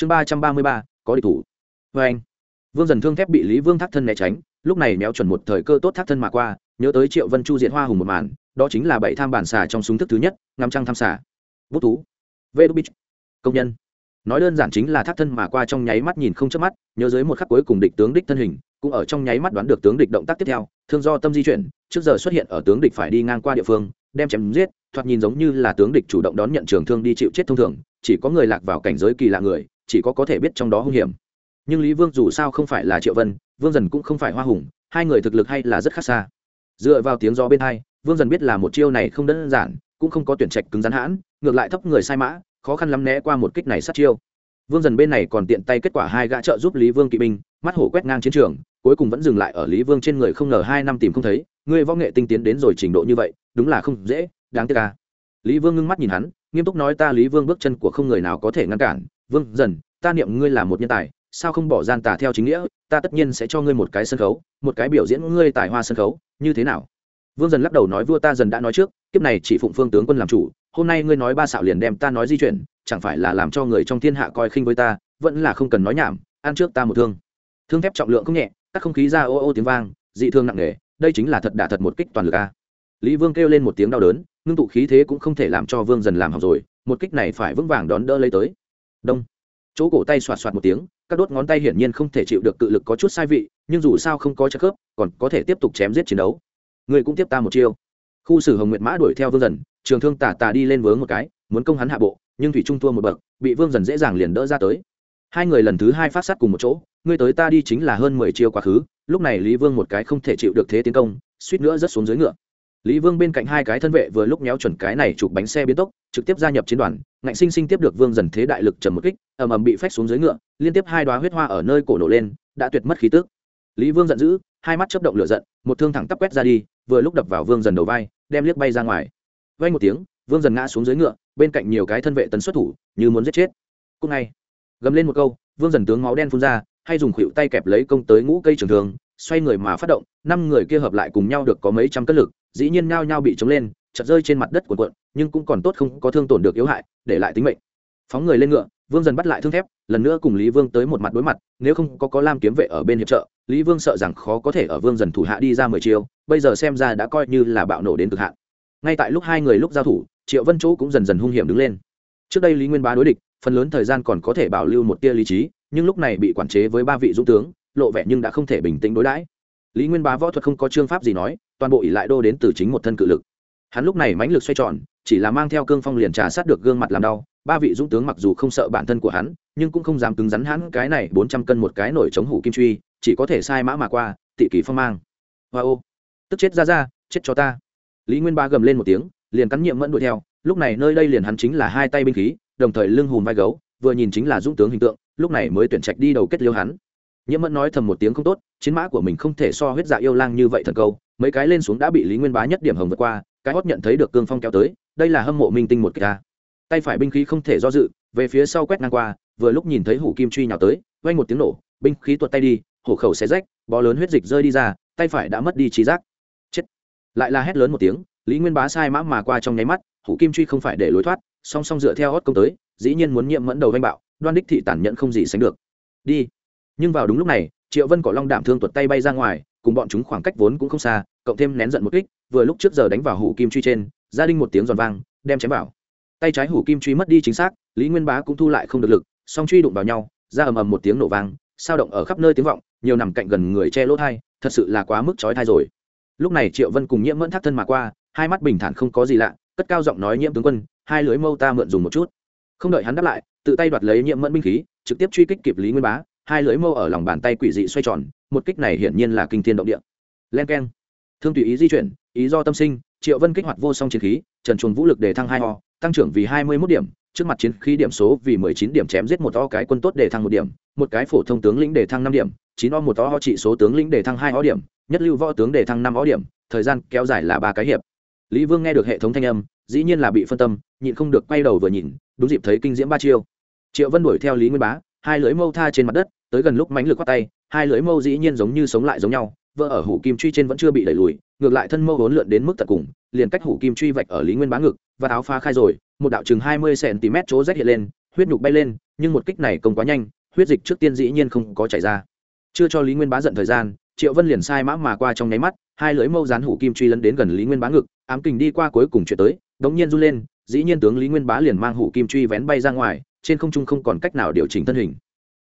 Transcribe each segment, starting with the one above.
chương ba trăm ba mươi ba, có địch thủ. Vê anh, vương dần thương thép bị lý vương thác thân né tránh, lúc này méo chuẩn một thời cơ tốt thác thân mà qua, nhớ tới triệu vân chu diệt hoa hùng một màn, đó chính là bảy tham bản xà trong súng thức thứ nhất, ngắm trăng tham xà. Bút thú. Vê đu bích công nhân. Nói đơn giản chính là thác thân mà qua trong nháy mắt nhìn không chớp mắt, nhớ dưới một khắc cuối cùng địch tướng đích thân hình, cũng ở trong nháy mắt đoán được tướng địch động tác tiếp theo, thương do tâm di chuyển, trước giờ xuất hiện ở tướng địch phải đi ngang qua địa phương, đem chém giết, thoạt nhìn giống như là tướng địch chủ động đón nhận trường thương đi chịu chết thông thường, chỉ có người lạc vào cảnh giới kỳ lạ người chỉ có có thể biết trong đó hung hiểm. Nhưng lý vương dù sao không phải là triệu vân, vương dần cũng không phải hoa hùng, hai người thực lực hay là rất khác xa. Dựa vào tiếng gió bên hai, vương dần biết là một chiêu này không đơn giản, cũng không có tuyển trạch cứng rắn hãn, ngược lại thấp người sai mã, khó khăn lắm né qua một kích này sát chiêu. Vương dần bên này còn tiện tay kết quả hai gã trợ giúp lý vương kỵ binh, mắt hổ quét ngang chiến trường, cuối cùng vẫn dừng lại ở lý vương trên người không ngờ hai năm tìm không thấy, người võ nghệ tinh tiến đến rồi trình độ như vậy, đúng là không dễ, đáng tiếc ca lý vương ngưng mắt nhìn hắn, nghiêm túc nói ta lý vương bước chân của không người nào có thể ngăn cản vương, dần, ta niệm ngươi là một nhân tài, sao không bỏ gian tà theo chính nghĩa, ta tất nhiên sẽ cho ngươi một cái sân khấu, một cái biểu diễn ngươi tài hoa sân khấu, như thế nào? Vương, dần lắc đầu nói vua ta dần đã nói trước, kiếp này chỉ phụng phương tướng quân làm chủ, hôm nay ngươi nói ba xạo liền đem ta nói di chuyển, chẳng phải là làm cho người trong thiên hạ coi khinh với ta, vẫn là không cần nói nhảm, ăn trước ta một thương. Thương thép trọng lượng không nhẹ, các không khí ra ô ô tiếng vang, dị thương nặng nề, đây chính là thật đả thật một kích toàn lực a. Lý vương kêu lên một tiếng đau đớn, ngưng tụ khí thế cũng không thể làm cho vương, dần làm học rồi, một kích này phải vững vàng đón đỡ lấy tới đông. Chỗ cổ tay xoạt xoạt một tiếng, các đốt ngón tay hiển nhiên không thể chịu được cự lực có chút sai vị, nhưng dù sao không có chất khớp, còn có thể tiếp tục chém giết chiến đấu. Người cũng tiếp ta một chiêu. Khu sử hồng nguyệt mã đuổi theo vương dần, trường thương tả tà đi lên vướng một cái, muốn công hắn hạ bộ, nhưng thủy trung thua một bậc, bị vương dần dễ dàng liền đỡ ra tới. Hai người lần thứ hai phát sát cùng một chỗ, ngươi tới ta đi chính là hơn mười chiêu quá khứ, lúc này lý vương một cái không thể chịu được thế tiến công, suýt nữa rất xuống dưới ngựa. Lý vương bên cạnh hai cái thân vệ vừa lúc méo chuẩn cái này chụp bánh xe biến tốc trực tiếp gia nhập chiến đoàn, ngạnh sinh sinh tiếp được vương dần thế đại lực trầm một kích, ầm ầm bị phách xuống dưới ngựa, liên tiếp hai đoá huyết hoa ở nơi cổ nổ lên, đã tuyệt mất khí tức. Lý vương giận dữ, hai mắt chấp động lửa giận, một thương thẳng tắp quét ra đi, vừa lúc đập vào vương dần đầu vai, đem liếc bay ra ngoài. Vay một tiếng, vương dần ngã xuống dưới ngựa, bên cạnh nhiều cái thân vệ tấn xuất thủ, như muốn giết chết. Cùng ngay, gầm lên một câu, vương dần tướng máu đen phun ra, hay dùng khuỷu tay kẹp lấy công tới ngũ cây trường thường xoay người mà phát động, năm người kia hợp lại cùng nhau được có mấy trăm cất lực, dĩ nhiên nhao nhao bị chống lên chật rơi trên mặt đất cuộn cuộn, nhưng cũng còn tốt không có thương tổn được yếu hại, để lại tính mệnh. Phóng người lên ngựa, vương dần bắt lại thương thép, lần nữa cùng lý vương tới một mặt đối mặt, nếu không có có lam kiếm vệ ở bên hiệp trợ, lý vương sợ rằng khó có thể ở vương dần thủ hạ đi ra mười chiêu, bây giờ xem ra đã coi như là bạo nổ đến cực hạn. Ngay tại lúc hai người lúc giao thủ, triệu vân chỗ cũng dần dần hung hiểm đứng lên. Trước đây lý nguyên bá đối địch, phần lớn thời gian còn có thể bảo lưu một tia lý trí, nhưng lúc này bị quản chế với ba vị dũng tướng, lộ vẻ nhưng đã không thể bình tĩnh đối đãi. Lý nguyên bá võ thuật không có chương pháp gì nói, toàn bộ ỷ lại đô đến từ chính một thân cự lực hắn lúc này mãnh lực xoay tròn, chỉ là mang theo cương phong liền trà sát được gương mặt làm đau. Ba vị dũng tướng mặc dù không sợ bản thân của hắn, nhưng cũng không dám cứng rắn hắn cái này bốn trăm cân một cái nổi chống hủ kim truy, chỉ có thể sai mã mà qua, tị kỳ phong mang. Hoa ô. Tức chết ra ra, chết cho ta. Lý nguyên ba gầm lên một tiếng, liền cắn nhiệm mẫn đuổi theo. Lúc này nơi đây liền hắn chính là hai tay binh khí, đồng thời lưng hùm vai gấu, vừa nhìn chính là dũng tướng hình tượng, lúc này mới tuyển trạch đi đầu kết liêu hắn. Nhiễm mẫn nói thầm một tiếng không tốt, chiến mã của mình không thể so huyết dạ yêu lang như vậy thần câu, mấy cái lên xuống đã bị lý nguyên bá nhất điểm hồng vượt qua cái hót nhận thấy được cương phong kéo tới, đây là hâm mộ minh tinh một kịch ca tay phải binh khí không thể do dự, về phía sau quét ngang qua, vừa lúc nhìn thấy hủ kim truy nhào tới, vang một tiếng nổ, binh khí tuột tay đi, hổ khẩu xé rách, bó lớn huyết dịch rơi đi ra, tay phải đã mất đi trí giác. Chết. Lại là hét lớn một tiếng, lý nguyên bá sai mã mà qua trong nháy mắt, hủ kim truy không phải để lối thoát, song song dựa theo hót công tới, dĩ nhiên muốn nhiệm mẫn đầu vanh bạo, đoan đích thị tản nhận không gì sánh được. Đi. Nhưng vào đúng lúc này, triệu vân cỏ long đảm thương tuột tay bay ra ngoài cùng bọn chúng khoảng cách vốn cũng không xa, cộng thêm nén giận một kích, vừa lúc trước giờ đánh vào hủ kim truy trên, gia đình một tiếng giòn vang, đem chém vào. Tay trái hủ kim truy mất đi chính xác, lý nguyên bá cũng thu lại không được lực, song truy đụng vào nhau, ra ầm ầm một tiếng nổ vang, sao động ở khắp nơi tiếng vọng, nhiều nằm cạnh gần người che lỗ thai, thật sự là quá mức trói thai rồi. Lúc này triệu vân cùng nhiễm mẫn thác thân mà qua, hai mắt bình thản không có gì lạ, cất cao giọng nói nhiễm tướng quân, hai lưới mâu ta mượn dùng một chút. Không đợi hắn đáp lại, tự tay đoạt lấy nhiễm mẫn binh khí, trực tiếp truy kích kịp lý nguyên bá, hai lưới mâu ở lòng bàn tay quỷ dị xoay tròn một kích này hiển nhiên là kinh thiên động địa. Len k e n thương tùy ý di chuyển, ý do tâm sinh, triệu vân kích hoạt vô song chiến khí, trần chuồn vũ lực để thăng hai ho tăng trưởng vì hai mươi mốt điểm, trước mặt chiến khí điểm số vì mười chín điểm chém giết một o cái quân tốt để thăng một điểm, một cái phổ thông tướng lĩnh để thăng năm điểm, chín o một o ho trị số tướng lĩnh để thăng hai o điểm, nhất lưu võ tướng để thăng năm o điểm, thời gian kéo dài là ba cái hiệp. Lý vương nghe được hệ thống thanh âm, dĩ nhiên là bị phân tâm, nhịn không được quay đầu vừa nhìn, đúng dịp thấy kinh diễm ba chiêu. Triệu vân đuổi theo lý nguyên bá, hai lưỡi mâu tha trên mặt đất tới gần lúc mánh lực quát tay, hai lưỡi mâu dĩ nhiên giống như sống lại giống nhau vợ ở hủ kim truy trên vẫn chưa bị đẩy lùi, ngược lại thân mâu vốn lượn đến mức tận cùng, liền cách hủ kim truy vạch ở lý nguyên bá ngực, và áo phá khai rồi, một đạo chừng hai mươi cm chỗ rách hiện lên, huyết nhục bay lên, nhưng một kích này công quá nhanh, huyết dịch trước tiên dĩ nhiên không có chảy ra. Chưa cho lý nguyên bá giận thời gian, triệu vân liền sai mã mà qua trong nháy mắt, hai lưỡi mâu gián hủ kim truy lấn đến gần lý nguyên bá ngực, ám kình đi qua cuối cùng chuyện tới, đống nhiên run lên, dĩ nhiên tướng lý nguyên bá liền mang hủ kim truy vén bay ra ngoài, trên không trung không còn cách nào điều chỉnh thân hình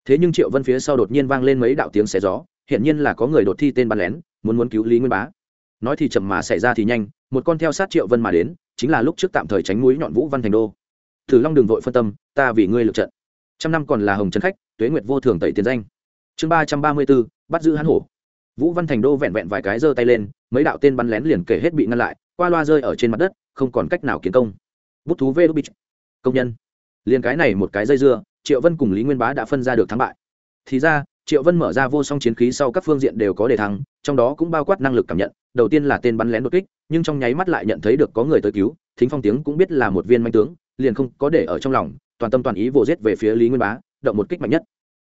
thế nhưng triệu vân phía sau đột nhiên vang lên mấy đạo tiếng xé gió hiện nhiên là có người đột thi tên bắn lén, muốn muốn cứu lý nguyên bá. Nói thì chậm mà xảy ra thì nhanh, một con theo sát triệu vân mà đến, chính là lúc trước tạm thời tránh núi nhọn vũ văn thành đô. Thử long đường vội phân tâm, ta vì ngươi lượt trận. Trăm năm còn là hồng trấn khách, tuế nguyệt vô thường tẩy tiền danh. Chương ba trăm ba mươi b ố bắt giữ hắn hổ. Vũ văn thành đô vẹn vẹn vài cái giơ tay lên, mấy đạo tên bắn lén liền kể hết bị ngăn lại, qua loa rơi ở trên mặt đất, không còn cách nào kiến công. Bút thú vê đô bích. Công nhân. Liền cái này một cái dây dưa triệu vân cùng lý nguyên bá đã phân ra được thắng bại thì ra triệu vân mở ra vô song chiến khí sau các phương diện đều có đề thắng trong đó cũng bao quát năng lực cảm nhận đầu tiên là tên bắn lén đột kích nhưng trong nháy mắt lại nhận thấy được có người tới cứu thính phong tiếng cũng biết là một viên manh tướng liền không có để ở trong lòng toàn tâm toàn ý vồ giết về phía lý nguyên bá động một kích mạnh nhất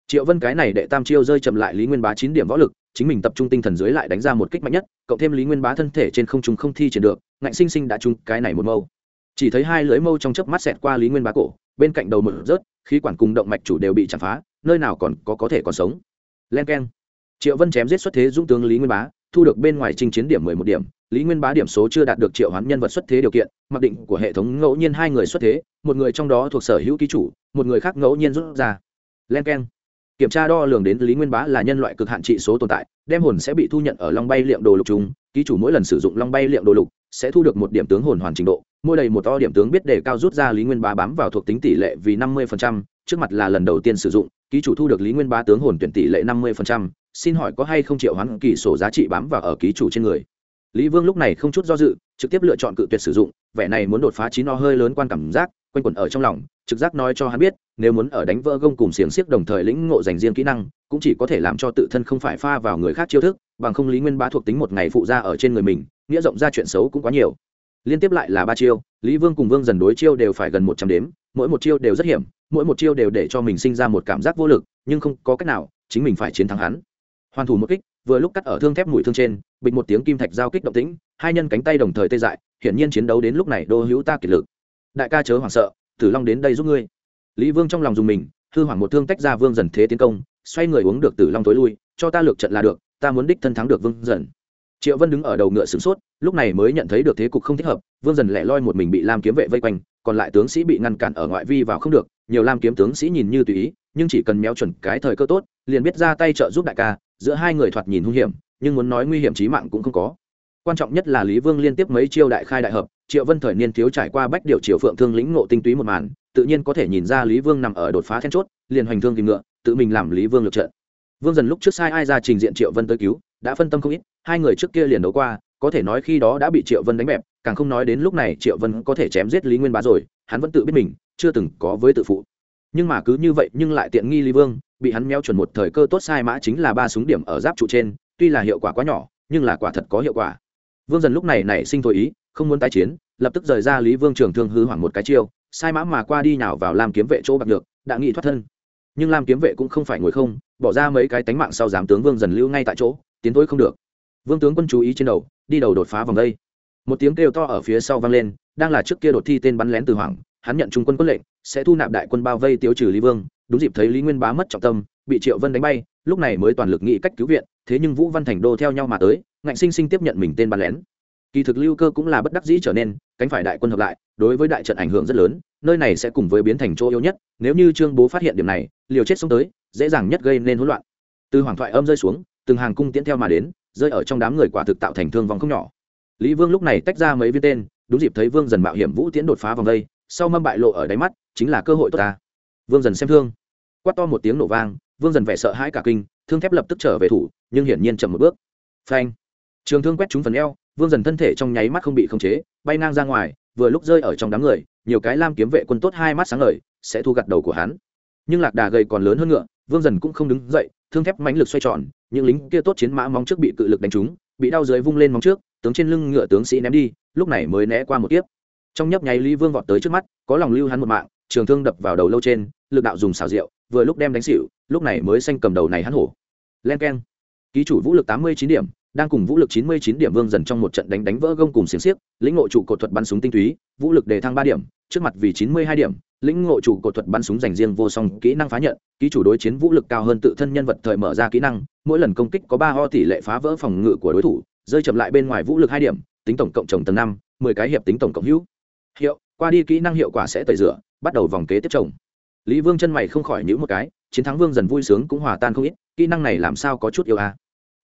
triệu vân cái này đệ tam chiêu rơi chậm lại lý nguyên bá chín điểm võ lực chính mình tập trung tinh thần dưới lại đánh ra một kích mạnh nhất cộng thêm lý nguyên bá thân thể trên không trung không thi triển được ngạnh sinh sinh đã trúng cái này một mâu chỉ thấy hai lưỡi mâu trong chớp mắt xẹt qua lý nguyên bá cổ bên cạnh đầu mở rớt khí quản cùng động mạch chủ đều bị chặt phá, nơi nào còn có có thể còn sống. Len k triệu vân chém giết xuất thế dũng tướng lý nguyên bá, thu được bên ngoài trình chiến điểm mười một điểm. Lý nguyên bá điểm số chưa đạt được triệu hoán nhân vật xuất thế điều kiện, mặc định của hệ thống ngẫu nhiên hai người xuất thế, một người trong đó thuộc sở hữu ký chủ, một người khác ngẫu nhiên rút ra. Len k kiểm tra đo lường đến lý nguyên bá là nhân loại cực hạn trị số tồn tại, đem hồn sẽ bị thu nhận ở long bay liệm đồ lục chúng. Ký chủ mỗi lần sử dụng long bay liệm đồ lục sẽ thu được một điểm tướng hồn hoàn trình độ. Mỗi đầy một to điểm tướng biết đề cao rút ra lý nguyên bá bám vào thuộc tính tỷ lệ vì năm mươi trước mặt là lần đầu tiên sử dụng, ký chủ thu được lý nguyên bá tướng hồn tuyển tỷ lệ năm mươi xin hỏi có hay không triệu hoán kỳ sổ giá trị bám vào ở ký chủ trên người? Lý vương lúc này không chút do dự, trực tiếp lựa chọn cự tuyệt sử dụng, vẻ này muốn đột phá chín o hơi lớn quan cảm giác quanh quẩn ở trong lòng, trực giác nói cho hắn biết, nếu muốn ở đánh vỡ gông cùng xiềng xiếc đồng thời lĩnh ngộ dành riêng kỹ năng, cũng chỉ có thể làm cho tự thân không phải pha vào người khác chiêu thức, bằng không lý nguyên bá thuộc tính một ngày phụ ra ở trên người mình, nghĩa rộng ra chuyện xấu cũng quá nhiều. Liên tiếp lại là ba chiêu, lý vương cùng vương dần đối chiêu đều phải gần một trăm đếm, mỗi một chiêu đều rất hiểm, mỗi một chiêu đều để cho mình sinh ra một cảm giác vô lực, nhưng không có cách nào, chính mình phải chiến thắng hắn. Hoàn thủ một kích, vừa lúc cắt ở thương thép mũi thương trên, bịch một tiếng kim thạch giao kích động tĩnh, hai nhân cánh tay đồng thời tê dại, hiển nhiên chiến đấu đến lúc này đô hữu ta kiệt lực đại ca chớ hoảng sợ, tử long đến đây giúp ngươi. Lý vương trong lòng dùng mình, hư hoảng một thương tách ra vương dần thế tiến công, xoay người uống được tử long tối lui, cho ta lược trận là được, ta muốn đích thân thắng được vương dần. Triệu vân đứng ở đầu ngựa sửng sốt, lúc này mới nhận thấy được thế cục không thích hợp, vương dần lẻ loi một mình bị lam kiếm vệ vây quanh, còn lại tướng sĩ bị ngăn cản ở ngoại vi vào không được, nhiều lam kiếm tướng sĩ nhìn như tùy ý, nhưng chỉ cần méo chuẩn cái thời cơ tốt, liền biết ra tay trợ giúp đại ca, giữa hai người thoạt nhìn hung hiểm, nhưng muốn nói nguy hiểm chí mạng cũng không có. Quan trọng nhất là lý vương liên tiếp mấy chiêu đại khai đại hợp triệu vân thời niên thiếu trải qua bách điều triều phượng thương lĩnh ngộ tinh túy một màn, tự nhiên có thể nhìn ra lý vương nằm ở đột phá then chốt, liền hoành thương tìm ngựa, tự mình làm lý vương lượt trận. Vương dần lúc trước sai ai ra trình diện triệu vân tới cứu, đã phân tâm không ít, hai người trước kia liền đấu qua, có thể nói khi đó đã bị triệu vân đánh bẹp, càng không nói đến lúc này triệu vân có thể chém giết lý nguyên bá rồi, hắn vẫn tự biết mình, chưa từng có với tự phụ. Nhưng mà cứ như vậy nhưng lại tiện nghi lý vương, bị hắn meo chuẩn một thời cơ tốt sai mã chính là ba súng điểm ở giáp trụ trên, tuy là hiệu quả quá nhỏ, nhưng là quả thật có hiệu quả. Vương dần lúc này nảy sinh thôi ý không muốn tái chiến, lập tức rời ra lý vương trường thương hư hoảng một cái chiêu, sai mã mà qua đi nào vào làm kiếm vệ chỗ bạc được đã nghị thoát thân. Nhưng làm kiếm vệ cũng không phải ngồi không, bỏ ra mấy cái tánh mạng sau giám tướng vương dần lưu ngay tại chỗ, tiến thối không được. Vương tướng quân chú ý trên đầu, đi đầu đột phá vòng đây. Một tiếng kêu to ở phía sau vang lên, đang là trước kia đột thi tên bắn lén từ hoàng hắn nhận trung quân quân lệnh, sẽ thu nạp đại quân bao vây tiêu trừ lý vương, đúng dịp thấy lý nguyên bá mất trọng tâm, bị triệu vân đánh bay, lúc này mới toàn lực nghĩ cách cứu viện, thế nhưng vũ văn thành đô theo nhau mà tới, ngạnh sinh sinh tiếp nhận mình tên bắn lén kỳ thực lưu cơ cũng là bất đắc dĩ trở nên, cánh phải đại quân hợp lại, đối với đại trận ảnh hưởng rất lớn, nơi này sẽ cùng với biến thành chỗ yếu nhất, nếu như trương bố phát hiện điểm này, liều chết xông tới, dễ dàng nhất gây nên hỗn loạn. Từ hoàng thoại âm rơi xuống, từng hàng cung tiễn theo mà đến, rơi ở trong đám người quả thực tạo thành thương vong không nhỏ. Lý vương lúc này tách ra mấy viên tên, đúng dịp thấy vương dần mạo hiểm vũ tiễn đột phá vòng đây, sau mâm bại lộ ở đáy mắt, chính là cơ hội tốt ta. Vương dần xem thương. Quát to một tiếng nổ vang, vương dần vẻ sợ hãi cả kinh, thương thép lập tức trở về thủ, nhưng hiển nhiên chậm một bước. Phanh. Trường thương quét trúng phần eo vương dần thân thể trong nháy mắt không bị khống chế, bay ngang ra ngoài, vừa lúc rơi ở trong đám người, nhiều cái lam kiếm vệ quân tốt hai mắt sáng ngời, sẽ thu gặt đầu của hắn. Nhưng lạc đà gầy còn lớn hơn ngựa, vương dần cũng không đứng dậy, thương thép mánh lực xoay tròn, những lính kia tốt chiến mã móng trước bị cự lực đánh trúng, bị đau dưới vung lên móng trước, tướng trên lưng ngựa tướng sĩ ném đi, lúc này mới né qua một tiếp trong nhấp nháy lý vương vọt tới trước mắt, có lòng lưu hắn một mạng, trường thương đập vào đầu lâu trên, lực đạo dùng xào rượu vừa lúc đem đánh xỉu, lúc này mới xanh cầm đầu này hắn hổ. Len keng. Ký chủ vũ lực tám mươi chín điểm đang cùng vũ lực chín mươi chín điểm vương dần trong một trận đánh đánh vỡ gông cùng xiềng xiếc, lĩnh ngộ trụ cột thuật bắn súng tinh túy, vũ lực đề thăng ba điểm, trước mặt vì chín mươi hai điểm, lĩnh ngộ chủ cột thuật bắn súng dành riêng vô song kỹ năng phá nhận, ký chủ đối chiến vũ lực cao hơn tự thân nhân vật thời mở ra kỹ năng, mỗi lần công kích có ba ho tỷ lệ phá vỡ phòng ngự của đối thủ, rơi chậm lại bên ngoài vũ lực hai điểm, tính tổng cộng trồng tầng năm, mười cái hiệp tính tổng cộng hữu hiệu, qua đi kỹ năng hiệu quả sẽ tẩy rửa, bắt đầu vòng kế tiếp trồng lý vương chân mày không khỏi nhữ một cái, chiến thắng vương dần vui sướng cũng hòa tan không ít, kỹ năng này làm sao có chút yêu a à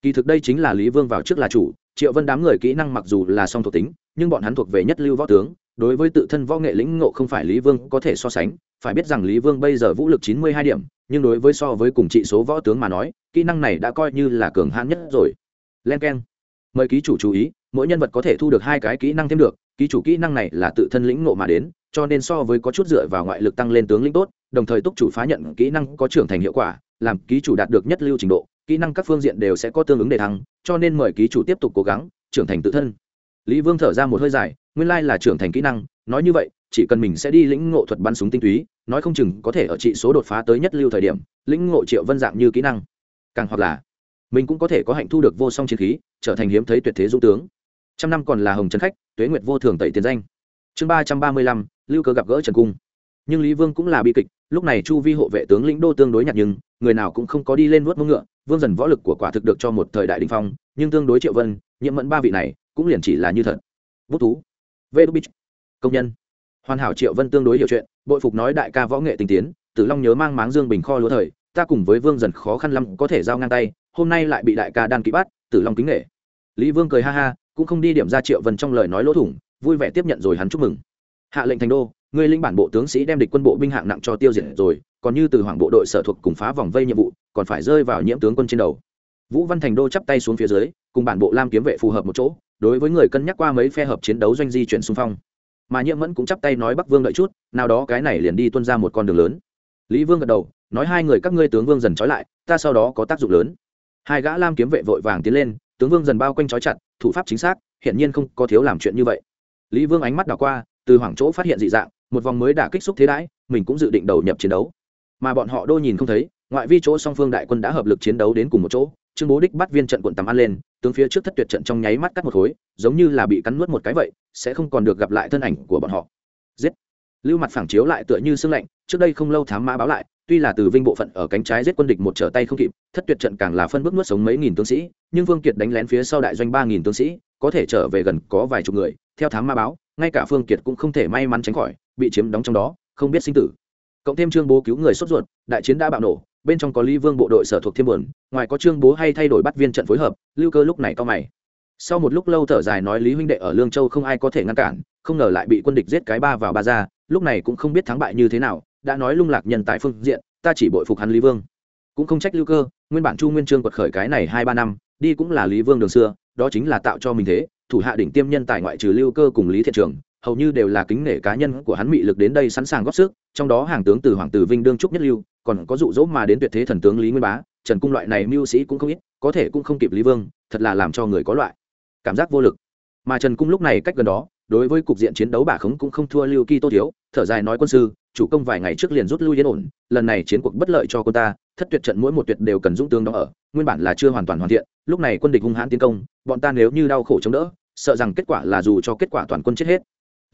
kỳ thực đây chính là lý vương vào trước là chủ, triệu vân đám người kỹ năng mặc dù là song thuộc tính, nhưng bọn hắn thuộc về nhất lưu võ tướng. Đối với tự thân võ nghệ lĩnh ngộ không phải lý vương có thể so sánh, phải biết rằng lý vương bây giờ vũ lực chín mươi hai điểm, nhưng đối với so với cùng trị số võ tướng mà nói, kỹ năng này đã coi như là cường hãn nhất rồi. Len k e n mời ký chủ chú ý, mỗi nhân vật có thể thu được hai cái kỹ năng thêm được, ký chủ kỹ năng này là tự thân lĩnh ngộ mà đến, cho nên so với có chút dựa vào ngoại lực tăng lên tướng lĩnh tốt, đồng thời túc chủ phá nhận kỹ năng có trưởng thành hiệu quả, làm ký chủ đạt được nhất lưu trình độ kỹ năng các phương diện đều sẽ có tương ứng đề thăng, cho nên mời ký chủ tiếp tục cố gắng, trưởng thành tự thân. Lý vương thở ra một hơi dài, nguyên lai là trưởng thành kỹ năng, nói như vậy, chỉ cần mình sẽ đi lĩnh ngộ thuật bắn súng tinh túy, nói không chừng có thể ở trị số đột phá tới nhất lưu thời điểm, lĩnh ngộ triệu vân dạng như kỹ năng. Càng hoặc là, mình cũng có thể có hạnh thu được vô song chiến khí, trở thành hiếm thấy tuyệt thế dũng tướng. Trăm năm còn là hồng chân khách, tuế nguyệt vô thường tẩy tiền danh. Chương ba trăm ba mươi lăm, lưu cơ gặp gỡ trần cung nhưng lý vương cũng là bi kịch lúc này chu vi hộ vệ tướng lĩnh đô tương đối nhạt nhưng người nào cũng không có đi lên vuốt mông ngựa vương dần võ lực của quả thực được cho một thời đại đình phong nhưng tương đối triệu vân nhiễm mẫn ba vị này cũng liền chỉ là như thật bút thú vê đúc công nhân hoàn hảo triệu vân tương đối hiểu chuyện bội phục nói đại ca võ nghệ tinh tiến tử long nhớ mang máng dương bình kho lúa thời ta cùng với vương dần khó khăn lắm có thể giao ngang tay hôm nay lại bị đại ca đan kỹ bắt tử long kính nghệ lý vương cười ha ha cũng không đi điểm ra triệu vân trong lời nói lỗ thủng vui vẻ tiếp nhận rồi hắn chúc mừng hạ lệnh thành đô người linh bản bộ tướng sĩ đem địch quân bộ binh hạng nặng cho tiêu diệt rồi, còn như từ hoàng bộ đội sở thuộc cùng phá vòng vây nhiệm vụ, còn phải rơi vào nhiễm tướng quân trên đầu. Vũ văn thành đô chắp tay xuống phía dưới, cùng bản bộ lam kiếm vệ phù hợp một chỗ, đối với người cân nhắc qua mấy phe hợp chiến đấu doanh di chuyển xung phong. Mà nhiễm mẫn cũng chắp tay nói bắc vương đợi chút, nào đó cái này liền đi tuân ra một con đường lớn. Lý vương gật đầu, nói hai người các ngươi tướng vương dần trói lại, ta sau đó có tác dụng lớn. Hai gã lam kiếm vệ vội vàng tiến lên, tướng vương dần bao quanh trói chặt, thủ pháp chính xác hiện nhiên không có thiếu làm chuyện như vậy. Lý vương ánh mắt đảo qua, từ hoảng chỗ phát hiện dị dạng một vòng mới đã kích xúc thế đãi, mình cũng dự định đầu nhập chiến đấu. Mà bọn họ đô nhìn không thấy, ngoại vi chỗ song phương đại quân đã hợp lực chiến đấu đến cùng một chỗ, trương bố đích bắt viên trận quận tầm ăn lên, tướng phía trước thất tuyệt trận trong nháy mắt cắt một khối, giống như là bị cắn nuốt một cái vậy, sẽ không còn được gặp lại thân ảnh của bọn họ. Giết! Lưu mặt phẳng chiếu lại tựa như sương lạnh, trước đây không lâu thám mã báo lại, tuy là từ vinh bộ phận ở cánh trái giết quân địch một trở tay không kịp, thất tuyệt trận càng là phân bước nuốt sống mấy nghìn tướng sĩ, nhưng vương kiệt đánh lén phía sau đại doanh ba nghìn tướng sĩ, có thể trở về gần có vài chục người, theo thám ma báo, ngay cả phương kiệt cũng không thể may mắn tránh khỏi bị chiếm đóng trong đó, không biết sinh tử. Cộng thêm trương bố cứu người sốt ruột, đại chiến đã bạo nổ, bên trong có lý vương bộ đội sở thuộc thiên buồn, ngoài có trương bố hay thay đổi bắt viên trận phối hợp, lưu cơ lúc này to mày. Sau một lúc lâu thở dài nói lý huynh đệ ở lương châu không ai có thể ngăn cản, không ngờ lại bị quân địch giết cái ba vào ba ra, lúc này cũng không biết thắng bại như thế nào, đã nói lung lạc nhân tại phương diện, ta chỉ bội phục hắn lý vương. Cũng không trách lưu cơ, nguyên bản chu nguyên trương quật khởi cái này hai ba năm, đi cũng là lý vương đường xưa, đó chính là tạo cho mình thế, thủ hạ đỉnh tiêm nhân tài ngoại trừ lưu cơ cùng lý thiện trường hầu như đều là kính nể cá nhân của hắn mị lực đến đây sẵn sàng góp sức, trong đó hàng tướng từ hoàng tử vinh đương trúc nhất lưu, còn có dụ dỗ mà đến tuyệt thế thần tướng lý nguyên bá, trần cung loại này mưu sĩ cũng không ít, có thể cũng không kịp lý vương, thật là làm cho người có loại cảm giác vô lực. Mà trần cung lúc này cách gần đó, đối với cục diện chiến đấu bà khống cũng không thua lưu kỳ tô thiếu, thở dài nói quân sư, chủ công vài ngày trước liền rút lui yên ổn, lần này chiến cuộc bất lợi cho cô ta, thất tuyệt trận mỗi một tuyệt đều cần dũng tướng đó ở, nguyên bản là chưa hoàn toàn hoàn thiện, lúc này quân địch hung hãn tiến công, bọn ta nếu như đau khổ chống đỡ, sợ rằng kết quả là dù cho kết quả toàn quân chết hết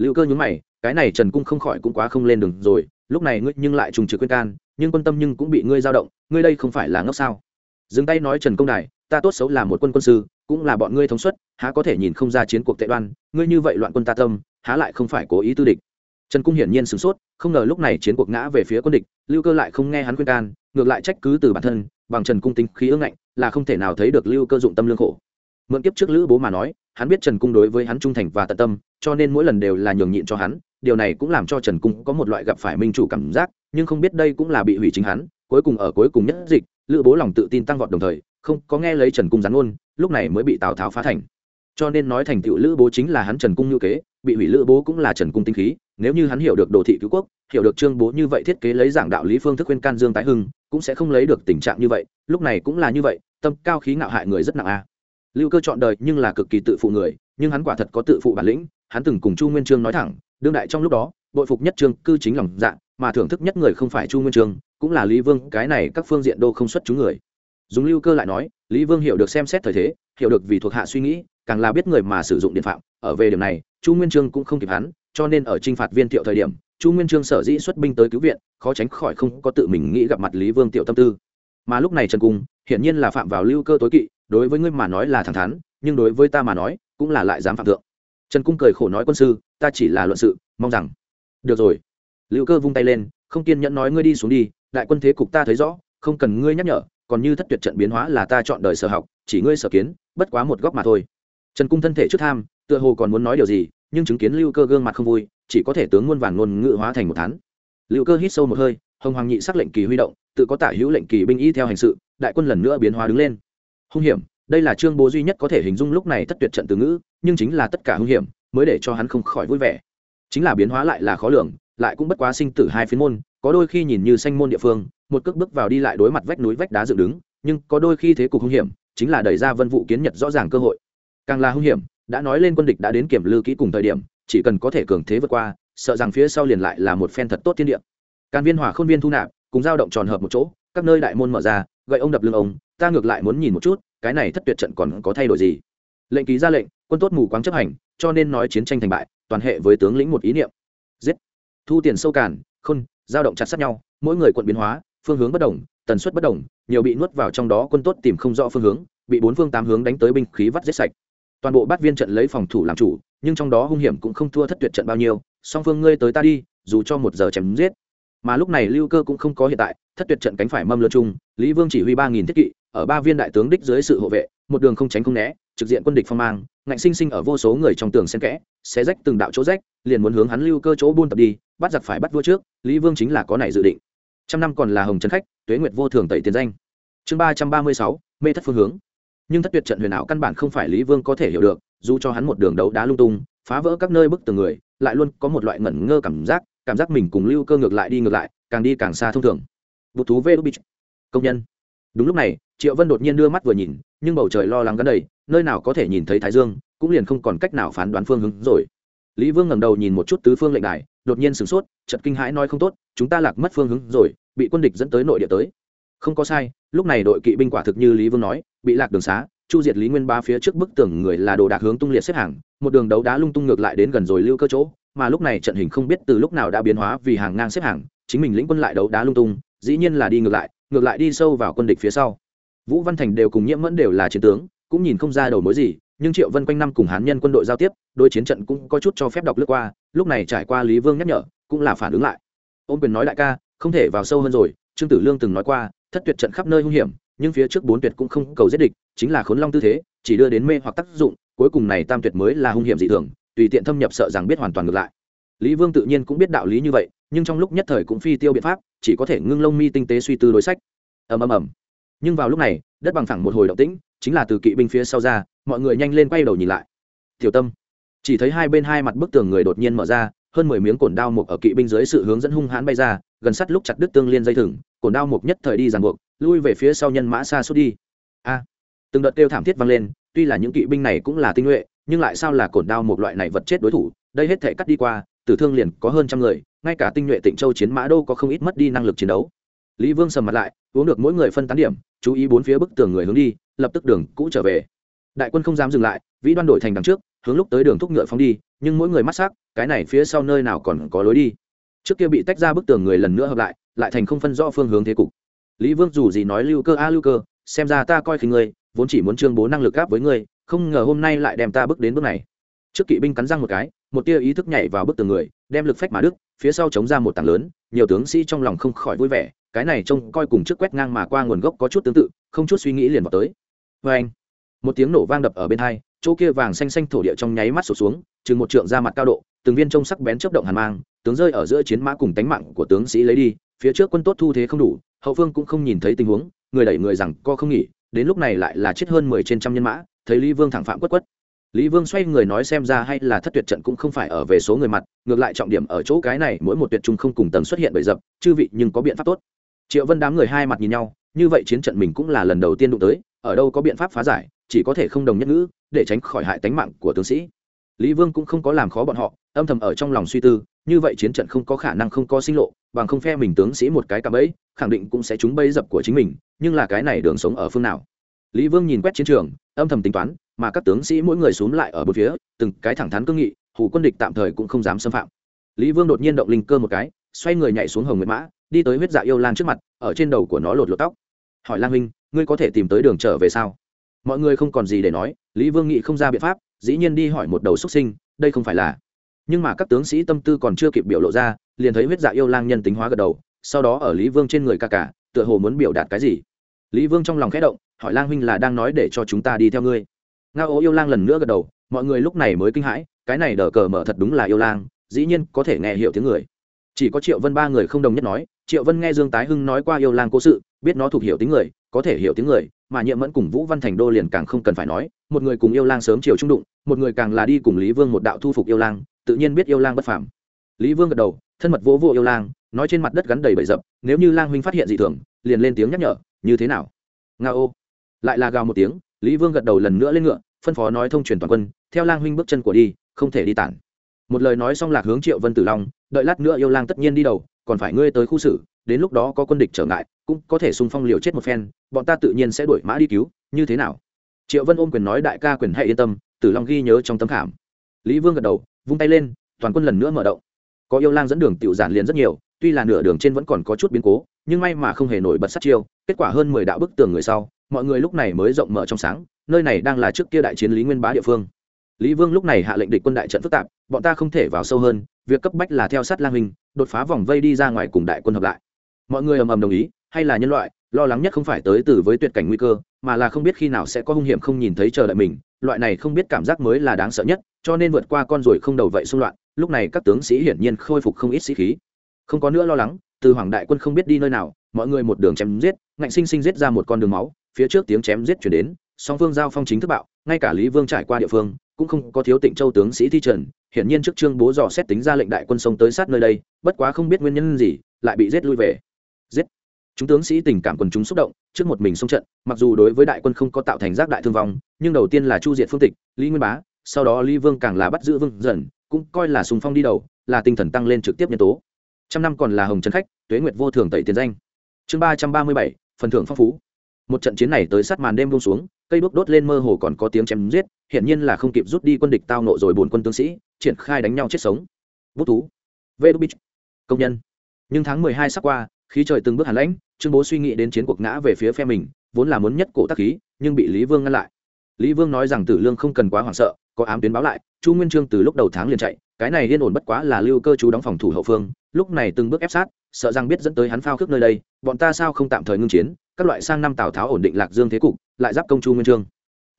lưu cơ nhún mày, cái này trần cung không khỏi cũng quá không lên đường rồi, lúc này ngươi nhưng lại trùng trừ khuyên can, nhưng quân tâm nhưng cũng bị ngươi dao động, ngươi đây không phải là ngốc sao? Dừng tay nói trần công đài, ta tốt xấu là một quân quân sư, cũng là bọn ngươi thống suất, há có thể nhìn không ra chiến cuộc tệ đoan, ngươi như vậy loạn quân ta tâm, há lại không phải cố ý tư địch? Trần cung hiển nhiên sửng sốt, không ngờ lúc này chiến cuộc ngã về phía quân địch, lưu cơ lại không nghe hắn khuyên can, ngược lại trách cứ từ bản thân, bằng trần cung tính khí ương ngạnh, là không thể nào thấy được lưu cơ dụng tâm lương khổ. Mượn kiếp trước lữ bố mà nói, hắn biết trần cung đối với hắn trung thành và tận tâm cho nên mỗi lần đều là nhường nhịn cho hắn, điều này cũng làm cho trần cung có một loại gặp phải minh chủ cảm giác, nhưng không biết đây cũng là bị hủy chính hắn, cuối cùng ở cuối cùng nhất dịch, lữ bố lòng tự tin tăng vọt đồng thời, không có nghe lấy trần cung gián ôn lúc này mới bị tào tháo phá thành. Cho nên nói thành tựu lữ bố chính là hắn trần cung như kế, bị hủy lữ bố cũng là trần cung tinh khí, nếu như hắn hiểu được đồ thị cứu quốc, hiểu được trương bố như vậy thiết kế lấy giảng đạo lý phương thức khuyên can dương tái hưng, cũng sẽ không lấy được tình trạng như vậy, lúc này cũng là như vậy, tâm cao khí ngạo hại người rất nặng a. Lưu cơ chọn đời nhưng là cực kỳ tự phụ người, nhưng hắn quả thật có tự phụ bản lĩnh hắn từng cùng chu nguyên trương nói thẳng, đương đại trong lúc đó, bội phục nhất trương, cư chính lòng dạ mà thưởng thức nhất người không phải chu nguyên trương, cũng là lý vương, cái này các phương diện đô không xuất chúng người. Dùng lưu cơ lại nói, lý vương hiểu được xem xét thời thế, hiểu được vì thuộc hạ suy nghĩ, càng là biết người mà sử dụng điện phạm, ở về điểm này, chu nguyên trương cũng không kịp hắn, cho nên ở t r i n h phạt viên thiệu thời điểm, chu nguyên trương sở dĩ xuất binh tới cứu viện, khó tránh khỏi không có tự mình nghĩ gặp mặt lý vương tiểu tâm tư. Mà lúc này trần cung, hiển nhiên là phạm vào lưu cơ tối kỵ, đối với ngươi mà nói là thẳng thắn, nhưng đối với ta mà nói, cũng là lại dám phạm thượng trần cung cười khổ nói quân sư, ta chỉ là luận sự, mong rằng. Được rồi. Lưu cơ vung tay lên, không kiên nhẫn nói ngươi đi xuống đi, đại quân thế cục ta thấy rõ, không cần ngươi nhắc nhở, còn như thất tuyệt trận biến hóa là ta chọn đời sở học, chỉ ngươi sở kiến, bất quá một góc mà thôi. Trần cung thân thể trước tham, tựa hồ còn muốn nói điều gì, nhưng chứng kiến lưu cơ gương mặt không vui, chỉ có thể tướng muôn vàn ngôn ngữ hóa thành một thán. Lưu cơ hít sâu một hơi, hồng hoàng nhị sắc lệnh kỳ huy động, tự có tả hữu lệnh kỳ binh y theo hành sự, đại quân lần nữa biến hóa đứng lên. Hung hiểm, đây là chương bố duy nhất có thể hình dung lúc này thất tuyệt trận từ ngữ nhưng chính là tất cả hung hiểm, mới để cho hắn không khỏi vui vẻ. Chính là biến hóa lại là khó lường, lại cũng bất quá sinh tử hai phiến môn, có đôi khi nhìn như xanh môn địa phương, một cước bước vào đi lại đối mặt vách núi vách đá dựng đứng, nhưng có đôi khi thế cục hung hiểm, chính là đẩy ra vân vụ kiến nhật rõ ràng cơ hội. Càng là hung hiểm, đã nói lên quân địch đã đến kiểm lư kỹ cùng thời điểm, chỉ cần có thể cường thế vượt qua, sợ rằng phía sau liền lại là một phen thật tốt thiên địa. Càn viên hỏa khôn viên thu nạp, cùng dao động tròn hợp một chỗ, các nơi đại môn mở ra, gậy ông đập lưng ông, ta ngược lại muốn nhìn một chút, cái này thất tuyệt trận còn có thay đổi gì? Lệnh ký ra lệnh quân tốt mù quáng chấp hành, cho nên nói chiến tranh thành bại, toàn hệ với tướng lĩnh một ý niệm. Giết. Thu tiền sâu càn, khôn dao động chặt sát nhau, mỗi người quận biến hóa, phương hướng bất đồng, tần suất bất đồng, nhiều bị nuốt vào trong đó quân tốt tìm không rõ phương hướng, bị bốn phương tám hướng đánh tới binh khí vắt giết sạch. Toàn bộ bát viên trận lấy phòng thủ làm chủ, nhưng trong đó hung hiểm cũng không thua thất tuyệt trận bao nhiêu, song phương ngươi tới ta đi, dù cho một giờ chém giết. Mà lúc này lưu cơ cũng không có hiện tại, thất tuyệt trận cánh phải mâm lớn chung, lý vương chỉ huy ba nghìn thiết kỵ, ở ba viên đại tướng đích dưới sự hộ vệ, một đường không tránh không né trực diện quân địch phong mang, ngạnh sinh sinh ở vô số người trong tường xen kẽ, xé rách từng đạo chỗ rách, liền muốn hướng hắn lưu cơ chỗ buôn tập đi, bắt giặc phải bắt vua trước, lý vương chính là có này dự định. Trăm năm còn là hồng trấn khách, tuế nguyệt vô thường tẩy tiền danh. Chương ba trăm ba mươi sáu, mê thất phương hướng. Nhưng thất tuyệt trận huyền ảo căn bản không phải lý vương có thể hiểu được, dù cho hắn một đường đấu đá lung tung, phá vỡ các nơi bức tường người, lại luôn có một loại ngẩn ngơ cảm giác cảm giác mình cùng lưu cơ ngược lại đi ngược lại, càng đi càng xa thông thường. Bụt thú vê đô bích, công nhân. Đúng lúc này, triệu vân đột nhiên đưa mắt vừa nhìn, nhưng bầu trời lo lắng gắn đầy nơi nào có thể nhìn thấy thái dương, cũng liền không còn cách nào phán đoán phương hướng rồi. Lý vương ngẩng đầu nhìn một chút tứ phương lệnh đài, đột nhiên sửng sốt chật kinh hãi nói không tốt, chúng ta lạc mất phương hướng rồi, bị quân địch dẫn tới nội địa tới. Không có sai, lúc này đội kỵ binh quả thực như lý vương nói, bị lạc đường xá, chu diệt lý nguyên ba phía trước bức tường người là đồ đạc hướng tung liệt xếp hàng, một đường đấu đá lung tung ngược lại đến gần rồi lưu cơ chỗ, mà lúc này trận hình không biết từ lúc nào đã biến hóa vì hàng ngang xếp hàng, chính mình lĩnh quân lại đấu đá lung tung, dĩ nhiên là đi ngược lại ngược lại đi sâu vào quân địch phía sau. Vũ văn thành đều cùng nhiễm mẫn đều là chiến tướng cũng nhìn không ra đầu mối gì, nhưng triệu vân quanh năm cùng hán nhân quân đội giao tiếp đôi chiến trận cũng có chút cho phép đọc lướt qua, lúc này trải qua lý vương nhắc nhở, cũng là phản ứng lại. Ôm quyền nói đại ca, không thể vào sâu hơn rồi, trương tử lương từng nói qua, thất tuyệt trận khắp nơi hung hiểm, nhưng phía trước bốn tuyệt cũng không cầu giết địch, chính là khốn long tư thế, chỉ đưa đến mê hoặc tác dụng, cuối cùng này tam tuyệt mới là hung hiểm dị thường, tùy tiện thâm nhập sợ rằng biết hoàn toàn ngược lại. Lý vương tự nhiên cũng biết đạo lý như vậy, nhưng trong lúc nhất thời cũng phi tiêu biện pháp, chỉ có thể ngưng lông mi tinh tế suy tư đối sách. Ầm ầm ầm. Nhưng vào lúc này đất bằng phẳng một hồi động tĩnh, chính là từ kỵ binh phía sau ra, mọi người nhanh lên quay đầu nhìn lại. Tiểu tâm, chỉ thấy hai bên hai mặt bức tường người đột nhiên mở ra, hơn mười miếng cổn đao mục ở kỵ binh dưới sự hướng dẫn hung hãn bay ra, gần sát lúc chặt đứt tương liên dây thừng, cổn đao mục nhất thời đi ràng buộc, lui về phía sau nhân mã xa suốt đi. A, từng đợt kêu thảm thiết vang lên, tuy là những kỵ binh này cũng là tinh nhuệ, nhưng lại sao là cổn đao một loại này vật chết đối thủ, đây hết thể cắt đi qua, tử thương liền có hơn trăm người, ngay cả tinh nhuệ tịnh châu chiến mã đô có không ít mất đi năng lực chiến đấu lý vương sầm mặt lại, uống được mỗi người phân tán điểm, chú ý bốn phía bức tường người hướng đi, lập tức đường cũ trở về. Đại quân không dám dừng lại, vĩ đoan đổi thành đằng trước, hướng lúc tới đường thúc ngựa phóng đi, nhưng mỗi người mắt s cái này phía sau nơi nào còn có lối đi. Trước kia bị tách ra bức tường người lần nữa hợp lại lại thành không phân rõ phương hướng thế cục. Lý vương dù gì nói lưu cơ a lưu cơ, xem ra ta coi khi ngươi, vốn chỉ muốn trương bố năng lực gáp với ngươi, không ngờ hôm nay lại đem ta bước đến bước này. Trước kỵ binh cắn răng một cái một tia ý thức nhảy vào bức tường người, đem lực phách mà đức phía sau chống ra một tảng lớn, nhiều tướng sĩ trong lòng không khỏi vui vẻ, cái này trông coi cùng trước quét ngang mà qua nguồn gốc có chút tương tự, không chút suy nghĩ liền vào tới. Vê anh, một tiếng nổ vang đập ở bên hai, chỗ kia vàng xanh xanh thổ địa trong nháy mắt sụt xuống, chừng một trượng ra mặt cao độ, từng viên trông sắc bén chớp động hàn mang, tướng rơi ở giữa chiến mã cùng tánh mạng của tướng sĩ lấy đi, phía trước quân tốt thu thế không đủ, hậu phương cũng không nhìn thấy tình huống, người đẩy người rằng co không nghỉ, đến lúc này lại là chết hơn mười trên trăm nhân mã, thấy lý vương thẳng phạm quất quất lý vương xoay người nói xem ra hay là thất tuyệt trận cũng không phải ở về số người mặt, ngược lại trọng điểm ở chỗ cái này, mỗi một tuyệt trung không cùng tầng xuất hiện bởi dập, chư vị nhưng có biện pháp tốt. Triệu vân đám người hai mặt nhìn nhau, như vậy chiến trận mình cũng là lần đầu tiên đụng tới, ở đâu có biện pháp phá giải, chỉ có thể không đồng nhất ngữ, để tránh khỏi hại tánh mạng của tướng sĩ. Lý vương cũng không có làm khó bọn họ, âm thầm ở trong lòng suy tư, như vậy chiến trận không có khả năng không có sinh lộ, bằng không phe mình tướng sĩ một cái cạm bẫy, khẳng định cũng sẽ trúng bẫy dập của chính mình, nhưng là cái này đường sống ở phương nào? Lý vương nhìn quét chiến trường âm thầm tính toán, mà các tướng sĩ mỗi người xuống lại ở một phía, từng cái thẳng thắn cương nghị, hủ quân địch tạm thời cũng không dám xâm phạm. Lý vương đột nhiên động linh cơ một cái, xoay người nhảy xuống hồng nguyệt mã, đi tới huyết dạ yêu lang trước mặt, ở trên đầu của nó lột lột tóc. Hỏi lang huynh ngươi có thể tìm tới đường trở về sao? Mọi người không còn gì để nói, lý vương nghĩ không ra biện pháp, dĩ nhiên đi hỏi một đầu xuất sinh, đây không phải là. Nhưng mà các tướng sĩ tâm tư còn chưa kịp biểu lộ ra, liền thấy huyết dạ yêu lang nhân tính hóa gật đầu, sau đó ở lý vương trên người ca cả tựa hồ muốn biểu đạt cái gì? Lý vương trong lòng khẽ động, hỏi lang huynh là đang nói để cho chúng ta đi theo ngươi. Nga ô yêu lang lần nữa gật đầu, mọi người lúc này mới kinh hãi, cái này đờ cờ mở thật đúng là yêu lang, dĩ nhiên có thể nghe hiểu tiếng người. Chỉ có triệu vân ba người không đồng nhất nói, triệu vân nghe dương tái hưng nói qua yêu lang cố sự, biết nó thuộc hiểu tiếng người, có thể hiểu tiếng người, mà nhiệm mẫn cùng vũ văn thành đô liền càng không cần phải nói, một người cùng yêu lang sớm chiều trung đụng, một người càng là đi cùng lý vương một đạo thu phục yêu lang, tự nhiên biết yêu lang bất phàm. Lý vương gật đầu, thân mật vỗ vô yêu lang, nói trên mặt đất gắn đầy bẫy dập, nếu như lang huynh phát hiện dị thường liền lên tiếng nhắc nhở, như thế nào? Nga ô lại là gào một tiếng, lý vương gật đầu lần nữa lên ngựa, phân phó nói thông truyền toàn quân, theo lang huynh bước chân của đi, không thể đi tản. Một lời nói xong lạc hướng triệu vân tử long, đợi lát nữa yêu lang tất nhiên đi đầu, còn phải ngươi tới khu xử, đến lúc đó có quân địch trở ngại, cũng có thể xung phong liều chết một phen, bọn ta tự nhiên sẽ đuổi mã đi cứu, như thế nào? Triệu vân ôm quyền nói, đại ca quyền hãy yên tâm, tử long ghi nhớ trong tấm khảm. Lý vương gật đầu, vung tay lên, toàn quân lần nữa mở động. Có yêu lang dẫn đường tiểu giản liền rất nhiều tuy là nửa đường trên vẫn còn có chút biến cố, nhưng may mà không hề nổi bật sát chiêu, kết quả hơn mười đạo bức tường người sau, mọi người lúc này mới rộng mở trong sáng, nơi này đang là trước kia đại chiến lý nguyên bá địa phương. Lý vương lúc này hạ lệnh địch quân đại trận phức tạp, bọn ta không thể vào sâu hơn, việc cấp bách là theo sát lang hình đột phá vòng vây đi ra ngoài cùng đại quân hợp lại. Mọi người ầm ầm đồng ý, hay là nhân loại, lo lắng nhất không phải tới từ với tuyệt cảnh nguy cơ, mà là không biết khi nào sẽ có hung hiểm không nhìn thấy chờ đợi mình, loại này không biết cảm giác mới là đáng sợ nhất, cho nên vượt qua con ruồi không đầu vậy xung loạn, lúc này các tướng sĩ hiển nhiên khôi phục không ít sĩ khí không có nữa lo lắng, từ hoàng đại quân không biết đi nơi nào, mọi người một đường chém giết, ngạnh sinh sinh giết ra một con đường máu, phía trước tiếng chém giết chuyển đến, song phương giao phong chính thức bạo, ngay cả lý vương trải qua địa phương, cũng không có thiếu tịnh châu tướng sĩ thi trần hiển nhiên trước trương bố dò xét tính ra lệnh đại quân sông tới sát nơi đây, bất quá không biết nguyên nhân gì, lại bị giết lui về. Giết! Chúng tướng sĩ tình cảm quần chúng xúc động, trước một mình xông trận, mặc dù đối với đại quân không có tạo thành giác đại thương vong, nhưng đầu tiên là chu diệt phương tịch, lý nguyên bá, sau đó lý vương càng là bắt giữ vương dần, cũng coi là sùng phong đi đầu, là tinh thần tăng lên trực tiếp nhân tố trăm năm còn là hồng trần khách, tuế nguyệt vô thường tẩy tiền danh. Chương ba trăm ba mươi bảy, phần thưởng phong phú. Một trận chiến này tới sát màn đêm buông xuống, cây đuốc đốt lên mơ hồ còn có tiếng chém giết, hiển nhiên là không kịp rút đi quân địch tao nộ rồi bổn quân tướng sĩ, triển khai đánh nhau chết sống. Bút thú vê đúc công nhân. Nhưng tháng mười hai sắp qua, khí trời từng bước hàn lãnh, trương bố suy nghĩ đến chiến cuộc ngã về phía phe mình, vốn là muốn nhất cổ tác khí, nhưng bị lý vương ngăn lại. Lý vương nói rằng tử lương không cần quá hoảng sợ, có ám tuyến báo lại, chu nguyên trương từ lúc đầu tháng liền chạy, cái này yên ổn bất quá là lưu cơ chú đóng phòng thủ hậu phương lúc này từng bước ép sát, sợ rằng biết dẫn tới hắn phao khước nơi đây, bọn ta sao không tạm thời ngưng chiến, các loại sang năm tào tháo ổn định lạc dương thế cục, lại giáp công chu nguyên trương.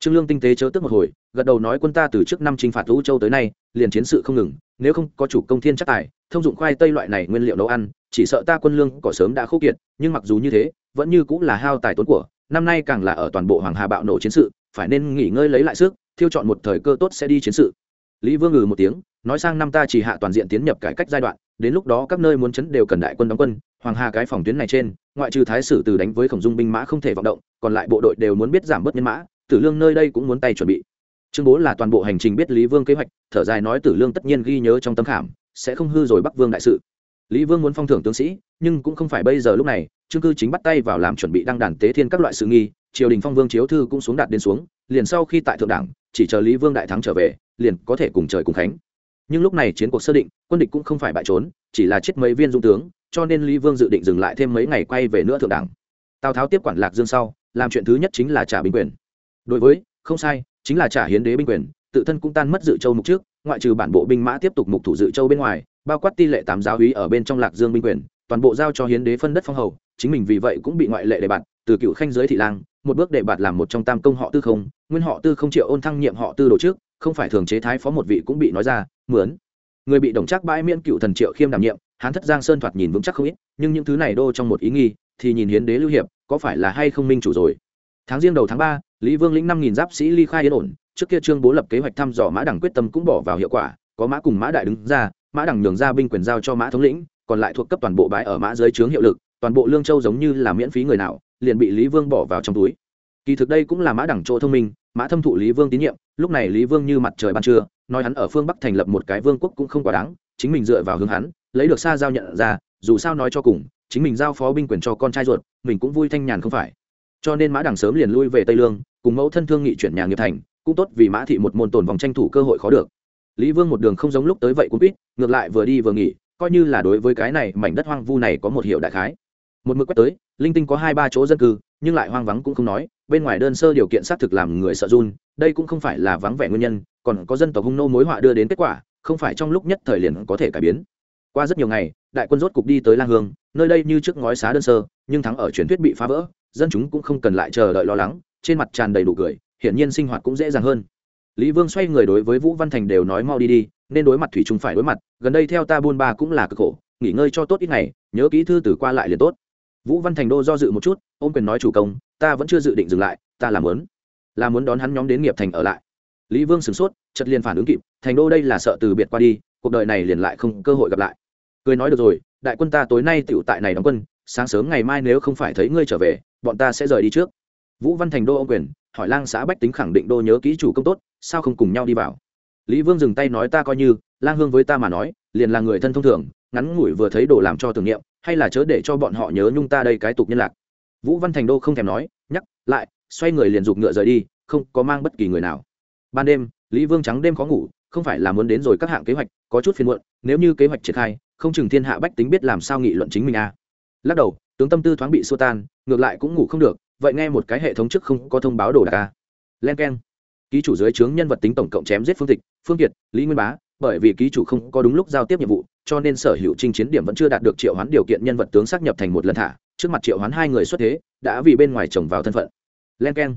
Trương lương tinh tế chớ tức một hồi, gật đầu nói quân ta từ trước năm chinh phạt lũ châu tới nay, liền chiến sự không ngừng, nếu không có chủ công thiên chắc tài, thông dụng khoai tây loại này nguyên liệu nấu ăn, chỉ sợ ta quân lương cỏ sớm đã khô kiệt, nhưng mặc dù như thế, vẫn như cũng là hao tài tốn của, năm nay càng là ở toàn bộ hoàng hà bạo nổ chiến sự, phải nên nghỉ ngơi lấy lại sức, thiêu chọn một thời cơ tốt sẽ đi chiến sự lý vương ngừ một tiếng, nói sang năm ta chỉ hạ toàn diện tiến nhập cải cách giai đoạn, đến lúc đó các nơi muốn chấn đều cần đại quân đóng quân, hoàng hà cái phòng tuyến này trên, ngoại trừ thái sử từ đánh với khổng dung binh mã không thể vọng động, còn lại bộ đội đều muốn biết giảm bớt nhân mã, tử lương nơi đây cũng muốn tay chuẩn bị. Chương bố là toàn bộ hành trình biết lý vương kế hoạch, thở dài nói tử lương tất nhiên ghi nhớ trong tâm khảm, sẽ không hư rồi bắc vương đại sự. Lý vương muốn phong thưởng tướng sĩ, nhưng cũng không phải bây giờ lúc này chương cư chính bắt tay vào làm chuẩn bị đăng đàn tế thiên các loại sự nghi, triều đình phong vương chiếu thư cũng xuống đạt đến xuống, liền sau khi tại thượng đảng, chỉ chờ lý vương đại thắng trở về liền có thể cùng trời cùng khánh. Nhưng lúc này chiến cuộc sơ định, quân địch cũng không phải bại trốn, chỉ là chết mấy viên dung tướng, cho nên lý vương dự định dừng lại thêm mấy ngày quay về nữa thượng đảng tào tháo tiếp quản lạc dương sau, làm chuyện thứ nhất chính là trả binh quyền. Đối với, không sai, chính là trả hiến đế binh quyền, tự thân cũng tan mất dự châu mục trước, ngoại trừ bản bộ binh mã tiếp tục mục thủ dự châu bên ngoài, bao quát ti lệ tám giáo húy ở bên trong lạc dương binh quyền, toàn bộ giao cho hiến đế phân đất phong hầu, chính mình vì vậy cũng bị ngoại lệ đề bạt, từ cựu khanh giới thị lang, một bước đề bạt làm một trong tam công họ tư không, nguyên họ tư không triệu ôn thăng nhiệm họ tư đồ trước không phải thường chế thái phó một vị cũng bị nói ra, mướn. Người bị đồng chắc bãi miễn cựu thần triệu khiêm đảm nhiệm, hán thất giang sơn thoạt nhìn vững chắc không ít, nhưng những thứ này đô trong một ý nghi, thì nhìn hiến đế lưu hiệp, có phải là hay không minh chủ rồi. Tháng riêng đầu tháng ba, lý vương lĩnh năm nghìn giáp sĩ ly khai yên ổn, trước kia trương bố lập kế hoạch thăm dò mã đẳng quyết tâm cũng bỏ vào hiệu quả, có mã cùng mã đại đứng ra, mã đẳng nhường ra binh quyền giao cho mã thống lĩnh, còn lại thuộc cấp toàn bộ bãi ở mã dưới trướng hiệu lực, toàn bộ lương châu giống như là miễn phí người nào, liền bị lý vương bỏ vào trong túi. Kỳ thực đây cũng là mã đẳng chỗ thông minh, mã thâm thụ lý vương tín nhiệm lúc này lý vương như mặt trời ban trưa, nói hắn ở phương bắc thành lập một cái vương quốc cũng không quá đáng, chính mình dựa vào hướng hắn, lấy được xa giao nhận ra, dù sao nói cho cùng, chính mình giao phó binh quyền cho con trai ruột, mình cũng vui thanh nhàn không phải. Cho nên mã đằng sớm liền lui về tây lương, cùng mẫu thân thương nghị chuyển nhà nghiệp thành, cũng tốt vì mã thị một môn tồn vòng tranh thủ cơ hội khó được. Lý vương một đường không giống lúc tới vậy cũng biết, ngược lại vừa đi vừa nghỉ, coi như là đối với cái này, mảnh đất hoang vu này có một hiệu đại khái. Một mực quét tới, linh tinh có hai ba chỗ dân cư, nhưng lại hoang vắng cũng không nói bên ngoài đơn sơ điều kiện xác thực làm người sợ run, đây cũng không phải là vắng vẻ nguyên nhân, còn có dân tộc hung nô mối họa đưa đến kết quả, không phải trong lúc nhất thời liền có thể cải biến. Qua rất nhiều ngày, đại quân rốt cục đi tới lang hương, nơi đây như trước ngói xá đơn sơ, nhưng thắng ở truyền thuyết bị phá vỡ, dân chúng cũng không cần lại chờ đợi lo lắng, trên mặt tràn đầy đủ cười, hiển nhiên sinh hoạt cũng dễ dàng hơn. Lý vương xoay người đối với vũ văn thành đều nói mau đi đi, nên đối mặt thủy trung phải đối mặt, gần đây theo ta buôn ba cũng là cực khổ, nghỉ ngơi cho tốt ít ngày, nhớ kỹ thư từ qua lại liền tốt. Vũ văn thành đô do dự một chút, ôm quyền nói chủ công ta vẫn chưa dự định dừng lại, ta làm muốn, là muốn đón hắn nhóm đến nghiệp thành ở lại. Lý vương sửng sốt chật liền phản ứng kịp, thành đô đây là sợ từ biệt qua đi, cuộc đời này liền lại không cơ hội gặp lại. Cười nói được rồi, đại quân ta tối nay tựu tại này đóng quân, sáng sớm ngày mai nếu không phải thấy ngươi trở về, bọn ta sẽ rời đi trước. Vũ văn thành đô ô quyền, hỏi lang xã bách tính khẳng định đô nhớ kỹ chủ công tốt, sao không cùng nhau đi vào? Lý vương dừng tay nói ta coi như, lang hương với ta mà nói, liền là người thân thông thường, ngắn ngủi vừa thấy đồ làm cho tưởng niệm, hay là chớ để cho bọn họ nhớ nhung ta đây cái tục nhân lạc. Vũ văn thành đô không thèm nói lại, xoay người liền giục ngựa rời đi, không có mang bất kỳ người nào. Ban đêm, lý vương trắng đêm khó ngủ, không phải là muốn đến rồi các hạng kế hoạch, có chút phiền muộn, nếu như kế hoạch triển khai, không chừng thiên hạ bách tính biết làm sao nghị luận chính mình à. lắc đầu, tướng tâm tư thoáng bị xua tan, ngược lại cũng ngủ không được, vậy nghe một cái hệ thống trước không có thông báo đồ đạc a len k e n ký chủ dưới trướng nhân vật tính tổng cộng chém giết phương tịch, phương kiệt, lý nguyên bá, bởi vì ký chủ không có đúng lúc giao tiếp nhiệm vụ, cho nên sở hữu trinh chiến điểm vẫn chưa đạt được triệu hoán điều kiện nhân vật tướng xác nhập thành một lần thả trước mặt triệu hoán hai người xuất thế, đã vì bên ngoài chồng vào thân phận. Len k e n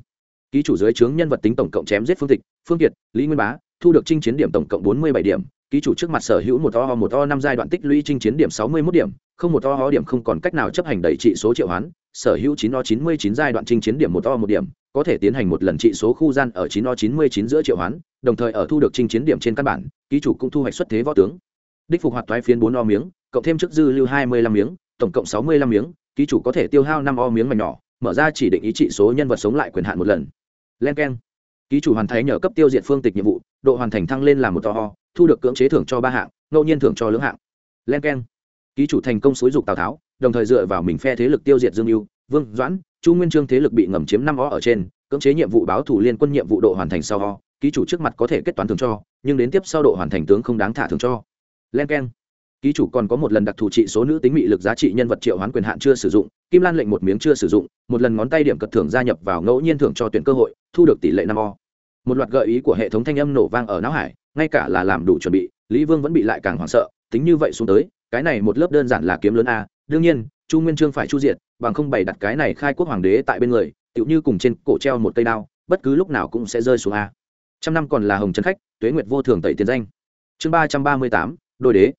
ký chủ dưới trướng nhân vật tính tổng cộng chém giết phương tịch, phương kiệt, lý nguyên bá, thu được trinh chiến điểm tổng cộng bốn mươi bảy điểm, ký chủ trước mặt sở hữu một o, một to năm giai đoạn tích lũy trinh chiến điểm sáu mươi mốt điểm, không một o điểm không còn cách nào chấp hành đẩy trị số triệu hoán, sở hữu chín o chín mươi chín giai đoạn trinh chiến điểm một to một điểm, có thể tiến hành một lần trị số khu gian ở chín o chín mươi chín giữa triệu hoán, đồng thời ở thu được trinh chiến điểm trên căn bản, ký chủ cũng thu hoạch xuất thế võ tướng. Đích phục hoạt thoái phiến bốn o miếng, cộng thêm chức dư lưu hai mươi lăm miếng, tổng cộng sáu mươi lăm miếng ký chủ có thể tiêu hao năm o miếng mảnh nhỏ, mở ra chỉ định ý trị số nhân vật sống lại quyền hạn một lần. Len k e n ký chủ hoàn thành nhờ cấp tiêu diệt phương tịch nhiệm vụ, độ hoàn thành thăng lên là một to ho, thu được cưỡng chế thưởng cho ba hạng, ngẫu nhiên thưởng cho lưỡng hạng. Len k e n ký chủ thành công xối dục tào tháo, đồng thời dựa vào mình phe thế lực tiêu diệt dương mưu vương doãn, chu nguyên trương thế lực bị ngầm chiếm năm o ở trên, cưỡng chế nhiệm vụ báo thủ liên quân nhiệm vụ độ hoàn thành sau ho ký chủ trước mặt có thể kết toán thường cho, nhưng đến tiếp sau độ hoàn thành tướng không đáng thả thường cho. Len k e n ký chủ còn có một lần đặc thù trị số nữ tính mị lực giá trị nhân vật triệu hoán quyền hạn chưa sử dụng, kim lan lệnh một miếng chưa sử dụng, một lần ngón tay điểm cật thưởng gia nhập vào ngẫu nhiên thưởng cho tuyển cơ hội, thu được tỷ lệ năm o. Một loạt gợi ý của hệ thống thanh âm nổ vang ở não hải, ngay cả là làm đủ chuẩn bị, lý vương vẫn bị lại càng hoảng sợ, tính như vậy xuống tới, cái này một lớp đơn giản là kiếm lớn a, đương nhiên, chu nguyên trương phải chu diệt, bằng không bày đặt cái này khai quốc hoàng đế tại bên người, tựu như cùng trên cổ treo một cây đao, bất cứ lúc nào cũng sẽ rơi xuống a. Trăm năm còn là hồng trấn khách, tuế nguyệt vô thường tẩy tiền danh. Chương ba trăm ba mươi tám, đôi đế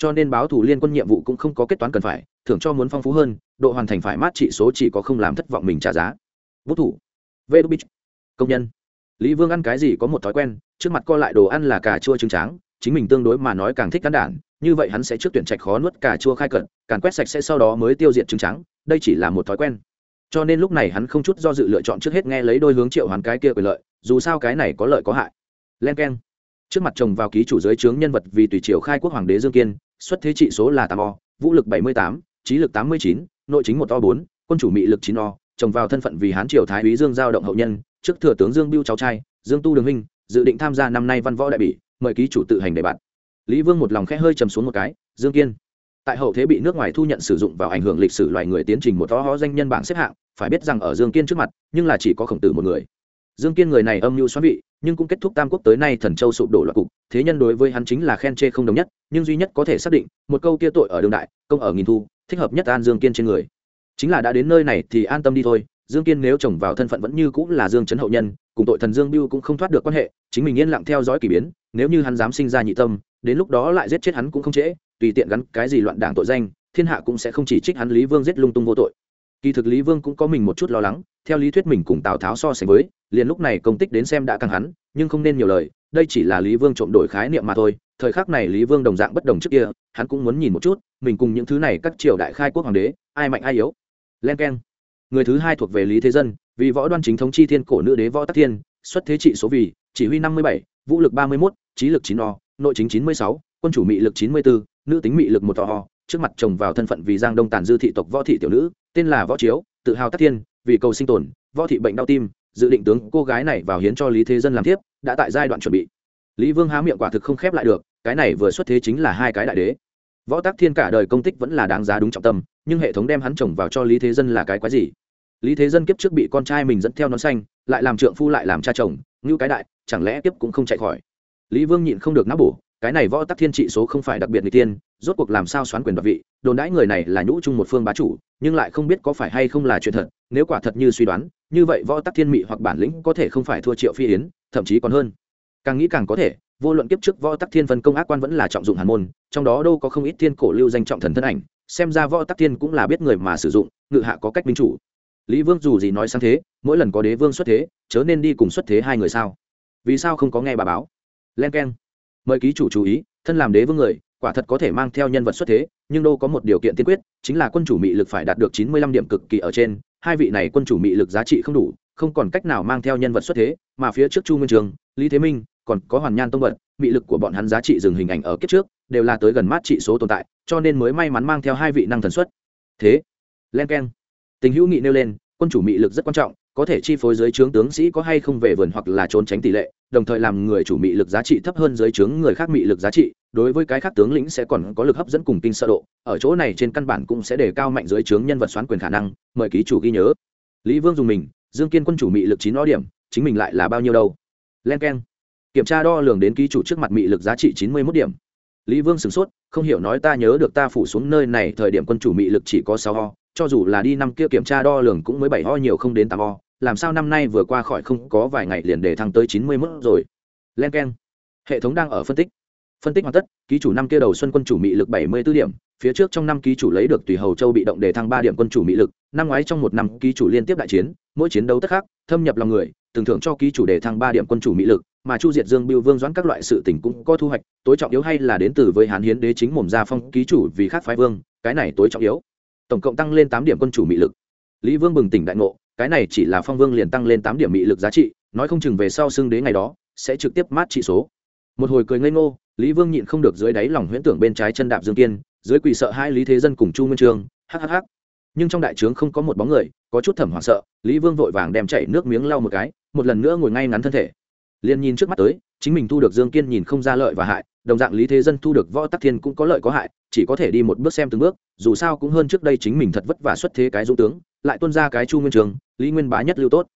cho nên báo thủ liên quân nhiệm vụ cũng không có kết toán cần phải, thưởng cho muốn phong phú hơn, độ hoàn thành phải mát trị số chỉ có không làm thất vọng mình trả giá. Vũ thủ. Vê đúc công nhân. Lý vương ăn cái gì có một thói quen, trước mặt co lại đồ ăn là cà chua trứng tráng, chính mình tương đối mà nói càng thích cán đản, như vậy hắn sẽ trước tuyển trạch khó nuốt cà chua khai cận, càn quét sạch sẽ sau đó mới tiêu diệt trứng trắng đây chỉ là một thói quen. Cho nên lúc này hắn không chút do dự lựa chọn trước hết nghe lấy đôi hướng triệu hoàn cái kia quyền lợi, dù sao cái này có lợi có hại. Len k e n trước mặt chồng vào ký chủ giới trướng nhân vật vì tùy triều khai quốc hoàng đế dương kiên, xuất thế trị số là tám o, vũ lực bảy mươi tám, trí lực tám mươi chín, nội chính một o bốn, quân chủ mị lực chín o chồng vào thân phận vì hán triều thái úy dương giao động hậu nhân, trước thừa tướng dương biêu cháu trai, dương tu đường huynh dự định tham gia năm nay văn võ đại bỉ, mời ký chủ tự hành đề bạt. Lý vương một lòng khẽ hơi chầm xuống một cái, dương kiên, tại hậu thế bị nước ngoài thu nhận sử dụng vào ảnh hưởng lịch sử loài người tiến trình một to ho danh nhân bảng xếp hạng, phải biết rằng ở dương kiên trước mặt, nhưng là chỉ có khổng tử một người. Dương kiên người này âm mưu xoắn vị nhưng cũng kết thúc tam quốc tới nay thần châu sụp đổ loạt cục, thế nhân đối với hắn chính là khen chê không đồng nhất, nhưng duy nhất có thể xác định, một câu kia tội ở đương đại, công ở nghìn thu, thích hợp nhất an dương kiên trên người. Chính là đã đến nơi này thì an tâm đi thôi, dương kiên nếu chồng vào thân phận vẫn như cũng là dương Trấn hậu nhân, cùng tội thần dương biêu cũng không thoát được quan hệ, chính mình yên lặng theo dõi k ỳ biến, nếu như hắn dám sinh ra nhị tâm, đến lúc đó lại giết chết hắn cũng không trễ, tùy tiện gắn cái gì loạn đảng tội danh, thiên hạ cũng sẽ không chỉ trích hắn lý vương giết lung tung vô tội kỳ thực lý vương cũng có mình một chút lo lắng, theo lý thuyết mình cùng tào tháo so sánh với, liền lúc này công tích đến xem đã càng hắn, nhưng không nên nhiều lời, đây chỉ là lý vương trộm đổi khái niệm mà thôi, thời khắc này lý vương đồng dạng bất đồng trước kia, hắn cũng muốn nhìn một chút, mình cùng những thứ này các triều đại khai quốc hoàng đế, ai mạnh ai yếu. Len k e n người thứ hai thuộc về lý thế dân, vì võ đoan chính thống chi thiên cổ nữ đế võ tắc thiên, xuất thế trị số vì, chỉ huy năm mươi bảy, vũ lực ba mươi một trí lực chín o, nội chính chín mươi sáu, quân chủ mị lực chín mươi bốn nữ tính mị lực một tò ho trước mặt chồng vào thân phận vì giang đông tàn dư thị tộc võ thị tiểu nữ, tên là võ chiếu, tự hào tắc thiên, vì cầu sinh tồn, võ thị bệnh đau tim, dự định tướng cô gái này vào hiến cho lý thế dân làm tiếp đã tại giai đoạn chuẩn bị. Lý vương há miệng quả thực không khép lại được, cái này vừa xuất thế chính là hai cái đại đế. Võ tắc thiên cả đời công tích vẫn là đáng giá đúng trọng tâm, nhưng hệ thống đem hắn chồng vào cho lý thế dân là cái quái gì? Lý thế dân kiếp trước bị con trai mình dẫn theo nón xanh, lại làm trượng phu lại làm cha chồng ngưu cái đại, chẳng lẽ kiếp cũng không chạy khỏi? Lý vương nhịn không được nắp bổ, cái này võ tắc thiên trị số không phải đặc biệt người tiên rốt cuộc làm sao xoán quyền đoạt vị, đồn đãi người này là nhũ chung một phương bá chủ, nhưng lại không biết có phải hay không là chuyện thật, nếu quả thật như suy đoán, như vậy võ tắc thiên mị hoặc bản lĩnh có thể không phải thua triệu phi yến, thậm chí còn hơn. Càng nghĩ càng có thể, vô luận kiếp trước võ tắc thiên phân công ác quan vẫn là trọng dụng hàn môn, trong đó đâu có không ít thiên cổ lưu danh trọng thần thân ảnh, xem ra võ tắc thiên cũng là biết người mà sử dụng, ngự hạ có cách minh chủ. Lý vương dù gì nói sang thế, mỗi lần có đế vương xuất thế, chớ nên đi cùng xuất thế hai người sao? Vì sao không có nghe bà báo? Len k e n mời ký chủ chú ý, thân làm đế vương người quả thật có thể mang theo nhân vật xuất thế, nhưng đâu có một điều kiện tiên quyết, chính là quân chủ mị lực phải đạt được chín mươi lăm điểm cực kỳ ở trên, hai vị này quân chủ mị lực giá trị không đủ, không còn cách nào mang theo nhân vật xuất thế, mà phía trước chu nguyên trường, lý thế minh, còn có hoàn nhan tông vật, mị lực của bọn hắn giá trị dừng hình ảnh ở kiếp trước, đều là tới gần mát trị số tồn tại, cho nên mới may mắn mang theo hai vị năng thần xuất. Thế, len k e n tình hữu nghị nêu lên, quân chủ mị lực rất quan trọng, có thể chi phối dưới trướng tướng sĩ có hay không về vườn hoặc là trốn tránh tỷ lệ đồng thời làm người chủ mị lực giá trị thấp hơn dưới trướng người khác mị lực giá trị, đối với cái khác tướng lĩnh sẽ còn có lực hấp dẫn cùng kinh sợ độ. Ở chỗ này trên căn bản cũng sẽ đề cao mạnh dưới trướng nhân vật xoán quyền khả năng, mời ký chủ ghi nhớ. Lý vương dùng mình, dương kiên quân chủ mị lực chín đo điểm, chính mình lại là bao nhiêu đâu? Len k e n kiểm tra đo lường đến ký chủ trước mặt mị lực giá trị chín mươi mốt điểm. Lý vương sửng sốt, không hiểu nói ta nhớ được ta phủ xuống nơi này, thời điểm quân chủ mị lực chỉ có sáu ho cho dù là đi năm kia kiểm tra đo lường cũng mới bảy ho nhiều không đến tám ho làm sao năm nay vừa qua khỏi không có vài ngày liền để thăng tới chín mươi mức rồi. Len k e n hệ thống đang ở phân tích. Phân tích hoàn tất, ký chủ năm kia đầu xuân quân chủ mị lực bảy mươi b ố điểm, phía trước trong năm ký chủ lấy được tùy hầu châu bị động để thăng ba điểm quân chủ mị lực, năm ngoái trong một năm ký chủ liên tiếp đại chiến, mỗi chiến đấu tất khác, thâm nhập lòng người tưởng thưởng cho ký chủ để thăng ba điểm quân chủ mị lực, mà chu diệt dương biêu vương doãn các loại sự tình cũng có thu hoạch, tối trọng yếu hay là đến từ với hán hiến đế chính mồm gia phong ký chủ vì khác phái vương, cái này tối trọng yếu. Tổng cộng tăng lên tám điểm quân chủ mị lực lý vương bừng tỉnh đại ngộ, cái này chỉ là phong vương liền tăng lên tám điểm mị lực giá trị, nói không chừng về sau xưng đế ngày đó, sẽ trực tiếp mát trị số. Một hồi cười ngây ngô, lý vương nhịn không được dưới đáy lòng huyễn tưởng bên trái chân đạp dương kiên, dưới quỳ sợ hai lý thế dân cùng chu nguyên trương hhh nhưng trong đại trướng không có một bóng người, có chút thẩm hoảng sợ, lý vương vội vàng đem chảy nước miếng lau một cái, một lần nữa ngồi ngay ngắn thân thể. Liền nhìn trước mắt tới, chính mình thu được dương kiên nhìn không ra lợi và hại, đồng dạng lý thế dân thu được võ tắc thiên cũng có lợi có hại, chỉ có thể đi một bước xem từng bước, dù sao cũng hơn trước đây chính mình thật vất vả xuất thế cái dũng tướng lại tuân ra cái chu nguyên trường, lý nguyên bá nhất lưu tốt.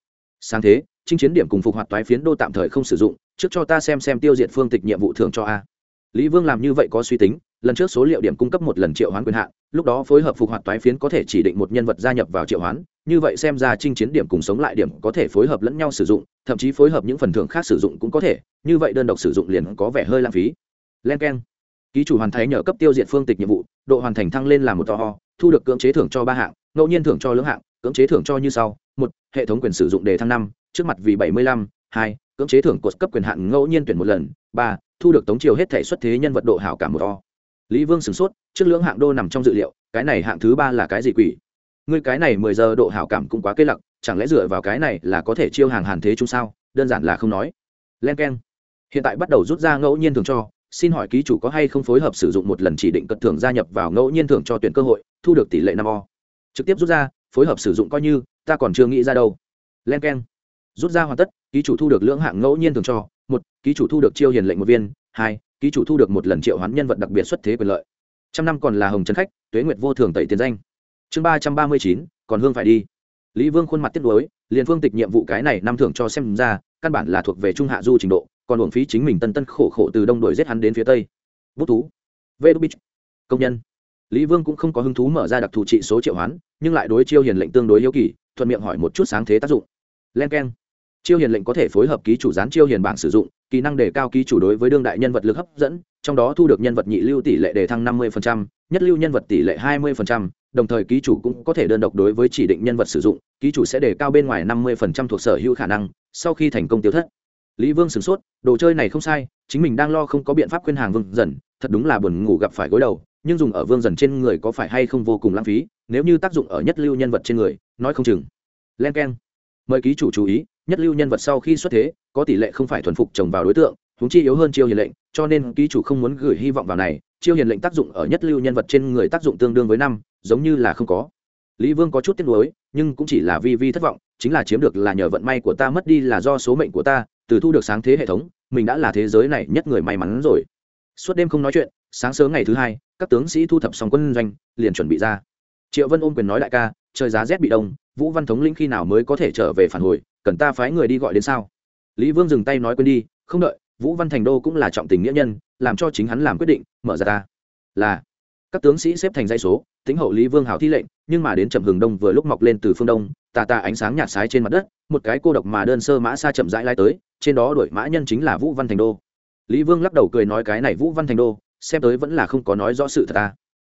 Sáng thế, chinh chiến điểm cùng phục hoạt toái phiến đô tạm thời không sử dụng, trước cho ta xem xem tiêu diệt phương tịch nhiệm vụ thường cho a. Lý vương làm như vậy có suy tính, lần trước số liệu điểm cung cấp một lần triệu hoán quyền hạn, lúc đó phối hợp phục hoạt toái phiến có thể chỉ định một nhân vật gia nhập vào triệu hoán, như vậy xem ra chinh chiến điểm cùng sống lại điểm có thể phối hợp lẫn nhau sử dụng, thậm chí phối hợp những phần thưởng khác sử dụng cũng có thể, như vậy đơn độc sử dụng liền có vẻ hơi lãng phí. Len k e n ký chủ hoàn thành nhờ cấp tiêu diệt phương tịch nhiệm vụ, độ hoàn thành thăng lên là một to ho thu được cưỡng chế thưởng cho ba hạng, ngẫu nhiên thưởng cho lưỡng hạng, cưỡng chế thưởng cho như sau. Một, hệ thống quyền sử dụng đề thăng năm, trước mặt vì bảy mươi lăm. Hai, cưỡng chế thưởng cột cấp quyền hạn ngẫu nhiên tuyển một lần. Ba, thu được tống triều hết thể xuất thế nhân vật độ hảo cảm một o. Lý vương sửng sốt, trước lưỡng hạng đô nằm trong dự liệu, cái này hạng thứ ba là cái gì quỷ? Ngươi cái này mười giờ độ hảo cảm cũng quá cây lặc, chẳng lẽ dựa vào cái này là có thể chiêu hàng hàn thế chung sao? Đơn giản là không nói. Len k e n hiện tại bắt đầu rút ra ngẫu nhiên thường cho xin hỏi ký chủ có hay không phối hợp sử dụng một lần chỉ định cất thưởng gia nhập vào ngẫu nhiên thưởng cho tuyển cơ hội, thu được tỷ lệ năm o? Trực tiếp rút ra, phối hợp sử dụng coi như, ta còn chưa nghĩ ra đâu. Len k e n rút ra hoàn tất, ký chủ thu được lưỡng hạng ngẫu nhiên thường cho, một, ký chủ thu được chiêu hiền lệnh một viên, hai, ký chủ thu được một lần triệu hoán nhân vật đặc biệt xuất thế quyền lợi. Trăm năm còn là hồng trấn khách, tuế nguyệt vô thường tẩy tiền danh. Chương ba trăm ba mươi chín, còn hương phải đi. Lý vương khuôn mặt tiếc nuối, liền phương tịch nhiệm vụ cái này năm thưởng cho xem ra, căn bản là thuộc về trung hạ du trình độ còn uổng phí chính mình tân tân khổ khổ từ đông đuổi giết hắn đến phía tây. Bút thú. Vê đô bích công nhân. Lý vương cũng không có hứng thú mở ra đặc thù trị số triệu hoán, nhưng lại đối chiêu hiền lệnh tương đối yêu kỳ, thuận miệng hỏi một chút sáng thế tác dụng. Len k e n chiêu hiền lệnh có thể phối hợp ký chủ gián chiêu hiền bảng sử dụng, kỹ năng đề cao ký chủ đối với đương đại nhân vật lực hấp dẫn, trong đó thu được nhân vật nhị lưu tỷ lệ đề thăng năm mươi nhất lưu nhân vật tỷ lệ hai mươi đồng thời ký chủ cũng có thể đơn độc đối với chỉ định nhân vật sử dụng, ký chủ sẽ đề cao bên ngoài năm mươi thuộc sở hữu khả năng, sau khi thành công tiêu thất lý vương sửng sốt, đồ chơi này không sai, chính mình đang lo không có biện pháp khuyên hàng vương dần, thật đúng là buồn ngủ gặp phải gối đầu, nhưng dùng ở vương dần trên người có phải hay không vô cùng lãng phí, nếu như tác dụng ở nhất lưu nhân vật trên người, nói không chừng. Len k e n mời ký chủ chú ý, nhất lưu nhân vật sau khi xuất thế, có tỷ lệ không phải thuần phục trồng vào đối tượng húng chi yếu hơn chiêu hiền lệnh, cho nên ký chủ không muốn gửi hy vọng vào này, chiêu hiền lệnh tác dụng ở nhất lưu nhân vật trên người tác dụng tương đương với năm, giống như là không có. Lý vương có chút tiếc nuối, nhưng cũng chỉ là vi vi thất vọng, chính là chiếm được là nhờ vận may của ta mất đi là do số mệnh của ta từ thu được sáng thế hệ thống, mình đã là thế giới này nhất người may mắn rồi. Suốt đêm không nói chuyện, sáng sớm ngày thứ hai, các tướng sĩ thu thập xong quân doanh, liền chuẩn bị ra. Triệu vân ôm quyền nói đại ca, trời giá rét bị đông, vũ văn thống lĩnh khi nào mới có thể trở về phản hồi, cần ta phái người đi gọi đến sao? Lý vương dừng tay nói quên đi, không đợi, vũ văn thành đô cũng là trọng tình nghĩa nhân, làm cho chính hắn làm quyết định, mở ra ta. Là, các tướng sĩ xếp thành dây số tính hậu lý vương hảo thi lệnh, nhưng mà đến chậm hừng đông vừa lúc mọc lên từ phương đông, tà tà ánh sáng nhạt sái trên mặt đất, một cái cô độc mà đơn sơ mã xa chậm rãi lai tới trên đó đuổi mã nhân chính là vũ văn thành đô. Lý vương lắc đầu cười nói cái này vũ văn thành đô, xem tới vẫn là không có nói rõ sự thật ta.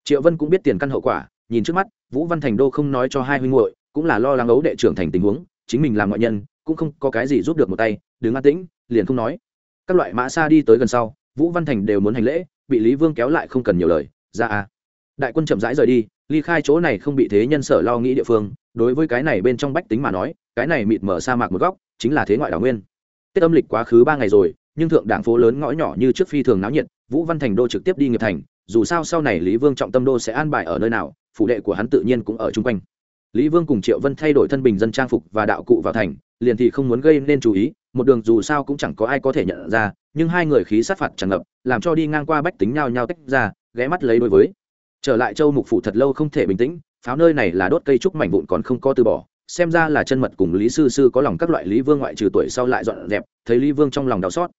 Triệu vân cũng biết tiền căn hậu quả, nhìn trước mắt, vũ văn thành đô không nói cho hai huynh hội cũng là lo lắng ấu đệ trưởng thành tình huống, chính mình làm ngoại nhân, cũng không có cái gì giúp được một tay, đứng an tĩnh, liền không nói. Các loại mã xa đi tới gần sau, vũ văn thành đều muốn hành lễ, bị lý vương kéo lại không cần nhiều lời, ra a đại quân chậm rãi rời đi, ly khai chỗ này không bị thế nhân sở lo nghĩ địa phương, đối với cái này bên trong bách tính mà nói, cái này mịt mở sa mạc một góc, chính là thế ngoại đảo nguyên tết âm lịch quá khứ ba ngày rồi, nhưng thượng đảng phố lớn ngõ nhỏ như trước phi thường náo nhiệt, vũ văn thành đô trực tiếp đi nghiệp thành, dù sao sau này lý vương trọng tâm đô sẽ an bài ở nơi nào, phủ đệ của hắn tự nhiên cũng ở chung quanh. Lý vương cùng triệu vân thay đổi thân bình dân trang phục và đạo cụ vào thành, liền thì không muốn gây nên chú ý, một đường dù sao cũng chẳng có ai có thể nhận ra, nhưng hai người khí sát phạt tràn ngập, làm cho đi ngang qua bách tính nhao nhao tách ra, ghé mắt lấy đối với. Trở lại châu mục phủ thật lâu không thể bình tĩnh, pháo nơi này là đốt cây trúc mảnh vụn còn không có từ bỏ xem ra là chân mật cùng lý sư sư có lòng các loại lý vương ngoại trừ tuổi sau lại dọn dẹp, thấy lý vương trong lòng đau xót.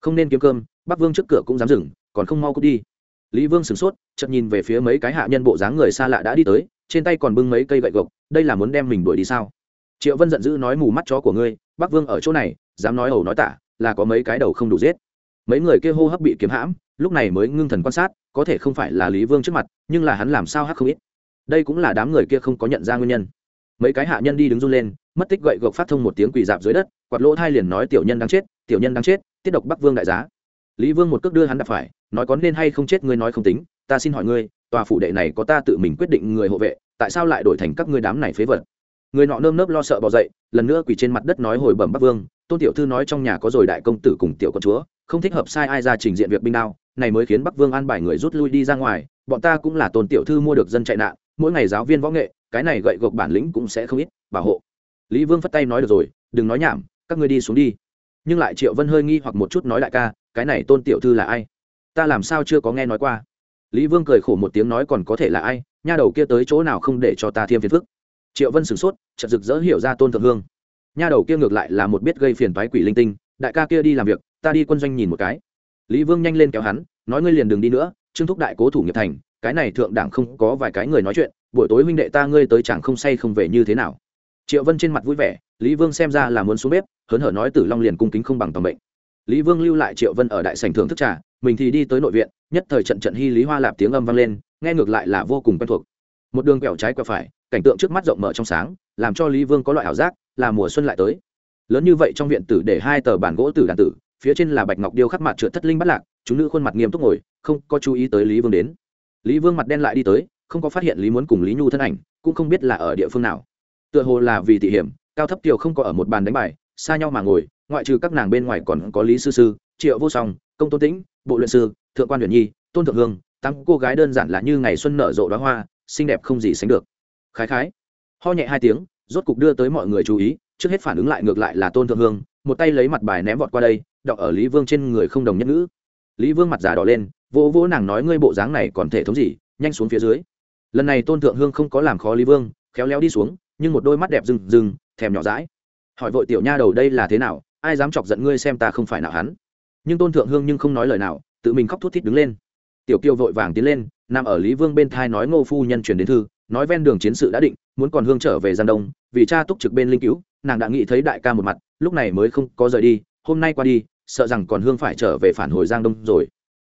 Không nên kiếm cơm, bắc vương trước cửa cũng dám dừng, còn không mau cút đi. Lý vương sửng sốt, chợt nhìn về phía mấy cái hạ nhân bộ dáng người xa lạ đã đi tới, trên tay còn bưng mấy cây gậy gộc, đây là muốn đem mình đuổi đi sao? Triệu vân giận dữ nói mù mắt chó của ngươi, bắc vương ở chỗ này, dám nói ẩu nói tả, là có mấy cái đầu không đủ giết. Mấy người kia hô hấp bị kiếm hãm, lúc này mới ngưng thần quan sát, có thể không phải là lý vương trước mặt, nhưng là hắn làm sao hắc không ít. Đây cũng là đám người kia không có nhận ra nguyên nhân mấy cái hạ nhân đi đứng run lên, mất tích gậy gộc phát thông một tiếng quỳ dạp dưới đất, quạt lỗ thai liền nói tiểu nhân đang chết, tiểu nhân đang chết, tiết độc bắc vương đại giá. Lý vương một cước đưa hắn đạp phải, nói có nên hay không chết ngươi nói không tính, ta xin hỏi ngươi, tòa phủ đệ này có ta tự mình quyết định người hộ vệ, tại sao lại đổi thành các ngươi đám này phế vật? Người nọ nơm nớp lo sợ bỏ dậy, lần nữa quỳ trên mặt đất nói hồi bẩm bắc vương, tôn tiểu thư nói trong nhà có rồi đại công tử cùng tiểu con chúa, không thích hợp sai ai ra trình diện việc binh đao, này mới khiến bắc vương an bài người rút lui đi ra ngoài, bọn ta cũng là tôn tiểu thư mua được dân chạy nạn, mỗi ngày giáo viên võ nghệ cái này gậy gộc bản lĩnh cũng sẽ không ít, bảo hộ. Lý vương phất tay nói được rồi, đừng nói nhảm, các ngươi đi xuống đi. Nhưng lại triệu vân hơi nghi hoặc một chút nói đại ca, cái này tôn tiểu thư là ai? Ta làm sao chưa có nghe nói qua? Lý vương cười khổ một tiếng nói, còn có thể là ai? Nha đầu kia tới chỗ nào không để cho ta thêm phiền phức? Triệu vân sửng sốt, chợt rực rỡ hiểu ra tôn thượng hương. Nha đầu kia ngược lại là một biết gây phiền toái quỷ linh tinh, đại ca kia đi làm việc, ta đi quân doanh nhìn một cái. Lý vương nhanh lên kéo hắn, nói, ngươi liền đừng đi nữa, trương thúc đại cố thủ nghiệp thành, cái này thượng đảng không có vài cái người nói chuyện buổi tối huynh đệ ta ngươi tới chẳng không say không về như thế nào. Triệu vân trên mặt vui vẻ, lý vương xem ra là muốn xuống bếp, hớn hở nói tử long liền cung kính không bằng tầm bệnh lý vương lưu lại triệu vân ở đại sành thưởng thức trà, mình thì đi tới nội viện, nhất thời trận trận hy lý hoa lạp tiếng âm vang lên, nghe ngược lại là vô cùng quen thuộc. Một đường quẹo trái quẹo phải, cảnh tượng trước mắt rộng mở trong sáng, làm cho lý vương có loại ảo giác, là mùa xuân lại tới. Lớn như vậy trong viện tử để hai tờ bản gỗ tử đàn tử, phía trên là bạch ngọc điêu khắc mặt trượt thất linh bắt lạc, chúng nữ khuôn mặt nghiêm túc ngồi, không có chú ý tới lý vương đến. Lý vương mặt đen lại đi tới không có phát hiện lý muốn cùng lý nhu thân ảnh, cũng không biết là ở địa phương nào. Tựa hồ là vì tỉ hiểm, cao thấp kiều không có ở một bàn đánh bài, xa nhau mà ngồi, ngoại trừ các nàng bên ngoài còn có lý sư sư, triệu vô song, công tôn tĩnh, bộ luyện sư, thượng quan huyền nhi, tôn thượng hương, tám cô gái đơn giản là như ngày xuân nở rộ đoá hoa, xinh đẹp không gì sánh được. Khái khái. Ho nhẹ hai tiếng, rốt cục đưa tới mọi người chú ý, trước hết phản ứng lại ngược lại là tôn thượng hương, một tay lấy mặt bài ném vọt qua đây, đọc ở lý vương trên người không đồng nhất ngữ. Lý vương mặt giả đỏ lên, vỗ vỗ nàng nói ngươi bộ dáng này còn thể thống gì, nhanh xuống phía dưới lần này tôn thượng hương không có làm khó lý vương, khéo léo đi xuống, nhưng một đôi mắt đẹp rừng rừng, thèm nhỏ rãi hỏi vội tiểu nha đầu đây là thế nào, ai dám chọc giận ngươi xem ta không phải nào hắn. Nhưng tôn thượng hương nhưng không nói lời nào, tự mình khóc thút thít đứng lên. Tiểu kiều vội vàng tiến lên, nằm ở lý vương bên thai nói ngô phu nhân truyền đến thư, nói ven đường chiến sự đã định, muốn còn hương trở về giang đông, vì cha túc trực bên linh cứu nàng đã nghĩ thấy đại ca một mặt, lúc này mới không có rời đi, hôm nay qua đi, sợ rằng còn hương phải trở về phản hồi giang đông rồi.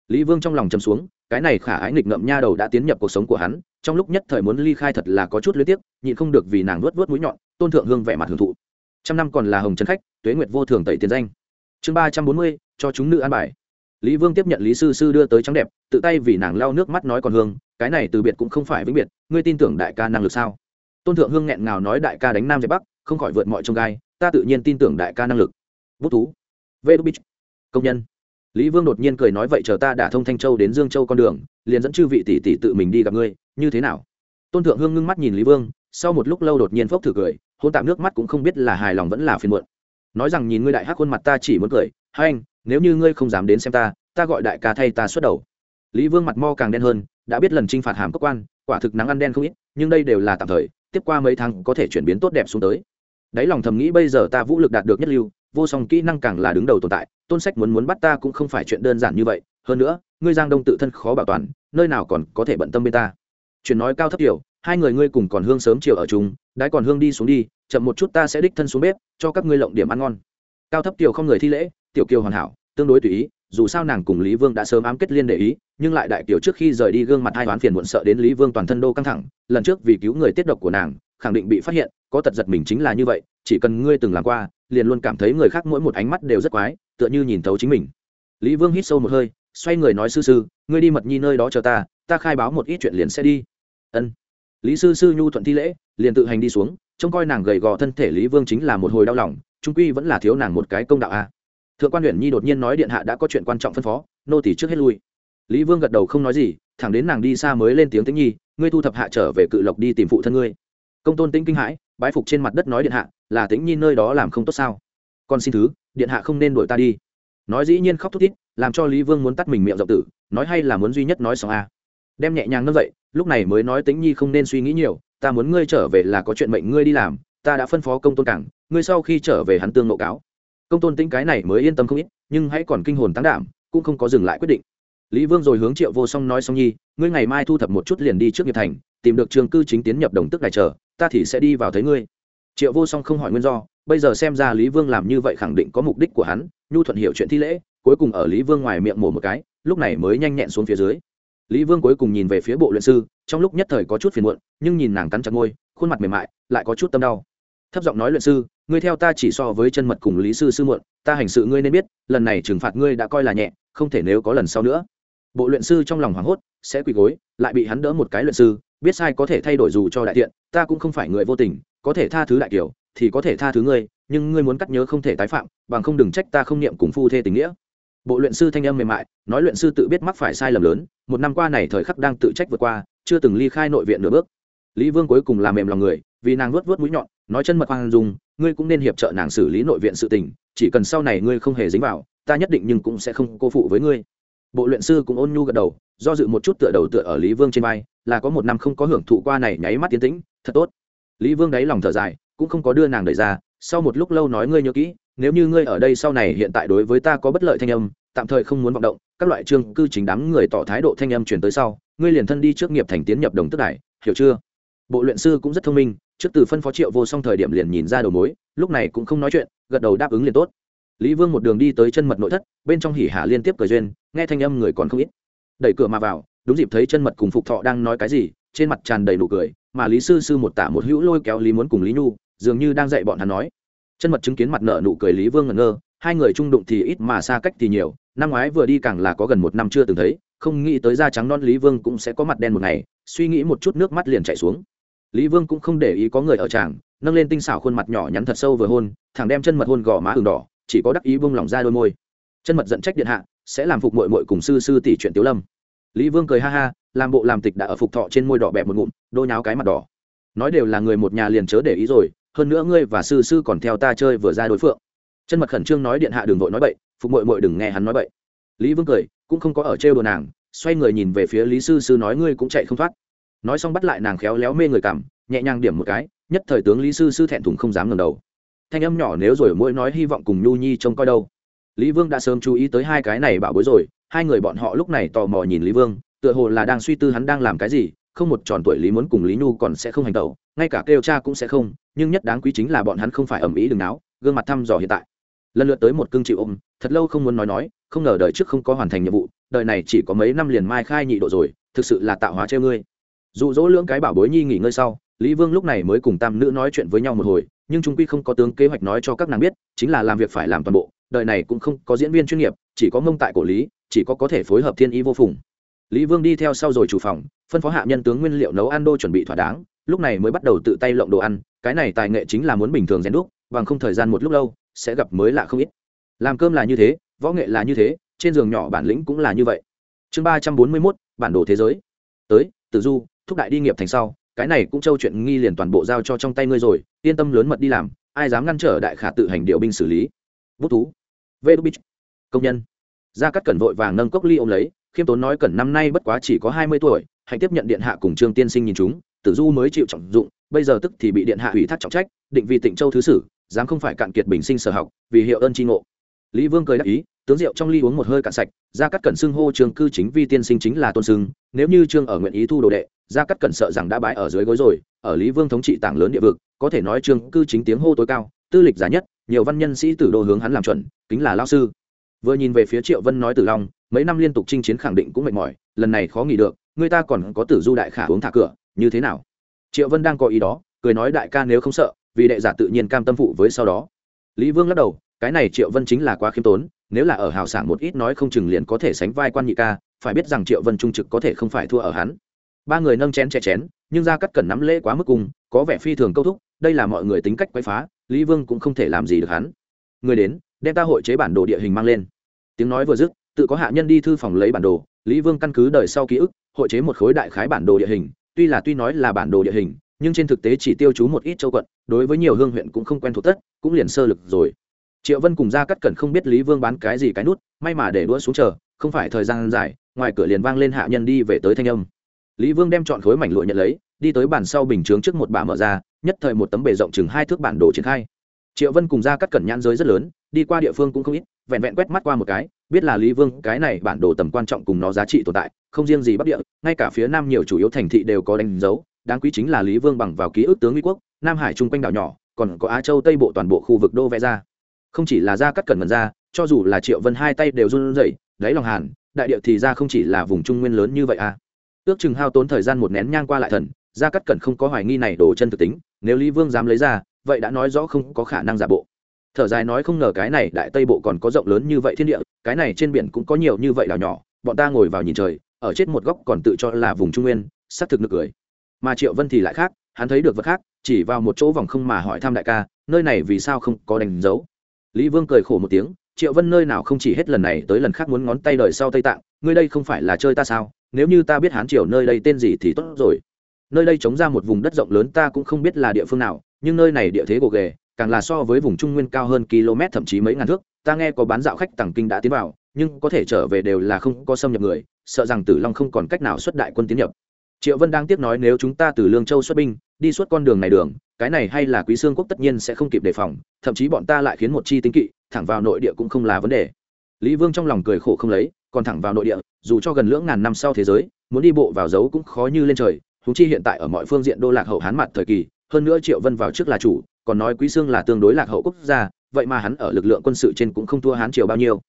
Lý vương trong lòng chầm xuống cái này khả ái nghịch ngậm nha đầu đã tiến nhập cuộc sống của hắn, trong lúc nhất thời muốn ly khai thật là có chút luyến tiếc, nhịn không được vì nàng nuốt vớt mũi nhọn, tôn thượng hương vẻ mặt hưởng thụ. Trăm năm còn là hồng trấn khách, tuế nguyệt vô thường tẩy tiền danh. Chương ba trăm bốn mươi, cho chúng nữ an bài. Lý vương tiếp nhận lý sư sư đưa tới trắng đẹp, tự tay vì nàng lau nước mắt nói còn hương, cái này từ biệt cũng không phải vĩnh biệt, ngươi tin tưởng đại ca năng lực sao? Tôn thượng hương nghẹn ngào nói đại ca đánh nam dẹp bắc, không khỏi vượt mọi trông gai, ta tự nhiên tin tưởng đại ca năng lực. Bút thú. Vê đu bích. Công nhân lý vương đột nhiên cười nói, vậy chờ ta đã thông thanh châu đến dương châu con đường, liền dẫn chư vị tỷ tỷ tự mình đi gặp ngươi, như thế nào? Tôn thượng hương ngưng mắt nhìn lý vương, sau một lúc lâu đột nhiên phốc thử cười, hôn tạm nước mắt cũng không biết là hài lòng vẫn là phiền muộn. Nói rằng nhìn ngươi đại hắc khuôn mặt ta chỉ muốn cười, hai anh, nếu như ngươi không dám đến xem ta ta gọi đại ca thay ta xuất đầu. Lý vương mặt mo càng đen hơn, đã biết lần t r i n h phạt hàm cơ quan, quả thực nắng ăn đen không ít, nhưng đây đều là tạm thời, tiếp qua mấy tháng có thể chuyển biến tốt đẹp xuống tới. Đáy lòng thầm nghĩ bây giờ ta vũ lực đạt được nhất lưu, vô song kỹ năng càng là đứng đầu tồn tại tôn sách muốn muốn bắt ta cũng không phải chuyện đơn giản như vậy, hơn nữa, ngươi giang đông tự thân khó bảo toàn, nơi nào còn có thể bận tâm bên ta. Chuyện nói cao thấp kiểu hai người ngươi cùng còn hương sớm chiều ở chúng đái còn hương đi xuống đi, chậm một chút ta sẽ đích thân xuống bếp, cho các ngươi lộng điểm ăn ngon. Cao thấp tiểu không người thi lễ, tiểu kiều hoàn hảo, tương đối tùy ý, dù sao nàng cùng lý vương đã sớm ám kết liên để ý, nhưng lại đại kiều trước khi rời đi gương mặt hai toán phiền muộn sợ đến lý vương toàn thân đô căng thẳng, lần trước vì cứu người tiết độc của nàng khẳng định bị phát hiện, có tật giật mình chính là như vậy, chỉ cần ngươi từng làm qua, liền luôn cảm thấy người khác mỗi một ánh mắt đều rất quái, tựa như nhìn thấu chính mình. Lý vương hít sâu một hơi, xoay người nói sư sư, ngươi đi mật nhi nơi đó chờ ta ta khai báo một ít chuyện liền sẽ đi. Ân. Lý sư sư nhu thuận thi lễ, liền tự hành đi xuống, trông coi nàng gầy gò thân thể lý vương chính là một hồi đau lòng, trung quy vẫn là thiếu nàng một cái công đạo a. Thượng quan huyện nhi đột nhiên nói điện hạ đã có chuyện quan trọng phân phó, nô tỷ trước hết lui. Lý vương gật đầu không nói gì, thẳng đến nàng đi xa mới lên tiếng tĩnh nhi, ngươi thu thập hạ trở về cự lộc đi tìm phụ thân ngươi công tôn tĩnh kinh hãi, bái phục trên mặt đất nói điện hạ, là tĩnh nhi nơi đó làm không tốt sao? Con xin thứ, điện hạ không nên đuổi ta đi. Nói dĩ nhiên khóc thút thít, làm cho lý vương muốn tắt mình miệng rộng tử, nói hay là muốn duy nhất nói xong a. Đem nhẹ nhàng nâng dậy, lúc này mới nói tĩnh nhi không nên suy nghĩ nhiều, ta muốn ngươi trở về là có chuyện mệnh ngươi đi làm, ta đã phân phó công tôn cảng, ngươi sau khi trở về hắn tương nộ cáo. Công tôn tĩnh cái này mới yên tâm không ít, nhưng hãy còn kinh hồn tăng đảm, cũng không có dừng lại quyết định lý vương rồi hướng triệu vô song nói xong nhi, ngươi ngày mai thu thập một chút liền đi trước nghiệp thành, tìm được trường cư chính tiến nhập đồng tức đại chờ, ta thì sẽ đi vào thấy ngươi. Triệu vô song không hỏi nguyên do, bây giờ xem ra lý vương làm như vậy khẳng định có mục đích của hắn, nhu thuận hiểu chuyện thi lễ, cuối cùng ở lý vương ngoài miệng mổ một cái, lúc này mới nhanh nhẹn xuống phía dưới. Lý vương cuối cùng nhìn về phía bộ luyện sư, trong lúc nhất thời có chút phiền muộn, nhưng nhìn nàng cắn chặt môi, khuôn mặt mềm mại, lại có chút tâm đau. Thấp giọng nói luyện sư, ngươi theo ta chỉ so với chân mật cùng lý sư sư muộn, ta hành sự ngươi nên biết, lần này trừng phạt ngươi đã coi là nhẹ, không thể nếu có lần sau nữa bộ luyện sư trong lòng hoảng hốt sẽ quỳ gối lại bị hắn đỡ một cái luyện sư biết sai có thể thay đổi dù cho đại tiện ta cũng không phải người vô tình có thể tha thứ đại kiểu thì có thể tha thứ ngươi nhưng ngươi muốn cắt nhớ không thể tái phạm bằng không đừng trách ta không niệm cùng phu thê tình nghĩa. Bộ luyện sư thanh âm mềm mại nói luyện sư tự biết mắc phải sai lầm lớn một năm qua này thời khắc đang tự trách vượt qua chưa từng ly khai nội viện nửa bước. Lý vương cuối cùng làm mềm lòng người vì nàng luốt vớt mũi nhọn nói chân mật hoang dung, ngươi cũng nên hiệp trợ nàng xử lý nội viện sự tình chỉ cần sau này ngươi không hề dính vào ta nhất định nhưng cũng sẽ không cô phụ với ngươi bộ luyện sư cũng ôn nhu gật đầu, do dự một chút tựa đầu tựa ở lý vương trên vai, là có một năm không có hưởng thụ qua này nháy mắt tiến tĩnh, thật tốt. Lý vương đáy lòng thở dài, cũng không có đưa nàng đẩy ra, sau một lúc lâu nói ngươi nhớ kỹ, nếu như ngươi ở đây sau này hiện tại đối với ta có bất lợi thanh âm, tạm thời không muốn vọng động, các loại trương cư chính đám người tỏ thái độ thanh âm truyền tới sau, ngươi liền thân đi trước nghiệp thành tiến nhập đồng tức đại hiểu chưa? Bộ luyện sư cũng rất thông minh, trước từ phân phó triệu vô song thời điểm liền nhìn ra đầu mối, lúc này cũng không nói chuyện, gật đầu đáp ứng liền tốt. Lý vương một đường đi tới chân mật nội thất, bên trong hỉ hạ liên tiếp cười duyên nghe thanh âm người còn không ít. Đẩy cửa mà vào, đúng dịp thấy chân mật cùng phục thọ đang nói cái gì, trên mặt tràn đầy nụ cười, mà lý sư sư một tả một hữu lôi kéo lý muốn cùng lý nhu, dường như đang dạy bọn hắn nói. Chân mật chứng kiến mặt nợ nụ cười lý vương ngẩn ngơ, hai người trung đụng thì ít mà xa cách thì nhiều, năm ngoái vừa đi càng là có gần một năm chưa từng thấy, không nghĩ tới da trắng non lý vương cũng sẽ có mặt đen một ngày, suy nghĩ một chút nước mắt liền chạy xuống. Lý vương cũng không để ý có người ở tràng, nâng lên tinh xảo khuôn mặt nhỏ nhắn thật sâu vừa hôn thằng đem chân mật hôn gò má ừng đỏ, chỉ có đắc ý vương lỏng ra đôi môi. Chân mật giận trách điện hạ sẽ làm phục mội mội cùng sư sư tỷ chuyện tiếu lâm. Lý vương cười ha ha, làm bộ làm tịch đã ở phục thọ trên môi đỏ bẹp một ngụm đôi nháo cái mặt đỏ. Nói đều là người một nhà liền chớ để ý rồi, hơn nữa ngươi và sư sư còn theo ta chơi vừa ra đối phượng. Chân mật khẩn trương nói điện hạ đường vội nói bậy, phục mội mội đừng nghe hắn nói bậy. Lý vương cười, cũng không có ở trêu đồ nàng, xoay người nhìn về phía lý sư sư nói ngươi cũng chạy không thoát. Nói xong bắt lại nàng khéo léo mê người cảm, nhẹ nhàng điểm một cái, nhất thời tướng lý sư sư thẹn thùng không dám ngầm đầu. Thanh âm nhỏ nếu rồi mỗi nói hy vọng cùng nhu nhi trông coi đâu lý vương đã sớm chú ý tới hai cái này bảo bối rồi, hai người bọn họ lúc này tò mò nhìn lý vương, tựa hồ là đang suy tư hắn đang làm cái gì, không một tròn tuổi lý muốn cùng lý nhu còn sẽ không hành tẩu, ngay cả kêu cha cũng sẽ không, nhưng nhất đáng quý chính là bọn hắn không phải ẩm ý đừng náo, gương mặt thăm dò hiện tại. Lần lượt tới một cương chịu ôm, thật lâu không muốn nói nói, không ngờ đời trước không có hoàn thành nhiệm vụ, đời này chỉ có mấy năm liền mai khai nhị độ rồi, thực sự là tạo hóa treo ngươi. Dụ dỗ lưỡng cái bảo bối nhi nghỉ ngơi sau, lý vương lúc này mới cùng tam nữ nói chuyện với nhau một hồi, nhưng chúng quy không có tướng kế hoạch nói cho các nàng biết, chính là làm việc phải làm toàn bộ đời này cũng không có diễn viên chuyên nghiệp, chỉ có mông tại cổ lý, chỉ có có thể phối hợp thiên ý vô phùng. Lý vương đi theo sau rồi chủ phòng, phân phó hạ nhân tướng nguyên liệu nấu ăn đô chuẩn bị thỏa đáng, lúc này mới bắt đầu tự tay lộng đồ ăn, cái này tài nghệ chính là muốn bình thường rèn đúc, bằng không thời gian một lúc lâu, sẽ gặp mới lạ không ít. Làm cơm là như thế, võ nghệ là như thế, trên giường nhỏ bản lĩnh cũng là như vậy. Chương ba trăm bốn mươi mốt, bản đồ thế giới. Tới tự du, thúc đại đi nghiệp thành sau, cái này cũng châu chuyện nghi liền toàn bộ giao cho trong tay ngươi rồi, yên tâm lớn mật đi làm, ai dám ngăn trở đại khả tự hành điều binh xử lý bút thú. Vê đu bích. Công nhân. Gia cắt cẩn vội vàng nâng cốc ly ôm lấy, khiêm tốn nói cẩn năm nay bất quá chỉ có hai mươi tuổi hạnh tiếp nhận điện hạ cùng trương tiên sinh nhìn chúng, tử du mới chịu trọng dụng, bây giờ tức thì bị điện hạ ủy thác trọng trách, định vì tịnh châu thứ sử, dám không phải cạn kiệt bình sinh sở học, vì hiệu ơn tri ngộ. Lý vương cười đáp ý, tướng rượu trong ly uống một hơi cạn sạch, gia cắt cẩn xưng hô trường cư chính vi tiên sinh chính là tôn xưng, nếu như trương ở nguyện ý thu đồ đệ, gia cắt cẩn sợ rằng đã bái ở dưới gối rồi, ở lý vương thống trị tảng lớn địa vực, có thể nói trương cư chính tiếng hô tối cao, tư lịch giá nhất nhiều văn nhân sĩ tử đô hướng hắn làm chuẩn, kính là lao sư. Vừa nhìn về phía triệu vân nói tử long, mấy năm liên tục chinh chiến khẳng định cũng mệt mỏi, lần này khó nghỉ được, người ta còn có tử du đại khả uống thả cửa, như thế nào? Triệu vân đang có ý đó, cười nói đại ca nếu không sợ, vì đệ giả tự nhiên cam tâm phụ với sau đó. Lý vương lắc đầu, cái này triệu vân chính là quá khiêm tốn, nếu là ở hào sảng một ít nói không chừng liền có thể sánh vai quan nhị ca, phải biết rằng triệu vân trung trực có thể không phải thua ở hắn. Ba người nâng chén chè chén, nhưng ra cắt cẩn nắm lễ quá mức cùng, có vẻ phi thường câu thúc, đây là mọi người tính cách quấy phá lý vương cũng không thể làm gì được hắn. Người đến, đem ta hội chế bản đồ địa hình mang lên. Tiếng nói vừa dứt, tự có hạ nhân đi thư phòng lấy bản đồ, lý vương căn cứ đời sau ký ức, hội chế một khối đại khái bản đồ địa hình, tuy là tuy nói là bản đồ địa hình, nhưng trên thực tế chỉ tiêu chú một ít châu quận, đối với nhiều hương huyện cũng không quen thuộc tất, cũng liền sơ lực rồi. Triệu vân cùng ra cắt cẩn không biết lý vương bán cái gì cái nút, may mà để đũa xuống chờ, không phải thời gian dài, ngoài cửa liền vang lên hạ nhân đi về tới thanh âm. Lý vương đem chọn khối mảnh lụa nhận lấy, đi tới bàn sau bình chướng trước một bả mở ra nhất thời một tấm bề rộng chừng hai thước bản đồ triển khai. Triệu vân cùng ra cắt cẩn nhãn giới rất lớn, đi qua địa phương cũng không ít, vẹn vẹn quét mắt qua một cái, biết là lý vương, cái này bản đồ tầm quan trọng cùng nó giá trị tồn tại, không riêng gì bắc địa, ngay cả phía nam nhiều chủ yếu thành thị đều có đánh dấu, đáng quý chính là lý vương bằng vào ký ức tướng mỹ quốc, nam hải chung quanh đảo nhỏ, còn có á châu tây bộ toàn bộ khu vực đô vẽ ra. Không chỉ là ra cắt cẩn mần ra, cho dù là triệu vân hai tay đều run rẩy, đáy lòng hàn, đại địa thì ra không chỉ là vùng trung nguyên lớn như vậy à. Ước chừng hao tốn thời gian một nén nhang qua lại thần ra cắt cẩn không có hoài nghi này đổ chân thực tính nếu lý vương dám lấy ra, vậy đã nói rõ không có khả năng giả bộ. Thở dài nói không ngờ cái này đại tây bộ còn có rộng lớn như vậy thiên địa, cái này trên biển cũng có nhiều như vậy đảo nhỏ, bọn ta ngồi vào nhìn trời, ở chết một góc còn tự cho là vùng trung nguyên, xác thực nực cười. Mà triệu vân thì lại khác, hắn thấy được vật khác, chỉ vào một chỗ vòng không mà hỏi thăm đại ca, nơi này vì sao không có đánh dấu? Lý vương cười khổ một tiếng, triệu vân nơi nào không chỉ hết lần này tới lần khác muốn ngón tay đời sau tây tạng, ngươi đây không phải là chơi ta sao? Nếu như ta biết hán triều nơi đây tên gì thì tốt rồi nơi đây chống ra một vùng đất rộng lớn ta cũng không biết là địa phương nào, nhưng nơi này địa thế gồ ghề, càng là so với vùng trung nguyên cao hơn km, thậm chí mấy ngàn thước. Ta nghe có bán dạo khách tàng kinh đã tiến vào, nhưng có thể trở về đều là không có xâm nhập người, sợ rằng tử long không còn cách nào xuất đại quân tiến nhập. Triệu vân đang tiếp nói nếu chúng ta từ lương châu xuất binh, đi suốt con đường này đường, cái này hay là quý xương quốc tất nhiên sẽ không kịp đề phòng, thậm chí bọn ta lại khiến một chi tính kỵ, thẳng vào nội địa cũng không là vấn đề. Lý vương trong lòng cười khổ không lấy, còn thẳng vào nội địa, dù cho gần lưỡng ngàn năm sau thế giới, muốn đi bộ vào dấu cũng khó như lên trời húng chi hiện tại ở mọi phương diện đô lạc hậu hán mặt thời kỳ, hơn nữa triệu vân vào trước là chủ, còn nói quý xương là tương đối lạc hậu quốc gia, vậy mà hắn ở lực lượng quân sự trên cũng không thua hán triều bao nhiêu.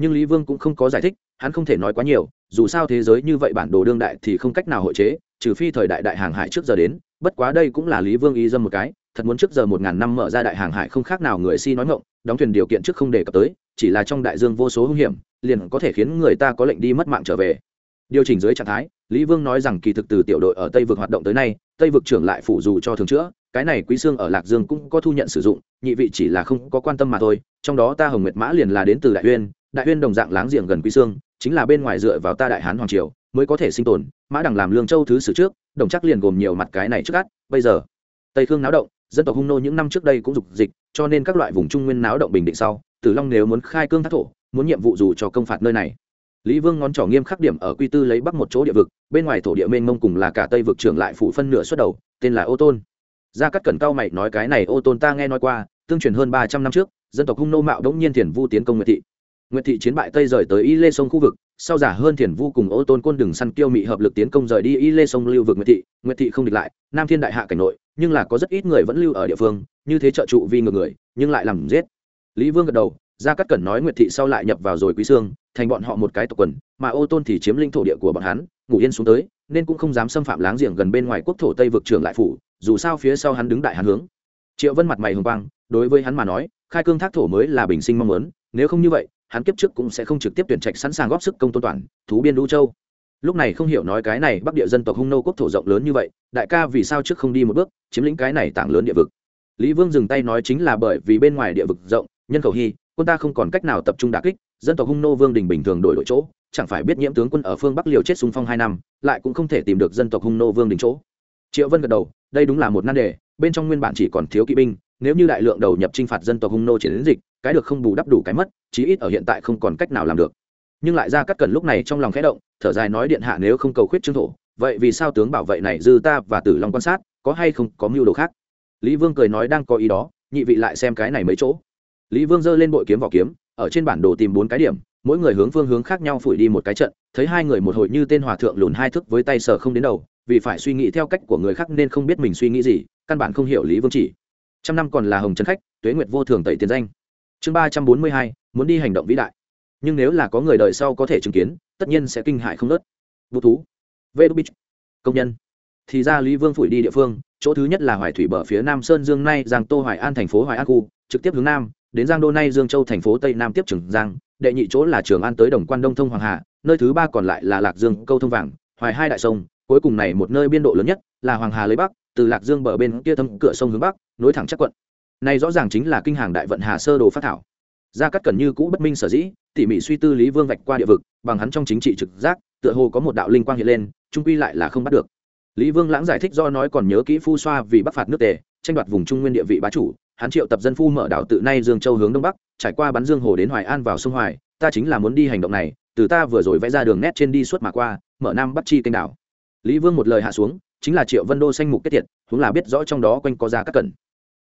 Nhưng lý vương cũng không có giải thích, hắn không thể nói quá nhiều, dù sao thế giới như vậy bản đồ đương đại thì không cách nào hội chế, trừ phi thời đại đại hàng hải trước giờ đến, bất quá đây cũng là lý vương ý dâm một cái, thật muốn trước giờ một ngàn năm mở ra đại hàng hải không khác nào người si nói ngộng đóng thuyền điều kiện trước không đề cập tới, chỉ là trong đại dương vô số hung hiểm, liền có thể khiến người ta có lệnh đi mất mạng trở về điều chỉnh dưới trạng thái lý vương nói rằng kỳ thực từ tiểu đội ở tây vực hoạt động tới nay tây vực trưởng lại phủ dù cho thường chữa cái này quý xương ở lạc dương cũng có thu nhận sử dụng nhị vị chỉ là không có quan tâm mà thôi trong đó ta hồng nguyệt mã liền là đến từ đại Huyên, đại Huyên đồng dạng láng giềng gần quý xương chính là bên ngoài dựa vào ta đại hán hoàng triều mới có thể sinh tồn mã đằng làm lương châu thứ sử trước đồng chắc liền gồm nhiều mặt cái này trước át bây giờ tây khương náo động dân tộc hung nô những năm trước đây cũng dục dịch cho nên các loại vùng trung nguyên náo động bình định sau tử long nếu muốn khai cương thác thổ muốn nhiệm vụ dù cho công phạt nơi này lý vương ngón trỏ nghiêm khắc điểm ở quy tư lấy bắc một chỗ địa vực, bên ngoài thổ địa mênh mông cùng là cả tây vực trưởng lại phủ phân nửa xuất đầu, tên là ô tôn. Gia cắt cẩn cao mày nói cái này ô tôn ta nghe nói qua, tương truyền hơn ba trăm năm trước, dân tộc hung nô mạo đống nhiên thiền vu tiến công nguyệt thị. Nguyệt thị chiến bại tây rời tới y lê sông khu vực, sau giả hơn thiền vu cùng ô tôn quân đừng săn kiêu mị hợp lực tiến công rời đi y lê sông lưu vực nguyệt thị nguyệt thị không địch lại, nam thiên đại hạ cảnh nội, nhưng là có rất ít người vẫn lưu ở địa phương, như thế trợ trụ vì ngược người, nhưng lại làm giết. Lý vương gật đầu, gia cắt cẩn nói nguyệt thị sau lại nhập vào rồi quý sương thành bọn họ một cái tộc quần, mà ô tôn thì chiếm lĩnh thổ địa của bọn hắn, ngủ yên xuống tới, nên cũng không dám xâm phạm láng giềng gần bên ngoài quốc thổ tây vực trưởng lại phủ, dù sao phía sau hắn đứng đại hắn hướng. Triệu vân mặt mày hồng quang, đối với hắn mà nói, khai cương thác thổ mới là bình sinh mong muốn, nếu không như vậy, hắn kiếp trước cũng sẽ không trực tiếp tuyển trạch sẵn sàng góp sức công tôn toàn, thú biên đu châu. Lúc này không hiểu nói cái này bắc địa dân tộc hung nô quốc thổ rộng lớn như vậy, đại ca vì sao trước không đi một bước, chiếm lĩnh cái này tảng lớn địa vực? Lý vương dừng tay nói chính là bởi vì bên ngoài địa vực rộng, nhân khẩu hy, quân ta không còn cách nào tập trung đà kích dân tộc hung nô vương đình bình thường đổi đổi chỗ, chẳng phải biết nhiễm tướng quân ở phương bắc liều chết xung phong hai năm, lại cũng không thể tìm được dân tộc hung nô vương đình chỗ. Triệu vân gật đầu, đây đúng là một nan đề, bên trong nguyên bản chỉ còn thiếu kỵ binh, nếu như đại lượng đầu nhập t r i n h phạt dân tộc hung nô chiến dịch, cái được không bù đắp đủ cái mất, chí ít ở hiện tại không còn cách nào làm được. Nhưng lại ra cắt cần lúc này trong lòng khẽ động, thở dài nói điện hạ nếu không cầu khuyết trương thổ, vậy vì sao tướng bảo vệ này dư ta và tử long quan sát, có hay không có mưu đồ khác? Lý vương cười nói đang có ý đó, nhị vị lại xem cái này mấy chỗ. Lý vương giơ lên bội kiếm vỏ kiếm ở trên bản đồ tìm bốn cái điểm, mỗi người hướng phương hướng khác nhau phủi đi một cái trận, thấy hai người một hồi như tên hòa thượng lùn hai thức với tay sở không đến đầu, vì phải suy nghĩ theo cách của người khác nên không biết mình suy nghĩ gì, căn bản không hiểu lý vương chỉ. Trăm năm còn là hồng trấn khách, tuế nguyệt vô thường tẩy tiền danh. Chương ba trăm bốn mươi hai, muốn đi hành động vĩ đại. Nhưng nếu là có người đời sau có thể chứng kiến, tất nhiên sẽ kinh hại không nớt. Vũ thú. Vê đô bích công nhân. Thì ra lý vương phủi đi địa phương, chỗ thứ nhất là hoài thủy bờ phía nam sơn dương nay giang tô hoài an thành phố hoài an khu, trực tiếp hướng nam đến giang đô nay dương châu thành phố tây nam tiếp trường giang, đệ nhị chỗ là trường an tới đồng quan đông thông hoàng hà, nơi thứ ba còn lại là lạc dương câu thông vàng, hoài hai đại sông, cuối cùng này một nơi biên độ lớn nhất là hoàng hà lấy bắc, từ lạc dương bờ bên kia thâm cửa sông hướng bắc, nối thẳng chắc quận. Này rõ ràng chính là kinh hàng đại vận hà sơ đồ phát thảo. Gia cắt cần như cũ bất minh sở dĩ, tỉ mỉ suy tư lý vương vạch qua địa vực, bằng hắn trong chính trị trực giác, tựa hồ có một đạo linh quang hiện lên, trung quy lại là không bắt được. Lý vương lãng giải thích do nói còn nhớ kỹ phu xoa vì bắc phạt nước tề, tranh đoạt vùng trung nguyên địa vị bá chủ hắn triệu tập dân phu mở đảo tự nay dương châu hướng đông bắc, trải qua bắn dương hồ đến hoài an vào sông hoài, ta chính là muốn đi hành động này, từ ta vừa rồi vẽ ra đường nét trên đi suốt mà qua, mở nam bắt chi kênh đảo. Lý vương một lời hạ xuống, chính là triệu vân đô xanh mục kết thiệt cũng là biết rõ trong đó quanh có ra cắt cẩn.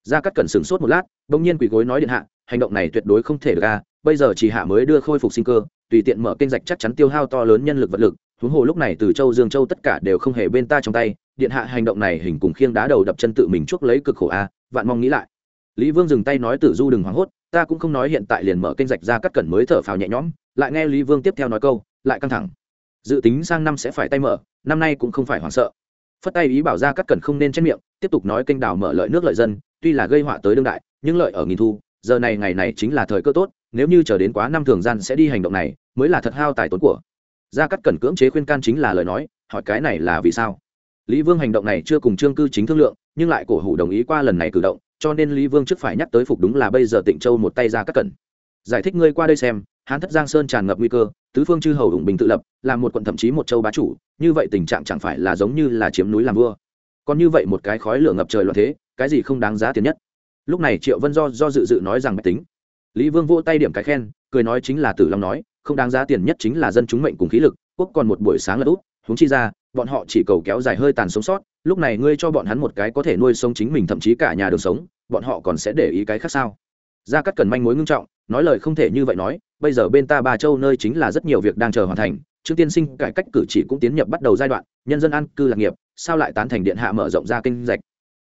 Ra cắt cẩn sửng sốt một lát, bỗng nhiên quỳ gối nói điện hạ, hành động này tuyệt đối không thể được ra bây giờ chỉ hạ mới đưa khôi phục sinh cơ, tùy tiện mở kênh rạch chắc chắn tiêu hao to lớn nhân lực vật lực, huống hồ lúc này từ châu dương châu tất cả đều không hề bên ta trong tay, điện hạ hành động này hình cùng khiêng đá đầu đập chân tự mình chuốc lấy cực khổ a, vạn mong nghĩ lại lý vương dừng tay nói tử du đừng hoảng hốt, ta cũng không nói hiện tại liền mở kênh rạch ra cắt cẩn mới thở phào nhẹ nhõm, lại nghe lý vương tiếp theo nói câu, lại căng thẳng. Dự tính sang năm sẽ phải tay mở, năm nay cũng không phải hoảng sợ. Phất tay ý bảo ra cắt cẩn không nên chết miệng, tiếp tục nói kênh đào mở lợi nước lợi dân, tuy là gây họa tới đương đại, nhưng lợi ở nghìn thu, giờ này ngày này chính là thời cơ tốt, nếu như chờ đến quá năm thường gian sẽ đi hành động này, mới là thật hao tài tốn của. Gia cắt cẩn cưỡng chế khuyên can chính là lời nói, hỏi cái này là vì sao? Lý vương hành động này chưa cùng trương cư chính thương lượng, nhưng lại cổ hủ đồng ý qua lần này cử động cho nên lý vương trước phải nhắc tới phục đúng là bây giờ tịnh châu một tay ra các cẩn giải thích ngươi qua đây xem, hán thất giang sơn tràn ngập nguy cơ, tứ phương chư hầu ủng bình tự lập làm một quận thậm chí một châu bá chủ, như vậy tình trạng chẳng phải là giống như là chiếm núi làm vua. Còn như vậy một cái khói lửa ngập trời loạn thế, cái gì không đáng giá tiền nhất? Lúc này triệu vân do do dự dự nói rằng bạch tính. Lý vương vỗ tay điểm cái khen, cười nói chính là tử long nói, không đáng giá tiền nhất chính là dân chúng mệnh cùng khí lực, quốc còn một buổi sáng là út, huống chi ra, bọn họ chỉ cầu kéo dài hơi tàn sống sót, lúc này ngươi cho bọn hắn một cái có thể nuôi sống chính mình thậm chí cả nhà đường sống bọn họ còn sẽ để ý cái khác sao? Gia cắt cần manh mối ngưng trọng, nói lời không thể như vậy nói, bây giờ bên ta ba châu nơi chính là rất nhiều việc đang chờ hoàn thành, trương tiên sinh cải cách cử chỉ cũng tiến nhập bắt đầu giai đoạn, nhân dân an cư lạc nghiệp, sao lại tán thành điện hạ mở rộng ra kinh rạch?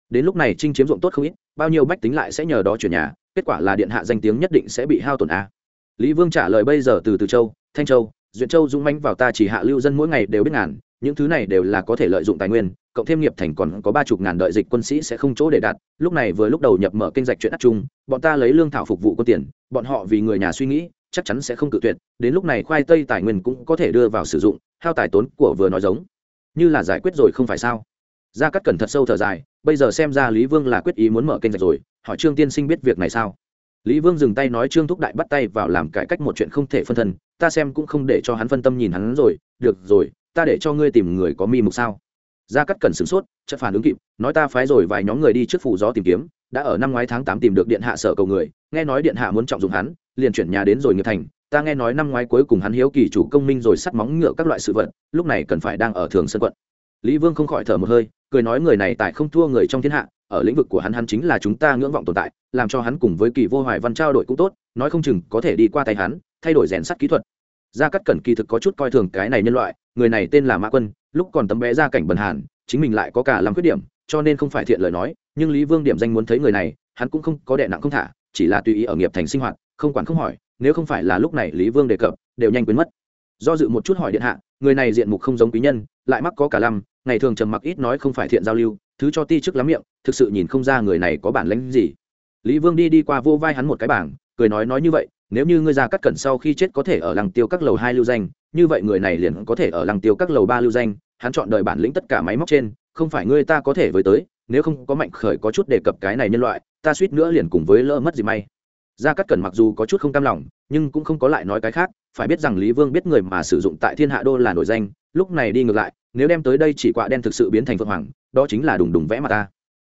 Đến lúc này trinh chiếm dụng tốt không ít, bao nhiêu bách tính lại sẽ nhờ đó chuyển nhà, kết quả là điện hạ danh tiếng nhất định sẽ bị hao tổn a. Lý vương trả lời bây giờ từ từ châu, thanh châu, duyện châu dũng manh vào ta chỉ hạ lưu dân mỗi ngày đều biết ngàn những thứ này đều là có thể lợi dụng tài nguyên, cộng thêm nghiệp thành còn có ba chục ngàn đợi dịch quân sĩ sẽ không chỗ để đặt. Lúc này vừa lúc đầu nhập mở kinh dạch chuyện ắt chung, bọn ta lấy lương thảo phục vụ quân tiền, bọn họ vì người nhà suy nghĩ, chắc chắn sẽ không cự tuyệt, đến lúc này khoai tây tài nguyên cũng có thể đưa vào sử dụng, hao tài tốn của vừa nói giống. Như là giải quyết rồi không phải sao? Gia cắt cẩn thật sâu thở dài, bây giờ xem ra lý vương là quyết ý muốn mở kênh dạch rồi, hỏi trương tiên sinh biết việc này sao? Lý vương dừng tay nói trương thúc đại bắt tay vào làm cải cách một chuyện không thể phân thân, ta xem cũng không để cho hắn phân tâm nhìn hắn rồi, được rồi ta để cho ngươi tìm người có mi mục sao? Gia cắt Cần sửng sốt chất phản ứng kịp, nói ta phái rồi vài nhóm người đi trước phủ gió tìm kiếm, đã ở năm ngoái tháng tám tìm được điện hạ sở cầu người, nghe nói điện hạ muốn trọng dụng hắn, liền chuyển nhà đến rồi nghiệp thành. Ta nghe nói năm ngoái cuối cùng hắn hiếu kỳ chủ công minh rồi sắt móng ngựa các loại sự vật, lúc này cần phải đang ở thường sân quận. Lý vương không khỏi thở một hơi, cười nói người này tại không thua người trong thiên hạ, ở lĩnh vực của hắn hắn chính là chúng ta ngưỡng vọng tồn tại, làm cho hắn cùng với kỳ vô hoài văn trao đổi cũng tốt, nói không chừng có thể đi qua tay hắn, thay đổi rèn sắt kỹ thuật. Gia cắt cẩn kỳ thực có chút coi thường cái này nhân loại người này tên là mã quân, lúc còn tấm bé ra cảnh bần hàn, chính mình lại có cả làm khuyết điểm, cho nên không phải thiện lời nói, nhưng lý vương điểm danh muốn thấy người này, hắn cũng không có đệ nặng không thả, chỉ là tùy ý ở nghiệp thành sinh hoạt, không quản không hỏi, nếu không phải là lúc này lý vương đề cập, đều nhanh quên mất. Do dự một chút hỏi điện hạ, người này diện mục không giống quý nhân, lại mắc có cả lăm, ngày thường trầm mặc ít nói không phải thiện giao lưu, thứ cho ti chức lắm miệng, thực sự nhìn không ra người này có bản lãnh gì. Lý vương đi đi qua vô vai hắn một cái bảng, cười nói nói như vậy, nếu như ngươi ra cắt cẩn sau khi chết có thể ở lăng tiêu các lầu hai lưu danh như vậy người này liền có thể ở lăng tiêu các lầu ba lưu danh, hắn chọn đời bản lĩnh tất cả máy móc trên, không phải ngươi ta có thể với tới, nếu không có mạnh khởi có chút đề cập cái này nhân loại, ta suýt nữa liền cùng với lỡ mất gì may. Gia cắt cẩn mặc dù có chút không cam lòng, nhưng cũng không có lại nói cái khác, phải biết rằng lý vương biết người mà sử dụng tại thiên hạ đô là nổi danh, lúc này đi ngược lại, nếu đem tới đây chỉ quạ đen thực sự biến thành phượng hoàng, đó chính là đùng đùng vẽ mà ta.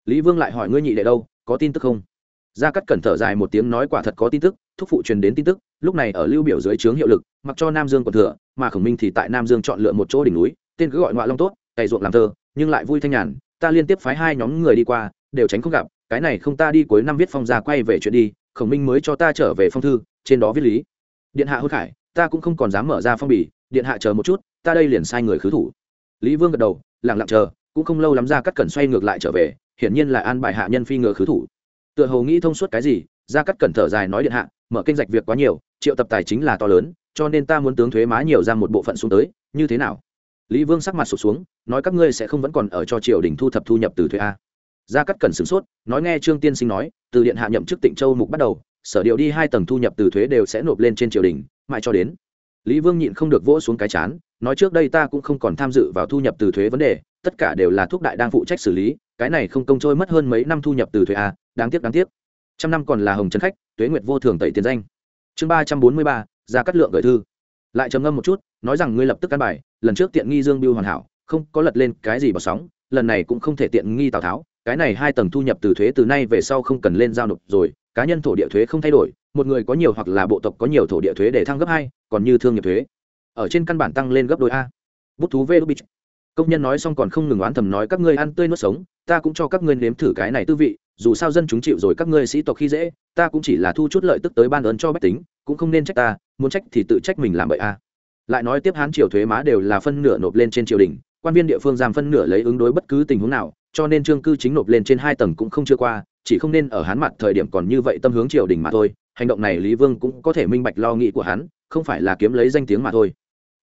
Lý vương lại hỏi ngươi nhị đệ đâu, có tin tức không? Gia cắt cẩn thở dài một tiếng nói quả thật có tin tức, thúc phụ truyền đến tin tức, lúc này ở lưu biểu dưới trướng hiệu lực, mặc cho nam dương còn thừa, mà khổng minh thì tại nam dương chọn lựa một chỗ đỉnh núi, tên cứ gọi ngoại long tốt, cày ruộng làm thơ, nhưng lại vui thanh nhàn, ta liên tiếp phái hai nhóm người đi qua, đều tránh không gặp, cái này không ta đi cuối năm viết phong gia quay về chuyện đi, khổng minh mới cho ta trở về phong thư, trên đó viết lý. Điện hạ hốt khải, ta cũng không còn dám mở ra phong bì, điện hạ chờ một chút, ta đây liền sai người khứ thủ. Lý vương gật đầu lẳng lặng chờ, cũng không lâu lắm ra cắt cẩn xoay ngược lại trở về, hiển nhiên là an bài hạ nhân phi ngựa khứ thủ tựa hồ nghĩ thông suốt cái gì ra cắt cẩn thở dài nói điện hạ, mở kênh rạch việc quá nhiều, triệu tập tài chính là to lớn, cho nên ta muốn tướng thuế má nhiều ra một bộ phận xuống tới, như thế nào? Lý vương sắc mặt sụt xuống, nói các ngươi sẽ không vẫn còn ở cho triều đình thu thập thu nhập từ thuế a. Gia cắt cẩn sửng sốt, nói nghe trương tiên sinh nói, từ điện hạ nhậm chức tịnh châu mục bắt đầu, sở điệu đi hai tầng thu nhập từ thuế đều sẽ nộp lên trên triều đình, mãi cho đến. Lý vương nhịn không được vỗ xuống cái chán, nói trước đây ta cũng không còn tham dự vào thu nhập từ thuế vấn đề, tất cả đều là thuốc đại đang phụ trách xử lý cái này không công trôi mất hơn mấy năm thu nhập từ thuế a đáng tiếc đáng tiếc. Trăm năm còn là hồng trấn khách, tuế nguyệt vô thường tẩy tiền danh. Chương ba trăm bốn mươi ba, ra cắt lượng gửi thư. Lại trầm ngâm một chút, nói rằng ngươi lập tức căn bài, lần trước tiện nghi dương biêu hoàn hảo, không có lật lên cái gì bỏ sóng, lần này cũng không thể tiện nghi tào tháo, cái này hai tầng thu nhập từ thuế từ nay về sau không cần lên giao nộp rồi, cá nhân thổ địa thuế không thay đổi, một người có nhiều hoặc là bộ tộc có nhiều thổ địa thuế để thăng gấp hai, còn như thương nghiệp thuế. Ở trên căn bản tăng lên gấp đôi a. Bút thú v công nhân nói xong còn không ngừng oán thầm nói, các ngươi ăn tươi nuốt sống, ta cũng cho các ngươi nếm thử cái này tư vị, dù sao dân chúng chịu rồi các ngươi sĩ tộc khi dễ, ta cũng chỉ là thu chút lợi tức tới ban ơn cho bách tính, cũng không nên trách ta, muốn trách thì tự trách mình làm vậy a lại nói tiếp hán triều thuế má đều là phân nửa nộp lên trên triều đình, quan viên địa phương giam phân nửa lấy ứng đối bất cứ tình huống nào, cho nên trương cư chính nộp lên trên hai tầng cũng không chưa qua, chỉ không nên ở hán mặt thời điểm còn như vậy tâm hướng triều đình mà thôi. Hành động này lý vương cũng có thể minh bạch lo nghĩ của hắn, không phải là kiếm lấy danh tiếng mà thôi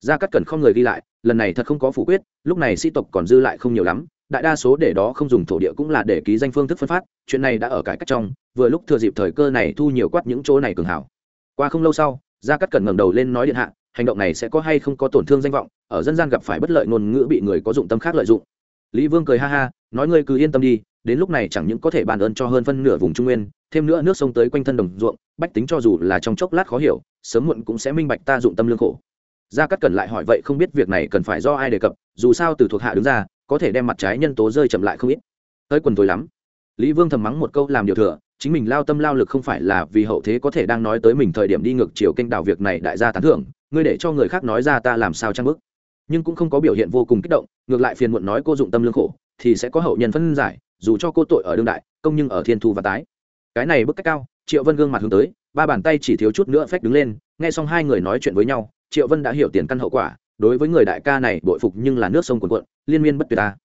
gia cắt cần không người ghi lại, lần này thật không có phủ quyết, lúc này sĩ tộc còn dư lại không nhiều lắm, đại đa số để đó không dùng thổ địa cũng là để ký danh phương thức phân phát, chuyện này đã ở cải cách trong, vừa lúc thừa dịp thời cơ này thu nhiều quát những chỗ này cường hảo. Qua không lâu sau, gia cắt cần ngẩng đầu lên nói điện hạ, hành động này sẽ có hay không có tổn thương danh vọng, ở dân gian gặp phải bất lợi ngôn ngữ bị người có dụng tâm khác lợi dụng. Lý vương cười ha ha, nói ngươi cứ yên tâm đi, đến lúc này chẳng những có thể bàn ơn cho hơn phân nửa vùng trung nguyên, thêm nữa nước sông tới quanh thân đồng ruộng, bách tính cho dù là trong chốc lát khó hiểu, sớm muộn cũng sẽ minh bạch ta dụng tâm lương khổ gia cát cần lại hỏi vậy không biết việc này cần phải do ai đề cập, dù sao từ thuộc hạ đứng ra, có thể đem mặt trái nhân tố rơi chậm lại không ít. Tới quần tối lắm. Lý vương thầm mắng một câu làm điều thừa, chính mình lao tâm lao lực không phải là vì hậu thế có thể đang nói tới mình thời điểm đi ngược chiều kênh đảo việc này đại gia tán thưởng, ngươi để cho người khác nói ra ta làm sao trang bức nhưng cũng không có biểu hiện vô cùng kích động, ngược lại phiền muộn nói cô dụng tâm lương khổ, thì sẽ có hậu nhân phân giải, dù cho cô tội ở đương đại, công nhưng ở thiên thu và tái. Cái này bức cách cao, triệu vân gương mặt hướng tới, ba bàn tay chỉ thiếu chút nữa phách đứng lên, nghe xong hai người nói chuyện với nhau triệu vân đã hiểu tiền căn hậu quả, đối với người đại ca này bội phục nhưng là nước sông cuồn cuộn, liên miên bất tuyệt ta.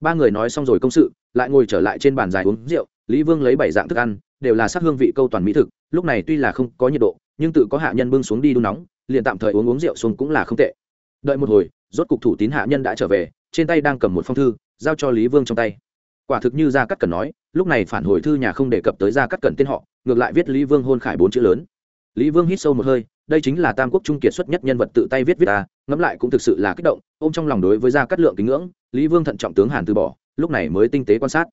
Ba người nói xong rồi công sự, lại ngồi trở lại trên bàn dài uống rượu, lý vương lấy bảy dạng thức ăn, đều là sắc hương vị câu toàn mỹ thực, lúc này tuy là không có nhiệt độ, nhưng tự có hạ nhân bưng xuống đi đun nóng, liền tạm thời uống uống rượu xuống cũng là không tệ. Đợi một hồi, rốt cục thủ tín hạ nhân đã trở về, trên tay đang cầm một phong thư, giao cho lý vương trong tay. Quả thực như gia cắt cẩn nói, lúc này phản hồi thư nhà không đề cập tới gia cắt cẩn tên họ, ngược lại viết lý vương hôn khải bốn chữ lớn. Lý vương hít sâu một hơi đây chính là tam quốc trung kiệt xuất nhất nhân vật tự tay viết viết ta, ngẫm lại cũng thực sự là kích động, ôm trong lòng đối với gia cắt lượng kính ngưỡng, lý vương thận trọng tướng hàn từ bỏ, lúc này mới tinh tế quan sát.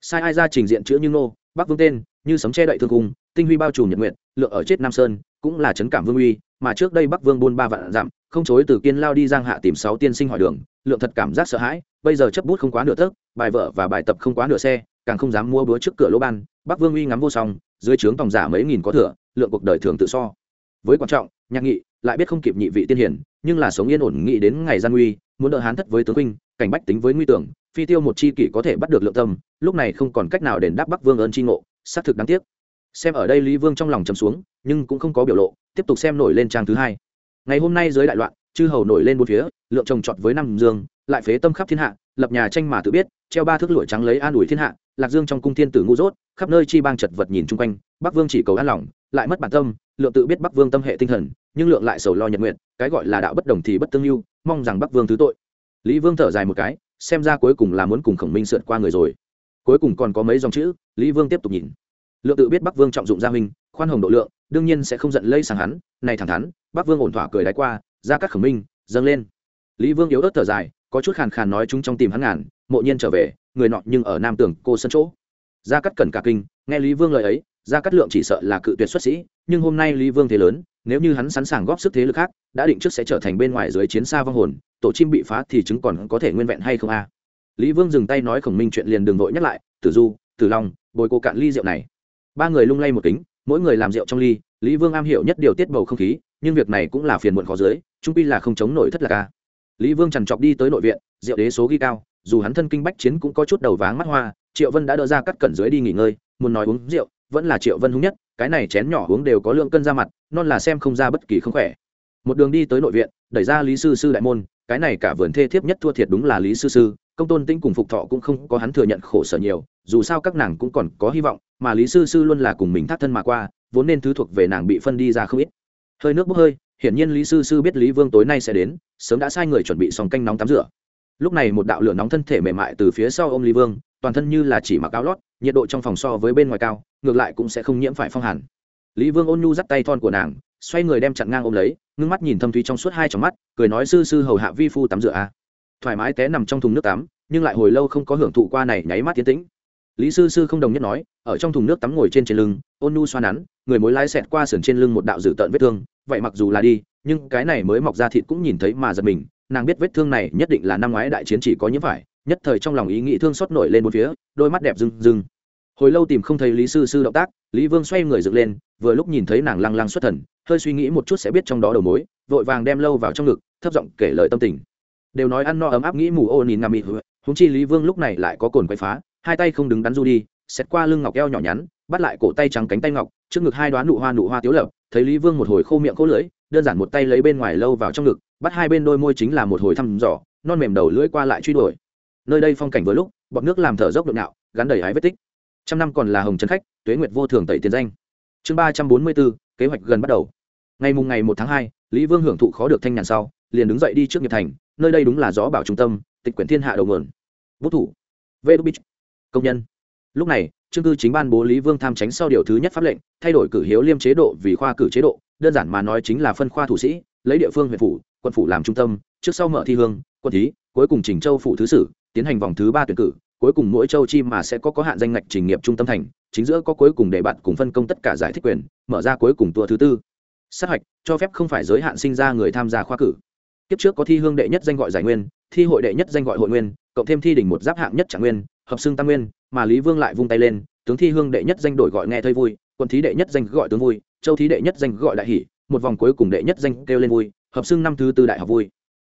Sai ai ra trình diện chữ như nô bắc vương tên, như sấm che đậy thương cung, tinh huy bao trùm nhật nguyện lượng ở chết nam sơn, cũng là trấn cảm vương uy, mà trước đây bắc vương buôn ba vạn dặm, không chối từ kiên lao đi giang hạ tìm sáu tiên sinh hỏi đường, lượng thật cảm giác sợ hãi, bây giờ chấp bút không quá nửa tấc, bài vợ và bài tập không quá nửa xe, càng không dám mua búa trước cửa lỗ ban, bắc vương uy ngắm vô song, dưới trướng tòng giả mấy nghìn có thừa, lượng cuộc đời thường tự so với quan trọng, nhạc nghị, lại biết không kịp nhị vị tiên hiển, nhưng là sống yên ổn nghị đến ngày gian nguy, muốn đỡ hán thất với tướng huynh cảnh bách tính với nguy tưởng, phi tiêu một chi kỷ có thể bắt được lượng tâm, lúc này không còn cách nào đền đáp bắc vương ơn chi ngộ, xác thực đáng tiếc. Xem ở đây lý vương trong lòng trầm xuống, nhưng cũng không có biểu lộ, tiếp tục xem nổi lên trang thứ hai. Ngày hôm nay dưới đại loạn, chư hầu nổi lên bốn phía, lượng trồng trọt với năm dương, lại phế tâm khắp thiên hạ, lập nhà tranh mà tự biết, treo ba thước lụa trắng lấy an ủi thiên hạ, lạc dương trong cung thiên tử ngu dốt, khắp nơi chi bang chật vật nhìn chung quanh, bắc vương chỉ cầu an lòng, lại mất bản tâm lượng tự biết bắc vương tâm hệ tinh thần, nhưng lượng lại sầu lo nhật nguyện cái gọi là đạo bất đồng thì bất tương lưu mong rằng bắc vương thứ tội. Lý vương thở dài một cái, xem ra cuối cùng là muốn cùng khổng minh sượt qua người rồi. Cuối cùng còn có mấy dòng chữ, lý vương tiếp tục nhìn. Lượng tự biết bắc vương trọng dụng gia huynh, khoan hồng độ lượng, đương nhiên sẽ không giận lây sang hắn, này thẳng thắn, bắc vương ổn thỏa cười đáy qua, ra các khổng minh, dâng lên. Lý vương yếu ớt thở dài, có chút khàn khàn nói chúng trong tìm hắn ngàn, mộ nhiên trở về, người nọ nhưng ở nam tường, cô sân chỗ. Ra cắt cẩn cả kinh, nghe lý vương lời ấy gia cắt lượng chỉ sợ là cự tuyệt xuất sĩ, nhưng hôm nay lý vương thế lớn, nếu như hắn sẵn sàng góp sức thế lực khác, đã định trước sẽ trở thành bên ngoài dưới chiến xa vong hồn, tổ chim bị phá thì chứng còn có thể nguyên vẹn hay không a? Lý vương dừng tay nói khổng minh chuyện liền đường vội nhắc lại, tử du, tử long, bồi cô cạn ly rượu này. Ba người lung lay một kính, mỗi người làm rượu trong ly, lý vương am hiểu nhất điều tiết bầu không khí, nhưng việc này cũng là phiền muộn khó dưới, trung pi là không chống nổi thất là ca lý vương trằn trọc đi tới nội viện, rượu đế số ghi cao, dù hắn thân kinh bách chiến cũng có chút đầu váng mắt hoa, triệu vân đã đỡ ra cắt cẩn dưới đi nghỉ ngơi, muốn nói uống rượu vẫn là triệu vân hung nhất, cái này chén nhỏ uống đều có lượng cân ra mặt, non là xem không ra bất kỳ không khỏe. Một đường đi tới nội viện, đẩy ra lý sư sư đại môn, cái này cả vườn thê thiếp nhất thua thiệt đúng là lý sư sư, công tôn tĩnh cùng phục thọ cũng không có hắn thừa nhận khổ sở nhiều, dù sao các nàng cũng còn có hy vọng, mà lý sư sư luôn là cùng mình thắt thân mà qua, vốn nên thứ thuộc về nàng bị phân đi ra không ít. Hơi nước bốc hơi, hiển nhiên lý sư sư biết lý vương tối nay sẽ đến, sớm đã sai người chuẩn bị xong canh nóng tắm rửa. Lúc này một đạo lửa nóng thân thể mềm mại từ phía sau ô m lý vương, toàn thân như là chỉ mặc áo lót nhiệt độ trong phòng so với bên ngoài cao, ngược lại cũng sẽ không nhiễm phải phong hàn. Lý vương ôn nhu dắt tay thon của nàng, xoay người đem chặn ngang ôm lấy, ngưng mắt nhìn thâm thúy trong suốt hai trong mắt, cười nói sư sư hầu hạ vi phu tắm rửa a. À. thoải mái té nằm trong thùng nước tắm, nhưng lại hồi lâu không có hưởng thụ qua này nháy mắt tiến tĩnh. Lý sư sư không đồng nhất nói, ở trong thùng nước tắm ngồi trên trên lưng, ôn nu xoa nắn, người mối lái xẹt qua sườn trên lưng một đạo dữ tợn vết thương, vậy mặc dù là đi, nhưng cái này mới mọc ra thịt cũng nhìn thấy mà giật mình, nàng biết vết thương này nhất định là năm ngoái đại chiến chỉ có nhiễm phải nhất thời trong lòng ý nghĩ thương xót nổi lên một phía, đôi mắt đẹp rừng rừng hồi lâu tìm không thấy lý sư sư động tác, lý vương xoay người dựng lên, vừa lúc nhìn thấy nàng lăng lăng xuất thần, hơi suy nghĩ một chút sẽ biết trong đó đầu mối, vội vàng đem lâu vào trong ngực, thấp giọng kể lời tâm tình. Đều nói ăn no ấm áp nghĩ mù ô nhìn nằm mịt húng chi lý vương lúc này lại có cồn quay phá, hai tay không đứng đắn du đi xét qua lưng ngọc eo nhỏ nhắn, bắt lại cổ tay trắng cánh tay ngọc, trước ngực hai đoán nụ hoa nụ hoa tiếu lập, thấy lý vương một hồi khô miệng khô lưỡi, đơn giản một tay lấy bên ngoài lâu vào trong ngực, bắt hai bên đôi môi chính là một hồi thăm dò, non mềm đầu lưỡi qua lại truy đuổi nơi đây phong cảnh vừa lúc, bọt nước làm thở dốc nhộn nhạo gắn đầy hái vết tích. Trăm năm còn là hồng trấn khách, tuế nguyệt vô thường tẩy tiền danh. Chương ba trăm bốn mươi bốn, kế hoạch gần bắt đầu. Ngày mùng ngày một tháng hai, lý vương hưởng thụ khó được thanh nhàn sau, liền đứng dậy đi trước nghiệp thành, nơi đây đúng là gió bảo trung tâm, tịch quyển thiên hạ đầu nguồn. Vũ thủ. Vê đô bích công nhân. Lúc này, chương cư chính ban bố lý vương tham tránh sau điều thứ nhất pháp lệnh, thay đổi cử hiếu liêm chế độ vì khoa cử chế độ, đơn giản mà nói chính là phân khoa thủ sĩ, lấy địa phương huyện phủ quân phủ làm trung tâm, trước sau mở thi hương quân thí, cuối cùng chỉnh châu phủ thứ sử tiến hành vòng thứ ba tuyển cử, cuối cùng mỗi châu chi mà sẽ có có hạn danh ngạch trình nghiệp trung tâm thành, chính giữa có cuối cùng để bạn cùng phân công tất cả giải thích quyền, mở ra cuối cùng tour thứ tư. Sát hạch, cho phép không phải giới hạn sinh ra người tham gia khoa cử. Kiếp trước có thi hương đệ nhất danh gọi giải nguyên, thi hội đệ nhất danh gọi hội nguyên, cộng thêm thi đỉnh một giáp hạng nhất trạng nguyên, hợp xương tam nguyên, mà lý vương lại vung tay lên, tướng thi hương đệ nhất danh đổi gọi nghe thơi vui quân thí đệ nhất danh gọi tướng vui, châu thí đệ nhất danh gọi đại hỷ, một vòng cuối cùng đệ nhất danh kêu lên vui, hợp xưng năm thứ tư đại học vui.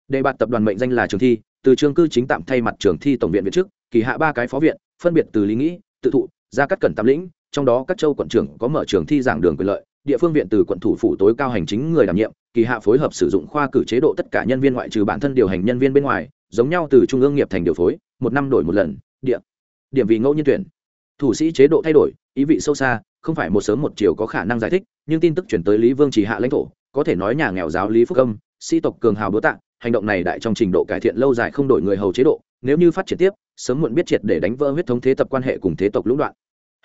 Đề bạt tập đoàn mệnh danh là trường thi từ trường cư chính tạm thay mặt trường thi tổng viện viện trước, kỳ hạ ba cái phó viện, phân biệt từ lý nghĩ, tự thụ ra cắt cẩn tam lĩnh, trong đó các châu quận trưởng có mở trường thi giảng đường quyền lợi, địa phương viện từ quận thủ phủ tối cao hành chính người đảm nhiệm, kỳ hạ phối hợp sử dụng khoa cử chế độ tất cả nhân viên ngoại trừ bản thân điều hành nhân viên bên ngoài, giống nhau từ trung ương nghiệp thành điều phối, một năm đổi một lần, địa, điểm vị ngẫu nhiên tuyển. Thủ sĩ chế độ thay đổi, ý vị sâu xa, không phải một sớm một chiều có khả năng giải thích, nhưng tin tức chuyển tới lý vương chỉ hạ lãnh thổ, có thể nói nhà nghèo giáo lý phúc âm, sĩ tộc cường hào bố tạng hành động này đại trong trình độ cải thiện lâu dài không đổi người hầu chế độ, nếu như phát triển tiếp, sớm muộn biết triệt để đánh vỡ huyết thống thế tập quan hệ cùng thế tộc lũng đoạn.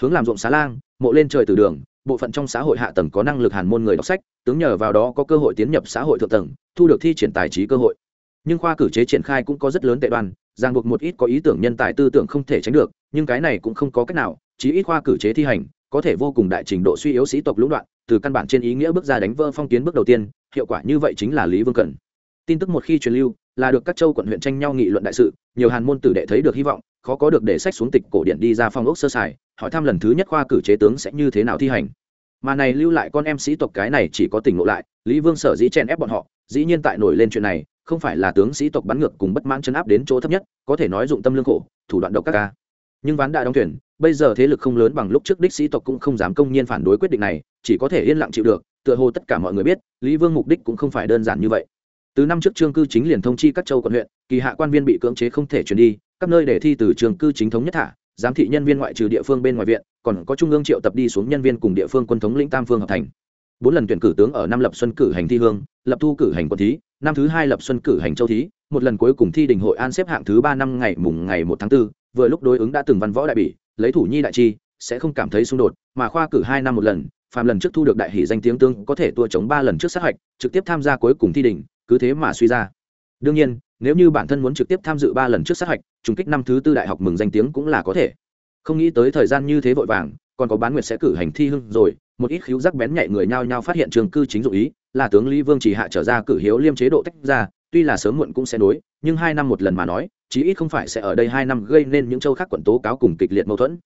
Hướng làm ruộng xá lang, mộ lên trời từ đường, bộ phận trong xã hội hạ tầng có năng lực hàn môn người đọc sách, tướng nhờ vào đó có cơ hội tiến nhập xã hội thượng tầng, thu được thi triển tài trí cơ hội. Nhưng khoa cử chế triển khai cũng có rất lớn tệ đoan ràng buộc một ít có ý tưởng nhân tài tư tưởng không thể tránh được, nhưng cái này cũng không có cách nào, chí ít khoa cử chế thi hành, có thể vô cùng đại trình độ suy yếu sĩ tộc lũng đoạn, từ căn bản trên ý nghĩa bước ra đánh vỡ phong kiến bước đầu tiên, hiệu quả như vậy chính là lý vương cần tin tức một khi truyền lưu, là được các châu quận huyện tranh nhau nghị luận đại sự, nhiều hàn môn tử đệ thấy được hy vọng, khó có được để sách xuống tịch cổ điển đi ra phong ốc sơ sài, hỏi thăm lần thứ nhất khoa cử chế tướng sẽ như thế nào thi hành. Mà này lưu lại con em sĩ tộc cái này chỉ có tỉnh ngộ lại, lý vương sở dĩ chen ép bọn họ, dĩ nhiên tại nổi lên chuyện này, không phải là tướng sĩ tộc bắn ngược cùng bất mãn chấn áp đến chỗ thấp nhất, có thể nói dụng tâm lương khổ, thủ đoạn độc các ca. Nhưng ván đã đóng thuyền bây giờ thế lực không lớn bằng lúc trước đích sĩ tộc cũng không dám công nhiên phản đối quyết định này, chỉ có thể yên lặng chịu được, tựa hồ tất cả mọi người biết, lý vương mục đích cũng không phải đơn giản như vậy từ năm trước trương cư chính liền thông chi các châu quận huyện kỳ hạ quan viên bị cưỡng chế không thể chuyển đi các nơi để thi từ trường cư chính thống nhất thả giám thị nhân viên ngoại trừ địa phương bên ngoài viện còn có trung ương triệu tập đi xuống nhân viên cùng địa phương quân thống lĩnh tam phương hợp thành. Bốn lần tuyển cử tướng ở năm lập xuân cử hành thi hương lập thu cử hành quân thí năm thứ hai lập xuân cử hành châu thí một lần cuối cùng thi đình hội an xếp hạng thứ ba năm ngày mùng ngày một tháng 4, vừa lúc đối ứng đã từng văn võ đại bỉ lấy thủ nhi đại chi sẽ không cảm thấy xung đột mà khoa cử hai năm một lần phàm lần trước thu được đại hỷ danh tiếng tương có thể tua chống ba lần trước sát hạch trực tiếp tham gia cuối cùng thi đình cứ thế mà suy ra. Đương nhiên, nếu như bản thân muốn trực tiếp tham dự ba lần trước sát hạch, trùng kích năm thứ tư đại học mừng danh tiếng cũng là có thể. Không nghĩ tới thời gian như thế vội vàng, còn có bán nguyệt sẽ cử hành thi hưng rồi, một ít khiếu giác bén nhạy người nhao nhao phát hiện trường cư chính dụ ý, là tướng lý vương chỉ hạ trở ra cử hiếu liêm chế độ tách ra, tuy là sớm muộn cũng sẽ đối, nhưng hai năm một lần mà nói, chí ít không phải sẽ ở đây hai năm gây nên những châu khác quận tố cáo cùng kịch liệt mâu thuẫn.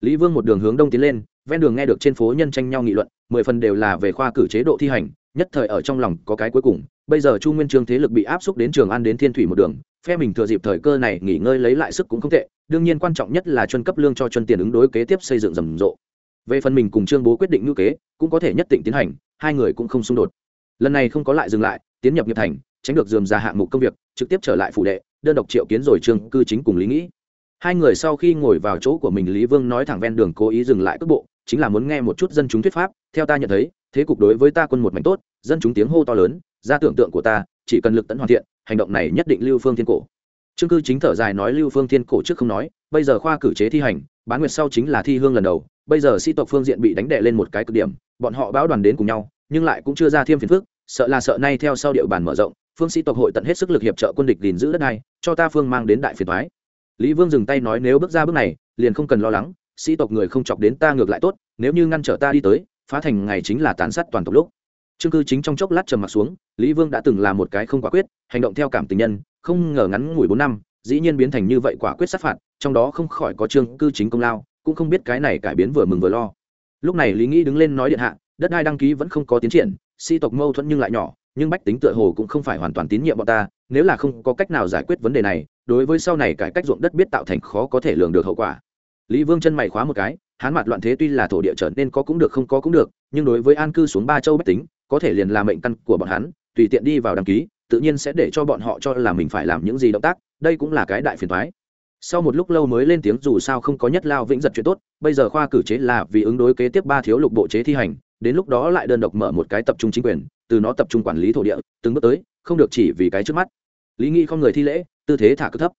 Lý vương một đường hướng đông tiến lên, ven đường nghe được trên phố nhân tranh nhau nghị luận, mười phần đều là về khoa cử chế độ thi hành nhất thời ở trong lòng có cái cuối cùng, bây giờ chu nguyên trương thế lực bị áp xúc đến trường an đến thiên thủy một đường, phe mình thừa dịp thời cơ này nghỉ ngơi lấy lại sức cũng không tệ, đương nhiên quan trọng nhất là chuân cấp lương cho chuân tiền ứng đối kế tiếp xây dựng rầm rộ. Về phần mình cùng trương bố quyết định ngữ kế, cũng có thể nhất định tiến hành, hai người cũng không xung đột. Lần này không có lại dừng lại, tiến nhập nghiệp thành, tránh được dườm ra hạng mục công việc, trực tiếp trở lại phủ đệ, đơn độc triệu kiến rồi trương cư chính cùng lý nghĩ. Hai người sau khi ngồi vào chỗ của mình, lý vương nói thẳng ven đường cố ý dừng lại cước bộ chính là muốn nghe một chút dân chúng thuyết pháp, theo ta nhận thấy, thế cục đối với ta quân một mảnh tốt, dân chúng tiếng hô to lớn, ra tưởng tượng của ta, chỉ cần lực tận hoàn thiện, hành động này nhất định lưu phương thiên cổ. Trương cư chính thở dài nói lưu phương thiên cổ trước không nói, bây giờ khoa cử chế thi hành, bán nguyệt sau chính là thi hương lần đầu, bây giờ sĩ tộc phương diện bị đánh đệ lên một cái cực điểm, bọn họ báo đoàn đến cùng nhau, nhưng lại cũng chưa ra thêm phiền phức, sợ là sợ nay theo sau địa bàn mở rộng, phương sĩ tộc hội tận hết sức lực hiệp trợ quân địch gìn giữ đất này, cho ta phương mang đến đại phiền thoái lý vương dừng tay nói nếu bước ra bước này, liền không cần lo lắng sĩ tộc người không chọc đến ta ngược lại tốt, nếu như ngăn trở ta đi tới, phá thành ngày chính là tàn sát toàn tộc lúc. Chương cư chính trong chốc lát trầm mặt xuống, lý vương đã từng là một cái không quả quyết, hành động theo cảm tình nhân, không ngờ ngắn ngủi bốn năm, dĩ nhiên biến thành như vậy quả quyết sát phạt, trong đó không khỏi có trương cư chính công lao, cũng không biết cái này cải biến vừa mừng vừa lo. Lúc này lý nghĩ đứng lên nói điện hạ, đất đai đăng ký vẫn không có tiến triển, sĩ tộc mâu thuẫn nhưng lại nhỏ, nhưng bách tính tựa hồ cũng không phải hoàn toàn tín nhiệm bọn ta, nếu là không có cách nào giải quyết vấn đề này, đối với sau này cải cách ruộng đất biết tạo thành khó có thể lường được hậu quả lý vương chân mày khóa một cái, hán mặt loạn thế tuy là thổ địa trở nên có cũng được không có cũng được, nhưng đối với an cư xuống ba châu bách tính, có thể liền là mệnh căn của bọn hắn, tùy tiện đi vào đăng ký, tự nhiên sẽ để cho bọn họ cho là mình phải làm những gì động tác, đây cũng là cái đại phiền thoái sau một lúc lâu mới lên tiếng dù sao không có nhất lao vĩnh giật chuyện tốt, bây giờ khoa cử chế là vì ứng đối kế tiếp ba thiếu lục bộ chế thi hành, đến lúc đó lại đơn độc mở một cái tập trung chính quyền, từ nó tập trung quản lý thổ địa, từng bước tới, không được chỉ vì cái trước mắt. Lý nghĩ không người thi lễ, tư thế thả cực thấp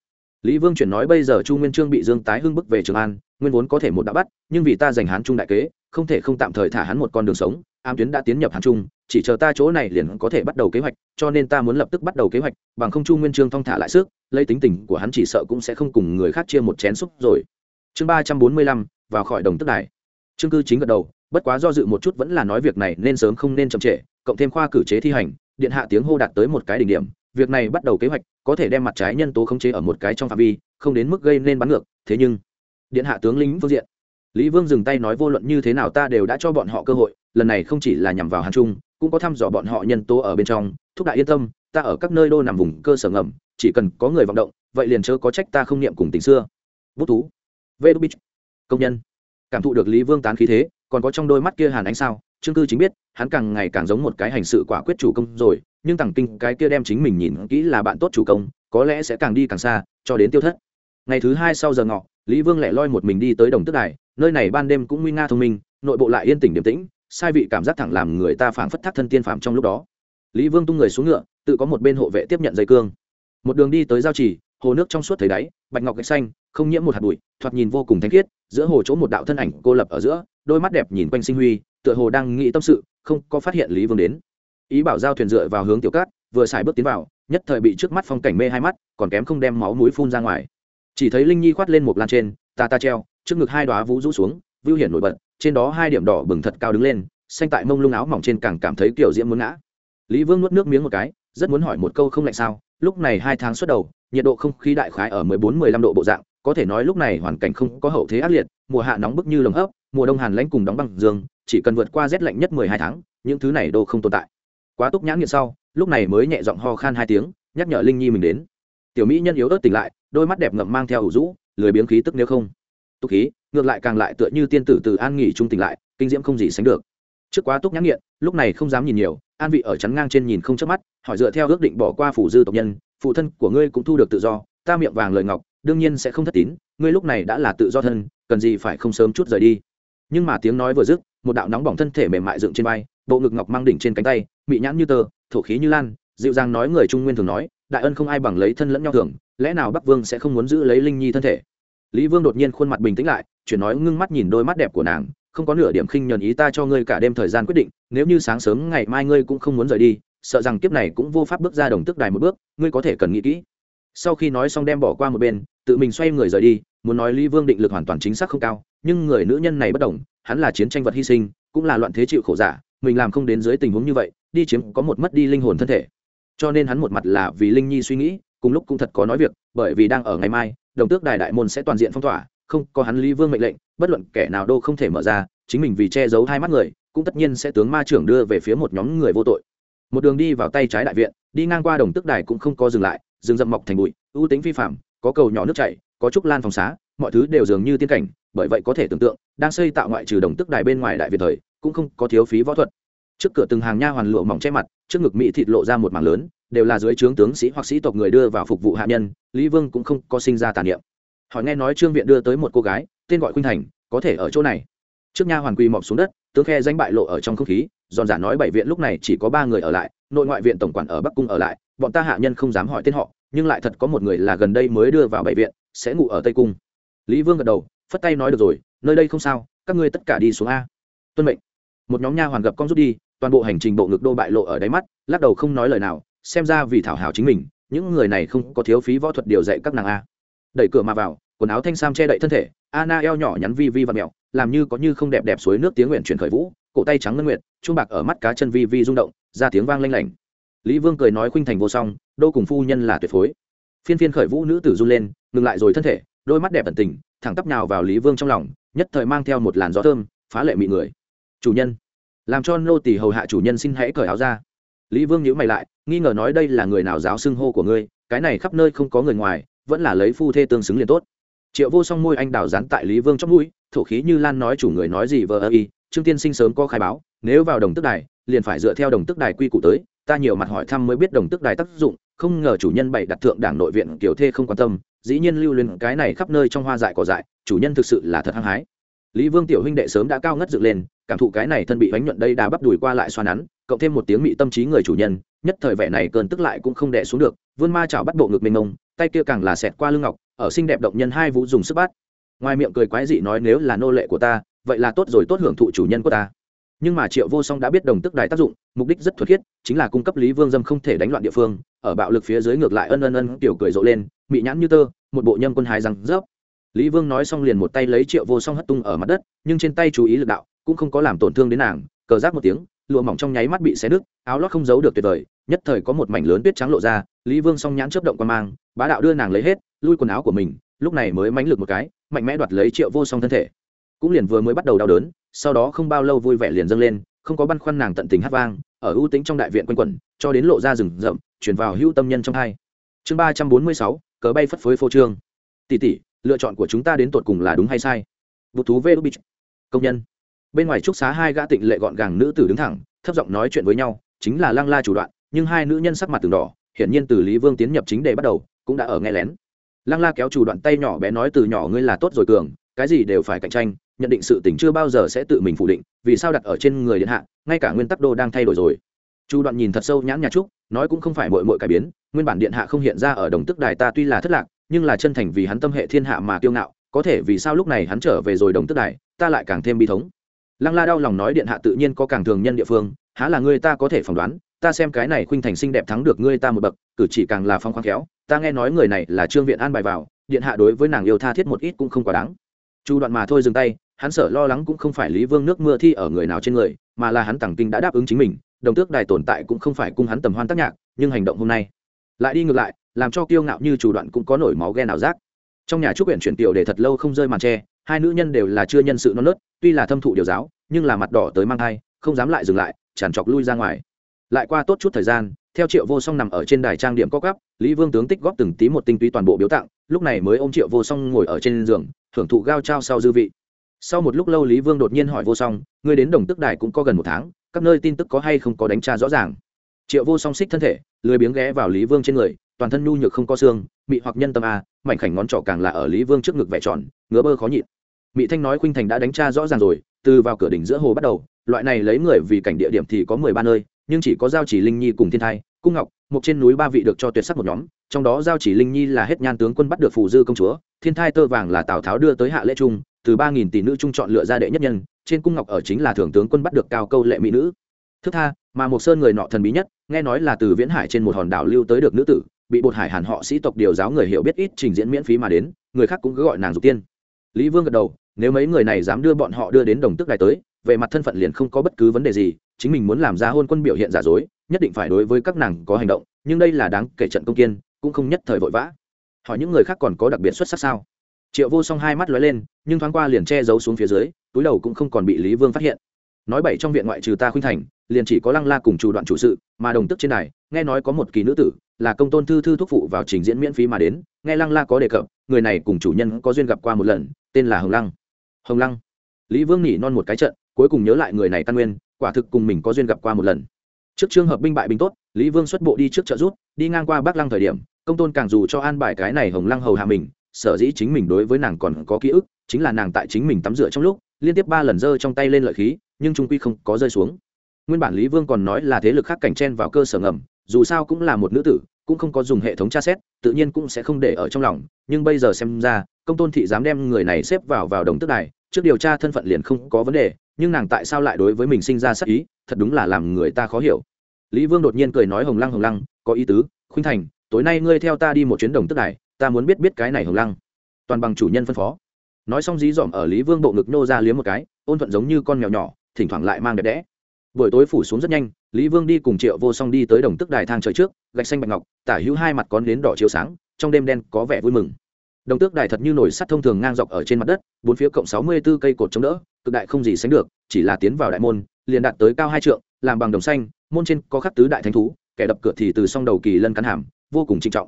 lý vương chuyển nói bây giờ chu nguyên trương bị dương tái hưng bức về trường an, nguyên vốn có thể một đã bắt, nhưng vì ta giành hán trung đại kế, không thể không tạm thời thả hắn một con đường sống am tuyến đã tiến nhập hán trung, chỉ chờ ta chỗ này liền có thể bắt đầu kế hoạch, cho nên ta muốn lập tức bắt đầu kế hoạch, bằng không chu nguyên trương thong thả lại sức, lấy tính tình của hắn chỉ sợ cũng sẽ không cùng người khác chia một chén xúc rồi. Chương ba trăm bốn mươi lăm, vào khỏi đồng tức đài. Chương cư chính gật đầu, bất quá do dự một chút vẫn là nói việc này nên sớm không nên chậm trễ, cộng thêm khoa cử chế thi hành, điện hạ tiếng hô đạt tới một cái đỉnh điểm việc này bắt đầu kế hoạch có thể đem mặt trái nhân tố khống chế ở một cái trong phạm vi, không đến mức gây nên bắn ngược, thế nhưng, điện hạ tướng lính phương diện, lý vương dừng tay nói vô luận như thế nào ta đều đã cho bọn họ cơ hội, lần này không chỉ là nhằm vào hàn trung, cũng có thăm dò bọn họ nhân tố ở bên trong, thúc đại yên tâm, ta ở các nơi đô nằm vùng cơ sở ngầm, chỉ cần có người vận động, vậy liền chớ có trách ta không niệm cùng tình xưa. Bút thú vê đô bích công nhân. Cảm thụ được lý vương tán khí thế, còn có trong đôi mắt kia hàn ánh sao trương cư chính biết, hắn càng ngày càng giống một cái hành sự quả quyết chủ công rồi nhưng tằng kinh cái kia đem chính mình nhìn kỹ là bạn tốt chủ công, có lẽ sẽ càng đi càng xa, cho đến tiêu thất. Ngày thứ hai sau giờ ngọ, lý vương lẻ loi một mình đi tới đồng tức đài, nơi này ban đêm cũng nguy nga thông minh, nội bộ lại yên tĩnh điềm tĩnh, sai vị cảm giác thẳng làm người ta phảng phất thác thân tiên phạm trong lúc đó. Lý vương tung người xuống ngựa, tự có một bên hộ vệ tiếp nhận dây cương. Một đường đi tới giao trì, hồ nước trong suốt thấy đáy, bạch ngọc gạch xanh, không nhiễm một hạt bụi, thoạt nhìn vô cùng thanh khiết, giữa hồ chỗ một đạo thân ảnh cô lập ở giữa, đôi mắt đẹp nhìn quanh sinh huy, tựa hồ đang nghĩ tâm sự, không có phát hiện lý vương đến ý bảo giao thuyền dựa vào hướng tiểu cát, vừa xài bước tiến vào, nhất thời bị trước mắt phong cảnh mê hai mắt, còn kém không đem máu mũi phun ra ngoài. Chỉ thấy linh nhi khoát lên một lan trên, ta ta treo, trước ngực hai đoá vũ rũ xuống vưu hiển nổi bật, trên đó hai điểm đỏ bừng thật cao đứng lên, xanh tại mông lung áo mỏng trên càng cảm thấy kiểu diễm muốn ngã. Lý vương nuốt nước miếng một cái, rất muốn hỏi một câu không lạnh sao, lúc này hai tháng xuất đầu, nhiệt độ không khí đại khái ở mười bốn, mười lăm độ bộ dạng, có thể nói lúc này hoàn cảnh không có hậu thế ác liệt, mùa hạ nóng bức như lồng hấp mùa đông hàn lãnh cùng đóng băng dương, chỉ cần vượt qua rét lạnh nhất mười hai tháng, những thứ này đô không tồn tại quá túc nhãn nghiện sau, lúc này mới nhẹ giọng ho khan hai tiếng, nhắc nhở linh nhi mình đến. Tiểu mỹ nhân yếu ớt tỉnh lại, đôi mắt đẹp ngậm mang theo ủ rũ, lười biếng khí tức nếu không. Túc khí, ngược lại càng lại tựa như tiên tử từ an nghỉ trung tỉnh lại, kinh diễm không gì sánh được. Trước quá túc nhãn nghiện, lúc này không dám nhìn nhiều, an vị ở chắn ngang trên nhìn không chớp mắt, hỏi dựa theo ước định bỏ qua phủ dư tộc nhân, phụ thân của ngươi cũng thu được tự do, ta miệng vàng lời ngọc, đương nhiên sẽ không thất tín, ngươi lúc này đã là tự do thân, cần gì phải không sớm chút rời đi. Nhưng mà tiếng nói vừa dứt, một đạo nóng bỏng thân thể mềm mại dựng trên vai bộ ngực ngọc mang đỉnh trên cánh tay, mị nhãn như tơ, thổ khí như lan, dịu dàng nói người trung nguyên thường nói, đại ân không ai bằng lấy thân lẫn nhau thường, lẽ nào bắc vương sẽ không muốn giữ lấy linh nhi thân thể? Lý vương đột nhiên khuôn mặt bình tĩnh lại, chuyển nói ngưng mắt nhìn đôi mắt đẹp của nàng, không có nửa điểm khinh nhờn ý ta cho ngươi cả đêm thời gian quyết định, nếu như sáng sớm ngày mai ngươi cũng không muốn rời đi, sợ rằng kiếp này cũng vô pháp bước ra đồng tức đài một bước, ngươi có thể cần nghĩ kỹ. Sau khi nói xong đem bỏ qua một bên, tự mình xoay người rời đi, muốn nói lý vương định lực hoàn toàn chính xác không cao, nhưng người nữ nhân này bất đồng, hắn là chiến tranh vật hy sinh, cũng là loạn thế chịu khổ giả mình làm không đến dưới tình huống như vậy, đi chiếm có một mất đi linh hồn thân thể. Cho nên hắn một mặt là vì linh nhi suy nghĩ, cùng lúc cũng thật có nói việc, bởi vì đang ở ngày mai, đồng tước đài đại môn sẽ toàn diện phong tỏa, không có hắn lý vương mệnh lệnh, bất luận kẻ nào đô không thể mở ra, chính mình vì che giấu hai mắt người, cũng tất nhiên sẽ tướng ma trưởng đưa về phía một nhóm người vô tội. Một đường đi vào tay trái đại viện, đi ngang qua đồng tước đài cũng không có dừng lại, rừng rậm mọc thành bụi, ưu tính vi phạm, có cầu nhỏ nước chảy, có trúc lan phòng xá, mọi thứ đều dường như tiên cảnh, bởi vậy có thể tưởng tượng, đang xây tạo ngoại trừ đồng tước đài bên ngoài đại việt thời cũng không có thiếu phí võ thuật. Trước cửa từng hàng nha hoàn lụa mỏng che mặt, trước ngực mỹ thịt lộ ra một mảng lớn, đều là dưới trướng tướng sĩ hoặc sĩ tộc người đưa vào phục vụ hạ nhân, lý vương cũng không có sinh ra tàn niệm. Hỏi nghe nói trương viện đưa tới một cô gái, tên gọi khuynh thành, có thể ở chỗ này. Trước nha hoàn quy mọc xuống đất, tướng khe danh bại lộ ở trong không khí, giòn giả nói bảy viện lúc này chỉ có ba người ở lại, nội ngoại viện tổng quản ở bắc cung ở lại, bọn ta hạ nhân không dám hỏi tên họ, nhưng lại thật có một người là gần đây mới đưa vào bảy viện, sẽ ngủ ở tây cung. Lý vương gật đầu, phất tay nói được rồi, nơi đây không sao, các ngươi tất cả đi xuống a. Tuân mệnh một nhóm nha hoàn gặp con rút đi, toàn bộ hành trình bộ ngực đô bại lộ ở đáy mắt, lắc đầu không nói lời nào, xem ra vì thảo hảo chính mình, những người này không có thiếu phí võ thuật điều dạy các nàng a. Đẩy cửa mà vào, quần áo thanh sam che đậy thân thể, Anna eo nhỏ nhắn vi vi và mẹo, làm như có như không đẹp đẹp suối nước tiếng nguyện chuyển khởi vũ, cổ tay trắng ngân nguyệt, chuông bạc ở mắt cá chân vi vi rung động, ra tiếng vang lanh lảnh. Lý vương cười nói khuynh thành vô song, đô cùng phu nhân là tuyệt phối. Phiên phiên khởi vũ nữ tử run lên, ngừng lại rồi thân thể, đôi mắt đẹp tận tình, thẳng tắp nào vào lý vương trong lòng, nhất thời mang theo một làn gió thơm, phá lệ mị người chủ nhân. Làm cho nô tỳ hầu hạ chủ nhân xin hãy cởi áo ra. Lý vương nhữ mày lại, nghi ngờ nói đây là người nào giáo xưng hô của ngươi, cái này khắp nơi không có người ngoài, vẫn là lấy phu thê tương xứng liền tốt. Triệu vô song môi anh đào dán tại lý vương trong mũi, thổ khí như lan nói chủ người nói gì vờ ơ y, trương tiên sinh sớm có khai báo, nếu vào đồng tức đài, liền phải dựa theo đồng tức đài quy củ tới, ta nhiều mặt hỏi thăm mới biết đồng tức đài tác dụng, không ngờ chủ nhân bày đặt thượng đảng nội viện kiểu thê không quan tâm, dĩ nhiên lưu luyện cái này khắp nơi trong hoa dại cỏ dại, chủ nhân thực sự là thật hăng hái. Lý vương tiểu huynh đệ sớm đã cao ngất dựng lên cảm thụ cái này thân bị bánh nhuận đây đà bắp đùi qua lại xoa nắn, cộng thêm một tiếng mị tâm trí người chủ nhân, nhất thời vẻ này cơn tức lại cũng không đẻ xuống được, vươn ma chảo bắt bộ ngực mênh mông tay kia càng là xẹt qua lưng ngọc, ở xinh đẹp động nhân hai vũ dùng sức bắt. Ngoài miệng cười quái dị nói nếu là nô lệ của ta, vậy là tốt rồi tốt hưởng thụ chủ nhân của ta. Nhưng mà triệu vô song đã biết đồng tức đài tác dụng, mục đích rất thuật khiết, chính là cung cấp lý vương dâm không thể đánh loạn địa phương, ở bạo lực phía dưới ngược lại ân ân ân tiểu cười rộ lên, mị nhãn như tơ, một bộ nhâm quân hài răng rớp lý vương nói xong liền một tay lấy triệu vô song hất tung ở mặt đất, nhưng trên tay chú ý lực đạo cũng không có làm tổn thương đến nàng, cờ giác một tiếng, lụa mỏng trong nháy mắt bị xé nứt, áo lót không giấu được tuyệt vời, nhất thời có một mảnh lớn tuyết trắng lộ ra, lý vương song nhãn chớp động qua mang, bá đạo đưa nàng lấy hết, lui quần áo của mình, lúc này mới mánh lực một cái, mạnh mẽ đoạt lấy triệu vô song thân thể. Cũng liền vừa mới bắt đầu đau đớn, sau đó không bao lâu vui vẻ liền dâng lên, không có băn khoăn nàng tận tình hát vang, ở ưu tính trong đại viện quanh quẩn, cho đến lộ ra rừng rậm, chuyển vào hữu tâm nhân trong hai. Chương ba trăm bốn mươi sáu cờ bay phất phới phô trương. Tỷ tỷ lựa chọn của chúng ta đến tột cùng là đúng hay sai? Bút thú vê đu bích công nhân. Bên ngoài trúc xá hai gã tịnh lệ gọn gàng nữ tử đứng thẳng, thấp giọng nói chuyện với nhau, chính là lăng la chủ đoạn, nhưng hai nữ nhân sắc mặt từng đỏ, hiển nhiên từ lý vương tiến nhập chính đề bắt đầu, cũng đã ở nghe lén. Lăng la kéo chủ đoạn tay nhỏ bé nói từ nhỏ ngươi là tốt rồi cường, cái gì đều phải cạnh tranh, nhận định sự tình chưa bao giờ sẽ tự mình phủ định, vì sao đặt ở trên người điện hạ, ngay cả nguyên tắc đô đang thay đổi rồi. Chu đoạn nhìn thật sâu nhãn nhà trúc, nói cũng không phải mội mội cải biến, nguyên bản điện hạ không hiện ra ở đồng tức đài ta tuy là thất lạc nhưng là chân thành vì hắn tâm hệ thiên hạ mà kiêu ngạo, có thể vì sao lúc này hắn trở về rồi đồng tức đài, ta lại càng thêm bi thống. Lăng la đau lòng nói điện hạ tự nhiên có càng thường nhân địa phương, há là ngươi ta có thể phỏng đoán, ta xem cái này khuynh thành xinh đẹp thắng được ngươi ta một bậc, cử chỉ càng là phong khoáng khéo, ta nghe nói người này là trương viện an bài vào, điện hạ đối với nàng yêu tha thiết một ít cũng không quá đáng. Chu đoạn mà thôi dừng tay, hắn sợ lo lắng cũng không phải lý vương nước mưa thi ở người nào trên người, mà là hắn tàng kinh đã đáp ứng chính mình, đồng tước đài tồn tại cũng không phải cung hắn tầm hoan tác nhạc, nhưng hành động hôm nay. Lại đi ngược lại làm cho kiêu ngạo như chủ đoạn cũng có nổi máu ghen ảo giác. trong nhà trúc huyện chuyển tiểu để thật lâu không rơi màn tre, hai nữ nhân đều là chưa nhân sự non nớt, tuy là thâm thụ điều giáo, nhưng là mặt đỏ tới mang thai, không dám lại dừng lại, tràn trọc lui ra ngoài. Lại qua tốt chút thời gian, theo triệu vô song nằm ở trên đài trang điểm có cắp lý vương tướng tích góp từng tí một tinh túy toàn bộ biếu tặng, lúc này mới ôm triệu vô song ngồi ở trên giường, thưởng thụ gao trao sau dư vị. Sau một lúc lâu lý vương đột nhiên hỏi vô song người đến đồng tức đài cũng có gần một tháng, các nơi tin tức có hay không có đánh tra rõ ràng? Triệu vô song xích thân thể, lười biếng ghé vào lý vương trên người toàn thân nhu nhược không có xương, mị hoặc nhân tâm a, mảnh khảnh ngón trỏ càng là ở lý vương trước ngực vẻ tròn, ngứa bơ khó nhịn. Mị thanh nói khuynh thành đã đánh tra rõ ràng rồi, từ vào cửa đỉnh giữa hồ bắt đầu, loại này lấy người vì cảnh địa điểm thì có mười ba nơi, nhưng chỉ có giao chỉ linh nhi cùng thiên thai, cung ngọc, một trên núi ba vị được cho tuyệt sắc một nhóm, trong đó giao chỉ linh nhi là hết nhan tướng quân bắt được phù dư công chúa, thiên thai tơ vàng là tào tháo đưa tới hạ lễ trung, từ ba nghìn tỷ nữ trung chọn lựa ra đệ nhất nhân, trên cung ngọc ở chính là thưởng tướng quân bắt được cao câu lệ mỹ nữ. Thức tha, mà một sơn người nọ thần bí nhất, nghe nói là từ viễn hải trên một hòn đảo lưu tới được nữ tử bị bột hải hàn họ sĩ tộc điều giáo người hiểu biết ít trình diễn miễn phí mà đến, người khác cũng cứ gọi nàng dục tiên. Lý vương gật đầu, nếu mấy người này dám đưa bọn họ đưa đến đồng tức đài tới, về mặt thân phận liền không có bất cứ vấn đề gì, chính mình muốn làm ra hôn quân biểu hiện giả dối, nhất định phải đối với các nàng có hành động, nhưng đây là đáng kể trận công kiên, cũng không nhất thời vội vã. Hỏi những người khác còn có đặc biệt xuất sắc sao? Triệu vô song hai mắt lóe lên, nhưng thoáng qua liền che giấu xuống phía dưới, túi đầu cũng không còn bị lý vương phát hiện. Nói bảy trong viện ngoại trừ ta khuynh thành, liền chỉ có lăng la cùng chủ đoạn chủ sự, mà đồng tức trên này nghe nói có một kỳ nữ tử là công tôn thư thư thúc phụ vào trình diễn miễn phí mà đến, nghe lăng la có đề cập, người này cùng chủ nhân có duyên gặp qua một lần, tên là hồng lăng. Hồng lăng. Lý vương nhỉ non một cái trận, cuối cùng nhớ lại người này căn nguyên, quả thực cùng mình có duyên gặp qua một lần. Trước trường hợp binh bại binh tốt, lý vương xuất bộ đi trước trợ rút đi ngang qua bắc lăng thời điểm, công tôn càng dù cho an bài cái này hồng lăng hầu hạ mình, sở dĩ chính mình đối với nàng còn có ký ức, chính là nàng tại chính mình tắm rửa trong lúc, liên tiếp ba lần giơ trong tay lên lợi khí, nhưng trung quy không có rơi xuống. Nguyên bản lý vương còn nói là thế lực khác cảnh chen vào cơ sở ngầm dù sao cũng là một nữ tử, cũng không có dùng hệ thống tra xét, tự nhiên cũng sẽ không để ở trong lòng, nhưng bây giờ xem ra, công tôn thị dám đem người này xếp vào vào đồng tức này trước điều tra thân phận liền không có vấn đề, nhưng nàng tại sao lại đối với mình sinh ra sắc ý, thật đúng là làm người ta khó hiểu. Lý vương đột nhiên cười nói hồng lăng hồng lăng, có ý tứ, khuynh thành, tối nay ngươi theo ta đi một chuyến đồng tức này ta muốn biết biết cái này hồng lăng. Toàn bằng chủ nhân phân phó. Nói xong dí dỏm ở lý vương bộ ngực nô ra liếm một cái, ôn thuận giống như con mèo nhỏ, thỉnh thoảng lại mang đẹp đẽ buổi tối phủ xuống rất nhanh, lý vương đi cùng triệu vô song đi tới đồng tức đài thang trời trước, gạch xanh bạch ngọc, tả hữu hai mặt con đến đỏ chiếu sáng, trong đêm đen có vẻ vui mừng. Đồng tước đài thật như nổi sắt thông thường ngang dọc ở trên mặt đất, bốn phía cộng sáu mươi b ố cây cột chống đỡ, cực đại không gì sánh được, chỉ là tiến vào đại môn, liền đạt tới cao hai trượng, làm bằng đồng xanh, môn trên có khắc tứ đại thánh thú, kẻ đập cửa thì từ song đầu kỳ lân cắn hàm, vô cùng trinh trọng.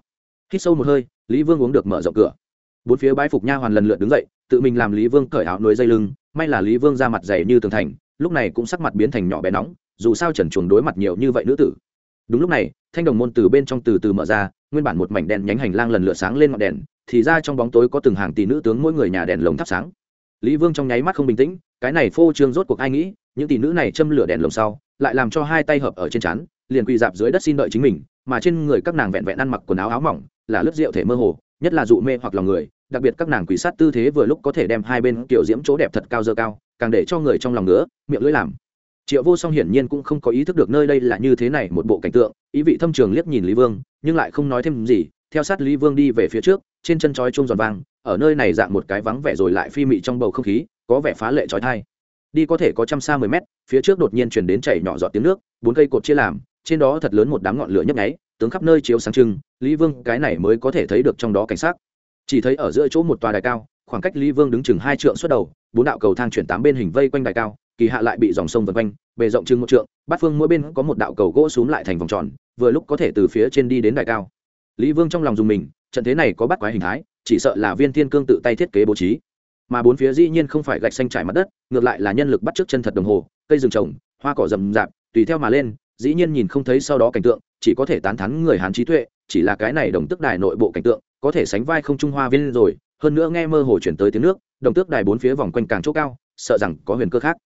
Hít sâu một hơi, lý vương uống được mở rộng cửa. Bốn phía bãi phục nha hoàn lần lượt đứng dậy, tự mình làm lý vương cởi áo nuôi dây lưng, may là lý vương ra mặt dày như tường thành lúc này cũng sắc mặt biến thành nhỏ bé nóng, dù sao trần chuồng đối mặt nhiều như vậy nữ tử. Đúng lúc này, thanh đồng môn từ bên trong từ từ mở ra, nguyên bản một mảnh đèn nhánh hành lang lần lượt sáng lên ngọn đèn, thì ra trong bóng tối có từng hàng tỷ nữ tướng mỗi người nhà đèn lồng thắp sáng. Lý vương trong nháy mắt không bình tĩnh, cái này phô trương rốt cuộc ai nghĩ, những tỷ nữ này châm lửa đèn lồng sau, lại làm cho hai tay hợp ở trên chắn liền quỳ dạp dưới đất xin đợi chính mình, mà trên người các nàng vẹn vẹn ăn mặc quần áo áo mỏng, là lớp rượu thể mơ hồ, nhất là dụ mê hoặc lòng người đặc biệt các nàng quỷ sát tư thế vừa lúc có thể đem hai bên kiểu diễm chỗ đẹp thật cao dơ cao, càng để cho người trong lòng nữa miệng lưỡi làm. Triệu vô song hiển nhiên cũng không có ý thức được nơi đây là như thế này một bộ cảnh tượng, ý vị thâm trường liếc nhìn lý vương, nhưng lại không nói thêm gì, theo sát lý vương đi về phía trước, trên chân trói chung giòn vang, ở nơi này dạng một cái vắng vẻ rồi lại phi mị trong bầu không khí, có vẻ phá lệ trói thai đi có thể có trăm xa mười mét, phía trước đột nhiên chuyển đến chảy nhỏ giọt tiếng nước, bốn cây cột chia làm, trên đó thật lớn một đám ngọn lửa nhấp nháy, tướng khắp nơi chiếu sáng trưng, lý vương cái này mới có thể thấy được trong đó cảnh sát chỉ thấy ở giữa chỗ một tòa đài cao, khoảng cách lý vương đứng chừng hai trượng xuất đầu, bốn đạo cầu thang chuyển tám bên hình vây quanh đài cao, kỳ hạ lại bị dòng sông vân quanh, bề rộng chừng một trượng, bát phương mỗi bên có một đạo cầu gỗ xúm lại thành vòng tròn, vừa lúc có thể từ phía trên đi đến đài cao. Lý vương trong lòng dùng mình, trận thế này có bắt quái hình thái, chỉ sợ là viên thiên cương tự tay thiết kế bố trí. Mà bốn phía dĩ nhiên không phải gạch xanh trải mặt đất, ngược lại là nhân lực bắt trước chân thật đồng hồ, cây rừng trồng, hoa cỏ rậm rạp, tùy theo mà lên, dĩ nhiên nhìn không thấy sau đó cảnh tượng, chỉ có thể tán thắn người hán trí tuệ, chỉ là cái này đồng tức đài nội bộ cảnh tượng có thể sánh vai không trung hoa viên rồi, hơn nữa nghe mơ hồ chuyển tới tiếng nước, đồng tước đài bốn phía vòng quanh càng chỗ cao, sợ rằng có huyền cơ khác.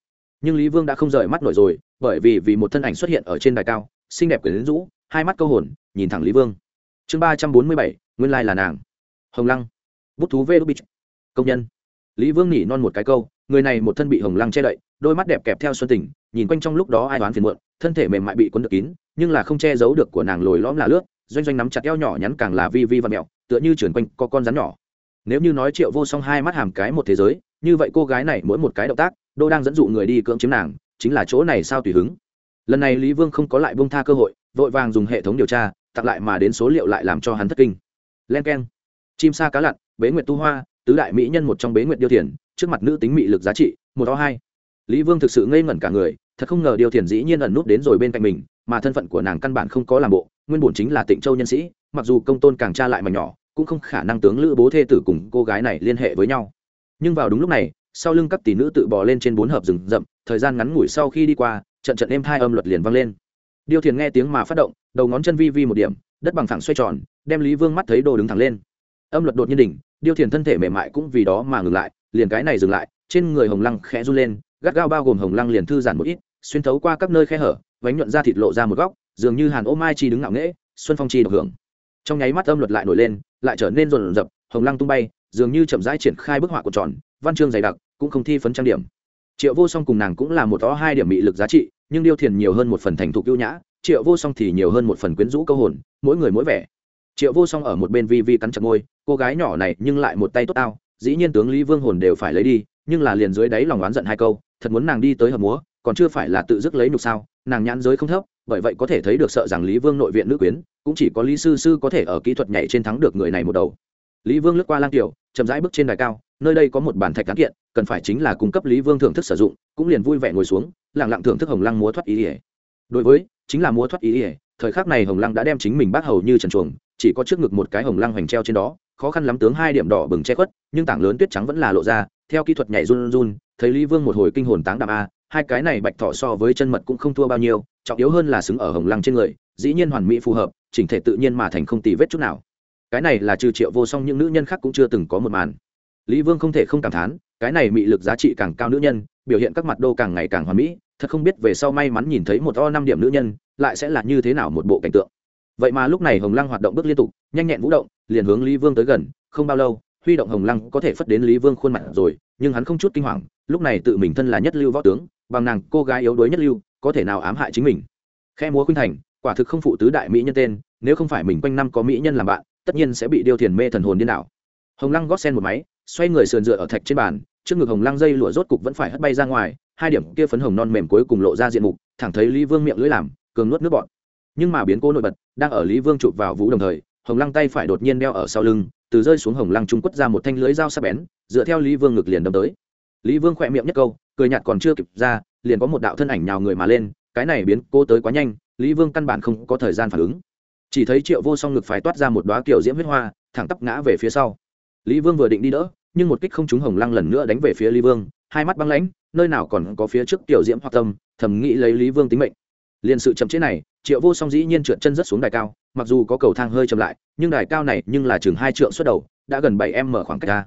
Nhưng lý vương đã không rời mắt nổi rồi, bởi vì vì một thân ảnh xuất hiện ở trên đài cao, xinh đẹp quyển rũ, hai mắt câu hồn, nhìn thẳng lý vương. Chương ba trăm bốn mươi bảy, nguyên lai là nàng. Hồng lăng. Bút thú vê đúc bích công nhân. Lý vương nhỉ non một cái câu, người này một thân bị hồng lăng che đậy, đôi mắt đẹp kẹp theo xuân tình, nhìn quanh trong lúc đó ai đoán phiền muộn, thân thể mềm mại bị quấn được kín, nhưng là không che giấu được của nàng lồi lõm là lướt, doanh doanh nắm chặt eo nhỏ nhắn càng là vi vi và mẹo tựa như chuyển quanh có con rắn nhỏ. Nếu như nói triệu vô song hai mắt hàm cái một thế giới, như vậy cô gái này mỗi một cái động tác, đô đang dẫn dụ người đi cưỡng chiếm nàng, chính là chỗ này sao tùy hứng. Lần này lý vương không có lại bông tha cơ hội, vội vàng dùng hệ thống điều tra, tặng lại mà đến số liệu lại làm cho hắn thất kinh. Len k e n chim sa cá lặn, bế nguyệt tu hoa, tứ đại mỹ nhân một trong bế nguyệt điêu thiền, trước mặt nữ tính mị lực giá trị, một o hai. Lý vương thực sự ngây ngẩn cả người, thật không ngờ điêu thiền dĩ nhiên ẩn nút đến rồi bên cạnh mình, mà thân phận của nàng căn bản không có làm bộ, nguyên bổn chính là tịnh châu nhân sĩ mặc dù công tôn càng tra lại mà nhỏ, cũng không khả năng tướng lữ bố thê tử cùng cô gái này liên hệ với nhau. Nhưng vào đúng lúc này, sau lưng các tỷ nữ tự bò lên trên bốn hợp rừng rậm, thời gian ngắn ngủi sau khi đi qua, trận trận êm hai âm luật liền vang lên. Điêu thiền nghe tiếng mà phát động, đầu ngón chân vi vi một điểm, đất bằng thẳng xoay tròn, đem lý vương mắt thấy đồ đứng thẳng lên. Âm luật đột nhiên đỉnh, điêu thiền thân thể mềm mại cũng vì đó mà ngừng lại, liền cái này dừng lại, trên người hồng lăng khẽ run lên, gắt gao bao gồm hồng lăng liền thư giản một ít, xuyên thấu qua các nơi khe hở, vánh nhuận ra thịt lộ ra một góc, dường như hàn ô mai chi đứng ngạo nghễ, xuân phong chi độc hưởng trong nháy mắt âm luật lại nổi lên, lại trở nên rộn rập, hồng lăng tung bay, dường như chậm rãi triển khai bức họa của tròn, văn chương dày đặc, cũng không thi phấn trang điểm. Triệu vô song cùng nàng cũng là một đó hai điểm mị lực giá trị, nhưng điêu thiền nhiều hơn một phần thành thục ưu nhã, triệu vô song thì nhiều hơn một phần quyến rũ câu hồn, mỗi người mỗi vẻ. Triệu vô song ở một bên vi vi cắn chặt môi, cô gái nhỏ này nhưng lại một tay tốt tao dĩ nhiên tướng lý vương hồn đều phải lấy đi, nhưng là liền dưới đáy lòng oán giận hai câu, thật muốn nàng đi tới hợp múa, còn chưa phải là tự dứt lấy nhục sao, nàng nhãn giới không thấp bởi vậy có thể thấy được sợ rằng lý vương nội viện nữ quyến cũng chỉ có lý sư sư có thể ở kỹ thuật nhảy trên thắng được người này một đầu. Lý vương lướt qua lang tiểu, chậm rãi bước trên đài cao, nơi đây có một bản thạch cán kiện, cần phải chính là cung cấp lý vương thưởng thức sử dụng, cũng liền vui vẻ ngồi xuống lẳng lặng thưởng thức hồng lăng múa thoát ý ỉa đối với, chính là múa thoát ý ỉa thời khắc này hồng lăng đã đem chính mình bác hầu như trần chuồng chỉ có trước ngực một cái hồng lăng hoành treo trên đó, khó khăn lắm tướng hai điểm đỏ bừng che khuất, nhưng tảng lớn tuyết trắng vẫn là lộ ra, theo kỹ thuật nhảy run run, thấy lý vương một hồi kinh hồn táng đạm a hai cái này bạch thọ so với chân mật cũng không thua bao nhiêu, trọng yếu hơn là xứng ở hồng lăng trên người, dĩ nhiên hoàn mỹ phù hợp, chỉnh thể tự nhiên mà thành không tì vết chút nào. Cái này là trừ triệu vô song những nữ nhân khác cũng chưa từng có một màn. Lý vương không thể không cảm thán, cái này mị lực giá trị càng cao nữ nhân, biểu hiện các mặt đô càng ngày càng hoàn mỹ, thật không biết về sau may mắn nhìn thấy một o năm điểm nữ nhân, lại sẽ là như thế nào một bộ cảnh tượng. Vậy mà lúc này hồng lăng hoạt động bước liên tục, nhanh nhẹn vũ động, liền hướng lý vương tới gần, không bao lâu, huy động hồng lăng có thể phất đến lý vương khuôn mặt rồi, nhưng hắn không chút kinh hoàng, lúc này tự mình thân là nhất lưu võ tướng bằng nàng cô gái yếu đuối nhất lưu, có thể nào ám hại chính mình? Khe múa khuynh thành, quả thực không phụ tứ đại mỹ nhân tên, nếu không phải mình quanh năm có mỹ nhân làm bạn, tất nhiên sẽ bị điêu thiền mê thần hồn điên đảo. Hồng lăng gót sen một máy, xoay người sườn dựa ở thạch trên bàn, trước ngực hồng lăng dây lụa rốt cục vẫn phải hất bay ra ngoài, hai điểm kia phấn hồng non mềm cuối cùng lộ ra diện mục, thẳng thấy lý vương miệng lưỡi làm, cường nuốt nước bọt. Nhưng mà biến cố nổi bật, đang ở lý vương chụp vào vũ đồng thời, hồng lăng tay phải đột nhiên đeo ở sau lưng, từ rơi xuống hồng lăng trung quất ra một thanh lưới dao sắc bén, dựa theo lý vương ngực liền đâm tới. Lý vương khỏe miệng nhất câu cười nhạt còn chưa kịp ra, liền có một đạo thân ảnh nhào người mà lên, cái này biến cô tới quá nhanh, lý vương căn bản không có thời gian phản ứng. Chỉ thấy triệu vô song ngực phải toát ra một đoá kiểu diễm huyết hoa, thẳng tắp ngã về phía sau. Lý vương vừa định đi đỡ, nhưng một kích không trúng hồng lăng lần nữa đánh về phía lý vương, hai mắt băng lãnh, nơi nào còn có phía trước tiểu diễm hoặc tâm, thầm nghĩ lấy lý vương tính mệnh. Liền sự chậm chế này, triệu vô song dĩ nhiên trượt chân rất xuống đài cao, mặc dù có cầu thang hơi chậm lại, nhưng đài cao này nhưng là chừng hai trượng xuất đầu, đã gần bảy em mở khoảng cách ra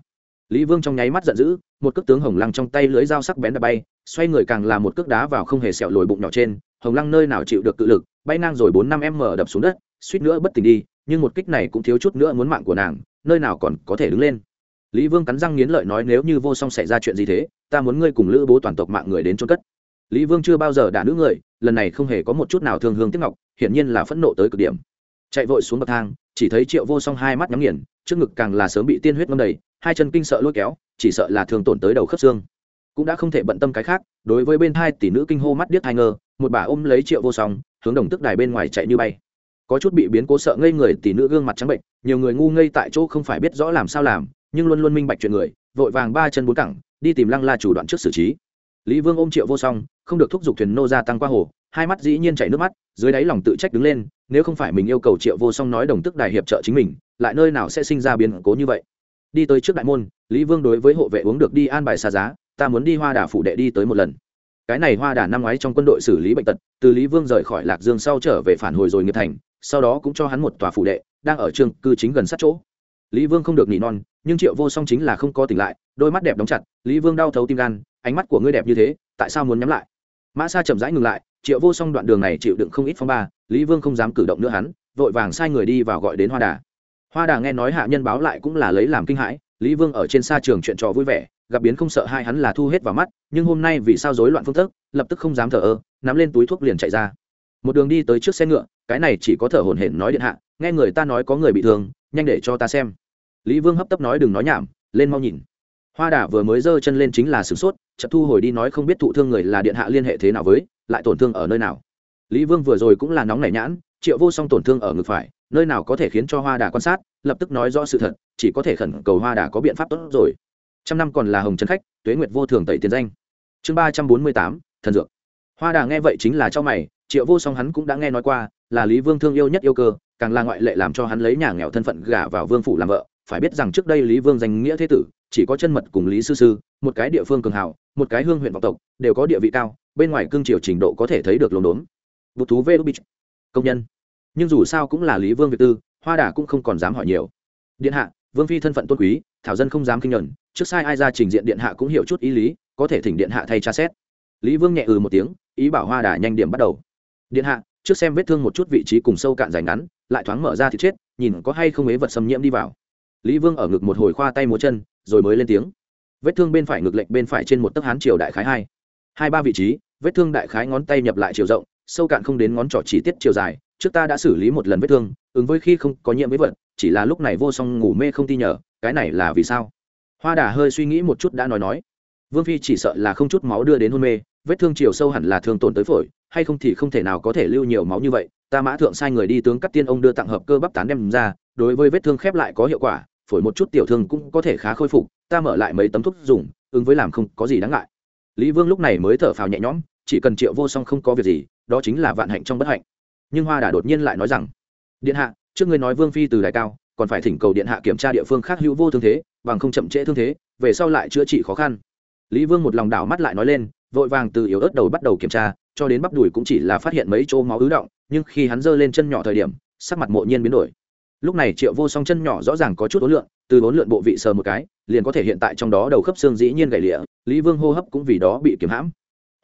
lý vương trong nháy mắt giận dữ, một cước tướng hồng lăng trong tay lưới dao sắc bén đập bay, xoay người càng là một cước đá vào không hề sẹo lồi bụng nhỏ trên. Hồng lăng nơi nào chịu được cự lực, bay ngang rồi bốn năm em mở đập xuống đất, suýt nữa bất tỉnh đi, nhưng một kích này cũng thiếu chút nữa muốn mạng của nàng, nơi nào còn có thể đứng lên. Lý vương cắn răng nghiến lợi nói nếu như vô song xảy ra chuyện gì thế, ta muốn ngươi cùng lữ bố toàn tộc mạng người đến trôn cất. Lý vương chưa bao giờ đả nữ người, lần này không hề có một chút nào thương hương tiếc ngọc, hiển nhiên là phẫn nộ tới cực điểm. Chạy vội xuống bậc thang, chỉ thấy triệu vô song hai mắt nhắm nghiền, trước ngực càng là sớm bị tiên huyết ngâm đầy hai chân kinh sợ lôi kéo, chỉ sợ là thường tổn tới đầu khớp xương. Cũng đã không thể bận tâm cái khác, đối với bên hai tỷ nữ kinh hô mắt điếc hai ngơ, một bà ôm lấy triệu vô song, hướng đồng tức đài bên ngoài chạy như bay. Có chút bị biến cố sợ ngây người tỷ nữ gương mặt trắng bệnh, nhiều người ngu ngây tại chỗ không phải biết rõ làm sao làm, nhưng luôn luôn minh bạch chuyện người, vội vàng ba chân bốn cẳng, đi tìm lăng la chủ đoạn trước xử trí. Lý vương ôm triệu vô song, không được thúc giục thuyền nô ra tăng qua hồ, hai mắt dĩ nhiên chảy nước mắt, dưới đáy lòng tự trách đứng lên, nếu không phải mình yêu cầu triệu vô song nói đồng tức đài hiệp trợ chính mình, lại nơi nào sẽ sinh ra biến cố như vậy? Đi tới trước đại môn, lý vương đối với hộ vệ uống được đi an bài xa giá, ta muốn đi hoa đà phủ đệ đi tới một lần. Cái này hoa đà năm ngoái trong quân đội xử lý bệnh tật, từ lý vương rời khỏi lạc dương sau trở về phản hồi rồi nghiệp thành, sau đó cũng cho hắn một tòa phủ đệ, đang ở trường cư chính gần sát chỗ. Lý vương không được nỉ non, nhưng triệu vô song chính là không có tỉnh lại, đôi mắt đẹp đóng chặt, lý vương đau thấu tim gan, ánh mắt của ngươi đẹp như thế, tại sao muốn nhắm lại? Mã sa chậm rãi ngừng lại, triệu vô song đoạn đường này chịu đựng không ít phong ba, lý vương không dám cử động nữa hắn, vội vàng sai người đi vào gọi đến hoa đà hoa đà nghe nói hạ nhân báo lại cũng là lấy làm kinh hãi, lý vương ở trên xa trường chuyện trò vui vẻ, gặp biến không sợ hai hắn là thu hết vào mắt, nhưng hôm nay vì sao rối loạn phương thức, lập tức không dám thở ơ, nắm lên túi thuốc liền chạy ra. Một đường đi tới trước xe ngựa, cái này chỉ có thở hổn hển nói điện hạ, nghe người ta nói có người bị thương, nhanh để cho ta xem. Lý vương hấp tấp nói đừng nói nhảm, lên mau nhìn. Hoa đà vừa mới giơ chân lên chính là sửng sốt, chợt thu hồi đi nói không biết thụ thương người là điện hạ liên hệ thế nào với, lại tổn thương ở nơi nào. Lý vương vừa rồi cũng là nóng nảy nhãn, triệu vô song tổn thương ở ngực phải nơi nào có thể khiến cho hoa đà quan sát, lập tức nói rõ sự thật, chỉ có thể khẩn cầu hoa đà có biện pháp tốt rồi. Trăm năm còn là hồng trấn khách, tuế nguyệt vô thường tẩy tiền danh. Chương ba trăm bốn mươi tám, thần dược. Hoa đà nghe vậy chính là cho mày, triệu vô song hắn cũng đã nghe nói qua, là lý vương thương yêu nhất yêu cơ, càng là ngoại lệ làm cho hắn lấy nhà nghèo thân phận gả vào vương phủ làm vợ. Phải biết rằng trước đây lý vương danh nghĩa thế tử, chỉ có chân mật cùng lý sư sư, một cái địa phương cường hào, một cái hương huyện vọng tộc, đều có địa vị cao, bên ngoài cương triều trình độ có thể thấy được lồn đốn. Bút thú vê bích công nhân nhưng dù sao cũng là lý vương việt tư, hoa đà cũng không còn dám hỏi nhiều. Điện hạ, vương phi thân phận tôn quý, thảo dân không dám kinh nhuận, trước sai ai ra trình diện điện hạ cũng hiểu chút ý lý, có thể thỉnh điện hạ thay tra xét. Lý vương nhẹ ừ một tiếng, ý bảo hoa đà nhanh điểm bắt đầu. Điện hạ, trước xem vết thương một chút vị trí cùng sâu cạn dài ngắn, lại thoáng mở ra thì chết, nhìn có hay không ế vật xâm nhiễm đi vào. Lý vương ở ngực một hồi khoa tay múa chân, rồi mới lên tiếng. Vết thương bên phải ngực lệch bên phải trên một tấc hán triều đại khái hai. Hai ba vị trí, vết thương đại khái ngón tay nhập lại chiều rộng sâu cạn không đến ngón trỏ chỉ tiết chiều dài, trước ta đã xử lý một lần vết thương, ứng với khi không có nhiễm với vật, chỉ là lúc này vô song ngủ mê không ti nhờ, cái này là vì sao? Hoa đà hơi suy nghĩ một chút đã nói nói. Vương phi chỉ sợ là không chút máu đưa đến hôn mê, vết thương chiều sâu hẳn là thương tổn tới phổi, hay không thì không thể nào có thể lưu nhiều máu như vậy, ta mã thượng sai người đi tướng cắt tiên ông đưa tặng hợp cơ bắp tán đem ra, đối với vết thương khép lại có hiệu quả, phổi một chút tiểu thương cũng có thể khá khôi phục, ta mở lại mấy tấm thuốc dùng, ứng với làm không có gì đáng ngại. Lý vương lúc này mới thở phào nhẹ nhõm chỉ cần triệu vô song không có việc gì đó chính là vạn hạnh trong bất hạnh. Nhưng hoa đà đột nhiên lại nói rằng điện hạ trước ngươi nói vương phi từ đài cao còn phải thỉnh cầu điện hạ kiểm tra địa phương khác hữu vô thương thế bằng không chậm trễ thương thế về sau lại chữa trị khó khăn. Lý vương một lòng đảo mắt lại nói lên vội vàng từ yếu ớt đầu bắt đầu kiểm tra cho đến bắp đùi cũng chỉ là phát hiện mấy chỗ máu ứ động nhưng khi hắn giơ lên chân nhỏ thời điểm sắc mặt mộ nhiên biến đổi. Lúc này triệu vô song chân nhỏ rõ ràng có chút ối lượn, từ bốn lượn bộ vị sờ một cái liền có thể hiện tại trong đó đầu khớp xương dĩ nhiên gãy lịa lý vương hô hấp cũng vì đó bị kiếm hãm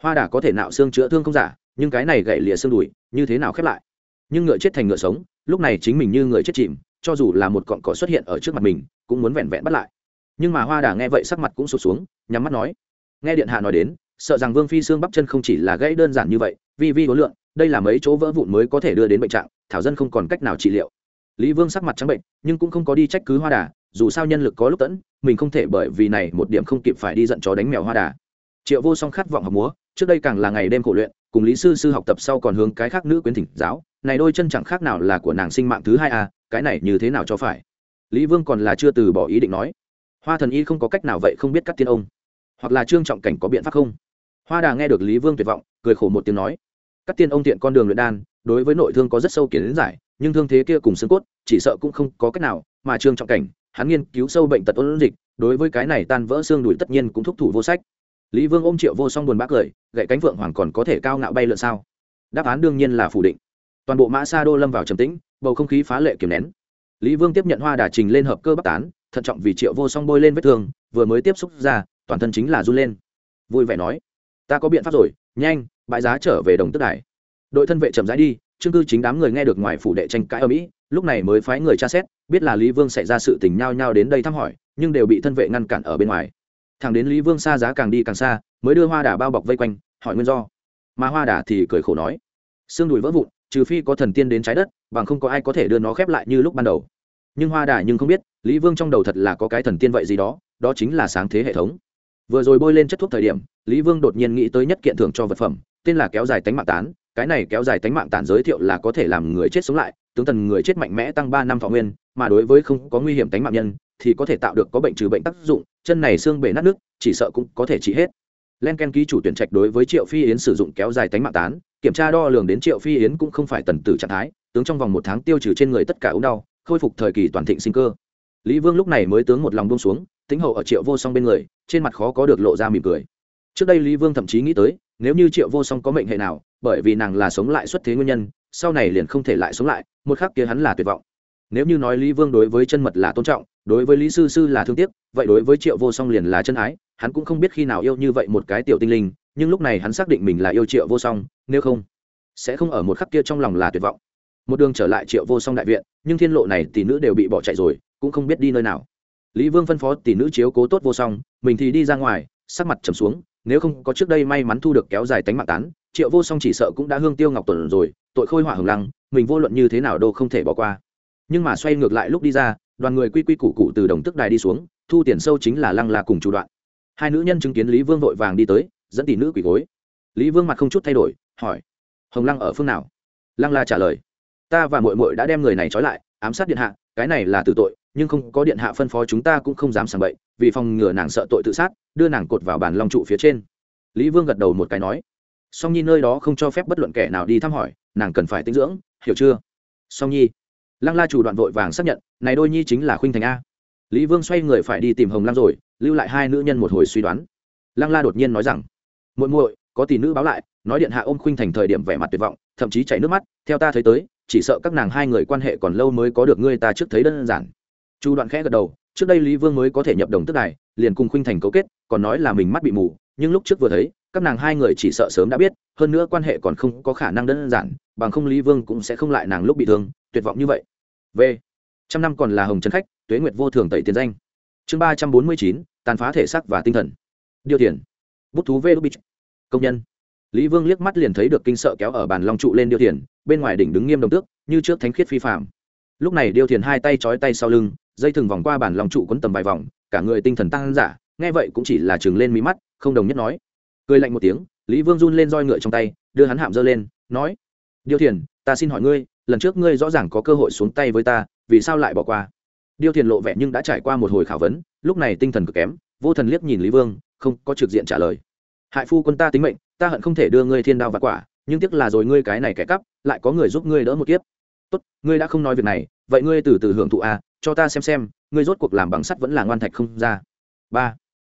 hoa đà có thể nạo xương chữa thương không giả, nhưng cái này gãy lìa xương đùi, như thế nào khép lại? Nhưng ngựa chết thành ngựa sống, lúc này chính mình như người chết chìm, cho dù là một cọn cỏ xuất hiện ở trước mặt mình, cũng muốn vẹn vẹn bắt lại. Nhưng mà hoa đà nghe vậy sắc mặt cũng sụt xuống, nhắm mắt nói, nghe điện hạ nói đến, sợ rằng vương phi xương bắp chân không chỉ là gãy đơn giản như vậy vì vi hối lượng, đây là mấy chỗ vỡ vụn mới có thể đưa đến bệnh trạng, thảo dân không còn cách nào trị liệu. Lý vương sắc mặt trắng bệnh, nhưng cũng không có đi trách cứ hoa đà, dù sao nhân lực có lúc tẫn, mình không thể bởi vì này một điểm không kịp phải đi giận chó đánh mèo hoa đà. Triệu vô song khát vọng học múa trước đây càng là ngày đêm khổ luyện, cùng lý sư sư học tập sau còn hướng cái khác nữ quyến thỉnh giáo, này đôi chân chẳng khác nào là của nàng sinh mạng thứ hai à cái này như thế nào cho phải? Lý vương còn là chưa từ bỏ ý định nói. Hoa thần y không có cách nào vậy không biết cắt tiên ông. Hoặc là trương trọng cảnh có biện pháp không? Hoa đà nghe được lý vương tuyệt vọng, cười khổ một tiếng nói. Cắt tiên ông tiện con đường luyện đan, đối với nội thương có rất sâu kiến giải, nhưng thương thế kia cùng xương cốt, chỉ sợ cũng không có cách nào, mà trương trọng cảnh, hắn nghiên cứu sâu bệnh tật ôn dịch, đối với cái này tan vỡ xương đùi tất nhiên cũng thúc thủ vô sách lý vương ôm triệu vô song buồn bã cười, gậy cánh vượng hoàng còn có thể cao ngạo bay lượn sao? Đáp án đương nhiên là phủ định. Toàn bộ mã sa đô lâm vào trầm tĩnh, bầu không khí phá lệ kiềm nén. Lý vương tiếp nhận hoa đà trình lên hợp cơ bắc tán, thận trọng vì triệu vô song bôi lên vết thương, vừa mới tiếp xúc ra, toàn thân chính là run lên. Vui vẻ nói, ta có biện pháp rồi, nhanh, bãi giá trở về đồng tức đài. Đội thân vệ chậm rãi đi, chương cư chính đám người nghe được ngoài phủ đệ tranh cãi ở mỹ, lúc này mới phái người tra xét, biết là lý vương xảy ra sự tình nhao nhao đến đây thăm hỏi, nhưng đều bị thân vệ ngăn cản ở bên ngoài thằng đến lý vương xa giá càng đi càng xa, mới đưa hoa đà bao bọc vây quanh, hỏi nguyên do. Mà hoa đà thì cười khổ nói, xương đùi vỡ vụn, trừ phi có thần tiên đến trái đất, bằng không có ai có thể đưa nó khép lại như lúc ban đầu. Nhưng hoa đà nhưng không biết, lý vương trong đầu thật là có cái thần tiên vậy gì đó đó chính là sáng thế hệ thống. Vừa rồi bôi lên chất thuốc thời điểm, lý vương đột nhiên nghĩ tới nhất kiện thưởng cho vật phẩm, tên là kéo dài tánh mạng tán. Cái này kéo dài tánh mạng tản giới thiệu là có thể làm người chết sống lại tướng tần người chết mạnh mẽ tăng ba năm thọ nguyên, mà đối với không có nguy hiểm tánh mạng nhân thì có thể tạo được có bệnh trừ bệnh tác dụng, chân này xương bể nát nước, chỉ sợ cũng có thể trị hết. Len ken ký chủ tuyển trạch đối với triệu phi yến sử dụng kéo dài tánh mạng tán, kiểm tra đo lường đến triệu phi yến cũng không phải tần tử trạng thái, tướng trong vòng một tháng tiêu trừ trên người tất cả ống đau, khôi phục thời kỳ toàn thịnh sinh cơ. Lý vương lúc này mới tướng một lòng buông xuống, tính hậu ở triệu vô song bên người, trên mặt khó có được lộ ra mỉm cười. Trước đây lý vương thậm chí nghĩ tới, nếu như triệu vô song có mệnh hệ nào, bởi vì nàng là sống lại xuất thế nguyên nhân, sau này liền không thể lại sống lại, một khắc kia hắn là tuyệt vọng nếu như nói lý vương đối với chân mật là tôn trọng, đối với lý sư sư là thương tiếc, vậy đối với triệu vô song liền là chân ái, hắn cũng không biết khi nào yêu như vậy một cái tiểu tinh linh, nhưng lúc này hắn xác định mình là yêu triệu vô song, nếu không, sẽ không ở một khắc kia trong lòng là tuyệt vọng. Một đường trở lại triệu vô song đại viện, nhưng thiên lộ này tỷ nữ đều bị bỏ chạy rồi, cũng không biết đi nơi nào. Lý vương phân phó tỷ nữ chiếu cố tốt vô song, mình thì đi ra ngoài, sắc mặt trầm xuống, nếu không có trước đây may mắn thu được kéo dài tánh mạng tán, triệu vô song chỉ sợ cũng đã hương tiêu ngọc tuần rồi, tội khôi hỏa hồng lăng, mình vô luận như thế nào đâu không thể bỏ qua nhưng mà xoay ngược lại lúc đi ra, đoàn người quy quy củ cụ từ đồng tức đài đi xuống, thu tiền sâu chính là lăng là cùng chủ đoạn. Hai nữ nhân chứng kiến lý vương vội vàng đi tới, dẫn tỷ nữ quỷ gối. Lý vương mặt không chút thay đổi, hỏi, hồng lăng ở phương nào? Lăng la trả lời, ta và mội mội đã đem người này trói lại, ám sát điện hạ, cái này là tử tội, nhưng không có điện hạ phân phó chúng ta cũng không dám sàng bậy, vì phòng ngừa nàng sợ tội tự sát, đưa nàng cột vào bàn long trụ phía trên. Lý vương gật đầu một cái nói, song nhi nơi đó không cho phép bất luận kẻ nào đi thăm hỏi, nàng cần phải tinh dưỡng, hiểu chưa? Song nhi lăng la chủ đoạn vội vàng xác nhận, này đôi nhi chính là khuynh thành a. Lý vương xoay người phải đi tìm hồng lăng rồi, lưu lại hai nữ nhân một hồi suy đoán. Lăng la đột nhiên nói rằng, muội muội, có tỷ nữ báo lại, nói điện hạ ôm khuynh thành thời điểm vẻ mặt tuyệt vọng, thậm chí chảy nước mắt, theo ta thấy tới, chỉ sợ các nàng hai người quan hệ còn lâu mới có được ngươi ta trước thấy đơn giản. Chu đoạn khẽ gật đầu, trước đây lý vương mới có thể nhập đồng tức này liền cùng khuynh thành cấu kết, còn nói là mình mắt bị mù, nhưng lúc trước vừa thấy, các nàng hai người chỉ sợ sớm đã biết, hơn nữa quan hệ còn không có khả năng đơn giản, bằng không lý vương cũng sẽ không lại nàng lúc bị thương tuyệt vọng như vậy. V. Trăm năm còn là hồng trấn khách, tuế nguyệt vô thường tẩy tiền danh. Chương ba trăm bốn mươi chín, tàn phá thể xác và tinh thần. Điều tiền. Bút thú vê đô công nhân. Lý vương liếc mắt liền thấy được kinh sợ kéo ở bàn long trụ lên điêu thiền bên ngoài đỉnh đứng nghiêm đồng tước, như trước thánh khiết phi phạm lúc này điêu thiền hai tay trói tay sau lưng, dây thừng vòng qua bàn long trụ quấn tầm vài vòng, cả người tinh thần tăng giả, nghe vậy cũng chỉ là chừng lên mí mắt, không đồng nhất nói. Cười lạnh một tiếng, lý vương run lên roi ngựa trong tay, đưa hắn hạm dơ lên, nói điêu thiền ta xin hỏi ngươi lần trước ngươi rõ ràng có cơ hội xuống tay với ta, vì sao lại bỏ qua? Điêu thiền lộ vẻ nhưng đã trải qua một hồi khảo vấn, lúc này tinh thần cực kém, vô thần liếc nhìn lý vương, không có trực diện trả lời. Hại phu quân ta tính mệnh, ta hận không thể đưa ngươi thiên đao và quả, nhưng tiếc là rồi ngươi cái này kẻ cắp, lại có người giúp ngươi đỡ một kiếp. Tốt, ngươi đã không nói việc này, vậy ngươi từ từ hưởng thụ à cho ta xem xem, ngươi rốt cuộc làm bằng sắt vẫn là ngoan thạch không ra. Ba.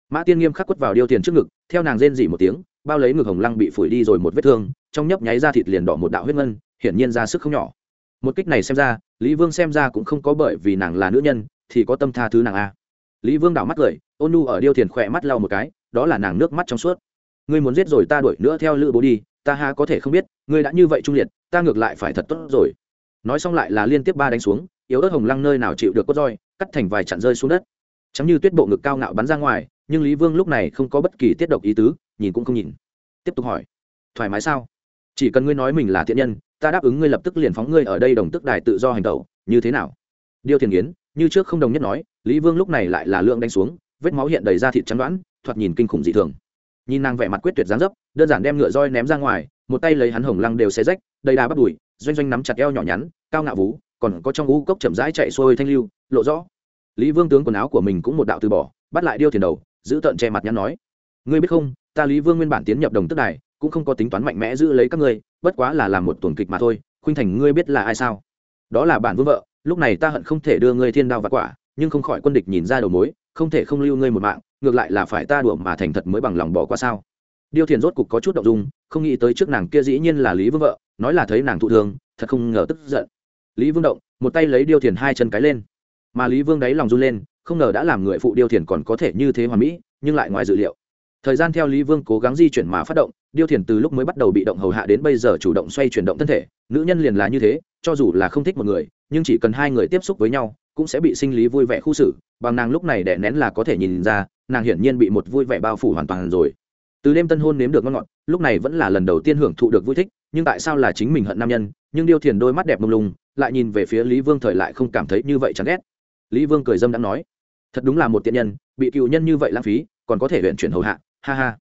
Mã tiên nghiêm khắc quất vào điêu tiền trước ngực, theo nàng rên dỉ một tiếng, bao lấy ngực hồng lăng bị phủi đi rồi một vết thương, trong nhấp nháy ra thịt liền đỏ một đạo huyết ngân, hiển nhiên ra sức không nhỏ một kích này xem ra, lý vương xem ra cũng không có bởi vì nàng là nữ nhân thì có tâm tha thứ nàng a. Lý vương đảo mắt cười, ôn nu ở điêu thiền khỏe mắt lau một cái, đó là nàng nước mắt trong suốt. Ngươi muốn giết rồi ta đuổi nữa theo lữ bố đi, ta ha có thể không biết, ngươi đã như vậy trung liệt, ta ngược lại phải thật tốt rồi. Nói xong lại là liên tiếp ba đánh xuống, yếu ớt hồng lăng nơi nào chịu được cốt roi, cắt thành vài chặn rơi xuống đất. Chẳng như tuyết bộ ngực cao ngạo bắn ra ngoài, nhưng lý vương lúc này không có bất kỳ tiết độc ý tứ, nhìn cũng không nhìn. Tiếp tục hỏi, thoải mái sao? Chỉ cần ngươi nói mình là thiện nhân ta đáp ứng ngươi lập tức liền phóng ngươi ở đây đồng tức đài tự do hành tẩu, như thế nào? Điêu thiền yến như trước không đồng nhất nói, lý vương lúc này lại là lượng đánh xuống, vết máu hiện đầy ra thịt trắng đoãn thoạt nhìn kinh khủng dị thường. Nhìn nàng vẻ mặt quyết tuyệt dáng dấp, đơn giản đem ngựa roi ném ra ngoài, một tay lấy hắn hồng lăng đều xé rách, đầy đà bắt đùi, doanh doanh nắm chặt eo nhỏ nhắn, cao ngạo vú, còn có trong u cốc chậm rãi chạy xuôi thanh lưu, lộ rõ. Lý vương tướng quần áo của mình cũng một đạo từ bỏ, bắt lại điêu thiền đầu, giữ tợn che mặt nhắn nói, ngươi biết không, ta lý vương nguyên bản tiến nhập đồng tức đài cũng không có tính toán mạnh mẽ giữ lấy các ngươi, bất quá là làm một tuần kịch mà thôi, khuynh thành ngươi biết là ai sao? Đó là bản vương vợ, lúc này ta hận không thể đưa ngươi thiên đao và quả, nhưng không khỏi quân địch nhìn ra đầu mối, không thể không lưu ngươi một mạng, ngược lại là phải ta đùa mà thành thật mới bằng lòng bỏ qua sao? Điêu thiền rốt cục có chút động dung, không nghĩ tới trước nàng kia dĩ nhiên là lý vương vợ, nói là thấy nàng thụ thương, thật không ngờ tức giận. Lý vương động, một tay lấy điêu thiền hai chân cái lên. Mà lý vương đáy lòng run lên, không ngờ đã làm người phụ điêu thiền còn có thể như thế hoàn mỹ, nhưng lại ngoài dự liệu. Thời gian theo lý vương cố gắng di chuyển mà phát động điêu thiền từ lúc mới bắt đầu bị động hầu hạ đến bây giờ chủ động xoay chuyển động thân thể, nữ nhân liền là như thế, cho dù là không thích một người, nhưng chỉ cần hai người tiếp xúc với nhau, cũng sẽ bị sinh lý vui vẻ khu xử, bằng nàng lúc này đẻ nén là có thể nhìn ra, nàng hiển nhiên bị một vui vẻ bao phủ hoàn toàn rồi. Từ đêm tân hôn nếm được ngon ngọt, lúc này vẫn là lần đầu tiên hưởng thụ được vui thích, nhưng tại sao là chính mình hận nam nhân, nhưng điêu thiền đôi mắt đẹp mông lung, lại nhìn về phía lý vương thời lại không cảm thấy như vậy chán ghét. Lý vương cười dâm đã nói, thật đúng là một tiện nhân, bị cựu nhân như vậy lãng phí, còn có thể luyện chuyển hầu hạ, ha ha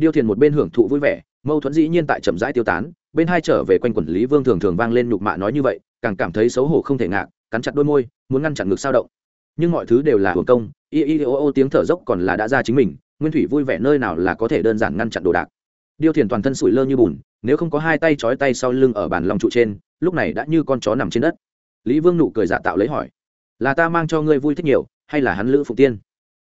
điêu thiền một bên hưởng thụ vui vẻ, mâu thuẫn dĩ nhiên tại chậm rãi tiêu tán, bên hai trở về quanh quản lý vương thường thường vang lên nhục mạ nói như vậy, càng cảm thấy xấu hổ không thể ngạc, cắn chặt đôi môi, muốn ngăn chặn ngực sao động. Nhưng mọi thứ đều là hưởng công y y ô ô tiếng thở dốc còn là đã ra chính mình, nguyên thủy vui vẻ nơi nào là có thể đơn giản ngăn chặn đồ đạc. Điêu thiền toàn thân sủi lơ như bùn, nếu không có hai tay trói tay sau lưng ở bàn lòng trụ trên, lúc này đã như con chó nằm trên đất. Lý vương nụ cười giả tạo lấy hỏi, là ta mang cho ngươi vui thích nhiều, hay là hắn lữ phụ tiên?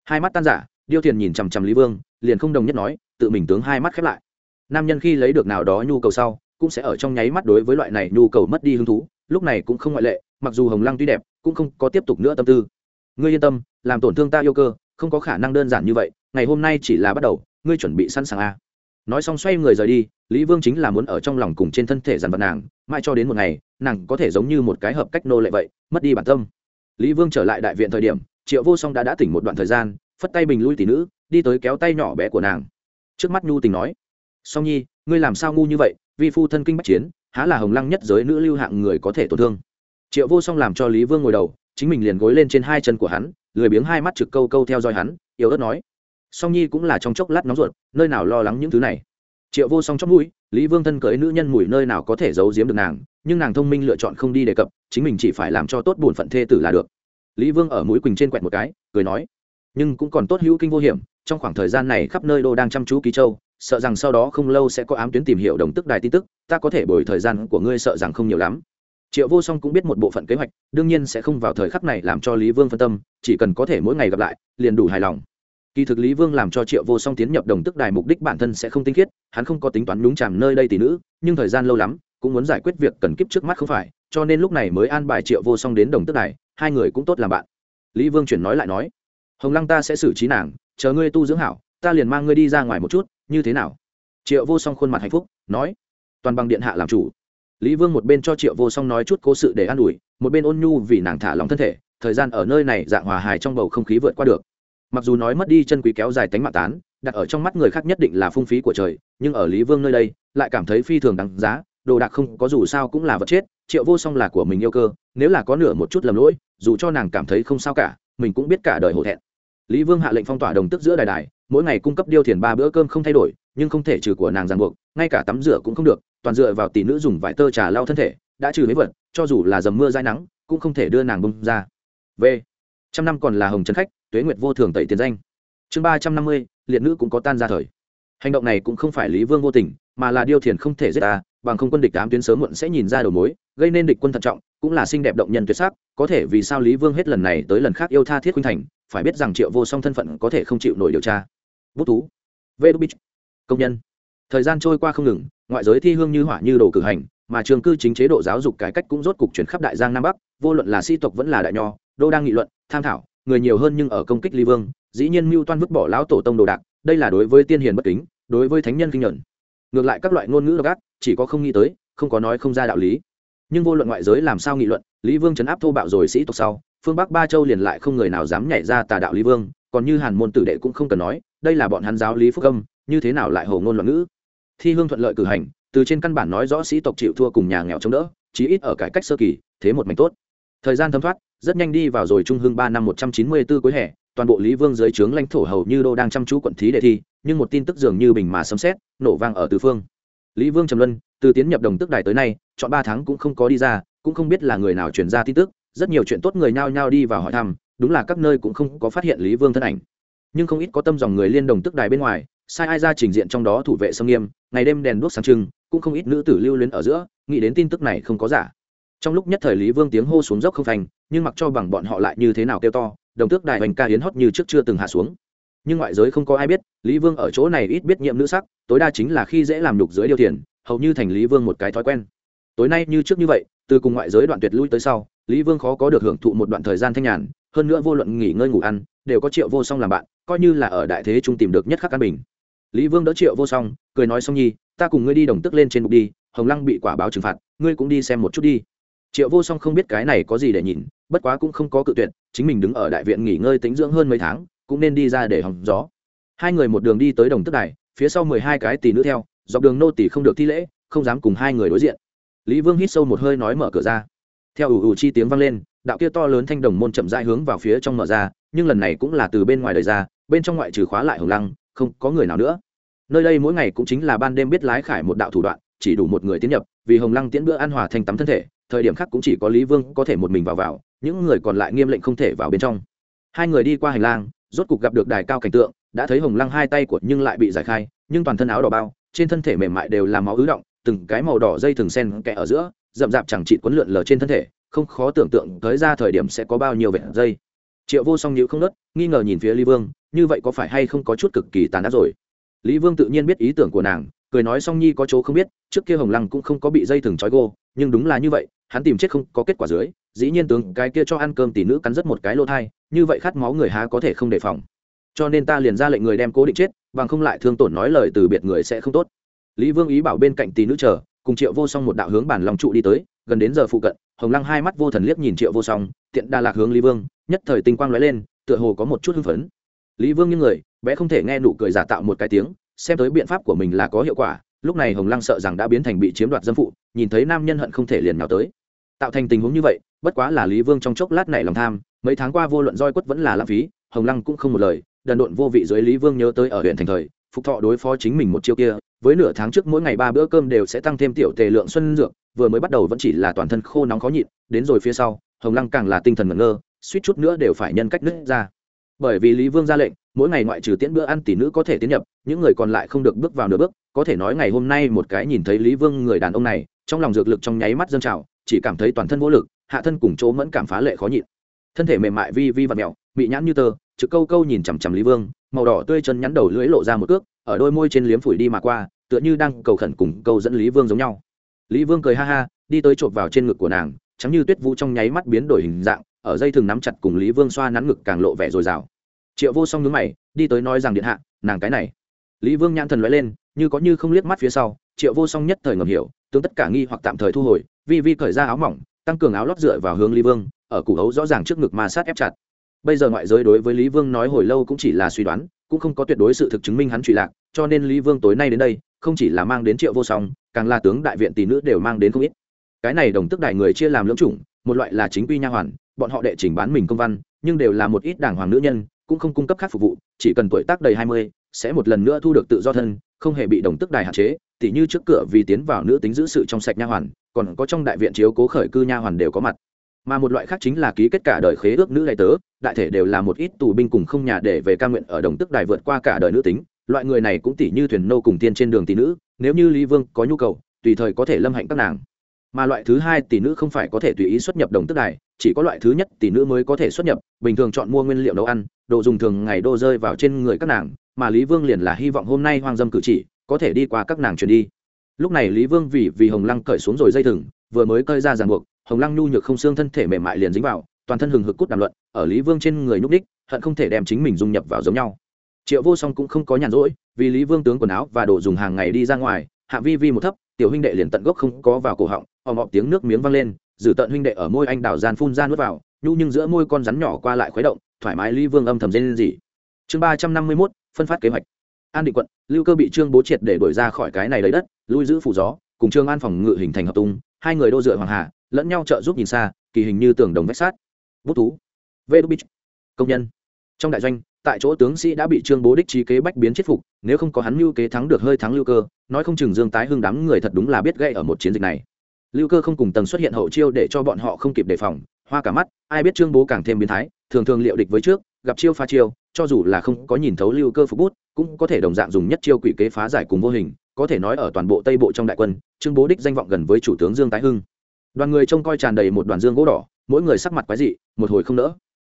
Hai mắt tan giả điêu thiền nhìn chằm chằm lý vương, liền không đồng nhất nói tự mình tướng hai mắt khép lại. Nam nhân khi lấy được nào đó nhu cầu sau, cũng sẽ ở trong nháy mắt đối với loại này nhu cầu mất đi hứng thú, lúc này cũng không ngoại lệ, mặc dù hồng lăng tuy đẹp, cũng không có tiếp tục nữa tâm tư. Ngươi yên tâm, làm tổn thương ta yêu cơ, không có khả năng đơn giản như vậy, ngày hôm nay chỉ là bắt đầu, ngươi chuẩn bị sẵn sàng a nói xong xoay người rời đi, lý vương chính là muốn ở trong lòng cùng trên thân thể dằn vặt nàng, mãi cho đến một ngày, nàng có thể giống như một cái hợp cách nô lệ vậy, mất đi bản tâm. Lý vương trở lại đại viện thời điểm, triệu vô song đã đã tỉnh một đoạn thời gian, phất tay bình lui tỷ nữ, đi tới kéo tay nhỏ bé của nàng trước mắt nhu tình nói, song nhi, ngươi làm sao ngu như vậy? Vi phu thân kinh bách chiến, há là hồng lăng nhất giới nữ lưu hạng người có thể tổn thương. Triệu vô song làm cho lý vương ngồi đầu, chính mình liền gối lên trên hai chân của hắn, lười biếng hai mắt trực câu câu theo dõi hắn, yếu ớt nói, song nhi cũng là trong chốc lát nóng ruột, nơi nào lo lắng những thứ này? Triệu vô song chóc mũi, lý vương thân cưới nữ nhân mùi nơi nào có thể giấu giếm được nàng, nhưng nàng thông minh lựa chọn không đi đề cập, chính mình chỉ phải làm cho tốt bổn phận thê tử là được. Lý vương ở mũi quỳnh trên quẹt một cái, cười nói nhưng cũng còn tốt hữu kinh vô hiểm, trong khoảng thời gian này khắp nơi đô đang chăm chú ký châu, sợ rằng sau đó không lâu sẽ có ám tuyến tìm hiểu đồng tức đài tin tức, ta có thể bồi thời gian của ngươi sợ rằng không nhiều lắm. Triệu vô song cũng biết một bộ phận kế hoạch, đương nhiên sẽ không vào thời khắc này làm cho lý vương phân tâm, chỉ cần có thể mỗi ngày gặp lại, liền đủ hài lòng. Kỳ thực lý vương làm cho triệu vô song tiến nhập đồng tức đài mục đích bản thân sẽ không tinh khiết, hắn không có tính toán đúng chàm nơi đây tỷ nữ, nhưng thời gian lâu lắm, cũng muốn giải quyết việc cần kiếp trước mắt không phải, cho nên lúc này mới an bài triệu vô song đến đồng tức đài, hai người cũng tốt làm bạn. Lý vương chuyển nói lại nói hồng lăng ta sẽ xử trí nàng, chờ ngươi tu dưỡng hảo, ta liền mang ngươi đi ra ngoài một chút, như thế nào? Triệu vô song khuôn mặt hạnh phúc, nói. Toàn bằng điện hạ làm chủ. Lý vương một bên cho triệu vô song nói chút cố sự để an ủi, một bên ôn nhu vì nàng thả lòng thân thể, thời gian ở nơi này dạng hòa hài trong bầu không khí vượt qua được. Mặc dù nói mất đi chân quý kéo dài tánh mạng tán, đặt ở trong mắt người khác nhất định là phung phí của trời, nhưng ở lý vương nơi đây, lại cảm thấy phi thường đáng giá, đồ đạc không có dù sao cũng là vật chết, triệu vô song là của mình yêu cơ, nếu là có nửa một chút lầm lỗi, dù cho nàng cảm thấy không sao cả mình cũng biết cả đời hổ thẹn. Lý vương hạ lệnh phong tỏa đồng tức giữa đài đài, mỗi ngày cung cấp điêu thiền ba bữa cơm không thay đổi, nhưng không thể trừ của nàng ràng buộc, ngay cả tắm rửa cũng không được, toàn dựa vào tỷ nữ dùng vải tơ trà lau thân thể, đã trừ mấy vật, cho dù là dầm mưa dai nắng, cũng không thể đưa nàng bông ra. V. Trăm năm còn là hồng trấn khách, tuế nguyệt vô thường tẩy tiền danh. Chương ba trăm năm mươi, liệt nữ cũng có tan ra thời. Hành động này cũng không phải lý vương vô tình, mà là điêu thiền không thể giết ta bằng không quân địch tám tuyến sớm muộn sẽ nhìn ra đầu mối, gây nên địch quân thận trọng, cũng là xinh đẹp động nhân tuyệt sắc, có thể vì sao lý vương hết lần này tới lần khác yêu tha thiết khuynh thành, phải biết rằng triệu vô song thân phận có thể không chịu nổi điều tra. Bút thú. Vê đu bích công nhân. Thời gian trôi qua không ngừng, ngoại giới thi hương như hỏa như đồ cử hành, mà trường cư chính chế độ giáo dục cải cách cũng rốt cục chuyển khắp đại giang nam bắc, vô luận là sĩ tộc vẫn là đại nho, đô đang nghị luận, tham thảo, người nhiều hơn nhưng ở công kích ly vương, dĩ nhiên mưu toan vứt bỏ lão tổ tông đồ đạc, đây là đối với tiên hiền bất kính, đối với thánh nhân kinh nhuận. Ngược lại các loại ngôn ngữ độc ác chỉ có không nghĩ tới, không có nói không ra đạo lý. Nhưng vô luận ngoại giới làm sao nghị luận, lý vương chấn áp thô bạo rồi sĩ tộc sau, phương bắc ba châu liền lại không người nào dám nhảy ra tà đạo lý vương, còn như hàn môn tử đệ cũng không cần nói, đây là bọn hắn giáo lý phúc âm, như thế nào lại hồ ngôn loạn ngữ? Thi hương thuận lợi cử hành, từ trên căn bản nói rõ sĩ tộc chịu thua cùng nhà nghèo chống đỡ, chí ít ở cải cách sơ kỳ, thế một mảnh tốt. Thời gian thấm thoát, rất nhanh đi vào rồi trung hương ba năm một trăm chín mươi bốn cuối hè, toàn bộ lý vương dưới trướng lãnh thổ hầu như đô đang chăm chú quận thí đề thi, nhưng một tin tức dường như bình mà sấm xét nổ vang ở tứ phương lý vương trầm luân, từ tiến nhập đồng tức đài tới nay, chọn ba tháng cũng không có đi ra, cũng không biết là người nào truyền ra tin tức. Rất nhiều chuyện tốt người nhao nhao đi vào hỏi thăm, đúng là các nơi cũng không có phát hiện lý vương thân ảnh. Nhưng không ít có tâm dòng người liên đồng tức đài bên ngoài, sai ai ra trình diện trong đó thủ vệ sông nghiêm, ngày đêm đèn đuốc sáng trưng, cũng không ít nữ tử lưu luyến ở giữa, nghĩ đến tin tức này không có giả. Trong lúc nhất thời lý vương tiếng hô xuống dốc không thành, nhưng mặc cho bằng bọn họ lại như thế nào kêu to, đồng tước đài hoành ca hiến hót như trước chưa từng hạ xuống nhưng ngoại giới không có ai biết, lý vương ở chỗ này ít biết nhiệm nữ sắc, tối đa chính là khi dễ làm nhục dưới điều thiền, hầu như thành lý vương một cái thói quen. Tối nay như trước như vậy, từ cùng ngoại giới đoạn tuyệt lui tới sau, lý vương khó có được hưởng thụ một đoạn thời gian thanh nhàn, hơn nữa vô luận nghỉ ngơi ngủ ăn, đều có triệu vô song làm bạn, coi như là ở đại thế trung tìm được nhất khắc căn bình. Lý vương đỡ triệu vô song, cười nói song nhi, ta cùng ngươi đi đồng tức lên trên bục đi, hồng lăng bị quả báo trừng phạt, ngươi cũng đi xem một chút đi. Triệu vô song không biết cái này có gì để nhìn, bất quá cũng không có cự tuyệt, chính mình đứng ở đại viện nghỉ ngơi tính dưỡng hơn mấy tháng cũng nên đi ra để hòng gió. Hai người một đường đi tới đồng tức đài, phía sau mười hai cái tỷ nữ theo, dọc đường nô tỷ không được thi lễ, không dám cùng hai người đối diện. Lý vương hít sâu một hơi nói mở cửa ra. Theo ủ ủ chi tiếng vang lên, đạo kia to lớn thanh đồng môn chậm rãi hướng vào phía trong mở ra, nhưng lần này cũng là từ bên ngoài đời ra, bên trong ngoại trừ khóa lại hồng lăng, không có người nào nữa. Nơi đây mỗi ngày cũng chính là ban đêm biết lái khải một đạo thủ đoạn, chỉ đủ một người tiến nhập, vì hồng lăng tiễn bữa ăn hòa thanh tắm thân thể, thời điểm khác cũng chỉ có lý vương có thể một mình vào vào, những người còn lại nghiêm lệnh không thể vào bên trong. Hai người đi qua hành lang rốt cục gặp được đài cao cảnh tượng, đã thấy hồng lăng hai tay của nhưng lại bị giải khai, nhưng toàn thân áo đỏ bao, trên thân thể mềm mại đều là máu ứ động, từng cái màu đỏ dây thường sen kẽ ở giữa, rậm rạp chẳng trị quấn lượn lờ trên thân thể, không khó tưởng tượng tới ra thời điểm sẽ có bao nhiêu vệt dây. Triệu vô song nhữ không nớt nghi ngờ nhìn phía lý vương, như vậy có phải hay không có chút cực kỳ tàn ác rồi? Lý vương tự nhiên biết ý tưởng của nàng, cười nói song nhi có chỗ không biết, trước kia hồng lăng cũng không có bị dây thừng trói gô, nhưng đúng là như vậy, hắn tìm chết không có kết quả dưới dĩ nhiên tướng cái kia cho ăn cơm tỷ nữ cắn rất một cái lô thai, như vậy khát máu người há có thể không đề phòng. Cho nên ta liền ra lệnh người đem cố định chết, bằng không lại thương tổn nói lời từ biệt người sẽ không tốt. Lý vương ý bảo bên cạnh tỷ nữ chờ, cùng triệu vô song một đạo hướng bản lòng trụ đi tới, gần đến giờ phụ cận, hồng lăng hai mắt vô thần liếc nhìn triệu vô song, tiện đa lạc hướng lý vương, nhất thời tinh quang lóe lên, tựa hồ có một chút hưng phấn. Lý vương như người, bé không thể nghe nụ cười giả tạo một cái tiếng, xem tới biện pháp của mình là có hiệu quả, lúc này hồng lăng sợ rằng đã biến thành bị chiếm đoạt dâm phụ, nhìn thấy nam nhân hận không thể liền nào tới. Tạo thành tình huống như vậy bất quá là lý vương trong chốc lát này lòng tham, mấy tháng qua vô luận roi quất vẫn là lãng phí, hồng lăng cũng không một lời, đần độn vô vị dưới lý vương nhớ tới ở huyện thành thời, phục thọ đối phó chính mình một chiêu kia, với nửa tháng trước mỗi ngày ba bữa cơm đều sẽ tăng thêm tiểu tề lượng xuân dược, vừa mới bắt đầu vẫn chỉ là toàn thân khô nóng khó nhịn, đến rồi phía sau, hồng lăng càng là tinh thần ngẩn ngơ, suýt chút nữa đều phải nhân cách nứt ra. Bởi vì lý vương ra lệnh, mỗi ngày ngoại trừ tiễn bữa ăn tỷ nữ có thể tiến nhập, những người còn lại không được bước vào nửa bước, có thể nói ngày hôm nay một cái nhìn thấy lý vương người đàn ông này, trong lòng dược lực trong nháy mắt dâng trào, chỉ cảm thấy toàn thân vô lực hạ thân cùng chỗ mẫn cảm phá lệ khó nhịn. Thân thể mềm mại vi vi và mèo bị nhãn như tơ, trực câu câu nhìn chằm chằm lý vương, màu đỏ tươi chân nhắn đầu lưỡi lộ ra một cước, ở đôi môi trên liếm phủi đi mà qua, tựa như đang cầu khẩn cùng câu dẫn lý vương giống nhau. Lý vương cười ha ha, đi tới chộp vào trên ngực của nàng chắm như tuyết vũ trong nháy mắt biến đổi hình dạng, ở dây thường nắm chặt cùng lý vương xoa nắn ngực càng lộ vẻ dồi dào. Triệu vô song nhướng mày, đi tới nói rằng điện hạ, nàng cái này. Lý vương nhãn thần lóe lên, như có như không liếc mắt phía sau, triệu vô song nhất thời ngầm hiểu, tướng tất cả nghi hoặc tạm thời thu hồi, vi vi cởi ra áo mỏng tăng cường áo lót dựa vào hướng lý vương, ở củ hấu rõ ràng trước ngực ma sát ép chặt. Bây giờ ngoại giới đối với lý vương nói hồi lâu cũng chỉ là suy đoán, cũng không có tuyệt đối sự thực chứng minh hắn trụy lạc, cho nên lý vương tối nay đến đây, không chỉ là mang đến triệu vô song, càng là tướng đại viện tỷ nữ đều mang đến không ít. Cái này đồng tức đại người chia làm lưỡng chủng, một loại là chính quy nha hoàn, bọn họ đệ trình bán mình công văn, nhưng đều là một ít đảng hoàng nữ nhân, cũng không cung cấp khác phục vụ, chỉ cần tuổi tác đầy hai mươi, sẽ một lần nữa thu được tự do thân, không hề bị đồng tức đài hạn chế, tỉ như trước cửa vì tiến vào nữ tính giữ sự trong sạch nha hoàn còn có trong đại viện chiếu cố khởi cư nha hoàn đều có mặt. Mà một loại khác chính là ký kết cả đời khế ước nữ đại tớ, đại thể đều là một ít tù binh cùng không nhà để về ca nguyện ở đồng tức đài vượt qua cả đời nữ tính. Loại người này cũng tỷ như thuyền nô cùng tiên trên đường tỷ nữ, nếu như lý vương có nhu cầu, tùy thời có thể lâm hạnh các nàng. Mà loại thứ hai tỷ nữ không phải có thể tùy ý xuất nhập đồng tức đài, chỉ có loại thứ nhất tỷ nữ mới có thể xuất nhập, bình thường chọn mua nguyên liệu nấu ăn, đồ dùng thường ngày đô rơi vào trên người các nàng, mà lý vương liền là hy vọng hôm nay hoang dâm cử chỉ, có thể đi qua các nàng chuyển đi lúc này lý vương vì vì hồng lăng cởi xuống rồi dây thừng, vừa mới cơi ra ràng buộc, hồng lăng nhu nhược không xương thân thể mềm mại liền dính vào, toàn thân hừng hực cút đàm luận, ở lý vương trên người nhúc đích hận không thể đem chính mình dung nhập vào giống nhau. Triệu vô song cũng không có nhàn rỗi, vì lý vương tướng quần áo và đồ dùng hàng ngày đi ra ngoài, hạ vi vi một thấp, tiểu huynh đệ liền tận gốc không có vào cổ họng òm ọp tiếng nước miếng văng lên, giữ tận huynh đệ ở môi anh đào gian phun ra nuốt vào, nhu nhưng giữa môi con rắn nhỏ qua lại khuấy động, thoải mái lý vương âm thầm dây lên gì chương ba trăm năm mươi mốt, phân phát kế hoạch an định quận, lưu cơ bị trương bố triệt để đổi ra khỏi cái này lấy đất, lui giữ phủ gió, cùng trương an phòng ngự hình thành hợp tung, hai người đô dựa hoàng hà lẫn nhau trợ giúp nhìn xa, kỳ hình như tường đồng vách sát bút thú. Vê đô bích công nhân. Trong đại doanh, tại chỗ tướng sĩ đã bị trương bố đích trí kế bách biến chết phục, nếu không có hắn lưu kế thắng được hơi thắng lưu cơ, nói không chừng dương tái hưng đám người thật đúng là biết gây ở một chiến dịch này. Lưu cơ không cùng tầng xuất hiện hậu chiêu để cho bọn họ không kịp đề phòng, hoa cả mắt, ai biết trương bố càng thêm biến thái, thường thường liệu địch với trước gặp chiêu pha chiêu, cho dù là không có nhìn thấu lưu cơ phục bút, cũng có thể đồng dạng dùng nhất chiêu quỷ kế phá giải cùng vô hình, có thể nói ở toàn bộ tây bộ trong đại quân, trương bố đích danh vọng gần với chủ tướng dương tái hưng. Đoàn người trông coi tràn đầy một đoàn dương gỗ đỏ, mỗi người sắc mặt quái dị, một hồi không nỡ.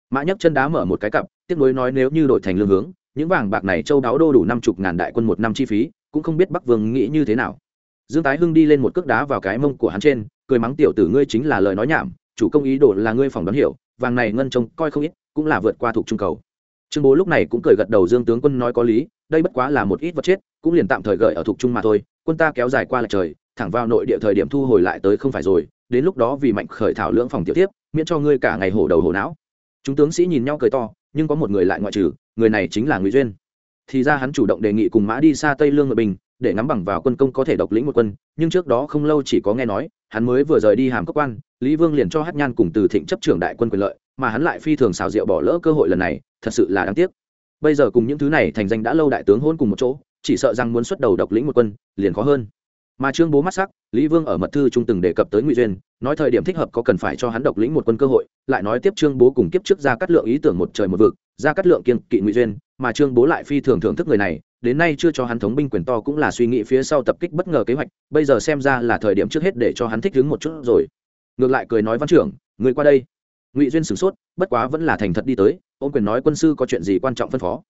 Mã nhấc chân đá mở một cái cặp, tiếc nuối nói nếu như đổi thành lương hướng, những vàng bạc này châu đáo đô đủ năm chục ngàn đại quân một năm chi phí, cũng không biết bắc vương nghĩ như thế nào. Dương tái hưng đi lên một cước đá vào cái mông của hắn trên, cười mắng tiểu tử ngươi chính là lời nói nhảm, chủ công ý đồ là ngươi phòng đoán hiểu, vàng này ngân trông coi không ít cũng là vượt qua thuộc trung cầu. Trương bố lúc này cũng cười gật đầu dương tướng quân nói có lý, đây bất quá là một ít vật chết, cũng liền tạm thời gợi ở thuộc trung mà thôi, quân ta kéo dài qua lại trời, thẳng vào nội địa thời điểm thu hồi lại tới không phải rồi, đến lúc đó vì mạnh khởi thảo lưỡng phòng tiểu tiếp, miễn cho ngươi cả ngày hổ đầu hổ não. Chúng tướng sĩ nhìn nhau cười to, nhưng có một người lại ngoại trừ, người này chính là ngụy duyên. Thì ra hắn chủ động đề nghị cùng mã đi xa tây lương ngự bình, để ngắm bằng vào quân công có thể độc lĩnh một quân, nhưng trước đó không lâu chỉ có nghe nói, hắn mới vừa rời đi hàm cấp quan, lý vương liền cho hát nhan cùng từ thịnh chấp trưởng đại quân quyền lợi mà hắn lại phi thường xào rượu bỏ lỡ cơ hội lần này, thật sự là đáng tiếc. Bây giờ cùng những thứ này thành danh đã lâu đại tướng hôn cùng một chỗ, chỉ sợ rằng muốn xuất đầu độc lĩnh một quân, liền khó hơn. Mà trương bố mắt sắc, lý vương ở mật thư trung từng đề cập tới ngụy duyên, nói thời điểm thích hợp có cần phải cho hắn độc lĩnh một quân cơ hội, lại nói tiếp trương bố cùng kiếp trước ra cắt lượng ý tưởng một trời một vực ra cắt lượng kiên kỵ ngụy duyên, mà trương bố lại phi thường thưởng thức người này, đến nay chưa cho hắn thống binh quyền to cũng là suy nghĩ phía sau tập kích bất ngờ kế hoạch, bây giờ xem ra là thời điểm trước hết để cho hắn thích đứng một chút rồi. Ngược lại cười nói văn trưởng người qua đây ngụy duyên sửng sốt, bất quá vẫn là thành thật đi tới, ôm quyền nói quân sư có chuyện gì quan trọng phân phó.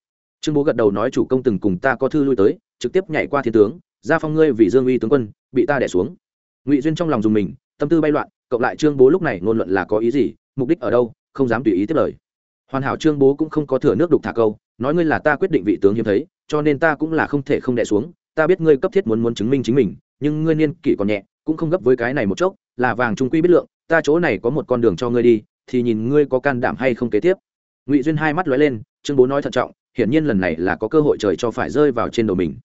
Trương bố gật đầu nói chủ công từng cùng ta có thư lui tới, trực tiếp nhảy qua thiên tướng, ra phong ngươi vì dương uy tướng quân, bị ta đẻ xuống. Ngụy duyên trong lòng dùng mình, tâm tư bay loạn, cộng lại trương bố lúc này ngôn luận là có ý gì, mục đích ở đâu, không dám tùy ý tiếp lời. Hoàn hảo trương bố cũng không có thừa nước đục thả câu, nói ngươi là ta quyết định vị tướng hiếm thấy, cho nên ta cũng là không thể không đẻ xuống, ta biết ngươi cấp thiết muốn muốn chứng minh chính mình, nhưng ngươi niên kỷ còn nhẹ, cũng không gấp với cái này một chốc, là vàng trung quy biết lượng, ta chỗ này có một con đường cho ngươi đi thì nhìn ngươi có can đảm hay không kế tiếp. Ngụy duyên hai mắt lóe lên, trương bố nói thận trọng, hiển nhiên lần này là có cơ hội trời cho phải rơi vào trên đầu mình.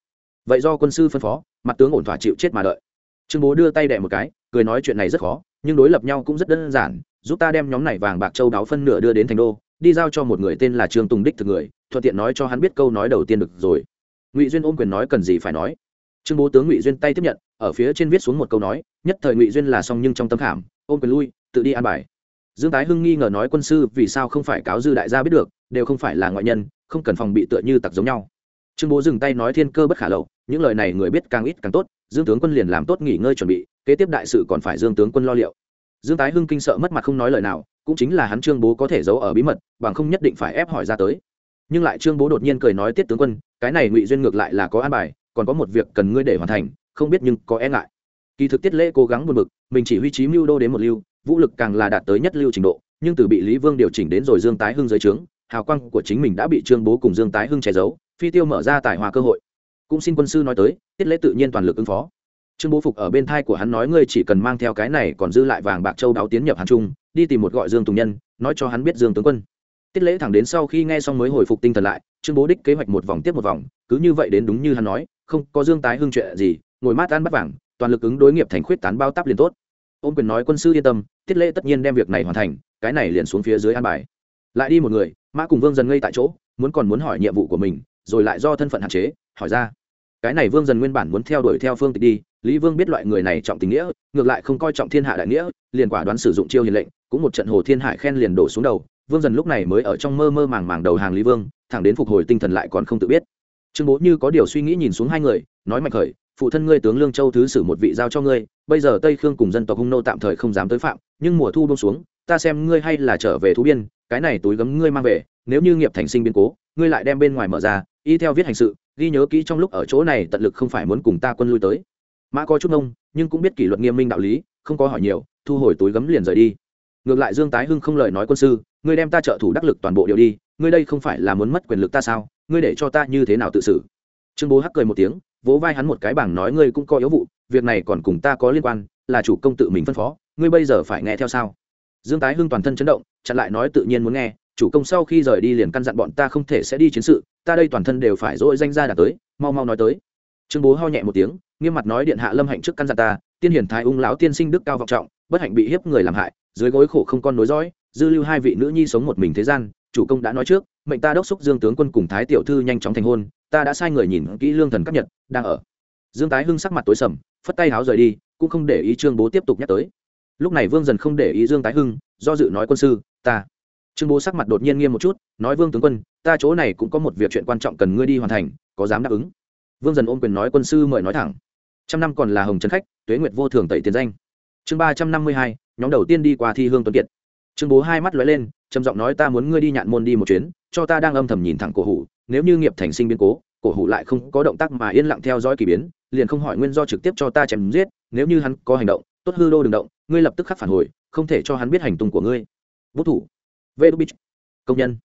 Vậy do quân sư phân phó, mặt tướng ổn thỏa chịu chết mà đợi. Trương bố đưa tay đẻ một cái, cười nói chuyện này rất khó, nhưng đối lập nhau cũng rất đơn giản, giúp ta đem nhóm này vàng bạc châu đáo phân nửa đưa đến thành đô, đi giao cho một người tên là trương tùng đích thực người, thuận tiện nói cho hắn biết câu nói đầu tiên được rồi. Ngụy duyên ôm quyền nói cần gì phải nói. Trương bố tướng ngụy duyên tay tiếp nhận, ở phía trên viết xuống một câu nói, nhất thời ngụy duyên là xong nhưng trong tâm khảm, ôm quyền lui, tự đi an bài dương tái hưng nghi ngờ nói quân sư vì sao không phải cáo dư đại gia biết được, đều không phải là ngoại nhân, không cần phòng bị tựa như tặc giống nhau. Trương bố dừng tay nói thiên cơ bất khả lậu, những lời này người biết càng ít càng tốt, dương tướng quân liền làm tốt nghỉ ngơi chuẩn bị, kế tiếp đại sự còn phải dương tướng quân lo liệu. Dương tái hưng kinh sợ mất mặt không nói lời nào, cũng chính là hắn trương bố có thể giấu ở bí mật, bằng không nhất định phải ép hỏi ra tới. Nhưng lại trương bố đột nhiên cười nói tiết tướng quân, cái này ngụy duyên ngược lại là có an bài, còn có một việc cần ngươi để hoàn thành, không biết nhưng có e ngại. Kỳ thực tiết lễ cố gắng buồn bực, mình chỉ huy trí mưu đô đến một lưu vũ lực càng là đạt tới nhất lưu trình độ, nhưng từ bị lý vương điều chỉnh đến rồi dương tái hưng dưới trướng, hào quang của chính mình đã bị trương bố cùng dương tái hưng che giấu, phi tiêu mở ra tài hòa cơ hội. Cũng xin quân sư nói tới, tiết lễ tự nhiên toàn lực ứng phó. Trương bố phục ở bên thai của hắn nói ngươi chỉ cần mang theo cái này còn dư lại vàng bạc châu đáo tiến nhập hàn trung, đi tìm một gọi dương tùng nhân, nói cho hắn biết dương tướng quân. Tiết lễ thẳng đến sau khi nghe xong mới hồi phục tinh thần lại, trương bố đích kế hoạch một vòng tiếp một vòng, cứ như vậy đến đúng như hắn nói, không có dương tái hưng chuyện gì, ngồi mát ăn bắt vàng, toàn lực ứng đối nghiệp thành khuyết tán bao tắp liền tốt ôm quyền nói quân sư yên tâm tiết lễ tất nhiên đem việc này hoàn thành, cái này liền xuống phía dưới an bài. Lại đi một người, mã cùng vương dần ngây tại chỗ, muốn còn muốn hỏi nhiệm vụ của mình, rồi lại do thân phận hạn chế, hỏi ra. Cái này vương dần nguyên bản muốn theo đuổi theo phương tịch đi, lý vương biết loại người này trọng tình nghĩa, ngược lại không coi trọng thiên hạ đại nghĩa, liền quả đoán sử dụng chiêu hiền lệnh, cũng một trận hồ thiên hải khen liền đổ xuống đầu. Vương dần lúc này mới ở trong mơ mơ màng màng đầu hàng lý vương, thẳng đến phục hồi tinh thần lại còn không tự biết. Trương bố như có điều suy nghĩ nhìn xuống hai người, nói mạnh khởi phụ thân ngươi tướng lương châu thứ sử một vị giao cho ngươi, bây giờ tây khương cùng dân tộc hung nô tạm thời không dám tới phạm, nhưng mùa thu bông xuống, ta xem ngươi hay là trở về thú biên, cái này túi gấm ngươi mang về, nếu như nghiệp thành sinh biến cố, ngươi lại đem bên ngoài mở ra, y theo viết hành sự, ghi nhớ kỹ trong lúc ở chỗ này tận lực không phải muốn cùng ta quân lui tới. Mã có chút nông nhưng cũng biết kỷ luật nghiêm minh đạo lý, không có hỏi nhiều, thu hồi túi gấm liền rời đi. Ngược lại dương tái hưng không lời nói quân sư, ngươi đem ta trợ thủ đắc lực toàn bộ điều đi, ngươi đây không phải là muốn mất quyền lực ta sao, ngươi để cho ta như thế nào tự xử? Trương bố hắc cười một tiếng vỗ vai hắn một cái bảng nói ngươi cũng có yếu vụ, việc này còn cùng ta có liên quan, là chủ công tự mình phân phó, ngươi bây giờ phải nghe theo sao? Dương tái hưng toàn thân chấn động, chặn lại nói tự nhiên muốn nghe, chủ công sau khi rời đi liền căn dặn bọn ta không thể sẽ đi chiến sự, ta đây toàn thân đều phải dỗi danh ra đạt tới, mau mau nói tới. Trương bố ho nhẹ một tiếng, nghiêm mặt nói điện hạ lâm hạnh trước căn dặn ta, tiên hiển thái ung lão tiên sinh đức cao vọng trọng, bất hạnh bị hiếp người làm hại, dưới gối khổ không con nối dõi, dư lưu hai vị nữ nhi sống một mình thế gian chủ công đã nói trước, mệnh ta đốc xúc dương tướng quân cùng thái tiểu thư nhanh chóng thành hôn, ta đã sai người nhìn kỹ lương thần các nhật, đang ở. Dương tái hưng sắc mặt tối sầm, phất tay háo rời đi, cũng không để ý trương bố tiếp tục nhắc tới. Lúc này vương dần không để ý dương tái hưng, do dự nói quân sư, ta. Trương bố sắc mặt đột nhiên nghiêm một chút, nói, vương tướng quân, ta chỗ này cũng có một việc chuyện quan trọng cần ngươi đi hoàn thành, có dám đáp ứng? Vương dần ôm quyền nói, quân sư mời nói thẳng. Trăm năm còn là hồng trấn khách, tuế nguyệt vô thường tẩy tiền danh. Chương ba trăm năm mươi hai, nhóm đầu tiên đi qua thi hương tuấn kiệt. Trương bố hai mắt lóe lên trầm giọng nói ta muốn ngươi đi nhạn môn đi một chuyến, cho ta đang âm thầm nhìn thẳng cổ hủ, nếu như nghiệp thành sinh biến cố, cổ hủ lại không có động tác mà yên lặng theo dõi k ỳ biến, liền không hỏi nguyên do trực tiếp cho ta chém giết, nếu như hắn có hành động, tốt hư đô đừng động, ngươi lập tức khắc phản hồi, không thể cho hắn biết hành tung của ngươi. Vũ thủ. Vê đô bích công nhân.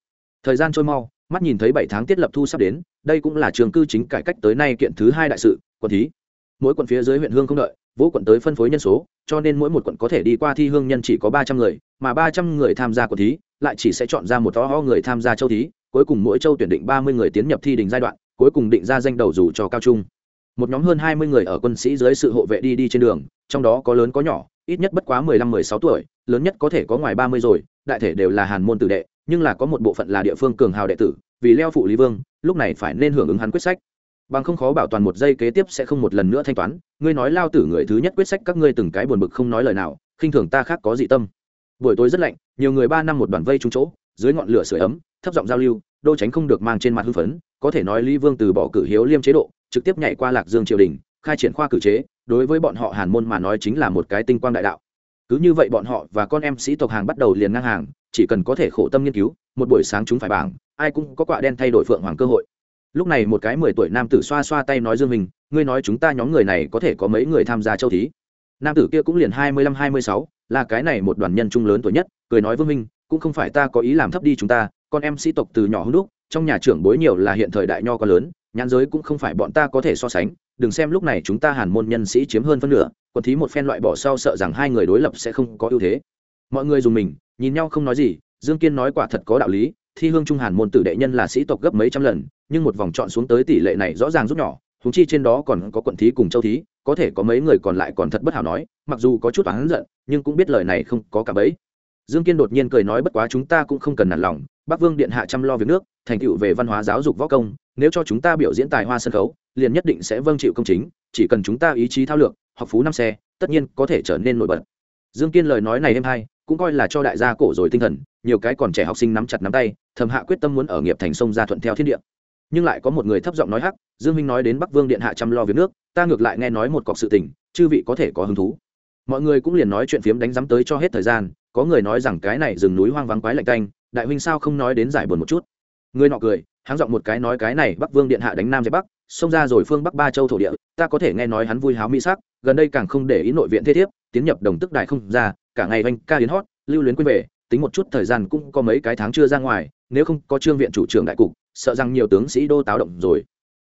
Thời gian trôi mau, mắt nhìn thấy bảy tháng tiết lập thu sắp đến, đây cũng là trường cư chính cải cách tới nay kiện thứ hai đại sự, quận thí. Mỗi quận phía dưới huyện hương không đợi, vũ quận tới phân phối nhân số, cho nên mỗi một quận có thể đi qua thi hương nhân chỉ có ba trăm người, mà ba trăm người tham gia quận thí lại chỉ sẽ chọn ra một to ho người tham gia châu thí, cuối cùng mỗi châu tuyển định ba mươi người tiến nhập thi đình giai đoạn, cuối cùng định ra danh đầu dù cho cao trung. Một nhóm hơn hai mươi người ở quân sĩ dưới sự hộ vệ đi đi trên đường, trong đó có lớn có nhỏ, ít nhất bất quá mười lăm mười sáu tuổi, lớn nhất có thể có ngoài ba mươi rồi, đại thể đều là hàn môn tử đệ, nhưng là có một bộ phận là địa phương cường hào đệ tử, vì leo phụ lý vương, lúc này phải nên hưởng ứng hắn quyết sách. Bằng không khó bảo toàn một giây kế tiếp sẽ không một lần nữa thanh toán, ngươi nói lao tử người thứ nhất quyết sách các ngươi từng cái buồn bực không nói lời nào, khinh thường ta khác có dị tâm buổi tối rất lạnh, nhiều người ba năm một đoàn vây trúng chỗ, dưới ngọn lửa sưởi ấm, thấp giọng giao lưu, đô tránh không được mang trên mặt hưng phấn, có thể nói lý vương từ bỏ cử hiếu liêm chế độ, trực tiếp nhảy qua lạc dương triều đình, khai triển khoa cử chế, đối với bọn họ hàn môn mà nói chính là một cái tinh quang đại đạo. Cứ như vậy bọn họ và con em sĩ tộc hàng bắt đầu liền ngang hàng, chỉ cần có thể khổ tâm nghiên cứu, một buổi sáng chúng phải bảng, ai cũng có quạ đen thay đổi phượng hoàng cơ hội. Lúc này một cái mười tuổi nam tử xoa xoa tay nói dương mình ngươi nói chúng ta nhóm người này có thể có mấy người tham gia châu thí? Nam tử kia cũng liền hai mươi lăm, hai mươi sáu, là cái này một đoàn nhân trung lớn tuổi nhất, cười nói, vương minh, cũng không phải ta có ý làm thấp đi chúng ta, con em sĩ tộc từ nhỏ hưng đúc, trong nhà trưởng bối nhiều là hiện thời đại nho có lớn, nhãn giới cũng không phải bọn ta có thể so sánh, đừng xem lúc này chúng ta hàn môn nhân sĩ chiếm hơn phân nửa còn thí một phen loại bỏ sau sợ rằng hai người đối lập sẽ không có ưu thế. Mọi người dùng mình, nhìn nhau không nói gì, dương kiên nói quả thật có đạo lý, thi hương trung hàn môn tử đệ nhân là sĩ tộc gấp mấy trăm lần, nhưng một vòng chọn xuống tới tỷ lệ này rõ ràng rút nhỏ húng chi trên đó còn có quận thí cùng châu thí có thể có mấy người còn lại còn thật bất hảo nói, mặc dù có chút oán giận, nhưng cũng biết lời này không có cả bấy dương kiên đột nhiên cười nói bất quá chúng ta cũng không cần nản lòng, bắc vương điện hạ chăm lo việc nước, thành tựu về văn hóa giáo dục võ công, nếu cho chúng ta biểu diễn tài hoa sân khấu, liền nhất định sẽ vâng chịu công chính, chỉ cần chúng ta ý chí thao lược, học phú năm xe, tất nhiên có thể trở nên nổi bật. Dương kiên lời nói này êm hay, cũng coi là cho đại gia cổ rồi tinh thần, nhiều cái còn trẻ học sinh nắm chặt nắm tay, thầm hạ quyết tâm muốn ở nghiệp thành sông ra thuận theo thiên địa nhưng lại có một người thấp giọng nói hắc, dương minh nói đến bắc vương điện hạ chăm lo việc nước, ta ngược lại nghe nói một cọc sự tình, chư vị có thể có hứng thú. Mọi người cũng liền nói chuyện phiếm đánh giám tới cho hết thời gian, có người nói rằng cái này rừng núi hoang vắng quái lạnh canh đại huynh sao không nói đến giải buồn một chút. Người nọ cười hắn giọng một cái nói cái này bắc vương điện hạ đánh nam giải bắc, xông ra rồi phương bắc ba châu thổ địa, ta có thể nghe nói hắn vui háo mỹ sắc, gần đây càng không để ý nội viện thế thiếp, tiến nhập đồng tức đại không ra, cả ngày anh ca đến hót, lưu luyến quên về, tính một chút thời gian cũng có mấy cái tháng chưa ra ngoài, nếu không có trương viện chủ trưởng đại cục sợ rằng nhiều tướng sĩ đô táo động rồi.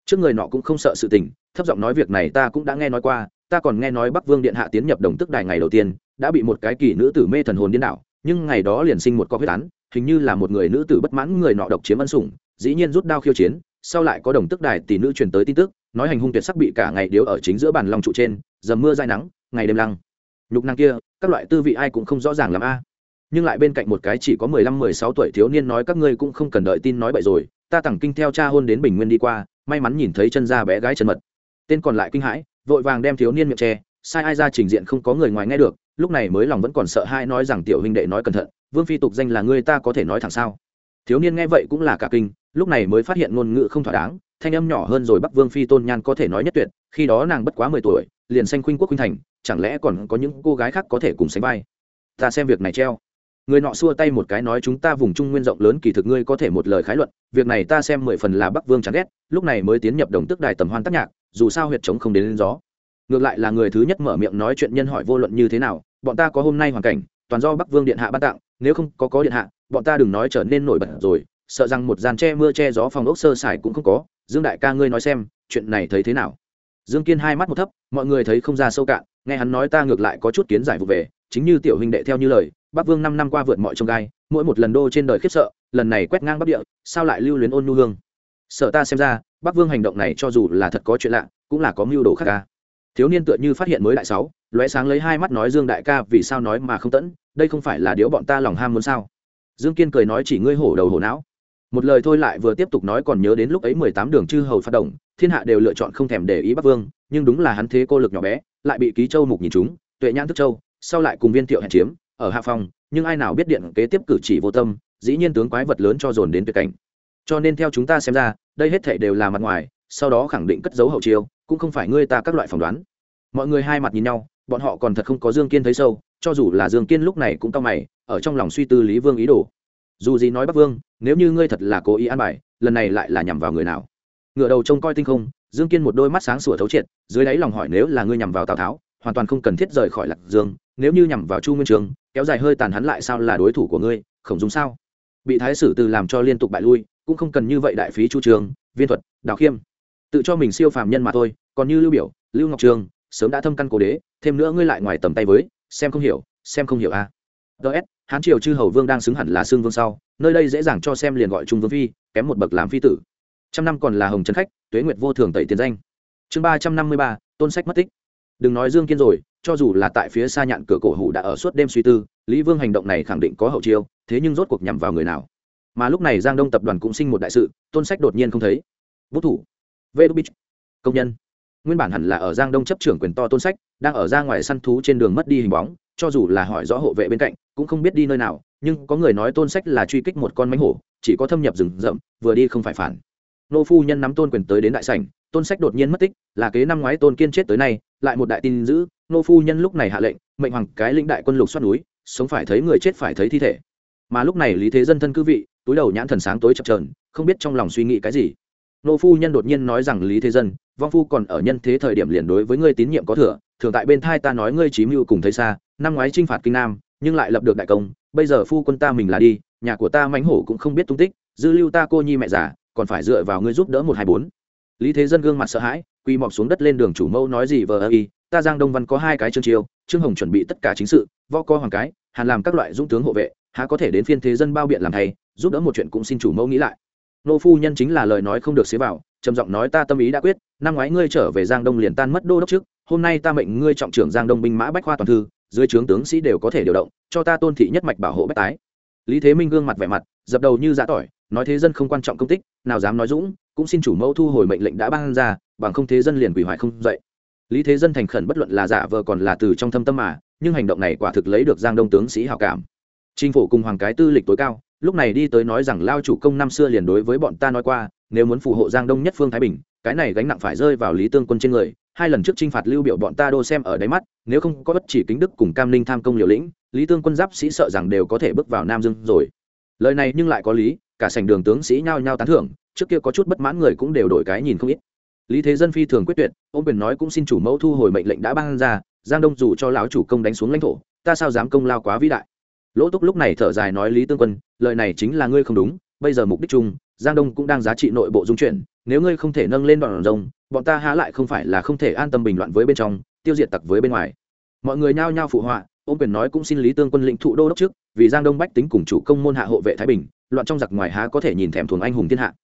Trước người nọ cũng không sợ sự tình, thấp giọng nói việc này ta cũng đã nghe nói qua, ta còn nghe nói bắc vương điện hạ tiến nhập đồng tức đài ngày đầu tiên, đã bị một cái kỳ nữ tử mê thần hồn điên đảo, nhưng ngày đó liền sinh một co huyết án, hình như là một người nữ tử bất mãn người nọ độc chiếm ân sủng, dĩ nhiên rút đao khiêu chiến, sau lại có đồng tức đài tỷ nữ truyền tới tin tức, nói hành hung tuyệt sắc bị cả ngày điếu ở chính giữa bàn lòng trụ trên, dầm mưa dai nắng, ngày đêm lăng. Nhục năng kia, các loại tư vị ai cũng không rõ ràng làm a. Nhưng lại bên cạnh một cái chỉ có mười lăm, mười sáu tuổi thiếu niên nói các ngươi cũng không cần đợi tin nói bậy rồi ta tặng kinh theo cha hôn đến bình nguyên đi qua, may mắn nhìn thấy chân da bé gái chân mật. Tên còn lại kinh hãi, vội vàng đem thiếu niên miệng tre sai ai ra trình diện không có người ngoài nghe được, lúc này mới lòng vẫn còn sợ hai nói rằng tiểu huynh đệ nói cẩn thận, vương phi tục danh là ngươi ta có thể nói thẳng sao. Thiếu niên nghe vậy cũng là cả kinh, lúc này mới phát hiện ngôn ngữ không thỏa đáng, thanh âm nhỏ hơn rồi bắc vương phi tôn nhan có thể nói nhất tuyệt, khi đó nàng bất quá mười tuổi, liền sanh khuynh quốc khuynh thành, chẳng lẽ còn có những cô gái khác có thể cùng sánh vai? Ta xem việc này treo người nọ xua tay một cái nói chúng ta vùng trung nguyên rộng lớn kỳ thực ngươi có thể một lời khái luận, việc này ta xem mười phần là bắc vương chán ghét, lúc này mới tiến nhập đồng tức đài tầm hoan tác nhạc, dù sao huyệt chống không đến lên gió. Ngược lại là người thứ nhất mở miệng nói chuyện nhân hỏi vô luận như thế nào, bọn ta có hôm nay hoàn cảnh, toàn do bắc vương điện hạ ban tặng, nếu không có có điện hạ, bọn ta đừng nói trở nên nổi bật rồi, sợ rằng một dàn che mưa che gió phòng ốc sơ sài cũng không có. Dương đại ca ngươi nói xem, chuyện này thấy thế nào? Dương kiên hai mắt một thấp, mọi người thấy không ra sâu cạn, nghe hắn nói ta ngược lại có chút kiến giải vụ về chính như tiểu huynh đệ theo như lời, bắc vương năm năm qua vượt mọi trông gai, mỗi một lần đô trên đời khiếp sợ, lần này quét ngang bắc địa, sao lại lưu luyến ôn nu hương? Sợ ta xem ra, bắc vương hành động này cho dù là thật có chuyện lạ, cũng là có mưu đồ khác ca. Thiếu niên tựa như phát hiện mới đại sáu, lóe sáng lấy hai mắt nói dương đại ca vì sao nói mà không tẫn, đây không phải là điếu bọn ta lòng ham muốn sao? Dương kiên cười nói chỉ ngươi hổ đầu hổ não. Một lời thôi lại vừa tiếp tục nói còn nhớ đến lúc ấy mười tám đường chư hầu phát động, thiên hạ đều lựa chọn không thèm để ý bắc vương, nhưng đúng là hắn thế cô lực nhỏ bé, lại bị ký châu mục nhìn chúng, tuệ nhãn thức châu sau lại cùng viên thiệu hẹn chiếm, ở hạ phòng, nhưng ai nào biết điện kế tiếp cử chỉ vô tâm, dĩ nhiên tướng quái vật lớn cho dồn đến tuyệt cảnh. Cho nên theo chúng ta xem ra, đây hết thể đều là mặt ngoài, sau đó khẳng định cất giấu hậu chiêu, cũng không phải ngươi ta các loại phỏng đoán. Mọi người hai mặt nhìn nhau, bọn họ còn thật không có dương kiên thấy sâu, cho dù là dương kiên lúc này cũng cao mày, ở trong lòng suy tư lý vương ý đồ. Dù gì nói bắc vương, nếu như ngươi thật là cố ý an bài, lần này lại là nhằm vào người nào? Ngựa đầu trông coi tinh không, dương kiên một đôi mắt sáng sủa thấu triệt, dưới đáy lòng hỏi nếu là ngươi nhằm vào tào tháo hoàn toàn không cần thiết rời khỏi lạc dương, nếu như nhằm vào chu nguyên trường, kéo dài hơi tàn hắn lại sao là đối thủ của ngươi khổng dung sao? Bị thái sử từ làm cho liên tục bại lui, cũng không cần như vậy đại phí chu trường, viên thuật, đào khiêm. Tự cho mình siêu phàm nhân mà thôi, còn như lưu biểu, lưu ngọc trường, sớm đã thâm căn cố đế, thêm nữa ngươi lại ngoài tầm tay với, xem không hiểu, xem không hiểu a à. ts hán triều chư hầu vương đang xứng hẳn là xương vương sau, nơi đây dễ dàng cho xem liền gọi trung vương phi, kém một bậc làm phi tử. Trăm năm còn là hồng trần khách, tuế nguyệt vô thường tẩy tiền danh. Chương ba trăm năm mươi ba, tôn sách mất tích đừng nói dương kiên rồi, cho dù là tại phía xa nhạn cửa cổ hủ đã ở suốt đêm suy tư, lý vương hành động này khẳng định có hậu chiêu, thế nhưng rốt cuộc nhằm vào người nào? Mà lúc này giang đông tập đoàn cũng sinh một đại sự, tôn sách đột nhiên không thấy. Vũ thủ. Vê đô bích công nhân. Nguyên bản hẳn là ở giang đông chấp trưởng quyền to tôn sách, đang ở ra ngoài săn thú trên đường mất đi hình bóng, cho dù là hỏi rõ hộ vệ bên cạnh, cũng không biết đi nơi nào, nhưng có người nói tôn sách là truy kích một con mánh hổ, chỉ có thâm nhập rừng rậm, vừa đi không phải phản. Nô phu nhân nắm tôn quyền tới đến đại sảnh, tôn sách đột nhiên mất tích, là kế năm ngoái tôn kiên chết tới nay lại một đại tin giữ nô phu nhân lúc này hạ lệnh, mệnh hoàng cái lĩnh đại quân lục xoát núi, sống phải thấy người chết phải thấy thi thể. Mà lúc này lý thế dân thân cư vị, túi đầu nhãn thần sáng tối chập trờn không biết trong lòng suy nghĩ cái gì. Nô phu nhân đột nhiên nói rằng lý thế dân, vong phu còn ở nhân thế thời điểm liền đối với ngươi tín nhiệm có thừa, thường tại bên thai ta nói ngươi chí mưu cùng thấy xa, năm ngoái chinh phạt kinh nam, nhưng lại lập được đại công, bây giờ phu quân ta mình là đi, nhà của ta mánh hổ cũng không biết tung tích, dư lưu ta cô nhi mẹ già, còn phải dựa vào ngươi giúp đỡ một hai bốn. Lý thế dân gương mặt sợ hãi quy mọc xuống đất lên đường chủ mẫu nói gì vờ ơ y, ta giang đông văn có hai cái chương chiêu, trương hồng chuẩn bị tất cả chính sự vo co hoàng cái, hàn làm các loại dũng tướng hộ vệ, há có thể đến phiên thế dân bao biện làm thay, giúp đỡ một chuyện cũng xin chủ mẫu nghĩ lại. Nô phu nhân chính là lời nói không được xế vào, trầm giọng nói ta tâm ý đã quyết, năm ngoái ngươi trở về giang đông liền tan mất đô đốc trước, hôm nay ta mệnh ngươi trọng trưởng giang đông binh mã bách khoa toàn thư, dưới trướng tướng sĩ đều có thể điều động, cho ta tôn thị nhất mạch bảo hộ bách tái. Lý thế minh gương mặt vẻ mặt, dập đầu như giã tỏi, nói thế dân không quan trọng công tích, nào dám nói dũng cũng xin chủ mẫu thu hồi mệnh lệnh đã ban ra, bằng không thế dân liền quỷ hoại không dậy. Lý thế dân thành khẩn bất luận là giả vờ còn là từ trong thâm tâm mà, nhưng hành động này quả thực lấy được giang đông tướng sĩ hào cảm. Chính phủ cùng hoàng cái tư lịch tối cao, lúc này đi tới nói rằng lao chủ công năm xưa liền đối với bọn ta nói qua, nếu muốn phù hộ giang đông nhất phương thái bình, cái này gánh nặng phải rơi vào lý tương quân trên người, hai lần trước t r i n h phạt lưu biểu bọn ta đô xem ở đáy mắt, nếu không có bất chỉ kính đức cùng cam ninh tham công liều lĩnh, lý tương quân giáp sĩ sợ rằng đều có thể bước vào nam dương rồi. Lời này nhưng lại có lý cả sảnh đường tướng sĩ nhao nhao tán thưởng, trước kia có chút bất mãn người cũng đều đổi cái nhìn không ít. Lý thế dân phi thường quyết tuyệt, ông quyền nói cũng xin chủ mẫu thu hồi mệnh lệnh đã ban ra, giang đông dù cho lão chủ công đánh xuống lãnh thổ, ta sao dám công lao quá vĩ đại. Lỗ túc lúc này thở dài nói lý tương quân, lời này chính là ngươi không đúng, bây giờ mục đích chung, giang đông cũng đang giá trị nội bộ dung chuyển, nếu ngươi không thể nâng lên đoạn rồng, bọn ta há lại không phải là không thể an tâm bình loạn với bên trong, tiêu diệt tặc với bên ngoài. Mọi người nhao nhao phụ họa, ông quyền nói cũng xin lý tương quân lĩnh thụ đô đốc trước, vì giang đông bách tính cùng chủ công môn hạ hộ vệ thái bình loạn trong giặc ngoài há có thể nhìn thèm thuồng anh hùng thiên hạ.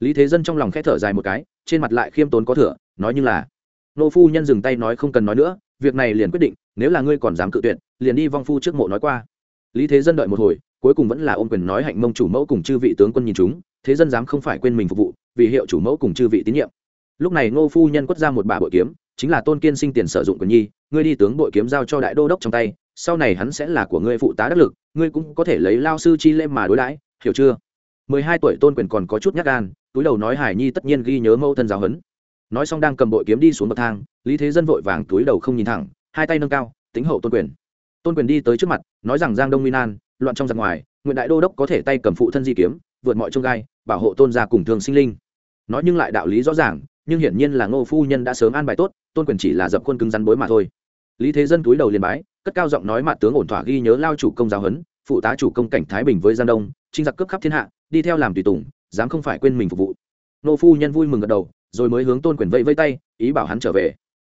Lý thế dân trong lòng khẽ thở dài một cái, trên mặt lại khiêm tốn có thừa, nói như là, nô phu nhân dừng tay nói không cần nói nữa, việc này liền quyết định, nếu là ngươi còn dám cự tuyệt, liền đi vong phu trước mộ nói qua. Lý thế dân đợi một hồi, cuối cùng vẫn là ôm quyền nói hạnh mông chủ mẫu cùng chư vị tướng quân nhìn chúng, thế dân dám không phải quên mình phục vụ, vì hiệu chủ mẫu cùng chư vị tín nhiệm. Lúc này ngô phu nhân quất ra một bà bội kiếm, chính là tôn kiên sinh tiền sử dụng của nhi, ngươi đi tướng bội kiếm giao cho đại đô đốc trong tay, sau này hắn sẽ là của ngươi phụ tá đắc lực, ngươi cũng có thể lấy lao sư chi lễ mà đối đãi hiểu chưa? Mười hai tuổi tôn quyền còn có chút nhát gan túi đầu nói hải nhi tất nhiên ghi nhớ mẫu thân giáo huấn. Nói xong đang cầm bội kiếm đi xuống bậc thang lý thế dân vội vàng túi đầu không nhìn thẳng hai tay nâng cao tính hậu tôn quyền. Tôn quyền đi tới trước mặt nói rằng giang đông nguyên an, loạn trong giặc ngoài nguyện đại đô đốc có thể tay cầm phụ thân di kiếm vượt mọi trông gai bảo hộ tôn gia cùng thường sinh linh. Nói nhưng lại đạo lý rõ ràng nhưng hiển nhiên là ngô phu nhân đã sớm an bài tốt tôn quyền chỉ là dập quân cứng rắn bối mà thôi. Lý thế dân túi đầu liền bái cất cao giọng nói mặt tướng ổn thỏa ghi nhớ lao chủ công giáo huấn phụ tá chủ công cảnh thái bình với giang đông, trinh giặc cướp khắp thiên hạ, đi theo làm tùy tùng, dám không phải quên mình phục vụ. Nô phu nhân vui mừng gật đầu, rồi mới hướng tôn quyền vẫy vây tay, ý bảo hắn trở về.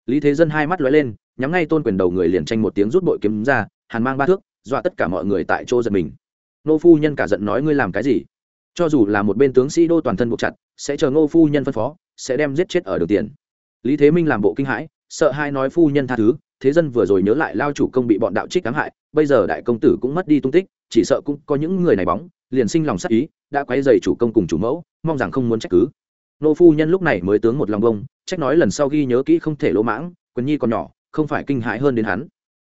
Lý thế dân hai mắt lóe lên, nhắm ngay tôn quyền đầu người liền tranh một tiếng rút bội kiếm ra, hàn mang ba thước, dọa tất cả mọi người tại chỗ giật mình. Nô phu nhân cả giận nói ngươi làm cái gì? Cho dù là một bên tướng sĩ đô toàn thân buộc chặt, sẽ chờ ngô phu nhân phân phó, sẽ đem giết chết ở đường tiền. Lý thế minh làm bộ kinh hãi, sợ hai nói phu nhân tha thứ thế dân vừa rồi nhớ lại lao chủ công bị bọn đạo trích cám hại, bây giờ đại công tử cũng mất đi tung tích, chỉ sợ cũng có những người này bóng, liền sinh lòng sắc ý, đã quay dày chủ công cùng chủ mẫu, mong rằng không muốn trách cứ. Nô phu nhân lúc này mới tướng một lòng bông, trách nói lần sau ghi nhớ kỹ không thể lỗ mãng quyền nhi còn nhỏ, không phải kinh hãi hơn đến hắn.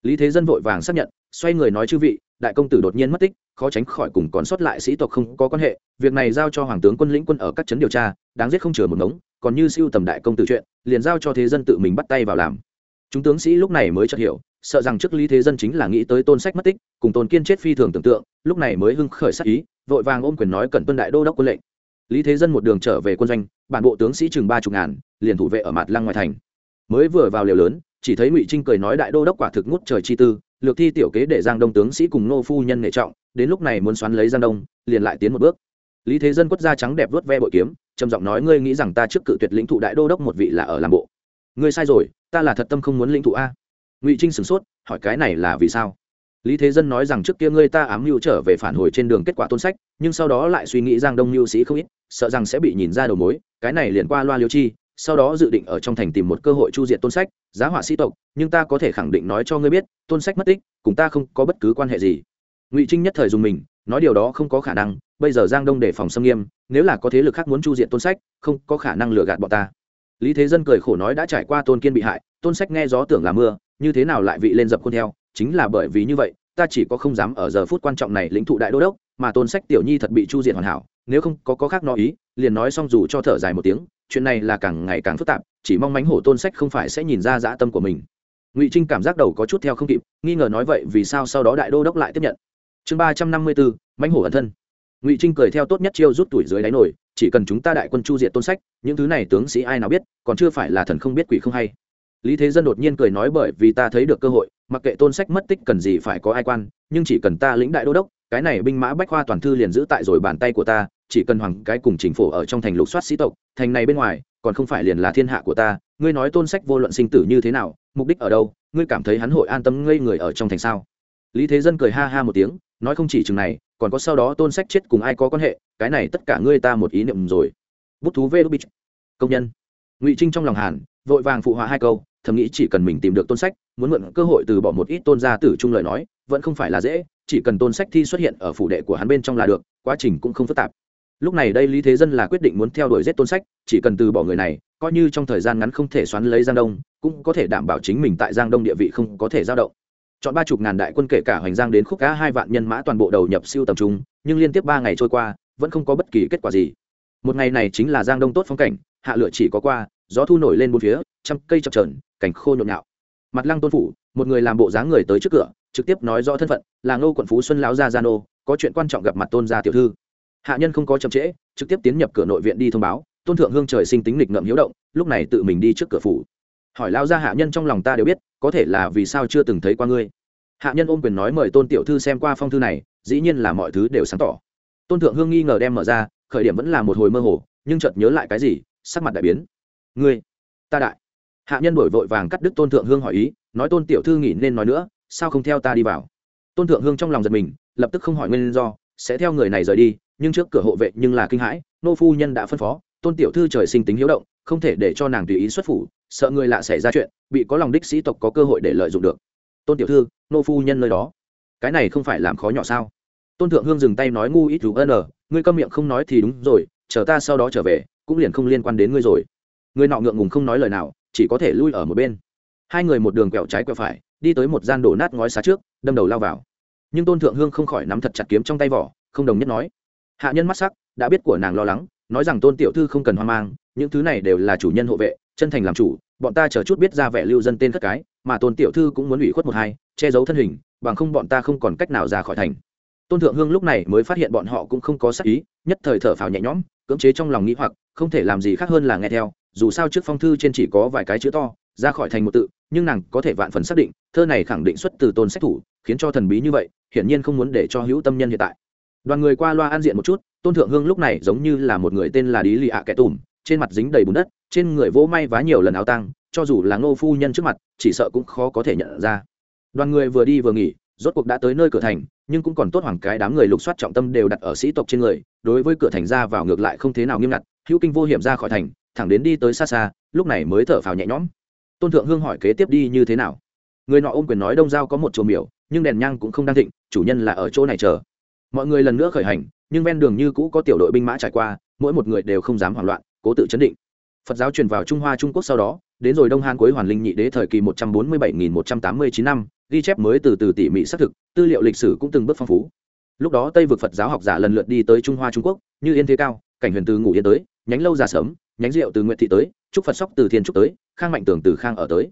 Lý thế dân vội vàng xác nhận, xoay người nói chư vị, đại công tử đột nhiên mất tích, khó tránh khỏi cùng còn sót lại sĩ tộc không có quan hệ, việc này giao cho hoàng tướng quân lĩnh quân ở các trấn điều tra, đáng giết không chừa một ngống, còn như siêu tầm đại công tử chuyện, liền giao cho thế dân tự mình bắt tay vào làm chúng tướng sĩ lúc này mới chợt hiểu, sợ rằng trước lý thế dân chính là nghĩ tới tôn sách mất tích, cùng tôn kiên chết phi thường tưởng tượng, lúc này mới hưng khởi sắc ý, vội vàng ôm quyền nói cần tuân đại đô đốc quân lệnh. Lý thế dân một đường trở về quân doanh, bản bộ tướng sĩ chừng ba chục ngàn, liền thủ vệ ở mặt lăng ngoài thành. Mới vừa vào liều lớn, chỉ thấy ngụy trinh cười nói đại đô đốc quả thực ngút trời chi tư, lược thi tiểu kế để giang đông tướng sĩ cùng nô phu nhân nệ trọng, đến lúc này muốn xoắn lấy giang đông, liền lại tiến một bước. Lý thế dân quất da trắng đẹp vớt ve bội kiếm, trầm giọng nói ngươi nghĩ rằng ta trước cự tuyệt lĩnh thụ đại đô đốc một vị là ở làm bộ ngươi sai rồi, ta là thật tâm không muốn lĩnh thụ a. Ngụy trinh sửng sốt, hỏi cái này là vì sao? Lý thế dân nói rằng trước kia ngươi ta ám mưu trở về phản hồi trên đường kết quả tôn sách, nhưng sau đó lại suy nghĩ giang đông mưu sĩ không ít, sợ rằng sẽ bị nhìn ra đầu mối, cái này liền qua loa liêu chi, sau đó dự định ở trong thành tìm một cơ hội chu diện tôn sách, giá họa sĩ tộc, nhưng ta có thể khẳng định nói cho ngươi biết, tôn sách mất tích, cùng ta không có bất cứ quan hệ gì. Ngụy trinh nhất thời dùng mình, nói điều đó không có khả năng, bây giờ giang đông để phòng xâm nghiêm, nếu là có thế lực khác muốn chu diện tôn sách, không có khả năng lừa gạt bọn ta lý thế dân cười khổ nói đã trải qua tôn kiên bị hại, tôn sách nghe gió tưởng là mưa, như thế nào lại vị lên dập khuôn theo, chính là bởi vì như vậy, ta chỉ có không dám ở giờ phút quan trọng này lĩnh thụ đại đô đốc, mà tôn sách tiểu nhi thật bị chu diện hoàn hảo, nếu không có có khác nói ý, liền nói xong dù cho thở dài một tiếng, chuyện này là càng ngày càng phức tạp, chỉ mong mánh hổ tôn sách không phải sẽ nhìn ra dã tâm của mình. Ngụy trinh cảm giác đầu có chút theo không kịp, nghi ngờ nói vậy vì sao sau đó đại đô đốc lại tiếp nhận. Chương ba trăm năm mươi bốn, mánh hổ ẩn thân. Ngụy trinh cười theo tốt nhất chiêu rút tuổi dưới đáy nổi chỉ cần chúng ta đại quân chu diệt tôn sách, những thứ này tướng sĩ ai nào biết, còn chưa phải là thần không biết quỷ không hay. Lý thế dân đột nhiên cười nói bởi vì ta thấy được cơ hội, mặc kệ tôn sách mất tích cần gì phải có ai quan, nhưng chỉ cần ta lĩnh đại đô đốc, cái này binh mã bách khoa toàn thư liền giữ tại rồi bàn tay của ta, chỉ cần hoàng cái cùng chính phủ ở trong thành lục soát sĩ tộc, thành này bên ngoài, còn không phải liền là thiên hạ của ta, ngươi nói tôn sách vô luận sinh tử như thế nào, mục đích ở đâu, ngươi cảm thấy hắn hội an tâm ngây người ở trong thành sao? Lý thế dân cười ha ha một tiếng nói không chỉ chừng này, còn có sau đó tôn sách chết cùng ai có quan hệ, cái này tất cả ngươi ta một ý niệm rồi. Bút thú vê đúc bích công nhân. Ngụy trinh trong lòng hàn, vội vàng phụ họa hai câu, thầm nghĩ chỉ cần mình tìm được tôn sách, muốn mượn cơ hội từ bỏ một ít tôn gia tử trung lời nói, vẫn không phải là dễ, chỉ cần tôn sách thi xuất hiện ở phủ đệ của hắn bên trong là được, quá trình cũng không phức tạp. Lúc này đây lý thế dân là quyết định muốn theo đuổi giết tôn sách, chỉ cần từ bỏ người này, coi như trong thời gian ngắn không thể xoắn lấy giang đông, cũng có thể đảm bảo chính mình tại giang đông địa vị không có thể giao động chọn ba chục ngàn đại quân kể cả hoành giang đến khúc cá hai vạn nhân mã toàn bộ đầu nhập siêu tầm trung, nhưng liên tiếp ba ngày trôi qua, vẫn không có bất kỳ kết quả gì. Một ngày này chính là giang đông tốt phong cảnh, hạ lửa chỉ có qua, gió thu nổi lên bốn phía, trăm cây chập trờn cảnh khô nhộn nhạo. Mặt lăng tôn phủ, một người làm bộ dáng người tới trước cửa, trực tiếp nói rõ thân phận, là ngô quận phú xuân lão gia gia nô, có chuyện quan trọng gặp mặt tôn gia tiểu thư. Hạ nhân không có chậm trễ, trực tiếp tiến nhập cửa nội viện đi thông báo, tôn thượng hương trời sinh tính lịch ngậm hiếu động, lúc này tự mình đi trước cửa phủ hỏi lao ra hạ nhân trong lòng ta đều biết, có thể là vì sao chưa từng thấy qua ngươi. Hạ nhân ôm quyền nói mời tôn tiểu thư xem qua phong thư này, dĩ nhiên là mọi thứ đều sáng tỏ. Tôn thượng hương nghi ngờ đem mở ra, khởi điểm vẫn là một hồi mơ hồ, nhưng chợt nhớ lại cái gì, sắc mặt đại biến. Ngươi, ta đại. Hạ nhân đổi vội vàng cắt đứt tôn thượng hương hỏi ý, nói tôn tiểu thư nghỉ nên nói nữa, sao không theo ta đi vào? Tôn thượng hương trong lòng giật mình, lập tức không hỏi nguyên do, sẽ theo người này rời đi, nhưng trước cửa hộ vệ nhưng là kinh hãi, nô phu nhân đã phân phó, tôn tiểu thư trời sinh tính hiếu động không thể để cho nàng tùy ý xuất phủ, sợ người lạ xảy ra chuyện, bị có lòng đích sĩ tộc có cơ hội để lợi dụng được. Tôn tiểu thư, nô phu nhân nơi đó. Cái này không phải làm khó nhỏ sao? Tôn thượng hương dừng tay nói ngu ít dù ân ờ ngươi câm miệng không nói thì đúng rồi, chờ ta sau đó trở về, cũng liền không liên quan đến ngươi rồi. Người nọ ngượng ngùng không nói lời nào, chỉ có thể lui ở một bên. Hai người một đường quẹo trái quẹo phải, đi tới một gian đổ nát ngói xá trước, đâm đầu lao vào. Nhưng tôn thượng hương không khỏi nắm thật chặt kiếm trong tay vỏ, không đồng nhất nói. Hạ nhân mắt sắc, đã biết của nàng lo lắng, nói rằng tôn tiểu thư không cần hoang mang những thứ này đều là chủ nhân hộ vệ, chân thành làm chủ, bọn ta chờ chút biết ra vẻ lưu dân tên cất cái, mà tôn tiểu thư cũng muốn ủy khuất một hai, che giấu thân hình, bằng không bọn ta không còn cách nào ra khỏi thành. Tôn thượng hương lúc này mới phát hiện bọn họ cũng không có sắc ý, nhất thời thở phào nhẹ nhõm, cưỡng chế trong lòng nghĩ hoặc, không thể làm gì khác hơn là nghe theo, dù sao trước phong thư trên chỉ có vài cái chữ to, ra khỏi thành một tự, nhưng nàng có thể vạn phần xác định, thơ này khẳng định xuất từ tôn sách thủ, khiến cho thần bí như vậy, hiển nhiên không muốn để cho hữu tâm nhân hiện tại. Đoàn người qua loa an diện một chút, tôn thượng hương lúc này giống như là một người tên là lý lì ạ kẻ tùm trên mặt dính đầy bùn đất, trên người vỗ may vá nhiều lần áo tăng cho dù là ngô phu nhân trước mặt, chỉ sợ cũng khó có thể nhận ra. Đoàn người vừa đi vừa nghỉ, rốt cuộc đã tới nơi cửa thành, nhưng cũng còn tốt hoàng cái đám người lục soát trọng tâm đều đặt ở sĩ tộc trên người, đối với cửa thành ra vào ngược lại không thế nào nghiêm ngặt, hữu kinh vô hiểm ra khỏi thành, thẳng đến đi tới xa xa, lúc này mới thở phào nhẹ nhõm. Tôn thượng hương hỏi kế tiếp đi như thế nào? Người nọ ôm quyền nói đông giao có một chùa miểu, nhưng đèn nhang cũng không đang thịnh, chủ nhân là ở chỗ này chờ. Mọi người lần nữa khởi hành, nhưng ven đường như cũ có tiểu đội binh mã trải qua, mỗi một người đều không dám hoảng loạn cố tự chấn định. Phật giáo truyền vào trung hoa trung quốc sau đó, đến rồi đông hàn cuối hoàn linh nhị đế thời kỳ một trăm bốn mươi bảy nghìn một trăm tám mươi chín năm, ghi chép mới từ từ tỉ mỉ xác thực, tư liệu lịch sử cũng từng bước phong phú. Lúc đó tây vực phật giáo học giả lần lượt đi tới trung hoa trung quốc, như yên thế cao, cảnh huyền từ ngủ yên tới, nhánh lâu già sớm, nhánh rượu từ nguyện thị tới trúc phật sóc từ thiên trúc tới, khang mạnh tường từ khang ở tới.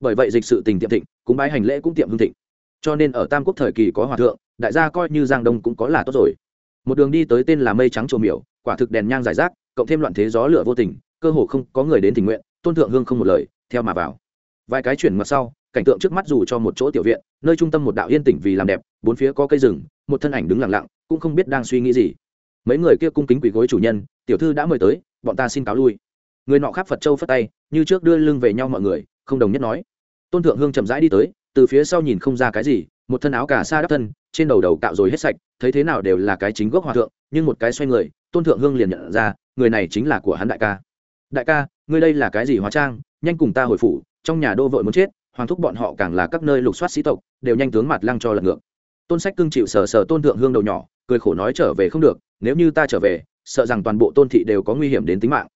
Bởi vậy dịch sự tình tiệm thịnh, cúng bái hành lễ cũng tiệm hương thịnh. Cho nên ở tam quốc thời kỳ có hòa thượng, đại gia coi như giang đông cũng có là tốt rồi. Một đường đi tới tên là mây trắng trồ miểu, quả thực đèn nhang giải rác cộng thêm loạn thế gió lửa vô tình, cơ hồ không có người đến tình nguyện, tôn thượng hương không một lời, theo mà vào. Vài cái chuyển mặt sau, cảnh tượng trước mắt dù cho một chỗ tiểu viện, nơi trung tâm một đạo yên tĩnh vì làm đẹp, bốn phía có cây rừng, một thân ảnh đứng lặng lặng, cũng không biết đang suy nghĩ gì. Mấy người kia cung kính quỳ gối chủ nhân, tiểu thư đã mời tới, bọn ta xin cáo lui. Người nọ khắp phật châu phất tay, như trước đưa lưng về nhau mọi người, không đồng nhất nói. Tôn thượng hương chậm rãi đi tới, từ phía sau nhìn không ra cái gì, một thân áo cà sa đắp thân, trên đầu đầu cạo rồi hết sạch, thấy thế nào đều là cái chính gốc hòa thượng, nhưng một cái xoay người tôn thượng hương liền nhận ra, người này chính là của hắn đại ca. Đại ca, ngươi đây là cái gì hóa trang? Nhanh cùng ta hồi phủ, trong nhà đô vội muốn chết, hoàng thúc bọn họ càng là các nơi lục soát sĩ tộc, đều nhanh tướng mặt lăng cho lật ngược. Tôn sách cưng chịu sờ sờ tôn thượng hương đầu nhỏ, cười khổ nói trở về không được, nếu như ta trở về, sợ rằng toàn bộ tôn thị đều có nguy hiểm đến tính mạng.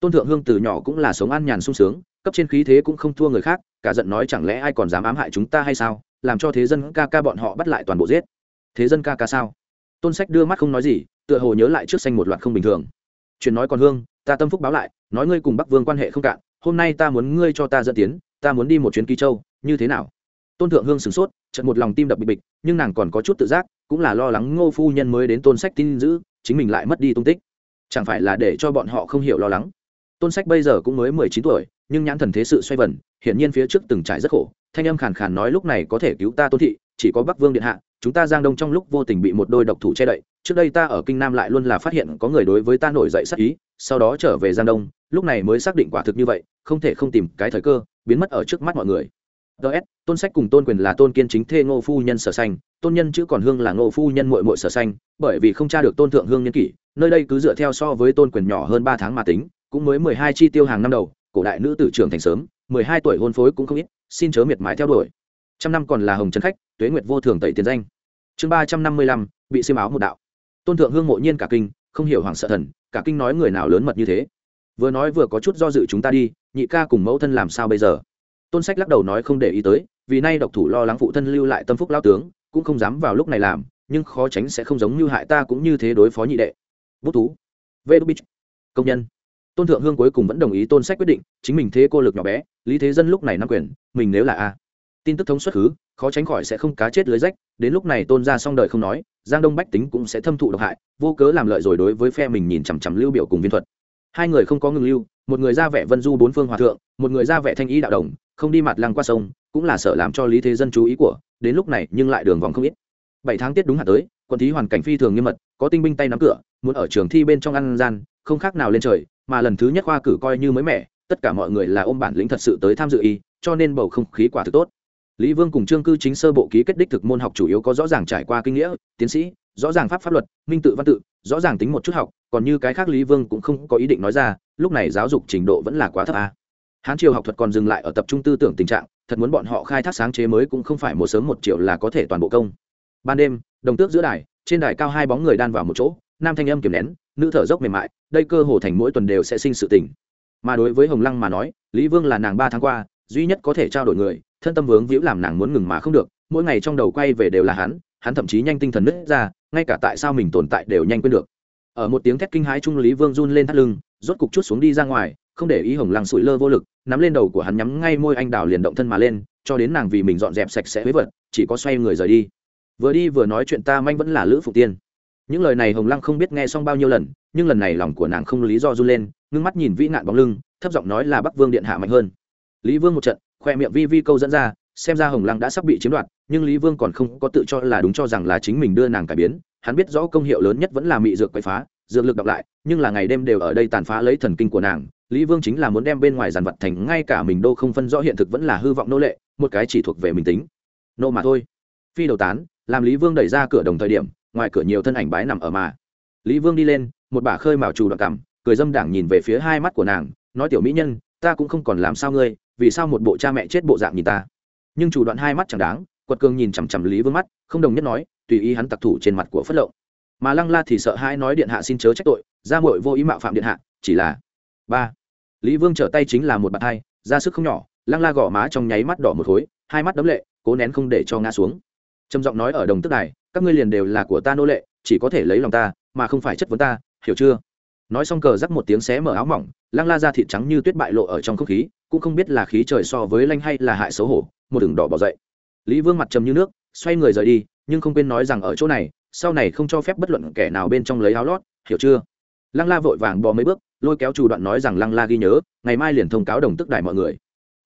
Tôn thượng hương từ nhỏ cũng là sống an nhàn sung sướng, cấp trên khí thế cũng không thua người khác, cả giận nói chẳng lẽ ai còn dám ám hại chúng ta hay sao? Làm cho thế dân ca ca bọn họ bắt lại toàn bộ giết. Thế dân ca ca sao? Tôn sách đưa mắt không nói gì tựa hồ nhớ lại trước xanh một loạt không bình thường. Chuyện nói còn hương, ta tâm phúc báo lại, nói ngươi cùng bắc vương quan hệ không cạn, hôm nay ta muốn ngươi cho ta dẫn tiến, ta muốn đi một chuyến kỳ châu, như thế nào? Tôn thượng hương sửng sốt trận một lòng tim đập bịch bịch, nhưng nàng còn có chút tự giác, cũng là lo lắng ngô phu nhân mới đến tôn sách tin giữ, chính mình lại mất đi tung tích. Chẳng phải là để cho bọn họ không hiểu lo lắng? Tôn sách bây giờ cũng mới mười chín tuổi, nhưng nhãn thần thế sự xoay vần, hiển nhiên phía trước từng trải rất khổ, thanh âm khàn khàn nói lúc này có thể cứu ta tôn thị, chỉ có bắc vương điện hạ chúng ta giang đông trong lúc vô tình bị một đôi độc thủ che đậy, trước đây ta ở kinh nam lại luôn là phát hiện có người đối với ta nổi dậy sắc ý, sau đó trở về giang đông, lúc này mới xác định quả thực như vậy, không thể không tìm cái thời cơ, biến mất ở trước mắt mọi người. Ts tôn sách cùng tôn quyền là tôn kiên chính thê ngô phu nhân sở xanh tôn nhân chữ còn hương là ngô phu nhân mội mội sở xanh bởi vì không tra được tôn thượng hương nhân kỷ, nơi đây cứ dựa theo so với tôn quyền nhỏ hơn ba tháng mà tính, cũng mới mười hai chi tiêu hàng năm đầu, cổ đại nữ tử trưởng thành sớm, mười hai tuổi hôn phối cũng không ít, xin chớ miệt mài theo đuổi trăm năm còn là hồng trấn khách, tuế nguyệt vô thường tẩy tiền danh. Chương ba trăm năm mươi lăm, bị xiêm áo một đạo. Tôn thượng hương mộ nhiên cả kinh, không hiểu hoàng sợ thần, cả kinh nói người nào lớn mật như thế. Vừa nói vừa có chút do dự chúng ta đi, nhị ca cùng mẫu thân làm sao bây giờ? Tôn sách lắc đầu nói không để ý tới, vì nay độc thủ lo lắng phụ thân lưu lại tâm phúc lao tướng, cũng không dám vào lúc này làm, nhưng khó tránh sẽ không giống như hại ta cũng như thế đối phó nhị đệ. Bút thú. Vê đô bích công nhân. Tôn thượng hương cuối cùng vẫn đồng ý tôn sách quyết định, chính mình thế cô lực nhỏ bé, lý thế dân lúc này nắm quyền, mình nếu là a tin tức thống xuất khứ khó tránh khỏi sẽ không cá chết lưới rách, đến lúc này tôn ra xong đời không nói, giang đông bách tính cũng sẽ thâm thụ độc hại, vô cớ làm lợi rồi đối với phe mình nhìn chằm chằm lưu biểu cùng viên thuật. Hai người không có ngừng lưu, một người ra vẻ vân du bốn phương hòa thượng, một người ra vẻ thanh ý đạo đồng, không đi mặt lăng qua sông, cũng là sợ làm cho lý thế dân chú ý của, đến lúc này nhưng lại đường vòng không ít. Bảy tháng tiết đúng hạn tới, quân thí hoàn cảnh phi thường nghiêm mật, có tinh binh tay nắm cửa, muốn ở trường thi bên trong ăn gian, không khác nào lên trời, mà lần thứ nhất khoa cử coi như mới mẻ, tất cả mọi người là ôm bản lĩnh thật sự tới tham dự y, cho nên bầu không khí quả thực tốt lý vương cùng trương cư chính sơ bộ ký kết đích thực môn học chủ yếu có rõ ràng trải qua kinh nghĩa, tiến sĩ, rõ ràng pháp pháp luật, minh tự văn tự, rõ ràng tính một chút học, còn như cái khác lý vương cũng không có ý định nói ra, lúc này giáo dục trình độ vẫn là quá thấp a. Hán triều học thuật còn dừng lại ở tập trung tư tưởng tình trạng, thật muốn bọn họ khai thác sáng chế mới cũng không phải một sớm một triệu là có thể toàn bộ công. Ban đêm, đồng tước giữa đài, trên đài cao hai bóng người đan vào một chỗ, nam thanh âm kiềm nén, nữ thở dốc mềm mại, đây cơ hồ thành mỗi tuần đều sẽ sinh sự tình. Mà đối với hồng lăng mà nói, lý vương là nàng ba tháng qua duy nhất có thể trao đổi người, thân tâm vướng víu làm nàng muốn ngừng mà không được, mỗi ngày trong đầu quay về đều là hắn hắn thậm chí nhanh tinh thần nứt ra, ngay cả tại sao mình tồn tại đều nhanh quên được. Ở một tiếng thét kinh hãi trung lý vương run lên thắt lưng, rốt cục chút xuống đi ra ngoài, không để ý hồng lăng sụi lơ vô lực, nắm lên đầu của hắn nhắm ngay môi anh đào liền động thân mà lên, cho đến nàng vì mình dọn dẹp sạch sẽ với vật, chỉ có xoay người rời đi. Vừa đi vừa nói chuyện ta manh vẫn là lữ phụ tiên. Những lời này hồng lăng không biết nghe xong bao nhiêu lần, nhưng lần này lòng của nàng không lý do run lên, ngưng mắt nhìn vĩ nạn bóng lưng, thấp giọng nói là bắc vương điện hạ mạnh hơn lý vương một trận, khoe miệng vi vi câu dẫn ra, xem ra hồng lăng đã sắp bị chiếm đoạt, nhưng lý vương còn không có tự cho là đúng cho rằng là chính mình đưa nàng cải biến. Hắn biết rõ công hiệu lớn nhất vẫn là mị dược quậy phá, dược lực đọc lại, nhưng là ngày đêm đều ở đây tàn phá lấy thần kinh của nàng. Lý vương chính là muốn đem bên ngoài giàn vật thành, ngay cả mình đô không phân rõ hiện thực vẫn là hư vọng nô lệ, một cái chỉ thuộc về mình tính. Nô mà thôi. Phi đầu tán, làm lý vương đẩy ra cửa đồng thời điểm, ngoài cửa nhiều thân ảnh bái nằm ở mà. Lý vương đi lên, một bà khơi mào trù đoạn cảm, cười dâm đảng nhìn về phía hai mắt của nàng, nói, tiểu mỹ nhân, ta cũng không còn làm sao ngươi vì sao một bộ cha mẹ chết bộ dạng nhìn ta? Nhưng chủ đoạn hai mắt chẳng đáng, quật cường nhìn chằm chằm lý vương mắt, không đồng nhất nói, tùy ý hắn tặc thủ trên mặt của phất lộng. Mà lăng la thì sợ hãi nói điện hạ xin chớ trách tội, ra mội vô ý mạo phạm điện hạ, chỉ là ba. Lý vương trở tay chính là một bàn hai ra sức không nhỏ, lăng la gõ má trong nháy mắt đỏ một khối, hai mắt đấm lệ, cố nén không để cho ngã xuống. Trầm giọng nói ở đồng tức này các ngươi liền đều là của ta nô lệ, chỉ có thể lấy lòng ta, mà không phải chất vấn ta, hiểu chưa? Nói xong cờ rắc một tiếng xé mở áo mỏng, lăng la ra thịt trắng như tuyết bại lộ ở trong không khí, cũng không biết là khí trời so với lanh hay là hại xấu hổ, một đường đỏ bỏ dậy. Lý vương mặt trầm như nước, xoay người rời đi, nhưng không quên nói rằng ở chỗ này, sau này không cho phép bất luận kẻ nào bên trong lấy áo lót, hiểu chưa? Lăng la vội vàng bò mấy bước, lôi kéo chủ đoạn nói rằng lăng la ghi nhớ, ngày mai liền thông cáo đồng tức đài mọi người.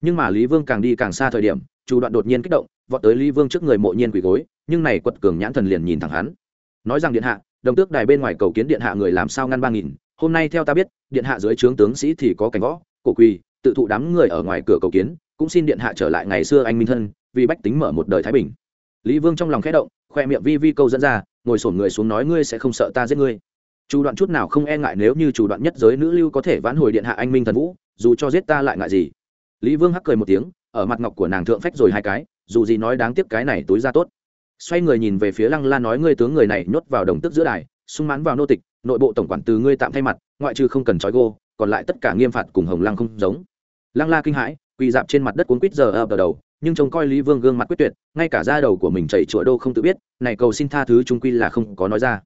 Nhưng mà lý vương càng đi càng xa thời điểm, chủ đoạn đột nhiên kích động, vọt tới lý vương trước người mộ nhiên quỳ gối, nhưng này quật cường nhãn thần liền nhìn thẳng hắn. Nói rằng điện hạ, đồng tước đài bên ngoài cầu kiến điện hạ người làm sao ngăn ba nghìn hôm nay theo ta biết, điện hạ dưới trướng tướng sĩ thì có cảnh võ, cổ quỳ, tự thụ đám người ở ngoài cửa cầu kiến, cũng xin điện hạ trở lại ngày xưa anh minh thân, vì bách tính mở một đời thái bình. Lý vương trong lòng khẽ động, khoe miệng vi vi câu dẫn ra, ngồi sổn người xuống nói ngươi sẽ không sợ ta giết ngươi. Chủ đoạn chút nào không e ngại nếu như chủ đoạn nhất giới nữ lưu có thể vãn hồi điện hạ anh minh thần vũ, dù cho giết ta lại ngại gì. Lý vương hắc cười một tiếng, ở mặt ngọc của nàng thượng phách rồi hai cái, dù gì nói đáng tiếc cái này túi ra tốt. Xoay người nhìn về phía lăng la nói ngươi tướng người này nhốt vào đồng tức giữa đài, sung mãn vào nô tịch nội bộ tổng quản từ ngươi tạm thay mặt, ngoại trừ không cần trói gô, còn lại tất cả nghiêm phạt cùng hồng lăng không giống. Lăng la kinh hãi, quỳ dạp trên mặt đất cuốn quýt giờ ập đầu nhưng trông coi lý vương gương mặt quyết tuyệt, ngay cả da đầu của mình chảy chùa đô không tự biết, này cầu xin tha thứ trung quy là không có nói ra.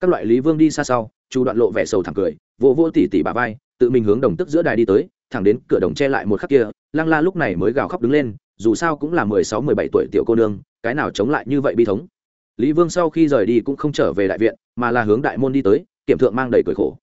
Các loại lý vương đi xa sau, chu đoạn lộ vẻ sầu thẳng cười, vỗ vỗ tỉ tỉ bà vai, tự mình hướng đồng tức giữa đài đi tới, thẳng đến cửa đồng che lại một khắc kia, lăng la lúc này mới gào khóc đứng lên, dù sao cũng là mười sáu, mười bảy tuổi tiểu cô nương, cái nào chống lại như vậy bi thống. Lý vương sau khi rời đi cũng không trở về đại viện, mà là hướng đại môn đi tới kiểm thượng mang đầy cười khổ.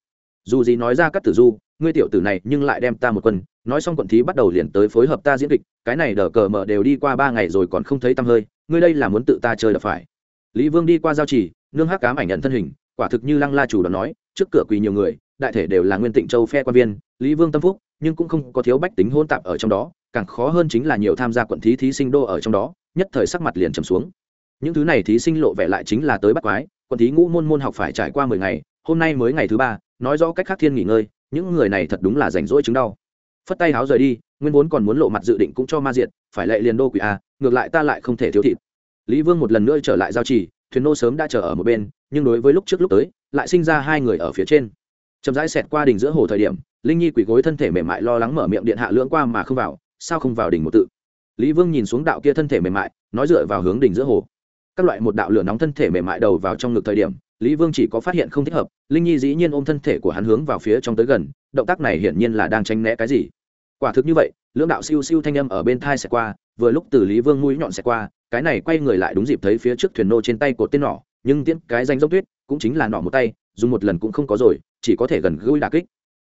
Dù gì nói ra các tử du, ngươi tiểu tử này nhưng lại đem ta một quân, nói xong quận thí bắt đầu liền tới phối hợp ta diễn kịch, cái này đờ cờ mở đều đi qua ba ngày rồi còn không thấy tăm hơi, ngươi đây là muốn tự ta chơi đập phải. Lý vương đi qua giao trì, nương hắc cám ảnh nhận thân hình, quả thực như lăng la chủ đó nói, trước cửa quỳ nhiều người, đại thể đều là nguyên tịnh châu phe quan viên, lý vương tâm phúc, nhưng cũng không có thiếu bách tính hôn tạp ở trong đó, càng khó hơn chính là nhiều tham gia quận thí thí sinh đô ở trong đó, nhất thời sắc mặt liền trầm xuống. Những thứ này thí sinh lộ vẻ lại chính là tới bắt quái, quận thí ngũ môn môn học phải trải qua mười ngày hôm nay mới ngày thứ ba, nói rõ cách khác thiên nghỉ ngơi, những người này thật đúng là rảnh rỗi chứng đau. Phất tay háo rời đi, nguyên vốn còn muốn lộ mặt dự định cũng cho ma diệt, phải lệ liền đô quỷ a, ngược lại ta lại không thể thiếu thịt. Lý vương một lần nữa trở lại giao trì, thuyền nô sớm đã chờ ở một bên, nhưng đối với lúc trước lúc tới, lại sinh ra hai người ở phía trên. Chậm rãi xẹt qua đỉnh giữa hồ thời điểm, linh nhi quỷ gối thân thể mềm mại lo lắng mở miệng điện hạ lưỡng qua mà không vào, sao không vào đỉnh một tự? Lý vương nhìn xuống đạo kia thân thể mềm mại, nói dựa vào hướng đỉnh giữa hồ. Các loại một đạo lửa nóng thân thể mềm mại đầu vào trong ngực thời điểm lý vương chỉ có phát hiện không thích hợp, linh nhi dĩ nhiên ôm thân thể của hắn hướng vào phía trong tới gần, động tác này hiển nhiên là đang tranh né cái gì. Quả thực như vậy, lưỡng đạo siêu siêu thanh âm ở bên thai sẽ qua, vừa lúc từ lý vương mũi nhọn sẽ qua, cái này quay người lại đúng dịp thấy phía trước thuyền nô trên tay cột tên nỏ, nhưng tiễn cái danh dốc tuyết, cũng chính là nỏ một tay, dùng một lần cũng không có rồi, chỉ có thể gần gũi đà kích.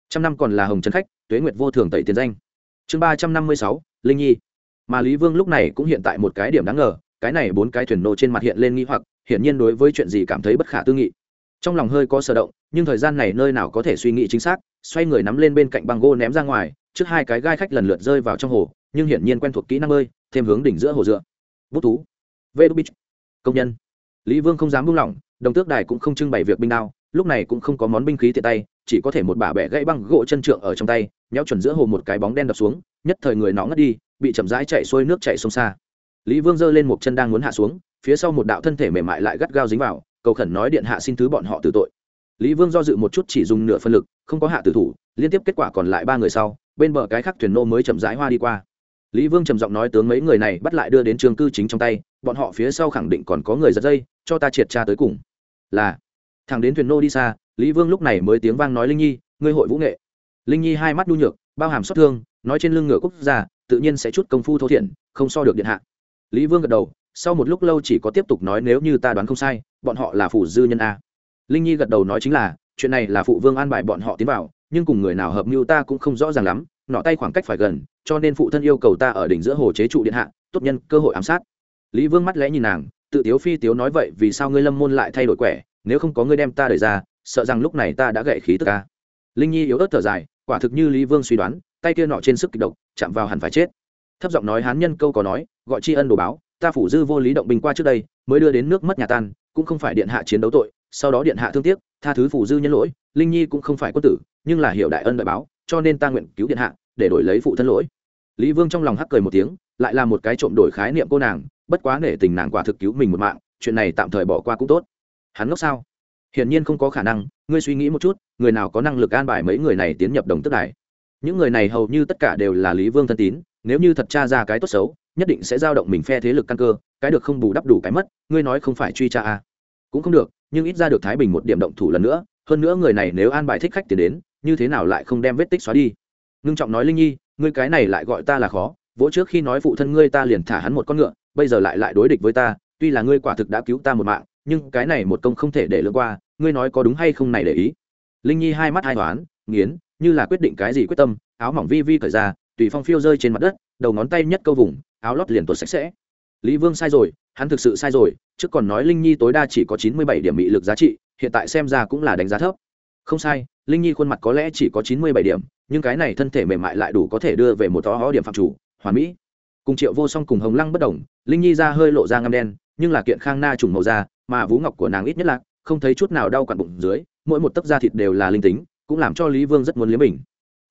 Trăm năm còn là hồng trấn khách, tuế nguyệt vô thường tẩy tiền danh. Chương ba trăm năm mươi sáu, linh nhi. Mà lý vương lúc này cũng hiện tại một cái điểm đáng ngờ cái này bốn cái thuyền nô trên mặt hiện lên nghi hoặc, hiển nhiên đối với chuyện gì cảm thấy bất khả tư nghị. Trong lòng hơi có sở động, nhưng thời gian này nơi nào có thể suy nghĩ chính xác, xoay người nắm lên bên cạnh băng gô ném ra ngoài, trước hai cái gai khách lần lượt rơi vào trong hồ, nhưng hiển nhiên quen thuộc kỹ năng bơi thêm hướng đỉnh giữa hồ dựa. Bút thú. Vê đu bích công nhân. Lý vương không dám buông lỏng, đồng tước đài cũng không trưng bày việc binh đao, lúc này cũng không có món binh khí tiện tay, chỉ có thể một bả bẻ gãy băng gỗ chân trượng ở trong tay, nhéo chuẩn giữa hồ một cái bóng đen đập xuống, nhất thời người nó ngất đi, bị chậm rãi chạy xuôi nước chạy sông xa lý vương giơ lên một chân đang muốn hạ xuống, phía sau một đạo thân thể mềm mại lại gắt gao dính vào, cầu khẩn nói điện hạ xin thứ bọn họ tử tội. Lý vương do dự một chút chỉ dùng nửa phân lực, không có hạ tử thủ, liên tiếp kết quả còn lại ba người sau, bên bờ cái khác thuyền nô mới chậm rãi hoa đi qua. Lý vương trầm giọng nói tướng mấy người này bắt lại đưa đến trường cư chính trong tay, bọn họ phía sau khẳng định còn có người giật dây, cho ta triệt tra tới cùng. Là, thằng đến thuyền nô đi xa, lý vương lúc này mới tiếng vang nói linh nhi, ngươi hội vũ nghệ. Linh nhi hai mắt nhu nhược, bao hàm xót thương, nói trên lưng ngựa quốc gia, tự nhiên sẽ chút công phu thô thiển, không so được điện hạ lý vương gật đầu, sau một lúc lâu chỉ có tiếp tục nói nếu như ta đoán không sai, bọn họ là phủ dư nhân a. Linh nhi gật đầu nói chính là, chuyện này là phụ vương an bài bọn họ tiến vào, nhưng cùng người nào hợp mưu ta cũng không rõ ràng lắm, nọ tay khoảng cách phải gần, cho nên phụ thân yêu cầu ta ở đỉnh giữa hồ chế trụ điện hạ, tốt nhân cơ hội ám sát. Lý vương mắt lẽ nhìn nàng, tự tiếu phi tiếu nói vậy vì sao ngươi lâm môn lại thay đổi quẻ, nếu không có ngươi đem ta đẩy ra, sợ rằng lúc này ta đã gậy khí tức ca linh nhi yếu ớt thở dài, quả thực như lý vương suy đoán, tay kia nọ trên sức kịch độc, chạm vào hẳn phải chết thấp giọng nói hán nhân câu có nói, gọi tri ân đồ báo, ta phủ dư vô lý động binh qua trước đây, mới đưa đến nước mất nhà tan, cũng không phải điện hạ chiến đấu tội, sau đó điện hạ thương tiếc, tha thứ phủ dư nhân lỗi, linh nhi cũng không phải quân tử, nhưng là hiểu đại ân đại báo, cho nên ta nguyện cứu điện hạ, để đổi lấy phụ thân lỗi. Lý vương trong lòng hắc cười một tiếng, lại là một cái trộm đổi khái niệm cô nàng, bất quá nể tình nàng quả thực cứu mình một mạng, chuyện này tạm thời bỏ qua cũng tốt. Hắn ngốc sao? Hiển nhiên không có khả năng, ngươi suy nghĩ một chút, người nào có năng lực an bài mấy người này tiến nhập đồng tức đài? Những người này hầu như tất cả đều là lý vương thân tín nếu như thật tra ra cái tốt xấu, nhất định sẽ giao động mình phe thế lực căn cơ, cái được không bù đắp đủ cái mất, ngươi nói không phải truy tra à. cũng không được, nhưng ít ra được thái bình một điểm động thủ lần nữa, hơn nữa người này nếu an bài thích khách tiền đến, như thế nào lại không đem vết tích xóa đi ngưng trọng nói linh nhi, ngươi cái này lại gọi ta là khó, vỗ trước khi nói phụ thân ngươi ta liền thả hắn một con ngựa, bây giờ lại lại đối địch với ta, tuy là ngươi quả thực đã cứu ta một mạng, nhưng cái này một công không thể để lướt qua, ngươi nói có đúng hay không này để ý linh nhi hai mắt hai toán nghiến, như là quyết định cái gì quyết tâm, áo mỏng vi vi cởi ra tùy phong phiêu rơi trên mặt đất, đầu ngón tay nhất câu vùng, áo lót liền tuột sạch sẽ. Lý vương sai rồi, hắn thực sự sai rồi, trước còn nói linh nhi tối đa chỉ có chín mươi bảy điểm bị lực giá trị, hiện tại xem ra cũng là đánh giá thấp. Không sai, linh nhi khuôn mặt có lẽ chỉ có chín mươi bảy điểm, nhưng cái này thân thể mềm mại lại đủ có thể đưa về một tó hó điểm phạm chủ, hoàn mỹ. Cùng triệu vô song cùng hồng lăng bất đồng, linh nhi ra hơi lộ ra ngăm đen, nhưng là kiện khang na trùng màu da, mà vú ngọc của nàng ít nhất là không thấy chút nào đau quặn bụng dưới, mỗi một tấc da thịt đều là linh tính, cũng làm cho lý vương rất muốn liếm mình.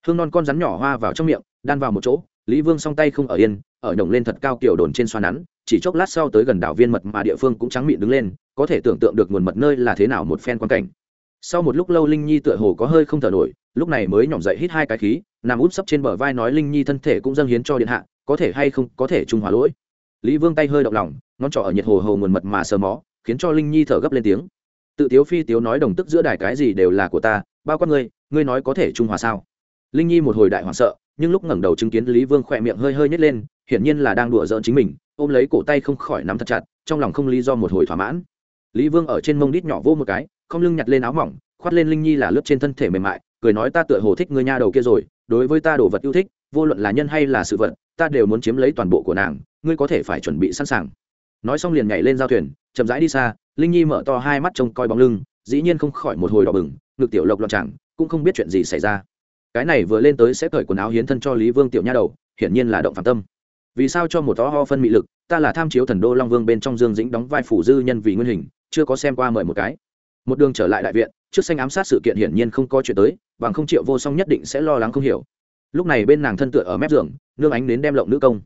Hương non con rắn nhỏ hoa vào trong miệng đan vào một chỗ, lý vương song tay không ở yên, ở nhổng lên thật cao kiểu đồn trên xoa nắn, chỉ chốc lát sau tới gần đảo viên mật mà địa phương cũng trắng miệng đứng lên, có thể tưởng tượng được nguồn mật nơi là thế nào một phen quan cảnh. Sau một lúc lâu linh nhi tựa hồ có hơi không thở nổi, lúc này mới nhỏm dậy hít hai cái khí, nằm út sấp trên bờ vai nói linh nhi thân thể cũng dâng hiến cho điện hạ, có thể hay không, có thể trung hòa lỗi. Lý vương tay hơi động lòng, ngón trỏ ở nhiệt hồ hồ nguồn mật mà sờ mó, khiến cho linh nhi thở gấp lên tiếng. Tự tiếu phi tiếu nói đồng tức giữa đài cái gì đều là của ta, bao quát ngươi ngươi nói có thể trung hòa sao? Linh nhi một hồi đại hoảng sợ nhưng lúc ngẩng đầu chứng kiến lý vương khỏe miệng hơi hơi nhét lên, hiển nhiên là đang đùa giỡn chính mình, ôm lấy cổ tay không khỏi nắm thật chặt, trong lòng không lý do một hồi thỏa mãn. Lý vương ở trên mông đít nhỏ vô một cái, không lưng nhặt lên áo mỏng, khoát lên linh nhi là lướt trên thân thể mềm mại, cười nói ta tựa hồ thích ngươi nha đầu kia rồi, đối với ta đồ vật yêu thích, vô luận là nhân hay là sự vật, ta đều muốn chiếm lấy toàn bộ của nàng, ngươi có thể phải chuẩn bị sẵn sàng. Nói xong liền nhảy lên giao thuyền, chậm rãi đi xa, linh nhi mở to hai mắt trông coi bóng lưng, dĩ nhiên không khỏi một hồi đỏ bừng, ngực tiểu lộc loạn chẳng cũng không biết chuyện gì xảy ra cái này vừa lên tới sẽ cởi quần áo hiến thân cho lý vương tiểu nha đầu, hiển nhiên là động phạm tâm. Vì sao cho một to ho phân mị lực, ta là tham chiếu thần đô long vương bên trong dương dĩnh đóng vai phủ dư nhân vì nguyên hình, chưa có xem qua mời một cái. Một đường trở lại đại viện, trước xanh ám sát sự kiện hiển nhiên không có chuyện tới, bằng không triệu vô song nhất định sẽ lo lắng không hiểu. Lúc này bên nàng thân tựa ở mép giường, nương ánh đến đem lộng nữ công.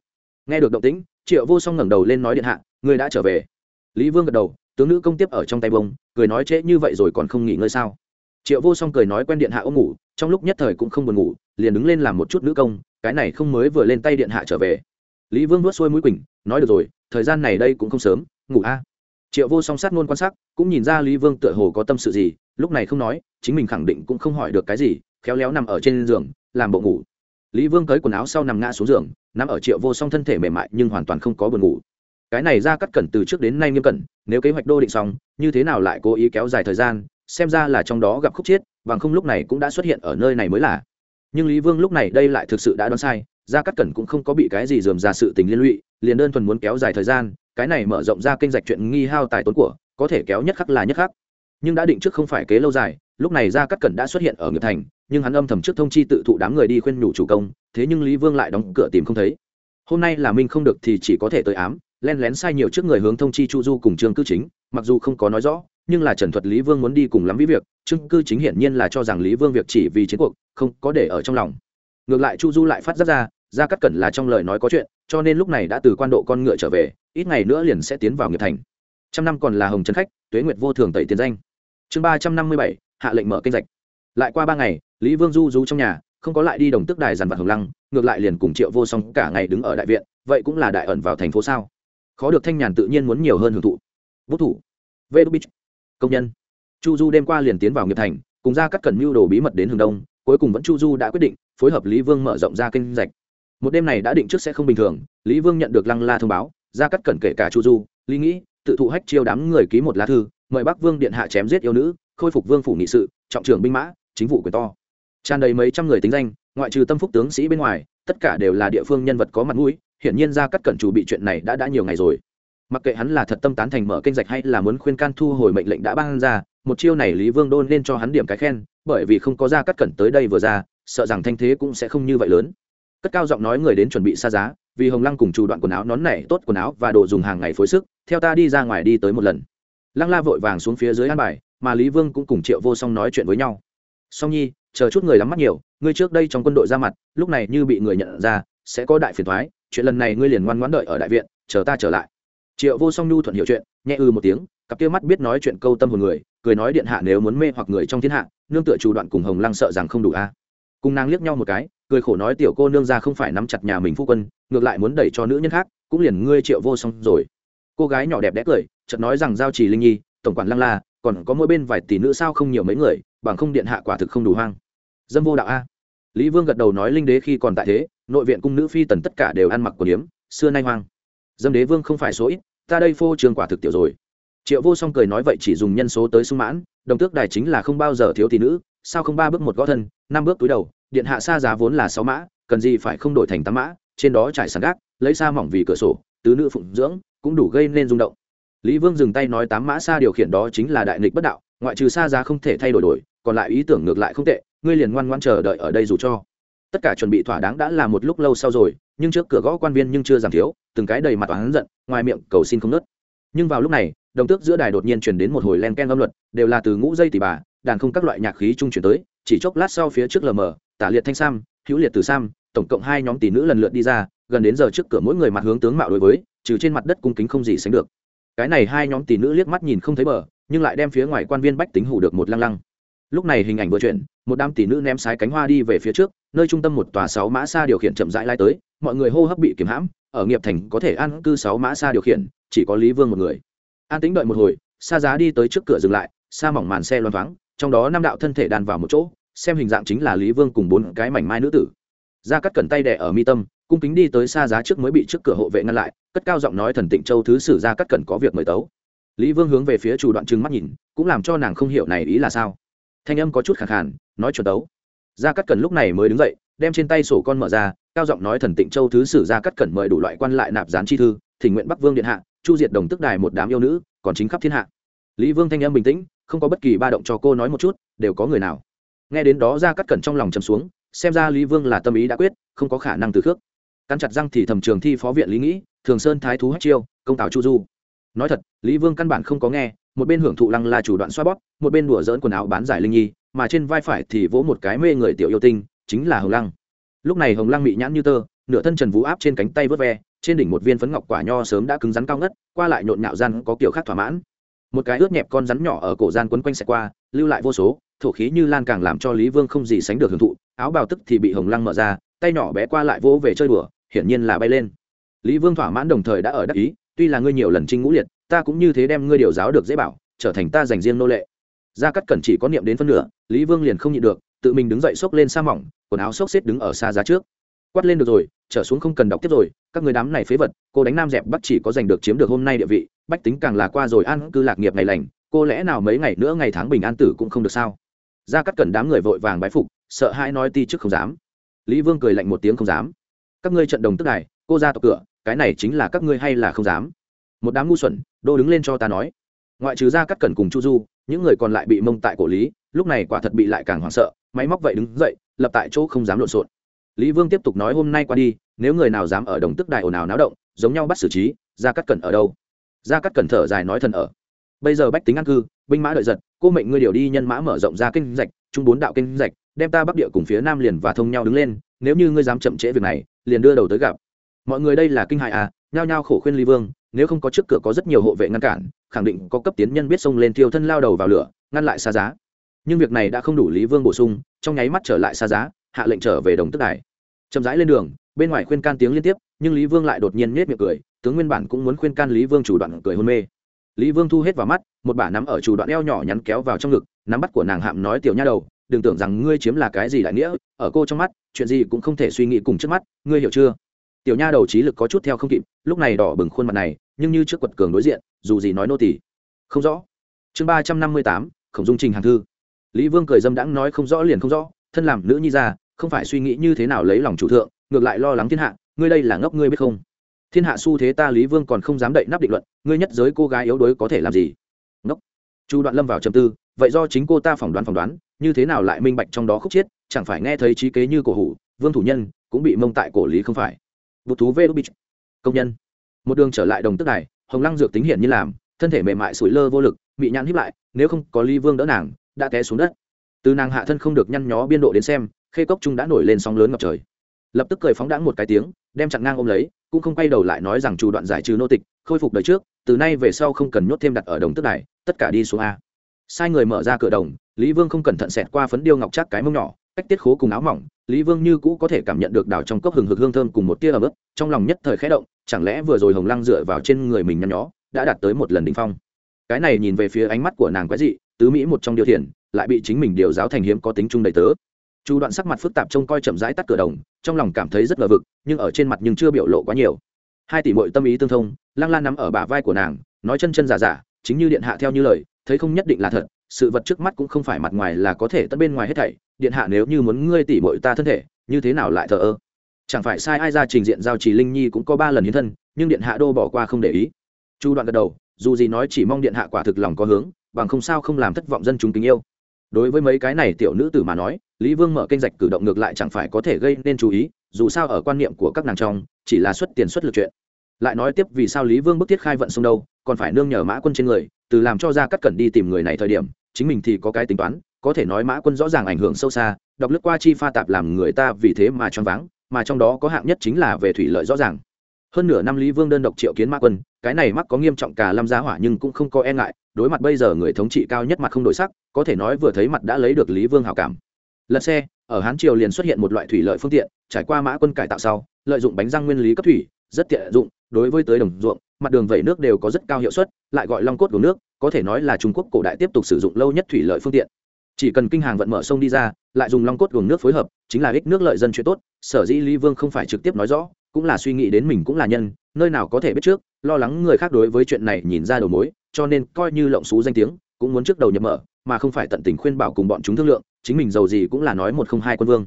Nghe được động tĩnh, triệu vô song ngẩng đầu lên nói điện hạ, người đã trở về. Lý vương gật đầu, tướng nữ công tiếp ở trong tay bông, cười nói trễ như vậy rồi còn không nghỉ ngơi sao? Triệu vô song cười nói quen điện hạ ôm ngủ, trong lúc nhất thời cũng không buồn ngủ, liền đứng lên làm một chút nữ công, cái này không mới vừa lên tay điện hạ trở về. Lý vương vuốt xuôi mũi quỳnh, nói được rồi, thời gian này đây cũng không sớm, ngủ a. Triệu vô song sát ngôn quan sát, cũng nhìn ra lý vương tựa hồ có tâm sự gì, lúc này không nói, chính mình khẳng định cũng không hỏi được cái gì, khéo léo nằm ở trên giường, làm bộ ngủ. Lý vương cởi quần áo sau nằm ngã xuống giường, nằm ở triệu vô song thân thể mềm mại nhưng hoàn toàn không có buồn ngủ. Cái này ra cắt cẩn từ trước đến nay nghiêm cẩn, nếu kế hoạch đô định xong, như thế nào lại cố ý kéo dài thời gian xem ra là trong đó gặp khúc chiết bằng không lúc này cũng đã xuất hiện ở nơi này mới là. Nhưng lý vương lúc này đây lại thực sự đã đoán sai, gia cắt cẩn cũng không có bị cái gì dườm ra sự tình liên lụy, liền đơn thuần muốn kéo dài thời gian, cái này mở rộng ra kênh rạch chuyện nghi hao tài tốn của, có thể kéo nhất khắc là nhất khắc. Nhưng đã định trước không phải kế lâu dài, lúc này gia cắt cẩn đã xuất hiện ở nghiệp thành, nhưng hắn âm thầm trước thông chi tự thụ đám người đi khuyên nhủ chủ công, thế nhưng lý vương lại đóng cửa tìm không thấy. Hôm nay là minh không được thì chỉ có thể tới ám len lén sai nhiều trước người hướng thông chi chu du cùng trương cư chính, mặc dù không có nói rõ nhưng là trần thuật lý vương muốn đi cùng lắm với việc trương cư chính hiển nhiên là cho rằng lý vương việc chỉ vì chiến cuộc, không có để ở trong lòng. Ngược lại chu du lại phát giác ra ra cắt cẩn là trong lời nói có chuyện, cho nên lúc này đã từ quan độ con ngựa trở về, ít ngày nữa liền sẽ tiến vào nghiệp thành. Trăm năm còn là hồng trấn khách, tuế nguyệt vô thường tẩy tiền danh. Chương ba trăm năm mươi bảy, hạ lệnh mở kênh rạch lại qua ba ngày, lý vương du du trong nhà, không có lại đi đồng tức đài dàn vặt hồng lăng, ngược lại liền cùng triệu vô song cả ngày đứng ở đại viện, vậy cũng là đại ẩn vào thành phố sao? Khó được thanh nhàn tự nhiên muốn nhiều hơn hưởng thụ. Vũ thủ. Vê đu bích công nhân. Chu du đêm qua liền tiến vào nghiệp thành, cùng ra các cẩn mưu đồ bí mật đến hướng đông, cuối cùng vẫn chu du đã quyết định phối hợp lý vương mở rộng ra kênh rạch. Một đêm này đã định trước sẽ không bình thường, lý vương nhận được lăng la thông báo, ra cắt cẩn kể cả chu du, lý nghĩ, tự thụ hách chiêu đám người ký một lá thư, mời bắc vương điện hạ chém giết yêu nữ, khôi phục vương phủ nghị sự, trọng trưởng binh mã, chính vụ quyền to. Tràn đầy mấy trăm người tính danh, ngoại trừ tâm phúc tướng sĩ bên ngoài, tất cả đều là địa phương nhân vật có mặt mũi, hiển nhiên ra cắt cẩn chủ bị chuyện này đã đã nhiều ngày rồi mặc kệ hắn là thật tâm tán thành mở kênh rạch hay là muốn khuyên can thu hồi mệnh lệnh đã ban ra, một chiêu này lý vương đôn nên cho hắn điểm cái khen, bởi vì không có ra cắt cẩn tới đây vừa ra, sợ rằng thanh thế cũng sẽ không như vậy lớn. Cất cao giọng nói người đến chuẩn bị xa giá, vì hồng lăng cùng chủ đoạn quần áo nón này tốt quần áo và đồ dùng hàng ngày phối sức, theo ta đi ra ngoài đi tới một lần. Lăng la vội vàng xuống phía dưới an bài, mà lý vương cũng cùng triệu vô song nói chuyện với nhau. Song nhi, chờ chút người lắm mắt nhiều, ngươi trước đây trong quân đội ra mặt, lúc này như bị người nhận ra, sẽ có đại phiền thoái, chuyện lần này ngươi liền ngoan ngoãn đợi ở đại viện, chờ ta trở lại triệu vô song nhu thuận hiểu chuyện, nhẹ ư một tiếng, cặp kia mắt biết nói chuyện câu tâm hồn người, cười nói điện hạ nếu muốn mê hoặc người trong thiên hạ, nương tựa chủ đoạn cùng hồng lăng sợ rằng không đủ a. Cùng nàng liếc nhau một cái, cười khổ nói tiểu cô nương ra không phải nắm chặt nhà mình phu quân, ngược lại muốn đẩy cho nữ nhân khác, cũng liền ngươi triệu vô song rồi. Cô gái nhỏ đẹp đẽ cười, chợt nói rằng giao trì linh nhi, tổng quản lăng la, còn có mỗi bên vài tỷ nữ sao không nhiều mấy người, bằng không điện hạ quả thực không đủ hoang. Dâm vô đạo a. Lý vương gật đầu nói linh đế khi còn tại thế, nội viện cung nữ phi tần tất cả đều ăn mặc của yếm, xưa nay hoang dâm đế vương không phải số ít, ta đây phô trường quả thực tiểu rồi. Triệu vô song cười nói vậy chỉ dùng nhân số tới sung mãn, đồng tước đài chính là không bao giờ thiếu tỷ nữ, sao không ba bước một gõ thân, năm bước túi đầu, điện hạ xa giá vốn là sáu mã, cần gì phải không đổi thành tám mã, trên đó trải sàn gác, lấy xa mỏng vì cửa sổ, tứ nữ phụng dưỡng, cũng đủ gây nên rung động. Lý vương dừng tay nói tám mã xa điều khiển đó chính là đại nghịch bất đạo, ngoại trừ xa giá không thể thay đổi đổi, còn lại ý tưởng ngược lại không tệ, ngươi liền ngoan ngoan chờ đợi ở đây dù cho. Tất cả chuẩn bị thỏa đáng đã là một lúc lâu sau rồi nhưng trước cửa gõ quan viên nhưng chưa giảm thiếu, từng cái đầy mặt oán giận, ngoài miệng cầu xin không nớt. Nhưng vào lúc này, đồng tước giữa đài đột nhiên chuyển đến một hồi len ken âm luật, đều là từ ngũ dây tỷ bà, đàn không các loại nhạc khí trung chuyển tới, chỉ chốc lát sau phía trước lờ mờ, tả liệt thanh sam, hữu liệt từ sam, tổng cộng hai nhóm tỷ nữ lần lượt đi ra, gần đến giờ trước cửa mỗi người mặt hướng tướng mạo đối với, trừ trên mặt đất cung kính không gì sánh được. Cái này hai nhóm tỷ nữ liếc mắt nhìn không thấy bờ, nhưng lại đem phía ngoài quan viên bách tính hủ được một lăng lăng lúc này hình ảnh vừa chuyển, một đám tỷ nữ ném sái cánh hoa đi về phía trước, nơi trung tâm một tòa sáu mã xa điều khiển chậm rãi lai tới, mọi người hô hấp bị kiếm hãm, ở nghiệp thành có thể an cư sáu mã xa điều khiển, chỉ có lý vương một người. An tính đợi một hồi xa giá đi tới trước cửa dừng lại xa mỏng màn xe loan thoáng, trong đó năm đạo thân thể đàn vào một chỗ, xem hình dạng chính là lý vương cùng bốn cái mảnh mai nữ tử. Ra cắt cẩn tay đẻ ở mi tâm, cung kính đi tới xa giá trước mới bị trước cửa hộ vệ ngăn lại, cất cao giọng nói thần tịnh châu thứ sử ra cắt cẩn có việc mời tấu. Lý vương hướng về phía chủ đoạn trừng mắt nhìn, cũng làm cho nàng không hiểu này ý là sao thanh âm có chút khẳng khàn, nói chuẩn tấu. Gia cắt cẩn lúc này mới đứng dậy, đem trên tay sổ con mở ra, cao giọng nói thần tịnh châu thứ sử gia cắt cẩn mời đủ loại quan lại nạp gián chi thư, thỉnh nguyện bắc vương điện hạ, chu diệt đồng tức đài một đám yêu nữ, còn chính khắp thiên hạ. Lý vương thanh âm bình tĩnh, không có bất kỳ ba động cho cô nói một chút, đều có người nào. Nghe đến đó Gia cắt cẩn trong lòng chầm xuống, xem ra lý vương là tâm ý đã quyết, không có khả năng từ khước. Căn chặt răng thì thầm trường thi phó viện lý nghĩ, thường sơn thái thú hát chiêu, công tào chu du. Nói thật, lý vương căn bản không có nghe một bên hưởng thụ lăng là chủ đoạn xoa bóp, một bên đùa dỡn quần áo bán giải linh nhi, mà trên vai phải thì vỗ một cái mê người tiểu yêu tinh, chính là hồng lăng. Lúc này hồng lăng bị nhãn như tơ, nửa thân trần vũ áp trên cánh tay vớt ve, trên đỉnh một viên phấn ngọc quả nho sớm đã cứng rắn cao ngất, qua lại nhộn nhạo gian có kiểu khác thỏa mãn. Một cái ướt nhẹp con rắn nhỏ ở cổ gian quấn quanh xẹt qua, lưu lại vô số, thổ khí như lan càng làm cho lý vương không gì sánh được hưởng thụ, áo bào tức thì bị hồng lăng mở ra, tay nhỏ bé qua lại vỗ về chơi đùa, hiển nhiên là bay lên. Lý vương thỏa mãn đồng thời đã ở đắc ý, tuy là ngươi nhiều lần trinh ngũ liệt ta cũng như thế đem ngươi điều giáo được dễ bảo, trở thành ta dành riêng nô lệ. Gia cắt cẩn chỉ có niệm đến phân nửa, lý vương liền không nhịn được, tự mình đứng dậy xốc lên xa mỏng, quần áo xốc xếp đứng ở xa giá trước. Quát lên được rồi, trở xuống không cần đọc tiếp rồi, các người đám này phế vật, cô đánh nam dẹp bắt chỉ có giành được chiếm được hôm nay địa vị, bách tính càng là qua rồi an cư lạc nghiệp ngày lành, cô lẽ nào mấy ngày nữa ngày tháng bình an tử cũng không được sao? Gia cắt cẩn đám người vội vàng bái phục, sợ hãi nói ti trước không dám. Lý vương cười lạnh một tiếng không dám. Các ngươi trận đồng tức này cô ra tộc cửa, cái này chính là các ngươi hay là không dám? Một đám ngu xuẩn, đô đứng lên cho ta nói. Ngoại trừ ra cắt cẩn cùng chu du, những người còn lại bị mông tại cổ lý, lúc này quả thật bị lại càng hoảng sợ, máy móc vậy đứng dậy, lập tại chỗ không dám lộn xộn. Lý vương tiếp tục nói hôm nay qua đi, nếu người nào dám ở đồng tức đài ồn ào náo động, giống nhau bắt xử trí, ra cắt cẩn ở đâu? Ra cắt cẩn thở dài nói thần ở. Bây giờ bách tính an cư, binh mã đợi giật, cô mệnh ngươi điều đi nhân mã mở rộng ra kinh rạch, trung bốn đạo kinh rạch, đem ta bắc địa cùng phía nam liền và thông nhau đứng lên, nếu như ngươi dám chậm trễ việc này, liền đưa đầu tới gặp. Mọi người đây là kinh hại à nhao nhao khổ khuyên lý vương nếu không có trước cửa có rất nhiều hộ vệ ngăn cản, khẳng định có cấp tiến nhân biết xông lên thiêu thân lao đầu vào lửa, ngăn lại xa giá. Nhưng việc này đã không đủ lý vương bổ sung, trong nháy mắt trở lại xa giá, hạ lệnh trở về đồng tức đài. Chậm rãi lên đường, bên ngoài khuyên can tiếng liên tiếp, nhưng lý vương lại đột nhiên nhét miệng cười, tướng nguyên bản cũng muốn khuyên can lý vương chủ đoạn cười hôn mê. Lý vương thu hết vào mắt, một bả nắm ở chủ đoạn eo nhỏ nhắn kéo vào trong ngực, nắm bắt của nàng hạm nói tiểu nha đầu, đừng tưởng rằng ngươi chiếm là cái gì đại nghĩa, ở cô trong mắt, chuyện gì cũng không thể suy nghĩ cùng trước mắt, ngươi hiểu chưa? Tiểu nha đầu trí lực có chút theo không kịp, lúc này đỏ bừng khuôn mặt này nhưng như trước quật cường đối diện, dù gì nói nô tỳ. Không rõ. Chương ba trăm năm mươi tám, khổng dung trình hàng thư. Lý vương cười dâm đãng nói không rõ liền không rõ, thân làm nữ nhi ra, không phải suy nghĩ như thế nào lấy lòng chủ thượng, ngược lại lo lắng thiên hạ, ngươi đây là ngốc ngươi biết không? Thiên hạ xu thế ta lý vương còn không dám đậy nắp định luận, ngươi nhất giới cô gái yếu đuối có thể làm gì? Ngốc. Chu đoạn lâm vào trầm tư, vậy do chính cô ta phỏng đoán phỏng đoán, như thế nào lại minh bạch trong đó khúc chiết, chẳng phải nghe thấy trí kế như cổ hủ, vương thủ nhân cũng bị mông tại cổ lý không phải. Bút thú vê đúc công nhân một đường trở lại đồng tức này hồng lăng dược tính hiện như làm, thân thể mềm mại sủi lơ vô lực bị nhãn hiếp lại, nếu không có ly vương đỡ nàng, đã té xuống đất. Từ nàng hạ thân không được nhăn nhó biên độ đến xem, khê cốc trung đã nổi lên sóng lớn ngập trời. Lập tức cười phóng đãng một cái tiếng, đem chặn ngang ôm lấy, cũng không quay đầu lại nói rằng chủ đoạn giải trừ nô tịch, khôi phục đời trước, từ nay về sau không cần nhốt thêm đặt ở đồng tức này tất cả đi xuống a. Sai người mở ra cửa đồng, lý vương không cẩn thận xẹt qua phấn điêu ngọc chắc cái mông nhỏ, cách tiết khố cùng áo mỏng, lý vương như cũ có thể cảm nhận được đào trong cốc hừng hực hương thơm cùng một tia ấm ức, trong lòng nhất thời khẽ động chẳng lẽ vừa rồi hồng lăng dựa vào trên người mình nhăn nhó, đã đạt tới một lần đ ỉ n h phong? Cái này nhìn về phía ánh mắt của nàng quái dị, tứ mỹ một trong điều thiền lại bị chính mình điều giáo thành hiếm có tính chung đầy tớ. Chu đoạn sắc mặt phức tạp trông coi chậm rãi tắt cửa đồng, trong lòng cảm thấy rất ngờ vực, nhưng ở trên mặt nhưng chưa biểu lộ quá nhiều. Hai tỷ mội tâm ý tương thông, lăng lan nắm ở bả vai của nàng, nói chân chân giả giả, chính như điện hạ theo như lời, thấy không nhất định là thật, sự vật trước mắt cũng không phải mặt ngoài là có thể tất bên ngoài hết thảy, điện hạ nếu như muốn ngươi tỷ mội ta thân thể, như thế nào lại thờ ơ? Chẳng phải sai ai ra trình diện giao trì linh nhi cũng có ba lần hiến thân, nhưng điện hạ đô bỏ qua không để ý. Chu đoạn gật đầu, dù gì nói chỉ mong điện hạ quả thực lòng có hướng, bằng không sao không làm thất vọng dân chúng tình yêu. Đối với mấy cái này tiểu nữ tử mà nói, lý vương mở kênh rạch cử động ngược lại chẳng phải có thể gây nên chú ý, dù sao ở quan niệm của các nàng trong, chỉ là xuất tiền xuất lực chuyện. Lại nói tiếp vì sao lý vương bức thiết khai vận sông đâu, còn phải nương nhờ mã quân trên người, từ làm cho ra cắt cẩn đi tìm người này thời điểm, chính mình thì có cái tính toán, có thể nói mã quân rõ ràng ảnh hưởng sâu xa, đọc lướt qua chi pha tạp làm người ta vì thế mà choáng váng mà trong đó có hạng nhất chính là về thủy lợi rõ ràng. Hơn nửa năm lý vương đơn độc triệu kiến mã quân, cái này mắc có nghiêm trọng cả lâm giá hỏa nhưng cũng không có e ngại, đối mặt bây giờ người thống trị cao nhất mặt không đổi sắc, có thể nói vừa thấy mặt đã lấy được lý vương hảo cảm. Lật xe, ở hán triều liền xuất hiện một loại thủy lợi phương tiện, trải qua mã quân cải tạo sau, lợi dụng bánh răng nguyên lý cấp thủy, rất tiện dụng, đối với tới đồng ruộng, mặt đường vẩy nước đều có rất cao hiệu suất, lại gọi long cốt của nước, có thể nói là trung quốc cổ đại tiếp tục sử dụng lâu nhất thủy lợi phương tiện chỉ cần kinh hàng vận mở sông đi ra, lại dùng long cốt gồm nước phối hợp, chính là ích nước lợi dân chuyện tốt, sở dĩ lý vương không phải trực tiếp nói rõ, cũng là suy nghĩ đến mình cũng là nhân, nơi nào có thể biết trước, lo lắng người khác đối với chuyện này nhìn ra đầu mối, cho nên coi như lộng xú danh tiếng, cũng muốn trước đầu nhập mở, mà không phải tận tình khuyên bảo cùng bọn chúng thương lượng, chính mình giàu gì cũng là nói một không hai quân vương.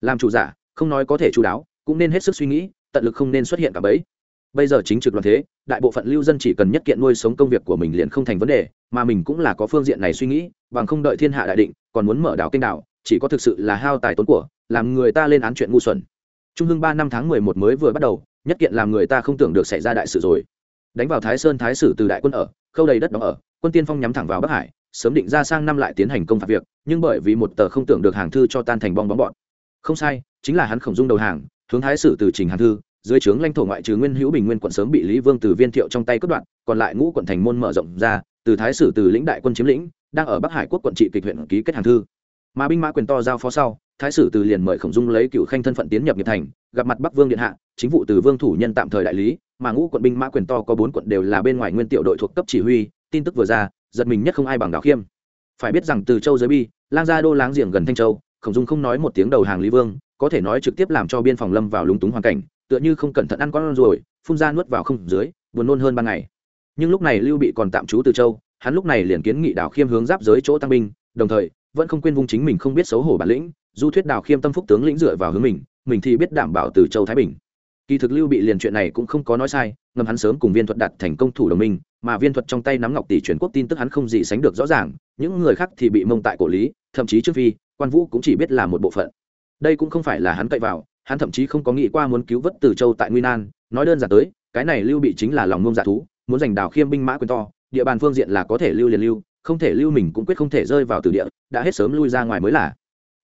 Làm chủ giả, không nói có thể chú đáo, cũng nên hết sức suy nghĩ, tận lực không nên xuất hiện cả bấy bây giờ chính trực loạn thế, đại bộ phận lưu dân chỉ cần nhất kiện nuôi sống công việc của mình liền không thành vấn đề, mà mình cũng là có phương diện này suy nghĩ, bằng không đợi thiên hạ đại định, còn muốn mở đảo kênh đảo, chỉ có thực sự là hao tài tốn của, làm người ta lên án chuyện ngu xuẩn. Trung hưng ba năm tháng mười một mới vừa bắt đầu, nhất kiện làm người ta không tưởng được xảy ra đại sự rồi. Đánh vào thái sơn thái sử từ đại quân ở, khâu đầy đất đóng ở, quân tiên phong nhắm thẳng vào bắc hải, sớm định ra sang năm lại tiến hành công phạt việc, nhưng bởi vì một tờ không tưởng được hàng thư cho tan thành bong bóng bọn. Không sai, chính là hắn khổng dung đầu hàng, hướng thái sử từ trình hàng thư dưới trướng lãnh thổ ngoại trừ nguyên hữu bình nguyên quận sớm bị lý vương từ viên thiệu trong tay cướp đoạn còn lại ngũ quận thành môn mở rộng ra, từ thái sử từ lĩnh đại quân chiếm lĩnh, đang ở bắc hải quốc quận trị kịch huyện ký kết hàng thư. Mà binh mã quyền to giao phó sau, thái sử từ liền mời khổng dung lấy cựu khanh thân phận tiến nhập nghiệp thành, gặp mặt bắc vương điện hạ, chính vụ từ vương thủ nhân tạm thời đại lý, mà ngũ quận binh mã quyền to có bốn quận đều là bên ngoài nguyên tiểu đội thuộc cấp chỉ huy, tin tức vừa ra, giật mình nhất không ai bằng đào khiêm. Phải biết rằng từ châu giới bi, lang gia đô láng giềng gần thanh châu, khổng dung không nói một tiếng đầu hàng lý vương, có thể nói trực tiếp làm cho biên phòng lâm vào lúng túng hoàn cảnh tựa như không cẩn thận ăn con rồi, phun ra nuốt vào không dưới, buồn nôn hơn ban ngày. Nhưng lúc này lưu bị còn tạm trú từ châu, hắn lúc này liền kiến nghị đào khiêm hướng giáp giới chỗ tăng binh, đồng thời, vẫn không quên vung chính mình không biết xấu hổ bản lĩnh, du thuyết đào khiêm tâm phúc tướng lĩnh dựa vào hướng mình mình thì biết đảm bảo từ châu thái bình. Kỳ thực lưu bị liền chuyện này cũng không có nói sai, ngầm hắn sớm cùng viên thuật đặt thành công thủ đồng minh, mà viên thuật trong tay nắm ngọc tỷ truyền quốc tin tức hắn không gì sánh được rõ ràng, những người khác thì bị mông tại cổ lý, thậm chí trước phi, quan vũ cũng chỉ biết là một bộ phận. Đây cũng không phải là hắn cậy vào hắn thậm chí không có nghĩ qua muốn cứu vớt từ châu tại nguy nan, nói đơn giản tới, cái này lưu bị chính là lòng ngông giả thú, muốn giành đào khiêm binh mã quyền to, địa bàn phương diện là có thể lưu liền lưu, không thể lưu mình cũng quyết không thể rơi vào từ địa, đã hết sớm lui ra ngoài mới là.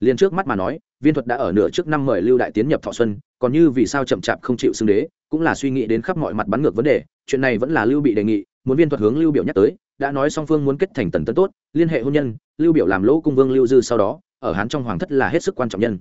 Liền trước mắt mà nói, viên thuật đã ở nửa trước năm mời lưu đại tiến nhập thọ xuân, còn như vì sao chậm chạp không chịu xưng đế, cũng là suy nghĩ đến khắp mọi mặt bắn ngược vấn đề, chuyện này vẫn là lưu bị đề nghị, muốn viên thuật hướng lưu biểu nhắc tới, đã nói song phương muốn kết thành tần tấn tốt, liên hệ hôn nhân, lưu biểu làm lỗ cung vương lưu dư sau đó, ở hán trong hoàng thất là hết sức quan trọng nhân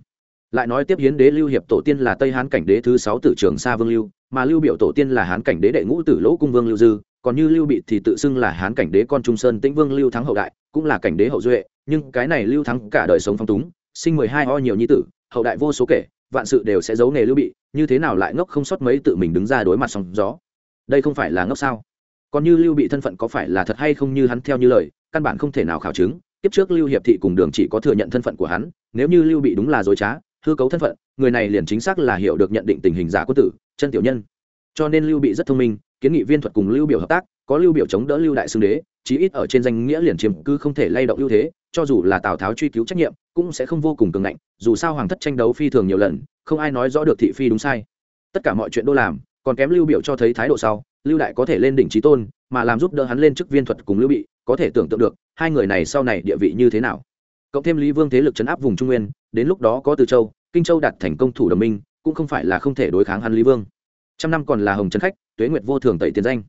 lại nói tiếp hiến đế lưu hiệp tổ tiên là tây hán cảnh đế thứ sáu tử trường sa vương lưu, mà lưu biểu tổ tiên là hán cảnh đế đệ ngũ tử lỗ cung vương lưu dư, còn như lưu bị thì tự xưng là hán cảnh đế con trung sơn tĩnh vương lưu thắng hậu đại, cũng là cảnh đế hậu duệ, nhưng cái này lưu thắng cả đời sống phong túng, sinh mười hai o nhiều nhi tử, hậu đại vô số kể, vạn sự đều sẽ giấu nghề lưu bị, như thế nào lại ngốc không sót mấy tự mình đứng ra đối mặt sóng gió? Đây không phải là ngốc sao? Còn như lưu bị thân phận có phải là thật hay không như hắn theo như lời, căn bản không thể nào khảo chứng tiếp trước lưu hiệp thị cùng đường chỉ có thừa nhận thân phận của hắn, nếu như lưu bị đúng là dối trá hư cấu thân phận, người này liền chính xác là hiểu được nhận định tình hình giả quân tử, chân tiểu nhân. Cho nên lưu bị rất thông minh, kiến nghị viên thuật cùng lưu biểu hợp tác, có lưu biểu chống đỡ lưu đại xương đế, chí ít ở trên danh nghĩa liền chiếm cứ không thể lay động ưu thế, cho dù là tào tháo truy cứu trách nhiệm, cũng sẽ không vô cùng cường ngạnh, dù sao hoàng thất tranh đấu phi thường nhiều lần, không ai nói rõ được thị phi đúng sai. Tất cả mọi chuyện đô làm, còn kém lưu biểu cho thấy thái độ sau, lưu đại có thể lên đỉnh trí tôn, mà làm giúp đỡ hắn lên chức viên thuật cùng lưu bị, có thể tưởng tượng được, hai người này sau này địa vị như thế nào. Cộng thêm lý vương thế lực chấn áp vùng trung nguyên đến lúc đó có từ châu, kinh châu đạt thành công thủ đồng minh, cũng không phải là không thể đối kháng hắn lý vương. Trăm năm còn là hồng trấn khách, tuế nguyệt vô thường tẩy tiền danh.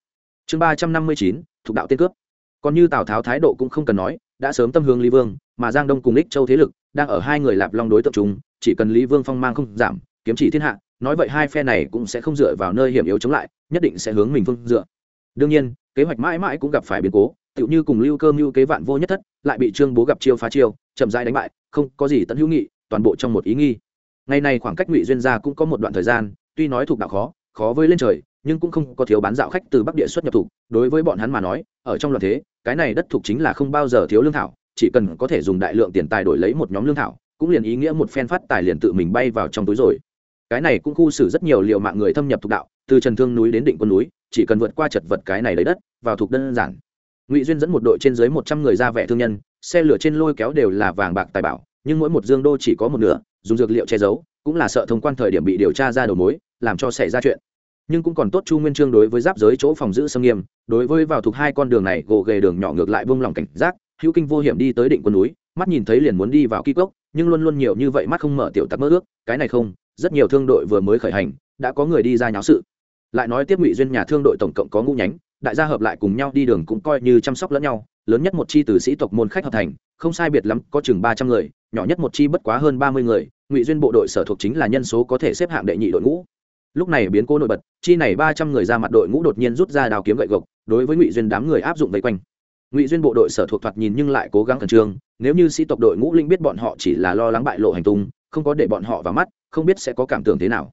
Chương ba trăm năm mươi chín thuộc đạo tiên cướp. Còn như tào tháo thái độ cũng không cần nói, đã sớm tâm hướng lý vương, mà giang đông cùng ích châu thế lực đang ở hai người lạp long đối tượng chúng, chỉ cần lý vương phong mang không giảm, kiếm chỉ thiên hạ, nói vậy hai phe này cũng sẽ không dựa vào nơi hiểm yếu chống lại, nhất định sẽ hướng mình phương dựa. Đương nhiên, kế hoạch mãi mãi cũng gặp phải biến cố, tựu như cùng lưu cơ mưu kế vạn vô nhất thất, lại bị trương bố gặp chiêu phá chiêu, chậm rãi đánh bại, không có gì tận hữu nghị toàn bộ trong một ý nghi. Ngày này khoảng cách ngụy duyên gia cũng có một đoạn thời gian, tuy nói thuộc đạo khó khó với lên trời, nhưng cũng không có thiếu bán dạo khách từ bắc địa xuất nhập thủ đối với bọn hắn mà nói, ở trong loạn thế, cái này đất thuộc chính là không bao giờ thiếu lương thảo, chỉ cần có thể dùng đại lượng tiền tài đổi lấy một nhóm lương thảo, cũng liền ý nghĩa một phen phát tài liền tự mình bay vào trong túi rồi. Cái này cũng khu xử rất nhiều liệu mạng người thâm nhập thuộc đạo, từ trần thương núi đến định quân núi, chỉ cần vượt qua chật vật cái này lấy đất, vào thuộc đơn giản. Ngụy duyên dẫn một đội trên dưới một trăm người ra vẻ thương nhân, xe lửa trên lôi kéo đều là vàng bạc tài bảo nhưng mỗi một dương đô chỉ có một nửa, dùng dược liệu che giấu, cũng là sợ thông quan thời điểm bị điều tra ra đầu mối, làm cho xảy ra chuyện. Nhưng cũng còn tốt chu nguyên trương đối với giáp giới chỗ phòng giữ sâm nghiêm, đối với vào thuộc hai con đường này gồ ghề đường nhỏ ngược lại vung lòng cảnh giác, hữu kinh vô hiểm đi tới định quân núi, mắt nhìn thấy liền muốn đi vào ký cốc, nhưng luôn luôn nhiều như vậy mắt không mở tiểu tắc mơ ước, cái này không, rất nhiều thương đội vừa mới khởi hành, đã có người đi ra nháo sự. Lại nói tiếp ngụy duyên nhà thương đội tổng cộng có ngũ nhánh, đại gia hợp lại cùng nhau đi đường cũng coi như chăm sóc lẫn nhau lớn nhất một chi từ sĩ tộc môn khách hợp thành, không sai biệt lắm, có chừng ba trăm người, nhỏ nhất một chi bất quá hơn ba mươi người, ngụy duyên bộ đội sở thuộc chính là nhân số có thể xếp hạng đệ nhị đội ngũ. Lúc này biến cố nổi bật, chi này ba trăm người ra mặt đội ngũ đột nhiên rút ra đào kiếm gậy gộc, đối với ngụy duyên đám người áp dụng vây quanh. Ngụy duyên bộ đội sở thuộc thoạt nhìn nhưng lại cố gắng khẩn trương, nếu như sĩ tộc đội ngũ linh biết bọn họ chỉ là lo lắng bại lộ hành tung, không có để bọn họ vào mắt, không biết sẽ có cảm tưởng thế nào.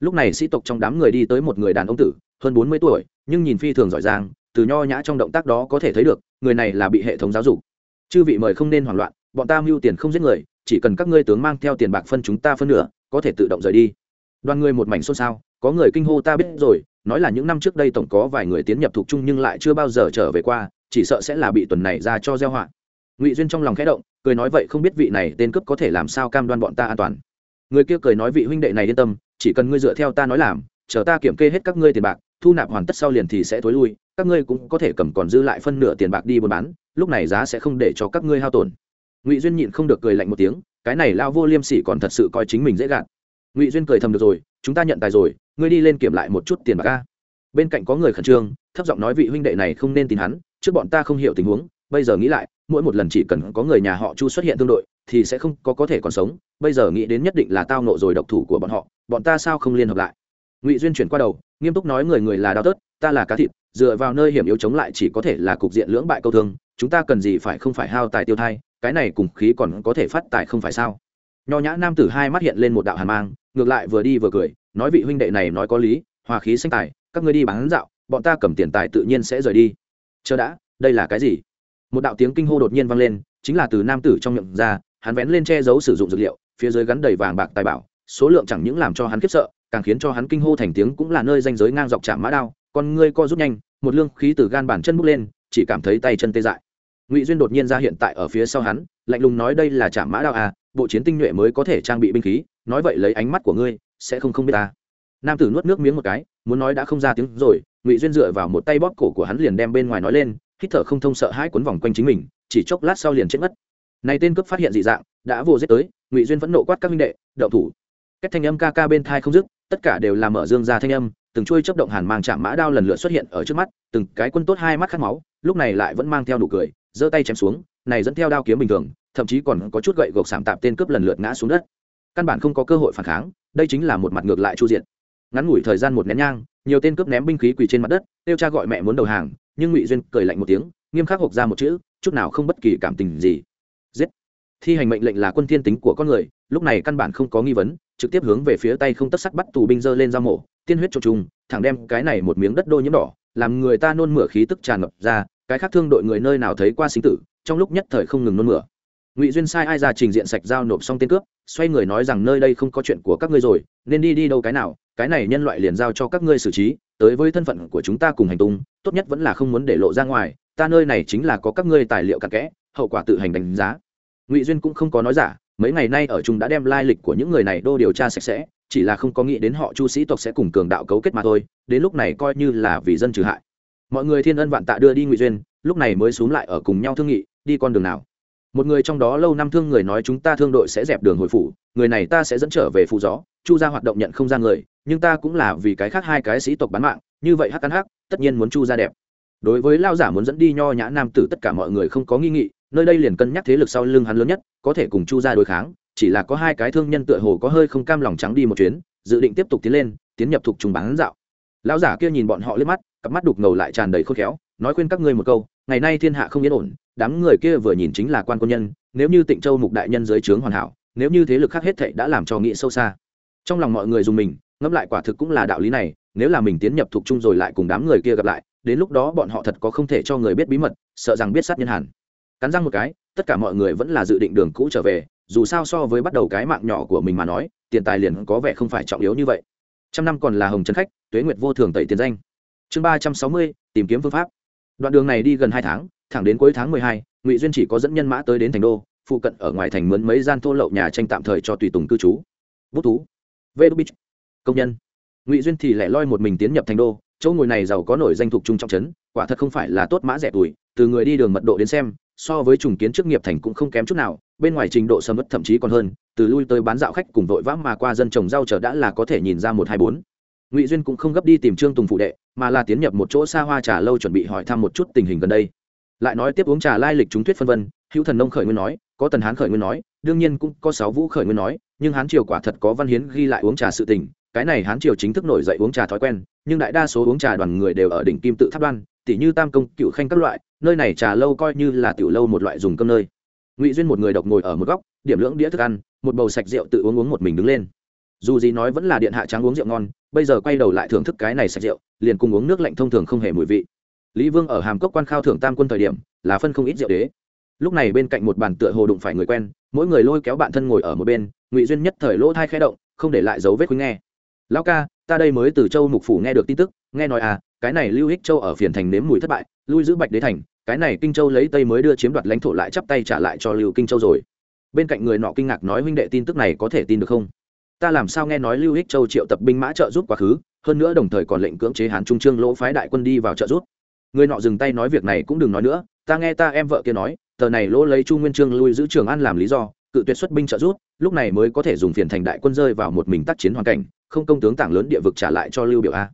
Lúc này sĩ tộc trong đám người đi tới một người đàn ông tử, hơn bốn mươi tuổi, nhưng nhìn phi thường giỏi giang từ nho nhã trong động tác đó có thể thấy được, người này là bị hệ thống giáo dục. Chư vị mời không nên hoảng loạn, bọn ta mưu tiền không giết người, chỉ cần các ngươi tướng mang theo tiền bạc phân chúng ta phân nửa, có thể tự động rời đi. Đoàn người một mảnh xôn xao, có người kinh hô ta biết rồi, nói là những năm trước đây tổng có vài người tiến nhập thuộc chung nhưng lại chưa bao giờ trở về qua, chỉ sợ sẽ là bị tuần này ra cho gieo họa. Ngụy duyên trong lòng khẽ động, cười nói vậy không biết vị này tên cướp có thể làm sao cam đoan bọn ta an toàn. Người kia cười nói vị huynh đệ này yên tâm, chỉ cần ngươi dựa theo ta nói làm, chờ ta kiểm kê hết các ngươi tiền bạc, thu nạp hoàn tất sau liền thì sẽ thối lui các ngươi cũng có thể cầm còn dư lại phân nửa tiền bạc đi buôn bán, lúc này giá sẽ không để cho các ngươi hao tổn. Ngụy duyên nhịn không được cười lạnh một tiếng, cái này lao vô liêm sỉ còn thật sự coi chính mình dễ gạt. Ngụy duyên cười thầm được rồi, chúng ta nhận tài rồi, ngươi đi lên kiểm lại một chút tiền bạc ca bên cạnh có người khẩn trương, thấp giọng nói vị huynh đệ này không nên tin hắn, trước bọn ta không hiểu tình huống, bây giờ nghĩ lại, mỗi một lần chỉ cần có người nhà họ chu xuất hiện tương đội, thì sẽ không có có thể còn sống, bây giờ nghĩ đến nhất định là tao nộ rồi độc thủ của bọn họ, bọn ta sao không liên hợp lại? Ngụy duyên chuyển qua đầu, nghiêm túc nói người người là đau tớt, ta là cá thịt dựa vào nơi hiểm yếu chống lại chỉ có thể là cục diện lưỡng bại câu thương, chúng ta cần gì phải không phải hao tài tiêu thai, cái này cùng khí còn có thể phát tài không phải sao? Nho nhã nam tử hai mắt hiện lên một đạo hàn mang, ngược lại vừa đi vừa cười, nói vị huynh đệ này nói có lý, hòa khí sinh tài, các ngươi đi bán dạo, bọn ta cầm tiền tài tự nhiên sẽ rời đi. Chờ đã, đây là cái gì? Một đạo tiếng kinh hô đột nhiên vang lên, chính là từ nam tử trong miệng ra, hắn vén lên che giấu sử dụng dược liệu, phía dưới gắn đầy vàng bạc tài bảo, số lượng chẳng những làm cho hắn khiếp sợ, càng khiến cho hắn kinh hô thành tiếng cũng là nơi danh giới ngang dọc chạm mã đao con ngươi co rút nhanh, một lương khí từ gan bản chân bước lên, chỉ cảm thấy tay chân tê dại. Ngụy duyên đột nhiên ra hiện tại ở phía sau hắn, lạnh lùng nói đây là trạm mã đao à bộ chiến tinh nhuệ mới có thể trang bị binh khí, nói vậy lấy ánh mắt của ngươi, sẽ không không biết ta. Nam tử nuốt nước miếng một cái, muốn nói đã không ra tiếng rồi, ngụy duyên dựa vào một tay bóp cổ của hắn liền đem bên ngoài nói lên, hít thở không thông sợ hãi quấn vòng quanh chính mình, chỉ chốc lát sau liền chết mất. Này tên cướp phát hiện dị dạng, đã vô giết tới, ngụy duyên vẫn nộ quát các minh đệ, đậu thủ. Các thanh âm ca ca bên thai không dứt, tất cả đều là mở dương ra thanh âm từng chuôi chấp động hàn mang chạm mã đao lần lượt xuất hiện ở trước mắt, từng cái quân tốt hai mắt khát máu, lúc này lại vẫn mang theo đủ cười, giơ tay chém xuống, này dẫn theo đao kiếm bình thường, thậm chí còn có chút gậy gộc sảm tạp tên cướp lần lượt ngã xuống đất. Căn bản không có cơ hội phản kháng, đây chính là một mặt ngược lại chu diện. Ngắn ngủi thời gian một nén nhang, nhiều tên cướp ném binh khí quỳ trên mặt đất, kêu cha gọi mẹ muốn đầu hàng, nhưng ngụy duyên cười lạnh một tiếng, nghiêm khắc hộp ra một chữ, chút nào không bất kỳ cảm tình gì. Giết! Thi hành mệnh lệnh là quân thiên tính của con người, lúc này căn bản không có nghi vấn, trực tiếp hướng về phía tay không tất sắc bắt tù binh dơ lên ra mổ, tiên huyết trộn trùng, thẳng đem cái này một miếng đất đôi nhiễm đỏ, làm người ta nôn mửa khí tức tràn ngập ra, cái khác thương đội người nơi nào thấy qua sinh tử, trong lúc nhất thời không ngừng nôn mửa. Ngụy duyên sai ai ra trình diện sạch giao nộp xong tên cướp, xoay người nói rằng nơi đây không có chuyện của các ngươi rồi, nên đi đi đâu cái nào, cái này nhân loại liền giao cho các ngươi xử trí, tới với thân phận của chúng ta cùng hành tung, tốt nhất vẫn là không muốn để lộ ra ngoài, ta nơi này chính là có các ngươi tài liệu cặn kẽ, hậu quả tự hành đánh giá ngụy duyên cũng không có nói giả mấy ngày nay ở chúng đã đem lai lịch của những người này đô điều tra sạch sẽ chỉ là không có nghĩ đến họ chu sĩ tộc sẽ cùng cường đạo cấu kết mà thôi đến lúc này coi như là vì dân trừ hại mọi người thiên ân vạn tạ đưa đi ngụy duyên lúc này mới xúm lại ở cùng nhau thương nghị đi con đường nào một người trong đó lâu năm thương người nói chúng ta thương đội sẽ dẹp đường hồi phủ người này ta sẽ dẫn trở về phụ gió chu ra hoạt động nhận không ra người nhưng ta cũng là vì cái khác hai cái sĩ tộc bán mạng như vậy hắc cắn hắc tất nhiên muốn chu ra đẹp đối với lao giả muốn dẫn đi nho nhã nam tử tất cả mọi người không có nghi nghị nơi đây liền cân nhắc thế lực sau lưng hắn lớn nhất, có thể cùng chu ra đối kháng, chỉ là có hai cái thương nhân tựa hồ có hơi không cam lòng trắng đi một chuyến, dự định tiếp tục tiến lên, tiến nhập thuộc trùng bán dạo. Lão giả kia nhìn bọn họ lên mắt, cặp mắt đục ngầu lại tràn đầy khôn khéo, nói khuyên các ngươi một câu, ngày nay thiên hạ không yên ổn, đám người kia vừa nhìn chính là quan quân nhân, nếu như tịnh châu mục đại nhân dưới trướng hoàn hảo, nếu như thế lực khác hết thệ đã làm cho nghĩ sâu xa. Trong lòng mọi người dùng mình, ngẫm lại quả thực cũng là đạo lý này, nếu là mình tiến nhập thuộc chung rồi lại cùng đám người kia gặp lại, đến lúc đó bọn họ thật có không thể cho người biết bí mật, sợ rằng biết sát nhân hẳn cắn răng một cái, tất cả mọi người vẫn là dự định đường cũ trở về, dù sao so với bắt đầu cái mạng nhỏ của mình mà nói, tiền tài liền có vẻ không phải trọng yếu như vậy. Trăm năm còn là hồng trấn khách, tuế nguyệt vô thường tẩy tiền danh. Chương ba trăm sáu mươi, tìm kiếm phương pháp. Đoạn đường này đi gần hai tháng, thẳng đến cuối tháng mười hai, ngụy duyên chỉ có dẫn nhân mã tới đến thành đô, phụ cận ở ngoài thành mướn mấy gian thô lậu nhà tranh tạm thời cho tùy tùng cư trú. Bút thú. Vê đô bích. Công nhân. Ngụy duyên thì lại loi một mình tiến nhập thành đô, chỗ ngồi này giàu có nổi danh thục trung trọng trấn, quả thật không phải là tốt mã rẻ tuổi, từ người đi đường mật độ đến xem so với trùng kiến chức nghiệp thành cũng không kém chút nào, bên ngoài trình độ sầm mất thậm chí còn hơn, từ lui tới bán dạo khách cùng vội vã mà qua dân trồng rau chờ đã là có thể nhìn ra một hai bốn. Ngụy duyên cũng không gấp đi tìm trương tùng phụ đệ, mà là tiến nhập một chỗ xa hoa trà lâu chuẩn bị hỏi thăm một chút tình hình gần đây. Lại nói tiếp uống trà lai lịch chúng thuyết phân vân, hữu thần nông khởi nguyên nói, có tần hán khởi nguyên nói, đương nhiên cũng có sáu vũ khởi nguyên nói, nhưng hán triều quả thật có văn hiến ghi lại uống trà sự tình, cái này hán triều chính thức nổi dậy uống trà thói quen, nhưng đại đa số uống trà đoàn người đều ở đỉnh kim tự tháp đoan tỷ như tam công, cựu khanh các loại nơi này trà lâu coi như là tiểu lâu một loại dùng cơm nơi. Ngụy duyên một người độc ngồi ở một góc, điểm lưỡng đĩa thức ăn, một bầu sạch rượu tự uống uống một mình đứng lên. Dù gì nói vẫn là điện hạ trắng uống rượu ngon, bây giờ quay đầu lại thưởng thức cái này sạch rượu, liền cùng uống nước lạnh thông thường không hề mùi vị. Lý vương ở hàm cốc quan khao thưởng tam quân thời điểm, là phân không ít rượu đế. Lúc này bên cạnh một bàn tựa hồ đụng phải người quen, mỗi người lôi kéo bạn thân ngồi ở một bên, ngụy duyên nhất thời lỗ thai khẽ động, không để lại dấu vết khuynh nghe. Lão ca, ta đây mới từ châu mục phủ nghe được tin tức, nghe nói à cái này lưu hích châu ở phiền thành nếm mùi thất bại, lui giữ bạch đế thành cái này kinh châu lấy tây mới đưa chiếm đoạt lãnh thổ lại chắp tay trả lại cho lưu kinh châu rồi. Bên cạnh người nọ kinh ngạc nói, huynh đệ, tin tức này có thể tin được không? Ta làm sao nghe nói lưu hích châu triệu tập binh mã trợ giúp quá khứ, hơn nữa đồng thời còn lệnh cưỡng chế hán trung trương lỗ phái đại quân đi vào trợ giúp. Người nọ dừng tay nói, việc này cũng đừng nói nữa. Ta nghe ta em vợ kia nói, tờ này lỗ lấy chu nguyên trương lui giữ trường an làm lý do, cự tuyệt xuất binh trợ giúp, lúc này mới có thể dùng phiền thành đại quân rơi vào một mình tác chiến hoàn cảnh, không công tướng tảng lớn địa vực trả lại cho lưu biểu a.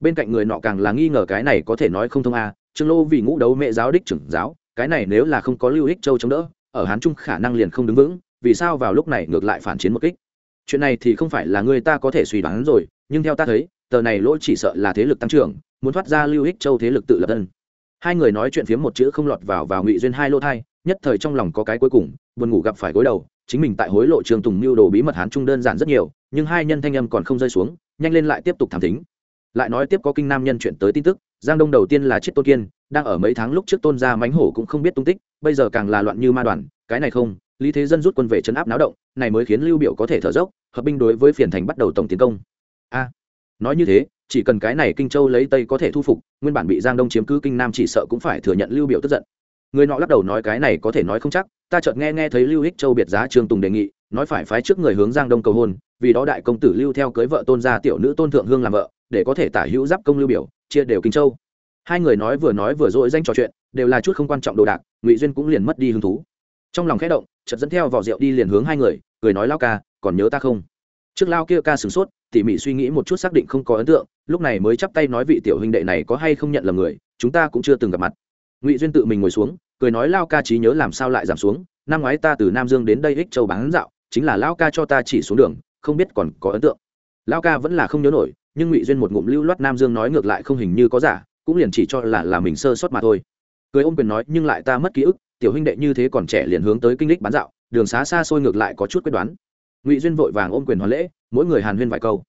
Bên cạnh người nọ càng là nghi ngờ cái này có thể nói không thông a trương lô vì ngũ đấu mẹ giáo đích trưởng giáo, cái này nếu là không có lưu ích châu chống đỡ, ở hán trung khả năng liền không đứng vững, vì sao vào lúc này ngược lại phản chiến một kích? Chuyện này thì không phải là người ta có thể suy đoán rồi, nhưng theo ta thấy, tờ này lỗ chỉ sợ là thế lực tăng trưởng, muốn thoát ra lưu ích châu thế lực tự lập thân. Hai người nói chuyện phiếm một chữ không lọt vào vào ngụy duyên hai lô thai, nhất thời trong lòng có cái cuối cùng, buồn ngủ gặp phải gối đầu, chính mình tại hối lộ trường tùng mưu đồ bí mật hán trung đơn giản rất nhiều, nhưng hai nhân thanh âm còn không rơi xuống, nhanh lên lại tiếp tục thảm tính lại nói tiếp có kinh nam nhân chuyện tới tin tức giang đông đầu tiên là chiếc tôn kiên, đang ở mấy tháng lúc trước tôn gia mánh hổ cũng không biết tung tích, bây giờ càng là loạn như ma đoàn, cái này không, lý thế dân rút quân về chấn áp náo động, này mới khiến lưu biểu có thể thở dốc, hợp binh đối với phiền thành bắt đầu tổng tiến công. A, nói như thế, chỉ cần cái này kinh châu lấy tây có thể thu phục, nguyên bản bị giang đông chiếm cứ kinh nam chỉ sợ cũng phải thừa nhận lưu biểu tức giận. Người nọ lắc đầu nói cái này có thể nói không chắc, ta chợt nghe nghe thấy lưu hích châu biệt giá trương tùng đề nghị, nói phải phái trước người hướng giang đông cầu hôn, vì đó đại công tử lưu theo cưới vợ tôn gia tiểu nữ tôn thượng hương làm vợ, để có thể tả hữu giáp công lưu biểu chia đều kinh châu. Hai người nói vừa nói vừa dội danh trò chuyện, đều là chút không quan trọng đồ đạc, ngụy duyên cũng liền mất đi hứng thú. Trong lòng khẽ động, chợt dẫn theo vỏ rượu đi liền hướng hai người, cười nói lao ca, còn nhớ ta không? Trước lao kia ca sửng sốt, tỉ mỉ suy nghĩ một chút xác định không có ấn tượng, lúc này mới chắp tay nói vị tiểu huynh đệ này có hay không nhận là người, chúng ta cũng chưa từng gặp mặt. Ngụy duyên tự mình ngồi xuống, cười nói lao ca trí nhớ làm sao lại giảm xuống, năm ngoái ta từ nam dương đến đây ích châu bán dạo, chính là lao ca cho ta chỉ xuống đường, không biết còn có ấn tượng. Lao ca vẫn là không nhớ nổi nhưng ngụy duyên một ngụm lưu loát nam dương nói ngược lại không hình như có giả, cũng liền chỉ cho là là mình sơ sót mà thôi. Cười ôm quyền nói, nhưng lại ta mất ký ức, tiểu huynh đệ như thế còn trẻ liền hướng tới kinh lịch bán dạo, đường xá xa xôi ngược lại có chút quyết đoán. Ngụy duyên vội vàng ôm quyền hoàn lễ, mỗi người hàn huyên vài câu.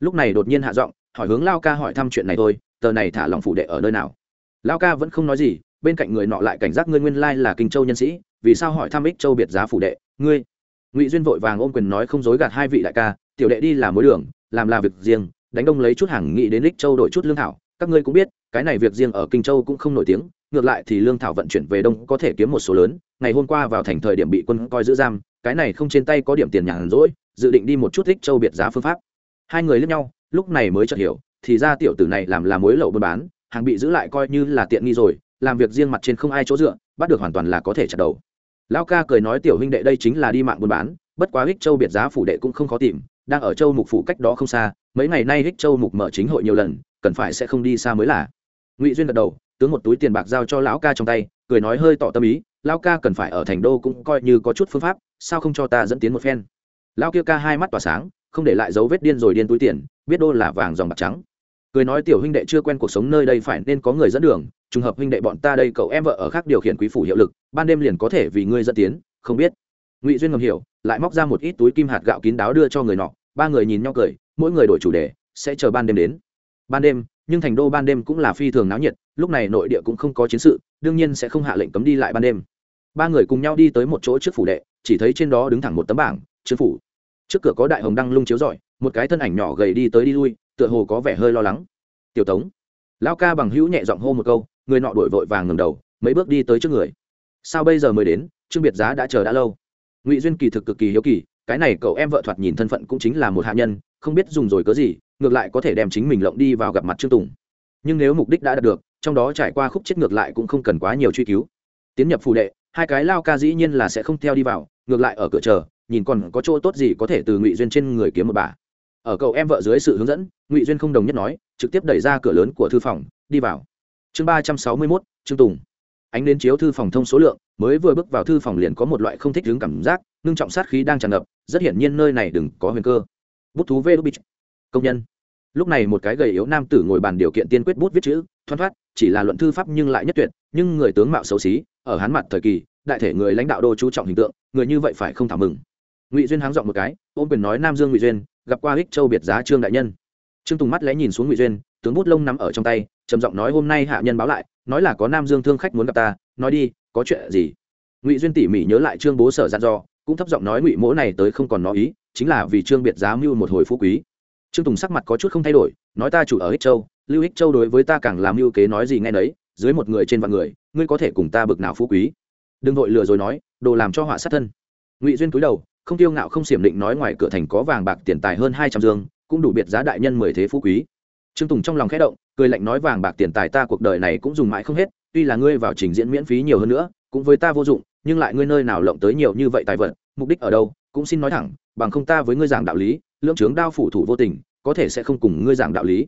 Lúc này đột nhiên hạ giọng, hỏi hướng lao ca hỏi thăm chuyện này thôi, tờ này thả lòng phủ đệ ở nơi nào? Lao ca vẫn không nói gì, bên cạnh người nọ lại cảnh giác ngươi nguyên lai là kinh châu nhân sĩ, vì sao hỏi thăm ích châu biệt giá phủ đệ, ngươi? Ngụy duyên vội vàng ôm quyền nói không dối gạt hai vị đại ca, tiểu đệ đi làm mối đường, làm là việc riêng đánh đông lấy chút hàng nghị đến lịch châu đổi chút lương thảo. Các ngươi cũng biết, cái này việc riêng ở kinh châu cũng không nổi tiếng. Ngược lại thì lương thảo vận chuyển về đông có thể kiếm một số lớn. Ngày hôm qua vào thành thời điểm bị quân coi giữ giam, cái này không trên tay có điểm tiền nhàn rỗi, dự định đi một chút ích châu biệt giá phương pháp. Hai người lướt nhau, lúc này mới chợt hiểu, thì ra tiểu tử này làm là mối lậu buôn bán, hàng bị giữ lại coi như là tiện nghi rồi, làm việc riêng mặt trên không ai chỗ dựa, bắt được hoàn toàn là có thể chặt đầu. Lão ca cười nói tiểu huynh đệ đây chính là đi mạng buôn bán bất quá hích châu biệt giá phủ đệ cũng không khó tìm, đang ở châu mục phủ cách đó không xa, mấy ngày nay hích châu mục mở chính hội nhiều lần, cần phải sẽ không đi xa mới là. Ngụy duyên gật đầu, tướng một túi tiền bạc giao cho lão ca trong tay, cười nói hơi tỏ tâm ý, lão ca cần phải ở thành đô cũng coi như có chút phương pháp, sao không cho ta dẫn tiến một phen. Lão kia ca hai mắt tỏa sáng, không để lại dấu vết điên rồi điên túi tiền, biết đô là vàng dòng bạc trắng. Cười nói tiểu huynh đệ chưa quen cuộc sống nơi đây phải nên có người dẫn đường, trùng hợp huynh đệ bọn ta đây cậu em vợ ở khác điều khiển quý phủ hiệu lực, ban đêm liền có thể vì ngươi dẫn tiến, không biết. Ngụy duyên ngầm hiểu lại móc ra một ít túi kim hạt gạo kín đáo đưa cho người nọ. Ba người nhìn nhau cười, mỗi người đổi chủ đề, sẽ chờ ban đêm đến. Ban đêm, nhưng thành đô ban đêm cũng là phi thường náo nhiệt, lúc này nội địa cũng không có chiến sự, đương nhiên sẽ không hạ lệnh cấm đi lại ban đêm. Ba người cùng nhau đi tới một chỗ trước phủ đệ, chỉ thấy trên đó đứng thẳng một tấm bảng trương phủ. Trước cửa có đại hồng đăng lung chiếu rọi, một cái thân ảnh nhỏ gầy đi tới đi lui, tựa hồ có vẻ hơi lo lắng. Tiểu tống. Lao ca bằng hữu nhẹ giọng hô một câu, người nọ đổi vội vàng ngầm đầu, mấy bước đi tới trước người. Sao bây giờ mới đến? Trương biệt giá đã chờ đã lâu ngụy duyên kỳ thực cực kỳ hiếu kỳ, cái này cậu em vợ thoạt nhìn thân phận cũng chính là một hạ nhân, không biết dùng rồi cớ gì, ngược lại có thể đem chính mình lộng đi vào gặp mặt trương tùng. Nhưng nếu mục đích đã đạt được, trong đó trải qua khúc chết ngược lại cũng không cần quá nhiều truy cứu. Tiến nhập phù đệ, hai cái lao ca dĩ nhiên là sẽ không theo đi vào, ngược lại ở cửa chờ, nhìn còn có chỗ tốt gì có thể từ ngụy duyên trên người kiếm một bà. Ở cậu em vợ dưới sự hướng dẫn, ngụy duyên không đồng nhất nói, trực tiếp đẩy ra cửa lớn của thư phòng, đi vào. Chương ba trăm sáu mươi mốt, trương tùng ánh đến chiếu thư phòng thông số lượng, mới vừa bước vào thư phòng liền có một loại không thích đứng cảm giác, ngưng trọng sát khí đang tràn ngập, rất hiển nhiên nơi này đừng có huyền cơ. Bút thú vê đúc bích công nhân. Lúc này một cái gầy yếu nam tử ngồi bàn điều kiện tiên quyết bút viết chữ thoăn thoát, chỉ là luận thư pháp nhưng lại nhất tuyệt, nhưng người tướng mạo xấu xí, ở hán mặt thời kỳ, đại thể người lãnh đạo đô chú trọng hình tượng, người như vậy phải không thảo mừng. Ngụy duyên háng dọn một cái, ôm quyền nói nam dương ngụy duyên, gặp qua hích châu biệt giá trương đại nhân. Trương tùng mắt lẽ nhìn xuống ngụy duyên, tướng bút lông nắm ở trong tay trầm giọng nói, hôm nay hạ nhân báo lại, nói là có nam dương thương khách muốn gặp ta, nói đi, có chuyện gì? Ngụy duyên tỉ mỉ nhớ lại trương bố sở dặn dò, cũng thấp giọng nói, ngụy mỗ này tới không còn nói ý, chính là vì trương biệt giá mưu một hồi phú quý. Trương tùng sắc mặt có chút không thay đổi, nói, ta chủ ở ích châu, lưu ích châu đối với ta càng làm mưu kế nói gì nghe nấy, dưới một người trên vạn người, ngươi có thể cùng ta bực nào phú quý? Đừng vội lừa rồi nói, đồ làm cho họa sát thân. Ngụy duyên cúi đầu, không tiêu ngạo không xiểm định nói, ngoài cửa thành có vàng bạc tiền tài hơn hai trăm dương, cũng đủ biệt giá đại nhân mười thế phú quý trương tùng trong lòng khẽ động, cười lạnh nói vàng bạc tiền tài ta cuộc đời này cũng dùng mãi không hết, tuy là ngươi vào trình diễn miễn phí nhiều hơn nữa, cũng với ta vô dụng, nhưng lại ngươi nơi nào lộng tới nhiều như vậy tài vật, mục đích ở đâu, cũng xin nói thẳng, bằng không ta với ngươi giảng đạo lý, lưỡng trướng đao phủ thủ vô tình, có thể sẽ không cùng ngươi giảng đạo lý.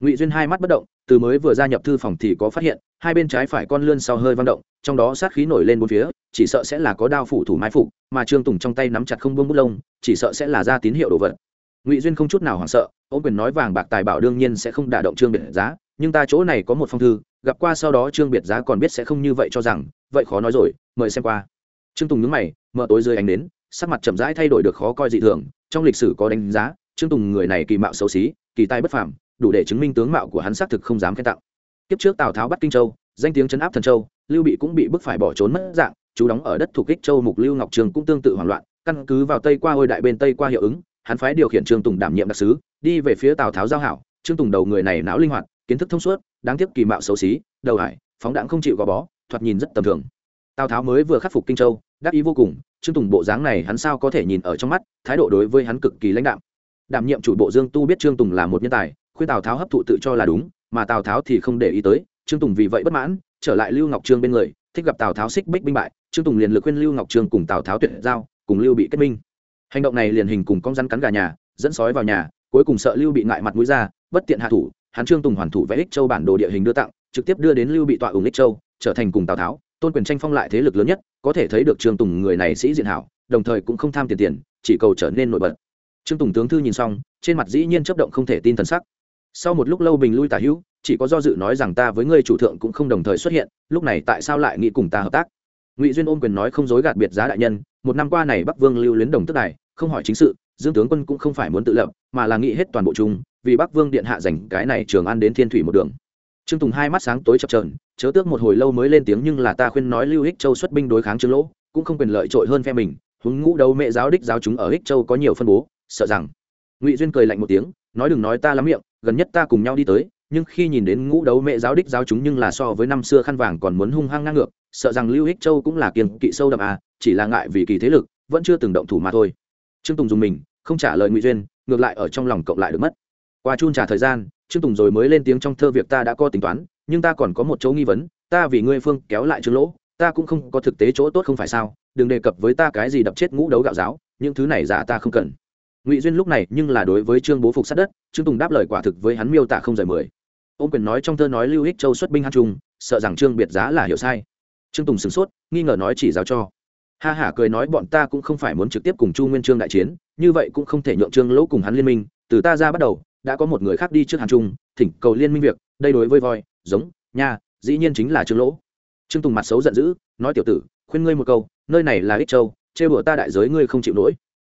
Ngụy duyên hai mắt bất động, từ mới vừa gia nhập thư phòng thì có phát hiện, hai bên trái phải con lươn sau hơi vang động, trong đó sát khí nổi lên bốn phía, chỉ sợ sẽ là có đao phủ thủ mai phục, mà trương tùng trong tay nắm chặt không buông bút lông, chỉ sợ sẽ là ra tín hiệu đồ vật ngụy duyên không chút nào hoảng sợ ông quyền nói vàng bạc tài bảo đương nhiên sẽ không đả động trương biệt giá nhưng ta chỗ này có một phong thư gặp qua sau đó trương biệt giá còn biết sẽ không như vậy cho rằng vậy khó nói rồi mời xem qua trương tùng nhướng mày mở tối rơi ánh đến sắc mặt chậm rãi thay đổi được khó coi dị thường trong lịch sử có đánh giá trương tùng người này kỳ mạo xấu xí kỳ tài bất phàm đủ để chứng minh tướng mạo của hắn xác thực không dám khen tặng kiếp trước tào tháo bắt kinh châu danh tiếng chấn áp thần châu lưu bị cũng bị bức phải bỏ trốn mất dạng chú đóng ở đất thuộc kích châu mục lưu ngọc trường cũng tương tự hoảng loạn căn cứ vào tây qua ôi đại bên tây qua hiệu ứng hắn phái điều khiển trương tùng đảm nhiệm đặc sứ, đi về phía tào tháo giao hảo. Trương tùng đầu người này não linh hoạt, kiến thức thông suốt, đáng tiếc kỳ mạo xấu xí, đầu hải phóng đãng không chịu gò bó, thoạt nhìn rất tầm thường. Tào tháo mới vừa khắc phục kinh châu, đắc ý vô cùng, trương tùng bộ dáng này hắn sao có thể nhìn ở trong mắt, thái độ đối với hắn cực kỳ lãnh đạm. Đảm nhiệm chủ bộ dương tu biết trương tùng là một nhân tài, khuyên tào tháo hấp thụ tự cho là đúng, mà tào tháo thì không để ý tới, trương tùng vì vậy bất mãn, trở lại lưu ngọc trương bên người, thích gặp tào tháo xích bích binh bại, trương tùng liền lực khuyên lưu ngọc trương cùng tào tháo tuyệt giao, cùng lưu bị kết minh hành động này liền hình cùng con rắn cắn gà nhà, dẫn sói vào nhà, cuối cùng sợ lưu bị ngại mặt mũi ra, bất tiện hạ thủ, hắn trương tùng hoàn thủ vẽ ích châu bản đồ địa hình đưa tặng, trực tiếp đưa đến lưu bị tọa ủng ích châu, trở thành cùng tào tháo, tôn quyền tranh phong lại thế lực lớn nhất, có thể thấy được trương tùng người này sĩ diện hảo, đồng thời cũng không tham tiền tiền, chỉ cầu trở nên nổi bật. Trương tùng tướng thư nhìn xong, trên mặt dĩ nhiên chấp động không thể tin thần sắc. Sau một lúc lâu bình lui tả hữu, chỉ có do dự nói rằng ta với ngươi chủ thượng cũng không đồng thời xuất hiện, lúc này tại sao lại nghĩ cùng ta hợp tác? Ngụy duyên ôm quyền nói không dối gạt biệt giá đại nhân một năm qua này bắc vương lưu luyến đồng tức này, không hỏi chính sự dương tướng quân cũng không phải muốn tự lập mà là nghĩ hết toàn bộ chung vì bắc vương điện hạ dành cái này trường an đến thiên thủy một đường. Trương tùng hai mắt sáng tối chập trờn chớ tước một hồi lâu mới lên tiếng nhưng là ta khuyên nói lưu ích châu xuất binh đối kháng trương lỗ cũng không quyền lợi trội hơn phe mình huống ngũ đấu mẹ giáo đích giáo chúng ở ích châu có nhiều phân bố sợ rằng. Ngụy duyên cười lạnh một tiếng nói đừng nói ta lắm miệng gần nhất ta cùng nhau đi tới nhưng khi nhìn đến ngũ đấu mẹ giáo đích giáo chúng nhưng là so với năm xưa khăn vàng còn muốn hung hăng ngang ngược sợ rằng lưu Hích châu cũng là kiên kỵ sâu đậm à chỉ là ngại vì kỳ thế lực, vẫn chưa từng động thủ mà thôi. Trương tùng dùng mình, không trả lời ngụy duyên, ngược lại ở trong lòng cộng lại được mất. Qua chun trả thời gian, trương tùng rồi mới lên tiếng trong thơ việc ta đã có tính toán, nhưng ta còn có một chỗ nghi vấn, ta vì ngươi phương kéo lại trương lỗ, ta cũng không có thực tế chỗ tốt không phải sao, đừng đề cập với ta cái gì đập chết ngũ đấu gạo giáo, những thứ này giả ta không cần. Ngụy duyên lúc này nhưng là đối với trương bố phục sát đất, trương tùng đáp lời quả thực với hắn miêu tả không rời mười. Ông quyền nói trong thơ nói lưu Hích châu xuất binh hát trung, sợ rằng trương biệt giá là hiểu sai trương tùng sửng sốt, nghi ngờ nói chỉ giáo cho. Ha hả cười nói bọn ta cũng không phải muốn trực tiếp cùng chu nguyên trương đại chiến, như vậy cũng không thể nhượng trương lỗ cùng hắn liên minh. Từ ta ra bắt đầu, đã có một người khác đi trước hàn trung, thỉnh cầu liên minh việc, đây đối với voi, giống, nha, dĩ nhiên chính là trương lỗ. Trương tùng mặt xấu giận dữ, nói tiểu tử, khuyên ngươi một câu, nơi này là ích châu, chê bữa ta đại giới ngươi không chịu nổi.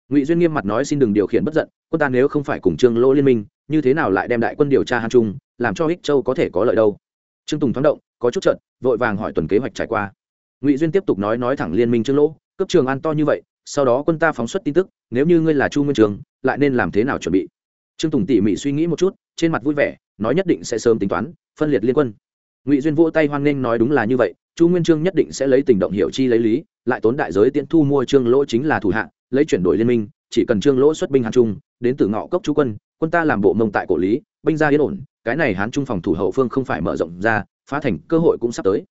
Ngụy duyên nghiêm mặt nói xin đừng điều khiển bất giận, quân ta nếu không phải cùng trương lỗ liên minh, như thế nào lại đem đại quân điều tra hàn trung, làm cho ích châu có thể có lợi đâu? Trương tùng thoáng động, có chút trận vội vàng hỏi tuần kế hoạch trải qua. Ngụy duyên tiếp tục nói nói thẳng liên minh trương lỗ cấp trường an to như vậy, sau đó quân ta phóng xuất tin tức, nếu như ngươi là chu nguyên trường, lại nên làm thế nào chuẩn bị? Trương tùng tỉ mỉ suy nghĩ một chút, trên mặt vui vẻ, nói nhất định sẽ sớm tính toán, phân liệt liên quân. Ngụy duyên vỗ tay hoan nghênh nói đúng là như vậy, chu nguyên trương nhất định sẽ lấy tình động hiệu chi lấy lý, lại tốn đại giới tiễn thu mua trương lỗ chính là thủ hạ, lấy chuyển đổi liên minh, chỉ cần trương lỗ xuất binh hàn trung, đến từ ngọ cốc chú quân quân ta làm bộ mông tại cổ lý binh ra yên ổn, cái này hán trung phòng thủ hậu phương không phải mở rộng ra, phá thành cơ hội cũng sắp tới.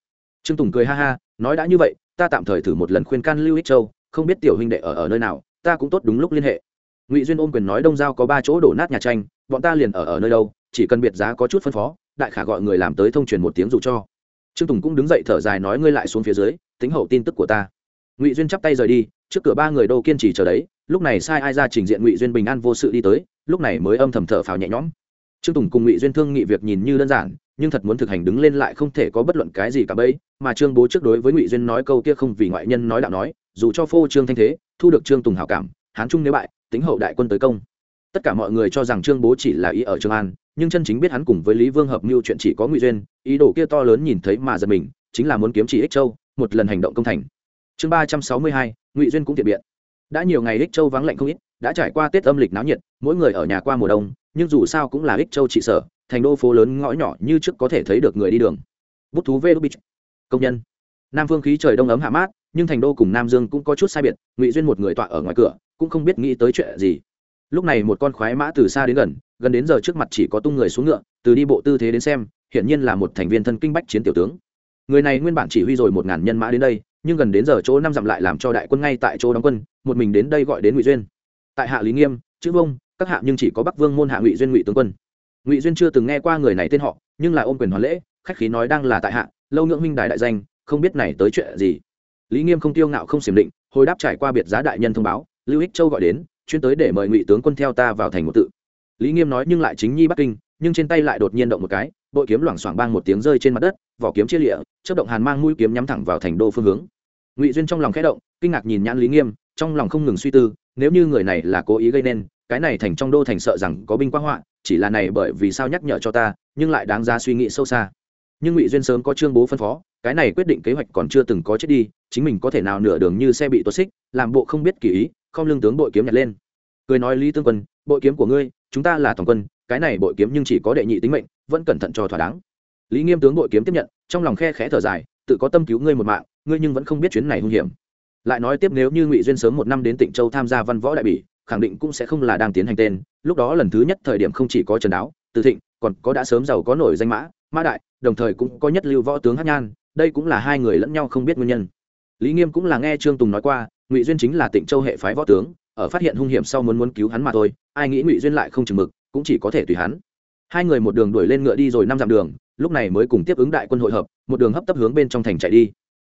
Trương tùng cười ha ha, nói đã như vậy, ta tạm thời thử một lần khuyên can lưu ích châu, không biết tiểu huynh đệ ở ở nơi nào, ta cũng tốt đúng lúc liên hệ. Ngụy duyên ôm quyền nói đông giao có ba chỗ đổ nát nhà tranh, bọn ta liền ở ở nơi đâu, chỉ cần biệt giá có chút phân phó, đại khả gọi người làm tới thông truyền một tiếng dù cho. Trương tùng cũng đứng dậy thở dài nói ngươi lại xuống phía dưới, tính hậu tin tức của ta. Ngụy duyên chắp tay rời đi, trước cửa ba người đô kiên trì chờ đấy, lúc này sai ai ra trình diện ngụy duyên bình an vô sự đi tới, lúc này mới âm thầm thở phào nhẹ nhõm trương tùng cùng ngụy duyên thương nghị việc nhìn như đơn giản, nhưng thật muốn thực hành đứng lên lại không thể có bất luận cái gì cả bấy, mà trương bố trước đối với ngụy duyên nói câu kia không vì ngoại nhân nói đạo nói, dù cho phô trương thanh thế, thu được trương tùng hảo cảm, hán trung nếu bại, tính hậu đại quân tới công. Tất cả mọi người cho rằng trương bố chỉ là ý ở trường an, nhưng chân chính biết hắn cùng với lý vương hợp mưu chuyện chỉ có ngụy duyên, ý đồ kia to lớn nhìn thấy mà giật mình, chính là muốn kiếm chỉ ích châu, một lần hành động công thành. Chương ba trăm sáu mươi hai, ngụy duyên cũng tiện biện. Đã nhiều ngày ích châu vắng lạnh không ít, đã trải qua tết âm lịch náo nhiệt, mỗi người ở nhà qua mùa đông nhưng dù sao cũng là ích châu trị sở, thành đô phố lớn ngõ nhỏ như trước có thể thấy được người đi đường. Bút thú vê đô bích công nhân. Nam phương khí trời đông ấm hạ mát, nhưng thành đô cùng nam dương cũng có chút sai biệt, ngụy duyên một người tọa ở ngoài cửa, cũng không biết nghĩ tới chuyện gì. Lúc này một con khoái mã từ xa đến gần gần đến giờ trước mặt chỉ có tung người xuống ngựa, từ đi bộ tư thế đến xem, hiển nhiên là một thành viên thân kinh bách chiến tiểu tướng. Người này nguyên bản chỉ huy rồi một ngàn nhân mã đến đây, nhưng gần đến giờ chỗ năm dặm lại làm cho đại quân ngay tại chỗ đóng quân, một mình đến đây gọi đến ngụy duyên. Tại hạ lý nghiêm, chữ vông các hạ nhưng chỉ có bắc vương môn hạ ngụy duyên ngụy tướng quân ngụy duyên chưa từng nghe qua người này tên họ nhưng là ôm quyền hoàn lễ khách khí nói đang là tại hạ lâu ngưỡng minh đài đại danh không biết này tới chuyện gì lý nghiêm không tiêu ngạo không xiểm định hồi đáp trải qua biệt giá đại nhân thông báo lưu ích châu gọi đến chuyên tới để mời ngụy tướng quân theo ta vào thành một tự lý nghiêm nói nhưng lại chính nhi bắc kinh nhưng trên tay lại đột nhiên động một cái bội kiếm loảng xoảng bang một tiếng rơi trên mặt đất vỏ kiếm chia lịa chất động hàn mang mũi kiếm nhắm thẳng vào thành đô phương hướng ngụy duyên trong lòng khẽ động kinh ngạc nhìn nhãn lý nghiêm trong lòng không ngừng suy tư nếu như người này là cố ý gây nên cái này thành trong đô thành sợ rằng có binh quang họa, chỉ là này bởi vì sao nhắc nhở cho ta, nhưng lại đáng ra suy nghĩ sâu xa. Nhưng ngụy duyên sớm có trương bố phân phó, cái này quyết định kế hoạch còn chưa từng có chết đi, chính mình có thể nào nửa đường như xe bị tuột xích, làm bộ không biết kỳ ý, không lương tướng bội kiếm nhặt lên. Cười nói lý tương quân, bội kiếm của ngươi, chúng ta là toàn quân, cái này bội kiếm nhưng chỉ có đệ nhị tính mệnh, vẫn cẩn thận cho thỏa đáng. Lý nghiêm tướng bội kiếm tiếp nhận, trong lòng khe khẽ thở dài, tự có tâm cứu ngươi một mạng, ngươi nhưng vẫn không biết chuyến này hung hiểm. Lại nói tiếp nếu như ngụy duyên sớm một năm đến tịnh châu tham gia văn võ đại bỉ khẳng định cũng sẽ không là đang tiến hành tên. Lúc đó lần thứ nhất thời điểm không chỉ có trần đáo, từ thịnh, còn có đã sớm giàu có nổi danh mã mã đại, đồng thời cũng có nhất lưu võ tướng hát nhan. Đây cũng là hai người lẫn nhau không biết nguyên nhân. Lý nghiêm cũng là nghe trương tùng nói qua, ngụy duyên chính là tịnh châu hệ phái võ tướng, ở phát hiện hung hiểm sau muốn muốn cứu hắn mà thôi, ai nghĩ ngụy duyên lại không chừng mực, cũng chỉ có thể tùy hắn. Hai người một đường đuổi lên ngựa đi rồi năm dặm đường, lúc này mới cùng tiếp ứng đại quân hội hợp, một đường hấp tấp hướng bên trong thành chạy đi.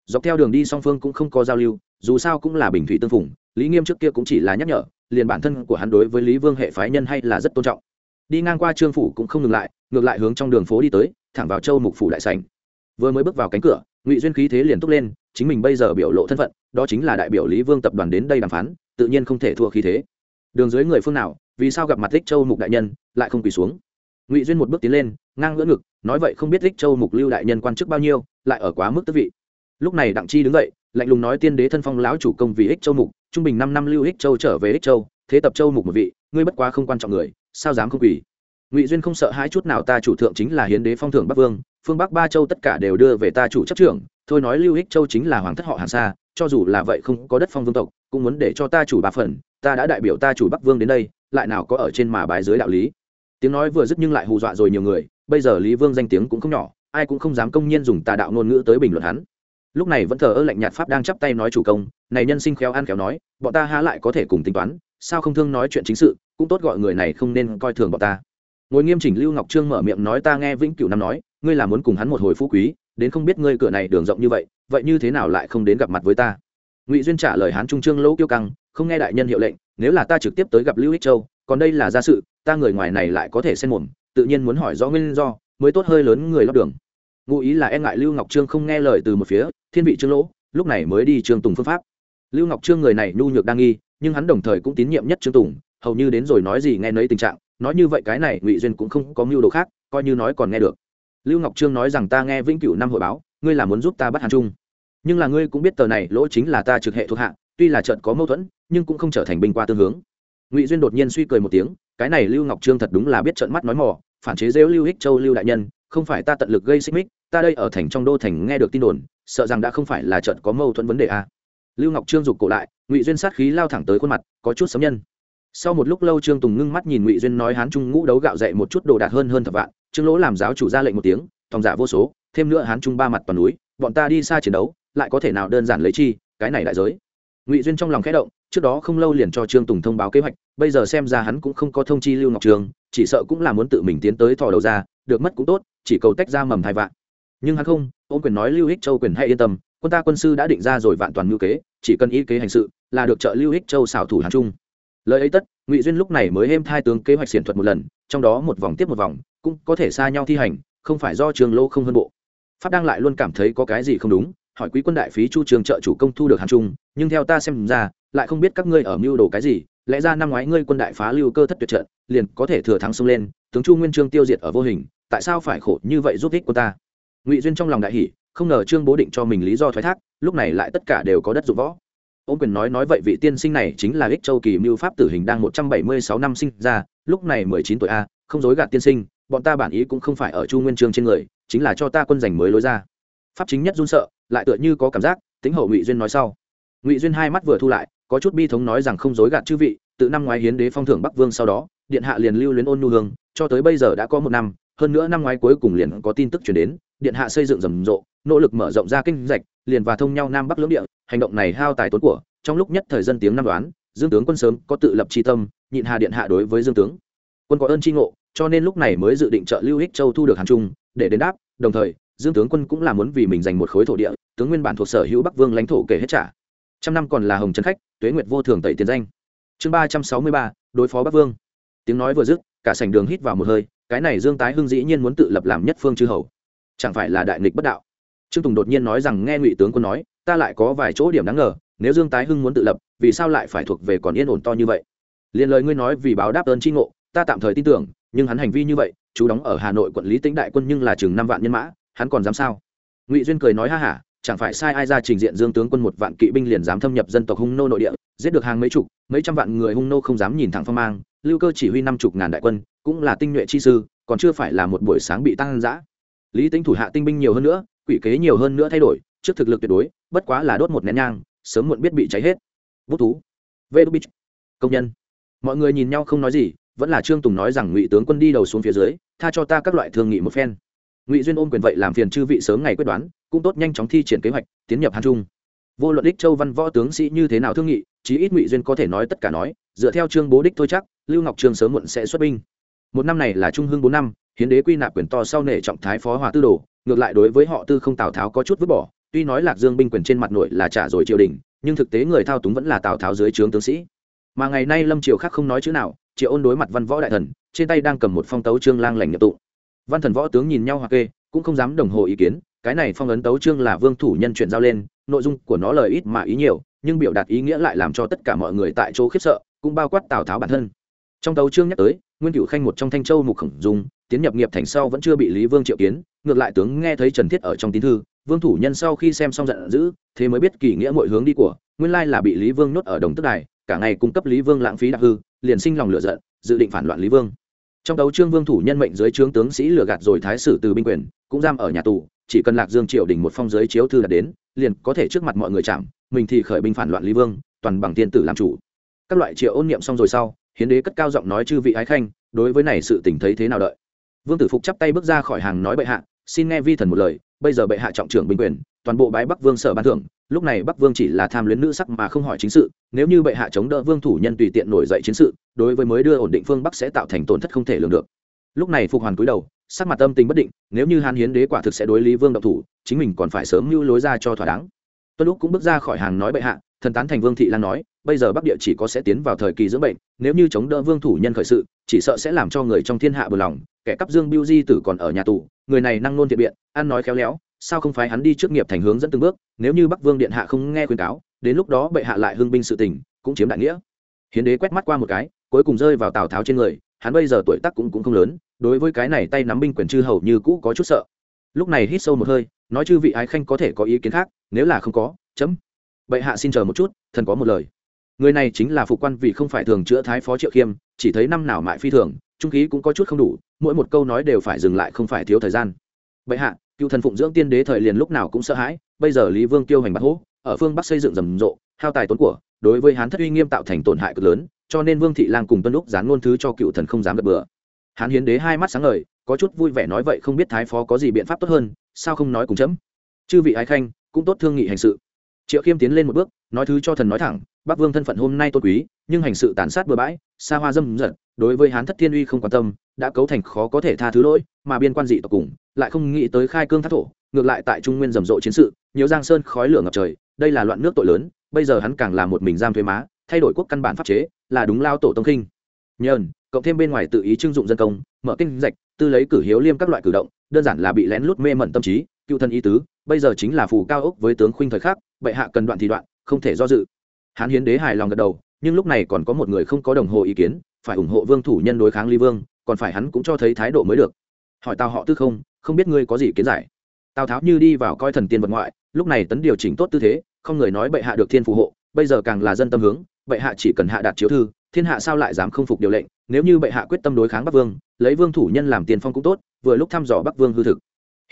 Dọc theo đường đi song phương cũng không có giao lưu, dù sao cũng là bình thủy tương phủng lý nghiêm trước kia cũng chỉ là nhắc nhở, liền bản thân của hắn đối với lý vương hệ phái nhân hay là rất tôn trọng. Đi ngang qua trương phủ cũng không ngừng lại, ngược lại hướng trong đường phố đi tới, thẳng vào châu mục phủ đại sành vừa mới bước vào cánh cửa, ngụy duyên khí thế liền túc lên, chính mình bây giờ biểu lộ thân phận, đó chính là đại biểu lý vương tập đoàn đến đây đàm phán, tự nhiên không thể thua khí thế. Đường dưới người phương nào, vì sao gặp mặt thích châu mục đại nhân, lại không quỳ xuống? Ngụy duyên một bước tiến lên, ngang ngỡ ngực, nói vậy không biết thích châu mục lưu đại nhân quan chức bao nhiêu, lại ở quá mức tức vị. Lúc này đặng chi đứng dậy lạnh lùng nói tiên đế thân phong lão chủ công vì ích châu mục, trung bình năm năm lưu ích châu trở về ích châu, thế tập châu mục một vị, ngươi bất quá không quan trọng người, sao dám không quỳ? Ngụy duyên không sợ hai chút nào, ta chủ thượng chính là hiến đế phong thưởng bắc vương, phương bắc ba châu tất cả đều đưa về ta chủ chấp trưởng, thôi nói lưu ích châu chính là hoàng thất họ hàng xa cho dù là vậy không có đất phong vương tộc, cũng muốn để cho ta chủ ba phần, ta đã đại biểu ta chủ bắc vương đến đây, lại nào có ở trên mà bài dưới đạo lý. Tiếng nói vừa dứt nhưng lại hù dọa rồi nhiều người, bây giờ lý vương danh tiếng cũng không nhỏ, ai cũng không dám công nhiên dùng tà đạo ngôn ngữ tới bình luận hắn lúc này vẫn thờ ơ lạnh nhạt pháp đang chắp tay nói chủ công, này nhân sinh khéo ăn khéo nói, bọn ta há lại có thể cùng tính toán, sao không thương nói chuyện chính sự, cũng tốt gọi người này không nên coi thường bọn ta. Ngồi nghiêm chỉnh lưu ngọc trương mở miệng nói ta nghe vĩnh cửu năm nói, ngươi là muốn cùng hắn một hồi phú quý, đến không biết ngươi cửa này đường rộng như vậy vậy như thế nào lại không đến gặp mặt với ta? Ngụy duyên trả lời hán trung trương lỗ kiêu căng, không nghe đại nhân hiệu lệnh, nếu là ta trực tiếp tới gặp lưu ích châu, còn đây là gia sự, ta người ngoài này lại có thể xen mồm, tự nhiên muốn hỏi rõ nguyên do, mới tốt hơi lớn người lót đường ngụ ý là e ngại lưu ngọc trương không nghe lời từ một phía, thiên vị trương lỗ, lúc này mới đi trương tùng phương pháp. Lưu ngọc trương người này nhu nhược đang nghi, nhưng hắn đồng thời cũng tín nhiệm nhất trương tùng, hầu như đến rồi nói gì nghe nấy tình trạng, nói như vậy cái này ngụy duyên cũng không có mưu đồ khác, coi như nói còn nghe được. Lưu ngọc trương nói rằng ta nghe vĩnh cửu năm hội báo, ngươi là muốn giúp ta bắt hàn trung. Nhưng là ngươi cũng biết tờ này, lỗ chính là ta trực hệ thuộc hạ, tuy là trận có mâu thuẫn, nhưng cũng không trở thành binh qua tương hướng. Ngụy duyên đột nhiên suy cười một tiếng, cái này lưu ngọc trương thật đúng là biết trận mắt nói mỏ phản chế rêu lưu hích châu lưu đại nhân không phải ta tận lực gây xích mích, ta đây ở thành trong đô thành nghe được tin đồn, sợ rằng đã không phải là trận có mâu thuẫn vấn đề a lưu ngọc trương giục cổ lại, ngụy duyên sát khí lao thẳng tới khuôn mặt, có chút sấm nhân. Sau một lúc lâu trương tùng ngưng mắt nhìn ngụy duyên nói hán trung ngũ đấu gạo dậy một chút đồ đạt hơn hơn thập vạn, trương lỗ làm giáo chủ ra lệnh một tiếng tòng giả vô số, thêm nữa hán trung ba mặt toàn núi, bọn ta đi xa chiến đấu, lại có thể nào đơn giản lấy chi, cái này đại giới. Ngụy duyên trong lòng khẽ động trước đó không lâu liền cho trương tùng thông báo kế hoạch, bây giờ xem ra hắn cũng không có thông chi lưu ngọc trường, chỉ sợ cũng là muốn tự mình tiến tới thò đầu ra, được mất cũng tốt, chỉ cầu tách ra mầm thai vạn. Nhưng hắn không, ôn quyền nói lưu hích châu quyền hay yên tâm, quân ta quân sư đã định ra rồi vạn toàn ngữ kế, chỉ cần ý kế hành sự, là được trợ lưu hích châu xảo thủ hàn trung. Lời ấy tất, ngụy duyên lúc này mới êm thai tướng kế hoạch xiển thuật một lần, trong đó một vòng tiếp một vòng, cũng có thể xa nhau thi hành, không phải do trường lô không hơn bộ. Pháp đang lại luôn cảm thấy có cái gì không đúng, hỏi quý quân đại phí chu trường trợ chủ công thu được hàn trung, nhưng theo ta xem ra lại không biết các ngươi ở mưu đồ cái gì, lẽ ra năm ngoái ngươi quân đại phá lưu cơ thất tuyệt trận, liền có thể thừa thắng xông lên, tướng chu nguyên trương tiêu diệt ở vô hình, tại sao phải khổ như vậy giúp ích của ta? Ngụy duyên trong lòng đại hỷ không ngờ trương bố định cho mình lý do thoái thác, lúc này lại tất cả đều có đất dụng võ. Ông quyền nói nói vậy vị tiên sinh này chính là ích châu kỳ mưu pháp tử hình đang một trăm bảy mươi sáu năm sinh ra, lúc này mười chín tuổi a, không dối gạt tiên sinh, bọn ta bản ý cũng không phải ở chu nguyên trương trên người, chính là cho ta quân giành mới lối ra. Pháp chính nhất run sợ, lại tựa như có cảm giác, tính hậu ngụy duyên nói sau. Ngụy duyên hai mắt vừa thu lại có chút bi thống nói rằng không dối gạt chư vị từ năm ngoái hiến đế phong thưởng bắc vương sau đó, điện hạ liền lưu luyến ôn nhu hương, cho tới bây giờ đã có một năm, hơn nữa năm ngoái cuối cùng liền có tin tức chuyển đến, điện hạ xây dựng rầm rộ, nỗ lực mở rộng ra kinh rạch, liền và thông nhau nam bắc lưỡng địa, hành động này hao tài tốn của, trong lúc nhất thời dân tiếng năm đoán, dương tướng quân sớm có tự lập tri tâm, nhịn hà điện hạ đối với dương tướng. Quân có ơn tri ngộ, cho nên lúc này mới dự định trợ lưu hích châu thu được hàn trung, để đến đáp, đồng thời, dương tướng quân cũng là muốn vì mình giành một khối thổ địa, tướng nguyên bản thuộc sở hữu bắc vương lãnh thổ kể hết trả trăm năm còn là hồng trấn khách, tuế nguyệt vô thường tẩy tiền danh. Chương ba trăm sáu mươi ba, đối phó bắc vương. Tiếng nói vừa dứt, cả sảnh đường hít vào một hơi, cái này dương tái hưng dĩ nhiên muốn tự lập làm nhất phương chư hầu. Chẳng phải là đại nghịch bất đạo? Trương tùng đột nhiên nói rằng nghe ngụy tướng quân nói, ta lại có vài chỗ điểm đáng ngờ, nếu dương tái hưng muốn tự lập, vì sao lại phải thuộc về còn yên ổn to như vậy? Liền lời ngươi nói vì báo đáp ơn tri ngộ, ta tạm thời tin tưởng, nhưng hắn hành vi như vậy, chú đóng ở hà nội quận lý tĩnh đại quân nhưng là chừng năm vạn nhân mã, hắn còn dám sao? Ngụy duyên cười nói ha hả chẳng phải sai ai ra trình diện dương tướng quân một vạn kỵ binh liền dám thâm nhập dân tộc hung nô nội địa, giết được hàng mấy chục, mấy trăm vạn người hung nô không dám nhìn thẳng phong mang, lưu cơ chỉ huy năm chục ngàn đại quân, cũng là tinh nhuệ chi sư, còn chưa phải là một buổi sáng bị tăng giã lý tính thủ hạ tinh binh nhiều hơn nữa, quỷ kế nhiều hơn nữa thay đổi, trước thực lực tuyệt đối, bất quá là đốt một nén nhang, sớm muộn biết bị cháy hết. Bút thú. Vê đô bích công nhân. Mọi người nhìn nhau không nói gì, vẫn là trương tùng nói rằng ngụy tướng quân đi đầu xuống phía dưới, tha cho ta các loại thương nghị một phen. Ngụy duyên ôm quyền vậy làm phiền chư vị sớm ngày quyết đoán cũng tốt nhanh chóng thi triển kế hoạch, tiến nhập hàn trung. Vô luận đích châu văn võ tướng sĩ như thế nào thương nghị, chí ít ngụy duyên có thể nói tất cả nói, dựa theo chương bố đích thôi chắc, lưu ngọc Trương sớm muộn sẽ xuất binh. Một năm này là trung hưng bốn năm, hiến đế quy nạp quyền to sau nể trọng thái phó hòa tư đồ, ngược lại đối với họ tư không tào tháo có chút vứt bỏ, tuy nói lạc dương binh quyền trên mặt nội là trả rồi triều đình, nhưng thực tế người thao túng vẫn là tào tháo dưới trướng tướng sĩ. Mà ngày nay lâm triều khác không nói chữ nào, triệu ôn đối mặt văn võ đại thần, trên tay đang cầm một phong tấu trương lang lành nhập tụ văn thần võ tướng nhìn nhau hoặc kê, cũng không dám đồng hồ ý kiến cái này phong ấn tấu trương là vương thủ nhân chuyện giao lên, nội dung của nó lời ít mà ý nhiều, nhưng biểu đạt ý nghĩa lại làm cho tất cả mọi người tại chỗ khiếp sợ, cũng bao quát tào tháo bản thân. Trong tấu trương nhắc tới, nguyên cựu khanh một trong thanh châu mục khổng dung tiến nhập nghiệp thành sau vẫn chưa bị lý vương triệu kiến, ngược lại tướng nghe thấy trần thiết ở trong tín thư, vương thủ nhân sau khi xem xong giận dữ, thế mới biết kỳ nghĩa mọi hướng đi của, nguyên lai là bị lý vương nhốt ở đồng tức đài, cả ngày cung cấp lý vương lãng phí đặc hư, liền sinh lòng lựa giận, dự định phản loạn lý vương. Trong đấu trương vương thủ nhân mệnh dưới trướng tướng sĩ lừa gạt rồi thái sử từ binh quyền, cũng giam ở nhà tù chỉ cần lạc dương triều đình một phong giới chiếu thư đạt đến, liền có thể trước mặt mọi người chạm, mình thì khởi binh phản loạn lý vương, toàn bằng tiên tử làm chủ. Các loại triệu ôn niệm xong rồi sau, hiến đế cất cao giọng nói chư vị ái khanh, đối với này sự tình thấy thế nào đợi? Vương tử phục chắp tay bước ra khỏi hàng nói bệ hạ, xin nghe vi thần một lời, bây giờ bệ hạ trọng trưởng binh quyền, toàn bộ bái bắc vương sở ban thưởng, lúc này bắc vương chỉ là tham luyến nữ sắc mà không hỏi chính sự, nếu như bệ hạ chống đỡ vương thủ nhân tùy tiện nổi dậy chiến sự, đối với mới đưa ổn định phương bắc sẽ tạo thành tổn thất không thể lường được. Lúc này phục hoàn cúi đầu sắc mặt tâm tình bất định, nếu như hàn hiến đế quả thực sẽ đối lý vương động thủ, chính mình còn phải sớm mưu lối ra cho thỏa đáng. Tuân lúc cũng bước ra khỏi hàng nói bệ hạ, thần tán thành vương thị lan nói, bây giờ bắc địa chỉ có sẽ tiến vào thời kỳ dưỡng bệnh, nếu như chống đỡ vương thủ nhân khởi sự, chỉ sợ sẽ làm cho người trong thiên hạ bừa lòng, kẻ cắp dương biêu di tử còn ở nhà tù, người này năng nôn thiện biện, ăn nói khéo léo, sao không phái hắn đi trước nghiệp thành hướng dẫn từng bước, nếu như bắc vương điện hạ không nghe khuyên cáo, đến lúc đó bệ hạ lại hưng binh sự tình, cũng chiếm đại nghĩa. Hiến đế quét mắt qua một cái, cuối cùng rơi vào tào tháo trên người hắn bây giờ tuổi tác cũng cũng không lớn, đối với cái này tay nắm binh quyền chư hầu như cũ có chút sợ. Lúc này hít sâu một hơi, nói chư vị ái khanh có thể có ý kiến khác, nếu là không có, chấm. Bệ hạ xin chờ một chút, thần có một lời. Người này chính là phục quan vì không phải thường chữa thái phó triệu khiêm, chỉ thấy năm nào mại phi thường, trung khí cũng có chút không đủ, mỗi một câu nói đều phải dừng lại không phải thiếu thời gian. Bệ hạ, cựu thần phụng dưỡng tiên đế thời liền lúc nào cũng sợ hãi, bây giờ lý vương tiêu hành bắt hố, ở phương bắc xây dựng rầm rộ, hao tài tốn của, đối với hán thất uy nghiêm tạo thành tổn hại cực lớn cho nên vương thị lang cùng tuân lúc dán ngôn thứ cho cựu thần không dám gật bừa. Hán hiến đế hai mắt sáng ngời, có chút vui vẻ nói vậy không biết thái phó có gì biện pháp tốt hơn, sao không nói cùng chấm? Chư vị ái khanh, cũng tốt thương nghị hành sự. Triệu khiêm tiến lên một bước, nói thứ cho thần nói thẳng, bắc vương thân phận hôm nay tôn quý, nhưng hành sự tàn sát bừa bãi, xa hoa dâm dật, đối với hán thất thiên uy không quan tâm, đã cấu thành khó có thể tha thứ lỗi, mà biên quan dị tộc cùng, lại không nghĩ tới khai cương thác thổ, ngược lại tại trung nguyên rầm rộ chiến sự, nhiều giang sơn khói lửa ngập trời, đây là loạn nước tội lớn, bây giờ hắn càng là một mình giam thuế má thay đổi quốc căn bản pháp chế, là đúng lao tổ tông khinh. Nhờn, cộng thêm bên ngoài tự ý trưng dụng dân công, mở kinh dạch tư lấy cử hiếu liêm các loại cử động, đơn giản là bị lén lút mê mẩn tâm trí, cựu thân ý tứ, bây giờ chính là phù cao ốc với tướng khuynh thời khắc, bệ hạ cần đoạn thì đoạn, không thể do dự. Hán hiến đế hài lòng gật đầu, nhưng lúc này còn có một người không có đồng hồ ý kiến, phải ủng hộ vương thủ nhân đối kháng ly vương, còn phải hắn cũng cho thấy thái độ mới được. Hỏi tao họ tư không không biết ngươi có gì kiến giải. Tào tháo như đi vào coi thần tiên vật ngoại, lúc này tấn điều chỉnh tốt tư thế, không người nói bệ hạ được thiên phù hộ, bây giờ càng là dân tâm hướng bệ hạ chỉ cần hạ đạt chiếu thư, thiên hạ sao lại dám không phục điều lệnh? Nếu như bệ hạ quyết tâm đối kháng bắc vương, lấy vương thủ nhân làm tiền phong cũng tốt, vừa lúc thăm dò bắc vương hư thực.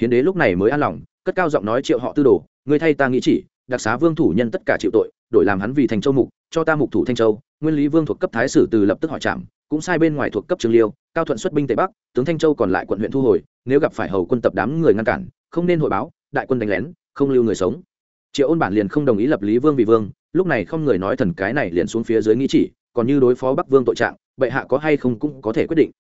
Hiến đế lúc này mới an lòng, cất cao giọng nói triệu họ tư đồ, người thay ta nghĩ chỉ, đặc xá vương thủ nhân tất cả chịu tội, đổi làm hắn vì thành châu mục, cho ta mục thủ thanh châu. Nguyên lý vương thuộc cấp thái sử từ lập tức hỏi trạm cũng sai bên ngoài thuộc cấp trường liêu, cao thuận xuất binh tây bắc, tướng thanh châu còn lại quận huyện thu hồi, nếu gặp phải hầu quân tập đám người ngăn cản, không nên hội báo, đại quân đánh lén, không lưu người sống. Triệu ôn bản liền không đồng ý lập lý vương vì vương lúc này không người nói thần cái này liền xuống phía dưới nghĩ chỉ, còn như đối phó bắc vương tội trạng, bệ hạ có hay không cũng có thể quyết định.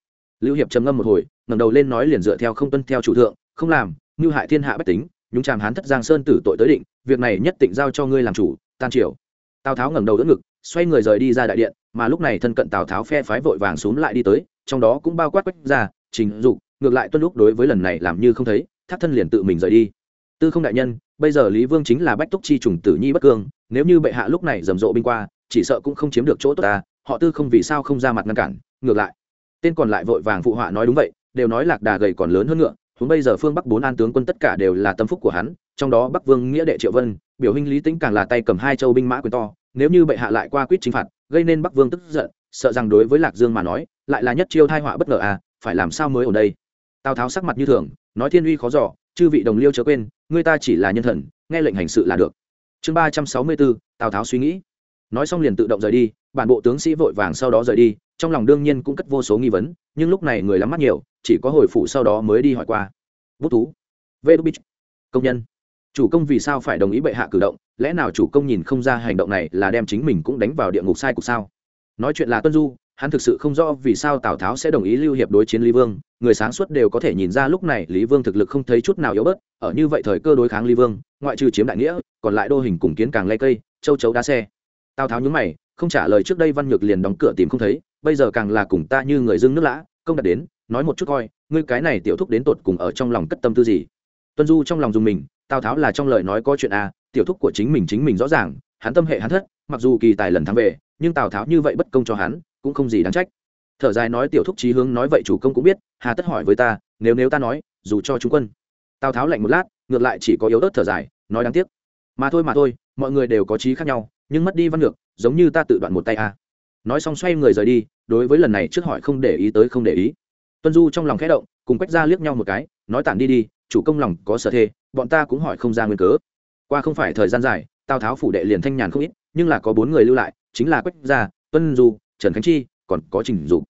Lưu hiệp trầm ngâm một hồi, ngẩng đầu lên nói liền dựa theo không tuân theo chủ thượng, không làm, như hại thiên hạ bách tính, nhúng chàm hán thất giang sơn tử tội tới định, việc này nhất định giao cho ngươi làm chủ, tan triều. Tào tháo ngẩng đầu đỡ ngực, xoay người rời đi ra đại điện, mà lúc này thân cận tào tháo phe phái vội vàng xuống lại đi tới, trong đó cũng bao quát quách ra trình dục, ngược lại tuân lúc đối với lần này làm như không thấy thác thân liền tự mình rời đi tư không đại nhân, bây giờ lý vương chính là bách túc chi trùng tử nhi bất cương, nếu như bệ hạ lúc này rầm rộ binh qua, chỉ sợ cũng không chiếm được chỗ tốt ta, họ tư không vì sao không ra mặt ngăn cản, ngược lại. Tên còn lại vội vàng phụ họa nói đúng vậy, đều nói lạc đà gầy còn lớn hơn ngựa, huống bây giờ phương bắc bốn an tướng quân tất cả đều là tâm phúc của hắn, trong đó bắc vương nghĩa đệ triệu vân, biểu hình lý tính càng là tay cầm hai châu binh mã quyền to, nếu như bệ hạ lại qua quyết chính phạt, gây nên bắc vương tức giận, sợ rằng đối với lạc dương mà nói, lại là nhất chiêu thai họa bất ngờ à phải làm sao mới ở đây? Tào tháo sắc mặt như thường, nói thiên uy khó giỏ chư vị đồng liêu chớ quên người ta chỉ là nhân thần, nghe lệnh hành sự là được. Chương ba trăm sáu mươi bốn, tào tháo suy nghĩ. Nói xong liền tự động rời đi, bản bộ tướng sĩ vội vàng sau đó rời đi, trong lòng đương nhiên cũng cất vô số nghi vấn, nhưng lúc này người lắm mắt nhiều, chỉ có hồi phủ sau đó mới đi hỏi qua. Bút thú. Vê đúc bích công nhân. Chủ công vì sao phải đồng ý bệ hạ cử động, lẽ nào chủ công nhìn không ra hành động này là đem chính mình cũng đánh vào địa ngục sai cục sao? Nói chuyện là tuân du hắn thực sự không rõ vì sao tào tháo sẽ đồng ý lưu hiệp đối chiến lý vương, người sáng suốt đều có thể nhìn ra lúc này lý vương thực lực không thấy chút nào yếu bớt, ở như vậy thời cơ đối kháng lý vương, ngoại trừ chiếm đại nghĩa, còn lại đô hình cùng kiến càng lay cây, châu chấu đá xe. Tào tháo nhúng mày, không trả lời trước đây văn nhược liền đóng cửa tìm không thấy, bây giờ càng là cùng ta như người dưng nước lã, công đặt đến, nói một chút coi, ngươi cái này tiểu thúc đến tột cùng ở trong lòng cất tâm tư gì? Tuân du trong lòng dùng mình, tào tháo là trong lời nói có chuyện à tiểu thúc của chính mình chính mình rõ ràng, hắn tâm hệ hắn thất, mặc dù kỳ tài lần thắng về nhưng tào tháo như vậy bất công cho hắn, cũng không gì đáng trách. Thở dài nói tiểu thúc trí hướng nói vậy chủ công cũng biết, hà tất hỏi với ta, nếu nếu ta nói, dù cho chúng quân. Tào tháo lạnh một lát, ngược lại chỉ có yếu ớt thở dài, nói đáng tiếc. Mà thôi mà thôi, mọi người đều có trí khác nhau, nhưng mất đi văn ngược, giống như ta tự đoạn một tay a à. nói xong xoay người rời đi, đối với lần này trước hỏi không để ý tới không để ý. Tuân du trong lòng khẽ động, cùng quách ra liếc nhau một cái, nói tản đi đi, chủ công lòng có sở thê, bọn ta cũng hỏi không ra nguyên cớ. Qua không phải thời gian dài, tào tháo phủ đệ liền thanh nhàn không ít, nhưng là có bốn người lưu lại chính là quách gia, tuân du, trần khánh chi, còn có trình dục.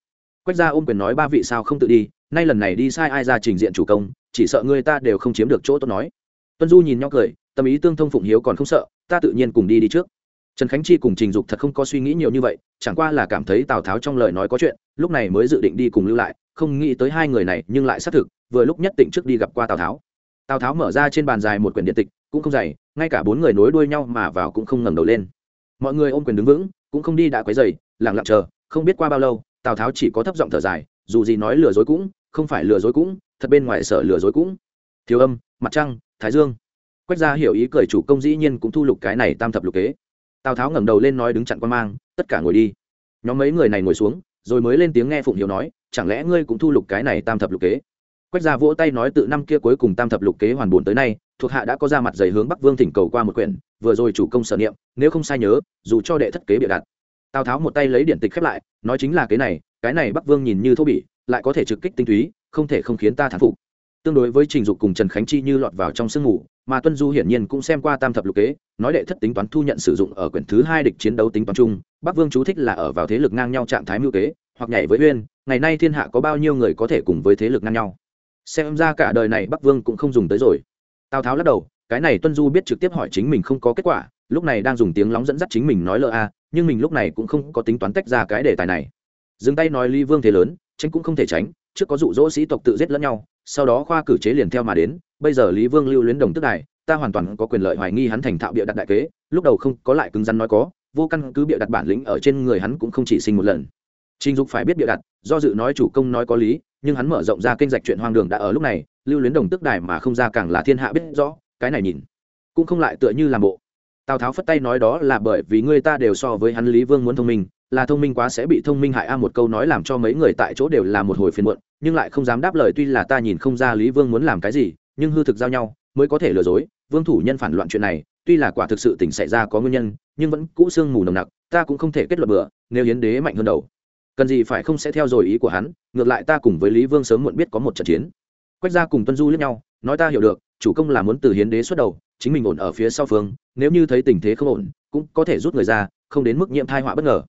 Quách gia ôm quyền nói ba vị sao không tự đi, nay lần này đi sai ai ra trình diện chủ công, chỉ sợ người ta đều không chiếm được chỗ tốt nói. Tuân du nhìn nhau cười, tâm ý tương thông phụng hiếu còn không sợ, ta tự nhiên cùng đi đi trước. Trần khánh chi cùng trình dục thật không có suy nghĩ nhiều như vậy, chẳng qua là cảm thấy tào tháo trong lời nói có chuyện, lúc này mới dự định đi cùng lưu lại, không nghĩ tới hai người này nhưng lại xác thực, vừa lúc nhất định trước đi gặp qua tào tháo. Tào tháo mở ra trên bàn dài một quyển điện tịch, cũng không dày, ngay cả bốn người nối đuôi nhau mà vào cũng không ngẩng đầu lên mọi người ôm quyền đứng vững, cũng không đi đã quấy dày lẳng lặng chờ, không biết qua bao lâu, tào tháo chỉ có thấp giọng thở dài, dù gì nói lừa dối cũng, không phải lừa dối cũng, thật bên ngoài sở lừa dối cũng. Thiếu âm, mặt trăng, thái dương. Quách gia hiểu ý cười chủ công dĩ nhiên cũng thu lục cái này tam thập lục kế. Tào tháo ngẩng đầu lên nói đứng chặn quan mang, tất cả ngồi đi. Nhóm mấy người này ngồi xuống, rồi mới lên tiếng nghe phụng hiếu nói, chẳng lẽ ngươi cũng thu lục cái này tam thập lục kế? Quách gia vỗ tay nói tự năm kia cuối cùng tam thập lục kế hoàn buồn tới nay thuộc hạ đã có ra mặt giày hướng bắc vương thỉnh cầu qua một quyển, vừa rồi chủ công sở niệm, nếu không sai nhớ, dù cho đệ thất kế bịa đặt. Tào tháo một tay lấy điện tịch khép lại, nói chính là cái này cái này bắc vương nhìn như thô bỉ, lại có thể trực kích tinh túy, không thể không khiến ta thán phục. Tương đối với trình dục cùng trần khánh chi như lọt vào trong sương ngủ mà tuân du hiển nhiên cũng xem qua tam thập lục kế, nói đệ thất tính toán thu nhận sử dụng ở quyển thứ hai địch chiến đấu tính toán chung, bắc vương chú thích là ở vào thế lực ngang nhau trạng thái mưu kế, hoặc nhảy với uyên, ngày nay thiên hạ có bao nhiêu người có thể cùng với thế lực ngang nhau. Xem ra cả đời này bắc vương cũng không dùng tới rồi tào tháo lắc đầu, cái này tuân du biết trực tiếp hỏi chính mình không có kết quả, lúc này đang dùng tiếng lóng dẫn dắt chính mình nói lỡ a, nhưng mình lúc này cũng không có tính toán tách ra cái đề tài này. Dừng tay nói ly vương thế lớn, tránh cũng không thể tránh, trước có dụ dỗ sĩ tộc tự giết lẫn nhau, sau đó khoa cử chế liền theo mà đến, bây giờ lý vương lưu luyến đồng tức này ta hoàn toàn có quyền lợi hoài nghi hắn thành thạo bịa đặt đại kế, lúc đầu không có lại cứng rắn nói có, vô căn cứ bịa đặt bản lĩnh ở trên người hắn cũng không chỉ sinh một lần. Trình dục phải biết bịa đặt, do dự nói chủ công nói có lý nhưng hắn mở rộng ra kênh rạch chuyện hoang đường đã ở lúc này, lưu luyến đồng tức đài mà không ra càng là thiên hạ biết rõ, cái này nhìn, cũng không lại tựa như làm bộ. Tào tháo phất tay nói đó là bởi vì người ta đều so với hắn lý vương muốn thông minh, là thông minh quá sẽ bị thông minh hại a à một câu nói làm cho mấy người tại chỗ đều là một hồi phiền muộn, nhưng lại không dám đáp lời tuy là ta nhìn không ra lý vương muốn làm cái gì, nhưng hư thực giao nhau, mới có thể lừa dối, vương thủ nhân phản loạn chuyện này, tuy là quả thực sự tỉnh xảy ra có nguyên nhân, nhưng vẫn cũ sương mù nồng nặc, ta cũng không thể kết luận bừa, nếu hiến đế mạnh hơn đầu cần gì phải không sẽ theo rồi ý của hắn, ngược lại ta cùng với lý vương sớm muộn biết có một trận chiến. Quách gia cùng tuân du lẫn nhau, nói ta hiểu được, chủ công là muốn từ hiến đế xuất đầu, chính mình ổn ở phía sau phương, nếu như thấy tình thế không ổn, cũng có thể rút người ra, không đến mức nhiễm thai họa bất ngờ.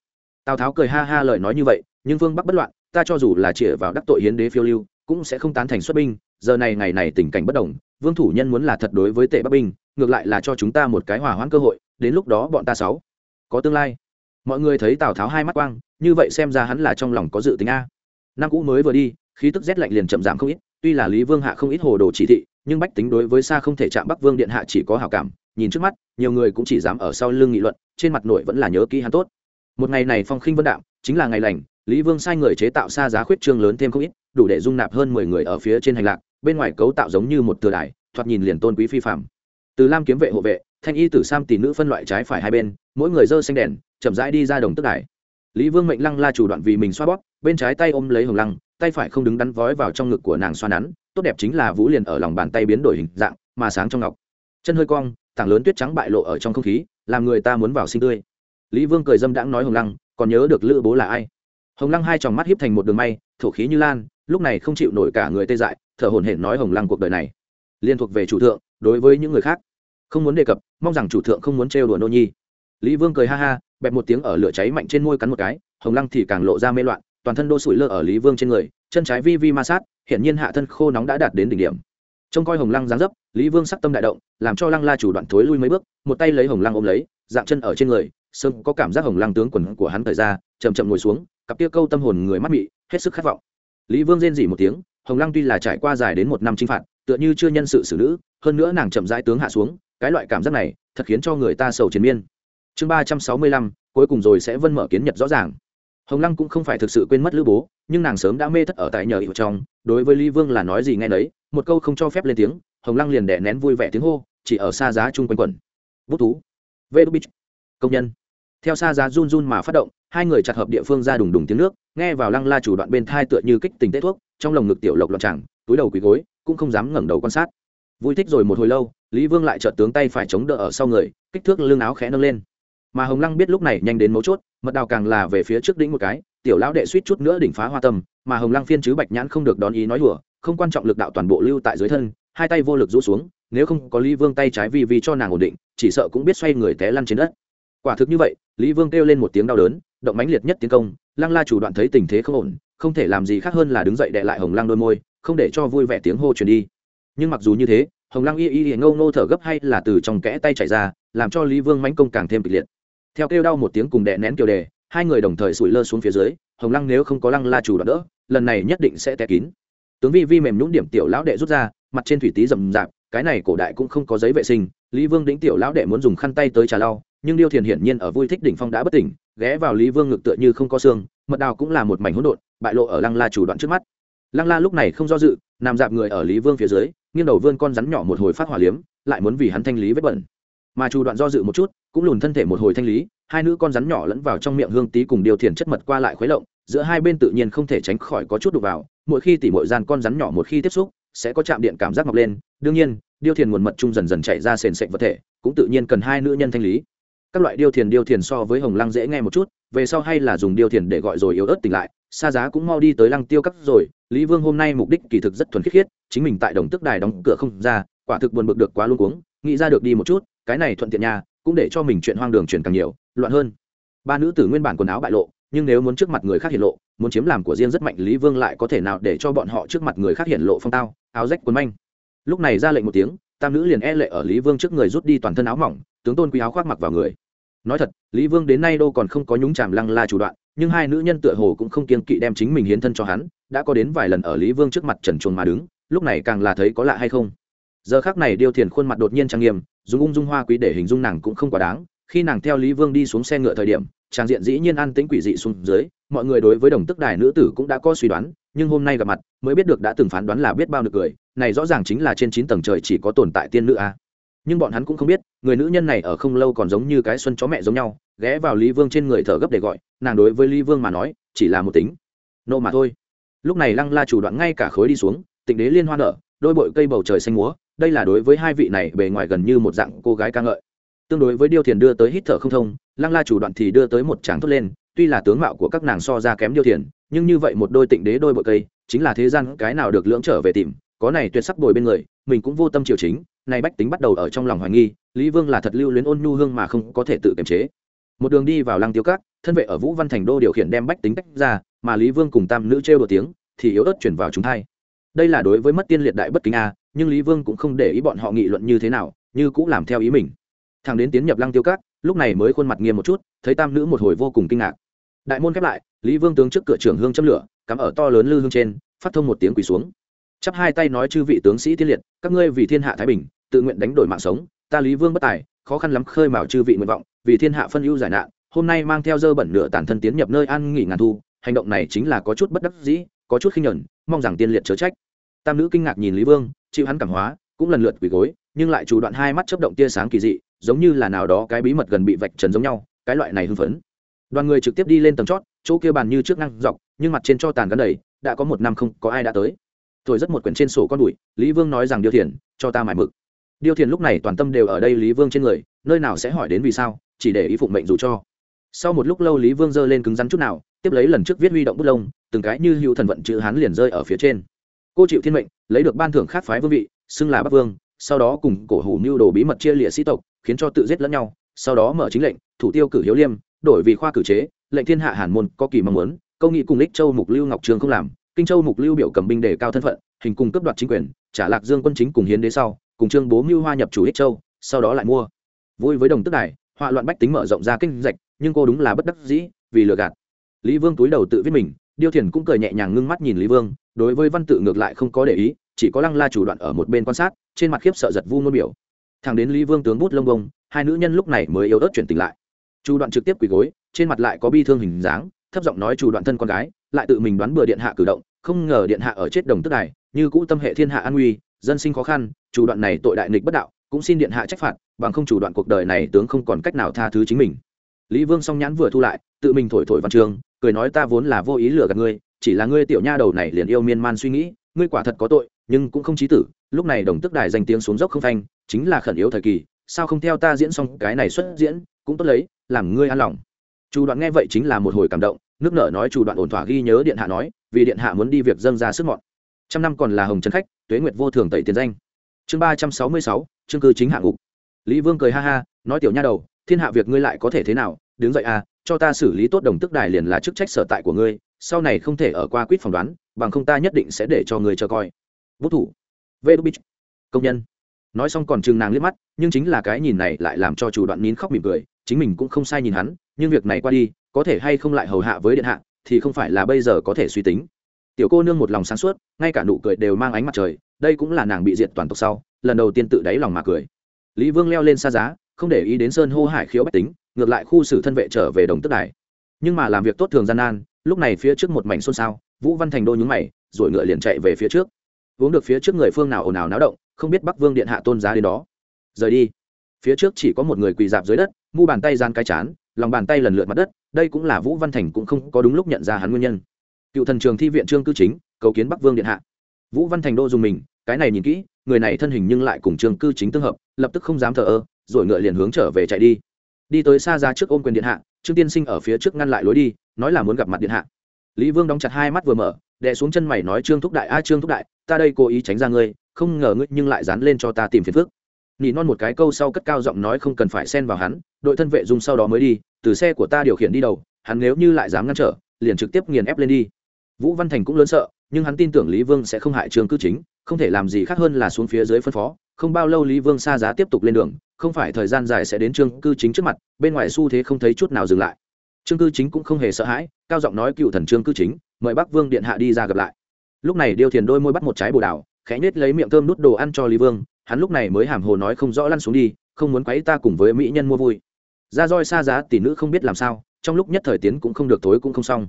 Tào tháo cười ha ha lời nói như vậy, nhưng vương bắc bất loạn, ta cho dù là chĩa vào đắc tội hiến đế phiêu lưu, cũng sẽ không tán thành xuất binh, giờ này ngày này tình cảnh bất đồng, vương thủ nhân muốn là thật đối với tệ bắc binh, ngược lại là cho chúng ta một cái hòa hoãn cơ hội, đến lúc đó bọn ta sáu có tương lai. Mọi người thấy tào tháo hai mắt quang như vậy xem ra hắn là trong lòng có dự tính a. Năm cũ mới vừa đi, khí tức rét lạnh liền chậm giảm không ít, tuy là lý vương hạ không ít hồ đồ chỉ thị, nhưng bách tính đối với xa không thể chạm bắc vương điện hạ chỉ có hảo cảm, nhìn trước mắt, nhiều người cũng chỉ dám ở sau lưng nghị luận, trên mặt nội vẫn là nhớ kỹ hắn tốt. Một ngày này phong khinh vân đạm, chính là ngày lành, lý vương sai người chế tạo xa giá khuyết trương lớn thêm không ít, đủ để dung nạp hơn mười người ở phía trên hành lạc, bên ngoài cấu tạo giống như một thừa đài, thoạt nhìn liền tôn quý phi phạm từ lam kiếm vệ hộ vệ, thanh y tử sam tỷ nữ phân loại trái phải hai bên, mỗi người dơ xanh đèn, chậm rãi đi ra đồng tức đài lý vương mệnh lăng la chủ đoạn vì mình xoa bóp, bên trái tay ôm lấy hồng lăng, tay phải không đứng đắn vói vào trong ngực của nàng xoa nắn, tốt đẹp chính là vũ liền ở lòng bàn tay biến đổi hình dạng, mà sáng trong ngọc. Chân hơi cong, tảng lớn tuyết trắng bại lộ ở trong không khí, làm người ta muốn vào sinh tươi. Lý vương cười dâm đãng nói hồng lăng, còn nhớ được lữ bố là ai? Hồng lăng hai tròng mắt hiếp thành một đường may, thổ khí như lan, lúc này không chịu nổi cả người tê dại, thở hổn hển nói hồng lăng cuộc đời này, liên thuộc về chủ thượng, đối với những người khác, không muốn đề cập, mong rằng chủ thượng không muốn trêu đùa nô nhi. Lý vương cười ha ha bẹp một tiếng ở lửa cháy mạnh trên môi cắn một cái, hồng lăng thì càng lộ ra mê loạn, toàn thân đô sủi lơ ở lý vương trên người, chân trái vi vi ma sát, hiển nhiên hạ thân khô nóng đã đạt đến đỉnh điểm. Trông coi hồng lăng dáng dấp, lý vương sắc tâm đại động, làm cho lăng la chủ đoạn thối lui mấy bước, một tay lấy hồng lăng ôm lấy, dạng chân ở trên người, sớm có cảm giác hồng lăng tướng quần của hắn thời ra, chậm chậm ngồi xuống, cặp kia câu tâm hồn người mắt mị, hết sức khát vọng. Lý vương rên dỉ một tiếng, hồng lăng tuy là trải qua dài đến một năm chinh phạt, tựa như chưa nhân sự xử nữ, hơn nữa nàng chậm rãi tướng hạ xuống, cái loại cảm giác này thật khiến cho người ta sầu chiến miên chương ba trăm sáu mươi lăm, cuối cùng rồi sẽ vân mở kiến nhật rõ ràng. Hồng lăng cũng không phải thực sự quên mất lữ bố, nhưng nàng sớm đã mê thất ở tại nhờ hiệu trong. Đối với lý vương là nói gì nghe nấy, một câu không cho phép lên tiếng, hồng lăng liền đẻ nén vui vẻ tiếng hô, chỉ ở xa giá chung quanh quẩn. Bút thú. Vê đu bích công nhân. Theo xa giá run run mà phát động, hai người chặt hợp địa phương ra đùng đùng tiếng nước, nghe vào lăng la chủ đoạn bên thai tựa như kích tình tết thuốc, trong lồng ngực tiểu lộc loạn chẳng túi đầu quỳ gối, cũng không dám ngẩng đầu quan sát. Vui thích rồi một hồi lâu, lý vương lại trợt tướng tay phải chống đỡ ở sau người, kích thước lưng áo khẽ nâng lên mà hồng lăng biết lúc này nhanh đến mấu chốt, mật đào càng là về phía trước đỉnh một cái, tiểu lão đệ suýt chút nữa đỉnh phá hoa tâm, mà hồng lăng phiên chứ bạch nhãn không được đón ý nói hùa không quan trọng lực đạo toàn bộ lưu tại dưới thân, hai tay vô lực rũ xuống, nếu không có lý vương tay trái vi vi cho nàng ổn định, chỉ sợ cũng biết xoay người té lăn trên đất. Quả thực như vậy, lý vương kêu lên một tiếng đau đớn, động mãnh liệt nhất tiến công, lăng la chủ đoạn thấy tình thế không ổn, không thể làm gì khác hơn là đứng dậy đệ lại hồng lăng đôi môi, không để cho vui vẻ tiếng hô truyền đi. Nhưng mặc dù như thế, hồng lăng y y ngâu ngô thở gấp hay là từ trong kẽ tay chảy ra, làm cho lý vương mãnh công càng thêm kịch liệt theo kêu đau một tiếng cùng đè nén kiều đề, hai người đồng thời sủi lơ xuống phía dưới, hồng lăng nếu không có lăng la chủ đoạn đỡ, lần này nhất định sẽ té kín. Tướng vi vi mềm nhũng điểm tiểu lão đệ rút ra, mặt trên thủy tí rầm rạp, cái này cổ đại cũng không có giấy vệ sinh, lý vương đĩnh tiểu lão đệ muốn dùng khăn tay tới trà lau, nhưng điêu thiền hiển nhiên ở vui thích đỉnh phong đã bất tỉnh, ghé vào lý vương ngực tựa như không có xương, mật đào cũng là một mảnh hỗn độn, bại lộ ở lăng la chủ đoạn trước mắt. Lăng la lúc này không do dự, nằm dạp người ở lý vương phía dưới, nghiêng đầu vươn con rắn nhỏ một hồi phát hỏa liếm, lại muốn vì hắn thanh lý vết bẩn mà Chu đoạn do dự một chút, cũng lùn thân thể một hồi thanh lý, hai nữ con rắn nhỏ lẫn vào trong miệng hương tí cùng điều thiền chất mật qua lại khuấy lộng giữa hai bên tự nhiên không thể tránh khỏi có chút đục vào, mỗi khi tỉ mỗi gian con rắn nhỏ một khi tiếp xúc, sẽ có chạm điện cảm giác mọc lên, đương nhiên, điêu thiền nguồn mật chung dần dần chạy ra sền sệch vật thể, cũng tự nhiên cần hai nữ nhân thanh lý. Các loại điêu thiền điêu thiền so với hồng lăng dễ nghe một chút, về sau hay là dùng điêu thiền để gọi rồi yếu ớt tỉnh lại, xa giá cũng mau đi tới lăng tiêu cắt rồi, lý vương hôm nay mục đích kỳ thực rất thuần khiết khiết, chính mình tại đồng tức đài đóng cửa không ra, quả thực buồn bực được quá luôn cuống nghĩ ra được đi một chút, cái này thuận tiện nhà cũng để cho mình chuyện hoang đường chuyển càng nhiều, loạn hơn. Ba nữ tử nguyên bản quần áo bại lộ, nhưng nếu muốn trước mặt người khác hiện lộ, muốn chiếm làm của riêng rất mạnh, lý vương lại có thể nào để cho bọn họ trước mặt người khác hiện lộ phong tao, áo rách quần manh. Lúc này ra lệnh một tiếng, tam nữ liền e lệ ở lý vương trước người rút đi toàn thân áo mỏng, tướng tôn quý áo khoác mặc vào người. Nói thật, lý vương đến nay đâu còn không có nhúng chàm lăng la chủ đoạn, nhưng hai nữ nhân tựa hồ cũng không kiên kỵ đem chính mình hiến thân cho hắn, đã có đến vài lần ở lý vương trước mặt trần chuồng mà đứng, lúc này càng là thấy có lạ hay không giờ khác này điêu thiền khuôn mặt đột nhiên trang nghiêm, dùng ung dung hoa quý để hình dung nàng cũng không quá đáng. Khi nàng theo lý vương đi xuống xe ngựa thời điểm, trang diện dĩ nhiên an tĩnh quỷ dị xuống dưới, mọi người đối với đồng tức đài nữ tử cũng đã có suy đoán, nhưng hôm nay gặp mặt, mới biết được đã từng phán đoán là biết bao được cười, này rõ ràng chính là trên chín tầng trời chỉ có tồn tại tiên nữ a. Nhưng bọn hắn cũng không biết, người nữ nhân này ở không lâu còn giống như cái xuân chó mẹ giống nhau, ghé vào lý vương trên người thở gấp để gọi, nàng đối với lý vương mà nói, chỉ là một tính. Nô mà thôi. Lúc này lăng la chủ đoạn ngay cả khối đi xuống, tịnh đế liên hoa nở, đôi bội cây bầu trời xanh múa đây là đối với hai vị này bề ngoài gần như một dạng cô gái ca ngợi. Tương đối với điêu thiền đưa tới hít thở không thông, lăng la chủ đoạn thì đưa tới một tràng thốt lên, tuy là tướng mạo của các nàng so ra kém điêu thiền, nhưng như vậy một đôi tịnh đế đôi bội cây, chính là thế gian cái nào được lưỡng trở về tìm, có này tuyệt sắc bồi bên người, mình cũng vô tâm triều chính nay bách tính bắt đầu ở trong lòng hoài nghi, lý vương là thật lưu luyến ôn nhu hương mà không có thể tự kiềm chế. Một đường đi vào lăng tiêu cát thân vệ ở vũ văn thành đô điều khiển đem bách tính tách ra, mà lý vương cùng tam nữ trêu đồ tiếng, thì yếu ớt chuyển vào chúng hai đây là đối với mất tiên liệt đại bất kính a nhưng lý vương cũng không để ý bọn họ nghị luận như thế nào, như cũng làm theo ý mình. Thằng đến tiến nhập lăng tiêu cát lúc này mới khuôn mặt nghiêm một chút, thấy tam nữ một hồi vô cùng kinh ngạc. Đại môn khép lại, lý vương tướng trước cửa trưởng hương châm lửa, cắm ở to lớn lư hương trên, phát thông một tiếng quỳ xuống. Chắp hai tay nói chư vị tướng sĩ tiên liệt, các ngươi vì thiên hạ thái bình, tự nguyện đánh đổi mạng sống, ta lý vương bất tài, khó khăn lắm khơi mào chư vị nguyện vọng, vì thiên hạ phân ưu giải nạn, hôm nay mang theo dơ bẩn nửa tản thân tiến nhập nơi an nghỉ ngàn thu, hành động này chính là có chút bất đắc dĩ, có chút khinh nhẫn, mong rằng tiên liệt chớ trách. Tam nữ kinh ngạc nhìn lý vương chịu hắn cảm hóa, cũng lần lượt quỳ gối, nhưng lại chủ đoạn hai mắt chấp động tia sáng kỳ dị, giống như là nào đó cái bí mật gần bị vạch trần giống nhau, cái loại này hưng phấn. Đoàn người trực tiếp đi lên tầng chót, chỗ kia bàn như trước năng dọc, nhưng mặt trên cho tàn gắn đầy, đã có một năm không có ai đã tới. Thổi rất một quyển trên sổ con đùi, lý vương nói rằng, điêu thiền cho ta mải mực. Điêu thiền lúc này toàn tâm đều ở đây lý vương trên người, nơi nào sẽ hỏi đến vì sao, chỉ để ý phụng mệnh dù cho. Sau một lúc lâu lý vương giơ lên cứng rắn chút nào, tiếp lấy lần trước viết huy động bút lông, từng cái như hữu thần vận chữ hán liền rơi ở phía trên cô chịu thiên mệnh lấy được ban thưởng khác phái vương vị xưng là bắc vương sau đó cùng cổ hủ mưu đồ bí mật chia lịa sĩ tộc khiến cho tự giết lẫn nhau sau đó mở chính lệnh thủ tiêu cử hiếu liêm đổi vì khoa cử chế lệnh thiên hạ hàn môn có kỳ mong muốn câu nghị cùng lích châu mục lưu ngọc trường không làm kinh châu mục lưu biểu cầm binh để cao thân phận hình cùng cấp đoạt chính quyền trả lạc dương quân chính cùng hiến đế sau cùng trương bố mưu hoa nhập chủ ích châu sau đó lại mua. Vui với đồng tức đài họa loạn bách tính mở rộng ra kinh dạch, nhưng cô đúng là bất đắc dĩ vì lừa gạt. Lý vương túi đầu tự viết mình điêu thiền cũng cười nhẹ nhàng ngưng mắt nhìn lý vương, đối với văn tự ngược lại không có để ý, chỉ có lăng la chủ đoạn ở một bên quan sát, trên mặt khiếp sợ giật vu ngôn biểu. Thằng đến lý vương tướng bút lông bông, hai nữ nhân lúc này mới yếu ớt chuyển tỉnh lại. Chủ đoạn trực tiếp quỳ gối, trên mặt lại có bi thương hình dáng, thấp giọng nói chủ đoạn thân con gái, lại tự mình đoán bừa điện hạ cử động, không ngờ điện hạ ở chết đồng tức đài, như cũ tâm hệ thiên hạ an nguy, dân sinh khó khăn, chủ đoạn này tội đại nghịch bất đạo, cũng xin điện hạ trách phạt, bằng không chủ đoạn cuộc đời này tướng không còn cách nào tha thứ chính mình. Lý vương song nhãn vừa thu lại, tự mình thổi thổi văn trường cười nói ta vốn là vô ý lừa gạt ngươi, chỉ là ngươi tiểu nha đầu này liền yêu miên man suy nghĩ, ngươi quả thật có tội, nhưng cũng không chí tử, lúc này đồng tức đài danh tiếng xuống dốc không thanh chính là khẩn yếu thời kỳ, sao không theo ta diễn xong cái này xuất diễn, cũng tốt lấy, làm ngươi an lòng. Chu đoạn nghe vậy chính là một hồi cảm động, nước nở nói chủ đoạn ổn thỏa ghi nhớ điện hạ nói, vì điện hạ muốn đi việc dâng ra sức mọn. Trăm năm còn là hồng trấn khách, tuế nguyệt vô thường tẩy tiền danh. Chương ba trăm sáu mươi sáu, chương cư chính hạng ngục. Lý vương cười ha ha, nói tiểu nha đầu, thiên hạ việc ngươi lại có thể thế nào, đứng dậy à cho ta xử lý tốt đồng tức đài liền là chức trách sở tại của ngươi, sau này không thể ở qua quýt phỏng đoán, bằng không ta nhất định sẽ để cho ngươi chờ coi. Vũ thủ. Vê đúc bích công nhân. Nói xong còn chừng nàng liếc mắt, nhưng chính là cái nhìn này lại làm cho chủ đoạn nín khóc mỉm cười, chính mình cũng không sai nhìn hắn, nhưng việc này qua đi, có thể hay không lại hầu hạ với điện hạ, thì không phải là bây giờ có thể suy tính. Tiểu cô nương một lòng sáng suốt, ngay cả nụ cười đều mang ánh mặt trời, đây cũng là nàng bị diệt toàn tộc sau, lần đầu tiên tự đáy lòng mà cười. Lý vương leo lên xa giá, không để ý đến sơn hô hải khiếu bách tính ngược lại khu xử thân vệ trở về đồng tức đài. Nhưng mà làm việc tốt thường gian nan, lúc này phía trước một mảnh xôn xao, vũ văn thành đô nhúng mày, rồi ngựa liền chạy về phía trước. Uống được phía trước người phương nào ồn ào náo động, không biết bắc vương điện hạ tôn giá đến đó. Rời đi. Phía trước chỉ có một người quỳ dạp dưới đất, mu bàn tay gian cái chán, lòng bàn tay lần lượt mặt đất, đây cũng là vũ văn thành cũng không có đúng lúc nhận ra hắn nguyên nhân. Cựu thần trường thi viện trương cư chính, cầu kiến bắc vương điện hạ. Vũ văn thành đô dùng mình, cái này nhìn kỹ, người này thân hình nhưng lại cùng trương cư chính tương hợp, lập tức không dám thờ ơ, rồi ngựa liền hướng trở về chạy đi đi tới xa ra trước ôm quyền điện hạ, trương tiên sinh ở phía trước ngăn lại lối đi, nói là muốn gặp mặt điện hạ. Lý vương đóng chặt hai mắt vừa mở, đè xuống chân mày nói, trương thúc đại, a, trương thúc đại, ta đây cố ý tránh ra ngươi, không ngờ ngươi nhưng lại dán lên cho ta tìm phiền phức. Nỉ non một cái câu sau cất cao giọng nói, không cần phải xen vào hắn, đội thân vệ dùng sau đó mới đi, từ xe của ta điều khiển đi đầu, hắn nếu như lại dám ngăn trở, liền trực tiếp nghiền ép lên đi. Vũ văn thành cũng lớn sợ, nhưng hắn tin tưởng lý vương sẽ không hại trương cư chính, không thể làm gì khác hơn là xuống phía dưới phân phó không bao lâu lý vương xa giá tiếp tục lên đường, không phải thời gian dài sẽ đến trương cư chính trước mặt, bên ngoài xu thế không thấy chút nào dừng lại. Trương cư chính cũng không hề sợ hãi, cao giọng nói cựu thần trương cư chính, mời bắc vương điện hạ đi ra gặp lại. Lúc này điêu thiền đôi môi bắt một trái bồ đào, khẽ nết lấy miệng thơm nút đồ ăn cho lý vương, hắn lúc này mới hàm hồ nói không rõ lăn xuống đi, không muốn quấy ta cùng với mỹ nhân mua vui. Ra roi xa giá tỷ nữ không biết làm sao, trong lúc nhất thời tiến cũng không được tối cũng không xong.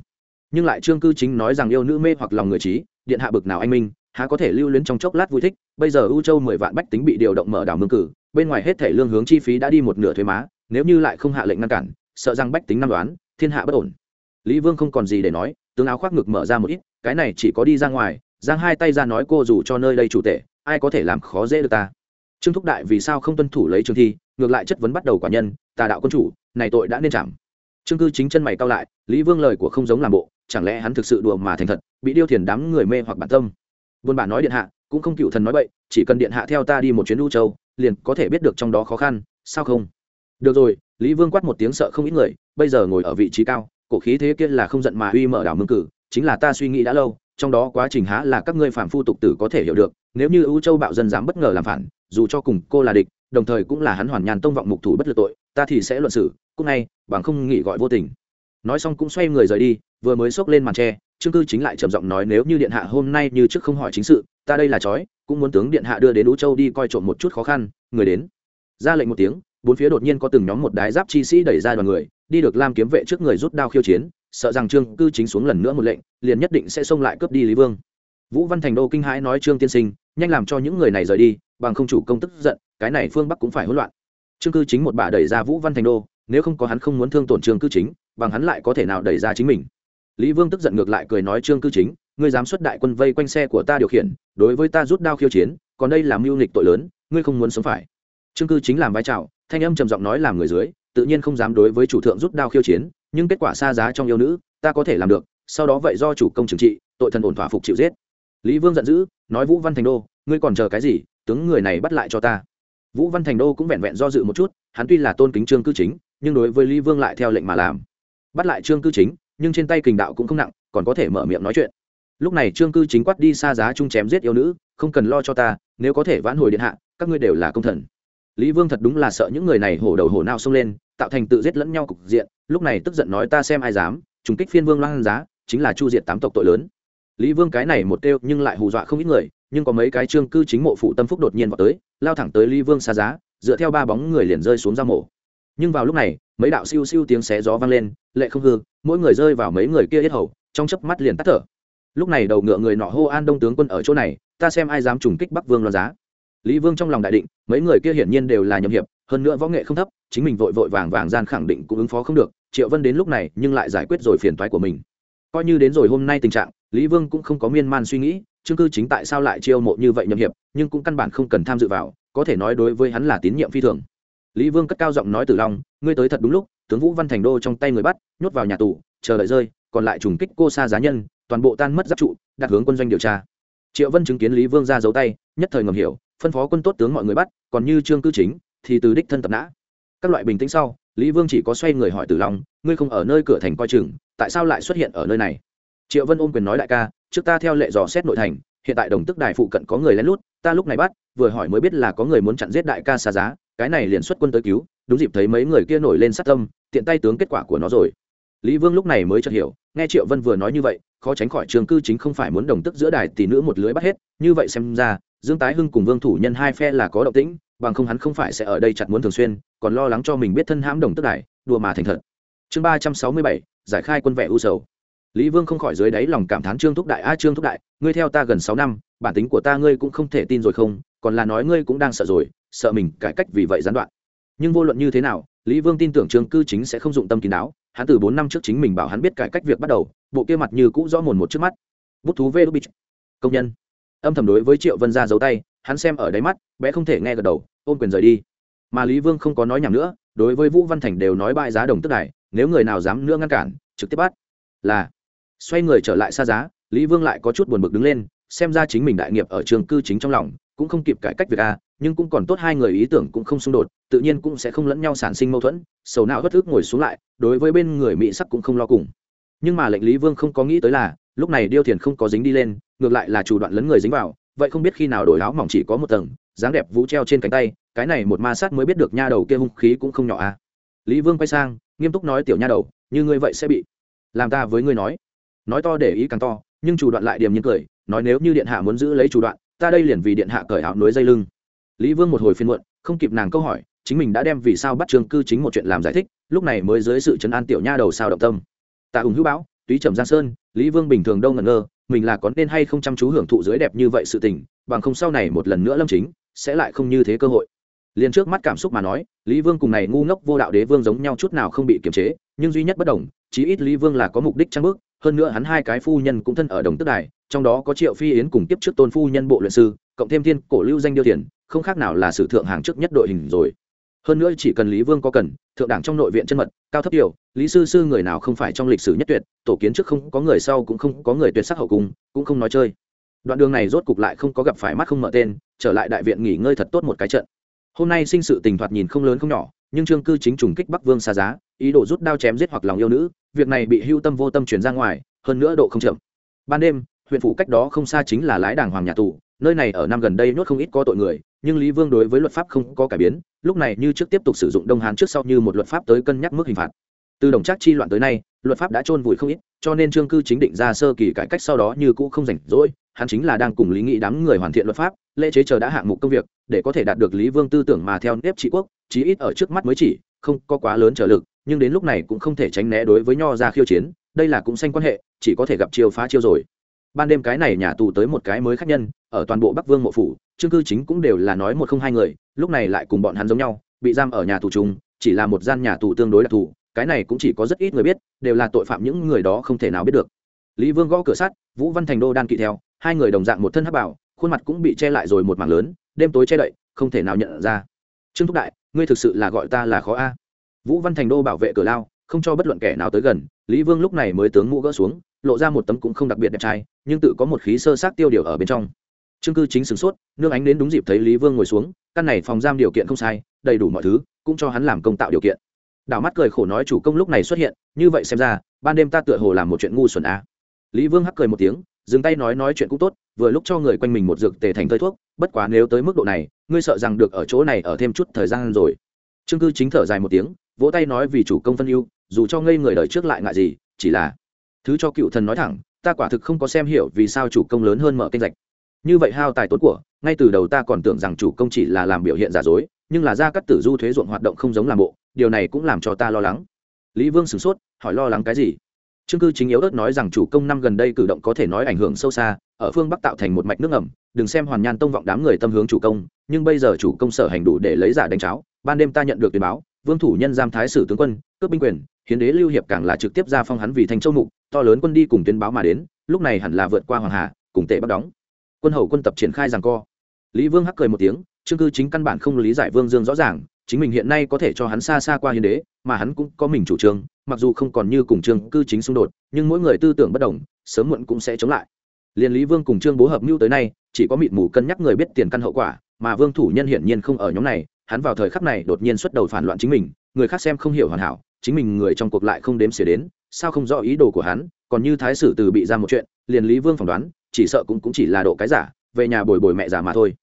Nhưng lại trương cư chính nói rằng yêu nữ mê hoặc lòng người trí, điện hạ bực nào anh minh há có thể lưu luyến trong chốc lát vui thích, bây giờ ưu châu mười vạn bách tính bị điều động mở đảo mương cử, bên ngoài hết thể lương hướng chi phí đã đi một nửa thuế má, nếu như lại không hạ lệnh ngăn cản, sợ rằng bách tính năm đoán, thiên hạ bất ổn. Lý vương không còn gì để nói, tướng áo khoác ngực mở ra một ít, cái này chỉ có đi ra ngoài, giang hai tay ra nói cô dù cho nơi đây chủ tệ ai có thể làm khó dễ được ta? Trương thúc đại vì sao không tuân thủ lấy trường thi, ngược lại chất vấn bắt đầu quả nhân, tà đạo quân chủ, này tội đã nên chạm. Trương cư chính chân mày cao lại, lý vương lời của không giống làm bộ, chẳng lẽ hắn thực sự đùa mà thành thật, bị điêu thiền đám người mê hoặc bản tâm? Buôn bản nói điện hạ, cũng không cựu thần nói vậy chỉ cần điện hạ theo ta đi một chuyến u châu, liền có thể biết được trong đó khó khăn, sao không? Được rồi, lý vương quát một tiếng sợ không ít người, bây giờ ngồi ở vị trí cao, cổ khí thế kia là không giận mà uy mở đảo mương cử, chính là ta suy nghĩ đã lâu, trong đó quá trình há là các ngươi phản phu tục tử có thể hiểu được, nếu như ưu châu bạo dân dám bất ngờ làm phản, dù cho cùng cô là địch, đồng thời cũng là hắn hoàn nhàn tông vọng mục thủ bất lực tội, ta thì sẽ luận xử cúc ngay, bằng không nghỉ gọi vô tình. Nói xong cũng xoay người rời đi, vừa mới xốc lên màn tre trương cư chính lại trầm giọng nói, nếu như điện hạ hôm nay như trước không hỏi chính sự, ta đây là chói cũng muốn tướng điện hạ đưa đến ú châu đi coi trộm một chút khó khăn, người đến. Ra lệnh một tiếng, bốn phía đột nhiên có từng nhóm một đái giáp chi sĩ đẩy ra đoàn người, đi được lam kiếm vệ trước người rút đao khiêu chiến, sợ rằng trương cư chính xuống lần nữa một lệnh, liền nhất định sẽ xông lại cướp đi lý vương. Vũ văn thành đô kinh hãi nói, trương tiên sinh, nhanh làm cho những người này rời đi, bằng không chủ công tức giận, cái này phương bắc cũng phải hỗn loạn. Trương cư chính một bà đẩy ra vũ văn thành đô, nếu không có hắn không muốn thương tổn trương cư chính, bằng hắn lại có thể nào đẩy ra chính mình? Lý vương tức giận ngược lại cười nói trương cư chính, ngươi dám xuất đại quân vây quanh xe của ta điều khiển, đối với ta rút đao khiêu chiến, còn đây là mưu nghịch tội lớn, ngươi không muốn sống phải. Trương cư chính làm vai trào, thanh âm trầm giọng nói làm người dưới, tự nhiên không dám đối với chủ thượng rút đao khiêu chiến, nhưng kết quả xa giá trong yêu nữ, ta có thể làm được, sau đó vậy do chủ công trừng trị, tội thần ổn thỏa phục chịu giết. Lý vương giận dữ, nói vũ văn thành đô, ngươi còn chờ cái gì, tướng người này bắt lại cho ta. Vũ văn thành đô cũng vẹn vẹn do dự một chút, hắn tuy là tôn kính trương cư chính, nhưng đối với lý vương lại theo lệnh mà làm. Bắt lại trương cư chính nhưng trên tay kình đạo cũng không nặng, còn có thể mở miệng nói chuyện. Lúc này trương cư chính quát đi xa giá chung chém giết yêu nữ, không cần lo cho ta, nếu có thể vãn hồi điện hạ, các ngươi đều là công thần. Lý vương thật đúng là sợ những người này hổ đầu hổ nào xông lên, tạo thành tự giết lẫn nhau cục diện, lúc này tức giận nói ta xem ai dám, trùng kích phiên vương loan giá, chính là chu diệt tám tộc tội lớn. Lý vương cái này một kêu nhưng lại hù dọa không ít người, nhưng có mấy cái trương cư chính mộ phụ tâm phúc đột nhiên vào tới, lao thẳng tới lý vương xa giá, dựa theo ba bóng người liền rơi xuống ra mộ. Nhưng vào lúc này mấy đạo siêu siêu tiếng xé gió vang lên, lệ không hư, mỗi người rơi vào mấy người kia hết hầu, trong chớp mắt liền tắt thở. Lúc này đầu ngựa người nọ hô an đông tướng quân ở chỗ này, ta xem ai dám trùng kích bắc vương loan giá. Lý vương trong lòng đại định, mấy người kia hiển nhiên đều là nhậm hiệp, hơn nữa võ nghệ không thấp, chính mình vội vội vàng vàng gian khẳng định cũng ứng phó không được, triệu vân đến lúc này nhưng lại giải quyết rồi phiền toái của mình. Coi như đến rồi hôm nay tình trạng, lý vương cũng không có miên man suy nghĩ chương cư chính tại sao lại chiêu mộ như vậy nhậm hiệp, nhưng cũng căn bản không cần tham dự vào, có thể nói đối với hắn là tín nhiệm phi thường lý vương cất cao giọng nói từ long, ngươi tới thật đúng lúc, tướng vũ văn thành đô trong tay người bắt, nhốt vào nhà tù, chờ đợi rơi, còn lại trùng kích cô xa giá nhân, toàn bộ tan mất giáp trụ, đặt hướng quân doanh điều tra. Triệu vân chứng kiến lý vương ra dấu tay, nhất thời ngầm hiểu, phân phó quân tốt tướng mọi người bắt, còn như trương cư chính, thì từ đích thân tập nã. Các loại bình tĩnh sau, lý vương chỉ có xoay người hỏi tử long, ngươi không ở nơi cửa thành coi chừng, tại sao lại xuất hiện ở nơi này? Triệu vân ôm quyền nói đại ca, trước ta theo lệ dò xét nội thành, hiện tại đồng tức đài phụ cận có người lén lút ta lúc này bắt, vừa hỏi mới biết là có người muốn chặn giết đại ca xa giá, cái này liền xuất quân tới cứu, đúng dịp thấy mấy người kia nổi lên sát tâm, tiện tay tướng kết quả của nó rồi. Lý vương lúc này mới chợt hiểu, nghe triệu vân vừa nói như vậy, khó tránh khỏi trường cư chính không phải muốn đồng tức giữa đài tỷ nữ một lưới bắt hết, như vậy xem ra, dương tái hưng cùng vương thủ nhân hai phe là có động tĩnh, bằng không hắn không phải sẽ ở đây chặt muốn thường xuyên, còn lo lắng cho mình biết thân hãm đồng tức đài, đùa mà thành thật. Chương ba trăm sáu mươi bảy, giải khai quân vẻ u sầu. Lý vương không khỏi dưới đáy lòng cảm thán trương thúc đại, a trương thúc đại, ngươi theo ta gần sáu năm bản tính của ta ngươi cũng không thể tin rồi không, còn là nói ngươi cũng đang sợ rồi, sợ mình cải cách vì vậy gián đoạn. Nhưng vô luận như thế nào, lý vương tin tưởng Trường cư chính sẽ không dụng tâm kín đáo, hắn từ bốn năm trước chính mình bảo hắn biết cải cách việc bắt đầu, bộ kia mặt như cũ rõ mồn một trước mắt. Bút thú vê đô bích công nhân. Âm thầm đối với triệu vân ra giấu tay, hắn xem ở đáy mắt, bé không thể nghe gật đầu, ôm quyền rời đi. Mà lý vương không có nói nhảm nữa, đối với vũ văn thành đều nói bại giá đồng tức này nếu người nào dám nữa ngăn cản, trực tiếp bắt. Là, xoay người trở lại xa giá, lý vương lại có chút buồn bực đứng lên xem ra chính mình đại nghiệp ở trường cư chính trong lòng, cũng không kịp cải cách việc a, nhưng cũng còn tốt hai người ý tưởng cũng không xung đột, tự nhiên cũng sẽ không lẫn nhau sản sinh mâu thuẫn, sầu não bất thức ngồi xuống lại, đối với bên người mỹ sắc cũng không lo cùng. Nhưng mà lệnh lý vương không có nghĩ tới là, lúc này điêu thiền không có dính đi lên, ngược lại là chủ đoạn lấn người dính vào, vậy không biết khi nào đổi áo mỏng chỉ có một tầng, dáng đẹp vũ treo trên cánh tay, cái này một ma sát mới biết được nha đầu kia hung khí cũng không nhỏ a. Lý vương quay sang, nghiêm túc nói tiểu nha đầu, như ngươi vậy sẽ bị làm ta với ngươi nói. Nói to để ý càng to nhưng chủ đoạn lại điềm nhiên cười, nói nếu như điện hạ muốn giữ lấy chủ đoạn, ta đây liền vì điện hạ cởi áo núi dây lưng. Lý vương một hồi phiên muộn, không kịp nàng câu hỏi, chính mình đã đem vì sao bắt trường cư chính một chuyện làm giải thích, lúc này mới dưới sự chấn an tiểu nha đầu sao động tâm. Tạ hùng hữu báo, túy trầm giang sơn, lý vương bình thường đâu ngẩn ngơ, mình là có nên hay không chăm chú hưởng thụ dưới đẹp như vậy sự tình, bằng không sau này một lần nữa lâm chính, sẽ lại không như thế cơ hội. Liền trước mắt cảm xúc mà nói, lý vương cùng này ngu ngốc vô đạo đế vương giống nhau chút nào không bị kiềm chế, nhưng duy nhất bất đồng, chí ít lý vương là có mục đích trang bước hơn nữa hắn hai cái phu nhân cũng thân ở đồng tức đài, trong đó có triệu phi yến cùng tiếp trước tôn phu nhân bộ luyện sư, cộng thêm thiên cổ lưu danh điêu thiền, không khác nào là sử thượng hàng trước nhất đội hình rồi. Hơn nữa chỉ cần lý vương có cần, thượng đảng trong nội viện chân mật, cao thấp điều lý sư sư người nào không phải trong lịch sử nhất tuyệt, tổ kiến trước không có người sau cũng không có người tuyệt sắc hậu cung, cũng không nói chơi. Đoạn đường này rốt cục lại không có gặp phải mắt không mở tên, trở lại đại viện nghỉ ngơi thật tốt một cái trận. Hôm nay sinh sự tình thoạt nhìn không lớn không nhỏ, nhưng trương cư chính trùng kích bắc vương xa giá, ý đồ rút đao chém giết hoặc lòng yêu nữ việc này bị hưu tâm vô tâm chuyển ra ngoài, hơn nữa độ không chậm. Ban đêm, huyện phủ cách đó không xa chính là lái đảng hoàng nhà tù, nơi này ở năm gần đây nhốt không ít có tội người, nhưng lý vương đối với luật pháp không có cải biến, lúc này như trước tiếp tục sử dụng đông hán trước sau như một luật pháp tới cân nhắc mức hình phạt. Từ đồng trác chi loạn tới nay, luật pháp đã chôn vùi không ít, cho nên trương cư chính định ra sơ kỳ cải cách sau đó như cũ không rảnh rỗi, hắn chính là đang cùng lý nghị đám người hoàn thiện luật pháp, lễ chế chờ đã hạng mục công việc, để có thể đạt được lý vương tư tưởng mà theo nếp trị quốc, chí ít ở trước mắt mới chỉ, không có quá lớn trở lực nhưng đến lúc này cũng không thể tránh né đối với nho ra khiêu chiến, đây là cũng xanh quan hệ, chỉ có thể gặp chiêu phá chiêu rồi. Ban đêm cái này nhà tù tới một cái mới khác nhân, ở toàn bộ bắc vương mộ phủ chương cư chính cũng đều là nói một không hai người, lúc này lại cùng bọn hắn giống nhau, bị giam ở nhà tù chung, chỉ là một gian nhà tù tương đối đặc thù, cái này cũng chỉ có rất ít người biết, đều là tội phạm những người đó không thể nào biết được. Lý vương gõ cửa sắt, vũ văn thành đô đang kỵ theo, hai người đồng dạng một thân hắc bảo, khuôn mặt cũng bị che lại rồi một mảng lớn, đêm tối che đậy, không thể nào nhận ra. Trương thúc đại, ngươi thực sự là gọi ta là khó a vũ văn thành đô bảo vệ cửa lao, không cho bất luận kẻ nào tới gần, lý vương lúc này mới tướng mũ gỡ xuống, lộ ra một tấm cũng không đặc biệt đẹp trai, nhưng tự có một khí sơ sát tiêu điều ở bên trong. Chương cư chính sửng sốt nương ánh đến đúng dịp thấy lý vương ngồi xuống, căn này phòng giam điều kiện không sai, đầy đủ mọi thứ, cũng cho hắn làm công tạo điều kiện. Đảo mắt cười khổ nói chủ công lúc này xuất hiện, như vậy xem ra, ban đêm ta tựa hồ làm một chuyện ngu xuẩn a lý vương hắc cười một tiếng, dừng tay nói nói chuyện cũng tốt, vừa lúc cho người quanh mình một dược tề thành thơi thuốc, bất quá nếu tới mức độ này, ngươi sợ rằng được ở chỗ này ở thêm chút thời gian rồi. Trương cư chính thở dài một tiếng vỗ tay nói vì chủ công phân ưu dù cho ngây người đời trước lại ngại gì chỉ là thứ cho cựu thần nói thẳng ta quả thực không có xem hiểu vì sao chủ công lớn hơn mở kênh rạch. Như vậy hao tài tốn của ngay từ đầu ta còn tưởng rằng chủ công chỉ là làm biểu hiện giả dối nhưng là ra các tử du thuế ruộng hoạt động không giống làm bộ điều này cũng làm cho ta lo lắng. Lý vương sửng sốt hỏi lo lắng cái gì? Trương cư chính yếu ớt nói rằng chủ công năm gần đây cử động có thể nói ảnh hưởng sâu xa, ở phương Bắc tạo thành một mạch nước ngầm, đừng xem Hoàn Nhan tông vọng đám người tâm hướng chủ công, nhưng bây giờ chủ công sở hành đủ để lấy giả đánh cháo, ban đêm ta nhận được tin báo, Vương thủ nhân giam thái sử tướng quân, cướp binh quyền, hiến đế lưu hiệp càng là trực tiếp ra phong hắn vì thành châu mục, to lớn quân đi cùng tuyên báo mà đến, lúc này hẳn là vượt qua Hoàng Hà, cùng tệ bắt đóng. Quân hầu quân tập triển khai giằng co. Lý Vương hắc cười một tiếng, Trương cư chính căn bản không lý giải Vương Dương rõ ràng, chính mình hiện nay có thể cho hắn xa xa qua hiến đế, mà hắn cũng có mình chủ trương, mặc dù không còn như cùng trương cư chính xung đột nhưng mỗi người tư tưởng bất đồng sớm muộn cũng sẽ chống lại liên lý vương cùng trương bố hợp mưu tới nay chỉ có mịt mù cân nhắc người biết tiền căn hậu quả mà vương thủ nhân hiển nhiên không ở nhóm này hắn vào thời khắc này đột nhiên xuất đầu phản loạn chính mình người khác xem không hiểu hoàn hảo chính mình người trong cuộc lại không đếm xỉa đến sao không rõ ý đồ của hắn còn như thái sử từ bị ra một chuyện liền lý vương phỏng đoán chỉ sợ cũng, cũng chỉ là độ cái giả về nhà bồi bồi mẹ già mà thôi.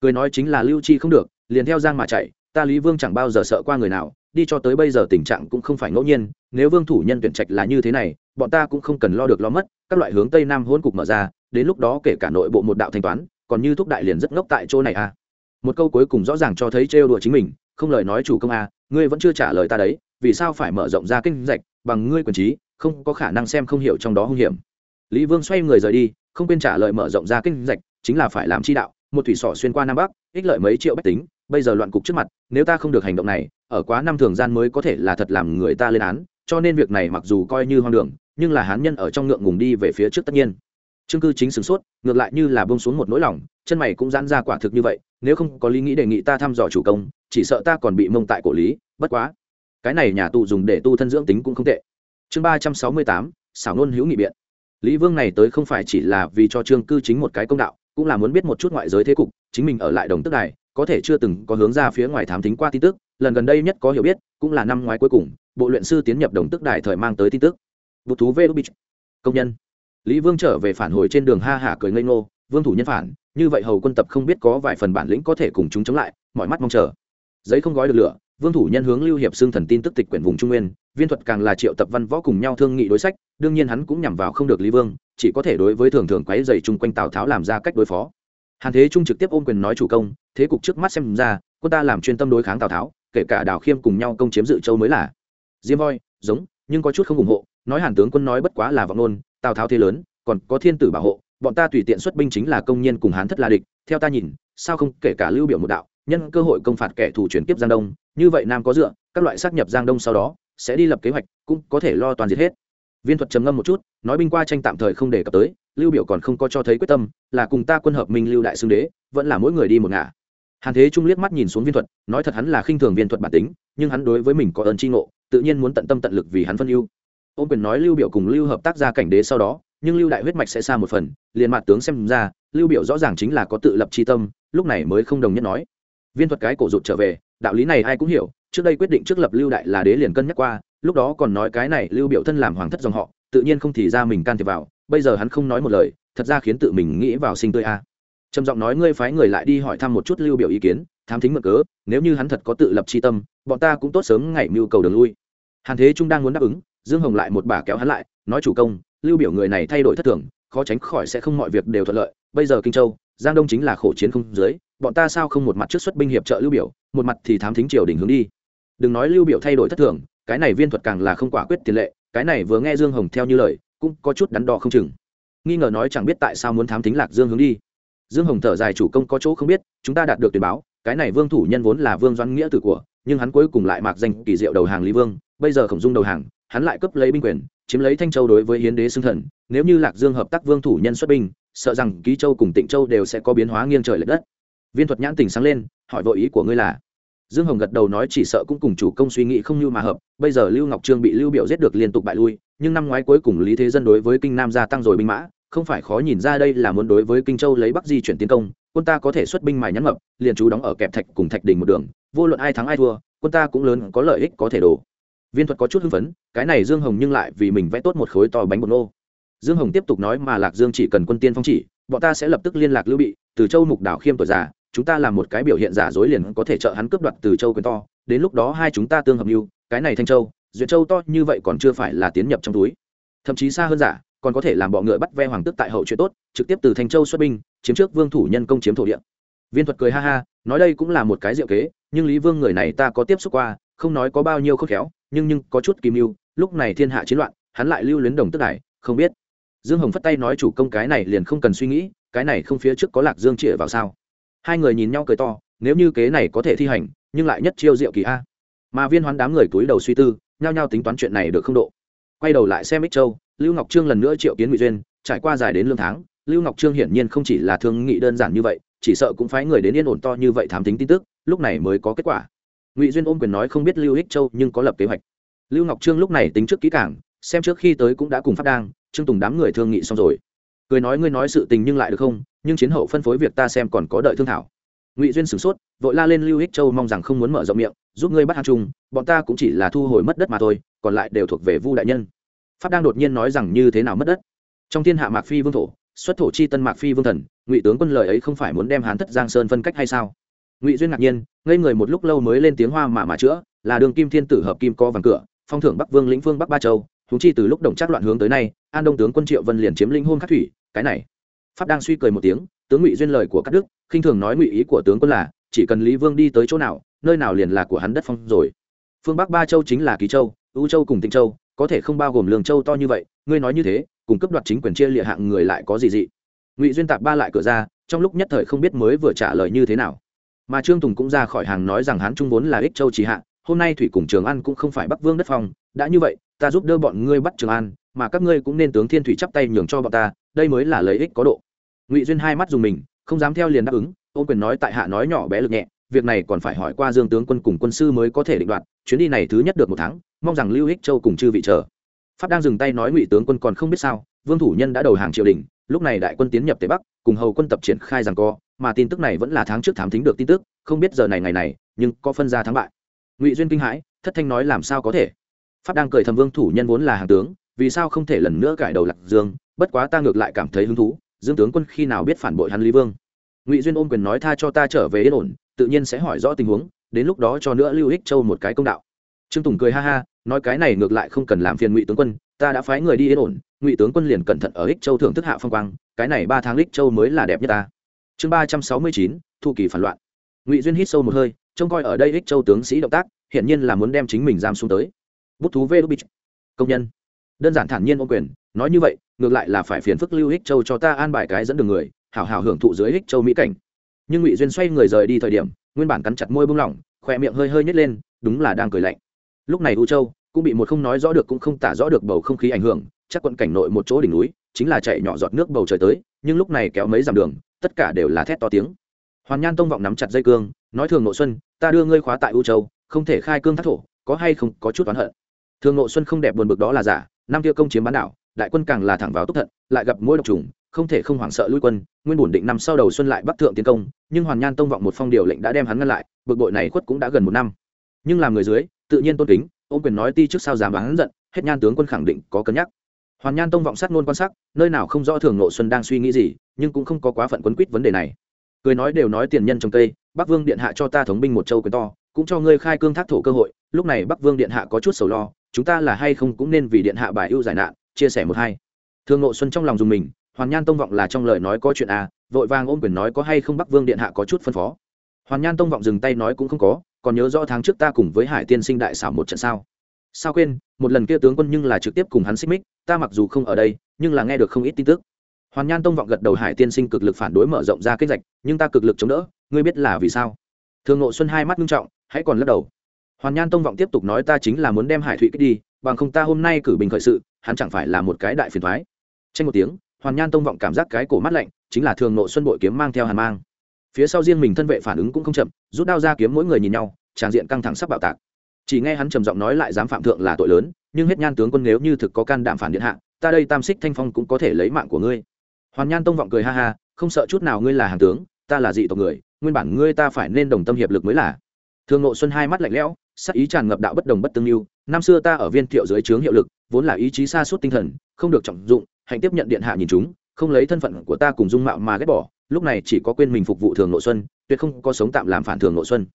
Cười nói chính là lưu chi không được liền theo giang mà chạy ta lý vương chẳng bao giờ sợ qua người nào đi cho tới bây giờ tình trạng cũng không phải ngẫu nhiên nếu vương thủ nhân tuyển trạch là như thế này bọn ta cũng không cần lo được lo mất các loại hướng tây nam hôn cục mở ra đến lúc đó kể cả nội bộ một đạo thanh toán còn như thúc đại liền rất ngốc tại chỗ này à một câu cuối cùng rõ ràng cho thấy trêu đùa chính mình, không lời nói chủ công à ngươi vẫn chưa trả lời ta đấy, vì sao phải mở rộng ra kinh rạch, bằng ngươi quyền trí, không có khả năng xem không hiểu trong đó hung hiểm. Lý vương xoay người rời đi, không quên trả lời mở rộng ra kinh rạch, chính là phải làm chi đạo, một thủy sỏ xuyên qua nam bắc, ích lợi mấy triệu bách tính, bây giờ loạn cục trước mặt, nếu ta không được hành động này, ở quá năm thường gian mới có thể là thật làm người ta lên án, cho nên việc này mặc dù coi như hoang đường, nhưng là hán nhân ở trong ngượng ngùng đi về phía trước tất nhiên. Chương cư chính sửng sốt, ngược lại như là bông xuống một nỗi lòng, chân mày cũng giãn ra quả thực như vậy nếu không có lý nghĩ đề nghị ta thăm dò chủ công, chỉ sợ ta còn bị mông tại cổ lý, bất quá. Cái này nhà tù dùng để tu thân dưỡng tính cũng không tệ. Chương ba trăm sáu mươi tám, xảo nôn hữu nghị biện. Lý vương này tới không phải chỉ là vì cho trương cư chính một cái công đạo, cũng là muốn biết một chút ngoại giới thế cục, chính mình ở lại đồng tức này có thể chưa từng có hướng ra phía ngoài thám tính qua tin tức, lần gần đây nhất có hiểu biết, cũng là năm ngoái cuối cùng, bộ luyện sư tiến nhập đồng tức đại thời mang tới tin tức. Vụ thú vê đúc công nhân. Lý vương trở về phản hồi trên đường ha hả cười ngây ngô, vương thủ nhân phản như vậy hầu quân tập không biết có vài phần bản lĩnh có thể cùng chúng chống lại, mọi mắt mong chờ. Giấy không gói được lửa, vương thủ nhân hướng lưu hiệp xương thần tin tức tịch quyển vùng trung nguyên, viên thuật càng là triệu tập văn võ cùng nhau thương nghị đối sách, đương nhiên hắn cũng nhằm vào không được lý vương, chỉ có thể đối với thường thường quấy dày chung quanh tào tháo làm ra cách đối phó. Hàn thế trung trực tiếp ôm quyền nói chủ công, thế cục trước mắt xem ra, quân ta làm chuyên tâm đối kháng tào tháo, kể cả đào khiêm cùng nhau công chiếm dự châu mới là. Diêm voi, giống, nhưng có chút không ủng hộ, nói hàn tướng quân nói bất quá là vọng nôn tào tháo thế lớn, còn có thiên tử bảo hộ bọn ta tùy tiện xuất binh chính là công nhân cùng hán thất là địch, theo ta nhìn, sao không kể cả lưu biểu một đạo, nhân cơ hội công phạt kẻ thù chuyển kiếp giang đông, như vậy nam có dựa, các loại xác nhập giang đông sau đó, sẽ đi lập kế hoạch, cũng có thể lo toàn diệt hết. Viên thuật trầm ngâm một chút, nói binh qua tranh tạm thời không đề cập tới, lưu biểu còn không có cho thấy quyết tâm, là cùng ta quân hợp minh lưu đại xương đế, vẫn là mỗi người đi một ngả. Hàn thế trung liếc mắt nhìn xuống viên thuật, nói thật hắn là khinh thường viên thuật bản tính, nhưng hắn đối với mình có ơn tri ngộ, tự nhiên muốn tận tâm tận lực vì hắn phân ưu. Ôn quyền nói lưu biểu cùng lưu hợp tác ra cảnh đế sau đó nhưng lưu đại huyết mạch sẽ xa một phần, liền mặt tướng xem ra, lưu biểu rõ ràng chính là có tự lập chi tâm, lúc này mới không đồng nhất nói. Viên thuật cái cổ rụt trở về, đạo lý này ai cũng hiểu, trước đây quyết định trước lập lưu đại là đế liền cân nhắc qua, lúc đó còn nói cái này lưu biểu thân làm hoàng thất dòng họ, tự nhiên không thì ra mình can thiệp vào, bây giờ hắn không nói một lời, thật ra khiến tự mình nghĩ vào sinh tươi a. Trầm giọng nói ngươi phái người lại đi hỏi thăm một chút lưu biểu ý kiến thám thính mượn cớ, nếu như hắn thật có tự lập chi tâm, bọn ta cũng tốt sớm ngày mưu cầu đường lui. Hàn thế trung đang muốn đáp ứng, dương hồng lại một bà kéo hắn lại, nói chủ công lưu biểu người này thay đổi thất thường, khó tránh khỏi sẽ không mọi việc đều thuận lợi. Bây giờ kinh châu, giang đông chính là khổ chiến không dưới, bọn ta sao không một mặt trước xuất binh hiệp trợ lưu biểu, một mặt thì thám thính triều đình hướng đi. Đừng nói lưu biểu thay đổi thất thường, cái này viên thuật càng là không quả quyết tiền lệ, cái này vừa nghe dương hồng theo như lời, cũng có chút đắn đo không chừng. Nghi ngờ nói chẳng biết tại sao muốn thám thính lạc dương hướng đi. Dương hồng thở dài chủ công có chỗ không biết, chúng ta đạt được tuyển báo, cái này vương thủ nhân vốn là vương doãn nghĩa tử của, nhưng hắn cuối cùng lại mặc danh kỳ diệu đầu hàng lý vương, bây giờ khổng dung đầu hàng hắn lại cấp lấy binh quyền, chiếm lấy thanh châu đối với hiến đế xưng thần. Nếu như lạc dương hợp tác vương thủ nhân xuất binh, sợ rằng ký châu cùng tịnh châu đều sẽ có biến hóa nghiêng trời l ệ đất. Viên thuật nhãn tình sáng lên, hỏi vội ý của ngươi là? Dương hồng gật đầu nói chỉ sợ cũng cùng chủ công suy nghĩ không như mà hợp, bây giờ lưu ngọc trương bị lưu biểu giết được liên tục bại lui, nhưng năm ngoái cuối cùng lý thế dân đối với kinh nam gia tăng rồi binh mã, không phải khó nhìn ra đây là muốn đối với kinh châu lấy bắc di chuyển tiến công, quân ta có thể xuất binh mài nhắn mập, liền chú đóng ở kẹp thạch cùng thạch đỉnh một đường, vô luận ai thắng ai thua, quân ta cũng lớn có lợi ích có thể đổ viên thuật có chút hưng phấn, cái này dương hồng nhưng lại vì mình vẽ tốt một khối to bánh bột nô. Dương hồng tiếp tục nói mà lạc dương chỉ cần quân tiên phong chỉ, bọn ta sẽ lập tức liên lạc lưu bị, từ châu mục đảo khiêm tuổi già, chúng ta làm một cái biểu hiện giả dối liền có thể trợ hắn cướp đoạt từ châu quyền to, đến lúc đó hai chúng ta tương hợp mưu, cái này thanh châu duyệt châu to như vậy còn chưa phải là tiến nhập trong túi. Thậm chí xa hơn giả, còn có thể làm bọ ngựa bắt ve hoàng tước tại hậu chuyện tốt, trực tiếp từ Thanh châu xuất binh, chiếm trước vương thủ nhân công chiếm thổ địa. Viên thuật cười ha ha, nói đây cũng là một cái diệu kế, nhưng lý vương người này ta có tiếp xúc qua không nói có bao nhiêu khôn khéo, nhưng nhưng có chút kim mưu, lúc này thiên hạ chiến loạn, hắn lại lưu luyến đồng tức này không biết. Dương hồng phất tay nói chủ công cái này liền không cần suy nghĩ, cái này không phía trước có lạc dương chĩa vào sao? Hai người nhìn nhau cười to, nếu như kế này có thể thi hành, nhưng lại nhất chiêu diệu kỳ a. Mà viên hoán đám người túi đầu suy tư, nhao nhao tính toán chuyện này được không độ. Quay đầu lại xem ích châu, lưu ngọc trương lần nữa triệu kiến ngụy duyên, trải qua dài đến lương tháng, lưu ngọc trương hiển nhiên không chỉ là thương nghị đơn giản như vậy, chỉ sợ cũng phái người đến yên ổn to như vậy thám tính tin tức, lúc này mới có kết quả ngụy duyên ôm quyền nói không biết lưu Hích châu nhưng có lập kế hoạch lưu ngọc trương lúc này tính trước kỹ cảng xem trước khi tới cũng đã cùng phát đang trương tùng đám người thương nghị xong rồi cười nói ngươi nói sự tình nhưng lại được không nhưng chiến hậu phân phối việc ta xem còn có đợi thương thảo ngụy duyên sửng sốt vội la lên lưu Hích châu mong rằng không muốn mở rộng miệng giúp ngươi bắt hàng chung bọn ta cũng chỉ là thu hồi mất đất mà thôi còn lại đều thuộc về vu đại nhân pháp đang đột nhiên nói rằng như thế nào mất đất trong thiên hạ mạc phi vương thổ xuất thổ chi tân mạc phi vương thần ngụy tướng quân lời ấy không phải muốn đem hán thất giang sơn phân cách hay sao ngụy duyên ngạc nhiên, ngây người một lúc lâu mới lên tiếng hoa mà mà chữa, là đường kim thiên tử hợp kim co vàng cửa, phong thưởng bắc vương lĩnh phương bắc ba châu thú chi từ lúc đồng chắc loạn hướng tới nay, an đông tướng quân triệu vân liền chiếm linh hôn khắc thủy, cái này. Pháp đang suy cười một tiếng, tướng ngụy duyên lời của các đức, khinh thường nói ngụy ý của tướng quân là, chỉ cần lý vương đi tới chỗ nào, nơi nào liền là của hắn đất phong rồi. Phương bắc ba châu chính là ký châu ưu châu cùng tịnh châu, có thể không bao gồm lương châu to như vậy, ngươi nói như thế, cùng cấp đoạt chính quyền chia lịa hạng người lại có gì dị? Ngụy duyên tạp ba lại cửa ra, trong lúc nhất thời không biết mới vừa trả lời như thế nào mà trương tùng cũng ra khỏi hàng nói rằng hán trung vốn là ích châu trì hạ, hôm nay thủy cùng trường an cũng không phải bắc vương đất phong, đã như vậy, ta giúp đỡ bọn ngươi bắt trường an, mà các ngươi cũng nên tướng thiên thủy chắp tay nhường cho bọn ta, đây mới là lợi ích có độ. Ngụy duyên hai mắt dùng mình, không dám theo liền đáp ứng ô quyền nói tại hạ nói nhỏ bé lực nhẹ, việc này còn phải hỏi qua dương tướng quân cùng quân sư mới có thể định đoạt, chuyến đi này thứ nhất được một tháng, mong rằng lưu ích châu cùng chư vị chờ. Pháp đang dừng tay nói ngụy tướng quân còn không biết sao vương thủ nhân đã đầu hàng triều đình, lúc này đại quân tiến nhập tây bắc, cùng hầu quân tập triển khai rằng co, mà tin tức này vẫn là tháng trước thám thính được tin tức, không biết giờ này ngày này, nhưng có phân ra thắng bại. Ngụy duyên kinh hãi, thất thanh nói làm sao có thể? Pháp đang cười thầm vương thủ nhân vốn là hàng tướng, vì sao không thể lần nữa cải đầu lạc dương, bất quá ta ngược lại cảm thấy hứng thú, dương tướng quân khi nào biết phản bội hắn lý vương? Ngụy duyên ôm quyền nói tha cho ta trở về yên ổn, tự nhiên sẽ hỏi rõ tình huống, đến lúc đó cho nữa lưu ích châu một cái công đạo. Trương tùng cười ha ha, nói cái này ngược lại không cần làm phiền ngụy tướng quân ta đã phái người đi yên ổn, ngụy tướng quân liền cẩn thận ở ích châu thưởng thức hạ phong quang, cái này ba tháng ích châu mới là đẹp nhất ta. Chương ba trăm sáu mươi chín, thu kỳ phản loạn. Ngụy duyên hít sâu một hơi, trông coi ở đây ích châu tướng sĩ động tác hiện nhiên là muốn đem chính mình giam xuống tới. Bút thú vê đô bích công nhân. Đơn giản thản nhiên ô quyền, nói như vậy, ngược lại là phải phiền phức lưu ích châu cho ta an bài cái dẫn đường người, hảo hảo hưởng thụ dưới ích châu mỹ cảnh. Nhưng ngụy duyên xoay người rời đi thời điểm, nguyên bản cắn chặt môi bung lỏng khỏe miệng hơi hơi nhét lên, đúng là đang cười lạnh. Lúc này u châu cũng bị một không nói rõ được cũng không tả rõ được bầu không khí ảnh hưởng, chắc quận cảnh nội một chỗ đỉnh núi, chính là chạy nhỏ giọt nước bầu trời tới, nhưng lúc này kéo mấy dặm đường, tất cả đều là thét to tiếng. Hoàn nhan tông vọng nắm chặt dây cương, nói thường nội xuân, ta đưa ngươi khóa tại u châu, không thể khai cương thác thổ, có hay không có chút oán hận. Thường nội xuân không đẹp buồn bực đó là giả, năm kia công chiếm bán đảo, đại quân càng là thẳng vào túc thận, lại gặp mỗi độc trùng, không thể không hoảng sợ lui quân, nguyên bổn định năm sau đầu xuân lại bắc thượng tiến công, nhưng hoàn nhan tông vọng một phong điều lệnh đã đem hắn ngăn lại, bực bội này khuất cũng đã gần một năm. Nhưng làm người dưới, tự nhiên tôn kính ôm quyền nói ti trước sao dám bán giận, hết nhan tướng quân khẳng định có cân nhắc. Hoàn nhan tông vọng sát ngôn quan sát nơi nào không rõ thường nội xuân đang suy nghĩ gì, nhưng cũng không có quá phận quấn quýt vấn đề này. Cười nói đều nói tiền nhân trồng cây, bắc vương điện hạ cho ta thống binh một châu quyền to, cũng cho ngươi khai cương thác thổ cơ hội, lúc này bắc vương điện hạ có chút sầu lo, chúng ta là hay không cũng nên vì điện hạ bài ưu giải nạn, chia sẻ một hai. Thương nội xuân trong lòng dùng mình, hoàn nhan tông vọng là trong lời nói có chuyện à vội vàng ôm quyền nói có hay không bắc vương điện hạ có chút phân phó. Hoàn nhan tông vọng dừng tay nói cũng không có còn nhớ rõ tháng trước ta cùng với hải tiên sinh đại xảo một trận sao? Sao quên, một lần kia tướng quân nhưng là trực tiếp cùng hắn xích mích, ta mặc dù không ở đây, nhưng là nghe được không ít tin tức. Hoàn nhan tông vọng gật đầu hải tiên sinh cực lực phản đối mở rộng ra kết rạch nhưng ta cực lực chống đỡ, ngươi biết là vì sao? Thường nội xuân hai mắt nghiêm trọng, hãy còn lắc đầu. Hoàn nhan tông vọng tiếp tục nói ta chính là muốn đem hải thụy kích đi, bằng không ta hôm nay cử bình khởi sự, hắn chẳng phải là một cái đại phiền thoái. Tranh một tiếng, hoàn nhan tông vọng cảm giác cái cổ mắt lạnh, chính là thường nội xuân bội kiếm mang theo hàn mang phía sau riêng mình thân vệ phản ứng cũng không chậm, rút đao ra kiếm mỗi người nhìn nhau, tràng diện căng thẳng sắp bạo tạc. Chỉ nghe hắn trầm giọng nói lại dám phạm thượng là tội lớn, nhưng hết nhan tướng quân nếu như thực có can đảm phản điện hạ, ta đây tam xích thanh phong cũng có thể lấy mạng của ngươi. Hoàn nhan tông vọng cười ha ha, không sợ chút nào ngươi là hàng tướng, ta là dị tộc người, nguyên bản ngươi ta phải nên đồng tâm hiệp lực mới là. Thường nội xuân hai mắt lạnh lẽo, sắc ý tràn ngập đạo bất đồng bất tương lưu, năm xưa ta ở viên thiệu dưới trướng hiệu lực, vốn là ý chí xa suốt tinh thần, không được trọng dụng, hạnh tiếp nhận điện hạ nhìn chúng, không lấy thân phận của ta cùng dung mạo mà ghét bỏ lúc này chỉ có quên mình phục vụ thường nội xuân, tuyệt không có sống tạm làm phản thường nội xuân.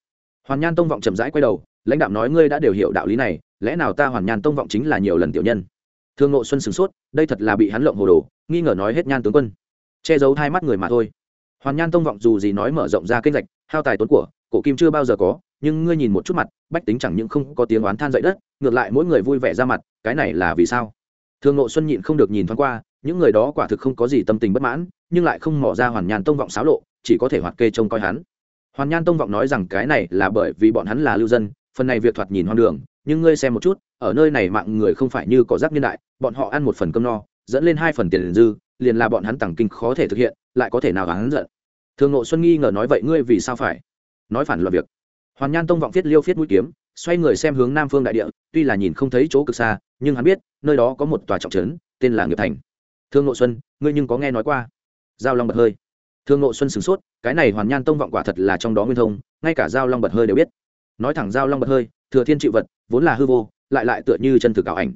Hoàn nhan tông vọng chậm rãi quay đầu, lãnh đạo nói, ngươi đã đều hiểu đạo lý này, lẽ nào ta hoàn nhan tông vọng chính là nhiều lần tiểu nhân? Thường nội xuân sửng sốt, đây thật là bị hắn lộng hồ đồ, nghi ngờ nói, hết nhan tướng quân. Che giấu hai mắt người mà thôi. Hoàn nhan tông vọng dù gì nói mở rộng ra kênh rạch, hao tài tốn của, cổ kim chưa bao giờ có, nhưng ngươi nhìn một chút mặt, bách tính chẳng những không có tiếng oán than dậy đất, ngược lại mỗi người vui vẻ ra mặt, cái này là vì sao? Thường nội xuân nhịn không được nhìn thoáng qua những người đó quả thực không có gì tâm tình bất mãn, nhưng lại không mỏ ra hoàn nhàn tông vọng xáo lộ, chỉ có thể hoạt kê trông coi hắn. Hoàn nhan tông vọng nói rằng cái này là bởi vì bọn hắn là lưu dân, phần này việc thoạt nhìn hoang đường, nhưng ngươi xem một chút, ở nơi này mạng người không phải như có rác niên đại, bọn họ ăn một phần cơm no, dẫn lên hai phần tiền dư, liền là bọn hắn tàng kinh khó thể thực hiện, lại có thể nào hắn giận. Thường ngộ xuân nghi ngờ nói vậy ngươi vì sao phải nói phản loạn việc? Hoàn nhan tông vọng viết liêu viết mũi kiếm, xoay người xem hướng nam phương đại địa, tuy là nhìn không thấy chỗ cực xa, nhưng hắn biết, nơi đó có một tòa trọng trấn, tên là nghiệp thành thương ngộ xuân, ngươi nhưng có nghe nói qua? Giao long bật hơi. Thương ngộ xuân sửng sốt, cái này hoàn nhan tông vọng quả thật là trong đó nguyên thông, ngay cả giao long bật hơi đều biết. Nói thẳng giao long bật hơi, thừa thiên trị vật, vốn là hư vô, lại lại tựa như chân thực ảo ảnh.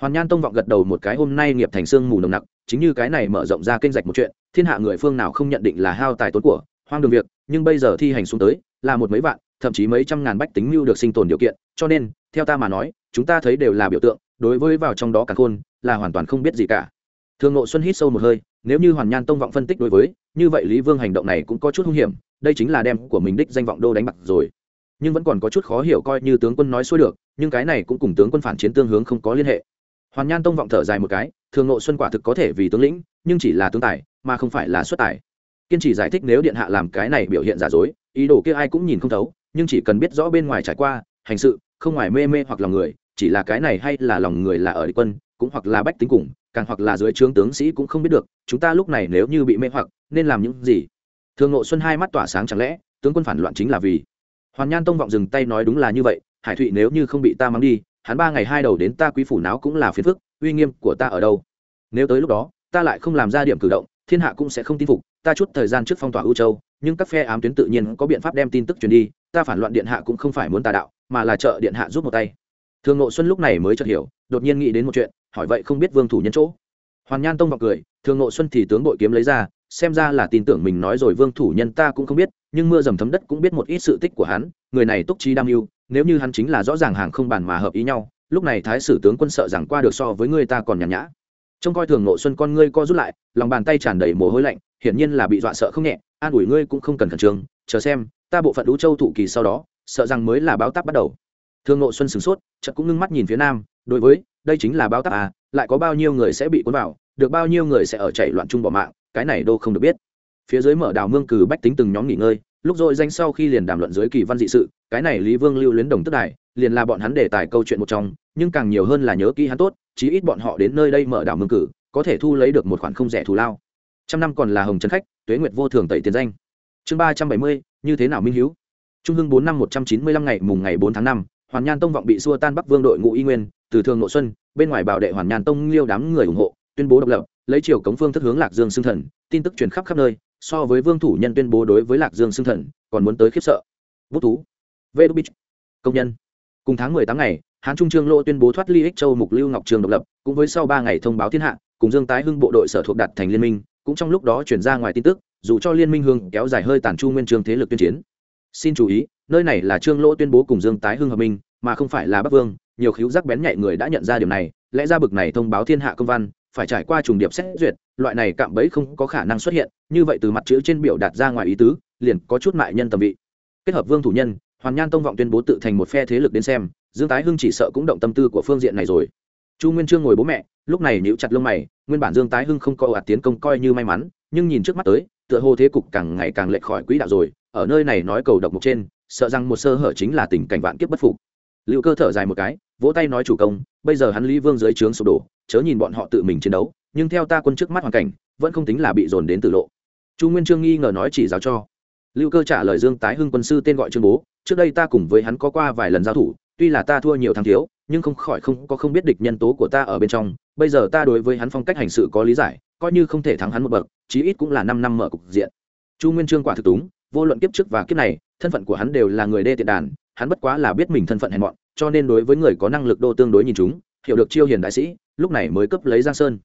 Hoàn nhan tông vọng gật đầu một cái, hôm nay nghiệp thành xương mù nồng nặc, chính như cái này mở rộng ra kênh rạch một chuyện, thiên hạ người phương nào không nhận định là hao tài tốn của, hoang đường việc, nhưng bây giờ thi hành xuống tới, là một mấy vạn, thậm chí mấy trăm ngàn bách tính mưu được sinh tồn điều kiện, cho nên, theo ta mà nói, chúng ta thấy đều là biểu tượng, đối với vào trong đó cả khôn, là hoàn toàn không biết gì cả thường ngộ xuân hít sâu một hơi, nếu như hoàn nhan tông vọng phân tích đối với, như vậy lý vương hành động này cũng có chút hung hiểm, đây chính là đem của mình đích danh vọng đô đánh bạc rồi. Nhưng vẫn còn có chút khó hiểu coi như tướng quân nói xuôi được, nhưng cái này cũng cùng tướng quân phản chiến tương hướng không có liên hệ. Hoàn nhan tông vọng thở dài một cái, thường ngộ xuân quả thực có thể vì tướng lĩnh, nhưng chỉ là tướng tài, mà không phải là xuất tài. Kiên trì giải thích nếu điện hạ làm cái này biểu hiện giả dối, ý đồ kia ai cũng nhìn không thấu, nhưng chỉ cần biết rõ bên ngoài trải qua, hành sự, không ngoài mê mê hoặc lòng người, chỉ là cái này hay là lòng người là ở địch quân, cũng hoặc là bách tính cùng càng hoặc là dưới trướng tướng sĩ cũng không biết được, chúng ta lúc này nếu như bị mê hoặc, nên làm những gì? Thường ngộ xuân hai mắt tỏa sáng chẳng lẽ, tướng quân phản loạn chính là vì? Hoàn nhan tông vọng dừng tay nói đúng là như vậy, hải thụy nếu như không bị ta mang đi, hắn ba ngày hai đầu đến ta quý phủ náo cũng là phiền phức, uy nghiêm của ta ở đâu? Nếu tới lúc đó, ta lại không làm ra điểm cử động, thiên hạ cũng sẽ không tin phục, ta chút thời gian trước phong tỏa ưu châu, nhưng các phe ám tuyến tự nhiên có biện pháp đem tin tức truyền đi, ta phản loạn điện hạ cũng không phải muốn tà đạo, mà là trợ điện hạ giúp một tay. Thường nội xuân lúc này mới chợt hiểu, đột nhiên nghĩ đến một chuyện hỏi vậy không biết vương thủ nhân chỗ. Hoàn nhan tông vào cười, thường Nội xuân thì tướng bội kiếm lấy ra, xem ra là tin tưởng mình nói rồi vương thủ nhân ta cũng không biết, nhưng mưa dầm thấm đất cũng biết một ít sự tích của hắn, người này túc trí đam mưu, nếu như hắn chính là rõ ràng hàng không bàn mà hợp ý nhau, lúc này thái sử tướng quân sợ rằng qua được so với người ta còn nhàn nhã. Trông coi thường Nội xuân con ngươi co rút lại, lòng bàn tay tràn đầy mồ hôi lạnh, hiển nhiên là bị dọa sợ không nhẹ, an ủi ngươi cũng không cần khẩn trương, chờ xem, ta bộ phận đũ châu thụ kỳ sau đó, sợ rằng mới là báo táp bắt đầu. Thương Nội xuân sửng sốt, chợt cũng ngưng mắt nhìn phía nam, đối với đây chính là báo táp à lại có bao nhiêu người sẽ bị cuốn vào, được bao nhiêu người sẽ ở chạy loạn chung bỏ mạng, cái này đô không được biết. Phía dưới mở đào mương cử bách tính từng nhóm nghỉ ngơi, lúc rồi danh sau khi liền đàm luận dưới kỳ văn dị sự, cái này lý vương lưu luyến đồng tức đài liền là bọn hắn đề tài câu chuyện một trong, nhưng càng nhiều hơn là nhớ kỹ hắn tốt, chí ít bọn họ đến nơi đây mở đảo mương cử, có thể thu lấy được một khoản không rẻ thù lao. Trăm năm còn là hồng trần khách, tuế nguyệt vô thường tẩy tiền danh. Chương ba trăm bảy mươi, như thế nào minh hiếu? Trung hưng bốn năm một trăm chín mươi lăm ngày mùng ngày bốn tháng năm, hoàn nhan tông vọng bị xua tan bắc vương đội ngũ y nguyên từ thường nội xuân, bên ngoài bảo đệ hoàn nhàn tông liêu đám người ủng hộ, tuyên bố độc lập, lấy chiều cống phương thức hướng lạc dương xưng thần, tin tức truyền khắp khắp nơi, so với vương thủ nhân tuyên bố đối với lạc dương xưng thần, còn muốn tới khiếp sợ. Bút thú. Vê đúc bích công nhân. Cùng tháng mười tám ngày, hán trung trương lô tuyên bố thoát ly ích châu mục lưu ngọc trường độc lập, cũng với sau ba ngày thông báo thiên hạ, cùng dương tái hưng bộ đội sở thuộc đặt thành liên minh, cũng trong lúc đó chuyển ra ngoài tin tức, dù cho liên minh hương kéo dài hơi tàn chu nguyên trường thế lực tuyên chiến. Xin chú ý, nơi này là trương lỗ tuyên bố cùng dương tái hưng hợp minh, mà không phải là bắc vương nhiều khiếu giác bén nhạy người đã nhận ra điều này, lẽ ra bực này thông báo thiên hạ công văn, phải trải qua trùng điệp xét duyệt, loại này cạm bẫy không có khả năng xuất hiện, như vậy từ mặt chữ trên biểu đạt ra ngoài ý tứ, liền có chút mại nhân tầm vị. Kết hợp vương thủ nhân, hoàn nhan tông vọng tuyên bố tự thành một phe thế lực đến xem, dương tái hưng chỉ sợ cũng động tâm tư của phương diện này rồi. Chu nguyên trương ngồi bố mẹ, lúc này níu chặt lông mày, nguyên bản dương tái hưng không coi ạt tiến công coi như may mắn, nhưng nhìn trước mắt tới, tựa hồ thế cục càng ngày càng lệch khỏi quỹ đạo rồi, ở nơi này nói cầu độc mục trên, sợ rằng một sơ hở chính là tình cảnh vạn kiếp bất phục. Lưu cơ thở dài một cái vỗ tay nói chủ công, bây giờ hắn lý vương dưới trướng sụp đổ, chớ nhìn bọn họ tự mình chiến đấu, nhưng theo ta quân trước mắt hoàn cảnh, vẫn không tính là bị dồn đến tử lộ. Chu nguyên trương nghi ngờ nói chỉ giáo cho. Lưu cơ trả lời dương tái hưng quân sư tên gọi trương bố, trước đây ta cùng với hắn có qua vài lần giao thủ, tuy là ta thua nhiều thắng thiếu, nhưng không khỏi không có không biết địch nhân tố của ta ở bên trong, bây giờ ta đối với hắn phong cách hành sự có lý giải, coi như không thể thắng hắn một bậc, chí ít cũng là năm năm mở cục diện. Chu nguyên trương quả thực túng, vô luận kiếp trước và kiếp này, thân phận của hắn đều là người đê tiện đàn, hắn bất quá là biết mình thân phận hèn mọn cho nên đối với người có năng lực đô tương đối nhìn chúng, hiểu được chiêu hiền đại sĩ, lúc này mới cấp lấy giang sơn.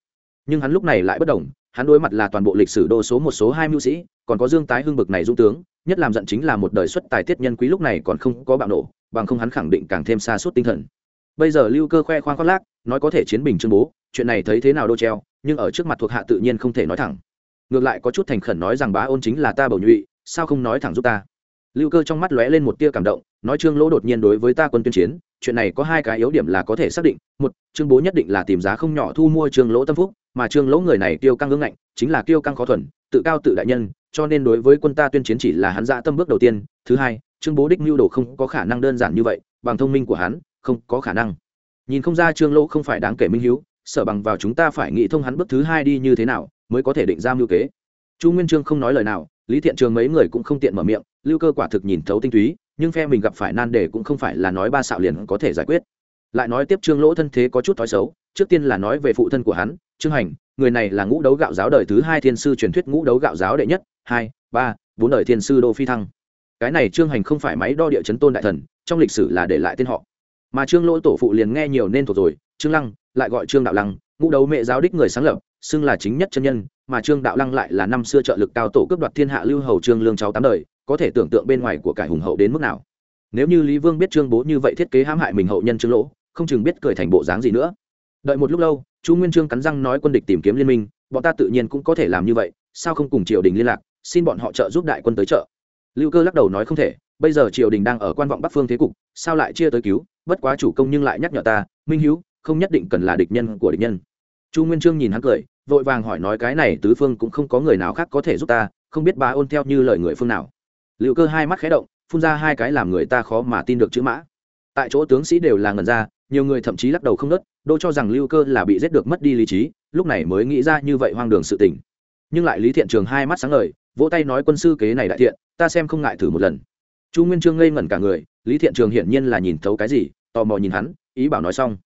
Nhưng hắn lúc này lại bất đồng, hắn đối mặt là toàn bộ lịch sử đô số một số hai mưu sĩ, còn có dương tái hưng bực này dũng tướng, nhất làm giận chính là một đời xuất tài tiết nhân quý lúc này còn không có bạo nổ, bằng không hắn khẳng định càng thêm xa suốt tinh thần. Bây giờ lưu cơ khoe khoang khoác lác, nói có thể chiến bình trương bố, chuyện này thấy thế nào đô treo, nhưng ở trước mặt thuộc hạ tự nhiên không thể nói thẳng. Ngược lại có chút thành khẩn nói rằng bá ôn chính là ta bầu nhụy, sao không nói thẳng giúp ta? Lưu cơ trong mắt lóe lên một tia cảm động, nói trương lỗ đột nhiên đối với ta quân tuyên chiến, chuyện này có hai cái yếu điểm là có thể xác định. Một, trương bố nhất định là tìm giá không nhỏ thu mua trương lỗ tâm phúc, mà trương lỗ người này tiêu căng ngưỡng ngạnh, chính là tiêu căng khó thuần, tự cao tự đại nhân, cho nên đối với quân ta tuyên chiến chỉ là hắn dạ tâm bước đầu tiên. Thứ hai, trương bố đích mưu đồ không có khả năng đơn giản như vậy, bằng thông minh của hắn, không có khả năng. Nhìn không ra trương lỗ không phải đáng kể minh hiếu sở bằng vào chúng ta phải nghĩ thông hắn bước thứ hai đi như thế nào, mới có thể định ra mưu kế chu nguyên trương không nói lời nào, lý thiện trường mấy người cũng không tiện mở miệng, lưu cơ quả thực nhìn thấu tinh túy, nhưng phe mình gặp phải nan đề cũng không phải là nói ba xạo liền có thể giải quyết. Lại nói tiếp trương lỗ thân thế có chút thói xấu, trước tiên là nói về phụ thân của hắn, trương hành, người này là ngũ đấu gạo giáo đời thứ hai thiên sư truyền thuyết ngũ đấu gạo giáo đệ nhất, hai, ba, bốn đời thiên sư đô phi thăng. Cái này trương hành không phải máy đo địa chấn tôn đại thần, trong lịch sử là để lại tên họ. Mà trương lỗ tổ phụ liền nghe nhiều nên thuộc rồi, trương lăng, lại gọi trương đạo lăng, ngũ đấu mẹ giáo đích người sáng lập xưng là chính nhất chân nhân, mà trương đạo lăng lại là năm xưa trợ lực cao tổ cướp đoạt thiên hạ lưu hầu trương lương cháu tám đời, có thể tưởng tượng bên ngoài của cải hùng hậu đến mức nào. Nếu như lý vương biết trương bố như vậy thiết kế hãm hại mình hậu nhân trương lỗ, không chừng biết cười thành bộ dáng gì nữa. Đợi một lúc lâu, chu nguyên trương cắn răng nói quân địch tìm kiếm liên minh, bọn ta tự nhiên cũng có thể làm như vậy, sao không cùng triều đình liên lạc, xin bọn họ trợ giúp đại quân tới trợ lưu cơ lắc đầu nói không thể, bây giờ triều đình đang ở quan vọng bắc phương thế cục, sao lại chia tới cứu, bất quá chủ công nhưng lại nhắc nhở ta, minh hữu không nhất định cần là địch nhân của địch nhân chu nguyên trương nhìn hắn cười vội vàng hỏi nói cái này tứ phương cũng không có người nào khác có thể giúp ta không biết bà ôn theo như lời người phương nào. Liệu cơ hai mắt khé động phun ra hai cái làm người ta khó mà tin được chữ mã. Tại chỗ tướng sĩ đều là ngần ra nhiều người thậm chí lắc đầu không nớt đô cho rằng lưu cơ là bị giết được mất đi lý trí lúc này mới nghĩ ra như vậy hoang đường sự tình. Nhưng lại lý thiện trường hai mắt sáng lời, vỗ tay nói quân sư kế này đại thiện ta xem không ngại thử một lần. Chu nguyên trương ngây ngẩn cả người lý thiện trường hiển nhiên là nhìn thấu cái gì tò mò nhìn hắn ý bảo nói xong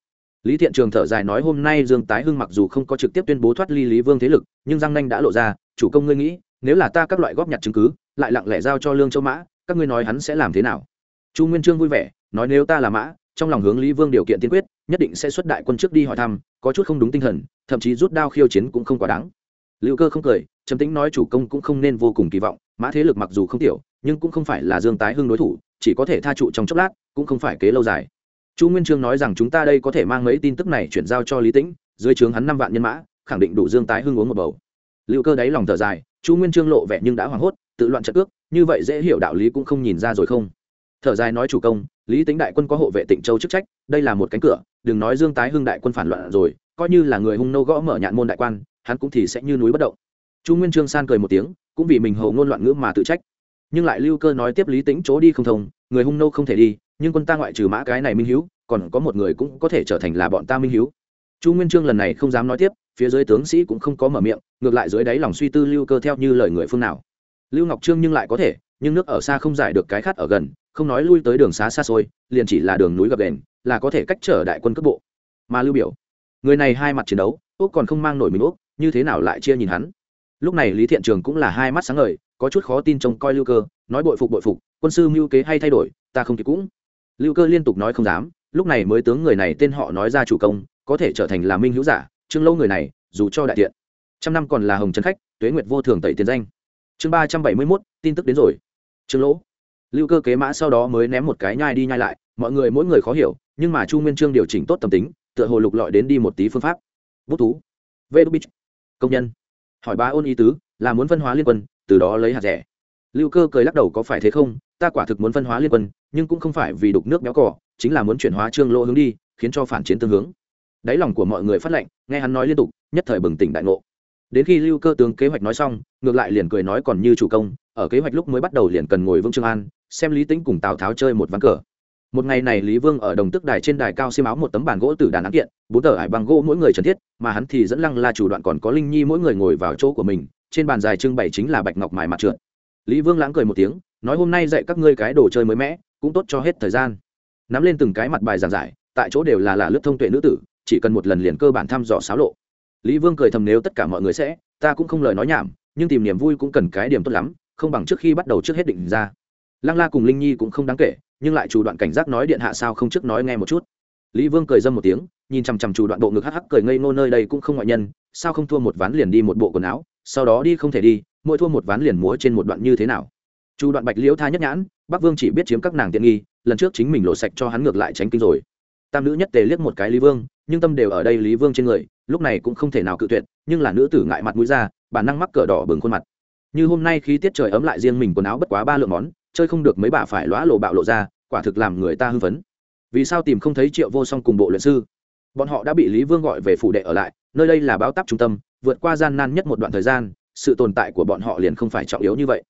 lý thiện trường thở dài nói, hôm nay dương tái hưng mặc dù không có trực tiếp tuyên bố thoát ly lý vương thế lực, nhưng giang nanh đã lộ ra. Chủ công ngươi nghĩ, nếu là ta các loại góp nhặt chứng cứ, lại lặng lẽ giao cho lương châu mã, các ngươi nói hắn sẽ làm thế nào? Chu nguyên trương vui vẻ, nói, nếu ta là mã, trong lòng hướng lý vương điều kiện tiên quyết, nhất định sẽ xuất đại quân trước đi hỏi thăm, có chút không đúng tinh thần, thậm chí rút đao khiêu chiến cũng không quá đáng. Liệu cơ không cười, trầm tĩnh nói, chủ công cũng không nên vô cùng kỳ vọng, mã thế lực mặc dù không tiểu, nhưng cũng không phải là dương tái hưng đối thủ, chỉ có thể tha trụ trong chốc lát, cũng không phải kế lâu dài chu nguyên trương nói rằng chúng ta đây có thể mang mấy tin tức này chuyển giao cho lý tĩnh, dưới trướng hắn năm vạn nhân mã, khẳng định đủ dương tái hưng uống một bầu. Liệu cơ đáy lòng thở dài, chu nguyên trương lộ vẻ nhưng đã hoảng hốt, tự loạn trận ước, như vậy dễ hiểu đạo lý cũng không nhìn ra rồi không? Thở dài nói chủ công, lý tính đại quân có hộ vệ tịnh châu chức trách, đây là một cánh cửa, đừng nói dương tái hưng đại quân phản loạn rồi, coi như là người hung nô gõ mở nhạn môn đại quan, hắn cũng thì sẽ như núi bất động. Chu nguyên trương san cười một tiếng, cũng vì mình hầu ngôn loạn ngữ mà tự trách. Nhưng lại lưu cơ nói tiếp lý tính chỗ đi không thông, người hung nô không thể đi nhưng quân ta ngoại trừ mã cái này minh hữu còn có một người cũng có thể trở thành là bọn ta minh hữu chu nguyên trương lần này không dám nói tiếp, phía dưới tướng sĩ cũng không có mở miệng, ngược lại dưới đáy lòng suy tư lưu cơ theo như lời người phương nào. Lưu ngọc trương nhưng lại có thể, nhưng nước ở xa không giải được cái khát ở gần, không nói lui tới đường xá xa xôi, liền chỉ là đường núi gập đền, là có thể cách trở đại quân cấp bộ. Mà lưu biểu, người này hai mặt chiến đấu, úc còn không mang nổi mình úc, như thế nào lại chia nhìn hắn? Lúc này lý thiện trường cũng là hai mắt sáng ngời, có chút khó tin trông coi lưu cơ, nói bội phục bội phục, quân sư mưu kế hay thay đổi, ta không kịp cũng lưu cơ liên tục nói không dám, lúc này mới tướng người này tên họ nói ra chủ công, có thể trở thành là minh hữu giả, trương lâu người này, dù cho đại thiện trăm năm còn là hồng trấn khách, tuế nguyệt vô thường tẩy tiền danh. Chương ba trăm bảy mươi mốt, tin tức đến rồi. Trương lỗ. Lưu cơ kế mã sau đó mới ném một cái nhai đi nhai lại, mọi người mỗi người khó hiểu, nhưng mà chu nguyên trương điều chỉnh tốt tâm tính, tựa hồ lục lọi đến đi một tí phương pháp. Bút thú. Vê đu bích công nhân. Hỏi ba ôn ý tứ, là muốn phân hóa liên quân, từ đó lấy hạt rẻ. Lưu cơ cười lắc đầu có phải thế không, ta quả thực muốn phân hóa liên quân nhưng cũng không phải vì đục nước béo cỏ, chính là muốn chuyển hóa trương lỗ hướng đi, khiến cho phản chiến tương hướng. Đáy lòng của mọi người phát lệnh, nghe hắn nói liên tục, nhất thời bừng tỉnh đại ngộ. Đến khi lưu cơ tướng kế hoạch nói xong, ngược lại liền cười nói còn như chủ công, ở kế hoạch lúc mới bắt đầu liền cần ngồi vương trương an, xem lý tính cùng tào tháo chơi một ván cờ. Một ngày này lý vương ở đồng tức đài trên đài cao xiêm áo một tấm bàn gỗ từ đàn án kiện, bốn tờ ải bằng gỗ mỗi người trần thiết, mà hắn thì dẫn lăng la chủ đoạn còn có linh nhi mỗi người ngồi vào chỗ của mình, trên bàn dài trưng bày chính là bạch ngọc mài mặt trượt. Lý vương lãng cười một tiếng, nói hôm nay dạy các ngươi cái đồ chơi mới mẻ cũng tốt cho hết thời gian. Nắm lên từng cái mặt bài giảng giải, tại chỗ đều là là lướt thông tuệ nữ tử, chỉ cần một lần liền cơ bản thăm dò xáo lộ. Lý vương cười thầm nếu tất cả mọi người sẽ, ta cũng không lời nói nhảm, nhưng tìm niềm vui cũng cần cái điểm tốt lắm, không bằng trước khi bắt đầu trước hết định ra. Lăng la cùng linh nhi cũng không đáng kể, nhưng lại chủ đoạn cảnh giác nói điện hạ sao không trước nói nghe một chút. Lý vương cười dâm một tiếng, nhìn chằm chằm chủ đoạn bộ ngực hắc hắc cười ngây ngô nơi đây cũng không ngoại nhân, sao không thua một ván liền đi một bộ quần áo, sau đó đi không thể đi, mỗi thua một ván liền múa trên một đoạn như thế nào. Chu đoạn bạch liễu tha nhất nhãn, bắc vương chỉ biết chiếm các nàng tiện nghi, lần trước chính mình lộ sạch cho hắn ngược lại tránh kinh rồi. Tam nữ nhất tề liếc một cái lý vương, nhưng tâm đều ở đây lý vương trên người, lúc này cũng không thể nào cự tuyệt, nhưng là nữ tử ngại mặt mũi ra bản năng mắc cờ đỏ bừng khuôn mặt. Như hôm nay khi tiết trời ấm lại riêng mình quần áo bất quá ba lượng món, chơi không được mấy bà phải lõa lộ bạo lộ ra, quả thực làm người ta hư vấn vì sao tìm không thấy triệu vô song cùng bộ luyện sư? Bọn họ đã bị lý vương gọi về phủ đệ ở lại, nơi đây là báo táp trung tâm, vượt qua gian nan nhất một đoạn thời gian, sự tồn tại của bọn họ liền không phải trọng yếu như vậy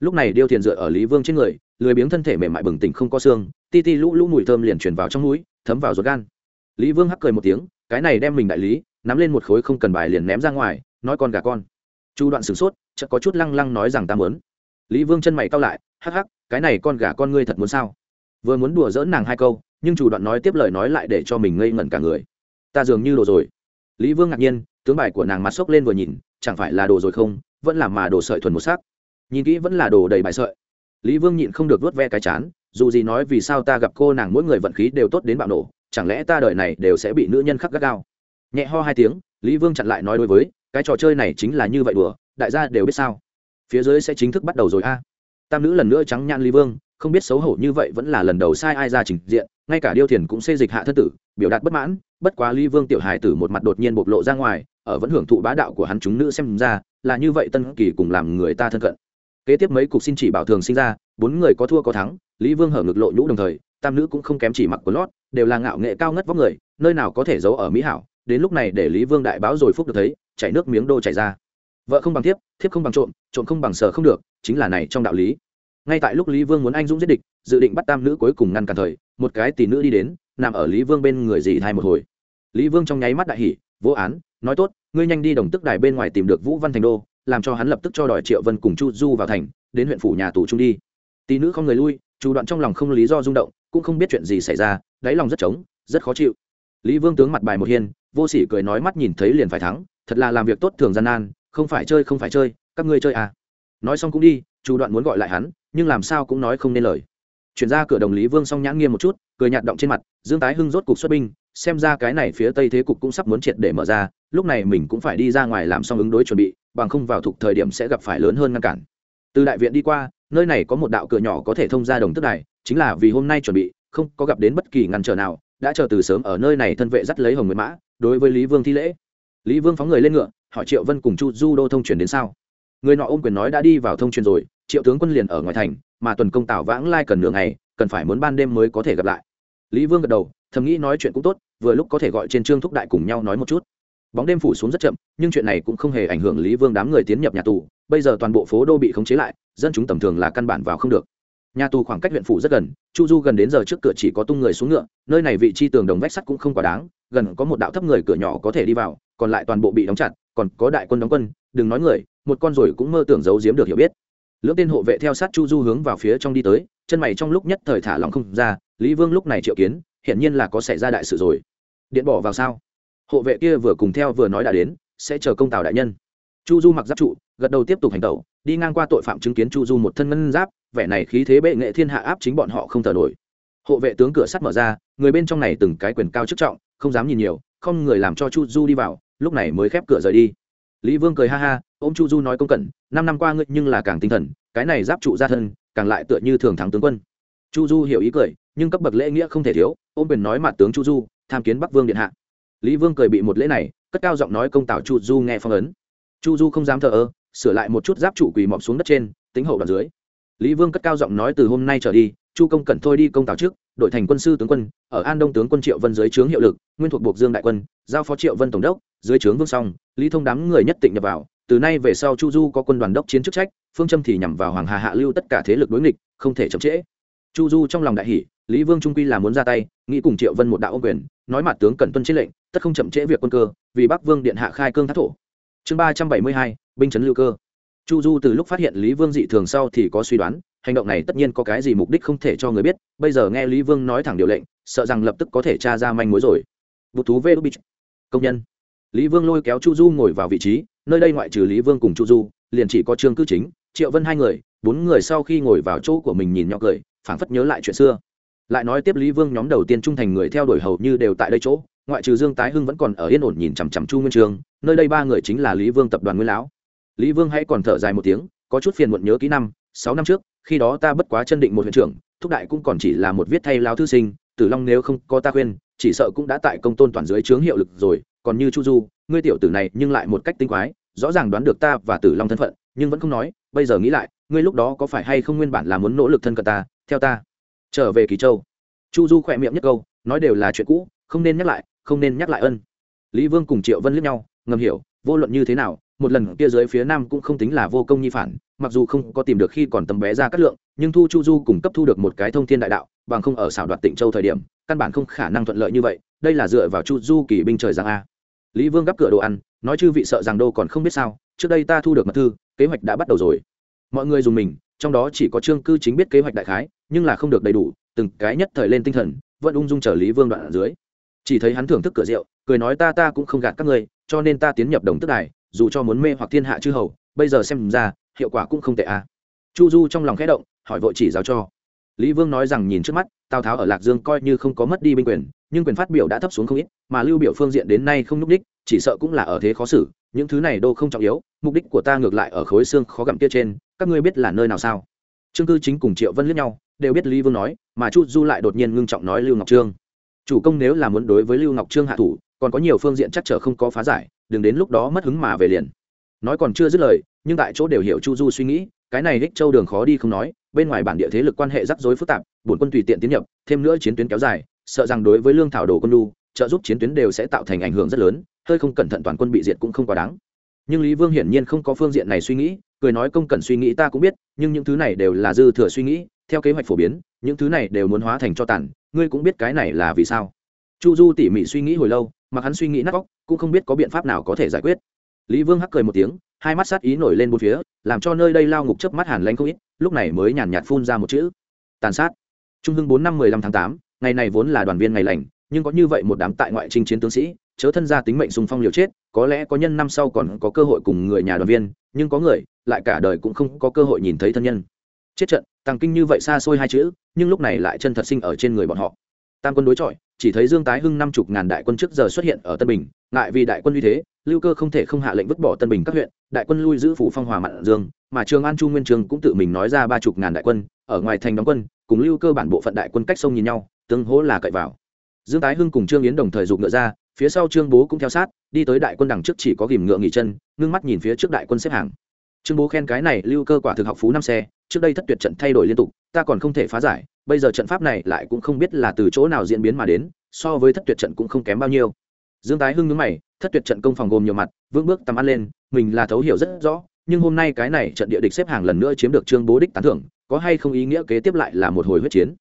lúc này điêu thiền dựa ở lý vương trên người, lười biếng thân thể mềm mại bừng tỉnh không có xương, ti ti lũ lũ mùi thơm liền truyền vào trong mũi, thấm vào ruột gan. Lý vương hắc cười một tiếng, cái này đem mình đại lý, nắm lên một khối không cần bài liền ném ra ngoài, nói con gà con. Chu đoạn sửng sốt, chợt có chút lăng lăng nói rằng ta muốn. Lý vương chân mày cau lại, hắc hắc, cái này con gà con ngươi thật muốn sao? Vừa muốn đùa dỡn nàng hai câu, nhưng chủ đoạn nói tiếp lời nói lại để cho mình ngây ngẩn cả người. Ta dường như đồ rồi. Lý vương ngạc nhiên, tướng bài của nàng mặt sốc lên vừa nhìn, chẳng phải là đồ rồi không, vẫn là mà đồ sợi thuần một sắc nhìn kỹ vẫn là đồ đầy bài sợi. Lý vương nhịn không được vuốt ve cái chán, dù gì nói vì sao ta gặp cô nàng mỗi người vận khí đều tốt đến bạo nổ, chẳng lẽ ta đời này đều sẽ bị nữ nhân khắc gắt gao? Nhẹ ho hai tiếng, lý vương chặn lại nói đối với, cái trò chơi này chính là như vậy đùa, đại gia đều biết sao. Phía dưới sẽ chính thức bắt đầu rồi a. Tam nữ lần nữa trắng nhan lý vương, không biết xấu hổ như vậy vẫn là lần đầu sai ai ra trình diện, ngay cả điêu thiền cũng xê dịch hạ thân tử, biểu đạt bất mãn, bất quá lý vương tiểu hài tử một mặt đột nhiên bộc lộ ra ngoài, ở vẫn hưởng thụ bá đạo của hắn chúng nữ xem ra, là như vậy tân kỳ cùng làm người ta thân cận kế tiếp mấy cục xin chỉ bảo thường sinh ra, bốn người có thua có thắng, lý vương hở ngực lộ nhũ đồng thời, tam nữ cũng không kém chỉ mặc quần lót, đều là ngạo nghệ cao ngất vóc người, nơi nào có thể giấu ở mỹ hảo, đến lúc này để lý vương đại báo rồi phúc được thấy, chảy nước miếng đô chảy ra. Vợ không bằng thiếp thiếp không bằng trộm trộm không bằng sờ không được, chính là này trong đạo lý. Ngay tại lúc lý vương muốn anh dũng giết địch, dự định bắt tam nữ cuối cùng ngăn cản thời, một cái tỷ nữ đi đến, nằm ở lý vương bên người dì thai một hồi. Lý vương trong nháy mắt đại hỉ, vô án, nói tốt, ngươi nhanh đi đồng tức đài bên ngoài tìm được vũ văn thành đô làm cho hắn lập tức cho đòi triệu vân cùng chu du vào thành, đến huyện phủ nhà tù trung đi. Tỷ nữ không người lui, chu đoạn trong lòng không lý do rung động, cũng không biết chuyện gì xảy ra, đáy lòng rất trống, rất khó chịu. Lý vương tướng mặt bài một hiên, vô sỉ cười nói mắt nhìn thấy liền phải thắng, thật là làm việc tốt thường gian nan, không phải chơi không phải chơi, các ngươi chơi à. Nói xong cũng đi, chu đoạn muốn gọi lại hắn, nhưng làm sao cũng nói không nên lời. Chuyển ra cửa đồng lý vương xong nhãn nghiêm một chút cười nhạt động trên mặt, dương tái hưng rốt cục xuất binh, xem ra cái này phía tây thế cục cũng sắp muốn triệt để mở ra, lúc này mình cũng phải đi ra ngoài làm xong ứng đối chuẩn bị, bằng không vào thuộc thời điểm sẽ gặp phải lớn hơn ngăn cản. Từ đại viện đi qua, nơi này có một đạo cửa nhỏ có thể thông ra đồng tức này chính là vì hôm nay chuẩn bị, không có gặp đến bất kỳ ngăn trở nào, đã chờ từ sớm ở nơi này thân vệ dắt lấy hồng nguyệt mã, đối với lý vương thi lễ. Lý vương phóng người lên ngựa, hỏi triệu vân cùng chu du đô thông truyền đến sao? Người nọ ôm quyền nói đã đi vào thông truyền rồi, triệu tướng quân liền ở ngoài thành, mà tuần công tảo vãng lai cần nửa ngày, cần phải muốn ban đêm mới có thể gặp lại lý vương gật đầu, thầm nghĩ nói chuyện cũng tốt, vừa lúc có thể gọi trên trương thúc đại cùng nhau nói một chút. Bóng đêm phủ xuống rất chậm, nhưng chuyện này cũng không hề ảnh hưởng lý vương đám người tiến nhập nhà tù, bây giờ toàn bộ phố đô bị khống chế lại, dân chúng tầm thường là căn bản vào không được. Nhà tù khoảng cách huyện phủ rất gần, chu du gần đến giờ trước cửa chỉ có tung người xuống ngựa, nơi này vị trí tường đồng vách sắt cũng không quá đáng, gần có một đạo thấp người cửa nhỏ có thể đi vào, còn lại toàn bộ bị đóng chặt, còn có đại quân đóng quân, đừng nói người, một con rồi cũng mơ tưởng giấu giếm được hiểu biết lưỡng tên hộ vệ theo sát chu du hướng vào phía trong đi tới, chân mày trong lúc nhất thời thả lòng không ra, lý vương lúc này triệu kiến, hiển nhiên là có xảy ra đại sự rồi. Điện bỏ vào sao? Hộ vệ kia vừa cùng theo vừa nói đã đến, sẽ chờ công tào đại nhân. Chu du mặc giáp trụ, gật đầu tiếp tục hành tẩu, đi ngang qua tội phạm chứng kiến chu du một thân ngân giáp, vẻ này khí thế bệ nghệ thiên hạ áp chính bọn họ không thở nổi. Hộ vệ tướng cửa sắt mở ra, người bên trong này từng cái quyền cao chức trọng, không dám nhìn nhiều, không người làm cho chu du đi vào, lúc này mới khép cửa rời đi. Lý vương cười ha ha ô m chu du nói công cẩn, năm năm qua ngươi nhưng là càng tinh thần, cái này giáp trụ ra thân, càng lại tựa như thường thắng tướng quân. Chu du hiểu ý cười, nhưng cấp bậc lễ nghĩa không thể thiếu, ôm quyền nói mặt tướng chu du, tham kiến bắc vương điện hạ. Lý vương cười bị một lễ này, cất cao giọng nói công tào chu du nghe phong ấn. Chu du không dám thờ ơ, sửa lại một chút giáp trụ quỳ mọc xuống đất trên, tính hậu đoạn dưới. Lý vương cất cao giọng nói, từ hôm nay trở đi, chu công cẩn thôi đi công tào trước đội thành quân sư tướng quân, ở an đông tướng quân triệu vân dưới trướng hiệu lực, nguyên thuộc buộc dương đại quân, giao phó triệu vân tổng đốc, dưới trướng vương song, lý thông đám người nhất tịnh nhập vào từ nay về sau chu du có quân đoàn đốc chiến chức trách, phương châm thì nhằm vào hoàng hà hạ lưu tất cả thế lực đối nghịch, không thể chậm trễ. Chu du trong lòng đại hỷ lý vương trung quy là muốn ra tay, nghĩ cùng triệu vân một đạo ông quyền, nói mặt tướng cần tuân chế lệnh, tất không chậm trễ việc quân cơ, vì bắc vương điện hạ khai cương thác thổ. Chương ba trăm bảy mươi hai, binh chấn lưu cơ. Chu du từ lúc phát hiện lý vương dị thường sau thì có suy đoán, hành động này tất nhiên có cái gì mục đích không thể cho người biết, bây giờ nghe lý vương nói thẳng điều lệnh, sợ rằng lập tức có thể tra ra manh mối rồi. Vụ thú vê đô bích. Công nhân. Lý vương lôi kéo chu du ngồi vào vị trí nơi đây ngoại trừ lý vương cùng chu du, liền chỉ có trương cư chính, triệu vân hai người, bốn người sau khi ngồi vào chỗ của mình nhìn nhỏ cười, phảng phất nhớ lại chuyện xưa. Lại nói tiếp lý vương nhóm đầu tiên trung thành người theo đuổi hầu như đều tại đây chỗ, ngoại trừ dương tái hưng vẫn còn ở yên ổn nhìn chằm chằm chu nguyên trường, nơi đây ba người chính là lý vương tập đoàn nguyên lão. Lý vương hãy còn thở dài một tiếng, có chút phiền muộn nhớ kỹ năm, sáu năm trước, khi đó ta bất quá chân định một huyện trưởng, thúc đại cũng còn chỉ là một viết thay lao thư sinh, tử long nếu không có ta khuyên, chỉ sợ cũng đã tại công tôn toàn dưới trướng hiệu lực rồi còn như chu du, ngươi tiểu tử này nhưng lại một cách tinh quái, rõ ràng đoán được ta và tử long thân phận, nhưng vẫn không nói, bây giờ nghĩ lại, ngươi lúc đó có phải hay không nguyên bản là muốn nỗ lực thân cận ta, theo ta, trở về kỳ châu. Chu du khỏe miệng nhất câu, nói đều là chuyện cũ, không nên nhắc lại, không nên nhắc lại ân. Lý vương cùng triệu vân liếc nhau, ngầm hiểu, vô luận như thế nào, một lần kia dưới phía nam cũng không tính là vô công nhi phản, mặc dù không có tìm được khi còn tầm bé ra cát lượng, nhưng thu chu du cùng cấp thu được một cái thông thiên đại đạo, bằng không ở xảo đoạt tịnh châu thời điểm, căn bản không khả năng thuận lợi như vậy đây là dựa vào chu du kỳ binh trời giang a. Lý vương gắp cửa đồ ăn, nói chư vị sợ rằng đô còn không biết sao, trước đây ta thu được mật thư, kế hoạch đã bắt đầu rồi. Mọi người dùng mình, trong đó chỉ có trương cư chính biết kế hoạch đại khái, nhưng là không được đầy đủ, từng cái nhất thời lên tinh thần, vẫn ung dung chờ lý vương đoạn ở dưới. Chỉ thấy hắn thưởng thức cửa rượu, cười nói ta ta cũng không gạt các ngươi, cho nên ta tiến nhập đồng tức đài, dù cho muốn mê hoặc thiên hạ chư hầu, bây giờ xem ra, hiệu quả cũng không tệ à chu du trong lòng khẽ động, hỏi vội chỉ giáo cho lý vương nói rằng nhìn trước mắt, tào tháo ở lạc dương coi như không có mất đi binh quyền, nhưng quyền phát biểu đã thấp xuống không ít, mà lưu biểu phương diện đến nay không n ú c đích chỉ sợ cũng là ở thế khó xử, những thứ này đô không trọng yếu, mục đích của ta ngược lại ở khối xương khó gặm kia trên, các ngươi biết là nơi nào sao? Trương cư chính cùng triệu vân liếc nhau, đều biết lý vương nói, mà chu du lại đột nhiên ngưng trọng nói lưu ngọc trương. Chủ công nếu là muốn đối với lưu ngọc trương hạ thủ, còn có nhiều phương diện chắc chở không có phá giải, đừng đến lúc đó mất hứng mà về liền nói còn chưa dứt lời, nhưng tại chỗ đều hiểu chu du suy nghĩ, cái này hích châu đường khó đi không nói, bên ngoài bản địa thế lực quan hệ rắc rối phức tạp bổn quân tùy tiện tiến nhập, thêm nữa chiến tuyến kéo dài, sợ rằng đối với lương thảo đồ quân lu trợ giúp chiến tuyến đều sẽ tạo thành ảnh hưởng rất lớn, hơi không cẩn thận toàn quân bị diệt cũng không quá đáng. Nhưng lý vương hiển nhiên không có phương diện này suy nghĩ, cười nói công cần suy nghĩ ta cũng biết, nhưng những thứ này đều là dư thừa suy nghĩ, theo kế hoạch phổ biến, những thứ này đều muốn hóa thành cho tàn, ngươi cũng biết cái này là vì sao. Chu du tỉ mỉ suy nghĩ hồi lâu mà hắn suy nghĩ nát óc, cũng không biết có biện pháp nào có thể giải quyết lý vương hắc cười một tiếng, hai mắt sát ý nổi lên bốn phía, làm cho nơi đây lao ngục chớp mắt hàn lanh không ít, lúc này mới nhàn nhạt phun ra một chữ. Tàn sát. Trung hưng bốn năm mười lăm tháng tám, ngày này vốn là đoàn viên ngày lành, nhưng có như vậy một đám tại ngoại trinh chiến tướng sĩ, chớ thân ra tính mệnh xung phong liều chết, có lẽ có nhân năm sau còn có cơ hội cùng người nhà đoàn viên, nhưng có người, lại cả đời cũng không có cơ hội nhìn thấy thân nhân. Chết trận tăng kinh như vậy xa xôi hai chữ, nhưng lúc này lại chân thật sinh ở trên người bọn họ. Tam quân đối chọi, chỉ thấy dương tái hưng năm chục ngàn đại quân trước giờ xuất hiện ở tân bình, ngại vì đại quân như thế lưu cơ không thể không hạ lệnh vứt bỏ tân bình các huyện, đại quân lui giữ phủ phong hòa mạn dương, mà trường an chu nguyên trường cũng tự mình nói ra ba chục ngàn đại quân, ở ngoài thành đóng quân, cùng lưu cơ bản bộ phận đại quân cách sông nhìn nhau, tương hỗ là cậy vào. Dương tái hưng cùng trương yến đồng thời giục ngựa ra, phía sau trương bố cũng theo sát, đi tới đại quân đằng trước chỉ có ghìm ngựa nghỉ chân, ngưng mắt nhìn phía trước đại quân xếp hàng. Trương bố khen cái này lưu cơ quả thực học phú năm xe, trước đây thất tuyệt trận thay đổi liên tục, ta còn không thể phá giải, bây giờ trận pháp này lại cũng không biết là từ chỗ nào diễn biến mà đến, so với thất tuyệt trận cũng không kém bao nhiêu. Dương tái hưng nhớ mày thất tuyệt trận công phòng gồm nhiều mặt, vững bước tầm ăn lên, mình là thấu hiểu rất rõ, nhưng hôm nay cái này trận địa địch xếp hàng lần nữa chiếm được trương bố đích tán thưởng, có hay không ý nghĩa kế tiếp lại là một hồi huyết chiến.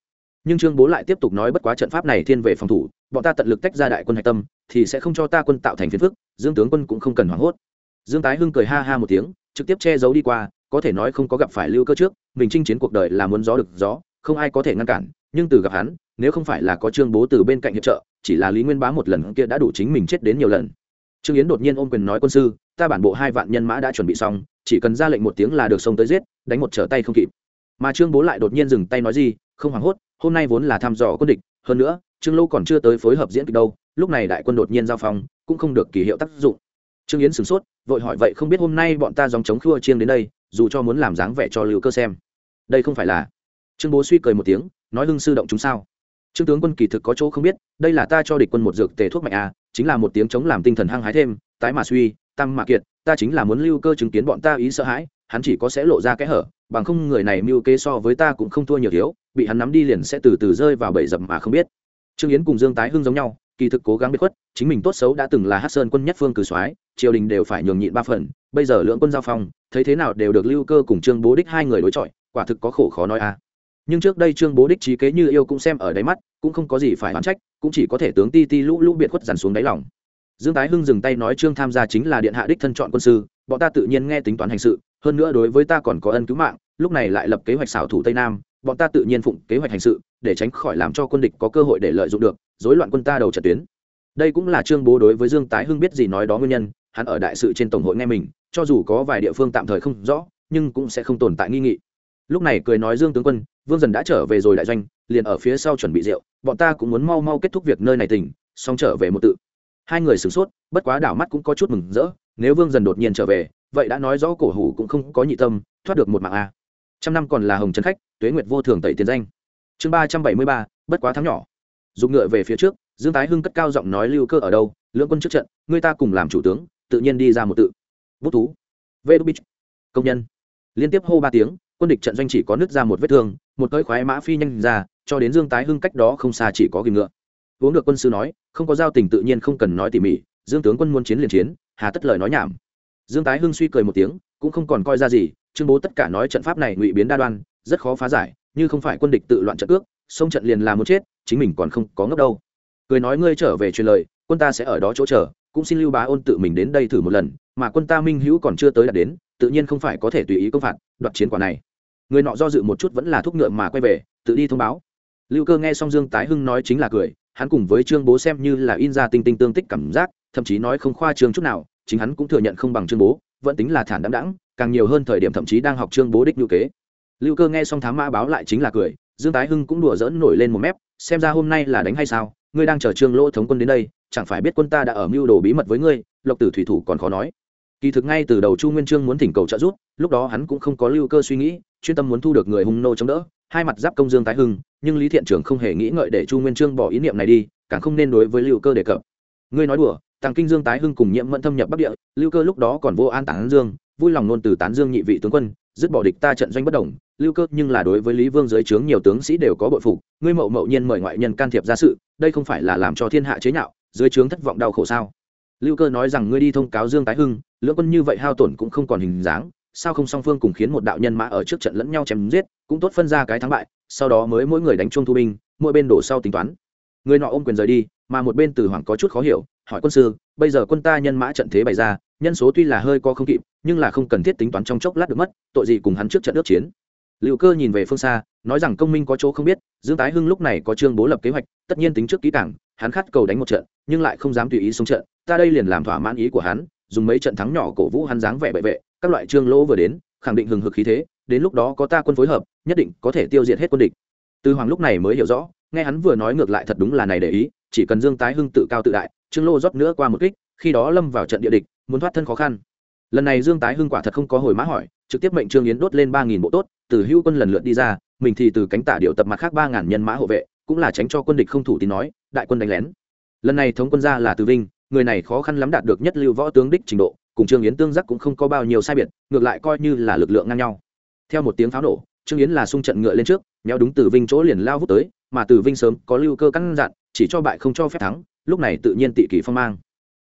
Nhưng trương bố lại tiếp tục nói bất quá trận pháp này thiên về phòng thủ, bọn ta tận lực tách ra đại quân hạch tâm, thì sẽ không cho ta quân tạo thành phiền phức, dương tướng quân cũng không cần hoảng hốt. Dương tái hưng cười ha ha một tiếng, trực tiếp che giấu đi qua, có thể nói không có gặp phải lưu cơ trước, mình chinh chiến cuộc đời là muốn gió được gió, không ai có thể ngăn cản, nhưng từ gặp hắn, nếu không phải là có trương bố từ bên cạnh hiệp trợ, chỉ là lý nguyên bá một lần kia đã đủ chính mình chết đến nhiều lần trương yến đột nhiên ôm quyền nói, quân sư, ta bản bộ hai vạn nhân mã đã chuẩn bị xong, chỉ cần ra lệnh một tiếng là được xông tới giết, đánh một trở tay không kịp. Mà trương bố lại đột nhiên dừng tay nói gì, không hoảng hốt, hôm nay vốn là thăm dò quân địch, hơn nữa, trương lâu còn chưa tới phối hợp diễn kịch đâu, lúc này đại quân đột nhiên giao phong, cũng không được kỳ hiệu tác dụng. Trương yến sửng sốt, vội hỏi, vậy không biết hôm nay bọn ta dòng chống khua chiêng đến đây, dù cho muốn làm dáng vẻ cho lưu cơ xem? Đây không phải là trương bố suy cười một tiếng, nói, hưng sư động chúng sao? Trương tướng quân kỳ thực có chỗ không biết, đây là ta cho địch quân một dược tề thuốc mạnh à chính là một tiếng chống làm tinh thần hăng hái thêm, tái mà suy, tăng mà kiệt, ta chính là muốn lưu cơ chứng kiến bọn ta ý sợ hãi, hắn chỉ có sẽ lộ ra cái hở, bằng không người này mưu kế so với ta cũng không thua nhiều thiếu, bị hắn nắm đi liền sẽ từ từ rơi vào bẫy dập mà không biết trương yến cùng dương tái hưng giống nhau, kỳ thực cố gắng biệt khuất, chính mình tốt xấu đã từng là hát sơn quân nhất phương cử soái, triều đình đều phải nhường nhịn ba phần, bây giờ lượng quân giao phong, thấy thế nào đều được lưu cơ cùng trương bố đích hai người đối chọi, quả thực có khổ khó nói a à nhưng trước đây trương bố đích trí kế như yêu cũng xem ở đáy mắt, cũng không có gì phải oán trách, cũng chỉ có thể tướng ti ti lũ lũ biệt khuất dằn xuống đáy lòng. Dương tái hưng dừng tay nói trương tham gia chính là điện hạ đích thân chọn quân sư, bọn ta tự nhiên nghe tính toán hành sự, hơn nữa đối với ta còn có ân cứu mạng, lúc này lại lập kế hoạch xảo thủ tây nam, bọn ta tự nhiên phụng kế hoạch hành sự, để tránh khỏi làm cho quân địch có cơ hội để lợi dụng được dối loạn quân ta đầu trận tuyến. Đây cũng là trương bố đối với dương tái hưng biết gì nói đó nguyên nhân, hắn ở đại sự trên tổng hội nghe mình, cho dù có vài địa phương tạm thời không rõ, nhưng cũng sẽ không tồn tại nghi nghị. Lúc này cười nói dương tướng quân vương dần đã trở về rồi đại doanh, liền ở phía sau chuẩn bị rượu, bọn ta cũng muốn mau mau kết thúc việc nơi này tỉnh, xong trở về một tự. Hai người sửng sốt, bất quá đảo mắt cũng có chút mừng rỡ, nếu vương dần đột nhiên trở về, vậy đã nói rõ cổ hủ cũng không có nhị tâm, thoát được một mạng a. Trăm năm còn là hồng trấn khách, tuế nguyệt vô thường tẩy tiền danh. Chương ba trăm bảy mươi ba, bất quá thắng nhỏ. Dùng ngựa về phía trước, dương tái hưng cất cao giọng nói lưu cơ ở đâu, lưỡng quân trước trận người ta cùng làm chủ tướng, tự nhiên đi ra một tự. Bút thú. Vê đu bích. Công nhân. Liên tiếp hô ba tiếng, quân địch trận doanh chỉ có nứt ra một vết thương một cơi khoái mã phi nhanh ra, cho đến dương tái hưng cách đó không xa chỉ có kìm ngựa. Uống được quân sư nói, không có giao tình tự nhiên không cần nói tỉ mỉ, dương tướng quân muốn chiến liền chiến, hà tất lời nói nhảm. Dương tái hưng suy cười một tiếng, cũng không còn coi ra gì trương bố tất cả nói trận pháp này ngụy biến đa đoan, rất khó phá giải, như không phải quân địch tự loạn trận ước xông trận liền là muốn chết, chính mình còn không có ngốc đâu. Cười nói ngươi trở về truyền lời, quân ta sẽ ở đó chỗ chờ, cũng xin lưu bá ôn tự mình đến đây thử một lần, mà quân ta minh hữu còn chưa tới đạt đến, tự nhiên không phải có thể tùy ý công phạt, đoạt chiến quả này người nọ do dự một chút vẫn là thúc ngựa mà quay về, tự đi thông báo. Lưu cơ nghe xong dương tái hưng nói chính là cười, hắn cùng với trương bố xem như là in ra tinh tinh tương tích cảm giác, thậm chí nói không khoa trương chút nào, chính hắn cũng thừa nhận không bằng trương bố, vẫn tính là thản đạm đãng, càng nhiều hơn thời điểm thậm chí đang học trương bố đích ngữ kế. Lưu cơ nghe xong thám mã báo lại chính là cười, dương tái hưng cũng đùa dỡn nổi lên một mép, xem ra hôm nay là đánh hay sao, ngươi đang chờ trương lỗ thống quân đến đây, chẳng phải biết quân ta đã ở mưu đồ bí mật với ngươi, lộc tử thủy thủ còn khó nói. Kỳ thực ngay từ đầu chu nguyên trương muốn thỉnh cầu trợ giúp, lúc đó hắn cũng không có lưu cơ suy nghĩ chuyên tâm muốn thu được người hung nô chống đỡ, hai mặt giáp công dương tái hưng, nhưng lý thiện trưởng không hề nghĩ ngợi để chu nguyên trương bỏ ý niệm này đi, càng không nên đối với lưu cơ đề cập. Ngươi nói đùa, tàng kinh dương tái hưng cùng nhiễm mẫn thâm nhập bắc địa, lưu cơ lúc đó còn vô an tán dương, vui lòng nôn từ tán dương nhị vị tướng quân, dứt bỏ địch ta trận doanh bất đồng lưu cơ nhưng là đối với lý vương dưới trướng nhiều tướng sĩ đều có bội phục, ngươi mậu mậu nhiên mời ngoại nhân can thiệp ra sự, đây không phải là làm cho thiên hạ chế nhạo, dưới trướng thất vọng đau khổ sao? Lưu cơ nói rằng ngươi đi thông cáo dương tái hưng, lưỡng quân như vậy hao tổn cũng không còn hình dáng sao không song phương cùng khiến một đạo nhân mã ở trước trận lẫn nhau chém giết, cũng tốt phân ra cái thắng bại, sau đó mới mỗi người đánh chung thu binh, mỗi bên đổ sau tính toán. Người nọ ôm quyền rời đi, mà một bên từ hoàng có chút khó hiểu, hỏi quân sư, bây giờ quân ta nhân mã trận thế bày ra, nhân số tuy là hơi có không kịp, nhưng là không cần thiết tính toán trong chốc lát được mất, tội gì cùng hắn trước trận ước chiến. Liệu cơ nhìn về phương xa, nói rằng công minh có chỗ không biết, dương tái hưng lúc này có trương bố lập kế hoạch, tất nhiên tính trước kỹ cảng hắn khát cầu đánh một trận, nhưng lại không dám tùy ý xuống trận, ta đây liền làm thỏa mãn ý của hắn, dùng mấy trận thắng nhỏ cổ vũ hắn dáng vẻ bệ vệ các loại trương lỗ vừa đến, khẳng định hừng hực khí thế, đến lúc đó có ta quân phối hợp, nhất định có thể tiêu diệt hết quân địch. Từ hoàng lúc này mới hiểu rõ, nghe hắn vừa nói ngược lại thật đúng là này để ý, chỉ cần dương tái hưng tự cao tự đại, trương lô rót nữa qua một kích, khi đó lâm vào trận địa địch, muốn thoát thân khó khăn. Lần này dương tái hưng quả thật không có hồi mã hỏi, trực tiếp mệnh trương yến đốt lên ba nghìn bộ tốt, từ hữu quân lần lượt đi ra, mình thì từ cánh tả điệu tập mặt khác ba ngàn nhân mã hộ vệ, cũng là tránh cho quân địch không thủ tín nói, đại quân đánh lén. Lần này thống quân ra là từ vinh, người này khó khăn lắm đạt được nhất lưu võ tướng đích trình độ cùng trương yến tương giác cũng không có bao nhiêu sai biệt, ngược lại coi như là lực lượng ngang nhau. Theo một tiếng pháo nổ, trương yến là xung trận ngựa lên trước, méo đúng từ vinh chỗ liền lao vút tới, mà từ vinh sớm có lưu cơ căn dặn, chỉ cho bại không cho phép thắng, lúc này tự nhiên tị kỷ phong mang.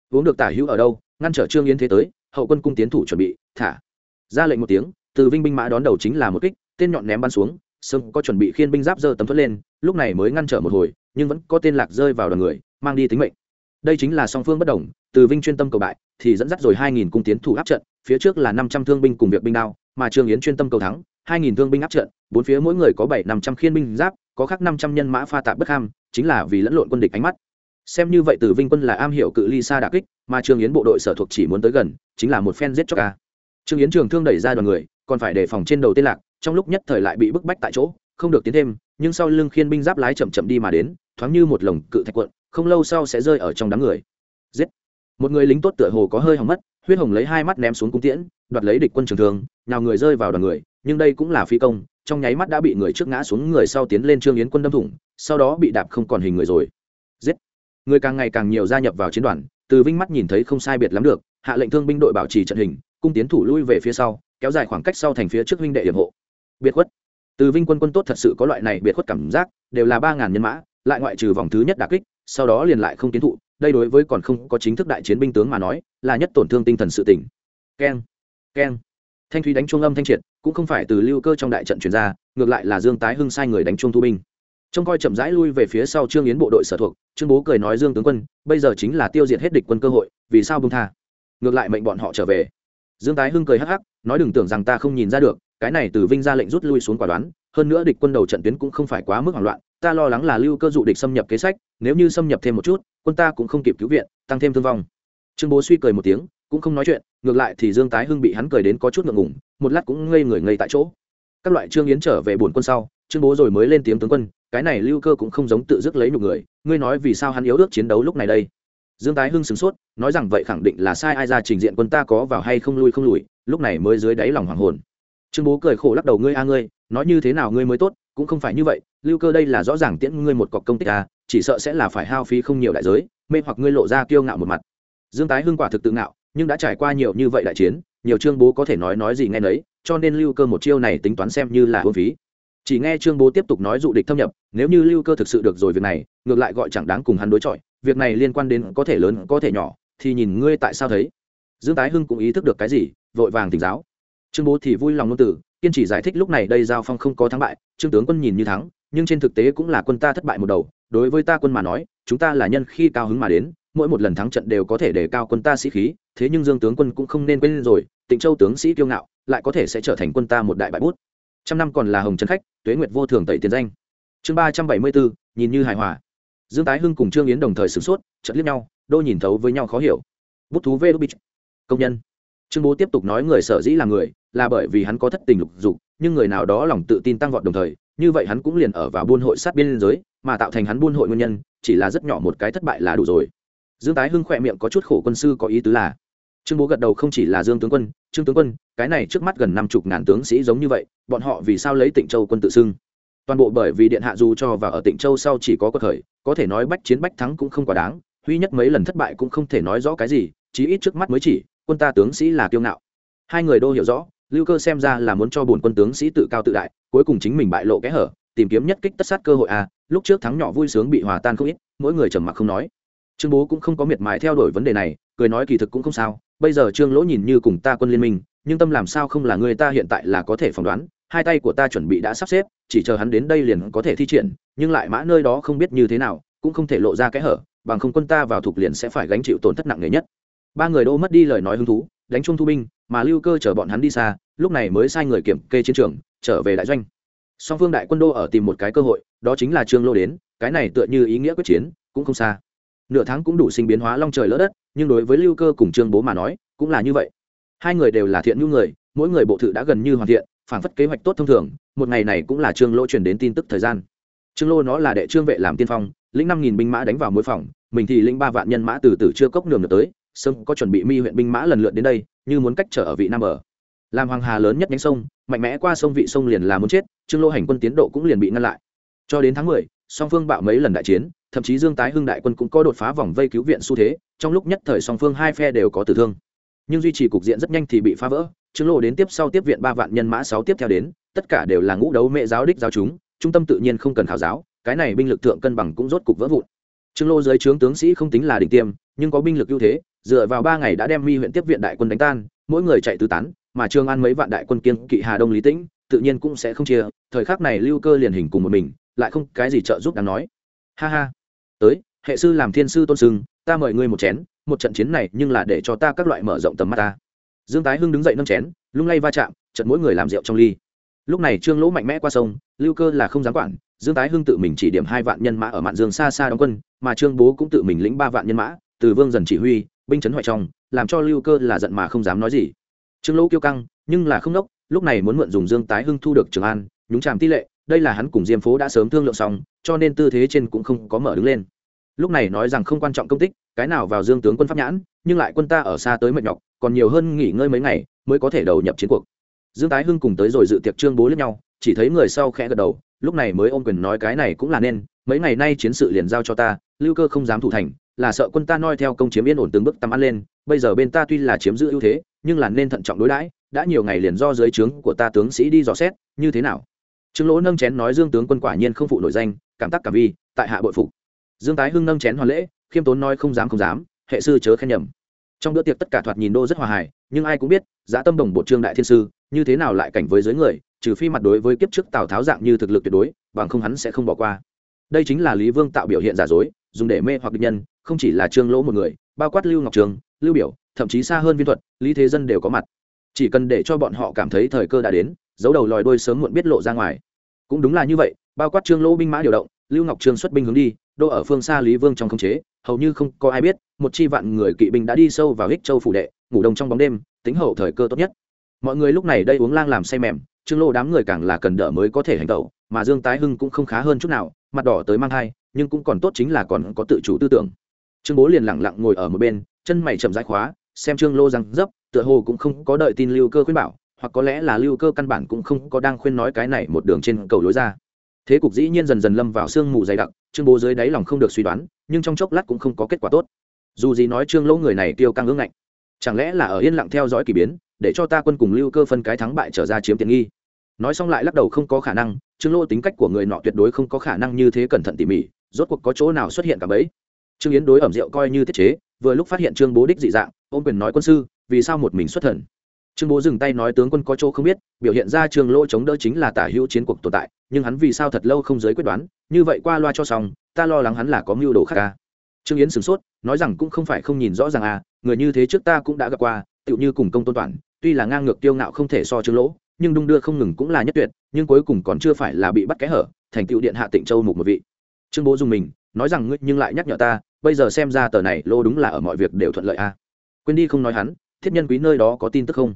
Uống được tả hữu ở đâu, ngăn trở trương yến thế tới, hậu quân cung tiến thủ chuẩn bị, thả. Ra lệnh một tiếng, từ vinh binh mã đón đầu chính là một kích, tên nhọn ném bắn xuống sưng có chuẩn bị khiên binh giáp dơ tấm thuất lên, lúc này mới ngăn trở một hồi, nhưng vẫn có tên lạc rơi vào đoàn người, mang đi tính mệnh. Đây chính là song phương bất đồng, từ vinh chuyên tâm cầu bại thì dẫn dắt rồi hai nghìn cung tiến thủ áp trận, phía trước là năm trăm thương binh cùng việc binh đao, mà trương yến chuyên tâm cầu thắng, hai nghìn thương binh áp trận, bốn phía mỗi người có bảy năm trăm khiên binh giáp, có khác năm trăm nhân mã pha tạp bất ham, chính là vì lẫn lộn quân địch ánh mắt. Xem như vậy, từ vinh quân là am hiểu cự ly xa đà kích, mà trương yến bộ đội sở thuộc chỉ muốn tới gần, chính là một phen giết cho ca trương yến trường thương đẩy ra đoàn người, còn phải đề phòng trên đầu tên lạc, trong lúc nhất thời lại bị bức bách tại chỗ, không được tiến thêm, nhưng sau lưng khiên binh giáp lái chậm chậm đi mà đến, thoáng như một lồng cự thạch quận không lâu sau sẽ rơi ở trong đám người một người lính tốt tựa hồ có hơi hỏng mất, huyết hồng lấy hai mắt ném xuống cung tiễn, đoạt lấy địch quân trường thương nào người rơi vào đoàn người, nhưng đây cũng là phi công, trong nháy mắt đã bị người trước ngã xuống, người sau tiến lên trương yến quân đâm thủng, sau đó bị đạp không còn hình người rồi. Giết! Người càng ngày càng nhiều gia nhập vào chiến đoàn, từ vinh mắt nhìn thấy không sai biệt lắm được, hạ lệnh thương binh đội bảo trì trận hình, cung tiến thủ lui về phía sau, kéo dài khoảng cách sau thành phía trước huynh đệ hiệp hộ. Biệt khuất! Từ vinh quân quân tốt thật sự có loại này biệt khuất cảm giác, đều là ba ngàn nhân mã, lại ngoại trừ vòng thứ nhất đà kích, sau đó liền lại không tiến thụ đây đối với còn không có chính thức đại chiến binh tướng mà nói, là nhất tổn thương tinh thần sự tỉnh keng keng. Thanh thúy đánh chuông âm thanh triệt, cũng không phải từ lưu cơ trong đại trận chuyển ra, ngược lại là dương tái hưng sai người đánh chuông thu binh. Trông coi chậm rãi lui về phía sau trương yến bộ đội sở thuộc, trương bố cười nói dương tướng quân, bây giờ chính là tiêu diệt hết địch quân cơ hội, vì sao bông tha? Ngược lại mệnh bọn họ trở về. Dương tái hưng cười hắc hắc, nói đừng tưởng rằng ta không nhìn ra được, cái này từ vinh ra lệnh rút lui xuống quả đoán, hơn nữa địch quân đầu trận tuyến cũng không phải quá mức hoảng loạn ta lo lắng là lưu cơ dụ địch xâm nhập kế sách, nếu như xâm nhập thêm một chút, quân ta cũng không kịp cứu viện, tăng thêm thương vong. Trương bố suy cười một tiếng, cũng không nói chuyện, ngược lại thì dương tái hưng bị hắn cười đến có chút ngượng ngùng, một lát cũng ngây người ngây tại chỗ. Các loại trương yến trở về bổn quân sau, trương bố rồi mới lên tiếng tướng quân, cái này lưu cơ cũng không giống tự dứt lấy nhục người, ngươi nói vì sao hắn yếu ước chiến đấu lúc này đây? Dương tái hưng sửng sốt, nói rằng vậy khẳng định là sai ai ra trình diện quân ta có vào hay không lui không lùi, lúc này mới dưới đáy lòng hoàng hồn. Trương bố cười khổ lắc đầu, ngươi a, ngươi, nói như thế nào ngươi mới tốt cũng không phải như vậy lưu cơ đây là rõ ràng tiễn ngươi một cọc công tích à, chỉ sợ sẽ là phải hao phí không nhiều đại giới mê hoặc ngươi lộ ra kiêu ngạo một mặt. Dương tái hưng quả thực tự ngạo nhưng đã trải qua nhiều như vậy đại chiến nhiều trương bố có thể nói nói gì nghe nấy cho nên lưu cơ một chiêu này tính toán xem như là hôn phí. Chỉ nghe trương bố tiếp tục nói dụ địch thâm nhập nếu như lưu cơ thực sự được rồi việc này ngược lại gọi chẳng đáng cùng hắn đối chọi việc này liên quan đến có thể lớn có thể nhỏ thì nhìn ngươi tại sao thấy. Dương tái hưng cũng ý thức được cái gì vội vàng tỉnh giáo. Trương bố thì vui lòng ngôn tử kiên chỉ giải thích lúc này đây giao phong không có thắng bại, trương tướng quân nhìn như thắng, nhưng trên thực tế cũng là quân ta thất bại một đầu. Đối với ta quân mà nói, chúng ta là nhân khi cao hứng mà đến, mỗi một lần thắng trận đều có thể để cao quân ta sĩ khí, thế nhưng dương tướng quân cũng không nên quên rồi, tịnh châu tướng sĩ kiêu ngạo, lại có thể sẽ trở thành quân ta một đại bại bút. Trăm năm còn là hồng trấn khách, tuế nguyệt vô thường tẩy tiền danh. Chương ba trăm bảy mươi bốn, nhìn như hài hòa. Dương tái hưng cùng trương yến đồng thời sửng sốt trận liếc nhau, đôi nhìn thấu với nhau khó hiểu. Bút thú vê đô bích. Công nhân trương bố tiếp tục nói người sở dĩ là người, là bởi vì hắn có thất tình lục dục, nhưng người nào đó lòng tự tin tăng vọt đồng thời, như vậy hắn cũng liền ở vào buôn hội sát biên giới, mà tạo thành hắn buôn hội nguyên nhân, chỉ là rất nhỏ một cái thất bại là đủ rồi. Dương tái hưng khỏe miệng có chút khổ quân sư có ý tứ là, trương bố gật đầu không chỉ là dương tướng quân, trương tướng quân, cái này trước mắt gần năm chục ngàn tướng sĩ giống như vậy, bọn họ vì sao lấy tịnh châu quân tự xưng? Toàn bộ bởi vì điện hạ dù cho và ở tịnh châu sau chỉ có cuộc khởi, có thể nói bách chiến bách thắng cũng không quá đáng huy nhất mấy lần thất bại cũng không thể nói rõ cái gì, chí ít trước mắt mới chỉ quân ta tướng sĩ là kiêu ngạo. Hai người đô hiểu rõ, lưu cơ xem ra là muốn cho bổn quân tướng sĩ tự cao tự đại, cuối cùng chính mình bại lộ kẽ hở, tìm kiếm nhất kích tất sát cơ hội à lúc trước thắng nhỏ vui sướng bị hòa tan không ít, mỗi người trầm mặc không nói. Trương bố cũng không có miệt mài theo đuổi vấn đề này, cười nói kỳ thực cũng không sao, bây giờ trương lỗ nhìn như cùng ta quân liên minh, nhưng tâm làm sao không là người ta hiện tại là có thể phỏng đoán, hai tay của ta chuẩn bị đã sắp xếp, chỉ chờ hắn đến đây liền có thể thi triển, nhưng lại mã nơi đó không biết như thế nào, cũng không thể lộ ra kẽ hở, bằng không quân ta vào thuộc liền sẽ phải gánh chịu tổn thất nặng nề nhất ba người đô mất đi lời nói hứng thú, đánh chung thu binh, mà lưu cơ chở bọn hắn đi xa, lúc này mới sai người kiểm kê chiến trường, trở về đại doanh. Song phương đại quân đô ở tìm một cái cơ hội, đó chính là trương lô đến, cái này tựa như ý nghĩa quyết chiến, cũng không xa. Nửa tháng cũng đủ sinh biến hóa long trời lỡ đất, nhưng đối với lưu cơ cùng trương bố mà nói, cũng là như vậy. Hai người đều là thiện nhu người, mỗi người bộ thự đã gần như hoàn thiện, phản phất kế hoạch tốt thông thường, một ngày này cũng là trương lô truyền đến tin tức thời gian. Trương lô nó là đệ trương vệ làm tiên phong, lĩnh năm nghìn binh mã đánh vào mối phòng, mình thì lĩnh ba vạn nhân mã từ từ chưa cốc nường được tới sớm có chuẩn bị mi huyện binh mã lần lượt đến đây, như muốn cách trở ở vị nam ở làm hoàng hà lớn nhất nhánh sông, mạnh mẽ qua sông vị sông liền là muốn chết, trương lô hành quân tiến độ cũng liền bị ngăn lại. Cho đến tháng mười, song phương bạo mấy lần đại chiến, thậm chí dương tái hưng đại quân cũng có đột phá vòng vây cứu viện xu thế, trong lúc nhất thời song phương hai phe đều có tử thương. Nhưng duy trì cục diện rất nhanh thì bị phá vỡ, trương lô đến tiếp sau tiếp viện ba vạn nhân mã sáu tiếp theo đến, tất cả đều là ngũ đấu mẹ giáo đích giáo chúng, trung tâm tự nhiên không cần khảo giáo, cái này binh lực thượng cân bằng cũng rốt cục vỡ vụn. Trương lô dưới trướng tướng sĩ không tính là đỉnh tiêm, nhưng có binh lực ưu thế dựa vào ba ngày đã đem mi huyện tiếp viện đại quân đánh tan, mỗi người chạy tứ tán, mà trương an mấy vạn đại quân kiên kỵ hà đông lý tĩnh, tự nhiên cũng sẽ không chia, thời khắc này lưu cơ liền hình cùng một mình, lại không cái gì trợ giúp đáng nói. Ha ha. Tới, hệ sư làm thiên sư tôn sưng, ta mời ngươi một chén, một trận chiến này nhưng là để cho ta các loại mở rộng tầm mắt ta. Dương tái hưng đứng dậy nâng chén, lung lay va chạm trận mỗi người làm rượu trong ly. Lúc này trương lỗ mạnh mẽ qua sông, lưu cơ là không dám quản, dương tái hưng tự mình chỉ điểm hai vạn nhân mã ở mạn dương xa xa đóng quân, mà trương bố cũng tự mình lĩnh ba vạn nhân mã, từ vương dần chỉ huy binh chấn hoại trong, làm cho lưu cơ là giận mà không dám nói gì. Trương lỗ kiêu căng, nhưng là không nốc lúc này muốn mượn dùng dương tái hưng thu được trường an, nhúng tràm tỷ lệ, đây là hắn cùng diêm phố đã sớm thương lượng xong, cho nên tư thế trên cũng không có mở đứng lên. Lúc này nói rằng không quan trọng công tích, cái nào vào dương tướng quân pháp nhãn, nhưng lại quân ta ở xa tới mệt nhọc, còn nhiều hơn nghỉ ngơi mấy ngày, mới có thể đầu nhập chiến cuộc. Dương tái hưng cùng tới rồi dự tiệc trương bố lẫn nhau, chỉ thấy người sau khẽ gật đầu, lúc này mới ôm quyền nói cái này cũng là nên, mấy ngày nay chiến sự liền giao cho ta, lưu cơ không dám thủ thành là sợ quân ta noi theo công chiếm yên ổn từng bước tắm ăn lên, bây giờ bên ta tuy là chiếm giữ ưu thế, nhưng là nên thận trọng đối đãi, đã nhiều ngày liền do dưới trướng của ta tướng sĩ đi dò xét, như thế nào? Trương lỗ nâng chén nói dương tướng quân quả nhiên không phụ nổi danh, cảm tác cảm vi, tại hạ bội phục. Dương tái hưng nâng chén hoàn lễ, khiêm tốn nói không dám không dám, hệ sư chớ khen nhầm. Trong bữa tiệc tất cả thoạt nhìn đô rất hòa hài, nhưng ai cũng biết, giá tâm đồng bộ trương đại thiên sư, như thế nào lại cảnh với giới người, trừ phi mặt đối với kiếp trước tào tháo dạng như thực lực tuyệt đối, bằng không hắn sẽ không bỏ qua. Đây chính là lý vương tạo biểu hiện giả dối, dùng để mê hoặc địch nhân không chỉ là trương lỗ một người, bao quát lưu ngọc trường, lưu biểu, thậm chí xa hơn viên thuật, lý thế dân đều có mặt. Chỉ cần để cho bọn họ cảm thấy thời cơ đã đến, giấu đầu lòi đôi sớm muộn biết lộ ra ngoài. Cũng đúng là như vậy, bao quát trương lỗ binh mã điều động, lưu ngọc trương xuất binh hướng đi đô ở phương xa lý vương trong khống chế, hầu như không có ai biết, một chi vạn người kỵ binh đã đi sâu vào ích châu phủ đệ, ngủ đông trong bóng đêm, tính hậu thời cơ tốt nhất. Mọi người lúc này đây uống lang làm say mềm, trương lô đám người càng là cần đỡ mới có thể hành tẩu, mà dương tái hưng cũng không khá hơn chút nào, mặt đỏ tới mang thai, nhưng cũng còn tốt chính là còn có tự chủ tư tưởng trương bố liền lẳng lặng ngồi ở một bên, chân mày chậm rãi khóa, xem trương lô răng dấp, tựa hồ cũng không có đợi tin lưu cơ khuyên bảo, hoặc có lẽ là lưu cơ căn bản cũng không có đang khuyên nói cái này một đường trên cầu lối ra. Thế cục dĩ nhiên dần dần lâm vào sương mù dày đặc, trương bố dưới đáy lòng không được suy đoán, nhưng trong chốc lát cũng không có kết quả tốt. Dù gì nói trương lỗ người này tiêu căng ương ngạnh, chẳng lẽ là ở yên lặng theo dõi k ỳ biến, để cho ta quân cùng lưu cơ phân cái thắng bại trở ra chiếm tiện nghi? Nói xong lại lắc đầu không có khả năng, trương lỗ tính cách của người nọ tuyệt đối không có khả năng như thế cẩn thận tỉ mỉ, rốt cuộc có chỗ nào xuất hiện cả bấy trương yến đối ẩm rượu coi như thiết chế, vừa lúc phát hiện trương bố đích dị dạng, ôm quyền nói quân sư, vì sao một mình xuất thần? Trương bố dừng tay nói tướng quân có chỗ không biết, biểu hiện ra trương lỗ chống đỡ chính là tả hữu chiến cuộc tồn tại, nhưng hắn vì sao thật lâu không giới quyết đoán, như vậy qua loa cho xong, ta lo lắng hắn là có mưu đồ khác ca trương yến sửng sốt, nói rằng cũng không phải không nhìn rõ ràng à người như thế trước ta cũng đã gặp qua, tựu như cùng công tôn toàn, tuy là ngang ngược tiêu ngạo không thể so trương lỗ, nhưng đung đưa không ngừng cũng là nhất tuyệt, nhưng cuối cùng còn chưa phải là bị bắt kẽ hở, thành tựu điện hạ tịnh châu mục một vị. Trương bố dùng mình, nói rằng ngươi nhưng lại nhắc nhở ta bây giờ xem ra tờ này lô đúng là ở mọi việc đều thuận lợi a à. quên đi không nói hắn, thiết nhân quý nơi đó có tin tức không?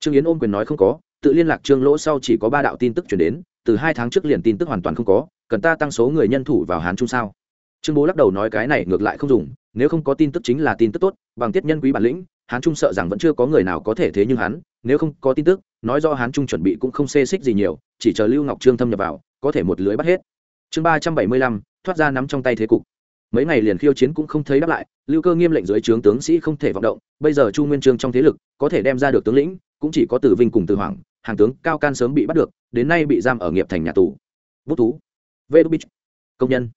Trương yến ôm quyền nói không có, tự liên lạc trương lỗ sau chỉ có ba đạo tin tức chuyển đến, từ hai tháng trước liền tin tức hoàn toàn không có, cần ta tăng số người nhân thủ vào hán trung sao? Trương bố lắc đầu nói cái này ngược lại không dùng, nếu không có tin tức chính là tin tức tốt, bằng tiết nhân quý bản lĩnh, hán trung sợ rằng vẫn chưa có người nào có thể thế nhưng hắn, nếu không có tin tức, nói do hán trung chuẩn bị cũng không xê xích gì nhiều, chỉ chờ lưu ngọc trương thâm nhập vào, có thể một lưới bắt hết. Chương ba trăm bảy mươi lăm, thoát ra nắm trong tay thế cục mấy ngày liền khiêu chiến cũng không thấy đáp lại, lưu cơ nghiêm lệnh dưới trướng tướng sĩ không thể vọng động, bây giờ chu nguyên trương trong thế lực, có thể đem ra được tướng lĩnh, cũng chỉ có tử vinh cùng tử hoàng, hàng tướng cao can sớm bị bắt được, đến nay bị giam ở nghiệp thành nhà tù. Bút thú. Vê đu bích công nhân.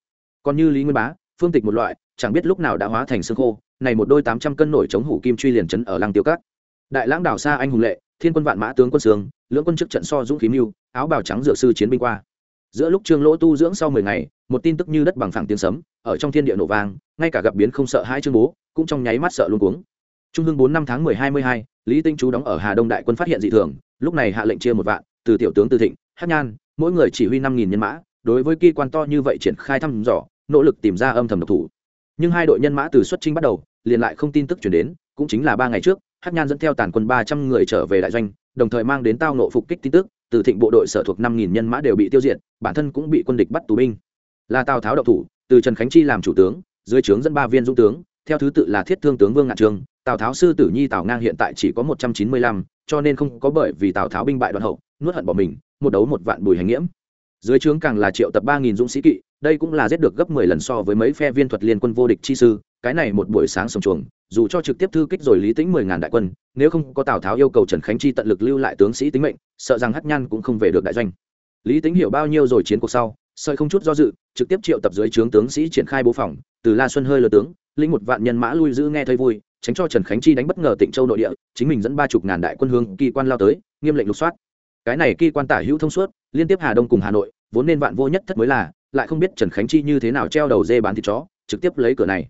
Còn như lý nguyên bá, phương tịch một loại, chẳng biết lúc nào đã hóa thành xương khô, này một đôi tám trăm cân nổi chống hủ kim truy liền chấn ở lăng tiêu cát đại lãng đảo xa anh hùng lệ, thiên quân vạn mã tướng quân sương, lưỡng quân chức trận so dũng khí mưu, áo bào trắng dược sư chiến binh qua giữa lúc trương lỗ tu dưỡng sau mười ngày, một tin tức như đất bằng phẳng tiếng sấm, ở trong thiên địa nổ vang, ngay cả gặp biến không sợ hai trương bố, cũng trong nháy mắt sợ luôn cuống. Trung hưng bốn năm tháng mười hai mươi hai, lý tinh chú đóng ở hà đông đại quân phát hiện dị thường, lúc này hạ lệnh chia một vạn, từ tiểu tướng tư thịnh hát nhan, mỗi người chỉ huy năm nghìn nhân mã, đối với kỳ quan to như vậy triển khai thăm dò, nỗ lực tìm ra âm thầm độc thủ. Nhưng hai đội nhân mã từ xuất trinh bắt đầu, liền lại không tin tức chuyển đến, cũng chính là ba ngày trước hát nhan dẫn theo tàn quân ba trăm người trở về đại doanh, đồng thời mang đến tao nộ phục kích tin tức từ thịnh bộ đội sở thuộc năm nghìn nhân mã đều bị tiêu diệt, bản thân cũng bị quân địch bắt tù binh. Là tào tháo độc thủ, từ trần khánh chi làm chủ tướng, dưới trướng dẫn ba viên dũng tướng, theo thứ tự là thiết thương tướng vương ngạn trường. Tào tháo sư tử nhi tào ngang hiện tại chỉ có một trăm chín mươi lăm, cho nên không có bởi vì tào tháo binh bại đoạn hậu, nuốt hận bỏ mình, một đấu một vạn bùi hành nghiễm. Dưới trướng càng là triệu tập ba nghìn dũng sĩ kỵ, đây cũng là giết được gấp mười lần so với mấy phe viên thuật liên quân vô địch chi sư, cái này một buổi sáng sông chuồng dù cho trực tiếp thư kích rồi lý tính mười ngàn đại quân, nếu không có tào tháo yêu cầu trần khánh chi tận lực lưu lại tướng sĩ tính mệnh, sợ rằng hắc nhan cũng không về được đại doanh. Lý tính hiểu bao nhiêu rồi chiến cuộc sau, sợi không chút do dự, trực tiếp triệu tập dưới trướng tướng sĩ triển khai bố phòng, từ la xuân hơi lờ tướng, lĩnh một vạn nhân mã lui giữ nghe thấy vui, tránh cho trần khánh chi đánh bất ngờ tịnh châu nội địa, chính mình dẫn ba chục ngàn đại quân hương kỳ quan lao tới, nghiêm lệnh lục soát. Cái này kỳ quan tả hữu thông suốt, liên tiếp hà đông cùng hà nội, vốn nên vạn vô nhất thất mới là, lại không biết trần khánh chi như thế nào treo đầu dê bán thịt chó, trực tiếp lấy cửa này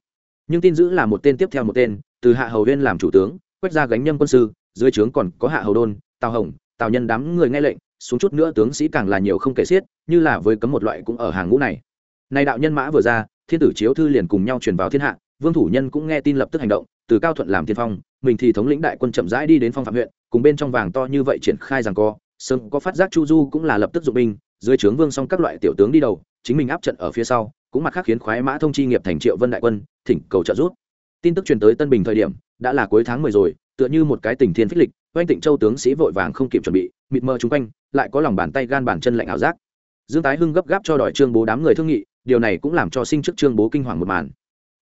nhưng tin giữ là một tên tiếp theo một tên, từ hạ hầu huyên làm chủ tướng, quét ra gánh nhâm quân sư, dưới trướng còn có hạ hầu đôn, tào hồng, tào nhân đám người nghe lệnh, xuống chút nữa tướng sĩ càng là nhiều không kể xiết, như là với cấm một loại cũng ở hàng ngũ này. Này đạo nhân mã vừa ra, thiên tử chiếu thư liền cùng nhau truyền vào thiên hạ, vương thủ nhân cũng nghe tin lập tức hành động, từ cao thuận làm tiên phong, mình thì thống lĩnh đại quân chậm rãi đi đến phong phạm huyện, cùng bên trong vàng to như vậy triển khai rằng co, sớm có phát giác chu du cũng là lập tức dụng binh, dưới trướng vương xong các loại tiểu tướng đi đầu, chính mình áp trận ở phía sau cũng mặt khác khiến khoái mã thông chi nghiệp thành triệu vân đại quân, thỉnh cầu trợ giúp. Tin tức truyền tới tân bình thời điểm, đã là cuối tháng mười rồi, tựa như một cái tình thiên phích lịch, oanh tịnh châu tướng sĩ vội vàng không kịp chuẩn bị, mịt mờ chung quanh, lại có lòng bàn tay gan bàn chân lạnh ảo giác. Dương tái hưng gấp gáp cho đòi trương bố đám người thương nghị, điều này cũng làm cho sinh trước trương bố kinh hoàng một màn.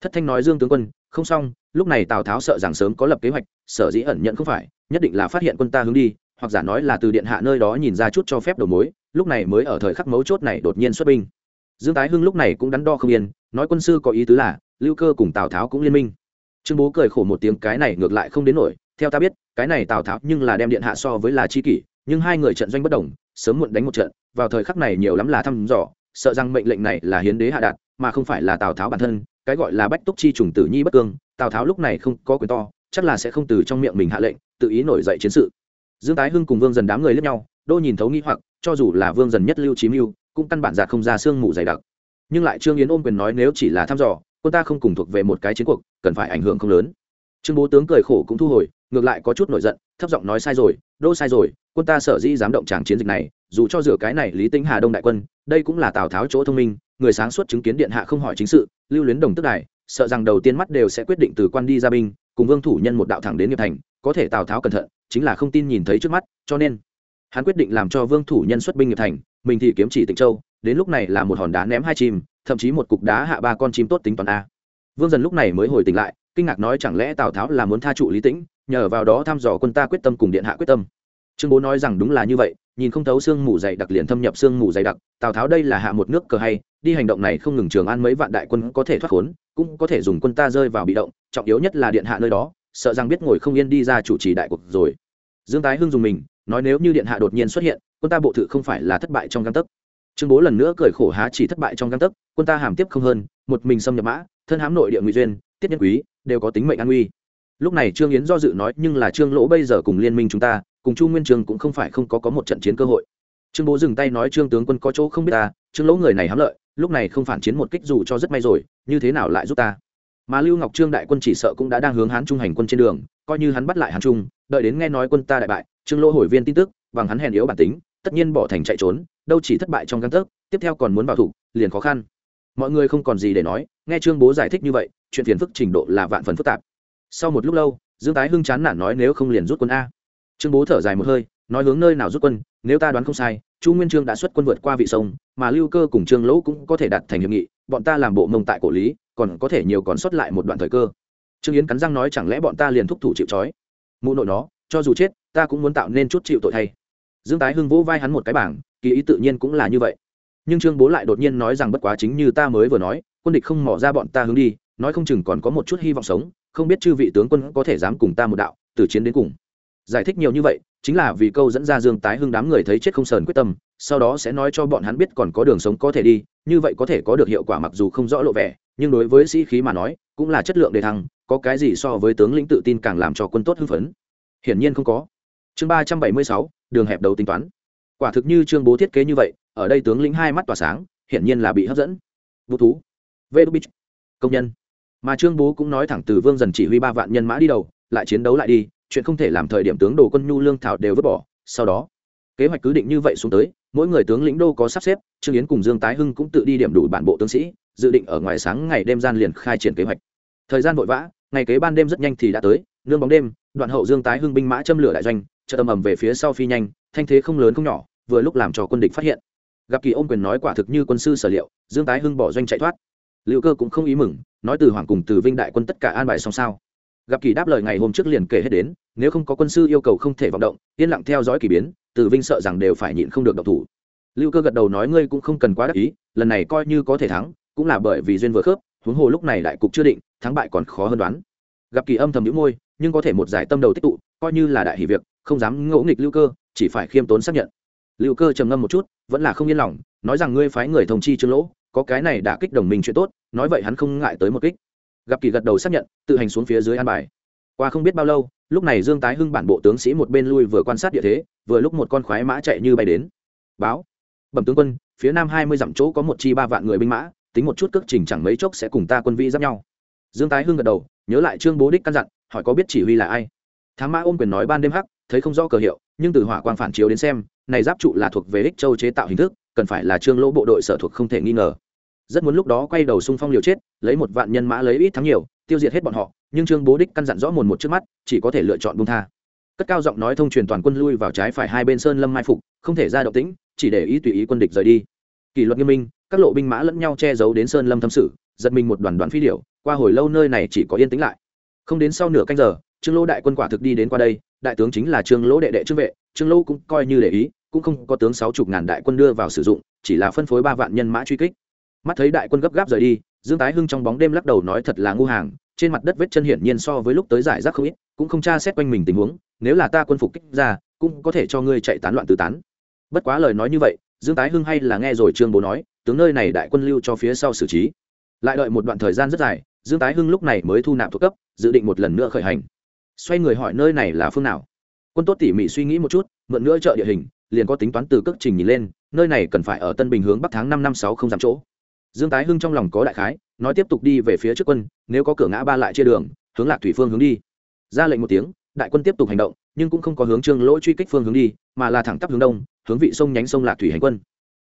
Thất thanh nói dương tướng quân, không xong, lúc này tào tháo sợ rằng sớm có lập kế hoạch, sở dĩ ẩn nhận không phải, nhất định là phát hiện quân ta hướng đi, hoặc giả nói là từ điện hạ nơi đó nhìn ra chút cho phép đầu mối, lúc này mới ở thời khắc mấu chốt này đột nhiên xuất binh dương tái hưng lúc này cũng đắn đo không yên, nói quân sư có ý tứ là, lưu cơ cùng tào tháo cũng liên minh. Trương bố cười khổ một tiếng, cái này ngược lại không đến nổi, theo ta biết, cái này tào tháo nhưng là đem điện hạ so với là chi kỷ, nhưng hai người trận doanh bất đồng, sớm muộn đánh một trận, vào thời khắc này nhiều lắm là thăm dò, sợ rằng mệnh lệnh này là hiến đế hạ đạt, mà không phải là tào tháo bản thân, cái gọi là bách túc chi trùng tử nhi bất cương, tào tháo lúc này không có quyền to, chắc là sẽ không từ trong miệng mình hạ lệnh, tự ý nổi dậy chiến sự. Dương tái hưng cùng vương dần đám người lướt nhau, đô nhìn thấu nghĩ hoặc, cho dù là vương dần nhất lưu chí mưu cũng căn bản giạt không ra xương mù dày đặc. Nhưng lại trương yến ôm quyền nói nếu chỉ là thăm dò, quân ta không cùng thuộc về một cái chiến cuộc, cần phải ảnh hưởng không lớn. Trương bố tướng cười khổ cũng thu hồi, ngược lại có chút nổi giận, thấp giọng nói sai rồi, đô sai rồi, quân ta sở dĩ dám động tràng chiến dịch này, dù cho rửa cái này lý tính hà đông đại quân, đây cũng là tào tháo chỗ thông minh, người sáng suốt chứng kiến điện hạ không hỏi chính sự, lưu luyến đồng tức đài, sợ rằng đầu tiên mắt đều sẽ quyết định từ quan đi ra binh, cùng vương thủ nhân một đạo thẳng đến nghiệp thành, có thể tào tháo cẩn thận, chính là không tin nhìn thấy trước mắt, cho nên hắn quyết định làm cho vương thủ nhân xuất binh nghiệp thành, mình thì kiếm chỉ tịnh châu, đến lúc này là một hòn đá ném hai chim, thậm chí một cục đá hạ ba con chim tốt tính toán a. Vương dần lúc này mới hồi tỉnh lại, kinh ngạc nói chẳng lẽ tào tháo là muốn tha trụ lý tĩnh, nhờ vào đó thăm dò quân ta quyết tâm cùng điện hạ quyết tâm. Trương bố nói rằng đúng là như vậy, nhìn không thấu xương mù dày đặc liền thâm nhập xương mù dày đặc, tào tháo đây là hạ một nước cờ hay, đi hành động này không ngừng trường an mấy vạn đại quân có thể thoát khốn, cũng có thể dùng quân ta rơi vào bị động, trọng yếu nhất là điện hạ nơi đó, sợ rằng biết ngồi không yên đi ra chủ trì đại cuộc rồi. Dương tái hưng dùng mình nói nếu như điện hạ đột nhiên xuất hiện, quân ta bộ thự không phải là thất bại trong găng tấc. Trương bố lần nữa cười khổ há chỉ thất bại trong găng tấc, quân ta hàm tiếp không hơn, một mình xâm nhập mã, thân hám nội địa ngụy duyên, tiết nhân quý, đều có tính mệnh an nguy lúc này trương yến do dự nói, nhưng là trương lỗ bây giờ cùng liên minh chúng ta, cùng chu nguyên trường cũng không phải không có có một trận chiến cơ hội. Trương bố dừng tay nói, trương tướng quân có chỗ không biết ta, trương lỗ người này hám lợi, lúc này không phản chiến một kích dù cho rất may rồi, như thế nào lại giúp ta? Mà lưu ngọc trương đại quân chỉ sợ cũng đã đang hướng hán trung hành quân trên đường, coi như hắn bắt lại hán trung đợi đến nghe nói quân ta đại bại, trương lỗ hồi viên tin tức, bằng hắn hèn yếu bản tính, tất nhiên bỏ thành chạy trốn, đâu chỉ thất bại trong căn tấc, tiếp theo còn muốn vào thủ, liền khó khăn. Mọi người không còn gì để nói, nghe trương bố giải thích như vậy, chuyện phiền phức trình độ là vạn phần phức tạp. Sau một lúc lâu, dương tái hưng chán nản nói nếu không liền rút quân a. Trương bố thở dài một hơi, nói hướng nơi nào rút quân, nếu ta đoán không sai, chu nguyên trương đã xuất quân vượt qua vị sông, mà lưu cơ cùng trương lỗ cũng có thể đạt thành hiệp nghị, bọn ta làm bộ mông tại cổ lý, còn có thể nhiều còn xuất lại một đoạn thời cơ. Trương yến cắn răng nói chẳng lẽ bọn ta liền thúc thủ chịu trói? Mụ nội nó, cho dù chết, ta cũng muốn tạo nên chút chịu tội thay. Dương tái hưng vỗ vai hắn một cái bảng, kỳ ý tự nhiên cũng là như vậy. Nhưng trương bố lại đột nhiên nói rằng bất quá chính như ta mới vừa nói, quân địch không mỏ ra bọn ta hướng đi, nói không chừng còn có một chút hy vọng sống, không biết chư vị tướng quân có thể dám cùng ta một đạo, từ chiến đến cùng. Giải thích nhiều như vậy, chính là vì câu dẫn ra dương tái hưng đám người thấy chết không sờn quyết tâm, sau đó sẽ nói cho bọn hắn biết còn có đường sống có thể đi, như vậy có thể có được hiệu quả mặc dù không rõ lộ vẻ, nhưng đối với sĩ khí mà nói, cũng là chất lượng đề thăng có cái gì so với tướng lĩnh tự tin càng làm cho quân tốt hưng phấn? Hiển nhiên không có. Chương ba trăm bảy mươi sáu, đường hẹp đầu tính toán. Quả thực như trương bố thiết kế như vậy, ở đây tướng lĩnh hai mắt tỏa sáng, hiển nhiên là bị hấp dẫn. Vũ thú. Vê đô bích công nhân. Mà trương bố cũng nói thẳng từ vương dần chỉ huy ba vạn nhân mã đi đầu, lại chiến đấu lại đi, chuyện không thể làm thời điểm tướng đồ quân nhu lương thảo đều vứt bỏ. Sau đó, kế hoạch cứ định như vậy xuống tới, mỗi người tướng lĩnh đô có sắp xếp, trương yến cùng dương tái hưng cũng tự đi điểm đủ bản bộ tướng sĩ, dự định ở ngoài sáng ngày đêm gian liền khai triển kế hoạch. Thời gian vội vã ngày kế ban đêm rất nhanh thì đã tới, nương bóng đêm, đoạn hậu dương tái hưng binh mã châm lửa đại doanh chợ tầm ầm về phía sau phi nhanh, thanh thế không lớn không nhỏ, vừa lúc làm cho quân địch phát hiện. Gặp kỳ ôm quyền nói quả thực như quân sư sở liệu, dương tái hưng bỏ doanh chạy thoát. Liệu cơ cũng không ý mừng, nói từ hoàng cùng từ vinh đại quân tất cả an bài xong sao. Gặp kỳ đáp lời ngày hôm trước liền kể hết đến, nếu không có quân sư yêu cầu không thể vọng động, yên lặng theo dõi kỳ biến, từ vinh sợ rằng đều phải nhịn không được độc thủ. Lưu cơ gật đầu nói ngươi cũng không cần quá đắc ý, lần này coi như có thể thắng, cũng là bởi vì duyên vừa khớp, huống hồ lúc này đại cục chưa định thắng bại còn khó hơn đoán. Gặp kỳ âm thầm nhũ môi, nhưng có thể một giải tâm đầu tích tụ, coi như là đại hỷ việc, không dám ngỗ nghịch lưu cơ, chỉ phải khiêm tốn xác nhận. Lưu cơ trầm ngâm một chút, vẫn là không yên lòng, nói rằng ngươi phái người thông chi trương lỗ, có cái này đã kích đồng minh chuyện tốt, nói vậy hắn không ngại tới một kích. Gặp kỳ gật đầu xác nhận, tự hành xuống phía dưới an bài. Qua không biết bao lâu, lúc này dương tái hưng bản bộ tướng sĩ một bên lui vừa quan sát địa thế, vừa lúc một con khoái mã chạy như bay đến. Báo. Bẩm tướng quân, phía nam hai mươi dặm chỗ có một chi ba vạn người binh mã, tính một chút cước trình chẳng mấy chốc sẽ cùng ta quân vi giáp nhau dương tái hưng gật đầu, nhớ lại trương bố đích căn dặn, hỏi có biết chỉ huy là ai. Thám mã ôm quyền nói ban đêm hắc, thấy không rõ cờ hiệu, nhưng từ hỏa quang phản chiếu đến xem, này giáp trụ là thuộc về ích châu chế tạo hình thức, cần phải là trương lỗ bộ đội sở thuộc không thể nghi ngờ. Rất muốn lúc đó quay đầu xung phong liều chết, lấy một vạn nhân mã lấy ít thắng nhiều, tiêu diệt hết bọn họ, nhưng trương bố đích căn dặn rõ mồn một trước mắt, chỉ có thể lựa chọn bung tha. Cất cao giọng nói thông truyền toàn quân lui vào trái phải hai bên sơn lâm mai phục, không thể ra động tĩnh, chỉ để ý tùy ý quân địch rời đi. Kỷ luật nghiêm minh, các lộ binh mã lẫn nhau che giấu đến sơn lâm thâm sự giật mình một đoàn đoàn phi điệu qua hồi lâu nơi này chỉ có yên tĩnh lại. Không đến sau nửa canh giờ, trương lỗ đại quân quả thực đi đến qua đây, đại tướng chính là trương lỗ đệ đệ trương vệ, trương lỗ cũng coi như để ý, cũng không có tướng sáu chục ngàn đại quân đưa vào sử dụng, chỉ là phân phối ba vạn nhân mã truy kích. Mắt thấy đại quân gấp gáp rời đi, dương tái hưng trong bóng đêm lắc đầu nói thật là ngu hàng, trên mặt đất vết chân hiển nhiên so với lúc tới giải rác không ít, cũng không tra xét quanh mình tình huống, nếu là ta quân phục kích ra, cũng có thể cho ngươi chạy tán loạn tứ tán. Bất quá lời nói như vậy, dương tái hưng hay là nghe rồi trương bố nói, tướng nơi này đại quân lưu cho phía sau xử trí lại đợi một đoạn thời gian rất dài, dương tái hưng lúc này mới thu nạp thuộc cấp, dự định một lần nữa khởi hành. Xoay người hỏi nơi này là phương nào? Quân tốt tỉ mỉ suy nghĩ một chút, mượn nữa chợ địa hình, liền có tính toán từ cước trình nhìn lên, nơi này cần phải ở tân bình hướng bắc tháng năm năm sáu không dám chỗ. Dương tái hưng trong lòng có đại khái, nói tiếp tục đi về phía trước quân, nếu có cửa ngã ba lại chia đường, hướng lạc thủy phương hướng đi. Ra lệnh một tiếng, đại quân tiếp tục hành động, nhưng cũng không có hướng trương lỗ truy kích phương hướng đi, mà là thẳng tắp hướng đông, hướng vị sông nhánh sông lạc thủy hành quân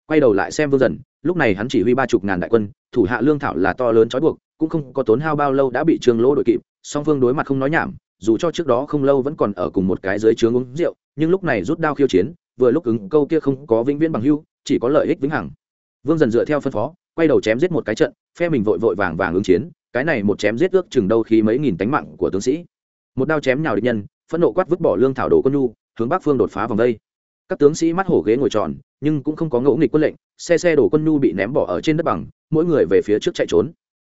quay đầu lại xem vương dần, lúc này hắn chỉ huy ba chục ngàn đại quân, thủ hạ lương thảo là to lớn trói buộc, cũng không có tốn hao bao lâu đã bị trương lỗ đội kịp, song phương đối mặt không nói nhảm, dù cho trước đó không lâu vẫn còn ở cùng một cái dưới trướng uống rượu, nhưng lúc này rút đao khiêu chiến, vừa lúc ứng câu kia không có vĩnh viễn bằng hưu, chỉ có lợi ích vĩnh hằng. Vương dần dựa theo phân phó, quay đầu chém giết một cái trận, phe mình vội vội vàng vàng ứng chiến, cái này một chém giết ước chừng đâu khi mấy nghìn tánh mạng của tướng sĩ. Một đao chém nhào địch nhân, phẫn nộ quát vứt bỏ lương thảo đồ quân nhu, hướng bắc phương đột phá vòng đây các tướng sĩ mắt hổ ghế ngồi tròn nhưng cũng không có ngẫu nghịch quân lệnh xe xe đổ quân nhu bị ném bỏ ở trên đất bằng mỗi người về phía trước chạy trốn.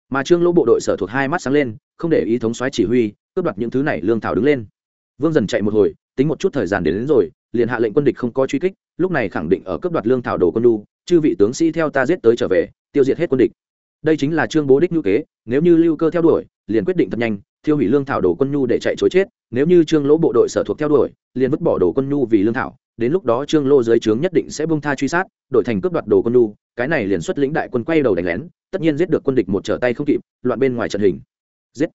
Mà trương lỗ bộ đội sở thuộc hai mắt sáng lên không để ý thống soái chỉ huy cướp đoạt những thứ này lương thảo đứng lên. Vương dần chạy một hồi tính một chút thời gian đến, đến rồi liền hạ lệnh quân địch không có truy kích lúc này khẳng định ở cướp đoạt lương thảo đồ quân nhu chư vị tướng sĩ theo ta giết tới trở về tiêu diệt hết quân địch. Đây chính là trương bố đích nhu kế nếu như lưu cơ theo đuổi liền quyết định thật nhanh thiêu hủy lương thảo đồ quân nhu để chạy chối chết nếu như trương lỗ bộ đội sở thuộc theo đuổi liền vứt bỏ đồ quân nhu vì lương thảo đến lúc đó trương lô dưới trướng nhất định sẽ bung tha truy sát, đổi thành cướp đoạt đồ quân nhu, cái này liền xuất lĩnh đại quân quay đầu đánh lén, tất nhiên giết được quân địch một trở tay không kịp, loạn bên ngoài trận hình. Giết.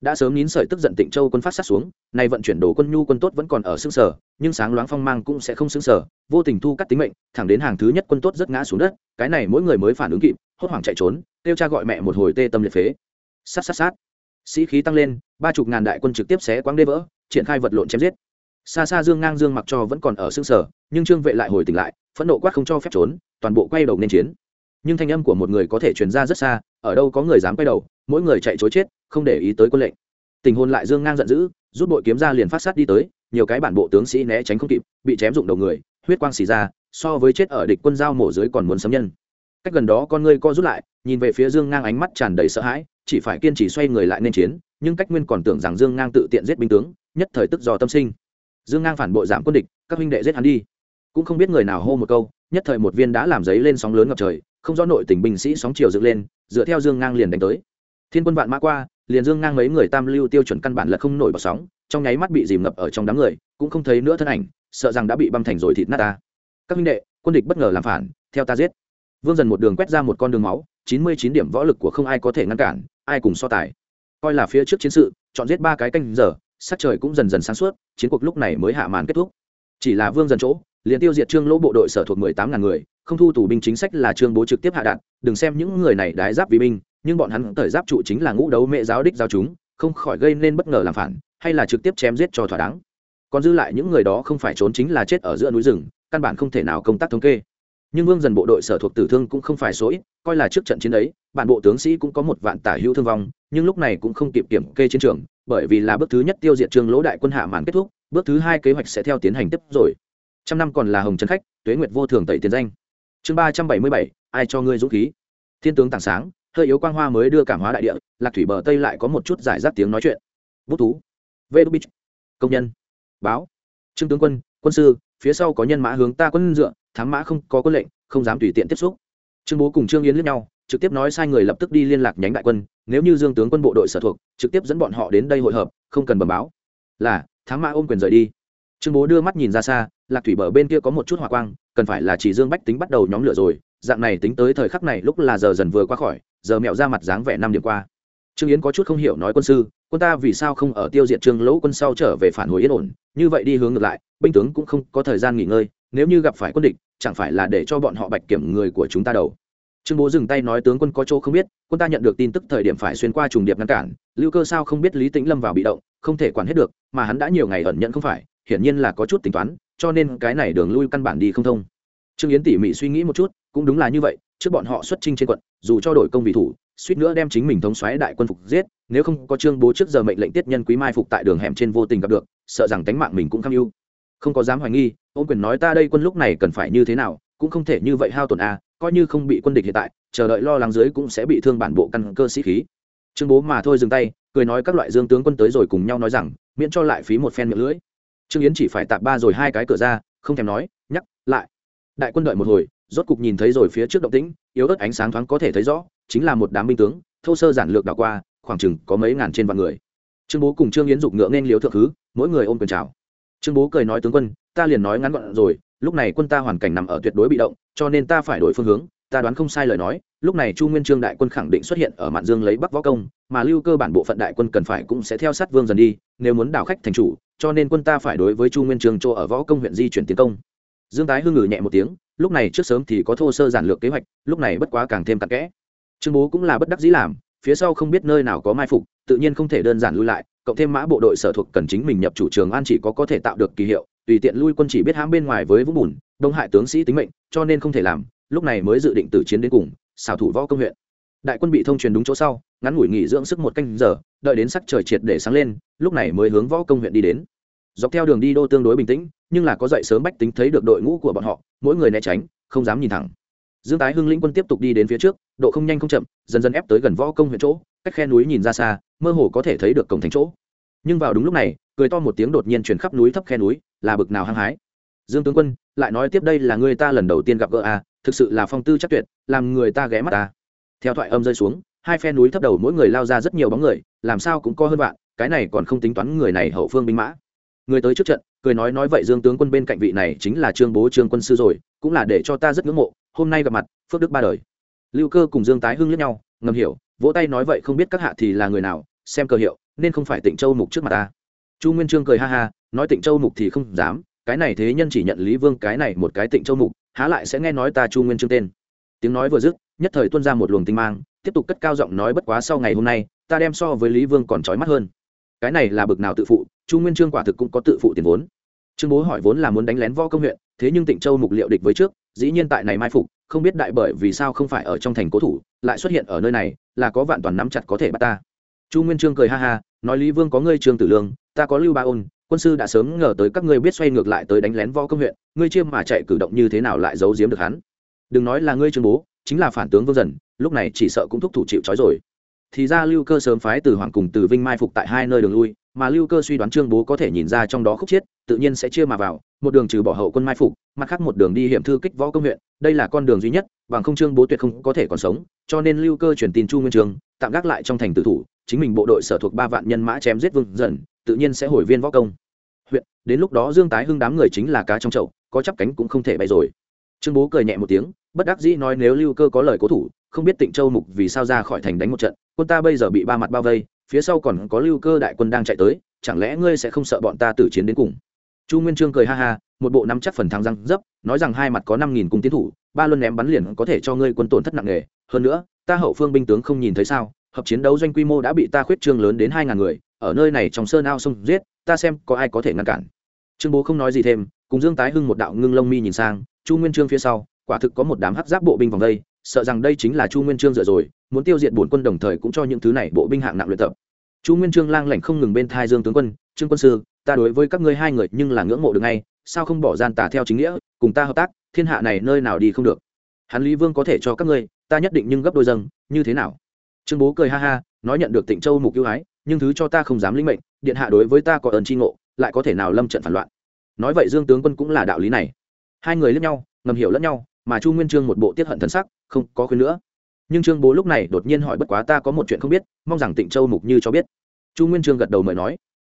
Đã sớm nín sợi tức giận tịnh châu quân phát sát xuống, nay vận chuyển đồ quân nhu quân tốt vẫn còn ở xương sở, nhưng sáng loáng phong mang cũng sẽ không xương sở, vô tình thu cắt tính mệnh, thẳng đến hàng thứ nhất quân tốt rất ngã xuống đất, cái này mỗi người mới phản ứng kịp, hốt hoảng chạy trốn, kêu cha gọi mẹ một hồi tê tâm liệt phế. Sát sát sát. Sĩ khí tăng lên, ba chục ngàn đại quân trực tiếp xé quáng đê vỡ, triển khai vật lộn chém giết xa xa dương ngang dương mặc cho vẫn còn ở xương sở nhưng trương vệ lại hồi tỉnh lại, phẫn nộ quát không cho phép trốn, toàn bộ quay đầu nên chiến. Nhưng thanh âm của một người có thể truyền ra rất xa, ở đâu có người dám quay đầu, mỗi người chạy chối chết, không để ý tới quân lệnh. Tình hôn lại dương ngang giận dữ, rút bội kiếm ra liền phát sát đi tới, nhiều cái bản bộ tướng sĩ né tránh không kịp, bị chém dụng đầu người, huyết quang xì ra, so với chết ở địch quân giao mổ dưới còn muốn sấm nhân. Cách gần đó con ngươi co rút lại, nhìn về phía dương ngang ánh mắt tràn đầy sợ hãi, chỉ phải kiên trì xoay người lại nên chiến, nhưng cách nguyên còn tưởng rằng dương ngang tự tiện giết binh tướng, nhất thời tức do tâm sinh dương ngang phản bội giảm quân địch, các huynh đệ giết hắn đi. Cũng không biết người nào hô một câu, nhất thời một viên đã làm giấy lên sóng lớn ngập trời, không rõ nội tình binh sĩ sóng chiều dựng lên, dựa theo dương ngang liền đánh tới. Thiên quân vạn mã qua, liền dương ngang mấy người tam lưu tiêu chuẩn căn bản là không nổi bọt sóng, trong nháy mắt bị dìm ngập ở trong đám người, cũng không thấy nữa thân ảnh, sợ rằng đã bị băm thành rồi thịt nát ta. Các huynh đệ, quân địch bất ngờ làm phản, theo ta giết. Vương dần một đường quét ra một con đường máu, chín mươi chín điểm võ lực của không ai có thể ngăn cản, ai cùng so tài. Coi là phía trước chiến sự, chọn giết ba cái canh giờ sắc trời cũng dần dần sáng suốt, chiến cuộc lúc này mới hạ màn kết thúc. Chỉ là vương dần chỗ, liền tiêu diệt trương lỗ bộ đội sở thuộc mười tám ngàn người, không thu tù binh chính sách là trương bố trực tiếp hạ đạn, đừng xem những người này đái giáp vì binh, nhưng bọn hắn thời giáp trụ chính là ngũ đấu mẹ giáo đích giao chúng, không khỏi gây nên bất ngờ làm phản, hay là trực tiếp chém giết cho thỏa đáng. Còn dư lại những người đó không phải trốn chính là chết ở giữa núi rừng, căn bản không thể nào công tác thống kê. Nhưng vương dần bộ đội sở thuộc tử thương cũng không phải số ít, coi là trước trận chiến ấy, bản bộ tướng sĩ cũng có một vạn tả hữu thương vong, nhưng lúc này cũng không kịp kiểm kê chiến trường bởi vì là bước thứ nhất tiêu diệt trương lỗ đại quân hạ màn kết thúc, bước thứ hai kế hoạch sẽ theo tiến hành tiếp rồi. Trăm năm còn là hồng trấn khách, tuế nguyệt vô thường tẩy tiền danh. Chương ba trăm bảy mươi bảy, ai cho ngươi dũng khí? Thiên tướng tảng sáng, hơi yếu quang hoa mới đưa cảm hóa đại địa, lạc thủy bờ tây lại có một chút giải rác tiếng nói chuyện. Bút thú. Vê đu bích công nhân. Báo. Trương tướng quân quân sư, phía sau có nhân mã hướng ta quân dựa, thám mã không có quân lệnh, không dám tùy tiện tiếp xúc. Trương bố cùng trương yến lướt nhau trực tiếp nói sai người lập tức đi liên lạc nhánh đại quân, nếu như dương tướng quân bộ đội sở thuộc, trực tiếp dẫn bọn họ đến đây hội hợp, không cần bẩm báo. Là, thám mã ôm quyền rời đi. Trương bố đưa mắt nhìn ra xa, lạc thủy bờ bên kia có một chút hỏa quang, cần phải là chỉ dương bách tính bắt đầu nhóm lửa rồi, dạng này tính tới thời khắc này lúc là giờ dần vừa qua khỏi, giờ mẹo ra mặt dáng vẻ năm điểm qua. Trương yến có chút không hiểu nói quân sư, quân ta vì sao không ở tiêu diệt trương lỗ quân sau trở về phản hồi yên ổn, như vậy đi hướng ngược lại, binh tướng cũng không có thời gian nghỉ ngơi, nếu như gặp phải quân địch, chẳng phải là để cho bọn họ bạch kiểm người của chúng ta đầu trương bố dừng tay nói tướng quân có chỗ không biết, quân ta nhận được tin tức thời điểm phải xuyên qua trùng điệp ngăn cản, lưu cơ sao không biết lý tĩnh lâm vào bị động, không thể quản hết được, mà hắn đã nhiều ngày ẩn nhận không phải, hiển nhiên là có chút tính toán, cho nên cái này đường lui căn bản đi không thông. Trương yến tỉ mỉ suy nghĩ một chút, cũng đúng là như vậy, trước bọn họ xuất trinh trên quận, dù cho đổi công vị thủ, suýt nữa đem chính mình thống xoáy đại quân phục giết, nếu không có trương bố trước giờ mệnh lệnh tiết nhân quý mai phục tại đường hẻm trên vô tình gặp được, sợ rằng tánh mạng mình cũng kham ưu không có dám hoài nghi, ôn quyền nói ta đây quân lúc này cần phải như thế nào, cũng không thể như vậy hao tổn a coi như không bị quân địch hiện tại, chờ đợi lo lắng dưới cũng sẽ bị thương bản bộ căn cơ sĩ khí. Trương bố mà thôi dừng tay, cười nói các loại dương tướng quân tới rồi cùng nhau nói rằng, miễn cho lại phí một phen miệng lưỡi. Trương yến chỉ phải tạp ba rồi hai cái cửa ra, không thèm nói, nhắc, lại. Đại quân đợi một hồi, rốt cục nhìn thấy rồi phía trước động tĩnh, yếu ớt ánh sáng thoáng có thể thấy rõ, chính là một đám binh tướng, thô sơ giản lược đảo qua, khoảng chừng có mấy ngàn trên vạn người. Trương bố cùng trương yến dục ngựa nên liếu thượng thứ, mỗi người ôm quyền chào. Trương bố cười nói tướng quân, ta liền nói ngắn gọn rồi, lúc này quân ta hoàn cảnh nằm ở tuyệt đối bị động cho nên ta phải đổi phương hướng, ta đoán không sai lời nói, lúc này chu nguyên trương đại quân khẳng định xuất hiện ở mạn dương lấy bắc võ công, mà lưu cơ bản bộ phận đại quân cần phải cũng sẽ theo sát vương dần đi, nếu muốn đảo khách thành chủ, cho nên quân ta phải đối với chu nguyên trương chỗ ở võ công huyện di chuyển tiến công. Dương tái hương ngử nhẹ một tiếng, lúc này trước sớm thì có thô sơ giản lược kế hoạch, lúc này bất quá càng thêm tạc kẽ. Trương bố cũng là bất đắc dĩ làm, phía sau không biết nơi nào có mai phục, tự nhiên không thể đơn giản lui lại, cộng thêm mã bộ đội sở thuộc cần chính mình nhập chủ trường an chỉ có có thể tạo được kỳ hiệu tùy tiện lui quân chỉ biết hãm bên ngoài với vũng bùn, đông hại tướng sĩ tính mệnh, cho nên không thể làm, lúc này mới dự định từ chiến đến cùng, xảo thủ võ công huyện. Đại quân bị thông truyền đúng chỗ sau, ngắn ngủi nghỉ dưỡng sức một canh giờ, đợi đến sắc trời triệt để sáng lên, lúc này mới hướng võ công huyện đi đến. Dọc theo đường đi đô tương đối bình tĩnh, nhưng là có dậy sớm bách tính thấy được đội ngũ của bọn họ, mỗi người né tránh, không dám nhìn thẳng. Dương tái hưng lĩnh quân tiếp tục đi đến phía trước, độ không nhanh không chậm, dần dần ép tới gần võ công huyện chỗ, cách khe núi nhìn ra xa, mơ hồ có thể thấy được cổng thành chỗ nhưng vào đúng lúc này, cười to một tiếng đột nhiên chuyển khắp núi thấp khe núi, là bực nào hăng hái. Dương tướng quân, lại nói tiếp đây là người ta lần đầu tiên gặp gỡ a thực sự là phong tư chắc tuyệt, làm người ta ghé mắt ta theo thoại âm rơi xuống, hai phe núi thấp đầu mỗi người lao ra rất nhiều bóng người, làm sao cũng có hơn bạn cái này còn không tính toán người này hậu phương binh mã. Người tới trước trận, cười nói nói vậy dương tướng quân bên cạnh vị này chính là trương bố trương quân sư rồi, cũng là để cho ta rất ngưỡng mộ, hôm nay gặp mặt, phước đức ba đời. Lưu cơ cùng dương tái hưng lẫn nhau, ngầm hiểu, vỗ tay nói vậy không biết các hạ thì là người nào, xem cơ hiệu nên không phải tịnh châu mục trước mặt ta. Chu nguyên trương cười ha ha, nói tịnh châu mục thì không dám, cái này thế nhân chỉ nhận lý vương cái này một cái tịnh châu mục, há lại sẽ nghe nói ta chu nguyên trương tên. Tiếng nói vừa dứt, nhất thời tuân ra một luồng tinh mang, tiếp tục cất cao giọng nói bất quá sau ngày hôm nay, ta đem so với lý vương còn trói mắt hơn. Cái này là bực nào tự phụ, chu nguyên trương quả thực cũng có tự phụ tiền vốn. Trương bố hỏi vốn là muốn đánh lén võ công huyện, thế nhưng tịnh châu mục liệu địch với trước, dĩ nhiên tại này mai phục, không biết đại bởi vì sao không phải ở trong thành cố thủ, lại xuất hiện ở nơi này, là có vạn toàn nắm chặt có thể bắt ta chu nguyên trương cười ha ha, nói lý vương có ngươi trương tử lương, ta có lưu ba ôn, quân sư đã sớm ngờ tới các ngươi biết xoay ngược lại tới đánh lén võ công huyện, ngươi chiêm mà chạy cử động như thế nào lại giấu giếm được hắn? Đừng nói là ngươi trương bố, chính là phản tướng vương dần, lúc này chỉ sợ cũng thúc thủ chịu trói rồi. Thì ra lưu cơ sớm phái từ hoàng cùng từ vinh mai phục tại hai nơi đường lui, mà lưu cơ suy đoán trương bố có thể nhìn ra trong đó khúc chiết, tự nhiên sẽ chia mà vào, một đường trừ bỏ hậu quân mai phục, mặt khác một đường đi hiểm thư kích võ công huyện, đây là con đường duy nhất, bằng không trương bố tuyệt không có thể còn sống, cho nên lưu cơ truyền tin chu nguyên trường tạm gác lại trong thành tử thủ chính mình bộ đội sở thuộc ba vạn nhân mã chém giết vương dần, tự nhiên sẽ hồi viên võ công. Huyện, đến lúc đó dương tái hưng đám người chính là cá trong chậu, có chắp cánh cũng không thể bay rồi. Trương bố cười nhẹ một tiếng, bất đắc dĩ nói nếu lưu cơ có lời cố thủ, không biết tịnh châu mục vì sao ra khỏi thành đánh một trận, quân ta bây giờ bị ba mặt bao vây, phía sau còn có lưu cơ đại quân đang chạy tới, chẳng lẽ ngươi sẽ không sợ bọn ta tử chiến đến cùng? Chu nguyên trương cười ha ha, một bộ nắm chắc phần thắng răng dấp, nói rằng hai mặt có năm nghìn cung tiến thủ, ba luân ném bắn liền có thể cho ngươi quân tổn thất nặng nề. Hơn nữa, ta hậu phương binh tướng không nhìn thấy sao? Hợp chiến đấu doanh quy mô đã bị ta khuyết trương lớn đến hai ngàn người, ở nơi này trong sơn ao sông giết, ta xem có ai có thể ngăn cản. Trương bố không nói gì thêm, cùng dương tái hưng một đạo ngưng lông mi nhìn sang, chu nguyên trương phía sau, quả thực có một đám hắc giáp bộ binh vòng đây, sợ rằng đây chính là chu nguyên trương dựa rồi, muốn tiêu diệt bổn quân đồng thời cũng cho những thứ này bộ binh hạng nặng luyện tập. Chu nguyên trương lang lảnh không ngừng bên thai dương tướng quân, trương quân sư, ta đối với các ngươi hai người nhưng là ngưỡng mộ được ngay, sao không bỏ gian Tả theo chính nghĩa, cùng ta hợp tác, thiên hạ này nơi nào đi không được. Hắn lý vương có thể cho các ngươi, ta nhất định nhưng gấp đôi dâng, như thế nào? Trương bố cười ha ha, nói nhận được tịnh châu mục ưu ái, nhưng thứ cho ta không dám linh mệnh, điện hạ đối với ta có ơn tri ngộ, lại có thể nào lâm trận phản loạn. Nói vậy dương tướng quân cũng là đạo lý này. Hai người lẫn nhau, ngầm hiểu lẫn nhau, mà chu nguyên trương một bộ tiết hận thân sắc, không có khuyên nữa. Nhưng trương bố lúc này đột nhiên hỏi bất quá ta có một chuyện không biết, mong rằng tịnh châu mục như cho biết. Chu nguyên trương gật đầu mời nói.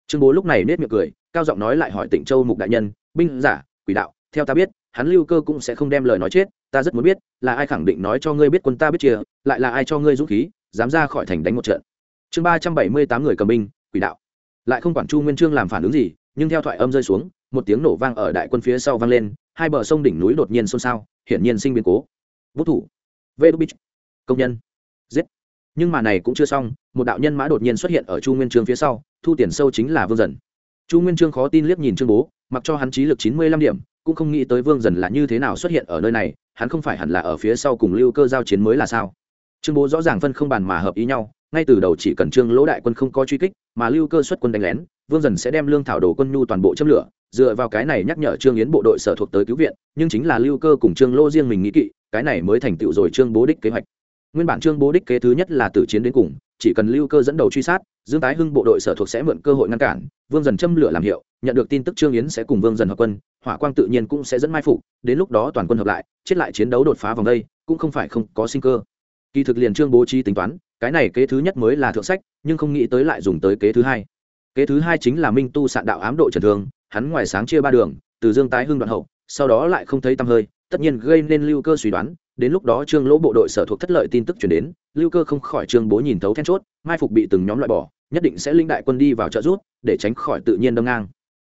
Trương bố lúc này nết miệng cười, cao giọng nói lại hỏi tịnh châu mục đại nhân, binh, giả, quỷ đạo, theo ta biết, hắn lưu cơ cũng sẽ không đem lời nói chết, ta rất muốn biết, là ai khẳng định nói cho ngươi biết quân ta biết chia, lại là ai cho ngươi dũng khí dám ra khỏi thành đánh một trận. Chương ba trăm bảy mươi tám người cầm binh, quỷ đạo. Lại không quản chu nguyên trương làm phản ứng gì, nhưng theo thoại âm rơi xuống, một tiếng nổ vang ở đại quân phía sau vang lên, hai bờ sông đỉnh núi đột nhiên xôn xao, hiển nhiên sinh biến cố. Vũ thủ. Vê đô bích công nhân. Giết. Nhưng mà này cũng chưa xong, một đạo nhân mã đột nhiên xuất hiện ở chu nguyên trương phía sau, thu tiền sâu chính là vương dần. Chu nguyên trương khó tin liếc nhìn trương bố, mặc cho hắn trí lực chín mươi lăm điểm, cũng không nghĩ tới vương dần là như thế nào xuất hiện ở nơi này, hắn không phải hẳn là ở phía sau cùng lưu cơ giao chiến mới là sao? Trương bố rõ ràng phân không bàn mà hợp ý nhau, ngay từ đầu chỉ cần trương lỗ đại quân không có truy kích, mà lưu cơ xuất quân đánh lén, vương dần sẽ đem lương thảo đồ quân nhu toàn bộ châm lửa, dựa vào cái này nhắc nhở trương yến bộ đội sở thuộc tới cứu viện, nhưng chính là lưu cơ cùng trương lỗ riêng mình nghĩ kỵ, cái này mới thành tựu rồi trương bố đích kế hoạch. Nguyên bản trương bố đích kế thứ nhất là tử chiến đến cùng, chỉ cần lưu cơ dẫn đầu truy sát, dương tái hưng bộ đội sở thuộc sẽ mượn cơ hội ngăn cản, vương dần châm lửa làm hiệu, nhận được tin tức trương yến sẽ cùng vương dần hợp quân, hỏa quang tự nhiên cũng sẽ dẫn mai phục, đến lúc đó toàn quân hợp lại, chết lại chiến đấu đột phá vòng đây, cũng không phải không có sinh cơ kỳ thực liền trương bố trí tính toán, cái này kế thứ nhất mới là thượng sách, nhưng không nghĩ tới lại dùng tới kế thứ hai. Kế thứ hai chính là minh tu sạn đạo ám độ trần thương, hắn ngoài sáng chia ba đường, từ dương tái hưng đoạn hậu, sau đó lại không thấy tăm hơi, tất nhiên gây nên lưu cơ suy đoán, đến lúc đó trương lỗ bộ đội sở thuộc thất lợi tin tức chuyển đến, lưu cơ không khỏi trương bố nhìn thấu then chốt, mai phục bị từng nhóm loại bỏ, nhất định sẽ linh đại quân đi vào trợ rút để tránh khỏi tự nhiên đâm ngang.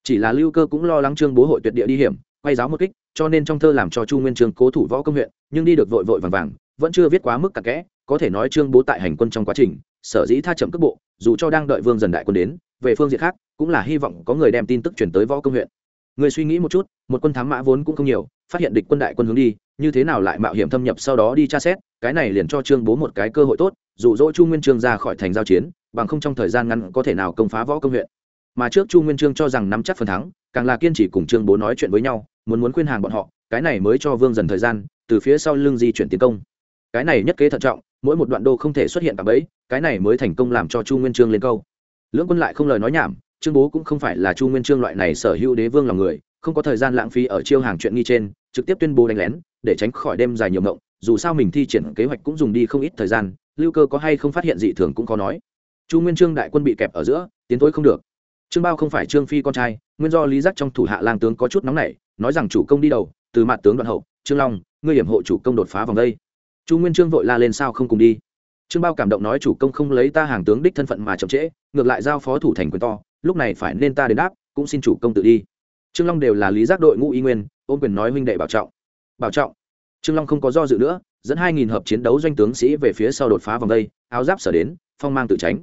Chỉ là lưu cơ cũng lo lắng trương bố hội tuyệt địa đi hiểm, quay giáo một kích, cho nên trong thơ làm cho chu nguyên trương cố thủ võ công huyện, nhưng đi được vội vội vàng vàng vẫn chưa viết quá mức cặn kẽ, có thể nói trương bố tại hành quân trong quá trình, sở dĩ tha chậm cước bộ, dù cho đang đợi vương dần đại quân đến, về phương diện khác, cũng là hy vọng có người đem tin tức chuyển tới võ công huyện. Người suy nghĩ một chút, một quân thám mã vốn cũng không nhiều, phát hiện địch quân đại quân hướng đi, như thế nào lại mạo hiểm thâm nhập sau đó đi tra xét, cái này liền cho trương bố một cái cơ hội tốt, dụ dỗ chu nguyên trương ra khỏi thành giao chiến, bằng không trong thời gian ngắn có thể nào công phá võ công huyện. Mà trước chu nguyên trương cho rằng nắm chắc phần thắng, càng là kiên trì cùng trương bố nói chuyện với nhau, muốn muốn khuyên hàng bọn họ, cái này mới cho vương dần thời gian, từ phía sau lưng di chuyển tiến công cái này nhất kế thận trọng, mỗi một đoạn đô không thể xuất hiện cả bẫy, cái này mới thành công làm cho chu nguyên trương lên câu. Lưỡng quân lại không lời nói nhảm, trương bố cũng không phải là chu nguyên trương loại này sở hữu đế vương lòng người, không có thời gian lãng phí ở chiêu hàng chuyện nghi trên, trực tiếp tuyên bố đánh lén, để tránh khỏi đêm dài nhiều mộng, dù sao mình thi triển kế hoạch cũng dùng đi không ít thời gian, lưu cơ có hay không phát hiện dị thường cũng có nói. Chu nguyên trương đại quân bị kẹp ở giữa, tiến tối không được. Trương bao không phải trương phi con trai, nguyên do lý giác trong thủ hạ lang tướng có chút nóng nảy, nói rằng chủ công đi đầu, từ mặt tướng đoạn hậu, trương long, ngươi hiểm hộ chủ công đột phá vòng đây chu nguyên trương vội la lên sao không cùng đi. Trương bao cảm động nói chủ công không lấy ta hàng tướng đích thân phận mà chậm trễ, ngược lại giao phó thủ thành quyền to, lúc này phải nên ta đến đáp, cũng xin chủ công tự đi. Trương long đều là lý giác đội ngũ y nguyên ôm quyền nói huynh đệ bảo trọng. Bảo trọng. Trương long không có do dự nữa, dẫn hai nghìn hợp chiến đấu doanh tướng sĩ về phía sau đột phá vòng đây, áo giáp sở đến, phong mang tự tránh.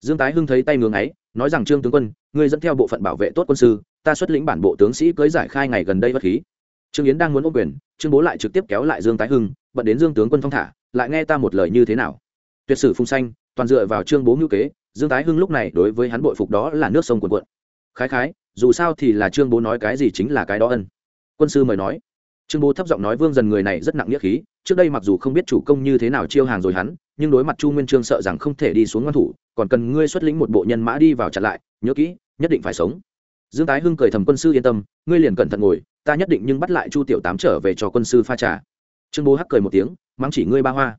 Dương tái hưng thấy tay ngưỡng ấy, nói rằng trương tướng quân, ngươi dẫn theo bộ phận bảo vệ tốt quân sư, ta xuất lĩnh bản bộ tướng sĩ cưới giải khai ngày gần đây bất khí trương yến đang muốn ôm quyền, trương bố lại trực tiếp kéo lại dương tái hưng, bận đến dương tướng quân phong thả, lại nghe ta một lời như thế nào? Tuyệt sử phung xanh toàn dựa vào trương bố ngữ kế, dương tái hưng lúc này đối với hắn bội phục đó là nước sông quần quận khái khái, dù sao thì là trương bố nói cái gì chính là cái đó ân. Quân sư mời nói. Trương bố thấp giọng nói vương dần người này rất nặng nghĩa khí, trước đây mặc dù không biết chủ công như thế nào chiêu hàng rồi hắn, nhưng đối mặt chu nguyên trương sợ rằng không thể đi xuống ngoan thủ, còn cần ngươi xuất lĩnh một bộ nhân mã đi vào chặn lại, nhớ kỹ, nhất định phải sống dương tái hưng cười thầm quân sư yên tâm, ngươi liền cẩn thận ngồi, ta nhất định nhưng bắt lại chu tiểu tám trở về cho quân sư pha trà. Trương bố hắc cười một tiếng, mắng chỉ ngươi ba hoa.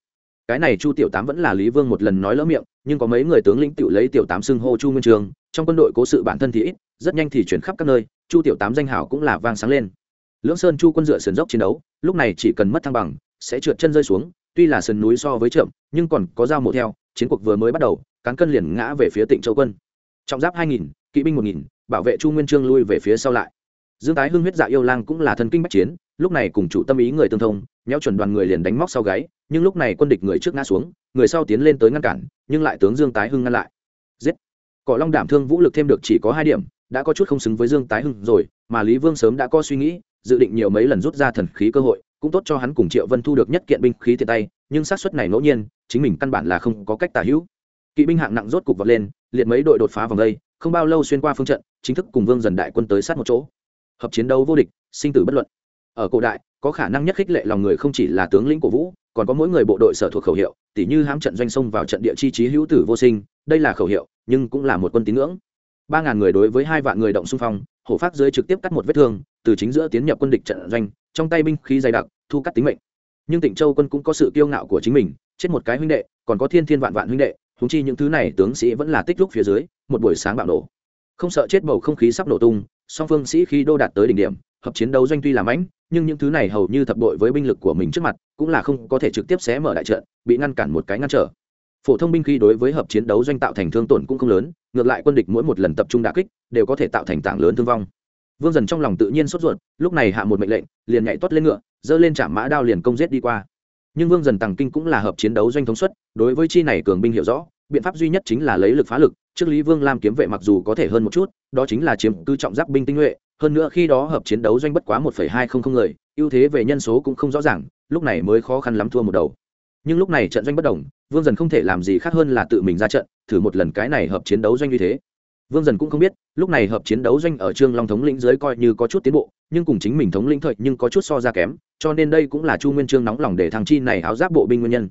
Cái này chu tiểu tám vẫn là lý vương một lần nói lỡ miệng, nhưng có mấy người tướng lĩnh tự lấy tiểu tám xưng hô chu nguyên trường, trong quân đội cố sự bản thân thì ít, rất nhanh thì chuyển khắp các nơi, chu tiểu tám danh hảo cũng là vang sáng lên. Lưỡng sơn chu quân dựa sườn dốc chiến đấu, lúc này chỉ cần mất thăng bằng, sẽ trượt chân rơi xuống, tuy là sườn núi so với trượm, nhưng còn có dao mộ theo, chiến cuộc vừa mới bắt đầu, cán cân liền ngã về phía tịnh châu quân. Trọng giáp hai nghìn, kỵ binh một nghìn bảo vệ chu nguyên trương lui về phía sau lại. Dương tái hưng huyết dạ yêu lang cũng là thân kinh bách chiến, lúc này cùng chủ tâm ý người tương thông, nhéo chuẩn đoàn người liền đánh móc sau gáy, nhưng lúc này quân địch người trước ngã xuống, người sau tiến lên tới ngăn cản, nhưng lại tướng dương tái hưng ngăn lại. Giết! Cỏ long đảm thương vũ lực thêm được chỉ có hai điểm, đã có chút không xứng với dương tái hưng rồi, mà lý vương sớm đã có suy nghĩ, dự định nhiều mấy lần rút ra thần khí cơ hội, cũng tốt cho hắn cùng triệu vân thu được nhất kiện binh khí tiện tay, nhưng xác suất này ngẫu nhiên, chính mình căn bản là không có cách tả hữu. Kỵ binh hạng nặng rốt cục vọt lên, liệt mấy đội đột phá vòng đây không bao lâu xuyên qua phương trận, chính thức cùng vương dần đại quân tới sát một chỗ. Hợp chiến đấu vô địch, sinh tử bất luận. Ở cổ đại, có khả năng nhất khích lệ lòng người không chỉ là tướng lĩnh cổ vũ, còn có mỗi người bộ đội sở thuộc khẩu hiệu, tỉ như hãm trận doanh sông vào trận địa chi trí hữu tử vô sinh, đây là khẩu hiệu, nhưng cũng là một quân tín ngưỡng. Ba ngàn người đối với hai vạn người động xung phong, hổ phát dưới trực tiếp cắt một vết thương, từ chính giữa tiến nhập quân địch trận doanh, trong tay binh khí dày đặc, thu cắt tính mệnh. Nhưng tịnh châu quân cũng có sự kiêu ngạo của chính mình, chết một cái huynh đệ, còn có thiên thiên vạn vạn huynh đệ húng chi những thứ này tướng sĩ vẫn là tích lúc phía dưới, một buổi sáng bạo nổ. Không sợ chết bầu không khí sắp nổ tung, song phương sĩ khi đô đạt tới đỉnh điểm, hợp chiến đấu doanh tuy làm ánh nhưng những thứ này hầu như thập đội với binh lực của mình trước mặt, cũng là không có thể trực tiếp xé mở đại trận, bị ngăn cản một cái ngăn trở. Phổ thông binh khí đối với hợp chiến đấu doanh tạo thành thương tổn cũng không lớn, ngược lại quân địch mỗi một lần tập trung đà kích, đều có thể tạo thành tảng lớn thương vong. Vương dần trong lòng tự nhiên sốt ruột, lúc này hạ một mệnh lệnh, liền nhảy toát lên ngựa, giơ lên chạm mã đao liền công giết đi qua nhưng vương dần tàng kinh cũng là hợp chiến đấu doanh thống suất, đối với chi này cường binh hiểu rõ, biện pháp duy nhất chính là lấy lực phá lực, trước lý vương lam kiếm vệ mặc dù có thể hơn một chút, đó chính là chiếm cư trọng giáp binh tinh nhuệ, hơn nữa khi đó hợp chiến đấu doanh bất quá một phẩy hai không không người, ưu thế về nhân số cũng không rõ ràng, lúc này mới khó khăn lắm thua một đầu. Nhưng lúc này trận doanh bất đồng, vương dần không thể làm gì khác hơn là tự mình ra trận, thử một lần cái này hợp chiến đấu doanh như thế. Vương dần cũng không biết, lúc này hợp chiến đấu doanh ở trương long thống lĩnh dưới coi như có chút tiến bộ nhưng cùng chính mình thống lĩnh thời nhưng có chút so ra kém, cho nên đây cũng là chu nguyên trương nóng lòng để thằng chi này áo giáp bộ binh nguyên nhân.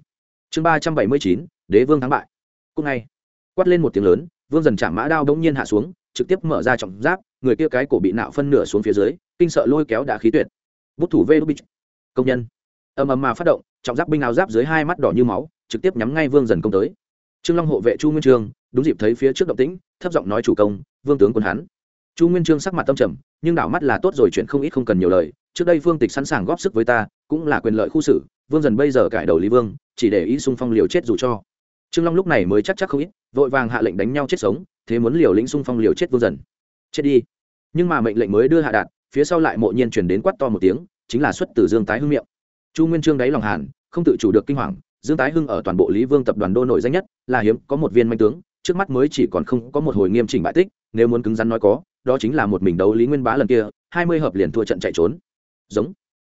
Chương ba trăm bảy mươi chín, đế vương thắng bại. Cúc ngay, quát lên một tiếng lớn, vương dần chạm mã đao đ ỗ n g nhiên hạ xuống, trực tiếp mở ra trọng giáp, người kia cái cổ bị nạo phân nửa xuống phía dưới, kinh sợ lôi kéo đã khí tuyệt. Bút thủ vê đô bích công nhân. Ầm ầm mà phát động, trọng giáp binh áo giáp dưới hai mắt đỏ như máu, trực tiếp nhắm ngay vương dần công tới. Trương long hộ vệ chu nguyên trương, đúng dịp thấy phía trước động tĩnh, thấp giọng nói chủ công, vương tướng quân hắn chu nguyên trương sắc mặt tâm trầm, nhưng đảo mắt là tốt rồi chuyện không ít không cần nhiều lời. Trước đây phương tịch sẵn sàng góp sức với ta, cũng là quyền lợi khu xử, vương dần bây giờ cải đầu lý vương, chỉ để ý xung phong liều chết dù cho. Trương long lúc này mới chắc chắc không ít, vội vàng hạ lệnh đánh nhau chết sống, thế muốn liều lĩnh xung phong liều chết vương dần. Chết đi. Nhưng mà mệnh lệnh mới đưa hạ đạt, phía sau lại mộ nhiên chuyển đến quát to một tiếng, chính là xuất từ dương tái hưng miệng. Chu nguyên trương đáy lòng hàn, không tự chủ được kinh hoàng, dương tái hưng ở toàn bộ lý vương tập đoàn đô nổi danh nhất, là hiếm, có một viên manh tướng, trước mắt mới chỉ còn không có một hồi nghiêm chỉnh bại tích, nếu muốn cứng rắn nói có đó chính là một mình đấu lý nguyên bá lần kia, hai mươi hợp liền thua trận chạy trốn. Giống.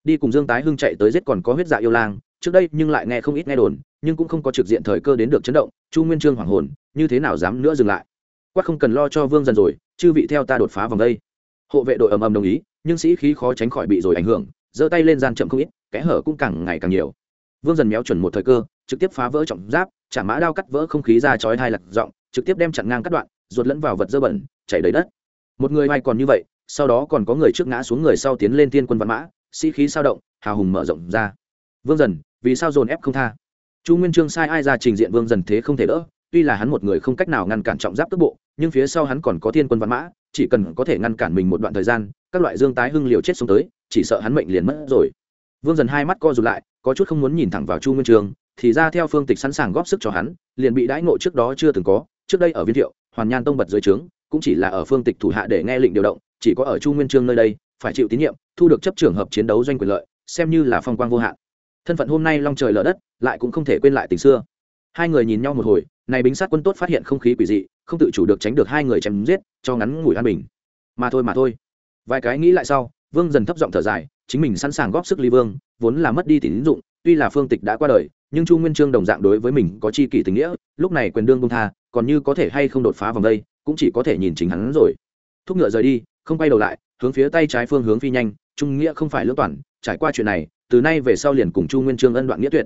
Đi cùng dương tái hưng chạy tới giết còn có huyết dạ yêu lang, trước đây nhưng lại nghe không ít nghe đồn, nhưng cũng không có trực diện thời cơ đến được chấn động, chu nguyên trương hoàng hồn, như thế nào dám nữa dừng lại? Quát không cần lo cho vương dần rồi, chư vị theo ta đột phá vòng đây. Hộ vệ đội ầm ầm đồng ý, nhưng sĩ khí khó tránh khỏi bị rồi ảnh hưởng, giơ tay lên gian chậm không ít, kẽ hở cũng càng ngày càng nhiều. Vương dần méo chuẩn một thời cơ, trực tiếp phá vỡ trọng giáp chả mã đao cắt vỡ không khí ra chói hai lật giọng, trực tiếp đem chặn ngang cắt đoạn, ruột lẫn vào vật dơ bẩn, chảy đầy đất một người may còn như vậy, sau đó còn có người trước ngã xuống người sau tiến lên tiên quân văn mã, sĩ khí sao động, hào hùng mở rộng ra. Vương dần, vì sao dồn ép không tha? Chu nguyên trương sai ai ra trình diện vương dần thế không thể đỡ, tuy là hắn một người không cách nào ngăn cản trọng giáp tức bộ, nhưng phía sau hắn còn có thiên quân văn mã, chỉ cần có thể ngăn cản mình một đoạn thời gian, các loại dương tái hưng liều chết xuống tới, chỉ sợ hắn mệnh liền mất rồi. Vương dần hai mắt co rụt lại, có chút không muốn nhìn thẳng vào chu nguyên trường thì ra theo phương tịch sẵn sàng góp sức cho hắn, liền bị đãi ngộ trước đó chưa từng có, trước đây ở viên thiệu, hoàn nhan tông bật dưới trướng cũng chỉ là ở phương tịch thủ hạ để nghe lệnh điều động, chỉ có ở chu nguyên trương nơi đây, phải chịu tín nhiệm, thu được chấp trường hợp chiến đấu doanh quyền lợi, xem như là phong quang vô hạn. Thân phận hôm nay long trời lở đất, lại cũng không thể quên lại tình xưa. Hai người nhìn nhau một hồi, này bính sát quân tốt phát hiện không khí quỷ dị, không tự chủ được tránh được hai người chém giết, cho ngắn ngủi an bình. Mà thôi mà thôi. Vài cái nghĩ lại sau, vương dần thấp giọng thở dài, chính mình sẵn sàng góp sức ly vương, vốn là mất đi tín dụng, tuy là phương tịch đã qua đời, nhưng chu nguyên trương đồng dạng đối với mình có chi kỷ tình nghĩa, lúc này quyền đương công tha, còn như có thể hay không đột phá vòng đây cũng chỉ có thể nhìn chính hắn rồi. Thúc ngựa rời đi, không quay đầu lại, hướng phía tay trái phương hướng phi nhanh, trung nghĩa không phải lưỡng toàn, trải qua chuyện này, từ nay về sau liền cùng chu nguyên trương ân đoạn nghĩa tuyệt.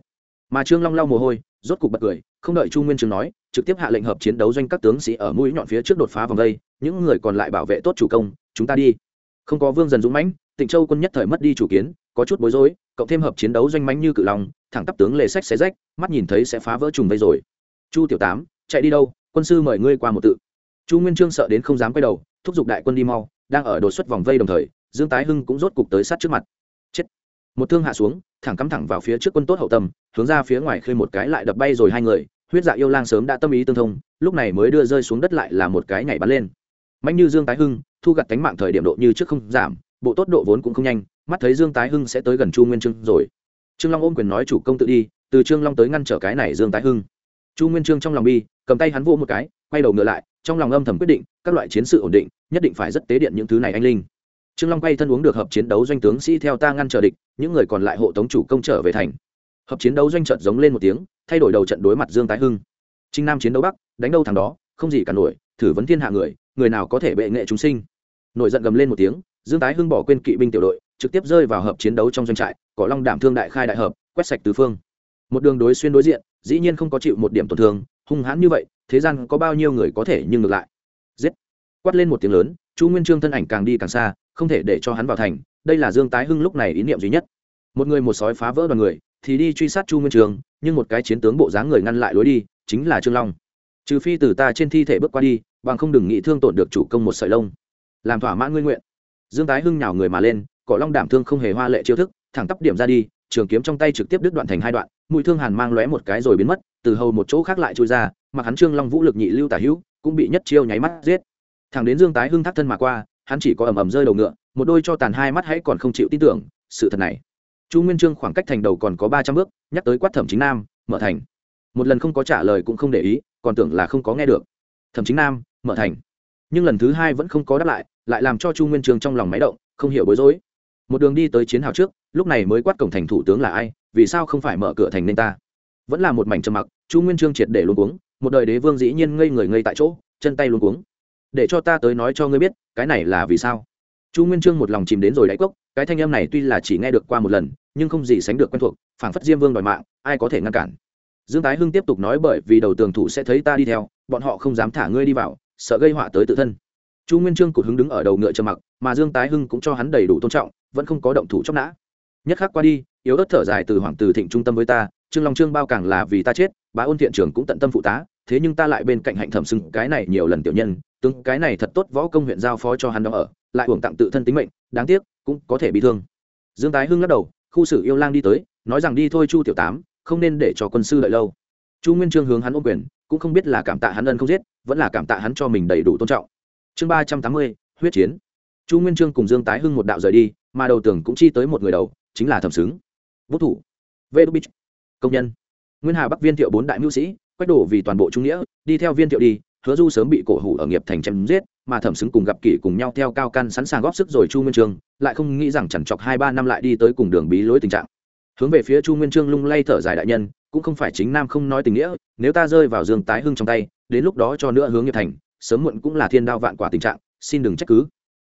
Mà trương long lau mồ hôi, rốt cục bật cười, không đợi chu nguyên trương nói, trực tiếp hạ lệnh hợp chiến đấu doanh các tướng sĩ ở mũi nhọn phía trước đột phá vòng đây, những người còn lại bảo vệ tốt chủ công, chúng ta đi. Không có vương dần dũng mãnh, tịnh châu quân nhất thời mất đi chủ kiến, có chút bối rối, cộng thêm hợp chiến đấu doanh mãnh như cự lòng thẳng tắp tướng lề sách xé rách, mắt nhìn thấy sẽ phá vỡ trùng vây rồi. Chu tiểu tám, chạy đi đâu, quân sư mời ngươi qua một tự chu nguyên trương sợ đến không dám quay đầu, thúc giục đại quân đi mau, đang ở đột xuất vòng vây đồng thời, dương tái hưng cũng rốt cục tới sát trước mặt. Chết! Một thương hạ xuống, thẳng cắm thẳng vào phía trước quân tốt hậu tâm, hướng ra phía ngoài khơi một cái lại đập bay rồi hai người, huyết dạ yêu lang sớm đã tâm ý tương thông, lúc này mới đưa rơi xuống đất lại là một cái nhảy bắn lên. Mạnh như dương tái hưng, thu gặt cánh mạng thời điểm độ như trước không giảm, bộ tốt độ vốn cũng không nhanh, mắt thấy dương tái hưng sẽ tới gần chu nguyên trương rồi. Trương long ôm quyền nói chủ công tự đi, từ trương long tới ngăn trở cái này dương tái hưng. Chu nguyên trương trong lòng bi, cầm tay hắn vô một cái, quay đầu ngựa lại trong lòng âm thầm quyết định, các loại chiến sự ổn định, nhất định phải rất tế điện những thứ này anh linh. Trương long quay thân uống được hợp chiến đấu doanh tướng sĩ theo ta ngăn trở địch, những người còn lại hộ tống chủ công trở về thành. Hợp chiến đấu doanh trận giống lên một tiếng, thay đổi đầu trận đối mặt dương tái hưng. Trinh nam chiến đấu bắc, đánh đâu thằng đó, không gì cả nổi, thử vấn thiên hạ người người nào có thể bệ nghệ chúng sinh. Nổi giận gầm lên một tiếng, dương tái hưng bỏ quên kỵ binh tiểu đội, trực tiếp rơi vào hợp chiến đấu trong doanh trại, cỏ long đảm thương đại khai đại hợp, quét sạch tứ phương. Một đường đối xuyên đối diện, dĩ nhiên không có chịu một điểm tổn thương, hung hãn như vậy thế gian có bao nhiêu người có thể nhưng ngược lại? Giết! Quát lên một tiếng lớn, chu nguyên trương thân ảnh càng đi càng xa, không thể để cho hắn vào thành, đây là dương tái hưng lúc này ý niệm duy nhất. Một người một sói phá vỡ đoàn người, thì đi truy sát chu nguyên trường nhưng một cái chiến tướng bộ dáng người ngăn lại lối đi, chính là trương long. Trừ phi từ ta trên thi thể bước qua đi, bằng không đừng nghĩ thương tổn được chủ công một sợi lông. Làm thỏa mãn nguyên nguyện. Dương tái hưng nhào người mà lên, cỏ long đảm thương không hề hoa lệ chiêu thức, thẳng tắp điểm ra đi, trường kiếm trong tay trực tiếp đứt đoạn thành hai đoạn, mũi thương hàn mang lóe một cái rồi biến mất, từ hầu một chỗ khác lại trôi ra mặc hắn trương long vũ lực nhị lưu tả hữu cũng bị nhất chiêu nháy mắt giết. Thẳng đến dương tái hưng thác thân mà qua, hắn chỉ có ầm ầm rơi đầu ngựa, một đôi cho tàn hai mắt hãy còn không chịu tin tưởng, sự thật này. Chu nguyên trương khoảng cách thành đầu còn có ba trăm bước, nhắc tới quát thẩm chính nam, mở thành. Một lần không có trả lời cũng không để ý, còn tưởng là không có nghe được. Thẩm chính nam, mở thành. Nhưng lần thứ hai vẫn không có đáp lại lại làm cho chu nguyên trương trong lòng máy động, không hiểu bối rối. Một đường đi tới chiến hào trước, lúc này mới quát cổng thành thủ tướng là ai, vì sao không phải mở cửa thành nên ta? Vẫn là một mảnh trầm mặc, chu nguyên trương triệt để luôn cuống một đời đế vương dĩ nhiên ngây người ngây tại chỗ, chân tay luôn cuống. Để cho ta tới nói cho ngươi biết, cái này là vì sao? Chu nguyên trương một lòng chìm đến rồi đáy cốc, cái thanh âm này tuy là chỉ nghe được qua một lần, nhưng không gì sánh được quen thuộc, phảng phất diêm vương đòi mạng, ai có thể ngăn cản? Dương tái hưng tiếp tục nói bởi vì đầu tường thủ sẽ thấy ta đi theo, bọn họ không dám thả ngươi đi vào, sợ gây họa tới tự thân. Chu nguyên trương cụt hứng đứng ở đầu ngựa trầm mặc, mà dương tái hưng cũng cho hắn đầy đủ tôn trọng, vẫn không có động thủ chóc nã. Nhất khắc qua đi, yếu ớt thở dài từ hoàng từ thịnh trung tâm với ta, trương long trương bao càng là vì ta chết, bá ôn thiện trưởng cũng tận tâm phụ tá thế nhưng ta lại bên cạnh hạnh thẩm sưng cái này nhiều lần tiểu nhân tướng cái này thật tốt võ công huyện giao phó cho hắn đó ở, lại hưởng tặng tự thân tính mệnh, đáng tiếc, cũng có thể bị thương. Dương tái hưng lắc đầu, khu sử yêu lang đi tới, nói rằng đi thôi chu tiểu tám, không nên để cho quân sư đợi lâu. Chu nguyên trương hướng hắn ôm quyền, cũng không biết là cảm tạ hắn ân không giết, vẫn là cảm tạ hắn cho mình đầy đủ tôn trọng. Chương ba trăm tám mươi, huyết chiến. Chu nguyên trương cùng dương tái hưng một đạo rời đi, mà đầu tưởng cũng chi tới một người đầu, chính là thẩm xứng. Vũ thủ. Vê đô bích. Công nhân. Nguyên hà bắc viên thiệu bốn đại mưu sĩ quách đổ vì toàn bộ trung nghĩa, đi theo viên thiệu đi, hứa du sớm bị cổ hủ ở nghiệp thành chém giết, mà thẩm xứng cùng gặp kỷ cùng nhau theo cao căn sẵn sàng góp sức rồi chu nguyên trương lại không nghĩ rằng chẳng chọc hai ba năm lại đi tới cùng đường bí lối tình trạng. Hướng về phía chu nguyên trương lung lay thở dài đại nhân, cũng không phải chính nam không nói tình nghĩa, nếu ta rơi vào dương tái hưng trong tay, đến lúc đó cho nữa hướng nghiệp thành, sớm muộn cũng là thiên đao vạn quả tình trạng, xin đừng trách cứ.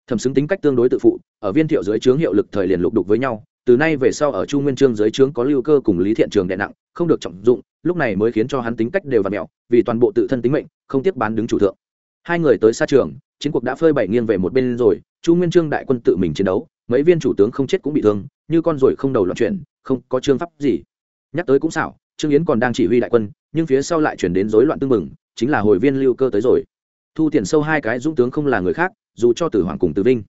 Thẩm xứng tính cách tương đối tự phụ, ở viên thiệu dưới trướng hiệu lực thời liền lục đục với nhau từ nay về sau ở chu nguyên trương dưới trướng có lưu cơ cùng lý thiện trường đè nặng, không được trọng dụng, lúc này mới khiến cho hắn tính cách đều và mẹo, vì toàn bộ tự thân tính mệnh, không tiếp bán đứng chủ thượng. Hai người tới xa trường, chiến cuộc đã phơi bảy nghiêng về một bên rồi, chu nguyên trương đại quân tự mình chiến đấu, mấy viên chủ tướng không chết cũng bị thương, như con ruồi không đầu loạn chuyển, không có trương pháp gì. Nhắc tới cũng xảo, trương yến còn đang chỉ huy đại quân, nhưng phía sau lại chuyển đến rối loạn tương mừng chính là hồi viên lưu cơ tới rồi. Thu tiền sâu hai cái dũng tướng không là người khác, dù cho tử hoàng cùng tử vinh.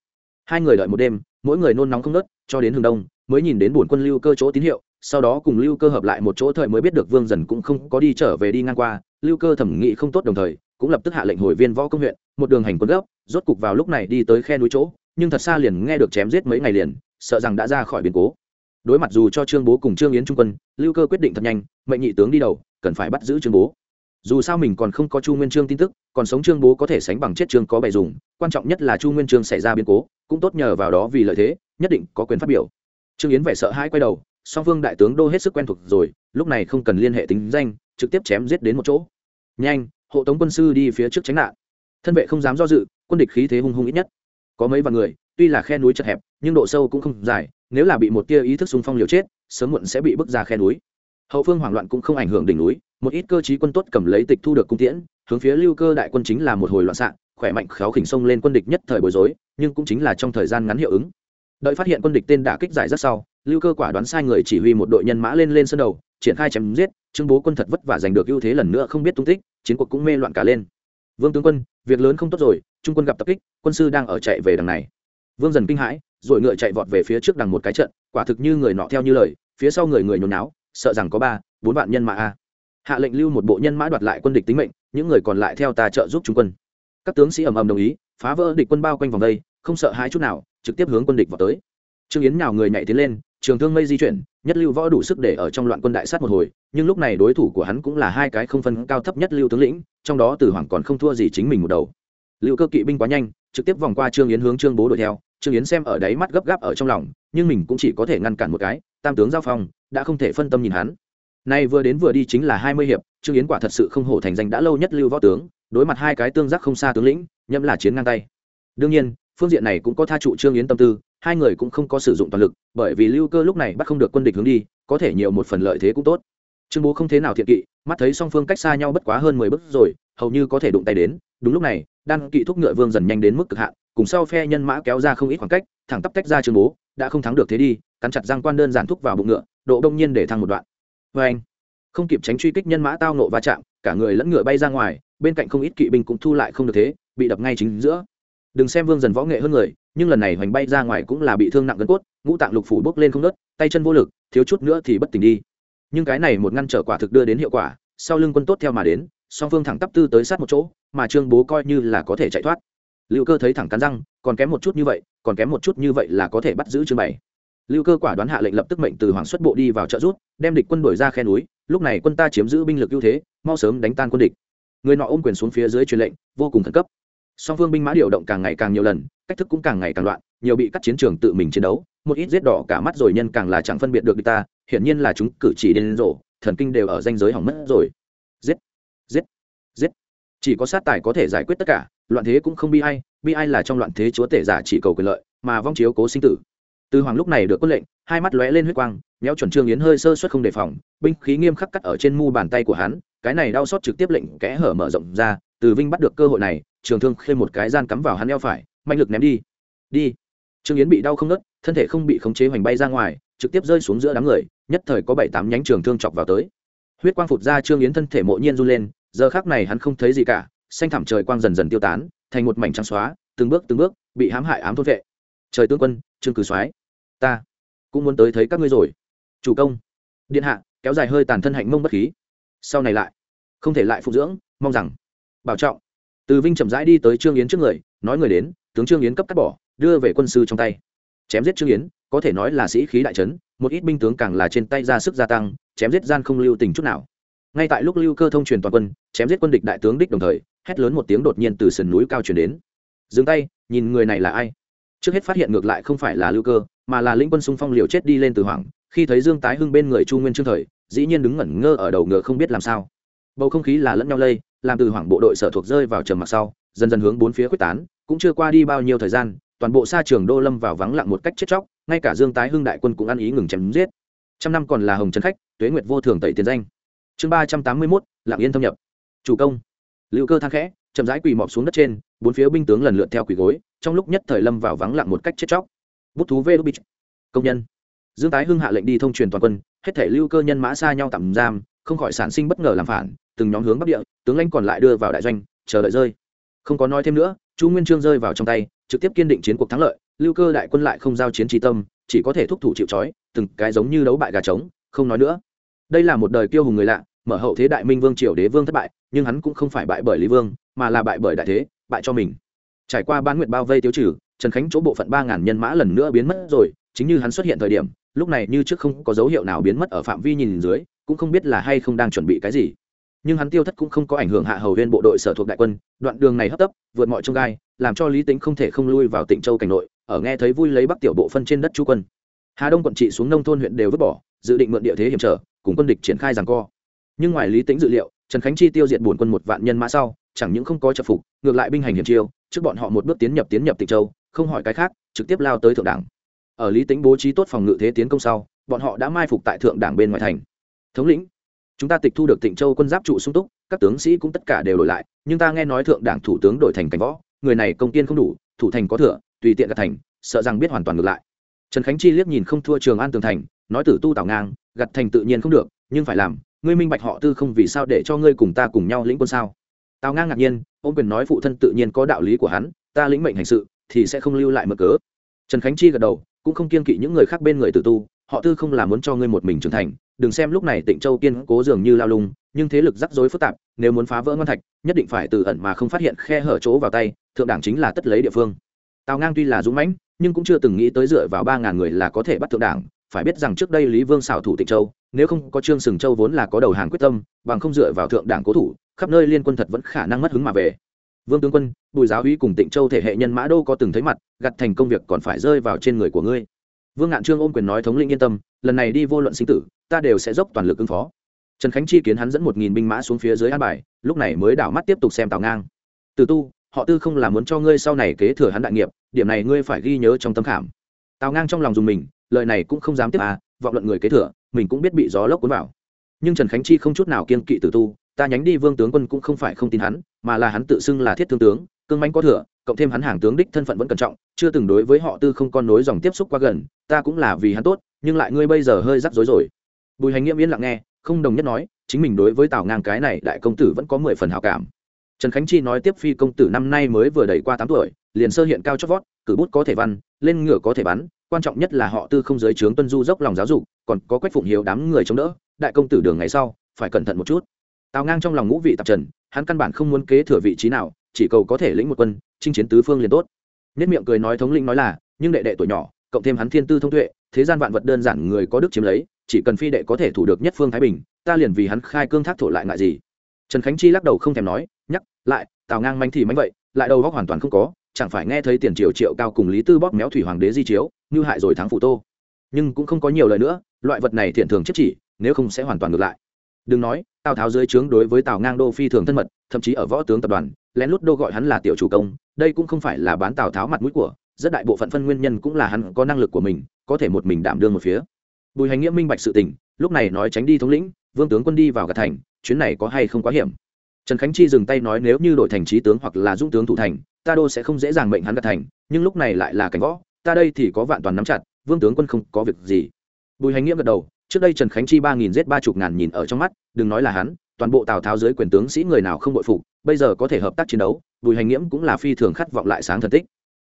Hai người đợi một đêm, mỗi người nôn nóng không nớt cho đến hướng đông mới nhìn đến bổn quân lưu cơ chỗ tín hiệu, sau đó cùng lưu cơ hợp lại một chỗ thời mới biết được vương dần cũng không có đi trở về đi ngang qua. Lưu cơ thẩm nghị không tốt đồng thời, cũng lập tức hạ lệnh hồi viên võ công huyện, một đường hành quân gấp, rốt cục vào lúc này đi tới khe núi chỗ, nhưng thật xa liền nghe được chém giết mấy ngày liền, sợ rằng đã ra khỏi biến cố. Đối mặt dù cho trương bố cùng trương yến trung quân, lưu cơ quyết định thật nhanh, mệnh nhị tướng đi đầu, cần phải bắt giữ trương bố. Dù sao mình còn không có chu nguyên trương tin tức, còn sống trương bố có thể sánh bằng chết trương có bày dùng, quan trọng nhất là chu nguyên trương xảy ra biến cố, cũng tốt nhờ vào đó vì lợi thế, nhất định có quyền phát biểu trương yến vẻ sợ hãi quay đầu, song phương đại tướng đô hết sức quen thuộc rồi, lúc này không cần liên hệ tính danh, trực tiếp chém giết đến một chỗ. Nhanh, hộ tống quân sư đi phía trước tránh nạn. Thân vệ không dám do dự, quân địch khí thế hung hung ít nhất. Có mấy vạn người, tuy là khe núi chật hẹp, nhưng độ sâu cũng không dài, nếu là bị một tia ý thức xung phong liều chết, sớm muộn sẽ bị bước ra khe núi. Hậu phương hoảng loạn cũng không ảnh hưởng đỉnh núi, một ít cơ chí quân tốt cầm lấy tịch thu được cung tiễn, hướng phía lưu cơ đại quân chính là một hồi loạn xạ, khỏe mạnh khéo khỉnh sông lên quân địch nhất thời bối rối, nhưng cũng chính là trong thời gian ngắn hiệu ứng đợi phát hiện quân địch tên đả kích giải rất sau, lưu cơ quả đoán sai người chỉ huy một đội nhân mã lên lên sân đầu, triển khai chém giết, trương bố quân thật vất vả giành được ưu thế lần nữa không biết tung tích, chiến cuộc cũng mê loạn cả lên. Vương tướng quân, việc lớn không tốt rồi, trung quân gặp tập kích, quân sư đang ở chạy về đằng này. Vương dần kinh hãi, rồi ngựa chạy vọt về phía trước đằng một cái trận, quả thực như người nọ theo như lời, phía sau người người nhốn náo sợ rằng có ba, bốn vạn nhân mã a. Hạ lệnh lưu một bộ nhân mã đoạt lại quân địch tính mệnh, những người còn lại theo ta trợ giúp trung quân. Các tướng sĩ ầm ầm đồng ý, phá vỡ địch quân bao quanh vòng đây, không sợ hãi chút nào trực tiếp hướng quân địch vào tới. Trương yến nào người nhảy tiến lên, trường thương mây di chuyển, nhất lưu võ đủ sức để ở trong loạn quân đại sát một hồi, nhưng lúc này đối thủ của hắn cũng là hai cái không phân cao thấp nhất lưu tướng lĩnh, trong đó từ hoàng còn không thua gì chính mình một đầu. Lưu cơ kỵ binh quá nhanh, trực tiếp vòng qua trương yến hướng trương bố đuổi theo, trương yến xem ở đáy mắt gấp gáp ở trong lòng, nhưng mình cũng chỉ có thể ngăn cản một cái, tam tướng giao phong, đã không thể phân tâm nhìn hắn. Nay vừa đến vừa đi chính là hai mươi hiệp, trương yến quả thật sự không hổ thành danh đã lâu nhất lưu võ tướng, đối mặt hai cái tương giác không xa tướng lĩnh, nhậm là chiến ngang tay. Đương nhiên phương diện này cũng có tha trụ trương yến tâm tư, hai người cũng không có sử dụng toàn lực, bởi vì lưu cơ lúc này bắt không được quân địch hướng đi, có thể nhiều một phần lợi thế cũng tốt. Trương bố không thế nào thiện kỵ, mắt thấy song phương cách xa nhau bất quá hơn mười bước rồi, hầu như có thể đụng tay đến. Đúng lúc này, đan kỵ thúc ngựa vương dần nhanh đến mức cực hạn, cùng sau phe nhân mã kéo ra không ít khoảng cách, thẳng tắp tách ra trương bố, đã không thắng được thế đi, cắn chặt răng quan đơn giản thúc vào bụng ngựa, độ đông nhiên để thăng một đoạn. Vê anh, không kịp tránh truy kích nhân mã tao nộ va chạm, cả người lẫn ngựa bay ra ngoài, bên cạnh không ít kỵ binh cũng thu lại không được thế, bị đập ngay chính giữa đừng xem vương dần võ nghệ hơn người, nhưng lần này hoành bay ra ngoài cũng là bị thương nặng gân cốt, ngũ tạng lục phủ bốc lên không nớt tay chân vô lực, thiếu chút nữa thì bất tỉnh đi. Nhưng cái này một ngăn trở quả thực đưa đến hiệu quả, sau lưng quân tốt theo mà đến, song phương thẳng tắp tư tới sát một chỗ, mà trương bố coi như là có thể chạy thoát. Lưu cơ thấy thẳng cắn răng, còn kém một chút như vậy, còn kém một chút như vậy là có thể bắt giữ trương bảy. Lưu cơ quả đoán hạ lệnh lập tức mệnh từ hoàng xuất bộ đi vào trợ rút đem địch quân đuổi ra khe núi, lúc này quân ta chiếm giữ binh lực ưu thế, mau sớm đánh tan quân địch. Người nọ ôm quyền xuống phía dưới truyền lệnh, vô cùng khẩn cấp song phương binh mã điều động càng ngày càng nhiều lần, cách thức cũng càng ngày càng loạn, nhiều bị cắt chiến trường tự mình chiến đấu, một ít giết đỏ cả mắt rồi nhân càng là chẳng phân biệt được địch ta, hiển nhiên là chúng cử chỉ đến rộ thần kinh đều ở danh giới hỏng mất rồi. Giết giết giết. Chỉ có sát tài có thể giải quyết tất cả, loạn thế cũng không bi ai bi ai là trong loạn thế chúa tể giả chỉ cầu quyền lợi, mà vong chiếu cố sinh tử. Từ hoàng lúc này được quân lệnh, hai mắt lóe lên huyết quang, méo chuẩn trương yến hơi sơ suất không đề phòng, binh khí nghiêm khắc cắt ở trên mu bàn tay của hắn, cái này đau xót trực tiếp lệnh kẽ hở mở rộng ra, từ vinh bắt được cơ hội này trường thương khê một cái gian cắm vào hắn eo phải, mạnh lực ném đi. Đi. Trương yến bị đau không nớt thân thể không bị khống chế hoành bay ra ngoài, trực tiếp rơi xuống giữa đám người, nhất thời có bảy tám nhánh trường thương chọc vào tới. Huyết quang phụt ra trương yến thân thể mộ nhiên run lên, giờ khác này hắn không thấy gì cả, xanh thảm trời quang dần dần tiêu tán, thành một mảnh trắng xóa, từng bước từng bước bị hãm hại ám thôn vệ. Trời tướng quân, trương cử soái, ta cũng muốn tới thấy các ngươi rồi. Chủ công, điện hạ, kéo dài hơi tàn thân hạnh mông bất khí. Sau này lại, không thể lại phụ dưỡng, mong rằng, bảo trọng từ vinh chậm rãi đi tới trương yến trước người, nói người đến, tướng trương yến cấp cắt bỏ, đưa về quân sư trong tay. Chém giết trương yến, có thể nói là sĩ khí đại trấn một ít binh tướng càng là trên tay ra sức gia tăng, chém giết gian không lưu tình chút nào. Ngay tại lúc lưu cơ thông truyền toàn quân, chém giết quân địch đại tướng đích đồng thời, hét lớn một tiếng đột nhiên từ sườn núi cao truyền đến. Dừng tay, nhìn người này là ai? Trước hết phát hiện ngược lại không phải là lưu cơ, mà là lĩnh quân xung phong liều chết đi lên từ hoàng khi thấy dương tái hưng bên người chu nguyên trương thời, dĩ nhiên đứng ngẩn ngơ ở đầu ngựa không biết làm sao. Bầu không khí là lẫn nhau lây làm từ hoàng bộ đội sở thuộc rơi vào trầm mặc sau, dần dần hướng bốn phía quyết tán, cũng chưa qua đi bao nhiêu thời gian, toàn bộ xa trường đô lâm vào vắng lặng một cách chết chóc, ngay cả dương tái hưng đại quân cũng ăn ý ngừng chém giết. Trăm năm còn là hồng trấn khách, tuế nguyệt vô thường tẩy tiền danh. Chương ba trăm tám mươi mốt, lạng yên thâm nhập. Chủ công. Lưu cơ thang khẽ, chậm rãi quỳ mọp xuống đất trên, bốn phía binh tướng lần lượt theo quỳ gối, trong lúc nhất thời lâm vào vắng lặng một cách chết chóc. Bút thú vê đô bích. Công nhân. Dương tái hưng hạ lệnh đi thông truyền toàn quân, hết thể lưu cơ nhân mã xa nhau tạm giam không khỏi sản sinh bất ngờ làm phản, từng nhóm hướng bắc địa, tướng lãnh còn lại đưa vào đại doanh, chờ đợi rơi. Không có nói thêm nữa, chu nguyên trương rơi vào trong tay, trực tiếp kiên định chiến cuộc thắng lợi, lưu cơ đại quân lại không giao chiến trí tâm, chỉ có thể thúc thủ chịu trói, từng cái giống như đấu bại gà trống, không nói nữa. Đây là một đời kiêu hùng người lạ, mở hậu thế đại minh vương triều đế vương thất bại, nhưng hắn cũng không phải bại bởi lý vương, mà là bại bởi đại thế, bại cho mình. Trải qua ban nguyện bao vây tiêu trừ, trần khánh chỗ bộ phận ba ngàn nhân mã lần nữa biến mất rồi, chính như hắn xuất hiện thời điểm, lúc này như trước không có dấu hiệu nào biến mất ở phạm vi nhìn dưới cũng không biết là hay không đang chuẩn bị cái gì. Nhưng hắn tiêu thất cũng không có ảnh hưởng hạ hầu viên bộ đội sở thuộc đại quân, đoạn đường này hấp tấp, vượt mọi trông gai, làm cho lý tính không thể không lui vào tỉnh châu cảnh nội, ở nghe thấy vui lấy bắc tiểu bộ phân trên đất chú quân. Hà đông quận trị xuống nông thôn huyện đều vứt bỏ, dự định mượn địa thế hiểm trở, cùng quân địch triển khai rằng co. Nhưng ngoài lý tính dự liệu, trần khánh chi tiêu diệt bổn quân một vạn nhân mã sau, chẳng những không có trợ phục, ngược lại binh hành hiểm chiêu, trước bọn họ một bước tiến nhập tiến nhập tịnh châu, không hỏi cái khác, trực tiếp lao tới thượng đảng. Ở lý tính bố trí tốt phòng ngự thế tiến công sau, bọn họ đã mai phục tại thượng đảng bên ngoài thành thống lĩnh. Chúng ta tịch thu được tịnh châu quân giáp trụ sung túc, các tướng sĩ cũng tất cả đều đổi lại, nhưng ta nghe nói thượng đảng thủ tướng đổi thành cảnh võ, người này công tiên không đủ, thủ thành có thừa, tùy tiện cả thành, sợ rằng biết hoàn toàn ngược lại. Trần khánh chi liếc nhìn không thua trường an tường thành, nói tử tu tảo ngang gặt thành tự nhiên không được, nhưng phải làm, ngươi minh bạch họ tư không vì sao để cho ngươi cùng ta cùng nhau lĩnh quân sao? Tào ngang ngạc nhiên ông quyền nói phụ thân tự nhiên có đạo lý của hắn, ta lĩnh mệnh hành sự, thì sẽ không lưu lại mở cớ. Trần khánh chi gật đầu, cũng không kiên kỵ những người khác bên người tử tu, họ tư không là muốn cho ngươi một mình trưởng thành đừng xem lúc này tịnh châu kiên cố dường như lao lung, nhưng thế lực rắc rối phức tạp, nếu muốn phá vỡ ngon thạch, nhất định phải từ ẩn mà không phát hiện khe hở chỗ vào tay, thượng đảng chính là tất lấy địa phương. Tào ngang tuy là dũng mãnh, nhưng cũng chưa từng nghĩ tới dựa vào ba ngàn người là có thể bắt thượng đảng phải biết rằng trước đây lý vương xảo thủ tịnh châu, nếu không có trương sừng châu vốn là có đầu hàng quyết tâm, bằng không dựa vào thượng đảng cố thủ, khắp nơi liên quân thật vẫn khả năng mất hứng mà về. Vương tướng quân, bùi giáo uy cùng tịnh châu thể hệ nhân mã đô có từng thấy mặt, gặt thành công việc còn phải rơi vào trên người của ngươi vương ngạn trương ôm quyền nói thống lĩnh yên tâm, lần này đi vô luận sinh tử, ta đều sẽ dốc toàn lực ứng phó. Trần khánh chi kiến hắn dẫn một nghìn binh mã xuống phía dưới an bài, lúc này mới đảo mắt tiếp tục xem tào ngang. Từ tu, họ tư không là muốn cho ngươi sau này kế thừa hắn đại nghiệp, điểm này ngươi phải ghi nhớ trong tâm khảm. Tào ngang trong lòng dùng mình, lời này cũng không dám tiếp à vọng luận người kế thừa, mình cũng biết bị gió lốc cuốn vào. Nhưng trần khánh chi không chút nào kiên kỵ từ tu, ta nhánh đi vương tướng quân cũng không phải không tin hắn, mà là hắn tự xưng là thiết thương tướng, cương mánh có thừa, cộng thêm hắn hàng tướng đích thân phận vẫn cẩn trọng, chưa từng đối với họ tư không con nối dòng tiếp xúc quá gần ta cũng là vì hắn tốt, nhưng lại ngươi bây giờ hơi rắc rối rồi. Bùi hành nghiêm yên lặng nghe, không đồng nhất nói, chính mình đối với tào ngang cái này đại công tử vẫn có mười phần hảo cảm. Trần khánh chi nói tiếp phi công tử năm nay mới vừa đầy qua tám tuổi, liền sơ hiện cao chót vót, cử bút có thể văn, lên ngựa có thể bắn, quan trọng nhất là họ tư không giới trướng tuân du dốc lòng giáo dục, còn có quách phụng hiếu đám người chống đỡ, đại công tử đường ngày sau, phải cẩn thận một chút. Tào ngang trong lòng ngũ vị tạp trần, hắn căn bản không muốn kế thừa vị trí nào, chỉ cầu có thể lĩnh một quân, chinh chiến tứ phương liền tốt. Nhất miệng cười nói thống lĩnh nói là, nhưng đệ đệ tuổi nhỏ cộng thêm hắn thiên tư thông tuệ, thế gian vạn vật đơn giản người có đức chiếm lấy, chỉ cần phi đệ có thể thủ được nhất phương thái bình, ta liền vì hắn khai cương thác thổ lại ngại gì. Trần khánh chi lắc đầu không thèm nói, nhắc, lại, tào ngang manh thì manh vậy, lại đầu góc hoàn toàn không có, chẳng phải nghe thấy tiền triệu triệu cao cùng lý tư bóp méo thủy hoàng đế di chiếu, như hại rồi thắng phụ tô. Nhưng cũng không có nhiều lời nữa, loại vật này thiện thường chết chỉ, nếu không sẽ hoàn toàn ngược lại. Đừng nói, tào tháo dưới trướng đối với tào ngang đô phi thường thân mật, thậm chí ở võ tướng tập đoàn, lén lút đô gọi hắn là tiểu chủ công, đây cũng không phải là bán tào tháo mặt mũi của rất đại bộ phận phân nguyên nhân cũng là hắn có năng lực của mình, có thể một mình đảm đương một phía. Bùi hành nghĩa minh bạch sự tình, lúc này nói tránh đi thống lĩnh, vương tướng quân đi vào gạt thành, chuyến này có hay không quá hiểm? Trần khánh chi dừng tay nói nếu như đội thành trí tướng hoặc là dũng tướng thủ thành, ta đô sẽ không dễ dàng mệnh hắn gạt thành, nhưng lúc này lại là cảnh võ, ta đây thì có vạn toàn nắm chặt, vương tướng quân không có việc gì. Bùi hành nghĩa gật đầu, trước đây trần khánh chi ba nghìn giết ba chục ngàn nhìn ở trong mắt, đừng nói là hắn, toàn bộ tào tháo dưới quyền tướng sĩ người nào không bội phục, bây giờ có thể hợp tác chiến đấu, bùi hành nghiễm cũng là phi thường khát vọng lại sáng thần tích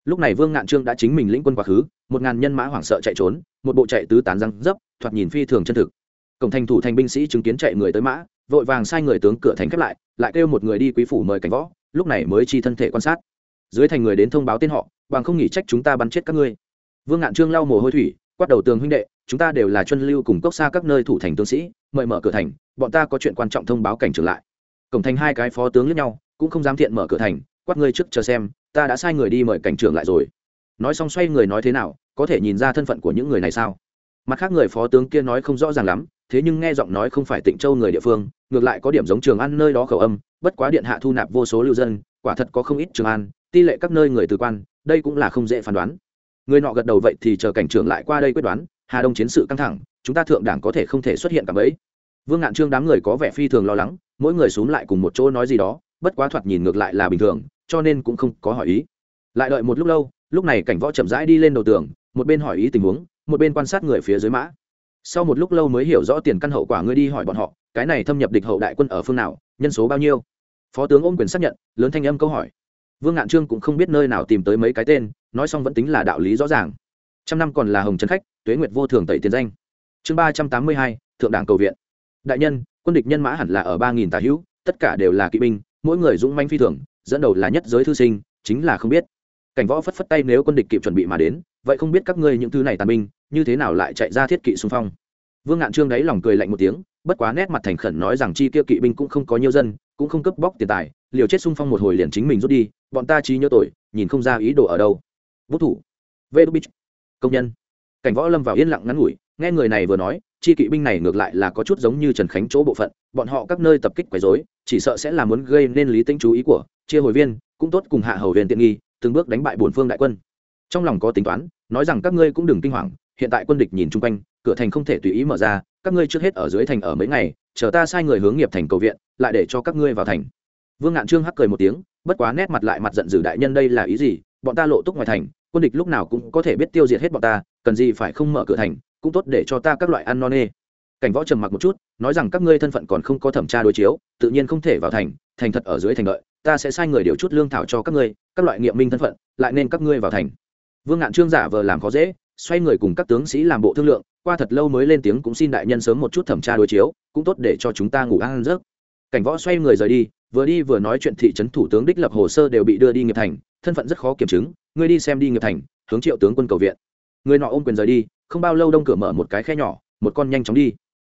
lúc này vương ngạn trương đã chính mình lĩnh quân quá khứ, một ngàn nhân mã hoảng sợ chạy trốn, một bộ chạy tứ tán răng dấp, thoạt nhìn phi thường chân thực. Cổng thành thủ thành binh sĩ chứng kiến chạy người tới mã, vội vàng sai người tướng cửa thành khép lại lại kêu một người đi quý phủ mời cảnh võ, lúc này mới chi thân thể quan sát. Dưới thành người đến thông báo tên họ, bằng không nghỉ trách chúng ta bắn chết các ngươi. Vương ngạn trương lau mồ hôi thủy, quát đầu tường huynh đệ, chúng ta đều là chuân lưu cùng cốc xa các nơi thủ thành tướng sĩ, mời mở cửa thành, bọn ta có chuyện quan trọng thông báo cảnh trưởng lại. Cổng thành hai cái phó tướng lẫn nhau, cũng không dám thiện mở cửa thành quát ngươi trước chờ xem, ta đã sai người đi mời cảnh trưởng lại rồi. Nói xong xoay người nói thế nào, có thể nhìn ra thân phận của những người này sao? Mặt khác người phó tướng kia nói không rõ ràng lắm, thế nhưng nghe giọng nói không phải tịnh châu người địa phương, ngược lại có điểm giống trường ăn nơi đó khẩu âm, bất quá điện hạ thu nạp vô số lưu dân, quả thật có không ít trường an tỷ lệ các nơi người từ quan, đây cũng là không dễ phán đoán. Người nọ gật đầu vậy thì chờ cảnh trưởng lại qua đây quyết đoán, hà đông chiến sự căng thẳng, chúng ta thượng đảng có thể không thể xuất hiện cả bấy vương ngạn trương đám người có vẻ phi thường lo lắng, mỗi người xuống lại cùng một chỗ nói gì đó, bất quá thoạt nhìn ngược lại là bình thường cho nên cũng không có hỏi ý. Lại đợi một lúc lâu, lúc này cảnh võ chậm rãi đi lên đầu tường, một bên hỏi ý tình huống, một bên quan sát người phía dưới mã. Sau một lúc lâu mới hiểu rõ tiền căn hậu quả ngươi đi hỏi bọn họ, cái này thâm nhập địch hậu đại quân ở phương nào, nhân số bao nhiêu. Phó tướng ôm quyền xác nhận, lớn thanh âm câu hỏi. Vương ngạn trương cũng không biết nơi nào tìm tới mấy cái tên, nói xong vẫn tính là đạo lý rõ ràng. Trăm năm còn là hồng trấn khách, tuế nguyệt vô thường tẩy tiền danh. Chương ba trăm tám mươi hai, thượng đảng cầu viện. Đại nhân, quân địch nhân mã hẳn là ở ba nghìn tà hữu, tất cả đều là kỵ binh, mỗi người dũng manh phi thường dẫn đầu là nhất giới thư sinh, chính là không biết. Cảnh võ phất phất tay nếu quân địch kịp chuẩn bị mà đến, vậy không biết các ngươi những thứ này tàn binh, như thế nào lại chạy ra thiết kỵ xung phong. Vương ngạn trương đáy lòng cười lạnh một tiếng, bất quá nét mặt thành khẩn nói rằng chi kia kỵ binh cũng không có nhiều dân, cũng không cướp bóc tiền tài, liều chết xung phong một hồi liền chính mình rút đi, bọn ta trí nhớ tội, nhìn không ra ý đồ ở đâu. Vũ thủ. Vê bích công nhân. Cảnh võ lâm vào yên lặng ngắn ngủi, nghe người này vừa nói, chi kỵ binh này ngược lại là có chút giống như trần khánh chỗ bộ phận, bọn họ các nơi tập kích quấy rối, chỉ sợ sẽ là muốn gây nên lý tính chú ý của chia hồi viên, cũng tốt cùng hạ hầu viên tiện nghi, từng bước đánh bại bổn phương đại quân. Trong lòng có tính toán, nói rằng các ngươi cũng đừng kinh hoàng, hiện tại quân địch nhìn chung quanh, cửa thành không thể tùy ý mở ra, các ngươi trước hết ở dưới thành ở mấy ngày, chờ ta sai người hướng nghiệp thành cầu viện, lại để cho các ngươi vào thành. Vương ngạn trương hắc cười một tiếng, bất quá nét mặt lại mặt giận dữ đại nhân đây là ý gì, bọn ta lộ túc ngoài thành, quân địch lúc nào cũng có thể biết tiêu diệt hết bọn ta, cần gì phải không mở cửa thành, cũng tốt để cho ta các loại ăn non nê. Cảnh võ trầm mặc một chút, nói rằng các ngươi thân phận còn không có thẩm tra đối chiếu, tự nhiên không thể vào thành thành thật ở dưới thành đợi ta sẽ sai người điều chút lương thảo cho các ngươi, các loại nghiệm minh thân phận, lại nên các ngươi vào thành. Vương ngạn trương giả vờ làm khó dễ, xoay người cùng các tướng sĩ làm bộ thương lượng, qua thật lâu mới lên tiếng cũng xin đại nhân sớm một chút thẩm tra đối chiếu, cũng tốt để cho chúng ta ngủ ăn giấc. Cảnh võ xoay người rời đi, vừa đi vừa nói chuyện thị trấn thủ tướng đích lập hồ sơ đều bị đưa đi nghiệp thành, thân phận rất khó kiểm chứng, ngươi đi xem đi nghiệp thành, hướng triệu tướng quân cầu viện. Người nọ ôm quyền rời đi, không bao lâu đông cửa mở một cái khe nhỏ, một con nhanh chóng đi.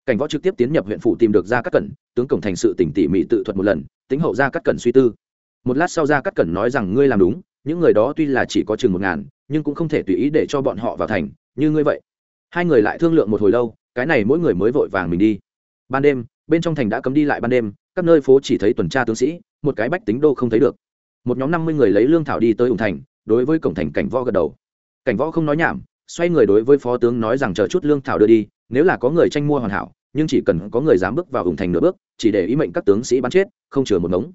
Cảnh võ trực tiếp tiến nhập huyện phủ tìm được ra các cẩn, tướng cổng thành sự tỉnh tỉ mỉ tự thuật một lần tính hậu ra cắt cẩn suy tư. Một lát sau ra cắt cẩn nói rằng, ngươi làm đúng, những người đó tuy là chỉ có chừng một ngàn, nhưng cũng không thể tùy ý để cho bọn họ vào thành, như ngươi vậy. Hai người lại thương lượng một hồi lâu, cái này mỗi người mới vội vàng mình đi. Ban đêm, bên trong thành đã cấm đi lại ban đêm, các nơi phố chỉ thấy tuần tra tướng sĩ, một cái bách tính đô không thấy được. Một nhóm năm mươi người lấy lương thảo đi tới ủng thành, đối với cổng thành cảnh võ gật đầu. Cảnh võ không nói nhảm, xoay người đối với phó tướng nói rằng, chờ chút lương thảo đưa đi, nếu là có người tranh mua hoàn hảo nhưng chỉ cần có người dám bước vào ủng thành nửa bước, chỉ để ý mệnh các tướng sĩ bắn chết, không chừa một ngống.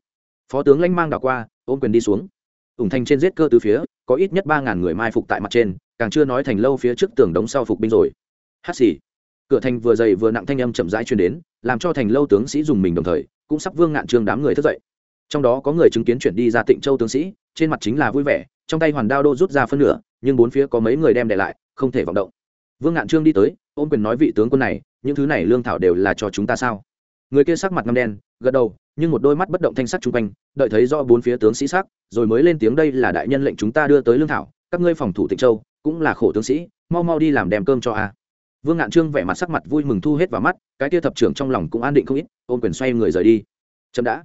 Phó tướng lanh mang đảo qua, ôm quyền đi xuống. Ủng thành trên giết cơ từ phía, có ít nhất ba ngàn người mai phục tại mặt trên, càng chưa nói thành lâu phía trước tường đống sau phục binh rồi. Hát xì. Cửa thành vừa dày vừa nặng thanh âm chậm rãi truyền đến, làm cho thành lâu tướng sĩ dùng mình đồng thời, cũng sắp vương ngạn trương đám người thức dậy. Trong đó có người chứng kiến chuyển đi ra tịnh châu tướng sĩ, trên mặt chính là vui vẻ, trong tay hoàn đao đô rút ra phân nửa, nhưng bốn phía có mấy người đem để lại, không thể vọng động. Vương ngạn trương đi tới ôm quyền nói vị tướng quân này, những thứ này lương thảo đều là cho chúng ta sao? Người kia sắc mặt ngâm đen, gật đầu, nhưng một đôi mắt bất động thanh sắc chung quanh, đợi thấy do bốn phía tướng sĩ sắc, rồi mới lên tiếng đây là đại nhân lệnh chúng ta đưa tới lương thảo, các ngươi phòng thủ tịnh châu, cũng là khổ tướng sĩ, mau mau đi làm đem cơm cho a. Vương ngạn trương vẻ mặt sắc mặt vui mừng thu hết vào mắt, cái kia thập trưởng trong lòng cũng an định không ít, ôm quyền xoay người rời đi. Chậm đã.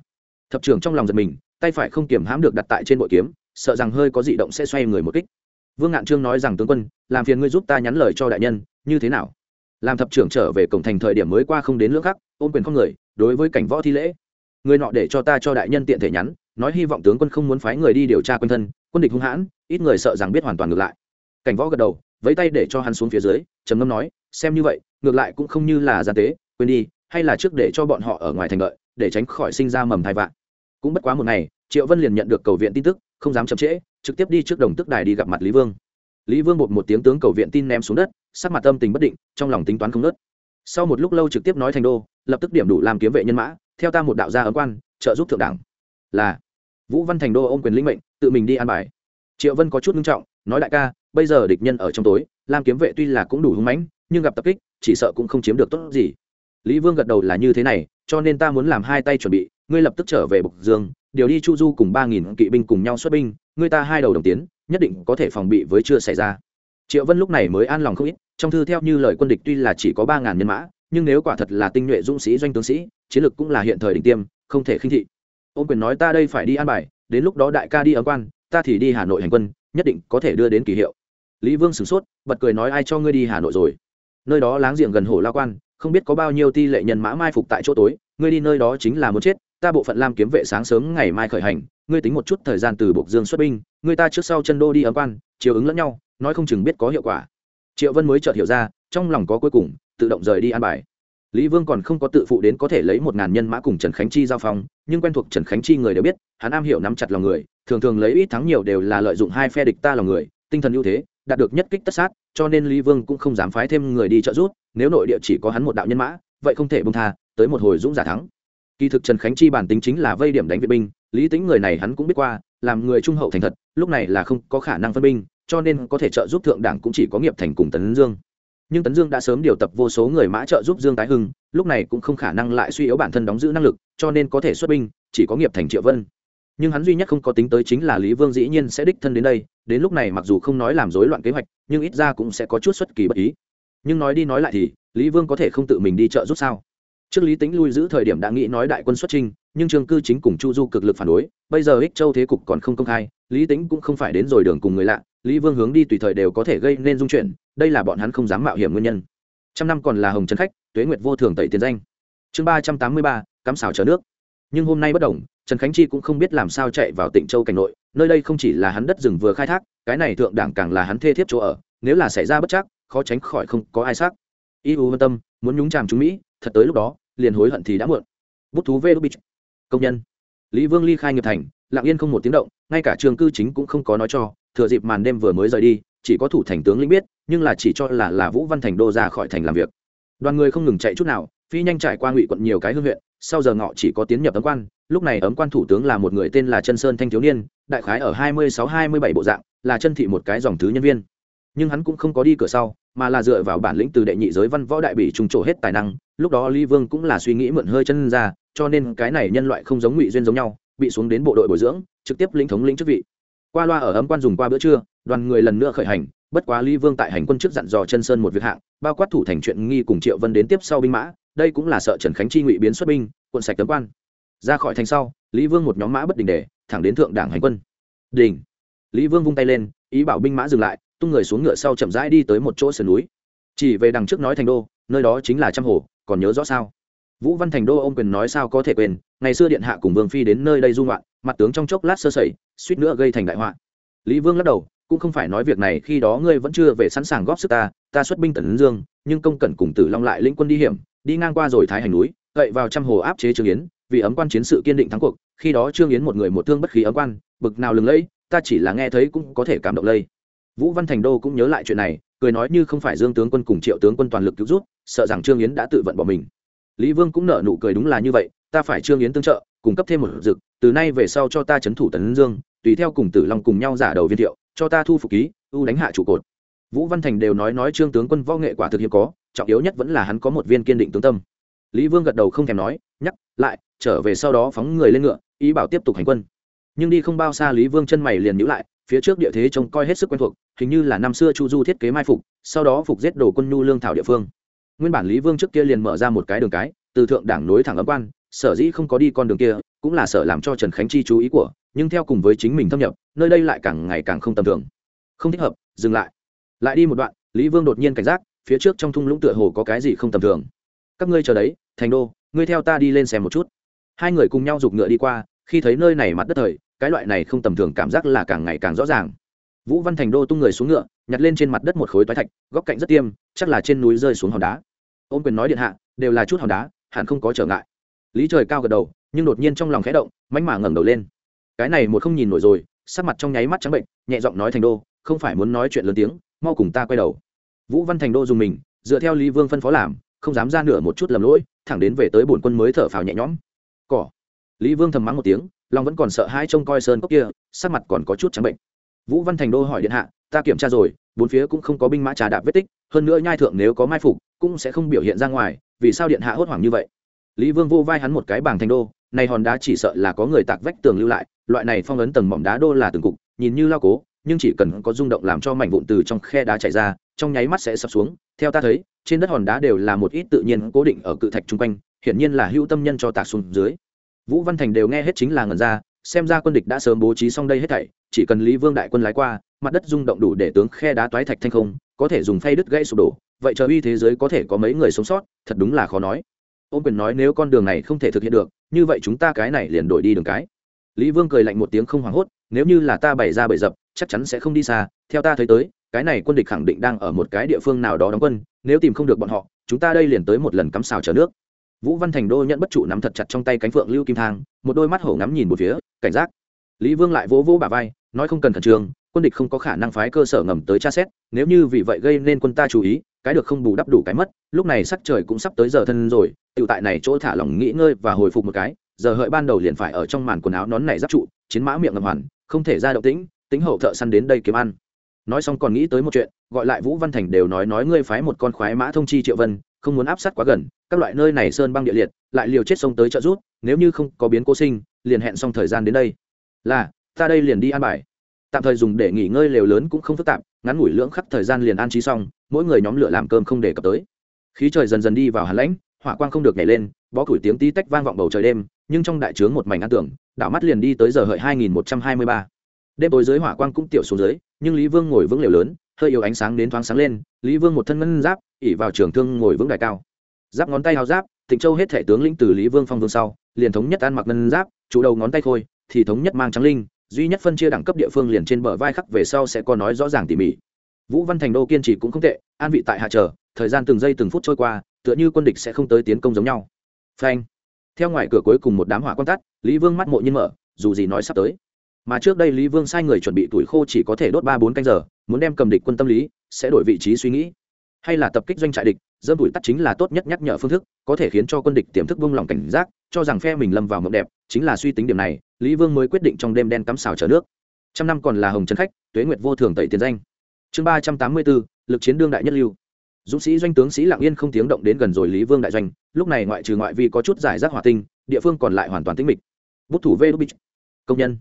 Thập trưởng trong lòng giật mình, tay phải không kiềm hãm được đặt tại trên bội kiếm, sợ rằng hơi có dị động sẽ xoay người một kích. Vương ngạn trương nói rằng tướng quân, làm phiền ngươi giúp ta nhắn lời cho đại nhân, như thế nào? Làm thập trưởng trở về cổng thành thời điểm mới qua không đến lưỡng khắc, ôm quyền không người, đối với cảnh võ thi lễ. Người nọ để cho ta cho đại nhân tiện thể nhắn, nói hy vọng tướng quân không muốn phái người đi điều tra quân thân, quân địch hung hãn, ít người sợ rằng biết hoàn toàn ngược lại. Cảnh võ gật đầu, vẫy tay để cho hắn xuống phía dưới, trầm ngâm nói, xem như vậy, ngược lại cũng không như là gian tế, quên đi, hay là trước để cho bọn họ ở ngoài thành lợi để tránh khỏi sinh ra mầm thai vạn cũng bất quá một ngày, triệu vân liền nhận được cầu viện tin tức, không dám chậm trễ, trực tiếp đi trước đồng tức đài đi gặp mặt lý vương lý vương bột một tiếng tướng cầu viện tin ném xuống đất, sắc mặt tâm tình bất định, trong lòng tính toán không nớt sau một lúc lâu trực tiếp nói thành đô, lập tức điểm đủ làm kiếm vệ nhân mã, theo ta một đạo gia ấm quan, trợ giúp thượng đẳng. là, vũ văn thành đô ôm quyền linh mệnh, tự mình đi an bài. Triệu vân có chút nghiêm trọng, nói đại ca, bây giờ địch nhân ở trong tối lam kiếm vệ tuy là cũng đủ hung mãnh, nhưng gặp tập kích, chỉ sợ cũng không chiếm được tốt gì. Lý vương gật đầu là như thế này, cho nên ta muốn làm hai tay chuẩn bị, ngươi lập tức trở về bục dương điều đi chu du cùng ba nghìn kỵ binh cùng nhau xuất binh, người ta hai đầu đồng tiến, nhất định có thể phòng bị với chưa xảy ra. Triệu vân lúc này mới an lòng không ít, trong thư theo như lời quân địch tuy là chỉ có ba ngàn nhân mã, nhưng nếu quả thật là tinh nhuệ dũng sĩ doanh tướng sĩ, chiến lược cũng là hiện thời đỉnh tiêm, không thể khinh thị. Ông quyền nói ta đây phải đi an bài, đến lúc đó đại ca đi ấm quan, ta thì đi hà nội hành quân, nhất định có thể đưa đến kỳ hiệu. Lý vương sửng sốt, bật cười nói ai cho ngươi đi hà nội rồi? Nơi đó láng giềng gần hồ La quan, không biết có bao nhiêu ti lệ nhân mã mai phục tại chỗ tối, ngươi đi nơi đó chính là muốn chết ta bộ phận lam kiếm vệ sáng sớm ngày mai khởi hành, ngươi tính một chút thời gian từ bộc dương xuất binh, ngươi ta trước sau chân đô đi ấm quan, chiều ứng lẫn nhau, nói không chừng biết có hiệu quả. Triệu vân mới chợt hiểu ra, trong lòng có cuối cùng, tự động rời đi an bài. Lý vương còn không có tự phụ đến có thể lấy một ngàn nhân mã cùng trần khánh chi giao phong, nhưng quen thuộc trần khánh chi người đều biết, hắn am hiểu nắm chặt lòng người, thường thường lấy ít thắng nhiều đều là lợi dụng hai phe địch ta lòng người, tinh thần ưu thế, đạt được nhất kích tất sát, cho nên lý vương cũng không dám phái thêm người đi trợ giúp, nếu nội địa chỉ có hắn một đạo nhân mã, vậy không thể bông tha, tới một hồi dũng giả thắng kỳ thực trần khánh chi bản tính chính là vây điểm đánh viện binh, lý tính người này hắn cũng biết qua, làm người trung hậu thành thật, lúc này là không có khả năng phân binh, cho nên có thể trợ giúp thượng đảng cũng chỉ có nghiệp thành cùng tấn dương. Nhưng tấn dương đã sớm điều tập vô số người mã trợ giúp dương tái hưng, lúc này cũng không khả năng lại suy yếu bản thân đóng giữ năng lực, cho nên có thể xuất binh, chỉ có nghiệp thành triệu vân. Nhưng hắn duy nhất không có tính tới chính là lý vương dĩ nhiên sẽ đích thân đến đây, đến lúc này mặc dù không nói làm rối loạn kế hoạch, nhưng ít ra cũng sẽ có chút xuất kỳ bất ý. Nhưng nói đi nói lại thì, lý vương có thể không tự mình đi trợ giúp sao? Trước lý tính lui giữ thời điểm đã nghĩ nói đại quân xuất trinh nhưng trường cư chính cùng chu du cực lực phản đối, bây giờ ích châu thế cục còn không công khai, lý tính cũng không phải đến rồi đường cùng người lạ, lý vương hướng đi tùy thời đều có thể gây nên dung chuyển đây là bọn hắn không dám mạo hiểm nguyên nhân. Trăm năm còn là hồng trấn khách, tuế nguyệt vô thường tẩy tiền danh. Chương ba trăm tám mươi ba, cắm xào chở nước. Nhưng hôm nay bất đồng, trần khánh chi cũng không biết làm sao chạy vào tỉnh châu cảnh nội, nơi đây không chỉ là hắn đất rừng vừa khai thác, cái này thượng đảng càng là hắn thê thiếp chỗ ở, nếu là xảy ra bất chắc, khó tránh khỏi không có ai xác. Y u vân tâm, muốn nhúng chàm chúng mỹ, thật tới lúc đó liền hối hận thì đã muộn. Bút thú vê đô bích công nhân. Lý vương ly khai nghiệp thành, lặng yên không một tiếng động, ngay cả trường cư chính cũng không có nói cho, thừa dịp màn đêm vừa mới rời đi, chỉ có thủ thành tướng lĩnh biết, nhưng là chỉ cho là là vũ văn thành đô ra khỏi thành làm việc. Đoàn người không ngừng chạy chút nào, phi nhanh trải qua ngụy quận nhiều cái hương huyện, sau giờ ngọ chỉ có tiến nhập ấm quan, lúc này ấm quan thủ tướng là một người tên là chân sơn thanh thiếu niên, đại khái ở hai mươi sáu hai mươi bảy bộ dạng, là chân thị một cái dòng thứ nhân viên. Nhưng hắn cũng không có đi cửa sau mà là dựa vào bản lĩnh từ đệ nhị giới văn võ đại bỉ trùng trổ hết tài năng, lúc đó lý vương cũng là suy nghĩ mượn hơi chân ra, cho nên cái này nhân loại không giống ngụy duyên giống nhau, bị xuống đến bộ đội bồi dưỡng, trực tiếp lĩnh thống lĩnh chức vị. Qua loa ở ấm quan dùng qua bữa trưa, đoàn người lần nữa khởi hành, bất quá lý vương tại hành quân trước dặn dò chân sơn một việc hạng, bao quát thủ thành chuyện nghi cùng triệu vân đến tiếp sau binh mã, đây cũng là sợ trần khánh chi ngụy biến xuất binh quận sạch tấm quan. Ra khỏi thành sau, lý vương một nhóm mã bất đình để thẳng đến thượng đảng hành quân. Đình. Lý vương vung tay lên, ý bảo binh mã dừng lại tung người xuống ngựa sau chậm rãi đi tới một chỗ sườn núi. Chỉ về đằng trước nói thành đô, nơi đó chính là trăm hồ, còn nhớ rõ sao? Vũ văn thành đô ông quyền nói sao có thể quên, ngày xưa điện hạ cùng vương phi đến nơi đây dung loạn mặt tướng trong chốc lát sơ sẩy, suýt nữa gây thành đại họa. Lý vương lắc đầu, cũng không phải nói việc này khi đó ngươi vẫn chưa về sẵn sàng góp sức ta ta xuất binh tần dương, nhưng công cẩn cùng tử long lại lĩnh quân đi hiểm, đi ngang qua rồi thái hành núi, cậy vào trăm hồ áp chế trương yến, vì ấm quan chiến sự kiên định thắng cuộc, khi đó trương yến một người một thương bất khí ấm quan, bực nào lừng lẫy, ta chỉ là nghe thấy cũng có thể cảm động lây vũ văn thành đô cũng nhớ lại chuyện này, cười nói như không phải dương tướng quân cùng triệu tướng quân toàn lực cứu rút sợ rằng trương yến đã tự vận bỏ mình. Lý vương cũng nở nụ cười đúng là như vậy, ta phải trương yến tương trợ, cung cấp thêm một dực, từ nay về sau cho ta c h ấ n thủ tấn dương, tùy theo cùng tử long cùng nhau giả đầu viên thiệu, cho ta thu phục ký, ưu đánh hạ trụ cột. Vũ văn thành đều nói nói trương tướng quân võ nghệ quả thực hiếm có, trọng yếu nhất vẫn là hắn có một viên kiên định tướng tâm. Lý vương gật đầu không thèm nói, nhắc, lại, trở về sau đó phóng người lên ngựa, ý bảo tiếp tục hành quân. Nhưng đi không bao xa lý vương chân mày liền nhữ lại phía trước địa thế trông coi hết sức quen thuộc, hình như là năm xưa chu du thiết kế mai phục, sau đó phục giết đồ quân nhu lương thảo địa phương. Nguyên bản lý vương trước kia liền mở ra một cái đường cái, từ thượng đảng nối thẳng ấm quan, sở dĩ không có đi con đường kia, cũng là sở làm cho trần khánh chi chú ý của, nhưng theo cùng với chính mình thâm nhập, nơi đây lại càng ngày càng không tầm thường. Không thích hợp, dừng lại. Lại đi một đoạn, lý vương đột nhiên cảnh giác, phía trước trong thung lũng tựa hồ có cái gì không tầm thường. Các ngươi chờ đấy, thành đô, ngươi theo ta đi lên xem một chút. Hai người cùng nhau giục ngựa đi qua, khi thấy nơi này mặt đất thời cái loại này không tầm thường cảm giác là càng ngày càng rõ ràng. Vũ văn thành đô tung người xuống ngựa, nhặt lên trên mặt đất một khối toái thạch, góc cạnh rất tiêm, chắc là trên núi rơi xuống hòn đá. Ôm quyền nói điện hạ, đều là chút hòn đá, hẳn không có trở ngại. Lý trời cao gật đầu, nhưng đột nhiên trong lòng khẽ động, mánh mà ngẩng đầu lên. Cái này một không nhìn nổi rồi, sắc mặt trong nháy mắt trắng bệnh, nhẹ giọng nói thành đô, không phải muốn nói chuyện lớn tiếng, mau cùng ta quay đầu. Vũ văn thành đô dùng mình, dựa theo lý vương phân phó làm, không dám ra nửa một chút lầm lỗi, thẳng đến về tới bổn quân mới thở phào nhẹ nhõm. Cỏ. Lý vương thầm mắng một tiếng long vẫn còn sợ hai trông coi sơn cốc kia, sắc mặt còn có chút trắng bệnh. Vũ văn thành đô hỏi điện hạ, ta kiểm tra rồi, bốn phía cũng không có binh mã trà đạp vết tích, hơn nữa nhai thượng nếu có mai phục, cũng sẽ không biểu hiện ra ngoài, vì sao điện hạ hốt hoảng như vậy? Lý vương vô vai hắn một cái bảng thành đô, này hòn đá chỉ sợ là có người tạc vách tường lưu lại, loại này phong ấn tầng mỏm đá đô là từng cục, nhìn như lao cố, nhưng chỉ cần có rung động làm cho mảnh vụn từ trong khe đá chảy ra, trong nháy mắt sẽ sập xuống. Theo ta thấy, trên đất hòn đá đều là một ít tự nhiên cố định ở cự thạch chung quanh, hiển nhiên là hữu tâm nhân cho tạc xuống dưới vũ văn thành đều nghe hết chính là ngần ra, xem ra quân địch đã sớm bố trí xong đây hết thảy, chỉ cần lý vương đại quân lái qua, mặt đất rung động đủ để tướng khe đá toái thạch thanh không, có thể dùng phay đứt gãy sụp đổ, vậy chờ uy thế giới có thể có mấy người sống sót, thật đúng là khó nói. Ông quyền nói nếu con đường này không thể thực hiện được, như vậy chúng ta cái này liền đổi đi đường cái. Lý vương cười lạnh một tiếng không hoảng hốt, nếu như là ta bày ra bày dập, chắc chắn sẽ không đi xa, theo ta thấy tới, cái này quân địch khẳng định đang ở một cái địa phương nào đó đóng quân, nếu tìm không được bọn họ, chúng ta đây liền tới một lần cắm xào chở nước vũ văn thành đô nhận bất trụ nắm thật chặt trong tay cánh phượng lưu kim thang, một đôi mắt hổ ngắm nhìn một phía, cảnh giác. Lý vương lại vỗ vỗ bà vai, nói không cần khẩn trương, quân địch không có khả năng phái cơ sở ngầm tới tra xét, nếu như vì vậy gây nên quân ta chú ý, cái được không bù đắp đủ cái mất, lúc này sắc trời cũng sắp tới giờ thân rồi tự tại này chỗ thả lỏng nghỉ ngơi và hồi phục một cái, giờ hợi ban đầu liền phải ở trong màn quần áo nón này giáp trụ, chiến mã miệng ngầm hoàn, không thể ra động tĩnh, tính hậu thợ săn đến đây kiếm ăn nói xong còn nghĩ tới một chuyện, gọi lại vũ văn thành đều nói nói ngươi phái một con khoái mã thông chi triệu vân, không muốn áp sát quá gần, các loại nơi này sơn băng địa liệt, lại liều chết sông tới trợ rút nếu như không có biến cố sinh, liền hẹn xong thời gian đến đây. Là, ta đây liền đi an bài. Tạm thời dùng để nghỉ ngơi lều lớn cũng không phức tạp, ngắn ngủi lưỡng khắp thời gian liền an trí xong, mỗi người nhóm lửa làm cơm không để cập tới. Khí trời dần dần đi vào hàn lãnh, hỏa quang không được nhảy lên, bó củi tiếng tí tách vang vọng bầu trời đêm, nhưng trong đại trướng một mảnh ăn tưởng đảo mắt liền đi tới giờ hợi hai nghìn một trăm hai mươi ba đêm tối dưới hỏa quang cũng tiểu xuống dưới, nhưng lý vương ngồi vững lều lớn, hơi yếu ánh sáng đến thoáng sáng lên, lý vương một thân ngân giáp ỉ vào trường thương ngồi vững đài cao. Giáp ngón tay hao giáp tịnh châu hết thể tướng lĩnh từ lý vương phong vương sau, liền thống nhất ăn mặc ngân giáp, chủ đầu ngón tay khôi, thì thống nhất mang trắng linh, duy nhất phân chia đẳng cấp địa phương liền trên bờ vai khắc về sau sẽ có nói rõ ràng tỉ mỉ. Vũ văn thành đô kiên trì cũng không tệ, an vị tại hạ chờ, thời gian từng giây từng phút trôi qua, tựa như quân địch sẽ không tới tiến công giống nhau. Phanh. Theo ngoài cửa cuối cùng một đám hỏa quan tắt, lý vương mắt mộ nhiên mở, dù gì nói sắp tới mà trước đây lý vương sai người chuẩn bị tuổi khô chỉ có thể đốt ba bốn canh giờ, muốn đem cầm địch quân tâm lý sẽ đổi vị trí suy nghĩ. Hay là tập kích doanh trại địch dâm tuổi tắt chính là tốt nhất nhắc nhở phương thức, có thể khiến cho quân địch tiềm thức buông lỏng cảnh giác, cho rằng phe mình lâm vào mộng đẹp, chính là suy tính điểm này, lý vương mới quyết định trong đêm đen cắm xào chở nước. Trăm năm còn là hồng trấn khách, tuế nguyệt vô thường tẩy tiền danh. Chương ba trăm tám mươi bốn, lực chiến đương đại nhất lưu. Dũng sĩ doanh tướng sĩ lạng yên không tiếng động đến gần rồi lý vương đại doanh, lúc này ngoại trừ ngoại vi có chút giải rác hỏa tinh, địa phương còn lại hoàn toàn tĩnh mịch. Bút thủ vê đúc công nhân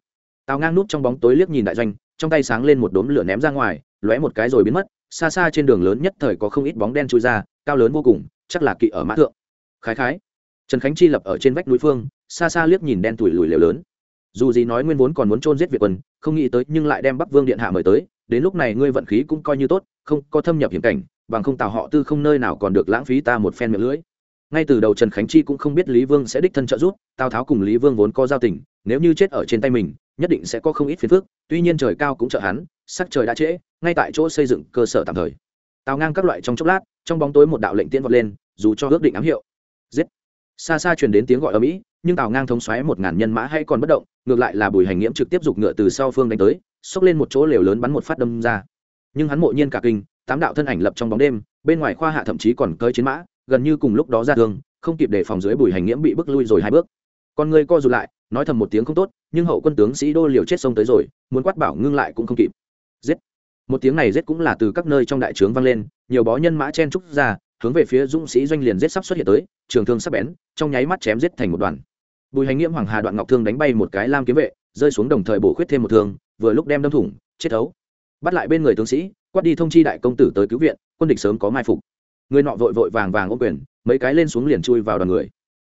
tào ngang nút trong bóng tối liếc nhìn đại doanh, trong tay sáng lên một đốm lửa ném ra ngoài, lóe một cái rồi biến mất, xa xa trên đường lớn nhất thời có không ít bóng đen trôi ra, cao lớn vô cùng, chắc là kỵ ở mã thượng. Khái khái. Trần khánh chi lập ở trên vách núi phương, xa xa liếc nhìn đen tủi lùi lều lớn. Dù gì nói nguyên vốn còn muốn trôn giết việt quân, không nghĩ tới nhưng lại đem bắc vương điện hạ mời tới, đến lúc này ngươi vận khí cũng coi như tốt, không có thâm nhập hiểm cảnh, bằng không tào họ tư không nơi nào còn được lãng phí ta một phen miệng lưỡi. Ngay từ đầu trần khánh chi cũng không biết lý vương sẽ đích thân trợ giúp, tào tháo cùng lý vương vốn có giao tình, nếu như chết ở trên tay mình nhất định sẽ có không ít phiền phức, tuy nhiên trời cao cũng trợ hắn, sắc trời đã trễ, ngay tại chỗ xây dựng cơ sở tạm thời. Tào ngang các loại trong chốc lát, trong bóng tối một đạo lệnh tiễn vọt lên, dù cho ước định ám hiệu. Giết! Xa xa truyền đến tiếng gọi ở mỹ, nhưng tào ngang thống xoáy một ngàn nhân mã hay còn bất động, ngược lại là bùi hành nghiễm trực tiếp giục ngựa từ sau phương đánh tới, xốc lên một chỗ lều lớn bắn một phát đâm ra. Nhưng hắn mộ nhiên cả kinh, tám đạo thân ảnh lập trong bóng đêm, bên ngoài khoa hạ thậm chí còn cơi chiến mã, gần như cùng lúc đó ra thương, không kịp để phòng dưới bùi hành nghiễm bị bước lui rồi hai bước. Con người co rụt lại nói thầm một tiếng không tốt, nhưng hậu quân tướng sĩ đô liều chết sông tới rồi, muốn quát bảo ngưng lại cũng không kịp. Giết! Một tiếng này giết cũng là từ các nơi trong đại trướng vang lên, nhiều bó nhân mã chen trúc ra, hướng về phía dũng sĩ doanh liền giết sắp xuất hiện tới, trường thương sắp bén, trong nháy mắt chém giết thành một đoàn. Bùi hành nghiễm, hoàng hà, đoạn ngọc thương đánh bay một cái lam kiếm vệ, rơi xuống đồng thời bổ khuyết thêm một thương, vừa lúc đem đâm thủng, chết thấu. Bắt lại bên người tướng sĩ, quát đi thông chi đại công tử tới cứu viện, quân địch sớm có mai phục. Người nọ vội vội vàng vàng ôm quyền, mấy cái lên xuống liền chui vào đoàn người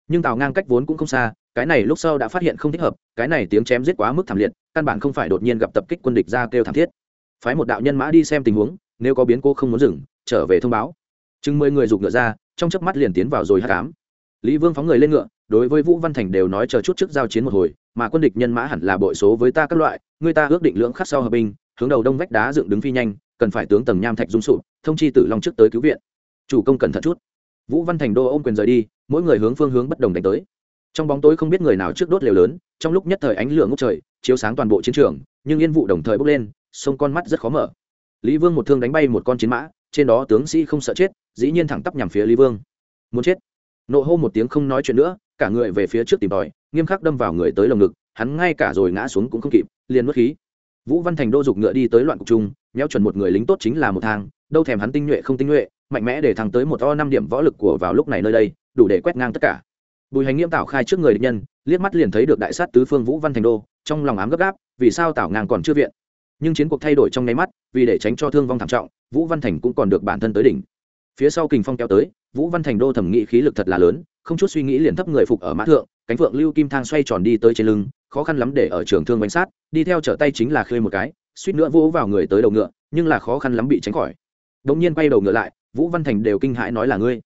nhưng tào ngang cách vốn cũng không xa, cái này lúc sau đã phát hiện không thích hợp, cái này tiếng chém giết quá mức thảm liệt, căn bản không phải đột nhiên gặp tập kích quân địch ra kêu thảm thiết. Phái một đạo nhân mã đi xem tình huống, nếu có biến cố không muốn dừng, trở về thông báo. Chừng mười người giục ngựa ra, trong chớp mắt liền tiến vào rồi hát cám lý vương phóng người lên ngựa, đối với vũ văn thành đều nói chờ chút trước giao chiến một hồi, mà quân địch nhân mã hẳn là bội số với ta các loại, người ta ước định lưỡng khắc sau hợp binh, hướng đầu đông vách đá dựng đứng phi nhanh, cần phải tướng tầng nham thạch dung sụp, thông chi tử long trước tới cứu viện. Chủ công cẩn thận chút vũ văn thành đô ôm quyền rời đi, mỗi người hướng phương hướng bất đồng đánh tới. Trong bóng tối không biết người nào trước đốt lều lớn, trong lúc nhất thời ánh lửa ngốc trời, chiếu sáng toàn bộ chiến trường, nhưng yên vụ đồng thời bốc lên, sông con mắt rất khó mở. Lý vương một thương đánh bay một con chiến mã, trên đó tướng sĩ không sợ chết, dĩ nhiên thẳng tắp nhằm phía lý vương. Muốn chết. Nộ hô một tiếng không nói chuyện nữa, cả người về phía trước tìm tòi, nghiêm khắc đâm vào người tới lồng ngực, hắn ngay cả rồi ngã xuống cũng không kịp, liền mất khí. Vũ văn thành đô dục ngựa đi tới loạn cục trung nhéo chuẩn một người lính tốt chính là một thang, đâu thèm hắn tinh nhuệ không tinh nhuệ mạnh mẽ để thăng tới một o năm điểm võ lực của vào lúc này nơi đây, đủ để quét ngang tất cả. Bùi hành nghiêm tảo khai trước người địch nhân, liếc mắt liền thấy được đại sát tứ phương vũ văn thành đô, trong lòng ám gấp gáp, vì sao tảo ngang còn chưa viện? Nhưng chiến cuộc thay đổi trong nháy mắt, vì để tránh cho thương vong thảm trọng, vũ văn thành cũng còn được bản thân tới đỉnh. Phía sau kình phong kéo tới, vũ văn thành đô thẩm nghĩ khí lực thật là lớn, không chút suy nghĩ liền thấp người phục ở mã thượng, cánh phượng lưu kim thang xoay tròn đi tới trên lưng, khó khăn lắm để ở trường thương bánh sát, đi theo trở tay chính là khơi một cái, suýt nữa vỗ vào người tới đầu ngựa, nhưng là khó khăn lắm bị tránh khỏi đống nhiên quay đầu ngựa lại, vũ văn thành đều kinh hãi nói là ngươi.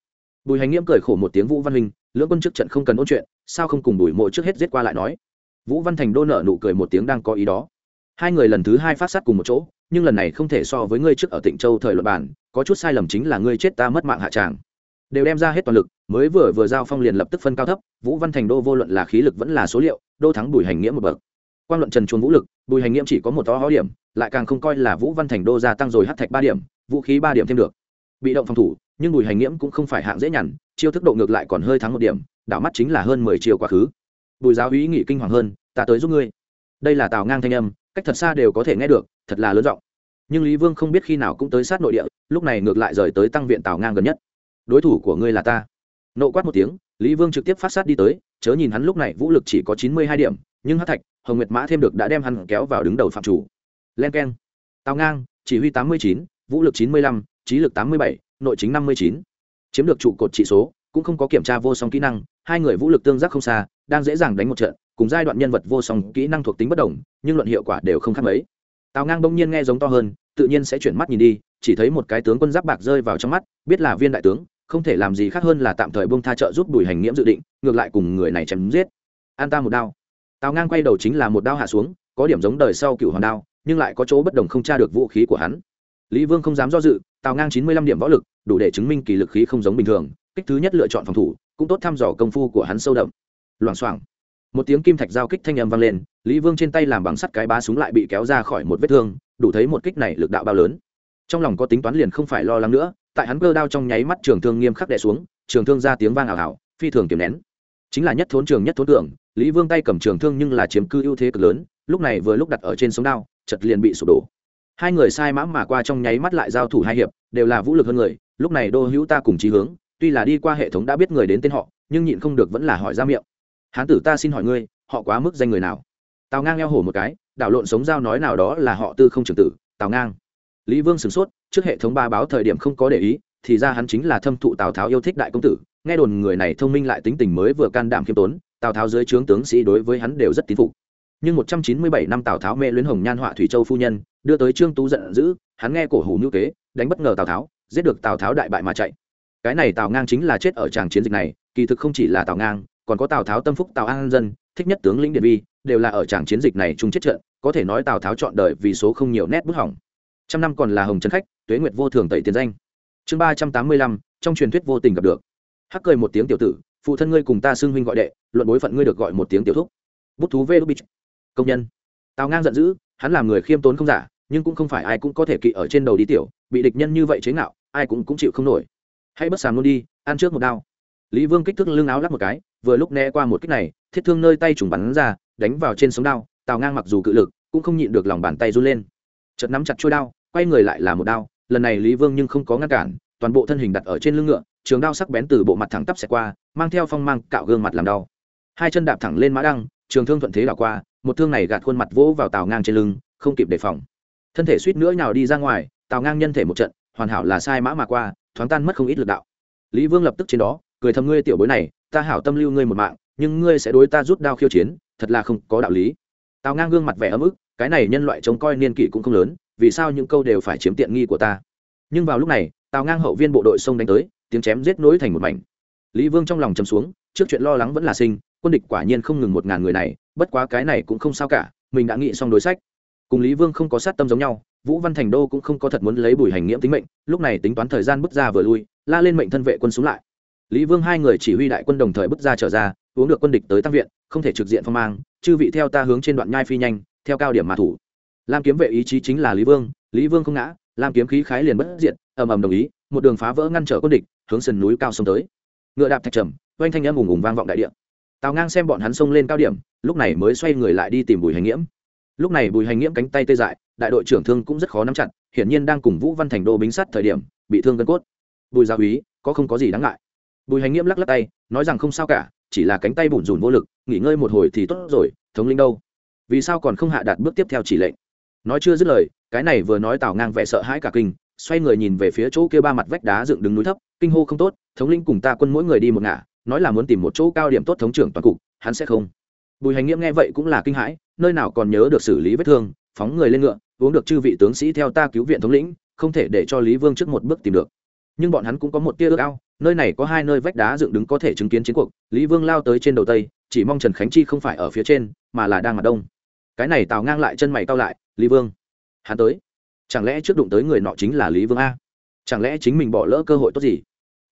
Bùi hành nghiễm cười khổ một tiếng, vũ văn huynh, lưỡng quân trước trận không cần ôn chuyện, sao không cùng bùi mộ trước hết giết qua lại nói? Vũ văn thành đô nợ nụ cười một tiếng, đang có ý đó. Hai người lần thứ hai phát sát cùng một chỗ, nhưng lần này không thể so với ngươi trước ở tịnh châu thời luật bản có chút sai lầm chính là ngươi chết ta mất mạng hạ tràng. Đều đem ra hết toàn lực, mới vừa vừa giao phong liền lập tức phân cao thấp, vũ văn thành đô vô luận là khí lực vẫn là số liệu, đô thắng bùi hành nghĩa một bậc. Quan luận trần chuồn vũ lực, bùi hành nghĩa chỉ có một to hó điểm, lại càng không coi là vũ văn thành đô gia tăng rồi hát thạch ba điểm vũ khí ba điểm thêm được. Bị động phòng thủ, nhưng bùi hành nghiễm cũng không phải hạng dễ nhằn, chiêu thức độ ngược lại còn hơi thắng một điểm, đảo mắt chính là hơn mười chiều quá khứ. Bùi giáo úy nghị kinh hoàng hơn, ta tới giúp ngươi. Đây là tào ngang thanh âm, cách thật xa đều có thể nghe được, thật là lớn giọng. Nhưng lý vương không biết khi nào cũng tới sát nội địa, lúc này ngược lại rời tới tăng viện tào ngang gần nhất. Đối thủ của ngươi là ta. Nộ quát một tiếng, lý vương trực tiếp phát sát đi tới, chớ nhìn hắn lúc này vũ lực chỉ có chín mươi hai điểm, nhưng hát thạch, hồng nguyệt mã thêm được đã đem hắn kéo vào đứng đầu phạm chủ. Len k e n tào ngang, chỉ huy tám mươi chín vũ lực chín mươi lăm, trí lực tám mươi bảy, nội chính năm mươi chín. Chiếm được trụ cột trị số, cũng không có kiểm tra vô song kỹ năng, hai người vũ lực tương giác không xa, đang dễ dàng đánh một trận, cùng giai đoạn nhân vật vô song kỹ năng thuộc tính bất đồng, nhưng luận hiệu quả đều không khác mấy. Tào ngang bỗng nhiên nghe giống to hơn, tự nhiên sẽ chuyển mắt nhìn đi, chỉ thấy một cái tướng quân giáp bạc rơi vào trong mắt, biết là viên đại tướng, không thể làm gì khác hơn là tạm thời bông tha trợ giúp đuổi hành nghiễm dự định, ngược lại cùng người này chém giết. An ta một đao. Tào ngang quay đầu chính là một đao hạ xuống, có điểm giống đời sau cựu hoàng đao, nhưng lại có chỗ bất đồng không tra được vũ khí của hắn lý vương không dám do dự, tào ngang chín mươi lăm điểm võ lực, đủ để chứng minh kỳ lực khí không giống bình thường. Kích thứ nhất lựa chọn phòng thủ, cũng tốt thăm dò công phu của hắn sâu đậm. Loảng xoảng. Một tiếng kim thạch giao kích thanh âm vang lên, lý vương trên tay làm bằng sắt cái bá súng lại bị kéo ra khỏi một vết thương, đủ thấy một kích này lực đạo bao lớn. Trong lòng có tính toán liền không phải lo lắng nữa, tại hắn cơ đao trong nháy mắt trường thương nghiêm khắc đè xuống, trường thương ra tiếng vang ảo ảo phi thường kiềm nén. Chính là nhất thốn trường nhất thốn tưởng lý vương tay cầm trường thương nhưng là chiếm cư ưu thế cực lớn, lúc này vừa lúc đặt ở trên sống đao chật liền bị sụp đổ hai người sai mã mà qua trong nháy mắt lại giao thủ hai hiệp, đều là vũ lực hơn người, lúc này đô hữu ta cùng chí hướng, tuy là đi qua hệ thống đã biết người đến tên họ, nhưng nhịn không được vẫn là hỏi ra miệng. Hán tử ta xin hỏi ngươi, họ quá mức danh người nào? Tào ngang eo hổ một cái, đảo lộn sống giao nói nào đó là họ tư không trường tử, tào ngang. Lý vương sửng sốt, trước hệ thống ba báo thời điểm không có để ý, thì ra hắn chính là thâm thụ tào tháo yêu thích đại công tử, nghe đồn người này thông minh lại tính tình mới vừa can đảm khiêm tốn, tào tháo dưới trướng tướng sĩ đối với hắn đều rất tín phục nhưng một trăm chín mươi bảy năm tào tháo mê luyến hồng nhan họa thủy châu phu nhân, đưa tới trương tú giận dữ, hắn nghe cổ hủ ngữ kế, đánh bất ngờ tào tháo, giết được tào tháo đại bại mà chạy. Cái này tào ngang chính là chết ở tràng chiến dịch này, kỳ thực không chỉ là tào ngang, còn có tào tháo tâm phúc, tào an dân, thích nhất tướng lĩnh điện vi đều là ở tràng chiến dịch này chung chết trận, có thể nói tào tháo chọn đời vì số không nhiều nét bút hỏng. Trăm năm còn là hồng trấn khách, tuế nguyệt vô thường tẩy tiền danh. Chương ba trăm tám mươi lăm, trong truyền thuyết vô tình gặp được. Hắc cười một tiếng tiểu tử, phụ thân ngươi cùng ta xưng huynh gọi đệ, luận bối phận ngươi được gọi một tiếng tiểu thúc. Bút thú vê đúc bích công nhân. Tào ngang giận dữ, hắn làm người khiêm tốn không giả, nhưng cũng không phải ai cũng có thể kỵ ở trên đầu đi tiểu, bị địch nhân như vậy chế ngạo, ai cũng cũng chịu không nổi. Hãy bất sàm luôn đi, ăn trước một đao. Lý vương kích thước lưng áo lắc một cái, vừa lúc né qua một kích này, thiết thương nơi tay trùng bắn ra, đánh vào trên sống đao, tào ngang mặc dù cự lực, cũng không nhịn được lòng bàn tay run lên. Chợt nắm chặt chuôi đao, quay người lại là một đao, lần này lý vương nhưng không có ngăn cản, toàn bộ thân hình đặt ở trên lưng ngựa, trường đao sắc bén từ bộ mặt thẳng tắp xẹt qua, mang theo phong mang cạo gương mặt làm đau. Hai chân đạp thẳng lên mã đăng trường thương thuận thế đảo qua, một thương này gạt khuôn mặt vỗ vào tào ngang trên lưng, không kịp đề phòng. Thân thể suýt nữa nhào đi ra ngoài, tào ngang nhân thể một trận, hoàn hảo là sai mã mà qua, thoáng tan mất không ít lực đạo. Lý vương lập tức trên đó, cười thầm ngươi tiểu bối này, ta hảo tâm lưu ngươi một mạng, nhưng ngươi sẽ đối ta rút đao khiêu chiến, thật là không có đạo lý. Tào ngang gương mặt vẻ ấm ức, cái này nhân loại trông coi niên kỷ cũng không lớn, vì sao những câu đều phải chiếm tiện nghi của ta? Nhưng vào lúc này, tào ngang hậu viên bộ đội xông đánh tới, tiếng chém giết nối thành một mảnh. Lý vương trong lòng chầm xuống, trước chuyện lo lắng vẫn là sinh quân địch quả nhiên không ngừng một ngàn người này, bất quá cái này cũng không sao cả, mình đã nghĩ xong đối sách. Cùng lý vương không có sát tâm giống nhau, vũ văn thành đô cũng không có thật muốn lấy bùi hành nghiễm tính mệnh, lúc này tính toán thời gian bước ra vừa lui, la lên mệnh thân vệ quân xuống lại. Lý vương hai người chỉ huy đại quân đồng thời bước ra trở ra, uống được quân địch tới tăng viện, không thể trực diện phong mang, chư vị theo ta hướng trên đoạn nhai phi nhanh, theo cao điểm mà thủ. Lam kiếm vệ ý chí chính là lý vương lý vương không ngã, lam kiếm khí khái liền bất diện ầm ầm đồng ý, một đường phá vỡ ngăn trở quân địch, hướng sườn núi cao sông tới. Ngựa đạp thạch trầm, oanh thanh âm ùng ùng vang vọng đại địa tào ngang xem bọn hắn xông lên cao điểm, lúc này mới xoay người lại đi tìm bùi hành nghiễm. Lúc này bùi hành nghiễm cánh tay tê dại, đại đội trưởng thương cũng rất khó nắm chặt, hiển nhiên đang cùng vũ văn thành đô bính sắt thời điểm, bị thương gân cốt. Bùi gia úy, có không có gì đáng ngại. Bùi hành nghiễm lắc lắc tay, nói rằng không sao cả, chỉ là cánh tay bủn rủn vô lực, nghỉ ngơi một hồi thì tốt rồi, thống linh đâu? Vì sao còn không hạ đạt bước tiếp theo chỉ lệnh? Nói chưa dứt lời, cái này vừa nói tào ngang vẻ sợ hãi cả kinh, xoay người nhìn về phía chỗ kia ba mặt vách đá dựng đứng núi thấp, kinh hô không tốt, thống linh cùng ta quân mỗi người đi một ngả nói là muốn tìm một chỗ cao điểm tốt thống trưởng toàn cục, hắn sẽ không. Bùi hành nghiễm nghe vậy cũng là kinh hãi, nơi nào còn nhớ được xử lý vết thương, phóng người lên ngựa, uống được chư vị tướng sĩ theo ta cứu viện thống lĩnh, không thể để cho lý vương trước một bước tìm được. Nhưng bọn hắn cũng có một tia ước ao, nơi này có hai nơi vách đá dựng đứng có thể chứng kiến chiến cuộc, lý vương lao tới trên đầu tây, chỉ mong trần khánh chi không phải ở phía trên, mà là đang mặt đông. Cái này tào ngang lại chân mày cao lại, lý vương, hắn tới. Chẳng lẽ trước đụng tới người nọ chính là lý vương a? Chẳng lẽ chính mình bỏ lỡ cơ hội tốt gì?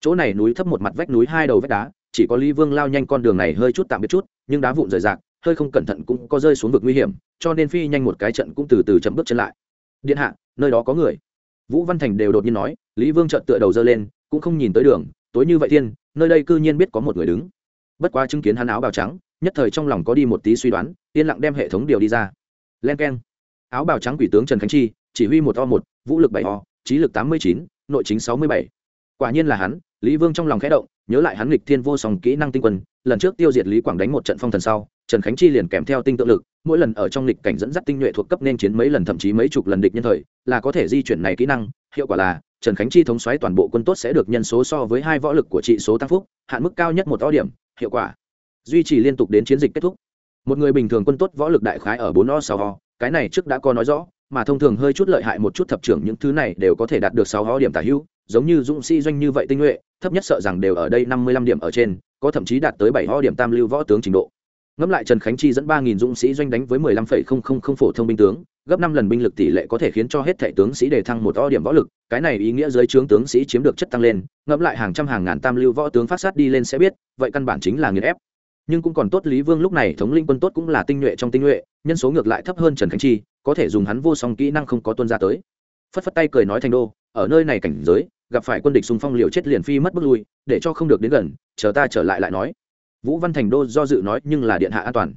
Chỗ này núi thấp một mặt vách núi hai đầu vách đá chỉ có lý vương lao nhanh con đường này hơi chút tạm biệt chút, nhưng đá vụn rời rạc, hơi không cẩn thận cũng có rơi xuống vực nguy hiểm, cho nên phi nhanh một cái trận cũng từ từ chậm bước chân lại. Điện hạ, nơi đó có người. Vũ văn thành đều đột nhiên nói, lý vương trợn tựa đầu dơ lên, cũng không nhìn tới đường, tối như vậy thiên, nơi đây cư nhiên biết có một người đứng. Bất quá chứng kiến hắn áo bào trắng, nhất thời trong lòng có đi một tí suy đoán, yên lặng đem hệ thống điều đi ra. Len k e n áo bào trắng quỷ tướng trần khánh chi, chỉ huy một o một, vũ lực bảy o, trí lực tám mươi chín, nội chính sáu mươi bảy. Quả nhiên là hắn, lý vương trong lòng khẽ động nhớ lại hắn nghịch thiên vô song kỹ năng tinh quân, lần trước tiêu diệt lý quảng đánh một trận phong thần sau, trần khánh chi liền kèm theo tinh tự lực, mỗi lần ở trong lịch cảnh dẫn dắt tinh nhuệ thuộc cấp nên chiến mấy lần thậm chí mấy chục lần địch nhân thời, là có thể di chuyển này kỹ năng, hiệu quả là, trần khánh chi thống xoáy toàn bộ quân tốt sẽ được nhân số so với hai võ lực của trị số tăng phúc, hạn mức cao nhất một to điểm, hiệu quả. Duy trì liên tục đến chiến dịch kết thúc. Một người bình thường quân tốt võ lực đại khái ở bốn o, sáu o, cái này trước đã có nói rõ, mà thông thường hơi chút lợi hại một chút thập trưởng những thứ này đều có thể đạt được sáu o điểm tả hữu giống như dũng sĩ doanh như vậy tinh nhuệ, thấp nhất sợ rằng đều ở đây năm mươi lăm điểm ở trên, có thậm chí đạt tới bảy ho điểm tam lưu võ tướng trình độ. Ngẫm lại trần khánh chi dẫn ba nghìn dũng sĩ doanh đánh với mười lăm phẩy không không không phổ thông binh tướng, gấp năm lần binh lực tỷ lệ có thể khiến cho hết thể tướng sĩ đề thăng một o điểm võ lực, cái này ý nghĩa dưới trướng tướng sĩ chiếm được chất tăng lên, ngẫm lại hàng trăm hàng ngàn tam lưu võ tướng phát sát đi lên sẽ biết, vậy căn bản chính là nghiền ép. Nhưng cũng còn tốt lý vương lúc này thống linh quân tốt cũng là tinh nhuệ trong tinh nhuệ, nhân số ngược lại thấp hơn trần khánh chi, có thể dùng hắn vô song kỹ năng không có tuân ra tới. Phất phất tay cười nói thành đô, ở nơi này cảnh giới gặp phải quân địch xung phong liều chết liền phi mất bước lui, để cho không được đến gần, chờ ta trở lại lại nói. Vũ văn thành đô do dự nói, nhưng là điện hạ an toàn.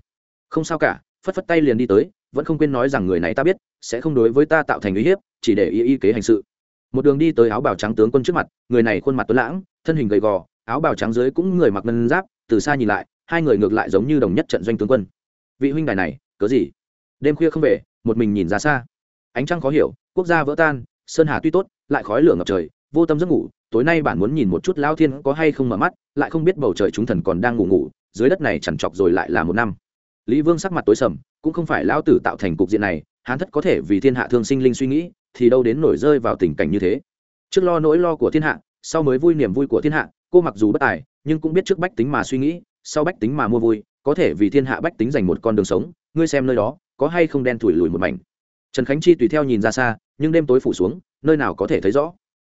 Không sao cả, phất phất tay liền đi tới, vẫn không quên nói rằng người này ta biết, sẽ không đối với ta tạo thành uy hiếp, chỉ để y y kế hành sự. Một đường đi tới áo bào trắng tướng quân trước mặt, người này khuôn mặt tuấn lãng, thân hình gầy gò, áo bào trắng dưới cũng người mặc ngân giáp, từ xa nhìn lại, hai người ngược lại giống như đồng nhất trận doanh tướng quân. Vị huynh đài này, cớ gì? Đêm khuya không về, một mình nhìn ra xa. Ánh trăng khó hiểu, quốc gia vỡ tan, sơn hà tuy tốt, lại khói lửa ngập trời vô tâm giấc ngủ, tối nay bản muốn nhìn một chút lao thiên có hay không mở mắt, lại không biết bầu trời chúng thần còn đang ngủ ngủ, dưới đất này chẳng chọc rồi lại là một năm. Lý vương sắc mặt tối sầm, cũng không phải lao tử tạo thành cục diện này hán thất có thể vì thiên hạ thương sinh linh suy nghĩ, thì đâu đến nổi rơi vào tình cảnh như thế. Trước lo nỗi lo của thiên hạ, sau mới vui niềm vui của thiên hạ, cô mặc dù bất tài, nhưng cũng biết trước bách tính mà suy nghĩ, sau bách tính mà mua vui, có thể vì thiên hạ bách tính dành một con đường sống, ngươi xem nơi đó, có hay không đen thủi lùi một mảnh. Trần khánh chi tùy theo nhìn ra xa, nhưng đêm tối phủ xuống, nơi nào có thể thấy rõ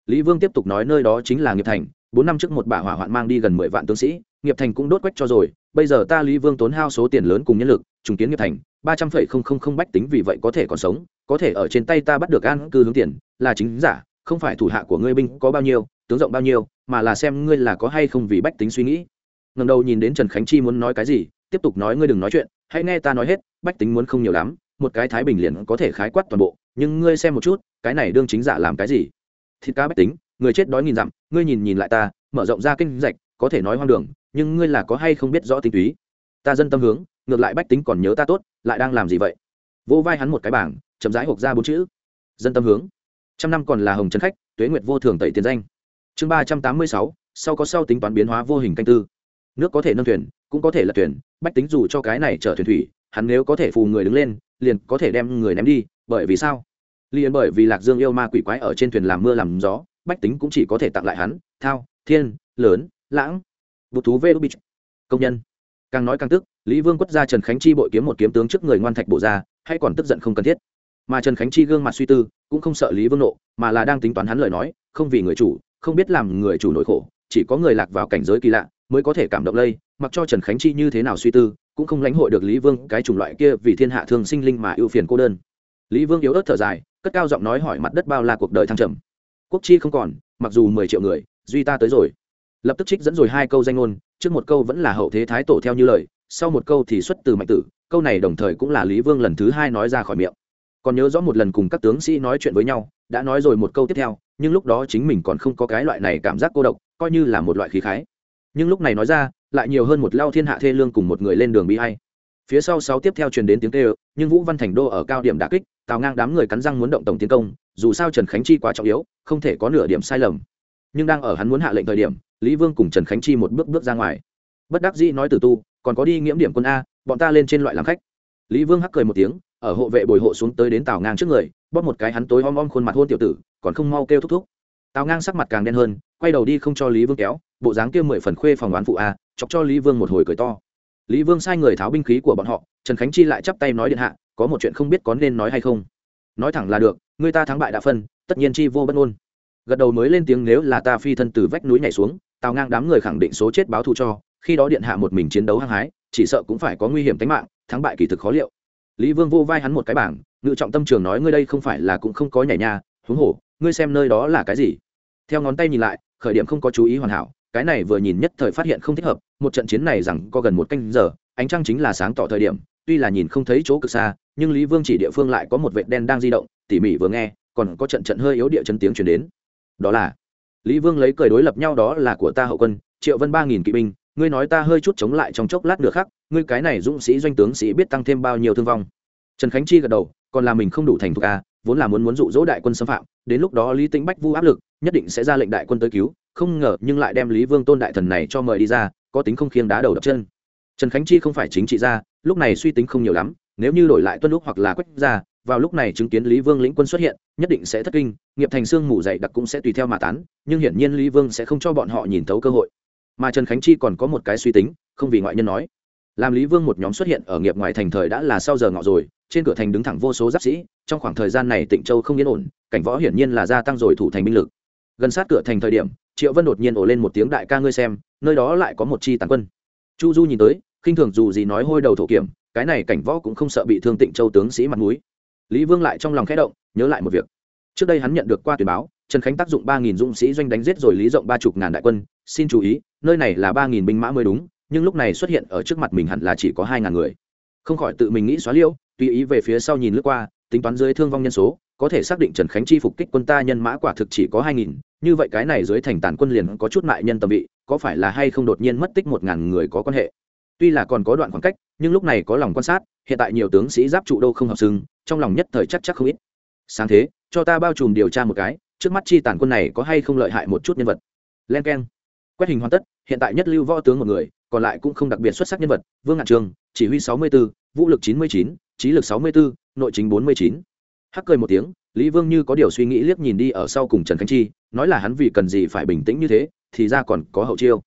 lý vương tiếp tục nói nơi đó chính là nghiệp thành, bốn năm trước một bả hỏa hoạn mang đi gần mười vạn tướng sĩ, nghiệp thành cũng đốt quách cho rồi, bây giờ ta lý vương tốn hao số tiền lớn cùng nhân lực, trùng kiến nghiệp thành, ba trăm phẩy không không không bách tính vì vậy có thể còn sống, có thể ở trên tay ta bắt được an cư hướng tiền, là chính giả, không phải thủ hạ của ngươi binh có bao nhiêu, tướng rộng bao nhiêu, mà là xem ngươi là có hay không vì bách tính suy nghĩ. Ngần đầu nhìn đến trần khánh chi muốn nói cái gì, tiếp tục nói ngươi đừng nói chuyện, hãy nghe ta nói hết, bách tính muốn không nhiều lắm, một cái thái bình liền có thể khái quát toàn bộ, nhưng ngươi xem một chút, cái này đương chính giả làm cái gì? Thịt cá bách tính, người chết đói nghìn dặm, ngươi nhìn nhìn lại ta, mở rộng ra kinh rạch, có thể nói hoang đường, nhưng ngươi là có hay không biết rõ tinh túy? Ta dân tâm hướng, ngược lại bách tính còn nhớ ta tốt, lại đang làm gì vậy? Vỗ vai hắn một cái bảng, chậm rãi hộp ra bốn chữ. Dân tâm hướng. Trăm năm còn là hồng trần khách, tuế nguyệt vô thường tẩy tiền danh. Chương ba trăm tám mươi sáu, sau có sau tính toán biến hóa vô hình canh tư. Nước có thể nâng thuyền, cũng có thể là thuyền, bách tính dù cho cái này chở thuyền thủy, hắn nếu có thể phù người đứng lên, liền có thể đem người ném đi, bởi vì sao? Liền bởi vì lạc dương yêu ma quỷ quái ở trên thuyền làm mưa làm gió, bách tính cũng chỉ có thể tặng lại hắn, thao, thiên, lớn, lãng vụ thú vê đu bích. Công nhân. Càng nói càng tức, lý vương quất ra trần khánh chi bội kiếm một kiếm tướng trước người ngoan thạch bộ ra, hay còn tức giận không cần thiết. Mà trần khánh chi gương mặt suy tư, cũng không sợ lý vương nộ, mà là đang tính toán hắn lời nói, không vì người chủ, không biết làm người chủ nỗi khổ, chỉ có người lạc vào cảnh giới kỳ lạ mới có thể cảm động lây, mặc cho trần khánh chi như thế nào suy tư, cũng không lãnh hội được lý vương cái chủng loại kia vì thiên hạ thương sinh linh mà ưu phiền cô đơn. Lý vương yếu ớt thở dài cất cao giọng nói hỏi mặt đất bao la cuộc đời thăng trầm. Quốc chi không còn, mặc dù mười triệu người, duy ta tới rồi. Lập tức trích dẫn rồi hai câu danh ngôn, trước một câu vẫn là hậu thế thái tổ theo như lời, sau một câu thì xuất từ mạnh tử, câu này đồng thời cũng là lý vương lần thứ hai nói ra khỏi miệng. Còn nhớ rõ một lần cùng các tướng sĩ nói chuyện với nhau, đã nói rồi một câu tiếp theo, nhưng lúc đó chính mình còn không có cái loại này cảm giác cô độc, coi như là một loại khí khái. Nhưng lúc này nói ra, lại nhiều hơn một lao thiên hạ thê lương cùng một người lên đường bị hay phía sau sáu tiếp theo truyền đến tiếng kêu, nhưng vũ văn thành đô ở cao điểm đà kích, tào ngang đám người cắn răng muốn động tổng tiến công, dù sao trần khánh chi quá trọng yếu, không thể có nửa điểm sai lầm. Nhưng đang ở hắn muốn hạ lệnh thời điểm, lý vương cùng trần khánh chi một bước bước ra ngoài. Bất đắc dĩ nói từ tu, còn có đi nghiễm điểm quân a, bọn ta lên trên loại làm khách. Lý vương hắc cười một tiếng, ở hộ vệ bồi hộ xuống tới đến tào ngang trước người, bóp một cái hắn tối om om khuôn mặt hôn tiểu tử, còn không mau kêu thúc thúc. Tào ngang sắc mặt càng đen hơn, quay đầu đi không cho lý vương kéo, bộ dáng kia mười phần khuê phòng đoán phụ a, chọc cho lý vương một hồi cười to lý vương sai người tháo binh khí của bọn họ, trần khánh chi lại chắp tay nói điện hạ, có một chuyện không biết có nên nói hay không. Nói thẳng là được, người ta thắng bại đã phân, tất nhiên chi vô bất ngôn. Gật đầu mới lên tiếng nếu là ta phi thân từ vách núi nhảy xuống, tào ngang đám người khẳng định số chết báo thù cho, khi đó điện hạ một mình chiến đấu hăng hái, chỉ sợ cũng phải có nguy hiểm tính mạng, thắng bại kỳ thực khó liệu. Lý vương vô vai hắn một cái bảng, ngự trọng tâm trường nói ngươi đây không phải là cũng không có nhảy nhà, huống hồ, ngươi xem nơi đó là cái gì. Theo ngón tay nhìn lại, khởi điểm không có chú ý hoàn hảo cái này vừa nhìn nhất thời phát hiện không thích hợp, một trận chiến này rằng có gần một canh giờ, ánh trăng chính là sáng tỏ thời điểm, tuy là nhìn không thấy chỗ cực xa, nhưng lý vương chỉ địa phương lại có một vệt đen đang di động, tỉ mỉ vừa nghe, còn có trận trận hơi yếu địa chân tiếng chuyển đến. Đó là, lý vương lấy cười đối lập nhau, đó là của ta hậu quân, triệu vân ba nghìn kỵ binh, ngươi nói ta hơi chút chống lại trong chốc lát được khác ngươi cái này dũng sĩ doanh tướng sĩ biết tăng thêm bao nhiêu thương vong. Trần khánh chi gật đầu, còn là mình không đủ thành thục a vốn là muốn muốn dụ dỗ đại quân xâm phạm, đến lúc đó lý tĩnh bách vu áp lực nhất định sẽ ra lệnh đại quân tới cứu, không ngờ nhưng lại đem lý vương tôn đại thần này cho mời đi ra, có tính không khiêng đá đầu đập chân. Trần khánh chi không phải chính trị gia, lúc này suy tính không nhiều lắm, nếu như đổi lại tuân lúc hoặc là quách ra vào lúc này chứng kiến lý vương lĩnh quân xuất hiện, nhất định sẽ thất kinh, nghiệp thành xương mù dày đặc cũng sẽ tùy theo mà tán, nhưng hiển nhiên lý vương sẽ không cho bọn họ nhìn thấu cơ hội. Mà trần khánh chi còn có một cái suy tính, không vì ngoại nhân nói. Làm lý vương một nhóm xuất hiện ở nghiệp ngoài thành thời đã là sau giờ ngọ rồi, trên cửa thành đứng thẳng vô số giáp sĩ, trong khoảng thời gian này tịnh châu không yên ổn, cảnh võ hiển nhiên là gia tăng rồi thủ thành binh lực gần sát cửa thành thời điểm, triệu vân đột nhiên ổ lên một tiếng đại ca ngươi xem, nơi đó lại có một chi tàn quân. Chu du nhìn tới, khinh thường dù gì nói hôi đầu thổ kiểm, cái này cảnh võ cũng không sợ bị thương tịnh châu tướng sĩ mặt núi lý vương lại trong lòng khẽ động, nhớ lại một việc. Trước đây hắn nhận được qua tuyển báo, trần khánh tác dụng ba nghìn dũng sĩ doanh đánh giết rồi lý rộng ba chục ngàn đại quân, xin chú ý, nơi này là ba nghìn binh mã mới đúng, nhưng lúc này xuất hiện ở trước mặt mình hẳn là chỉ có hai ngàn người. Không khỏi tự mình nghĩ xóa liêu, tùy ý về phía sau nhìn lướt qua, tính toán dưới thương vong nhân số có thể xác định trần khánh chi phục kích quân ta nhân mã quả thực chỉ có hai nghìn, như vậy cái này dưới thành tàn quân liền có chút mại nhân tầm vị, có phải là hay không đột nhiên mất tích một ngàn người có quan hệ? Tuy là còn có đoạn khoảng cách, nhưng lúc này có lòng quan sát, hiện tại nhiều tướng sĩ giáp trụ đô không hợp xưng, trong lòng nhất thời chắc chắc không ít. Sáng thế, cho ta bao trùm điều tra một cái, trước mắt chi tàn quân này có hay không lợi hại một chút nhân vật? Len k e n quét hình hoàn tất, hiện tại nhất lưu võ tướng một người, còn lại cũng không đặc biệt xuất sắc nhân vật, vương ngạn trường, chỉ huy sáu mươi b ố vũ lực chín mươi chín, trí lực sáu mươi b ố nội chính bốn mươi chín hắc cười một tiếng, lý vương như có điều suy nghĩ liếc nhìn đi ở sau cùng trần khánh chi, nói là hắn vì cần gì phải bình tĩnh như thế, thì ra còn có hậu chiêu.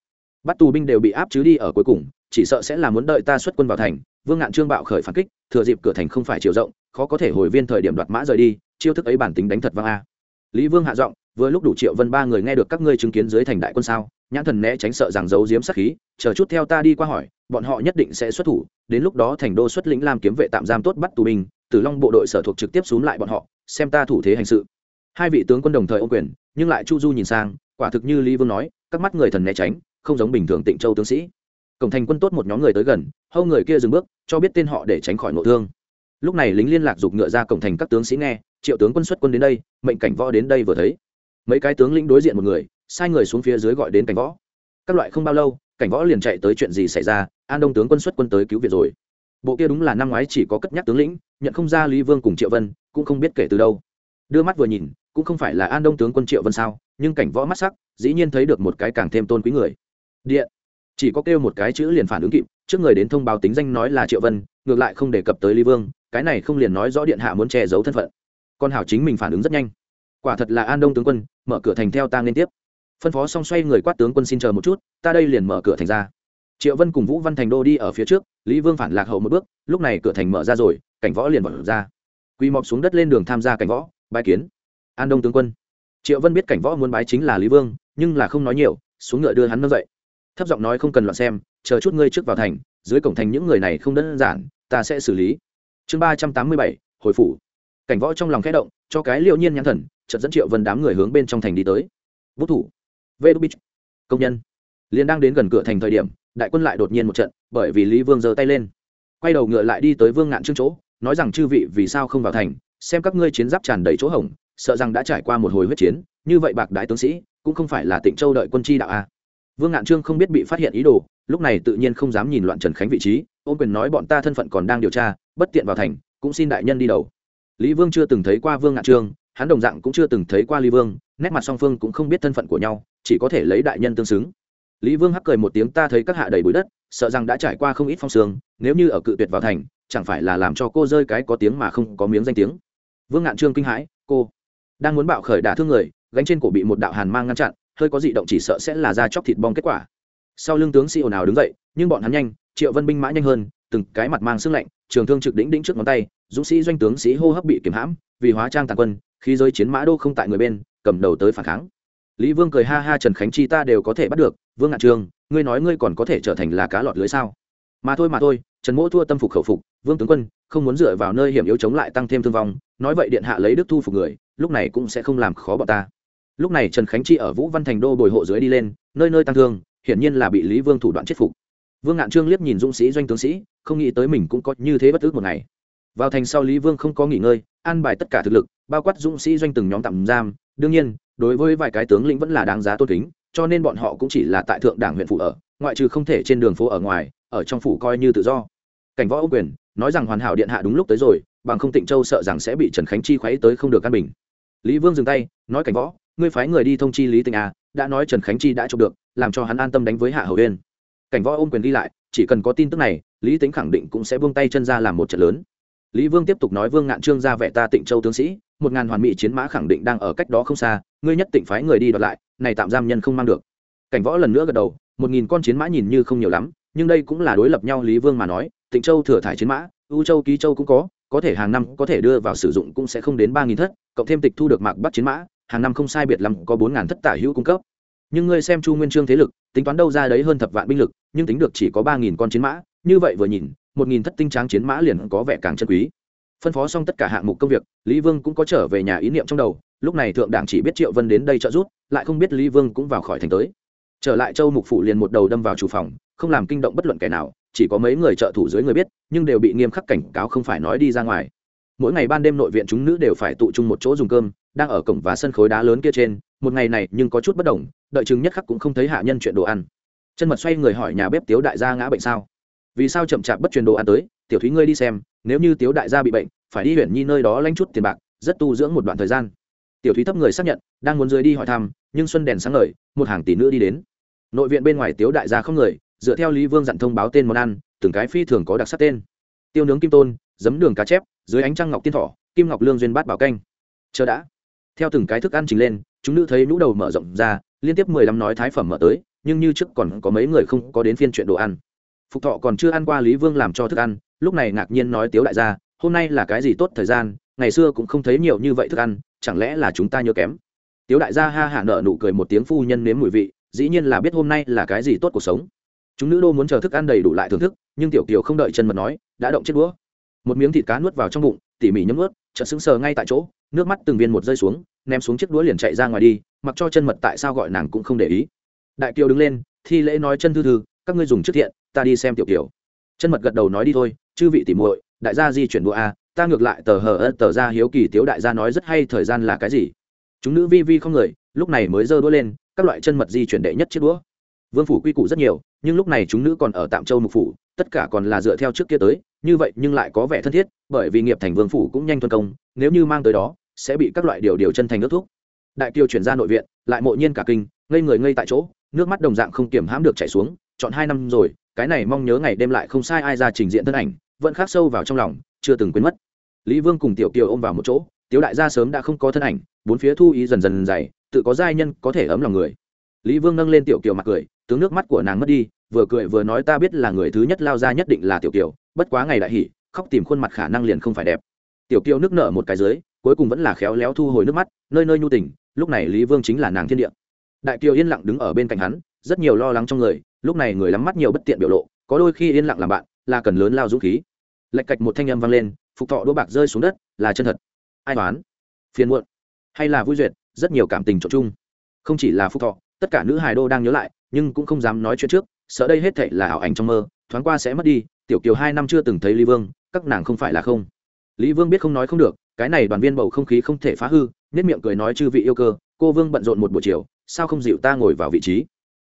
Bắt tù binh đều bị áp chứ đi ở cuối cùng, chỉ sợ sẽ là muốn đợi ta xuất quân vào thành, vương ngạn trương bạo khởi phản kích, thừa dịp cửa thành không phải chiều rộng, khó có thể hồi viên thời điểm đoạt mã rời đi, chiêu thức ấy bản tính đánh thật vang a. Lý vương hạ giọng, vừa lúc đủ triệu vân ba người nghe được các ngươi chứng kiến dưới thành đại quân sao, nhãn thần né tránh sợ rằng giấu giếm sát khí, chờ chút theo ta đi qua hỏi bọn họ nhất định sẽ xuất thủ, đến lúc đó thành đô xuất lĩnh làm kiếm vệ tạm giam tốt bắt tù binh, tử long bộ đội sở thuộc trực tiếp xuống lại bọn họ, xem ta thủ thế hành sự. Hai vị tướng quân đồng thời ô quyền, nhưng lại chu du nhìn sang, quả thực như lý vương nói, các mắt người thần né tránh, không giống bình thường tịnh châu tướng sĩ. Cổng thành quân tốt một nhóm người tới gần, hâu người kia dừng bước, cho biết tên họ để tránh khỏi nội thương. Lúc này lính liên lạc giục ngựa ra cổng thành các tướng sĩ nghe, triệu tướng quân xuất quân đến đây, mệnh cảnh võ đến đây vừa thấy. Mấy cái tướng lĩnh đối diện một người, sai người xuống phía dưới gọi đến cảnh võ. Các loại không bao lâu cảnh võ liền chạy tới chuyện gì xảy ra, an đông tướng quân xuất quân tới cứu viện rồi. Bộ kia đúng là năm ngoái chỉ có cất nhắc tướng lĩnh, nhận không ra lý vương cùng triệu vân, cũng không biết kể từ đâu. Đưa mắt vừa nhìn, cũng không phải là an đông tướng quân triệu vân sao, nhưng cảnh võ mắt sắc, dĩ nhiên thấy được một cái càng thêm tôn quý người. Điện. Chỉ có kêu một cái chữ liền phản ứng kịp, trước người đến thông báo tính danh nói là triệu vân, ngược lại không đề cập tới lý vương, cái này không liền nói rõ điện hạ muốn che giấu thân phận. Con hảo chính mình phản ứng rất nhanh. Quả thật là an đông tướng quân, mở cửa thành theo ta liên tiếp phân phó xong xoay người quát tướng quân xin chờ một chút, ta đây liền mở cửa thành ra. Triệu vân cùng vũ văn thành đô đi ở phía trước, lý vương phản lạc hậu một bước, lúc này cửa thành mở ra rồi, cảnh võ liền mở ra. Quy mọc xuống đất lên đường tham gia cảnh võ, bái kiến. An đông tướng quân. Triệu vân biết cảnh võ muốn bái chính là lý vương, nhưng là không nói nhiều, xuống ngựa đưa hắn nâng dậy. Thấp giọng nói không cần loạn xem, chờ chút ngươi trước vào thành, dưới cổng thành những người này không đơn giản, ta sẽ xử lý. Chương ba trăm tám mươi bảy, hồi phủ. Cảnh võ trong lòng khẽ động, cho cái liệu nhiên nhãn thần, chợt dẫn triệu vân đám người hướng bên trong thành đi tới. Vũ thủ vê đúc bích công nhân. Liền đang đến gần cửa thành thời điểm, đại quân lại đột nhiên một trận, bởi vì lý vương giơ tay lên. Quay đầu ngựa lại đi tới vương ngạn trương chỗ, nói rằng, chư vị, vì sao không vào thành? Xem các ngươi chiến giáp tràn đầy chỗ hỏng sợ rằng đã trải qua một hồi huyết chiến, như vậy bạc đại tướng sĩ, cũng không phải là tịnh châu đợi quân chi đạo a. Vương ngạn trương không biết bị phát hiện ý đồ, lúc này tự nhiên không dám nhìn loạn trần khánh vị trí, ôm quyền nói, bọn ta thân phận còn đang điều tra, bất tiện vào thành, cũng xin đại nhân đi đầu. Lý vương chưa từng thấy qua vương ngạn trương, hắn đồng dạng cũng chưa từng thấy qua lý vương, nét mặt song phương cũng không biết thân phận của nhau chỉ có thể lấy đại nhân tương xứng. Lý vương hắc cười một tiếng, ta thấy các hạ đầy bụi đất, sợ rằng đã trải qua không ít phong sương, nếu như ở cự tuyệt vào thành, chẳng phải là làm cho cô rơi cái có tiếng mà không có miếng danh tiếng. Vương ngạn trương kinh hãi, cô đang muốn bạo khởi đả thương người, gánh trên cổ bị một đạo hàn mang ngăn chặn, hơi có dị động chỉ sợ sẽ là ra chóc thịt bong kết quả. Sau lưng tướng sĩ ồn ào đứng dậy, nhưng bọn hắn nhanh, triệu vân binh mã nhanh hơn, từng cái mặt mang sưng lạnh, trường thương trực đỉnh đỉnh trước ngón tay, dũng sĩ doanh tướng sĩ hô hấp bị kiểm hãm, vì hóa trang tàn quân khi giới chiến mã đô không tại người bên, cầm đầu tới phản kháng lý vương cười ha ha, trần khánh chi ta đều có thể bắt được, vương ngạn trường, ngươi nói ngươi còn có thể trở thành là cá lọt lưới sao? Mà thôi mà thôi, trần mỗ thua tâm phục khẩu phục, vương tướng quân, không muốn dựa vào nơi hiểm yếu chống lại tăng thêm thương vong, nói vậy điện hạ lấy đức thu phục người, lúc này cũng sẽ không làm khó bọn ta. Lúc này trần khánh chi ở vũ văn thành đô bồi hộ dưới đi lên, nơi nơi tăng thương, hiển nhiên là bị lý vương thủ đoạn chết phục. Vương ngạn trương liếc nhìn dũng sĩ doanh tướng sĩ, không nghĩ tới mình cũng có như thế bất ước một ngày. Vào thành sau lý vương không có nghỉ ngơi, an bài tất cả thực lực, bao quát dũng sĩ doanh từng nhóm tạm giam, đương nhiên đối với vài cái tướng lĩnh vẫn là đáng giá tôn kính, cho nên bọn họ cũng chỉ là tại thượng đảng huyện phủ ở, ngoại trừ không thể trên đường phố ở ngoài, ở trong phủ coi như tự do. Cảnh võ ô quyền nói rằng hoàn hảo điện hạ đúng lúc tới rồi, bằng không tịnh châu sợ rằng sẽ bị trần khánh chi khuấy tới không được căn bình. Lý vương dừng tay, nói cảnh võ, ngươi phái người đi thông chi lý tình a à, đã nói trần khánh chi đã chụp được, làm cho hắn an tâm đánh với hạ hầu uyên. Cảnh võ ôm quyền đi lại, chỉ cần có tin tức này, lý tính khẳng định cũng sẽ buông tay chân ra làm một trận lớn lý vương tiếp tục nói vương ngạn trương ra vẻ ta tịnh châu tướng sĩ, một ngàn hoàn mỹ chiến mã khẳng định đang ở cách đó không xa, ngươi nhất định phái người đi đoạt lại, này tạm giam nhân không mang được. Cảnh võ lần nữa gật đầu, một nghìn con chiến mã nhìn như không nhiều lắm, nhưng đây cũng là đối lập nhau lý vương mà nói, tịnh châu thừa thải chiến mã, u châu, ký châu cũng có có thể hàng năm có thể đưa vào sử dụng cũng sẽ không đến ba nghìn thất, cộng thêm tịch thu được mạc bắt chiến mã, hàng năm không sai biệt lắm có bốn ngàn thất tả hữu cung cấp. Nhưng ngươi xem chu nguyên trương thế lực, tính toán đâu ra đấy hơn thập vạn binh lực, nhưng tính được chỉ có ba nghìn con chiến mã, như vậy vừa nhìn một nghìn thất tinh tráng chiến mã liền có vẻ càng chân quý. Phân phó xong tất cả hạng mục công việc, lý vương cũng có trở về nhà ý niệm trong đầu, lúc này thượng đảng chỉ biết triệu vân đến đây trợ giúp, lại không biết lý vương cũng vào khỏi thành tới. Trở lại châu mục phủ liền một đầu đâm vào chủ phòng, không làm kinh động bất luận kẻ nào, chỉ có mấy người trợ thủ dưới người biết, nhưng đều bị nghiêm khắc cảnh cáo không phải nói đi ra ngoài. Mỗi ngày ban đêm nội viện chúng nữ đều phải tụ chung một chỗ dùng cơm, đang ở cổng và sân khối đá lớn kia trên, một ngày này nhưng có chút bất đồng, đợi chứng nhất khắc cũng không thấy hạ nhân chuyện đồ ăn. Chân mật xoay người hỏi nhà bếp tiếu đại gia ngã bệnh sao? Vì sao chậm chạp bất truyền đồ ăn tới, tiểu thúy ngươi đi xem, nếu như tiếu đại gia bị bệnh, phải đi huyện nhi nơi đó lanh chút tiền bạc, rất tu dưỡng một đoạn thời gian. Tiểu thúy thấp người xác nhận, đang muốn dưới đi hỏi thăm, nhưng xuân đèn sáng ngời, một hàng tỷ nữ đi đến. Nội viện bên ngoài tiếu đại gia không người, dựa theo lý vương dặn thông báo tên món ăn, từng cái phi thường có đặc sắc tên. Tiêu nướng kim tôn, giấm đường cá chép, dưới ánh trăng ngọc tiên thỏ, kim ngọc lương duyên bát bảo canh. Chờ đã. Theo từng cái thức ăn trình lên, chúng nữ thấy nhũ đầu mở rộng ra, liên tiếp mười lăm nói thái phẩm mở tới, nhưng như trước còn có mấy người không có đến phiên chuyện đồ ăn phục thọ còn chưa ăn qua lý vương làm cho thức ăn, lúc này ngạc nhiên nói tiếu đại gia, hôm nay là cái gì tốt thời gian, ngày xưa cũng không thấy nhiều như vậy thức ăn, chẳng lẽ là chúng ta nhớ kém? Tiếu đại gia ha hạ nợ nụ cười một tiếng phu nhân nếm mùi vị, dĩ nhiên là biết hôm nay là cái gì tốt cuộc sống. Chúng nữ đô muốn chờ thức ăn đầy đủ lại thưởng thức, nhưng tiểu kiều không đợi chân mật nói, đã động chết đũa. Một miếng thịt cá nuốt vào trong bụng, tỉ mỉ nhấm ướt chợt sững sờ ngay tại chỗ, nước mắt từng viên một rơi xuống, ném xuống chiếc đũa liền chạy ra ngoài đi, mặc cho chân mật tại sao gọi nàng cũng không để ý. Đại kiều đứng lên, thi lễ nói chân thư thư các ngươi dùng trước thiện ta đi xem tiểu kiểu. Chân mật gật đầu nói đi thôi, chư vị tỉ muội, đại gia di chuyển đua a, ta ngược lại tờ hờ ớt tờ ra hiếu kỳ tiếu đại gia nói rất hay, thời gian là cái gì? Chúng nữ vi vi không người, lúc này mới giơ đũa lên, các loại chân mật di chuyển đệ nhất chiếc đũa. Vương phủ quy củ rất nhiều, nhưng lúc này chúng nữ còn ở tạm châu mục phủ, tất cả còn là dựa theo trước kia tới, như vậy nhưng lại có vẻ thân thiết, bởi vì nghiệp thành vương phủ cũng nhanh thuần công, nếu như mang tới đó, sẽ bị các loại điều điều chân thành ước thuốc đại kiều chuyển ra nội viện, lại mộ nhiên cả kinh, ngây người ngây tại chỗ, nước mắt đồng dạng không kiểm hãm được chảy xuống chọn hai năm rồi, cái này mong nhớ ngày đêm lại không sai ai ra trình diện thân ảnh, vẫn khắc sâu vào trong lòng, chưa từng quên mất. Lý vương cùng tiểu kiều ôm vào một chỗ tiểu đại gia sớm đã không có thân ảnh, bốn phía thu ý dần dần dày, tự có giai nhân có thể ấm lòng người. Lý vương nâng lên tiểu kiều mặt cười, tướng nước mắt của nàng mất đi, vừa cười vừa nói ta biết là người thứ nhất lao ra nhất định là tiểu kiều, bất quá ngày đại hỉ, khóc tìm khuôn mặt khả năng liền không phải đẹp. Tiểu kiều nước nở một cái dưới, cuối cùng vẫn là khéo léo thu hồi nước mắt, nơi nơi nhu tình, lúc này lý vương chính là nàng thiên địa. Đại kiều yên lặng đứng ở bên cạnh hắn, rất nhiều lo lắng trong người lúc này người lắm mắt nhiều bất tiện biểu lộ, có đôi khi yên lặng làm bạn, là cần lớn lao dũng khí. Lạch cạch một thanh âm vang lên, phục thọ đỗ bạc rơi xuống đất, là chân thật. Ai toán phiền muộn. Hay là vui duyệt, rất nhiều cảm tình trộn chung. Không chỉ là phục thọ, tất cả nữ hài đô đang nhớ lại, nhưng cũng không dám nói chuyện trước, sợ đây hết thệ là ảo ảnh trong mơ, thoáng qua sẽ mất đi, tiểu kiều hai năm chưa từng thấy lý vương, các nàng không phải là không. Lý vương biết không nói không được, cái này đoàn viên bầu không khí không thể phá hư nhất miệng cười nói chư vị yêu cơ, cô vương bận rộn một buổi chiều, sao không dịu ta ngồi vào vị trí?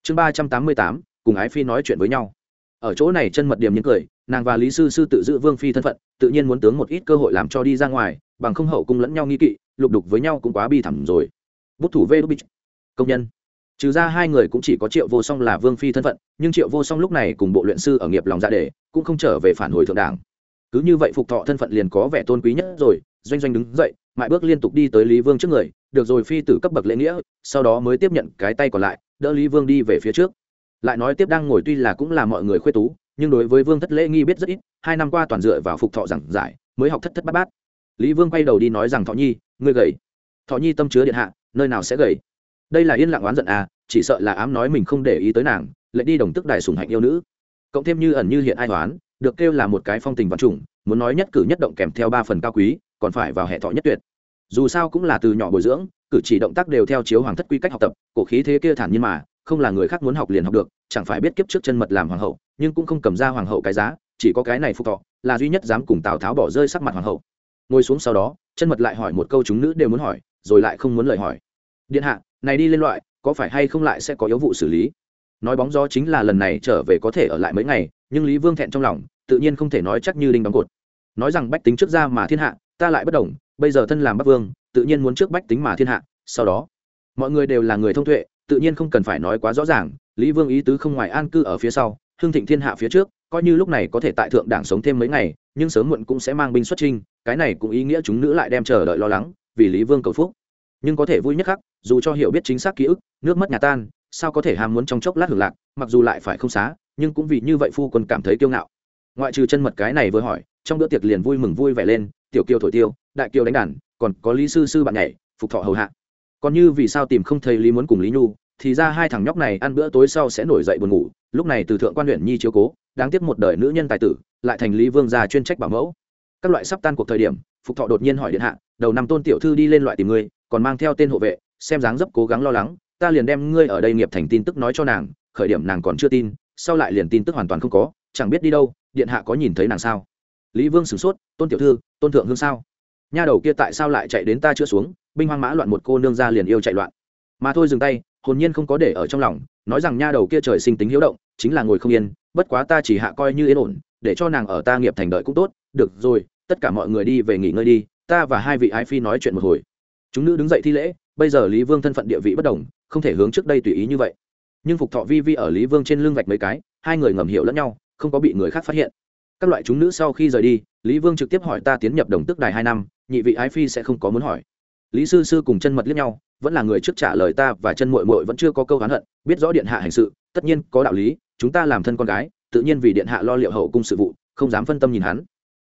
Chương ba trăm tám mươi tám cùng ái phi nói chuyện với nhau. Ở chỗ này chân mật điểm những cười nàng và lý sư sư tự giữ vương phi thân phận tự nhiên muốn tướng một ít cơ hội làm cho đi ra ngoài bằng không hậu cung lẫn nhau nghi kỵ lục đục với nhau cũng quá bi thảm rồi. Bút thủ vê đúc bích công nhân. Trừ ra hai người cũng chỉ có triệu vô song là vương phi thân phận nhưng triệu vô song lúc này cùng bộ luyện sư ở nghiệp lòng dạ để, cũng không trở về phản hồi thượng đảng. Cứ như vậy phục thọ thân phận liền có vẻ tôn quý nhất rồi doanh doanh đứng dậy mãi bước liên tục đi tới lý vương trước người được rồi phi tử cấp bậc lễ nghĩa sau đó mới tiếp nhận cái tay còn lại đỡ lý vương đi về phía trước lại nói tiếp đang ngồi tuy là cũng là mọi người khuê tú, nhưng đối với vương thất lễ nghi biết rất ít, hai năm qua toàn dựa vào phục thọ giảng giải, mới học thất thất bát bát. Lý vương quay đầu đi nói rằng, thọ nhi, ngươi gầy. Thọ nhi tâm chứa điện hạ, nơi nào sẽ gầy? Đây là yên lặng oán giận à chỉ sợ là ám nói mình không để ý tới nàng, lại đi đồng tức đại sùng hạnh yêu nữ. Cộng thêm như ẩn như hiện ai toán được kêu là một cái phong tình văn chủng muốn nói nhất cử nhất động kèm theo ba phần cao quý, còn phải vào hệ thọ nhất tuyệt. Dù sao cũng là từ nhỏ bồi dưỡng, cử chỉ động tác đều theo chiếu hoàng thất quy cách học tập, cổ khí thế kia thản nhiên mà không là người khác muốn học liền học được, chẳng phải biết kiếp trước chân mật làm hoàng hậu, nhưng cũng không cầm ra hoàng hậu cái giá, chỉ có cái này phục thọ, là duy nhất dám cùng tào tháo bỏ rơi sắc mặt hoàng hậu. Ngồi xuống sau đó, chân mật lại hỏi một câu chúng nữ đều muốn hỏi, rồi lại không muốn lời hỏi. Điện hạ, này đi lên loại, có phải hay không lại sẽ có yếu vụ xử lý? Nói bóng gió chính là lần này trở về có thể ở lại mấy ngày, nhưng lý vương thẹn trong lòng, tự nhiên không thể nói chắc như đinh đóng cột. Nói rằng bách tính trước ra mà thiên hạ, ta lại bất đồng, bây giờ thân làm bắc vương, tự nhiên muốn trước bách tính mà thiên hạ, sau đó, mọi người đều là người thông tuệ tự nhiên không cần phải nói quá rõ ràng, lý vương ý tứ không ngoài an cư ở phía sau hương thịnh thiên hạ phía trước, coi như lúc này có thể tại thượng đảng sống thêm mấy ngày, nhưng sớm muộn cũng sẽ mang binh xuất trinh cái này cũng ý nghĩa chúng nữ lại đem chờ đợi lo lắng, vì lý vương cầu phúc. Nhưng có thể vui nhất khắc dù cho hiểu biết chính xác ký ức, nước mất nhà tan, sao có thể ham muốn trong chốc lát hưởng lạc, mặc dù lại phải không xá, nhưng cũng vì như vậy phu quân cảm thấy kiêu ngạo. Ngoại trừ chân mật cái này vừa hỏi, trong bữa tiệc liền vui mừng vui vẻ lên, tiểu kiều thổi tiêu, đại kiều đánh đàn, còn có lý sư sư bạn nhảy, phục thọ hầu hạ còn như vì sao tìm không thấy lý muốn cùng lý nhu, thì ra hai thằng nhóc này ăn bữa tối sau sẽ nổi dậy buồn ngủ, lúc này từ thượng quan huyện nhi chiếu cố, đáng tiếc một đời nữ nhân tài tử, lại thành lý vương gia chuyên trách bảo mẫu. Các loại sắp tan cuộc thời điểm, phục thọ đột nhiên hỏi điện hạ, đầu năm tôn tiểu thư đi lên loại tìm ngươi, còn mang theo tên hộ vệ, xem dáng dấp cố gắng lo lắng, ta liền đem ngươi ở đây nghiệp thành tin tức nói cho nàng, khởi điểm nàng còn chưa tin, sau lại liền tin tức hoàn toàn không có, chẳng biết đi đâu, điện hạ có nhìn thấy nàng sao? Lý vương sửng sốt, tôn tiểu thư, tôn thượng hương sao? Nha đầu kia tại sao lại chạy đến ta chữa xuống binh hoang mã loạn một cô nương ra liền yêu chạy loạn. Mà thôi dừng tay, hồn nhiên không có để ở trong lòng, nói rằng nha đầu kia trời sinh tính hiếu động, chính là ngồi không yên, bất quá ta chỉ hạ coi như yên ổn, để cho nàng ở ta nghiệp thành đợi cũng tốt, được rồi, tất cả mọi người đi về nghỉ ngơi đi, ta và hai vị ái phi nói chuyện một hồi. Chúng nữ đứng dậy thi lễ, bây giờ lý vương thân phận địa vị bất đồng, không thể hướng trước đây tùy ý như vậy. Nhưng phục thọ vi vi ở lý vương trên lưng vạch mấy cái, hai người ngầm hiểu lẫn nhau, không có bị người khác phát hiện. Các loại chúng nữ sau khi rời đi, lý vương trực tiếp hỏi ta tiến nhập đồng tức đài hai năm, nhị vị ái phi sẽ không có muốn hỏi lý sư sư cùng chân mật liếc nhau, vẫn là người trước trả lời ta và chân mội mội vẫn chưa có câu hán hận, biết rõ điện hạ hành sự, tất nhiên có đạo lý, chúng ta làm thân con gái, tự nhiên vì điện hạ lo liệu hậu cung sự vụ, không dám phân tâm nhìn hắn.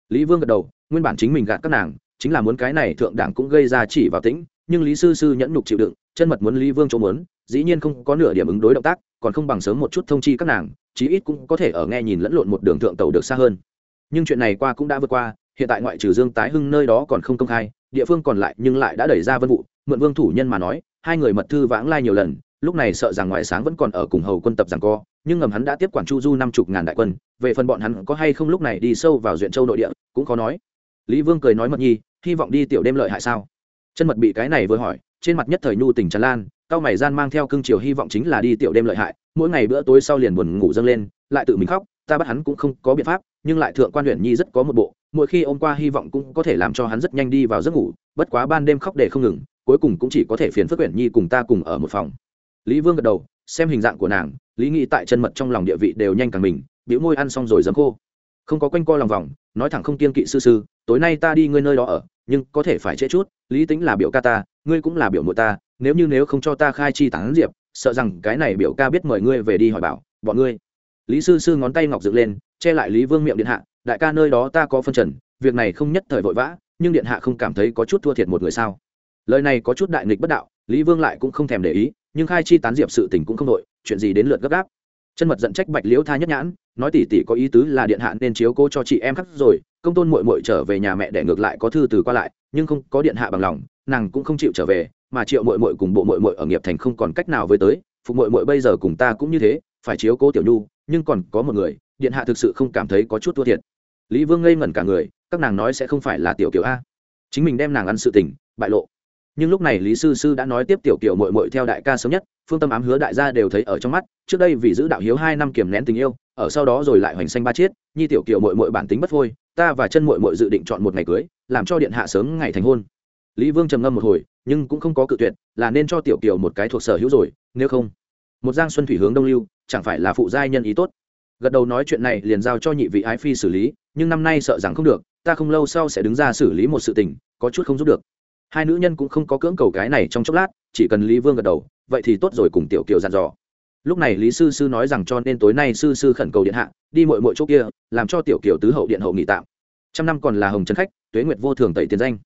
Lý vương gật đầu, nguyên bản chính mình gạt các nàng, chính là muốn cái này thượng đảng cũng gây ra chỉ vào tĩnh, nhưng lý sư sư nhẫn nhục chịu đựng, chân mật muốn lý vương chỗ muốn, dĩ nhiên không có nửa điểm ứng đối động tác, còn không bằng sớm một chút thông chi các nàng, chí ít cũng có thể ở nghe nhìn lẫn lộn một đường thượng tàu được xa hơn. Nhưng chuyện này qua cũng đã vượt qua, hiện tại ngoại trừ dương tái hưng nơi đó còn không công khai địa phương còn lại nhưng lại đã đẩy ra vân vụ, mượn vương thủ nhân mà nói, hai người mật thư vãng lai nhiều lần, lúc này sợ rằng ngoại sáng vẫn còn ở cùng hầu quân tập rằng co, nhưng ngầm hắn đã tiếp quản chu du năm chục ngàn đại quân, về phần bọn hắn có hay không lúc này đi sâu vào duyện châu nội địa, cũng khó nói. Lý vương cười nói mật nhi, hy vọng đi tiểu đêm lợi hại sao? Chân mật bị cái này vừa hỏi, trên mặt nhất thời nhu tình tràn lan, cao mày gian mang theo cương triều hy vọng chính là đi tiểu đêm lợi hại, mỗi ngày bữa tối sau liền buồn ngủ dâng lên, lại tự mình khóc ta bắt hắn cũng không có biện pháp, nhưng lại thượng quan huyện nhi rất có một bộ, mỗi khi ôm qua hy vọng cũng có thể làm cho hắn rất nhanh đi vào giấc ngủ, bất quá ban đêm khóc để không ngừng, cuối cùng cũng chỉ có thể phiền phức huyện nhi cùng ta cùng ở một phòng. Lý vương gật đầu, xem hình dạng của nàng, lý nghĩ tại chân mật trong lòng địa vị đều nhanh càng mình biểu môi ăn xong rồi dấm khô. Không có quanh co lòng vòng, nói thẳng không kiên kỵ sư sư, tối nay ta đi ngươi nơi đó ở, nhưng có thể phải trễ chút, lý tính là biểu ca ta, ngươi cũng là biểu mộ ta, nếu như nếu không cho ta khai chi tán diệp, sợ rằng cái này biểu ca biết mời ngươi về đi hỏi bảo, bọn ngươi lý sư sư ngón tay ngọc dựng lên, che lại lý vương miệng điện hạ, đại ca nơi đó ta có phân trần, việc này không nhất thời vội vã, nhưng điện hạ không cảm thấy có chút thua thiệt một người sao? Lời này có chút đại nghịch bất đạo, lý vương lại cũng không thèm để ý, nhưng khai chi tán diệp sự tình cũng không đội chuyện gì đến lượt gấp gáp. Chân mật giận trách bạch liễu tha nhất nhãn, nói tỉ tỉ có ý tứ là điện hạ nên chiếu cố cho chị em khắc rồi, công tôn mội mội trở về nhà mẹ để ngược lại có thư từ qua lại, nhưng không có điện hạ bằng lòng, nàng cũng không chịu trở về, mà triệu mội mội cùng bộ mội mội ở nghiệp thành không còn cách nào với tới, phục mội mội bây giờ cùng ta cũng như thế phải chiếu cố tiểu nhu, nhưng còn có một người, điện hạ thực sự không cảm thấy có chút thua thiệt. Lý vương ngây ngẩn cả người, các nàng nói sẽ không phải là tiểu kiểu a. Chính mình đem nàng ăn sự tình, bại lộ. Nhưng lúc này lý sư sư đã nói tiếp tiểu kiểu mội mội theo đại ca sớm nhất, phương tâm ám hứa đại gia đều thấy ở trong mắt, trước đây vì giữ đạo hiếu hai năm kiềm nén tình yêu, ở sau đó rồi lại hoành xanh ba chiết, nhi tiểu kiểu mội mội bản tính bất phôi, ta và chân mội mội dự định chọn một ngày cưới, làm cho điện hạ sớm ngày thành hôn. Lý vương trầm ngâm một hồi, nhưng cũng không có cự tuyệt, là nên cho tiểu kiểu một cái thuộc sở hữu rồi, nếu không. Một giang xuân thủy hướng đông lưu chẳng phải là phụ giai nhân ý tốt. Gật đầu nói chuyện này liền giao cho nhị vị ái phi xử lý, nhưng năm nay sợ rằng không được, ta không lâu sau sẽ đứng ra xử lý một sự tình, có chút không giúp được. Hai nữ nhân cũng không có cưỡng cầu cái này trong chốc lát, chỉ cần lý vương gật đầu, vậy thì tốt rồi cùng tiểu kiều dặn dò. Lúc này lý sư sư nói rằng cho nên tối nay sư sư khẩn cầu điện hạ, đi mội mội chỗ kia, làm cho tiểu kiều tứ hậu điện hậu nghỉ tạm. Trăm năm còn là hồng trần khách, tuế nguyệt vô thường tẩy tiền danh.